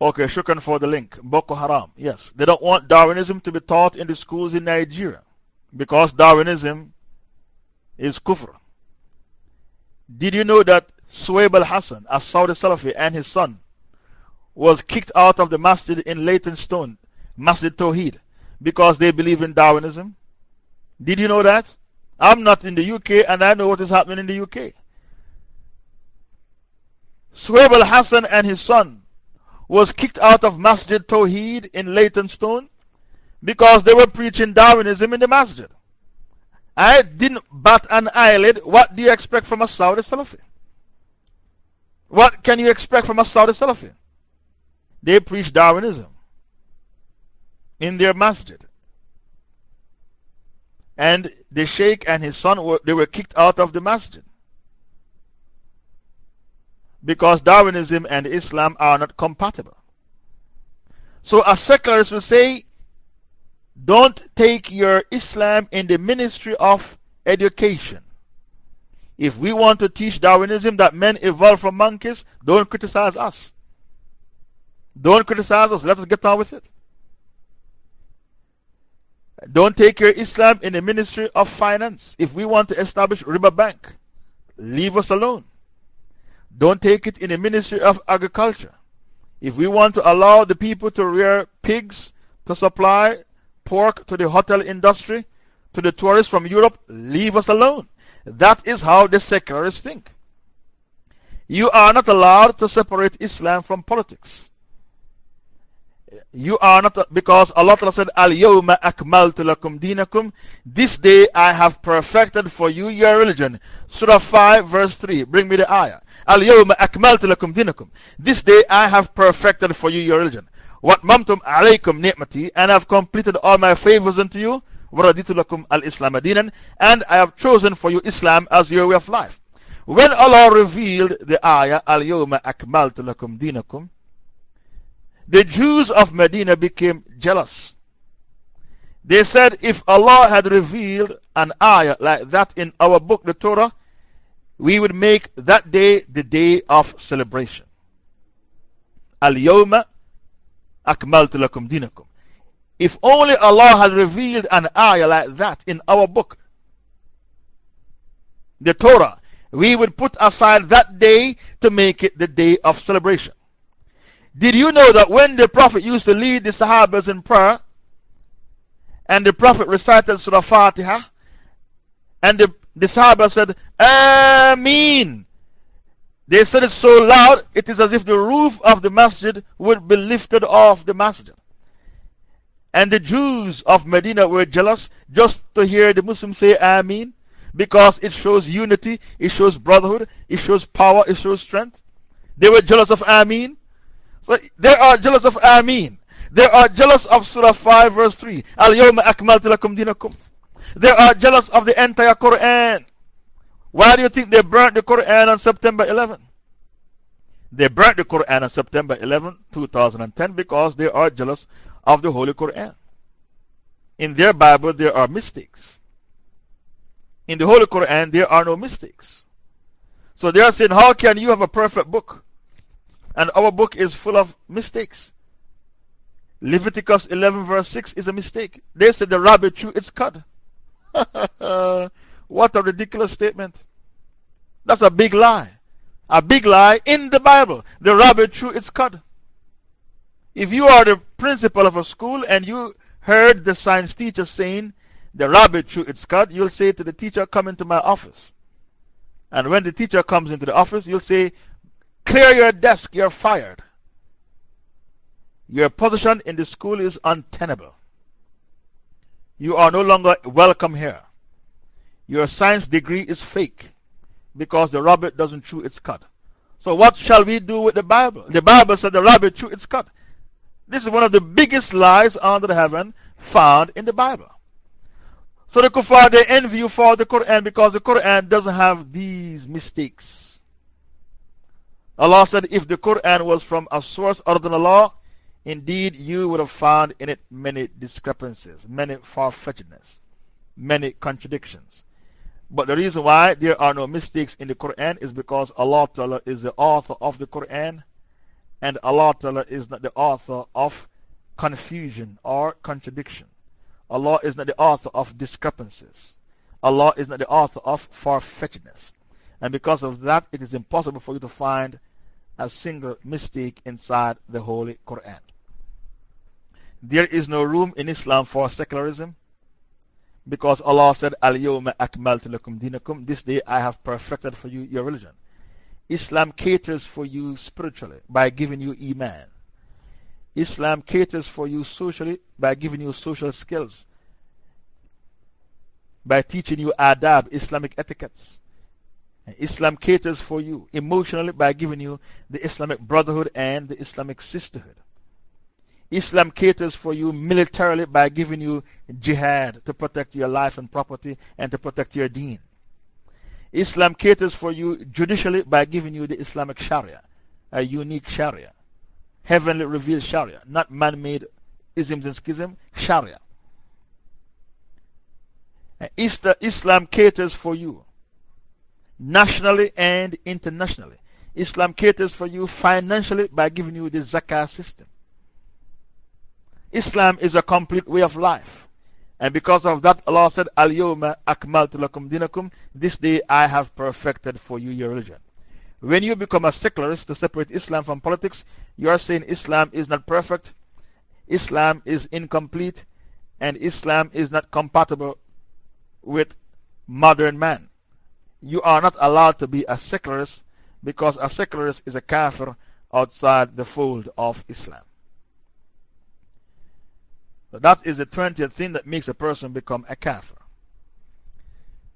Okay, shukran for the link. Boko Haram. Yes. They don't want Darwinism to be taught in the schools in Nigeria because Darwinism is kufr. Did you know that Suhaib al Hassan, a Saudi Salafi, and his son was kicked out of the masjid in Leytonstone, Masjid Tawheed, because they believe in Darwinism. Did you know that? I'm not in the UK and I know what is happening in the UK. Suhaib al Hassan and his son was kicked out of Masjid Tawheed in Leytonstone because they were preaching Darwinism in the masjid. I didn't bat an eyelid. What do you expect from a Saudi Salafi? What can you expect from a Saudi Salafi? They preach Darwinism in their masjid. And the sheikh and his son were, they were kicked out of the masjid. Because Darwinism and Islam are not compatible. So, a secularist will say, don't take your Islam in the ministry of education. If we want to teach Darwinism that men evolved from monkeys, don't criticize us. Don't criticize us. Let us get on with it. Don't take your Islam in the ministry of finance. If we want to establish Riba Bank, leave us alone. Don't take it in the ministry of agriculture. If we want to allow the people to rear pigs to supply pork to the hotel industry, to the tourists from Europe, leave us alone. That is how the secularists think. You are not allowed to separate Islam from politics. You are not, because Allah said, Al Yawma Akmaltu lakum dinakum. This day I have perfected for you your religion. Surah 5, verse 3. Bring me the ayah. Al Yawma Akmaltu lakum dinakum. This day I have perfected for you your religion. What mamtum alaykum ni'mati, and I have completed all my favors unto you. Waraditu lakum al Islam adinan, and I have chosen for you Islam as your way of life. When Allah revealed the ayah, Al Yawma Akmaltu lakum dinakum, the Jews of Medina became jealous. They said, if Allah had revealed an ayah like that in our book, the Torah, we would make that day the day of celebration. Al Yawma Akmaltu lakum dinakum. If only Allah had revealed an ayah like that in our book, the Torah, we would put aside that day to make it the day of celebration. Did you know that when the Prophet used to lead the Sahabas in prayer, and the Prophet recited Surah Fatiha, and the, the Sahaba said, Ameen. They said it so loud, it is as if the roof of the masjid would be lifted off the masjid. And the Jews of Medina were jealous just to hear the Muslims say Ameen because it shows unity, it shows brotherhood, it shows power, it shows strength. They were jealous of Ameen. They are jealous of Ameen. They are jealous of Surah 5, verse 3. Al dinakum. They are jealous of the entire Quran. Why do you think they burnt the Quran on September 11? They burnt the Quran on September 11, 2010 because they are jealous of the Holy Quran. In their Bible, there are mistakes. In the Holy Quran, there are no mistakes. So they are saying, How can you have a perfect book? And our book is full of mistakes. Leviticus 11, verse 6 is a mistake. They said the rabbit chew its cud. what a ridiculous statement. That's a big lie. A big lie in the Bible. The rabbit chew its cud. If you are the principal of a school and you heard the science teacher saying the rabbit chew its cud, you'll say to the teacher, Come into my office. And when the teacher comes into the office, you'll say, Clear your desk, you're fired. Your position in the school is untenable. You are no longer welcome here. Your science degree is fake because the rabbit doesn't chew its cud. So, what shall we do with the Bible? The Bible said the rabbit chew its cud. This is one of the biggest lies under the heaven found in the Bible. So, the kuffar they envy you for the Quran because the Quran doesn't have these mistakes. Allah said, if the Quran was from a source other than Allah, indeed you would have found in it many discrepancies, many far fetchedness, many contradictions. But the reason why there are no mistakes in the Quran is because Allah Ta'ala is the author of the Quran and Allah Ta'ala is not the author of confusion or contradiction. Allah is not the author of discrepancies. Allah is not the author of far fetchedness. And because of that, it is impossible for you to find a single mistake inside the Holy Quran. There is no room in Islam for secularism because Allah said, Al lakum dinakum. This day I have perfected for you your religion. Islam caters for you spiritually by giving you Iman. Islam caters for you socially by giving you social skills, by teaching you adab, Islamic etiquettes. Islam caters for you emotionally by giving you the Islamic brotherhood and the Islamic sisterhood. Islam caters for you militarily by giving you jihad to protect your life and property and to protect your deen. Islam caters for you judicially by giving you the Islamic Sharia, a unique Sharia, heavenly revealed Sharia, not man made isms and schism, Sharia. Uh, Islam caters for you nationally and internationally. Islam caters for you financially by giving you the zakah system. Islam is a complete way of life. And because of that, Allah said, Al Yawma Akmaltu lakum dinakum. This day I have perfected for you your religion. When you become a secularist to separate Islam from politics, you are saying Islam is not perfect, Islam is incomplete, and Islam is not compatible with modern man. You are not allowed to be a secularist because a secularist is a kafir outside the fold of Islam. That is the 20th thing that makes a person become a kafir.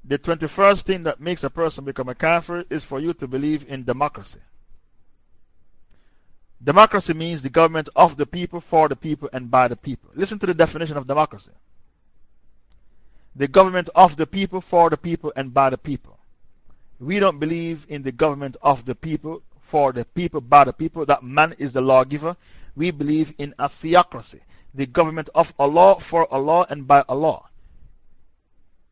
The 21st thing that makes a person become a kafir is for you to believe in democracy. Democracy means the government of the people, for the people, and by the people. Listen to the definition of democracy the government of the people, for the people, and by the people. We don't believe in the government of the people, for the people, by the people, that man is the lawgiver. We believe in a theocracy, the government of Allah, for Allah, and by Allah.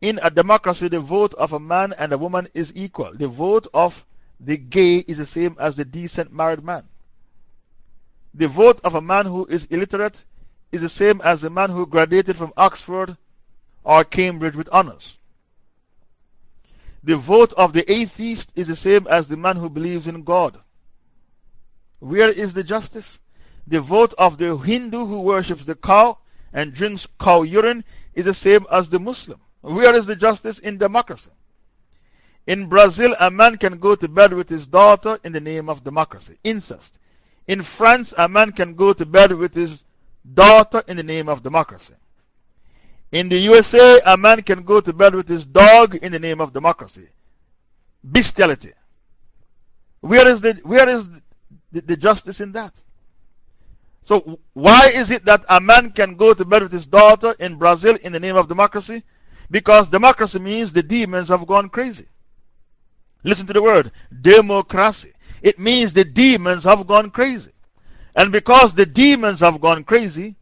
In a democracy, the vote of a man and a woman is equal. The vote of the gay is the same as the decent married man. The vote of a man who is illiterate is the same as the man who graduated from Oxford or Cambridge with honors. The vote of the atheist is the same as the man who believes in God. Where is the justice? The vote of the Hindu who worships the cow and drinks cow urine is the same as the Muslim. Where is the justice in democracy? In Brazil, a man can go to bed with his daughter in the name of democracy, incest. In France, a man can go to bed with his daughter in the name of democracy. In the USA, a man can go to bed with his dog in the name of democracy. Bestiality. Where is the, where is the, the justice in that? So, why is it that a man can go to bed with his daughter in Brazil in the name of democracy? Because democracy means the demons have gone crazy. Listen to the word democracy. It means the demons have gone crazy. And because the demons have gone crazy,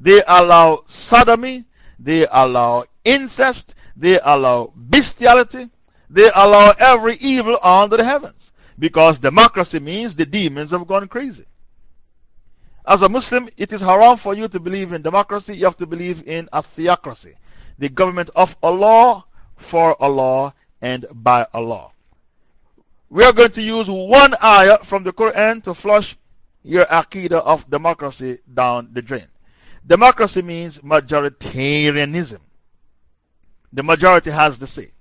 they allow sodomy, they allow incest, they allow bestiality, they allow every evil under the heavens. Because democracy means the demons have gone crazy. As a Muslim, it is haram for you to believe in democracy, you have to believe in a theocracy. The government of Allah, for Allah, and by Allah. We are going to use one ayah from the Quran to flush your aqidah of democracy down the drain. Democracy means majoritarianism. The majority has the say.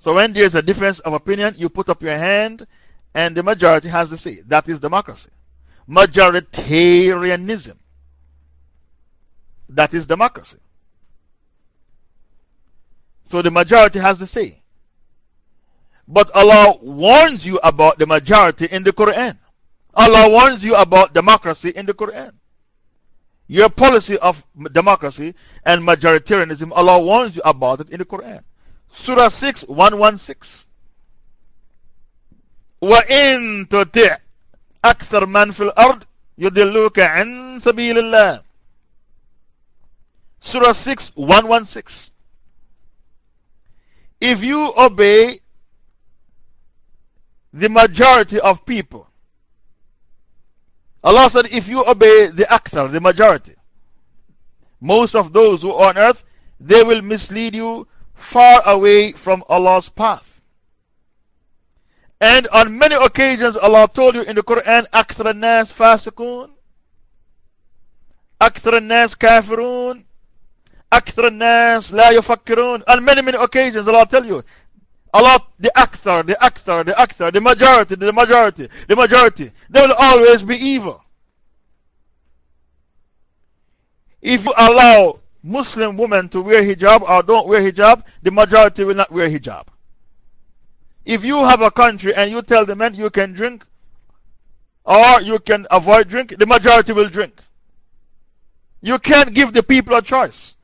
So when there's a difference of opinion, you put up your hand and the majority has the say. That is democracy. Majoritarianism. That is democracy. So the majority has the say. But Allah warns you about the majority in the Quran. Allah warns you about democracy in the Quran Your policy of democracy and majoritarianism, Allah warns you about it in the Quran. Surah 6, 116. وَإِن تُطِعْ أَكْثَرْ مَنْ فِي الْأَرْضِ يُدِلُّكَ عَنْ سَبِيلِ اللَّهِ Surah 6, 116. If you obey the majority of people, Allah said, if you obey the akthar, the majority, most of those who are on earth, they will mislead you far away from Allah's path. And on many occasions, Allah told you in the Quran, nas fasikun, Akthar nas kafirun, Akthar nas la yufakkirun. On many, many occasions, Allah tell you, Allah, the akthar, the akthar, the akthar, the majority, the majority, the majority, they will always be evil. If you allow Muslim women to wear hijab or don't wear hijab, the majority will not wear hijab. If you have a country and you tell the men you can drink or you can avoid drink, the majority will drink. You can't give the people a choice.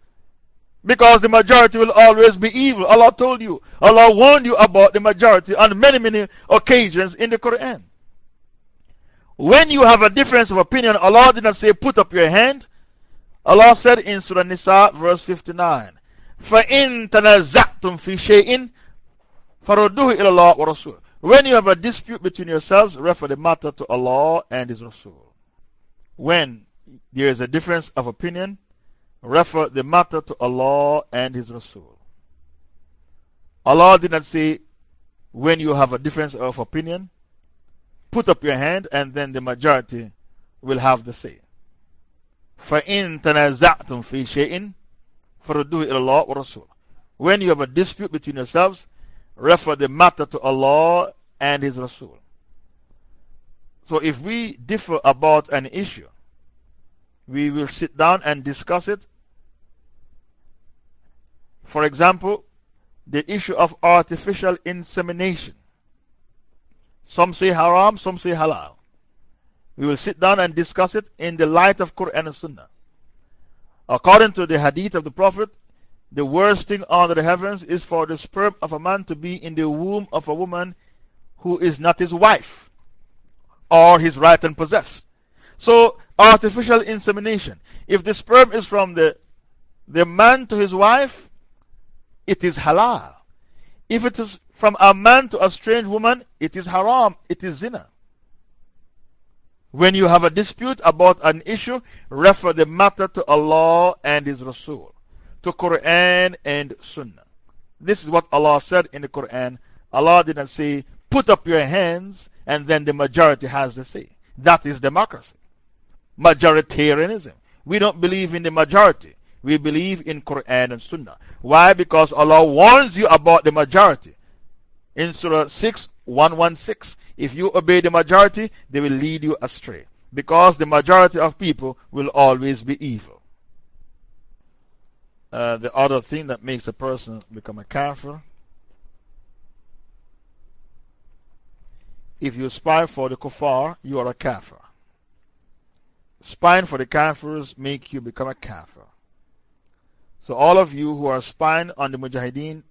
Because the majority will always be evil. Allah told you. Allah warned you about the majority on many, many occasions in the Quran. When you have a difference of opinion, Allah did not say, put up your hand. Allah said in Surah Nisa, verse 59, فَإِن تَنَزَعْتُمْ فِي شَيْءٍ فَرُدُّهُ إِلَى اللَّهِ وَرَسُولِ When you have a dispute between yourselves, refer the matter to Allah and His Rasul. When there is a difference of opinion, refer the matter to Allah and His Rasul. Allah did not say, when you have a difference of opinion, put up your hand and then the majority will have the say. فَإِن تَنَازَعْتُمْ فِي شَيْءٍ فَرُدُّهُ إِلَى اللَّهِ وَرَسُولِ When you have a dispute between yourselves, refer the matter to Allah and His Rasul. So if we differ about an issue, we will sit down and discuss it. for example, the issue of artificial insemination. Some say haram, some say halal. We will sit down and discuss it in the light of Quran and Sunnah. According to the hadith of the Prophet, the worst thing under the heavens is for the sperm of a man to be in the womb of a woman who is not his wife or his right and possess. So, artificial insemination. If the sperm is from the, the man to his wife, it is halal. If it is from a man to a strange woman, it is haram, it is zina. When you have a dispute about an issue, refer the matter to Allah and His Rasul, to Quran and Sunnah. This is what Allah said in the Quran. Allah didn't say, put up your hands and then the majority has the say. That is democracy. Majoritarianism. We don't believe in the majority. We believe in Quran and Sunnah. Why? Because Allah warns you about the majority. In Surah 6, 116, if you obey the majority, they will lead you astray. Because the majority of people will always be evil. Uh, the other thing that makes a person become a kafir if you spy for the kuffar, you are a kafir. Spying for the kafirs make you become a kafir. So, all of you who are spying on the Mujahideen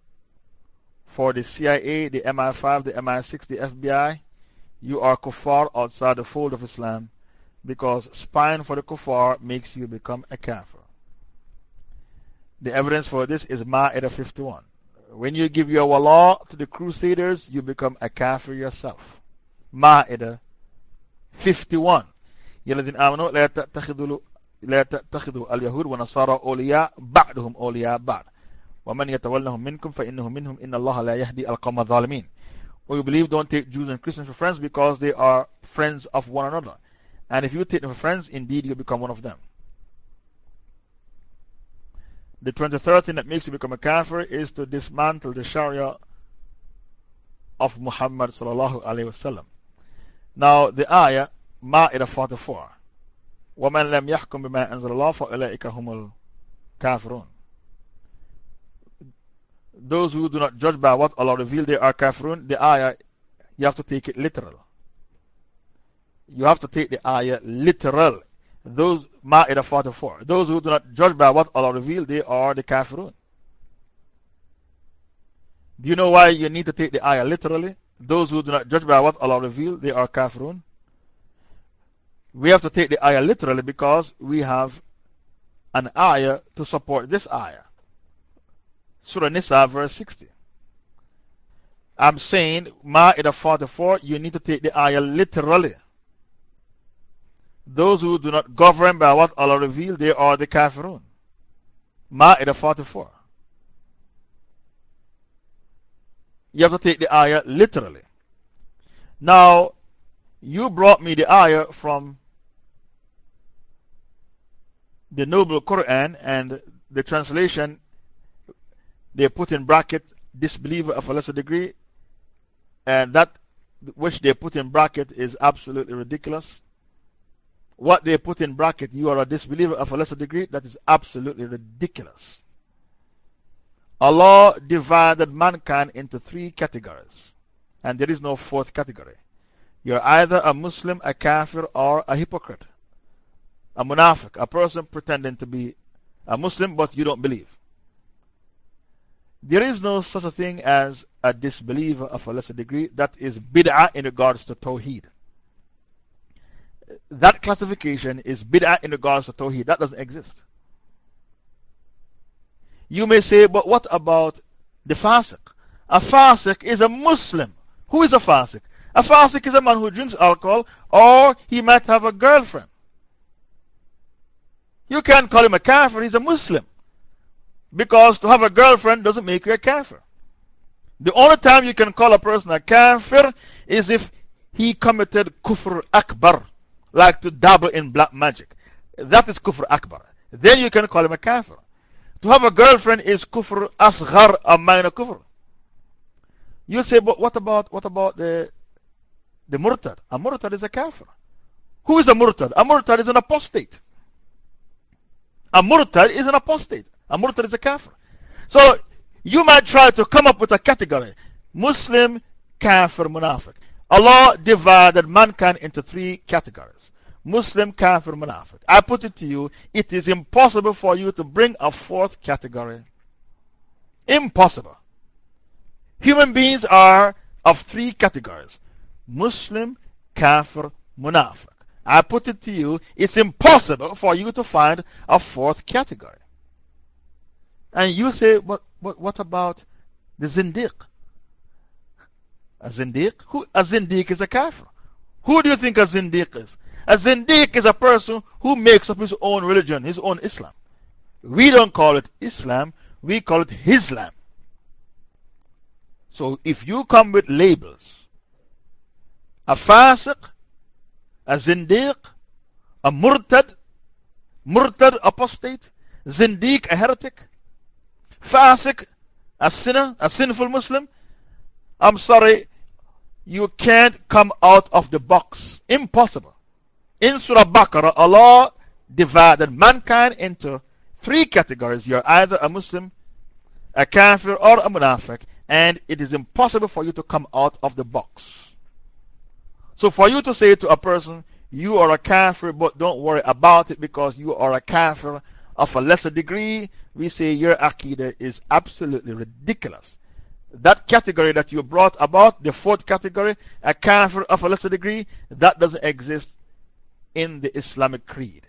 for the CIA, the MI5, the MI6, the FBI, you are kuffar outside the fold of Islam because spying for the kuffar makes you become a kafir. The evidence for this is Ma'idah 51. When you give your wala to the crusaders, you become a kafir yourself. Ma'idah 51. لا تتخذوا اليهود ونصارى أولياء بعضهم أولياء بعض ومن يتولهم منكم فإنه منهم إن الله لا يهدي القوم الظالمين Or you believe don't take Jews and Christians for friends because they are friends of one another. And if you take them for friends, indeed you become one of them. The 23rd thing that makes you become a kafir is to dismantle the Sharia of Muhammad sallallahu alayhi wasallam. Now, the ayah, Ma'idah 44. وَمَنْ لَمْ يَحْكُمْ بِمَا أَنزَلَ اللَّهُ فَأُولَٰئِكَ هُمُ الْكَافِرُونَ Those who do not judge by what Allah revealed, they are kafirun. The ayah, you have to take it literal. You have to take the ayah literal. Those, Ma'idah 44. Those who do not judge by what Allah revealed, they are the kafirun. Do you know why you need to take the ayah literally? Those who do not judge by what Allah revealed, they are kafirun. We have to take the ayah literally because we have an ayah to support this ayah. Surah Nisa, verse 60. I'm saying, Ma'idah 44, you need to take the ayah literally. Those who do not govern by what Allah revealed, they are the kafirun. Ma'idah 44. You have to take the ayah literally. Now, you brought me the ayah from the Noble Quran and the translation, they put in bracket disbeliever of a lesser degree, and that which they put in bracket is absolutely ridiculous. What they put in bracket, you are a disbeliever of a lesser degree, that is absolutely ridiculous. Allah divided mankind into three categories, and there is no fourth category. You're either a Muslim, a Kafir, or a hypocrite, a munafiq, a person pretending to be a Muslim but you don't believe. There is no such a thing as a disbeliever of a lesser degree. That is bid'ah in regards to Tawheed. That classification is bid'ah in regards to Tawheed. That doesn't exist. You may say, but what about the fasiq? A fasiq is a Muslim. Who is a fasiq? A fasiq is a man who drinks alcohol or he might have a girlfriend. You can't call him a kafir, he's a Muslim. Because to have a girlfriend doesn't make you a kafir. The only time you can call a person a kafir is if he committed kufr akbar, like to dabble in black magic. That is kufr akbar. Then you can call him a kafir. To have a girlfriend is kufr asghar, a minor kufr. You say, but what about, what about the, the murtad? A murtad is a kafir. Who is a murtad? A murtad is an apostate. A murtad is an apostate. A murtad is a kafir. So you might try to come up with a category Muslim, kafir, munafiq. Allah divided mankind into three categories Muslim, kafir, munafiq. I put it to you, it is impossible for you to bring a fourth category. Impossible. Human beings are of three categories Muslim, kafir, munafiq. I put it to you, it's impossible for you to find a fourth category. And you say, what, what, what about the Zindiq? A Zindiq? Who, a Zindiq is a kafir. Who do you think a Zindiq is? A Zindiq is a person who makes up his own religion, his own Islam. We don't call it Islam, we call it Islam. So if you come with labels, a fasiq, a zindiq, a murtad, murtad apostate, zindiq a heretic, fasiq a sinner, a sinful Muslim, I'm sorry, you can't come out of the box. Impossible. In Surah Baqarah, Allah divided mankind into three categories. You're either a Muslim, a kafir, or a munafiq, and it is impossible for you to come out of the box. So, for you to say to a person, you are a kafir, but don't worry about it because you are a kafir of a lesser degree, we say your aqidah is absolutely ridiculous. That category that you brought about, the fourth category, a kafir of a lesser degree, that doesn't exist in the Islamic creed.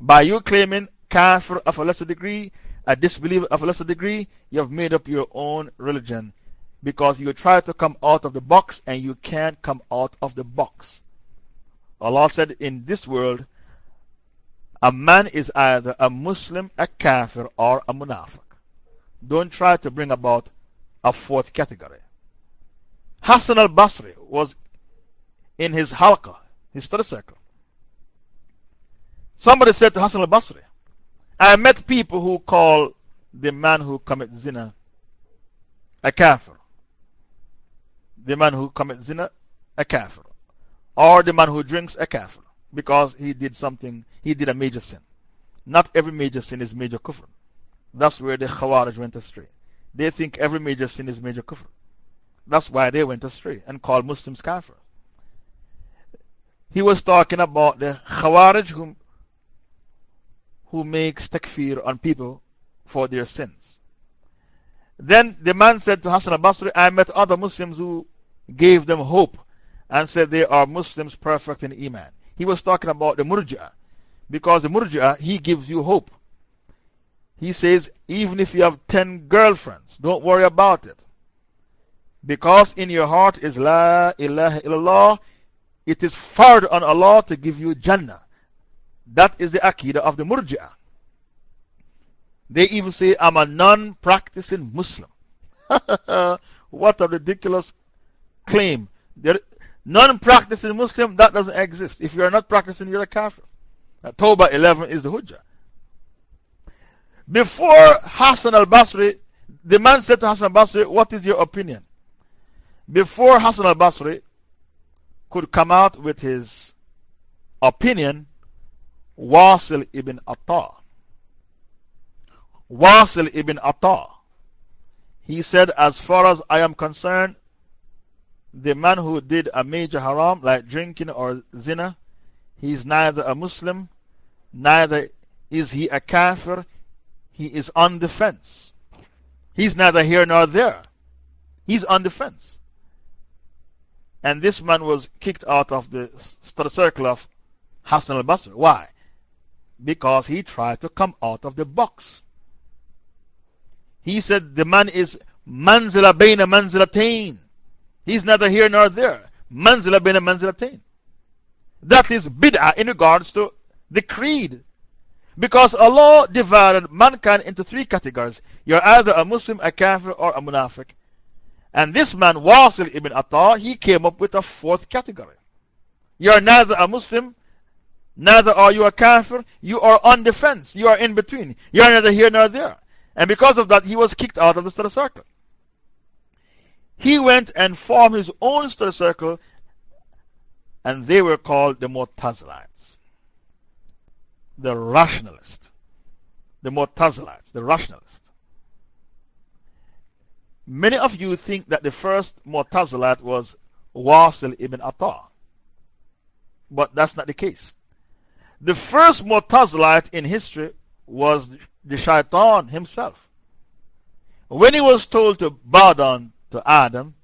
By you claiming kafir of a lesser degree, a disbeliever of a lesser degree, you have made up your own religion because you try to come out of the box and you can't come out of the box. Allah said, In this world, a man is either a Muslim, a Kafir, or a Munafiq. Don't try to bring about a fourth category. Hassan al Basri was in his halqa, his study circle. Somebody said to Hassan al Basri, I met people who call the man who commits zina a kafir. The man who commits zina a kafir. Or the man who drinks a kafir because he did something, he did a major sin. Not every major sin is major kufr. That's where the Khawarij went astray. They think every major sin is major kufr. That's why they went astray and called Muslims kafir. He was talking about the Khawarij who, who makes takfir on people for their sins. Then the man said to Hassan al Basri, I met other Muslims who gave them hope and said they are Muslims perfect in Iman. He was talking about the Murji'ah. Because the Murji'ah, he gives you hope. He says, even if you have 10 girlfriends, don't worry about it. Because in your heart is La ilaha illallah, it is fard on Allah to give you Jannah. That is the Aqidah of the Murji'ah. They even say, I'm a non practicing Muslim. what a ridiculous claim. Non practicing Muslim, that doesn't exist. If you are not practicing, you're a kafir. Tawbah 11 is the Hujjah. Before Hassan al Basri, the man said to Hassan al Basri, What is your opinion? Before Hassan al Basri could come out with his opinion, Wasil ibn Atta. Wasil ibn Atta. He said, As far as I am concerned, the man who did a major haram like drinking or zina, he is neither a Muslim, neither is he a kafir, he is on the fence. He's neither here nor there. He's on the fence. And this man was kicked out of the circle of Hassan al Basri. Why? Because he tried to come out of the box. He said the man is manzila bayna manzilatain. He's neither here nor there. Manzila bin manzilatain. That is bid'ah in regards to the creed. Because Allah divided mankind into three categories. You're either a Muslim, a Kafir, or a Munafiq. And this man, Wasil ibn Atta, he came up with a fourth category. You're neither a Muslim Neither are you a kafir, you are on the fence, you are in between. You are neither here nor there. And because of that, he was kicked out of the study circle. He went and formed his own study circle, and they were called the Mu'tazilites, the rationalists. The Mu'tazilites, the rationalists. Many of you think that the first Mu'tazilite was Wasil ibn Atta, but that's not the case. The first Mu'tazilite in history was the shaitan himself. When he was told to bow down to Adam,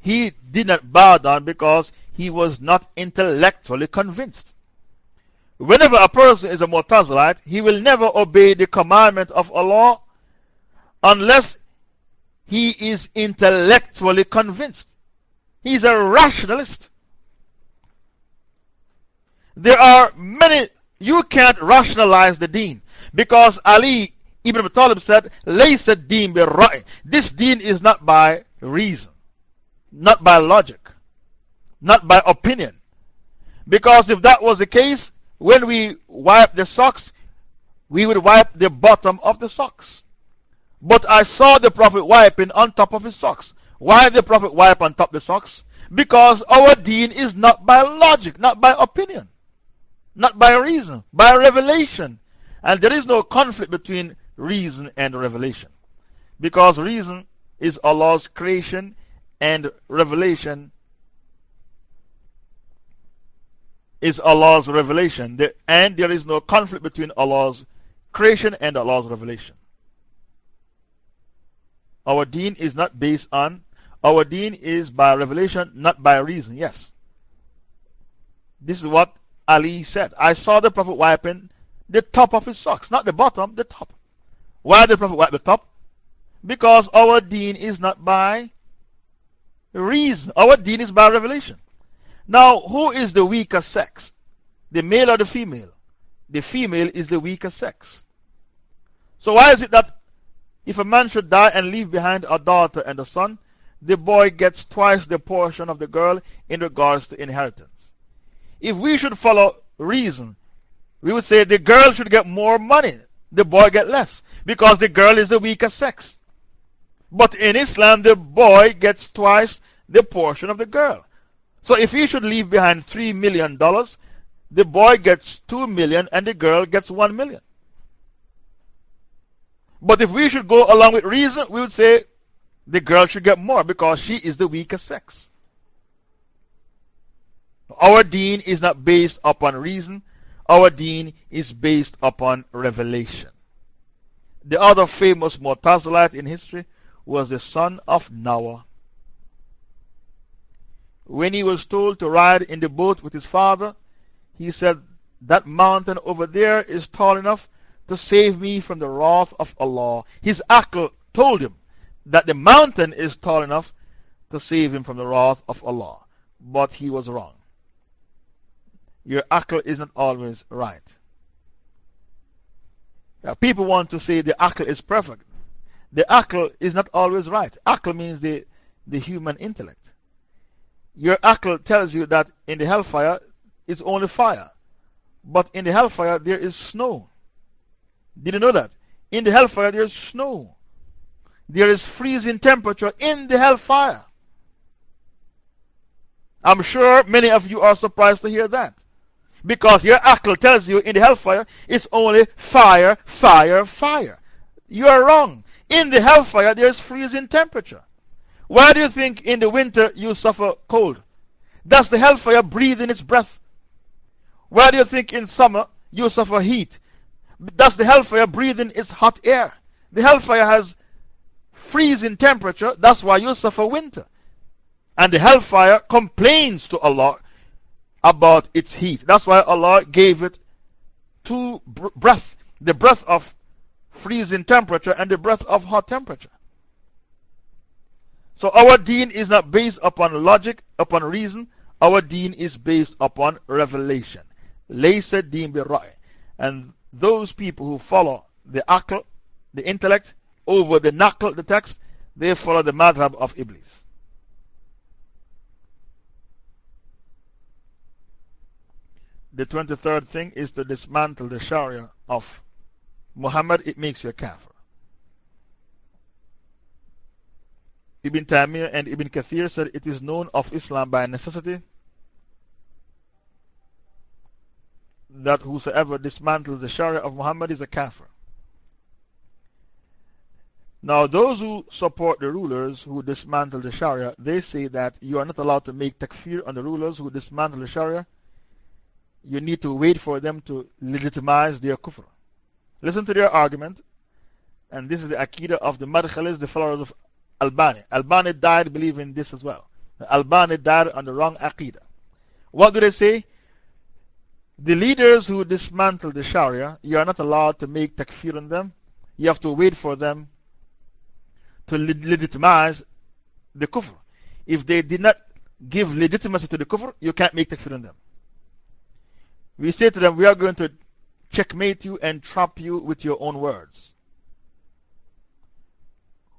he did not bow down because he was not intellectually convinced. Whenever a person is a Mu'tazilite, he will never obey the commandment of Allah unless he is intellectually convinced. He is a rationalist. There are many, you can't rationalize the deen because Ali ibn Abi Talib said, Laysa deen bi right. This deen is not by reason, not by logic, not by opinion. Because if that was the case, when we wipe the socks, we would wipe the bottom of the socks. But I saw the Prophet wiping on top of his socks. Why the Prophet wipe on top of the socks? Because our deen is not by logic, not by opinion, not by reason, by revelation. And there is no conflict between reason and revelation. Because reason is Allah's creation and revelation is Allah's revelation. And there is no conflict between Allah's creation and Allah's revelation. Our deen is not based on, our deen is by revelation, not by reason. Yes. This is what Ali said. I saw the Prophet wiping the top of his socks, not the bottom, the top. Why the Prophet wipe the top? Because our deen is not by reason, our deen is by revelation. Now, who is the weaker sex? The male or the female? The female is the weaker sex. So, why is it that if a man should die and leave behind a daughter and a son, the boy gets twice the portion of the girl in regards to inheritance? If we should follow reason, we would say the girl should get more money, the boy get less, because the girl is the weaker sex. But in Islam, the boy gets twice the portion of the girl. So if he should leave behind $3 million, the boy gets 2 million and the girl gets 1 million. But if we should go along with reason, we would say the girl should get more because she is the weaker sex. Our deen is not based upon reason, our deen is based upon revelation. The other famous Mu'tazilite in history was the son of Noah. When he was told to ride in the boat with his father, he said, That mountain over there is tall enough to save me from the wrath of Allah. His akal told him that the mountain is tall enough to save him from the wrath of Allah. But he was wrong. Your akal isn't always right. Now, people want to say the akal is perfect. The akal is not always right. Akal means the, the human intellect. Your akal tells you that in the hellfire it's only fire. But in the hellfire there is snow. Did you know that? In the hellfire there is snow. There is freezing temperature in the hellfire. I'm sure many of you are surprised to hear that. Because your akal tells you in the hellfire it's only fire, fire, fire. You are wrong. In the hellfire there is freezing temperature. Why do you think in the winter you suffer cold? Does the hellfire breathe in its breath? Why do you think in summer you suffer heat? Does the hellfire breathe in its hot air? The hellfire has freezing temperature, that's why you suffer winter. And the hellfire complains to Allah about its heat. That's why Allah gave it two breath the breath of freezing temperature and the breath of hot temperature. So our deen is not based upon logic, upon reason. Our deen is based upon revelation. Laysa deen bi And those people who follow the akal, the intellect, over the naql, the text, they follow the madhab of Iblis. The 23rd thing is to dismantle the Sharia of Muhammad, it makes you a kafir. Ibn Taymiyyah and Ibn Kathir said it is known of Islam by necessity that whosoever dismantles the Sharia of Muhammad is a kafir. Now, those who support the rulers who dismantle the Sharia, they say that you are not allowed to make takfir on the rulers who dismantle the Sharia. You need to wait for them to legitimize their kufr. Listen to their argument, and this is the Aqidah of the Madkhalis, the followers of Albani. Albani died believing this as well. Albani died on the wrong Aqidah. What do they say? The leaders who dismantle the Sharia, you are not allowed to make takfir on them. You have to wait for them to legitimize the kufr. If they did not give legitimacy to the kufr, you can't make takfir on them. We say to them, we are going to checkmate you and trap you with your own words.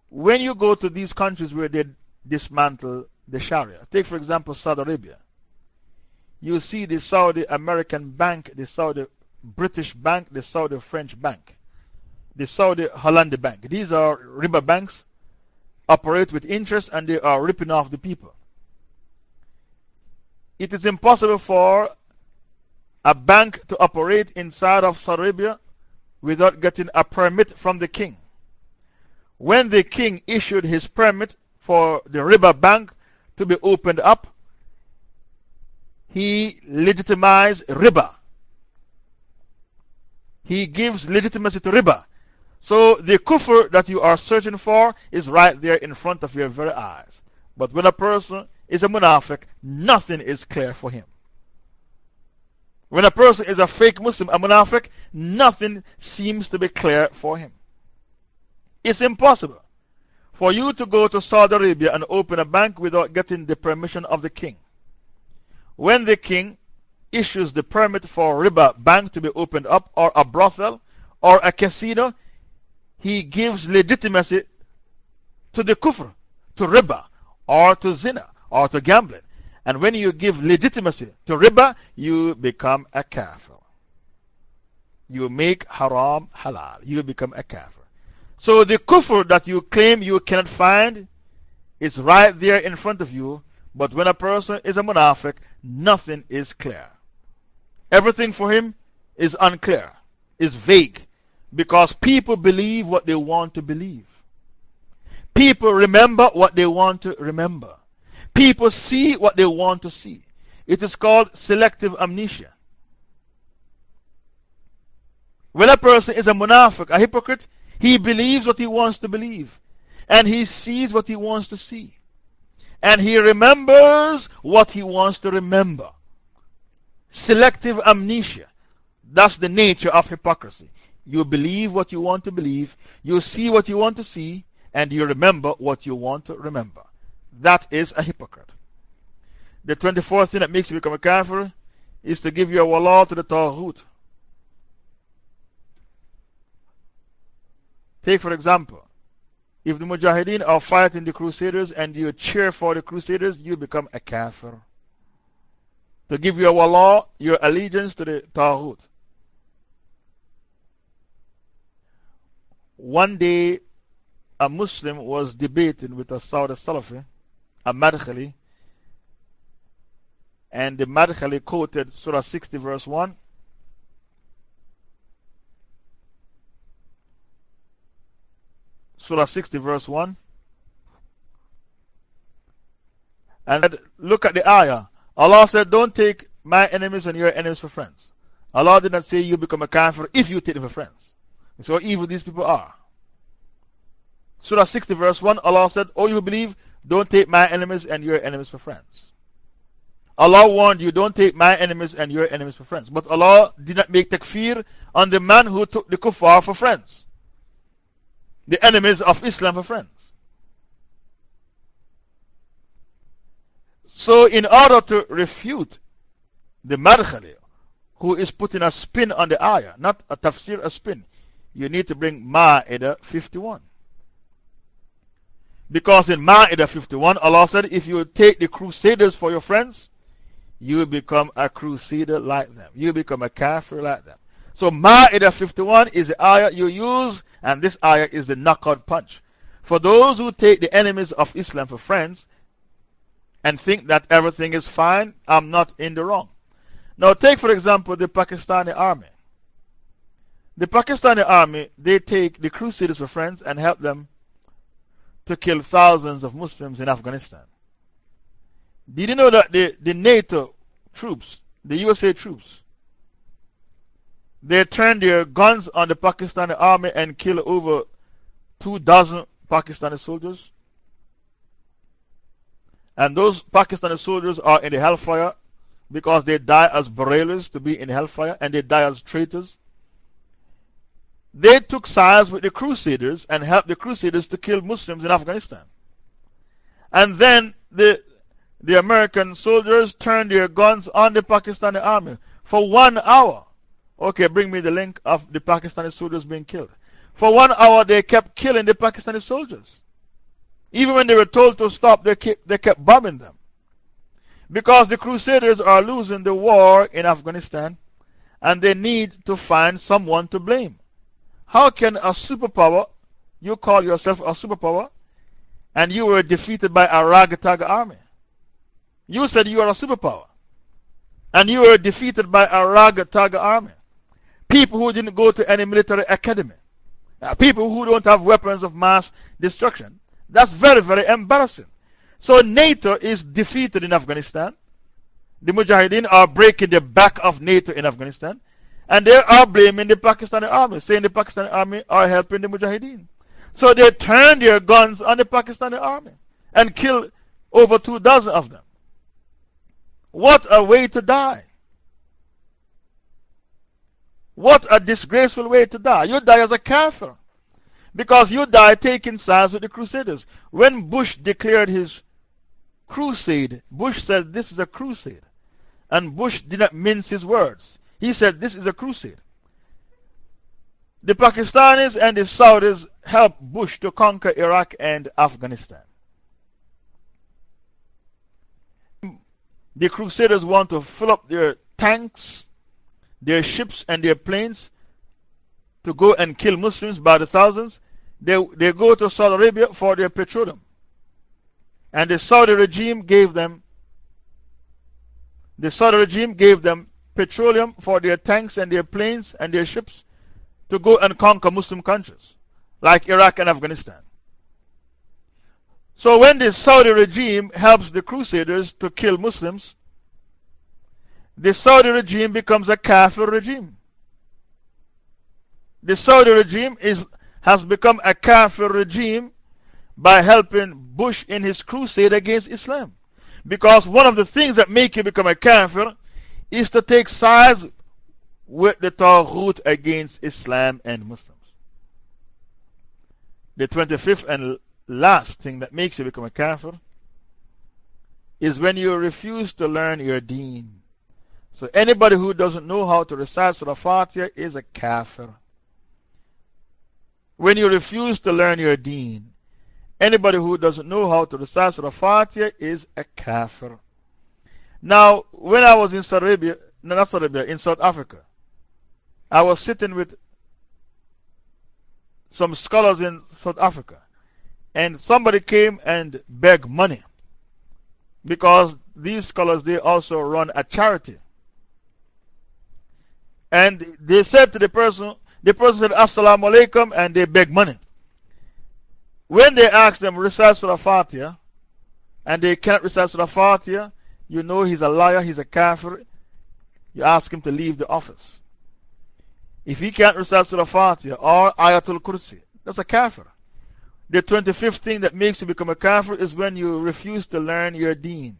When you go to these countries where they dismantle the Sharia, take for example Saudi Arabia, you see the Saudi American bank, the Saudi British bank, the Saudi French bank, the Saudi Hollandi bank. These are riba banks, operate with interest, and they are ripping off the people. It is impossible for a bank to operate inside of Saudi Arabia without getting a permit from the king. When the king issued his permit for the riba bank to be opened up, he legitimized riba. He gives legitimacy to riba. So the kufr that you are searching for is right there in front of your very eyes. But when a person is a munafiq, nothing is clear for him. When a person is a fake Muslim, a munafiq, nothing seems to be clear for him. It's impossible for you to go to Saudi Arabia and open a bank without getting the permission of the king. When the king issues the permit for a riba bank to be opened up, or a brothel, or a casino, he gives legitimacy to the kufr, to riba, or to zina, or to gambling. And when you give legitimacy to riba, you become a kafir. You make haram halal. You become a kafir. So the kufr that you claim you cannot find is right there in front of you. But when a person is a munafiq, nothing is clear. Everything for him is unclear, is vague. Because people believe what they want to believe. People remember what they want to remember. People see what they want to see. It is called selective amnesia. When a person is a munafiq, a hypocrite, he believes what he wants to believe. And he sees what he wants to see. And he remembers what he wants to remember. Selective amnesia. That's the nature of hypocrisy. You believe what you want to believe, you see what you want to see, and you remember what you want to remember. That is a hypocrite. The 24th thing that makes you become a kafir is to give your wala to the Taghut. Take, for example, if the Mujahideen are fighting the Crusaders and you cheer for the Crusaders, you become a kafir. To give your wala, your allegiance to the Taghut. One day, a Muslim was debating with a Saudi Salafi a Madkhali. And the Madkhali quoted Surah 60, verse 1. Surah 60, verse 1. And look at the ayah. Allah said, Don't take my enemies and your enemies for friends. Allah did not say you become a kafir if you take them for friends. So evil these people are. Surah 60, verse 1, Allah said, Oh, you believe, don't take my enemies and your enemies for friends. Allah warned you, don't take my enemies and your enemies for friends. But Allah did not make takfir on the man who took the kuffar for friends. The enemies of Islam for friends. So, in order to refute the Madkhali, who is putting a spin on the ayah, not a tafsir, a spin, you need to bring Ma'idah 51. Because in Ma'idah 51, Allah said, if you take the crusaders for your friends, you become a crusader like them. You become a kafir like them. So, Ma'idah 51 is the ayah you use, and this ayah is the knockout punch. For those who take the enemies of Islam for friends and think that everything is fine, I'm not in the wrong. Now, take for example the Pakistani army. The Pakistani army, they take the Crusaders for friends and help them to kill thousands of Muslims in Afghanistan. Did you know that the, the NATO troops, the USA troops, they turned their guns on the Pakistani army and killed over two dozen Pakistani soldiers? And those Pakistani soldiers are in the hellfire because they die as Barelwis to be in hellfire and they die as traitors. They took sides with the Crusaders and helped the Crusaders to kill Muslims in Afghanistan. And then the, the American soldiers turned their guns on the Pakistani army for one hour. Okay, bring me the link of the Pakistani soldiers being killed. For one hour, they kept killing the Pakistani soldiers. Even when they were told to stop, they kept, they kept bombing them. Because the Crusaders are losing the war in Afghanistan and they need to find someone to blame. How can a superpower, you call yourself a superpower, and you were defeated by a ragtag army? You said you are a superpower, and you were defeated by a ragtag army. People who didn't go to any military academy, uh, people who don't have weapons of mass destruction. That's very, very embarrassing. So NATO is defeated in Afghanistan. The Mujahideen are breaking the back of NATO in Afghanistan. And they are blaming the Pakistani army, saying the Pakistani army are helping the Mujahideen. So they turned their guns on the Pakistani army and killed over two dozen of them. What a way to die! What a disgraceful way to die. You die as a kafir. Because you die taking sides with the Crusaders. When Bush declared his crusade, Bush said this is a crusade. And Bush did not mince his words. He said, This is a crusade. The Pakistanis and the Saudis helped Bush to conquer Iraq and Afghanistan. The Crusaders want to fill up their tanks, their ships, and their planes to go and kill Muslims by the thousands. They, they go to Saudi Arabia for their petroleum. And the Saudi regime gave them the Saudi regime gave them petroleum for their tanks and their planes and their ships to go and conquer Muslim countries like Iraq and Afghanistan. So, when the Saudi regime helps the Crusaders to kill Muslims, the Saudi regime becomes a Kafir regime. The Saudi regime is, has become a Kafir regime by helping Bush in his crusade against Islam. Because one of the things that make you become a Kafir is to take sides with the Taghut against Islam and Muslims. The 25th and last thing that makes you become a kafir is when you refuse to learn your deen. So, anybody who doesn't know how to recite Surah Fatiha is a kafir. When you refuse to learn your deen, anybody who doesn't know how to recite Surah Fatiha is a kafir. Now, when I was in Saudi Arabia, no, not Saudi Arabia, in South Africa, I was sitting with some scholars in South Africa, and somebody came and begged money because these scholars they also run a charity. And they said to the person, the person said, Assalamu alaikum, and they begged money. When they asked them, recite Surah Fatiha, and they cannot recite Surah Fatiha, you know he's a liar, he's a kafir, you ask him to leave the office. If he can't recite Surah Fatiha or Ayatul Kursi, that's a kafir. The 25th thing that makes you become a kafir is when you refuse to learn your deen.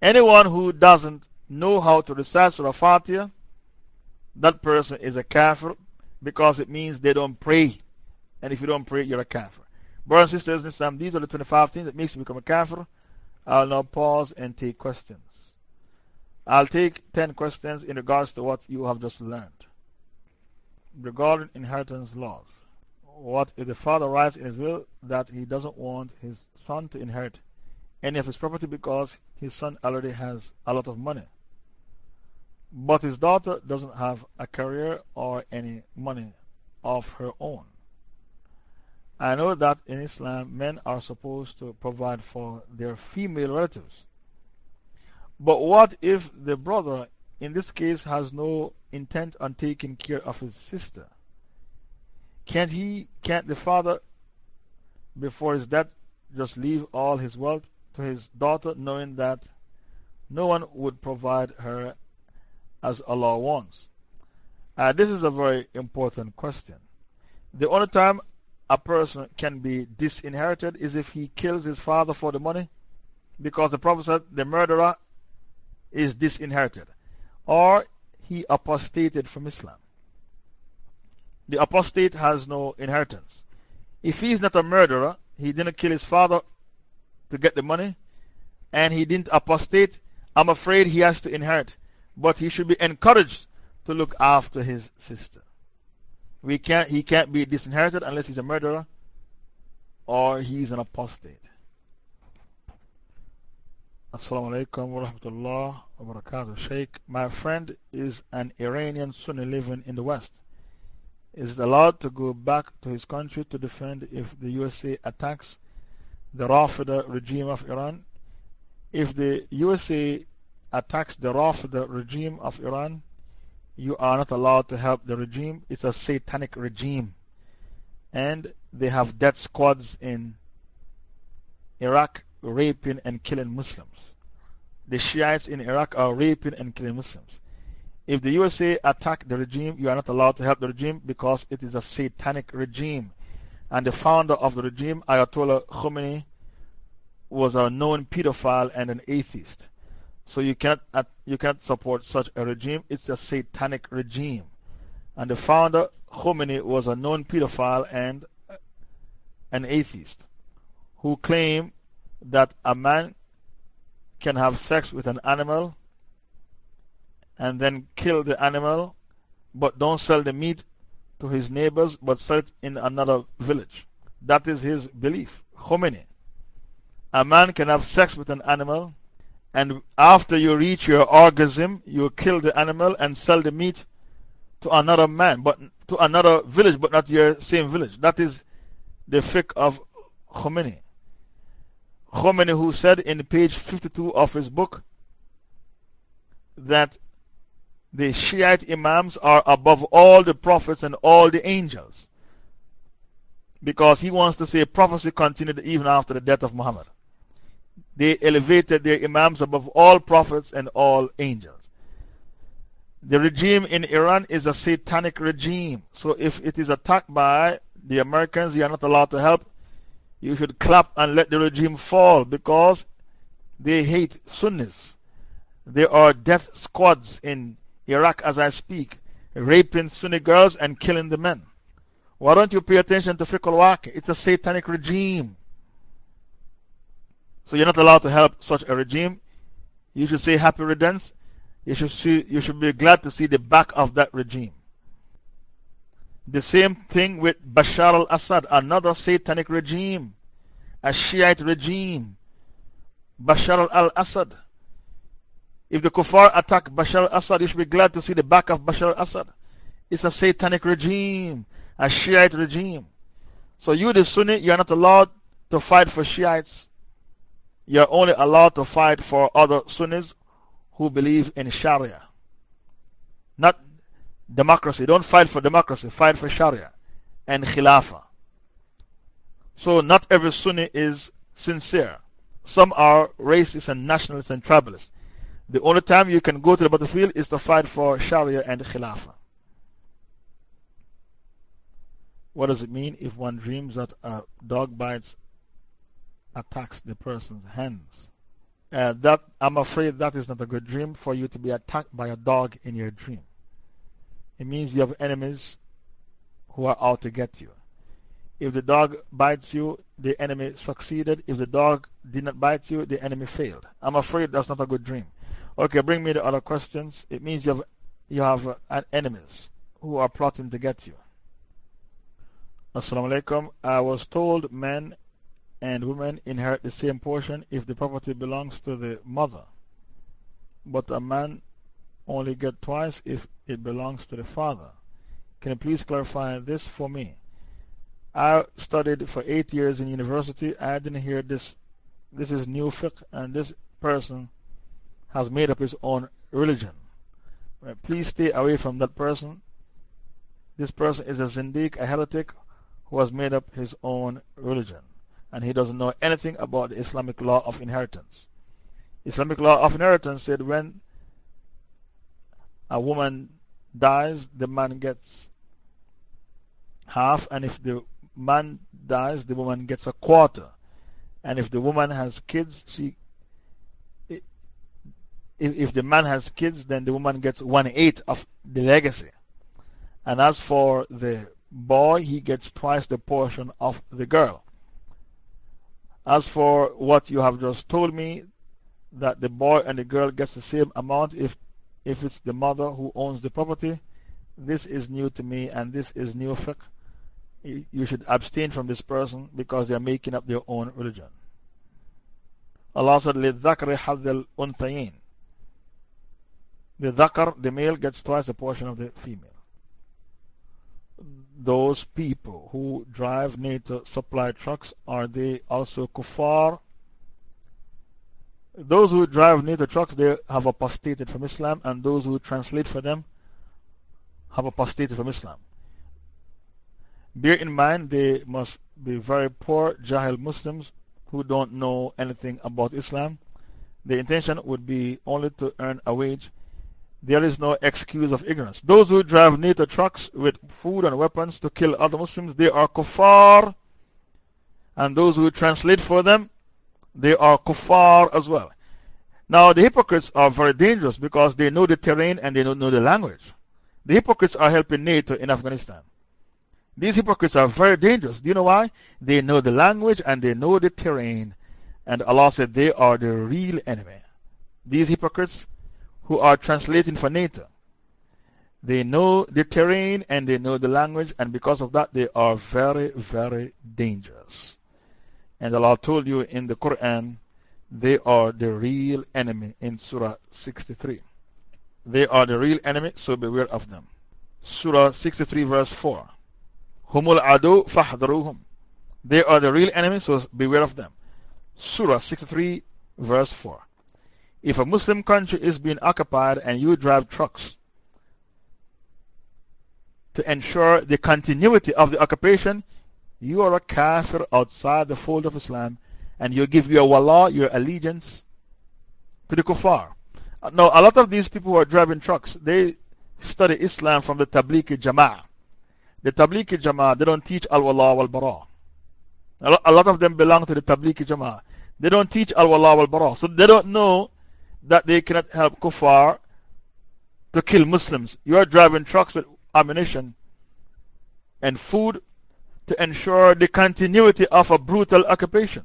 Anyone who doesn't know how to recite Surah Fatiha, that person is a kafir because it means they don't pray. And if you don't pray, you're a kafir. Brothers and sisters these are the 25 things that makes you become a kafir. I'll now pause and take questions. I'll take 10 questions in regards to what you have just learned. Regarding inheritance laws, what if the father writes in his will that he doesn't want his son to inherit any of his property because his son already has a lot of money. But his daughter doesn't have a career or any money of her own. I know that in Islam, men are supposed to provide for their female relatives. But what if the brother, in this case, has no intent on taking care of his sister? Can't he, can't the father, before his death, just leave all his wealth to his daughter, knowing that no one would provide her as Allah wants? Uh, this is a very important question. The only time a person can be disinherited is if he kills his father for the money, because the Prophet said the murderer is disinherited, or he apostated from Islam. The apostate has no inheritance. If he is not a murderer, he didn't kill his father to get the money, and he didn't apostate, I'm afraid he has to inherit. But he should be encouraged to look after his sister. We can't, he can't be disinherited unless he's a murderer or he's an apostate. Assalamu alaikum wa rahmatullah wa barakatuh. Sheikh, my friend is an Iranian Sunni living in the West. Is it allowed to go back to his country to defend if the USA attacks the Rafida regime of Iran? If the USA attacks the Rafida regime of Iran, you are not allowed to help the regime. It's a satanic regime. And they have death squads in Iraq raping and killing Muslims. The Shiites in Iraq are raping and killing Muslims. If the USA attack the regime, you are not allowed to help the regime because it is a satanic regime. And the founder of the regime, Ayatollah Khomeini, was a known pedophile and an atheist. So you cannot, uh, you cannot support such a regime. It's a satanic regime. And the founder, Khomeini, was a known pedophile and uh, an atheist who claimed that a man can have sex with an animal and then kill the animal, but don't sell the meat to his neighbors, but sell it in another village. That is his belief. Khomeini. A man can have sex with an animal and after you reach your orgasm, you kill the animal and sell the meat to another man, but to another village, but not your same village. That is the fiqh of Khomeini. Khomeini, who said in page 52 of his book that the Shiite Imams are above all the prophets and all the angels. Because he wants to say prophecy continued even after the death of Muhammad they elevated their Imams above all prophets and all angels. The regime in Iran is a satanic regime. So if it is attacked by the Americans, you are not allowed to help. You should clap and let the regime fall because they hate Sunnis. There are death squads in Iraq as I speak, raping Sunni girls and killing the men. Why don't you pay attention to Fiqh al It's a satanic regime. So you're not allowed to help such a regime. You should say happy riddance. You should, see, you should be glad to see the back of that regime. The same thing with Bashar al Assad, another satanic regime, a Shiite regime. Bashar al Assad. If the Kuffar attack Bashar al Assad, you should be glad to see the back of Bashar al Assad. It's a satanic regime, a Shiite regime. So, you, the Sunni, you are not allowed to fight for Shiites you're only allowed to fight for other Sunnis who believe in Sharia. Not democracy. Don't fight for democracy, fight for Sharia and Khilafah. So, not every Sunni is sincere. Some are racist and nationalists and tribalists. The only time you can go to the battlefield is to fight for Sharia and Khilafah. What does it mean if one dreams that a dog bites attacks the person's hands. Uh, that, I'm afraid that is not a good dream for you to be attacked by a dog in your dream. It means you have enemies who are out to get you. If the dog bites you, the enemy succeeded. If the dog did not bite you, the enemy failed. I'm afraid that's not a good dream. Okay, bring me the other questions. It means you have, you have uh, enemies who are plotting to get you. Assalamu alaikum. I was told men and women inherit the same portion if the property belongs to the mother, but a man only gets twice if it belongs to the father. Can you please clarify this for me? I studied for eight years in university. I didn't hear this. This is new fiqh, and this person has made up his own religion. Please stay away from that person. This person is a zindiq, a heretic, who has made up his own religion. And he doesn't know anything about the Islamic law of inheritance. Islamic law of inheritance said when a woman dies, the man gets half, and if the man dies, the woman gets a quarter. And if the woman has kids, she if, if the man has kids, then the woman gets one eighth of the legacy. And as for the boy, he gets twice the portion of the girl. As for what you have just told me, that the boy and the girl gets the same amount if, if it's the mother who owns the property, this is new to me and this is new fiqh you should abstain from this person because they are making up their own religion. Allah said, لِلذَّكَرِ حَذِّ الْأُنْثَيِينَ The dhakar, the male, gets twice the portion of the female. Those people who drive NATO supply trucks, are they also kuffar? Those who drive NATO trucks, they have apostated from Islam, and those who translate for them have apostated from Islam. Bear in mind, they must be very poor Jahil Muslims who don't know anything about Islam. The intention would be only to earn a wage. There is no excuse of ignorance. Those who drive NATO trucks with food and weapons to kill other Muslims, they are kuffar. And those who translate for them, they are kuffar as well. Now, the hypocrites are very dangerous because they know the terrain and they don't know the language. The hypocrites are helping NATO in Afghanistan. These hypocrites are very dangerous. Do you know why? They know the language and they know the terrain. And Allah said they are the real enemy. These hypocrites who are translating for NATO. They know the terrain and they know the language, and because of that, they are very, very dangerous. And Allah told you in the Quran, they are the real enemy in Surah 63. They are the real enemy, so beware of them. Surah 63, verse 4. Humul adu fahdruhum. They are the real enemies, so beware of them. Surah 63, verse 4. If a Muslim country is being occupied and you drive trucks to ensure the continuity of the occupation, you are a kafir outside the fold of Islam and you give your wala, your allegiance to the kuffar. Now, a lot of these people who are driving trucks, they study Islam from the Tablighi Jama'ah. The Tablighi Jama'ah, they don't teach Al Wala wal Bara. A lot of them belong to the Tablighi Jama'ah. They don't teach Al Wala wal Bara. So they don't know that they cannot help kuffar to kill Muslims. You are driving trucks with ammunition and food to ensure the continuity of a brutal occupation.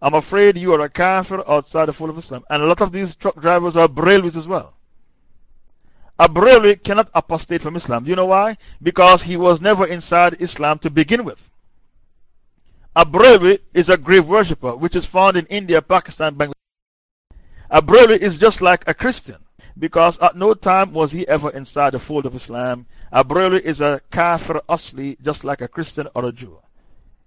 I'm afraid you are a kafir outside the fold of Islam. And a lot of these truck drivers are Barelwis as well. A Barelwi cannot apostate from Islam. Do you know why? Because he was never inside Islam to begin with. A Barelwi is a grave worshipper, which is found in India, Pakistan, Bangladesh. A Barelwi is just like a Christian, because at no time was he ever inside the fold of Islam. A Barelwi is a kafir asli, just like a Christian or a Jew.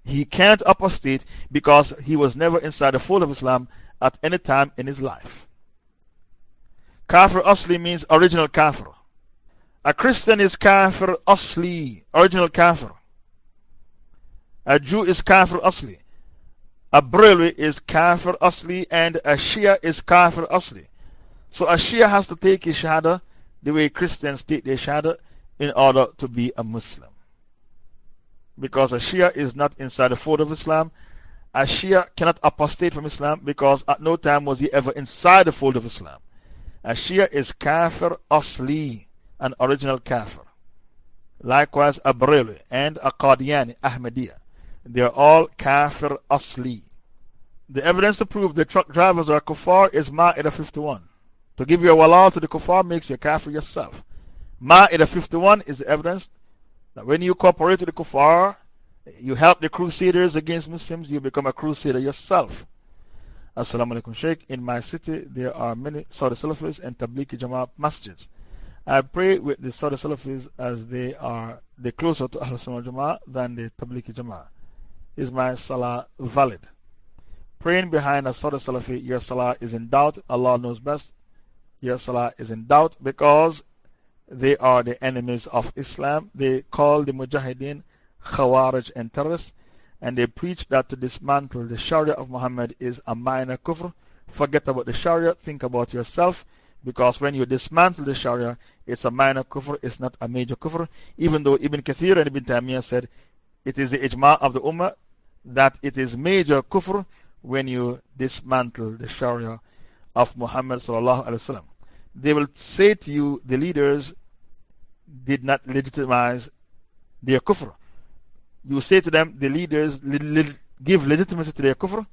He can't apostate because he was never inside the fold of Islam at any time in his life. Kafir Asli means original Kafir. A Christian is Kafir Asli, original Kafir. A Jew is Kafir Asli. A Barelwi is Kafir Asli, and a Shia is Kafir Asli. So a Shia has to take his Shahada the way Christians take their Shahada in order to be a Muslim. Because a Shia is not inside the fold of Islam. A Shia cannot apostate from Islam because at no time was he ever inside the fold of Islam. A Shia is Kafir Asli, an original Kafir. Likewise, a Barelwi and a Qadiani, Ahmadiyya. They are all Kafir Asli. The evidence to prove the truck drivers are Kuffar is Ma'idah 51. To give your wala to the Kuffar makes you a Kafir yourself. Ma'idah 51 is the evidence that when you cooperate with the Kuffar, You help the crusaders against Muslims, you become a crusader yourself. Assalamu alaikum, Sheikh. In my city, there are many Saudi Salafis and Tablighi Jamaat masjids. I pray with the Saudi Salafis as they are the closer to Ahl Sunnah Jama'ah than the Tablighi Jama'ah. Is my salah valid? Praying behind a Saudi Salafi, your salah is in doubt. Allah knows best. Your salah is in doubt because they are the enemies of Islam. They call the Mujahideen Khawarij and terrorists, and they preach that to dismantle the Sharia of Muhammad is a minor kufr. Forget about the Sharia, think about yourself. Because when you dismantle the Sharia, it's a minor kufr, it's not a major kufr. Even though Ibn Kathir and Ibn Taymiyyah said it is the ijma of the Ummah that it is major kufr when you dismantle the Sharia of Muhammad. They will say to you, the leaders did not legitimize their kufr. You say to them, the leaders give legitimacy to their kufr.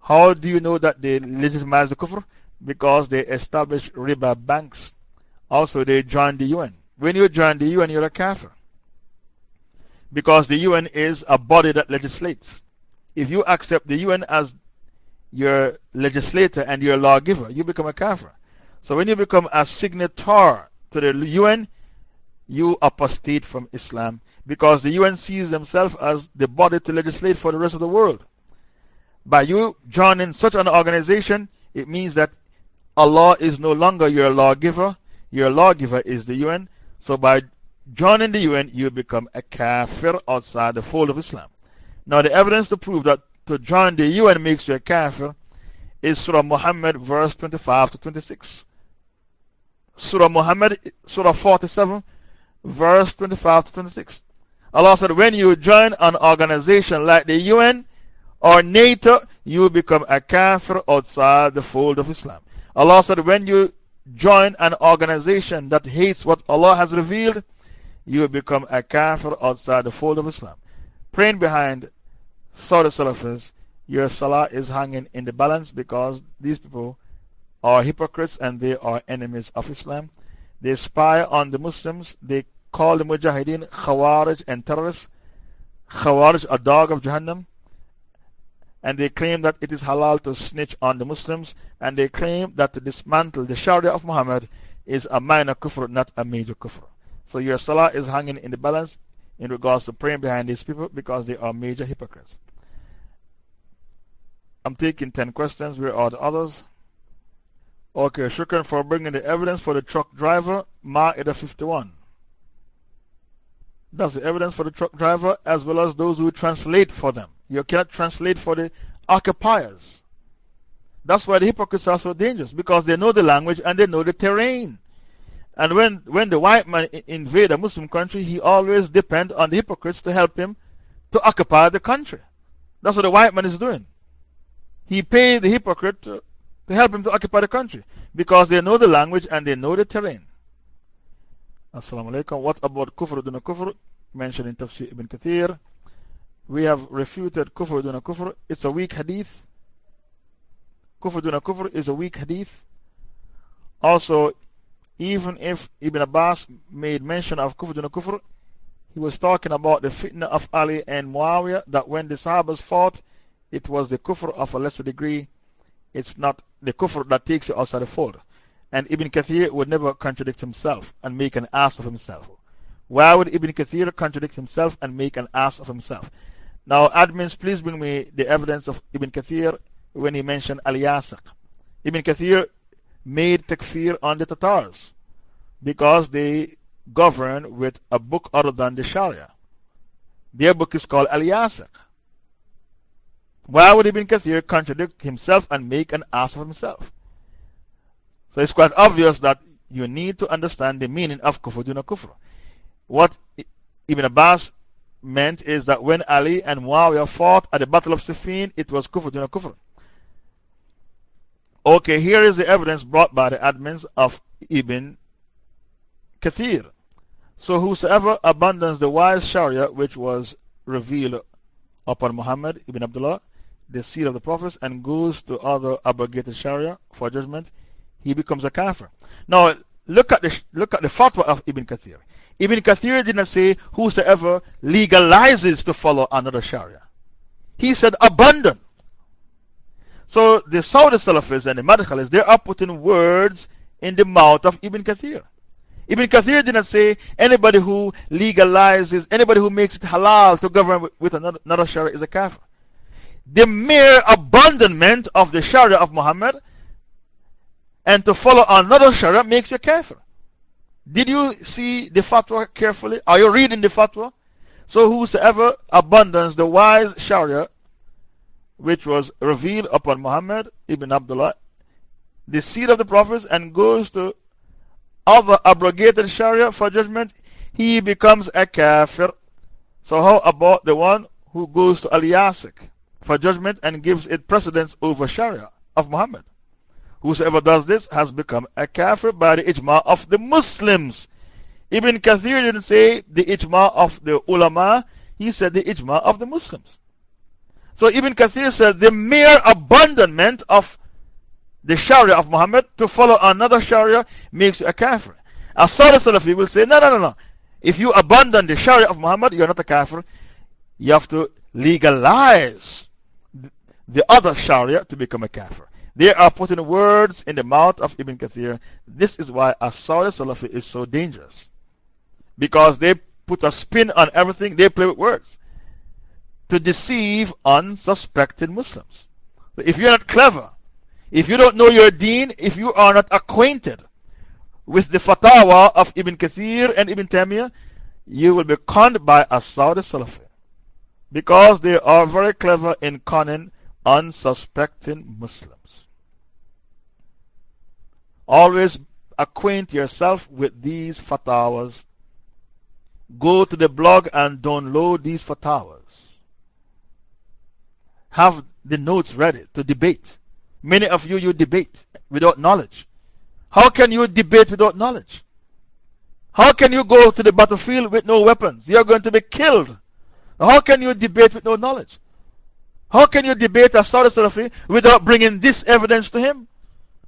How do you know that they legitimize the kufr? because they established riba banks. Also, they joined the UN. When you join the UN, you're a kafir. Because the UN is a body that legislates. If you accept the UN as your legislator and your lawgiver, you become a kafir. So when you become a signator to the UN, you apostate from Islam because the UN sees themselves as the body to legislate for the rest of the world. By you joining such an organization, it means that Allah is no longer your lawgiver, your lawgiver is the UN. So by joining the UN, you become a kafir outside the fold of Islam. Now, the evidence to prove that to join the UN makes you a kafir is Surah Muhammad, verse 25 to 26. Surah Muhammad, Surah 47, verse 25 to 26. Allah said, When you join an organization like the UN or NATO, you become a kafir outside the fold of Islam. Allah said, when you join an organization that hates what Allah has revealed, you become a kafir outside the fold of Islam. Praying behind Saudi Salafis, your salah is hanging in the balance because these people are hypocrites and they are enemies of Islam. They spy on the Muslims, they call the Mujahideen Khawarij and terrorists. Khawarij, a dog of Jahannam and they claim that it is halal to snitch on the Muslims, and they claim that to dismantle the Sharia of Muhammad is a minor kufr, not a major kufr. So your salah is hanging in the balance in regards to praying behind these people because they are major hypocrites. I'm taking 10 questions. Where are the others? Okay, shukran for bringing the evidence for the truck driver, Ma'idah 51. That's the evidence for the truck driver as well as those who translate for them. You cannot translate for the occupiers. That's why the hypocrites are so dangerous because they know the language and they know the terrain. And when, when the white man invade a Muslim country, he always depends on the hypocrites to help him to occupy the country. That's what the white man is doing. He paid the hypocrite to, to help him to occupy the country because they know the language and they know the terrain. Assalamu alaikum. What about kufr duna kufr? Mentioned in Tafsir ibn Kathir. We have refuted kufr duna kufr. It's a weak hadith. Kufr duna kufr is a weak hadith. Also, even if Ibn Abbas made mention of kufr duna kufr, he was talking about the fitna of Ali and Muawiyah that when the Sahabas fought, it was the kufr of a lesser degree. It's not the kufr that takes you outside the fold. And Ibn Kathir would never contradict himself and make an ass of himself. Why would Ibn Kathir contradict himself and make an ass of himself? Now, admins, please bring me the evidence of Ibn Kathir when he mentioned Al Yasik. Ibn Kathir made takfir on the Tatars because they govern with a book other than the Sharia. Their book is called Al Yasik. Why would Ibn Kathir contradict himself and make an ass of himself? So it's quite obvious that you need to understand the meaning of kufr duna kufr. What Ibn Abbas meant is that when Ali and Muawiyah fought at the Battle of Siffin, it was kufr duna kufr. Okay, here is the evidence brought by the admins of Ibn Kathir. So, whosoever abandons the wise Sharia which was revealed upon Muhammad ibn Abdullah, the seal of the prophets, and goes to other abrogated Sharia for judgment, he becomes a kafir. Now, look at the, look at the fatwa of Ibn Kathir. Ibn Kathir did not say whosoever legalizes to follow another Sharia. He said abandon. So the Saudi Salafis and the Madkhalis, they are putting words in the mouth of Ibn Kathir. Ibn Kathir did not say anybody who legalizes, anybody who makes it halal to govern with another, another Sharia is a kafir. The mere abandonment of the Sharia of Muhammad and to follow another Sharia makes you kafir. Did you see the fatwa carefully? Are you reading the fatwa? So, whosoever abandons the wise Sharia which was revealed upon Muhammad ibn Abdullah, the seed of the prophets, and goes to other abrogated Sharia for judgment, he becomes a kafir. So, how about the one who goes to Al Yasik for judgment and gives it precedence over Sharia of Muhammad? Whosoever does this has become a kafir by the ijma of the Muslims. Ibn Kathir didn't say the ijma of the ulama, he said the ijma of the Muslims. So Ibn Kathir said the mere abandonment of the Sharia of Muhammad to follow another Sharia makes you a kafir. A Saudi Salafi will say, no, no, no, no. If you abandon the Sharia of Muhammad, you're not a kafir. You have to legalize the other Sharia to become a kafir. They are putting words in the mouth of Ibn Kathir. This is why a Saudi Salafi is so dangerous. Because they put a spin on everything, they play with words to deceive unsuspecting Muslims. If you're not clever, if you don't know your deen, if you are not acquainted with the fatwa of Ibn Kathir and Ibn Taymiyyah, you will be conned by a Saudi Salafi. Because they are very clever in conning unsuspecting Muslims. Always acquaint yourself with these fatwas. Go to the blog and download these fatwas have the notes ready to debate. Many of you, you debate without knowledge. How can you debate without knowledge? How can you go to the battlefield with no weapons? You're going to be killed. How can you debate with no knowledge? How can you debate a Saudi Salafi without bringing this evidence to him?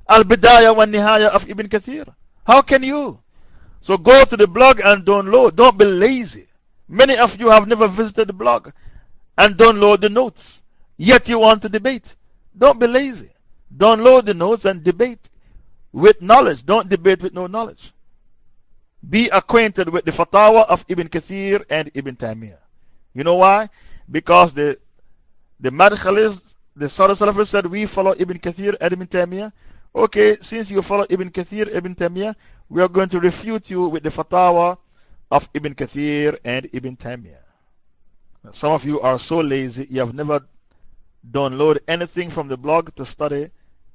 Al Bidayah wa Nihaya of Ibn Kathir. How can you? So go to the blog and download. Don't be lazy. Many of you have never visited the blog and download the notes. Yet you want to debate. Don't be lazy. Download the notes and debate with knowledge. Don't debate with no knowledge. Be acquainted with the fatwa of Ibn Kathir and Ibn Taymiyyah. You know why? Because the, the Madkhalis, the Saudi Salafis said, We follow Ibn Kathir and Ibn Taymiyyah. Okay, since you follow Ibn Kathir, Ibn Taymiyyah, we are going to refute you with the fatwa of Ibn Kathir and Ibn Taymiyyah. Some of you are so lazy, you have never download anything from the blog to study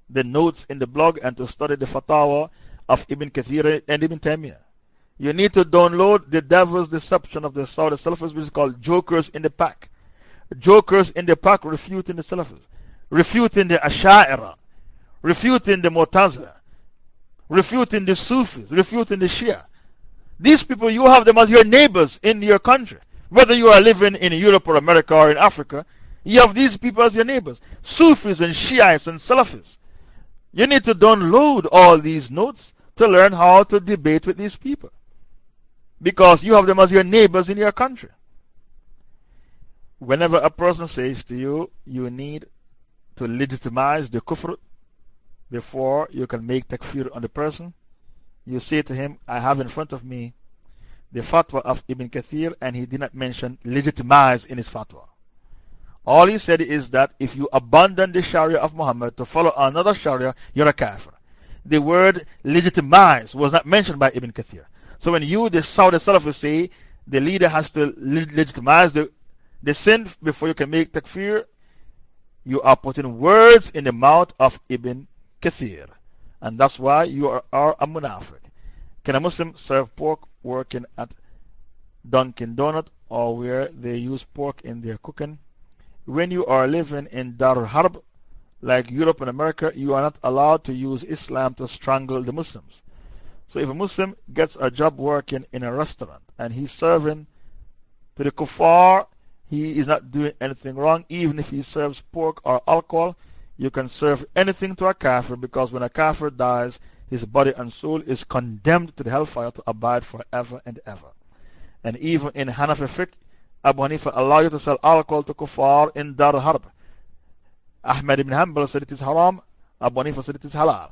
the notes in the blog and to study the fatwa of Ibn Kathir and Ibn Taymiyyah. You need to download the devil's deception of the Saudi Salafis, which is called Jokers in the Pack. Jokers in the Pack refuting the Salafis, refuting the Asha'ira, refuting the Mu'tazila, refuting the Sufis, refuting the Shia. These people, you have them as your neighbors in your country. Whether you are living in Europe or America or in Africa, you have these people as your neighbors Sufis and Shiites and Salafis. You need to download all these notes to learn how to debate with these people. Because you have them as your neighbors in your country. Whenever a person says to you, you need to legitimize the kufr before you can make takfir on the person, you say to him, I have in front of me the fatwa of Ibn Kathir, and he did not mention legitimize in his fatwa. All he said is that if you abandon the Sharia of Muhammad to follow another Sharia, you're a kafir. The word legitimize was not mentioned by Ibn Kathir. So when you, the Saudi Salafis, say the leader has to legitimize the, the sin before you can make takfir, you are putting words in the mouth of Ibn Kathir. And that's why you are, are a munafiq. Can a Muslim serve pork working at Dunkin' Donut or where they use pork in their cooking? when you are living in Dar Harb, like Europe and America, you are not allowed to use Islam to strangle the Muslims. So if a Muslim gets a job working in a restaurant and he's serving to the kuffar, he is not doing anything wrong, even if he serves pork or alcohol. You can serve anything to a kafir because when a kafir dies, his body and soul is condemned to the hellfire to abide forever and ever. And even in Hanafi fiqh, Abu Hanifa allow you to sell alcohol to kuffar in Dar Harb. Ahmed ibn Hanbal said it is haram, Abu Hanifa said it is halal.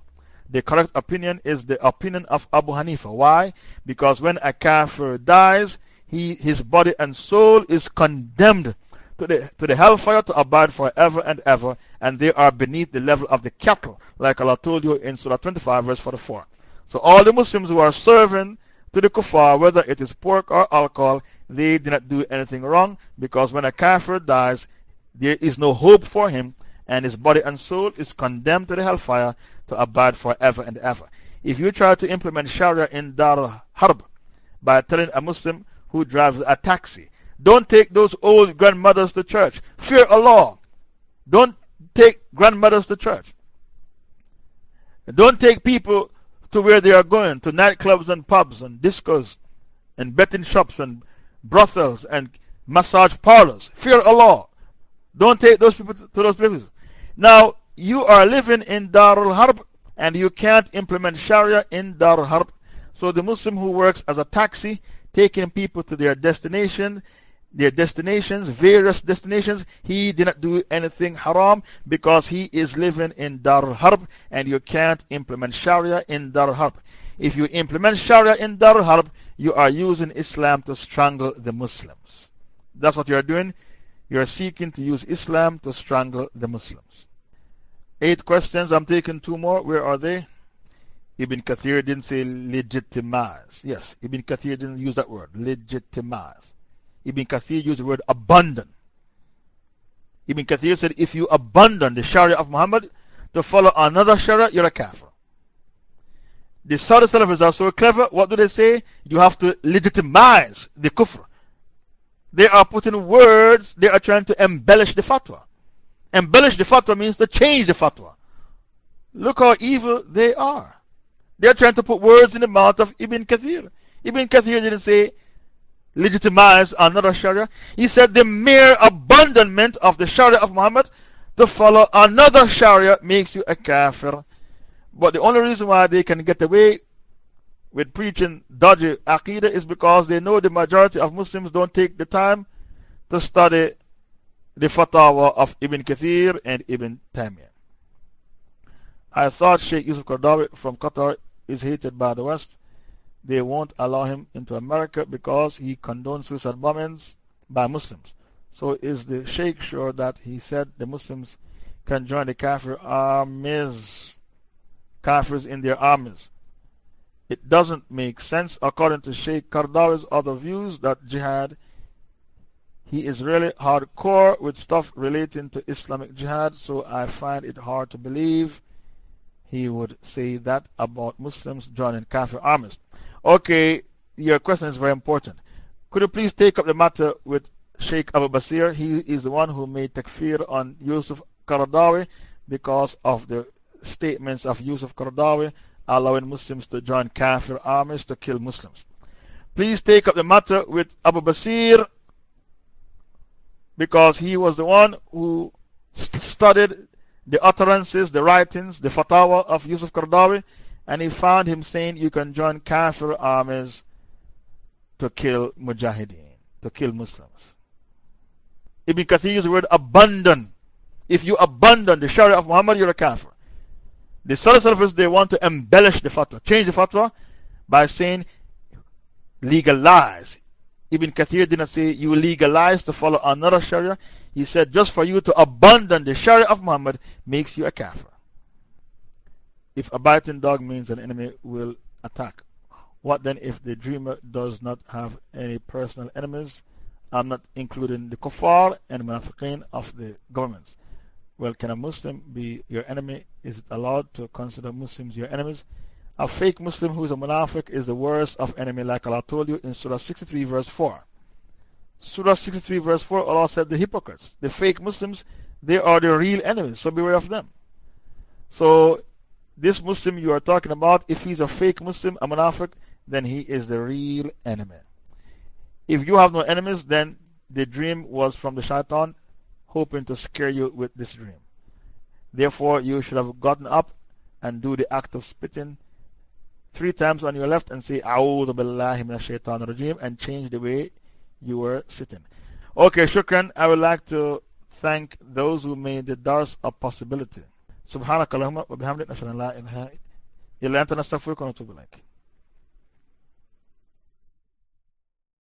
The correct opinion is the opinion of Abu Hanifa. Why? Because when a kafir dies, he, his body and soul is condemned to the, to the hellfire to abide forever and ever, and they are beneath the level of the cattle, like Allah told you in Surah 25, verse 44. So, all the Muslims who are serving to the kuffar, whether it is pork or alcohol, they did not do anything wrong because when a kafir dies, there is no hope for him, and his body and soul is condemned to the hellfire to abide forever and ever. If you try to implement Sharia in Dar al Harb by telling a Muslim who drives a taxi, don't take those old grandmothers to church. Fear Allah. Don't take grandmothers to church. Don't take people to where they are going, to nightclubs and pubs and discos and betting shops and brothels and massage parlors. Fear Allah. Don't take those people to those places. Now, you are living in Darul Harb and you can't implement Sharia in Darul Harb. So, the Muslim who works as a taxi, taking people to their destination, their destinations, various destinations, he did not do anything haram because he is living in Darul Harb and you can't implement Sharia in Darul Harb. If you implement Sharia in Darul Harb, you are using Islam to strangle the Muslims. That's what you are doing. You are seeking to use Islam to strangle the Muslims. Eight questions. I'm taking two more. Where are they? Ibn Kathir didn't say legitimize. Yes, Ibn Kathir didn't use that word, legitimize. Ibn Kathir used the word abandon. Ibn Kathir said, if you abandon the Sharia of Muhammad to follow another Sharia, you're a kafir. The Saudi Salafis are so clever, what do they say? You have to legitimize the kufr. They are putting words, they are trying to embellish the fatwa. Embellish the fatwa means to change the fatwa. Look how evil they are. They are trying to put words in the mouth of Ibn Kathir. Ibn Kathir didn't say legitimize another Sharia. He said the mere abandonment of the Sharia of Muhammad to follow another Sharia makes you a kafir. But the only reason why they can get away with preaching dodgy Aqidah is because they know the majority of Muslims don't take the time to study the fatwa of Ibn Kathir and Ibn Taymiyyah. I thought Sheikh Yusuf Qaradawi from Qatar is hated by the West they won't allow him into America because he condones suicide bombings by Muslims. So, is the Sheikh sure that he said the Muslims can join the Kafir armies? Kafirs in their armies. It doesn't make sense according to Sheikh Qaradawi's other views that jihad. He is really hardcore with stuff relating to Islamic jihad, so I find it hard to believe he would say that about Muslims joining Kafir armies. Okay, your question is very important. Could you please take up the matter with Sheikh Abu Basir? He is the one who made takfir on Yusuf Qaradawi because of the statements of Yusuf Qaradawi allowing Muslims to join Kafir armies to kill Muslims. Please take up the matter with Abu Basir because he was the one who studied the utterances, the writings, the fatwa of Yusuf Qaradawi and he found him saying you can join Kafir armies to kill Mujahideen, to kill Muslims. Ibn Kathir used the word abandon. If you abandon the Sharia of Muhammad, you're a Kafir. The Salafis, they want to embellish the fatwa, change the fatwa by saying legalize. Ibn Kathir didn't say you legalize to follow another Sharia. He said just for you to abandon the Sharia of Muhammad makes you a Kafir. If a biting dog means an enemy will attack, what then if the dreamer does not have any personal enemies? I'm not including the kuffar and munafiqeen of the governments. Well, can a Muslim be your enemy? Is it allowed to consider Muslims your enemies? A fake Muslim who is a munafiq is the worst of enemy, like Allah told you in Surah 63, verse 4. Surah 63, verse 4, Allah said the hypocrites, the fake Muslims, they are the real enemies, so beware of them. So, this Muslim you are talking about, if he's a fake Muslim, a munafiq, then he is the real enemy. If you have no enemies, then the dream was from the shaitan, hoping to scare you with this dream. Therefore, you should have gotten up and do the act of spitting three times on your left and say, A'udhu billahi minash shaitan rajim and change the way you were sitting. Okay, shukran. I would like to thank those who made the dars a possibility. سبحانك اللهم وبحمدك نشهد ان لا اله الا انت نستغفرك ونتوب اليك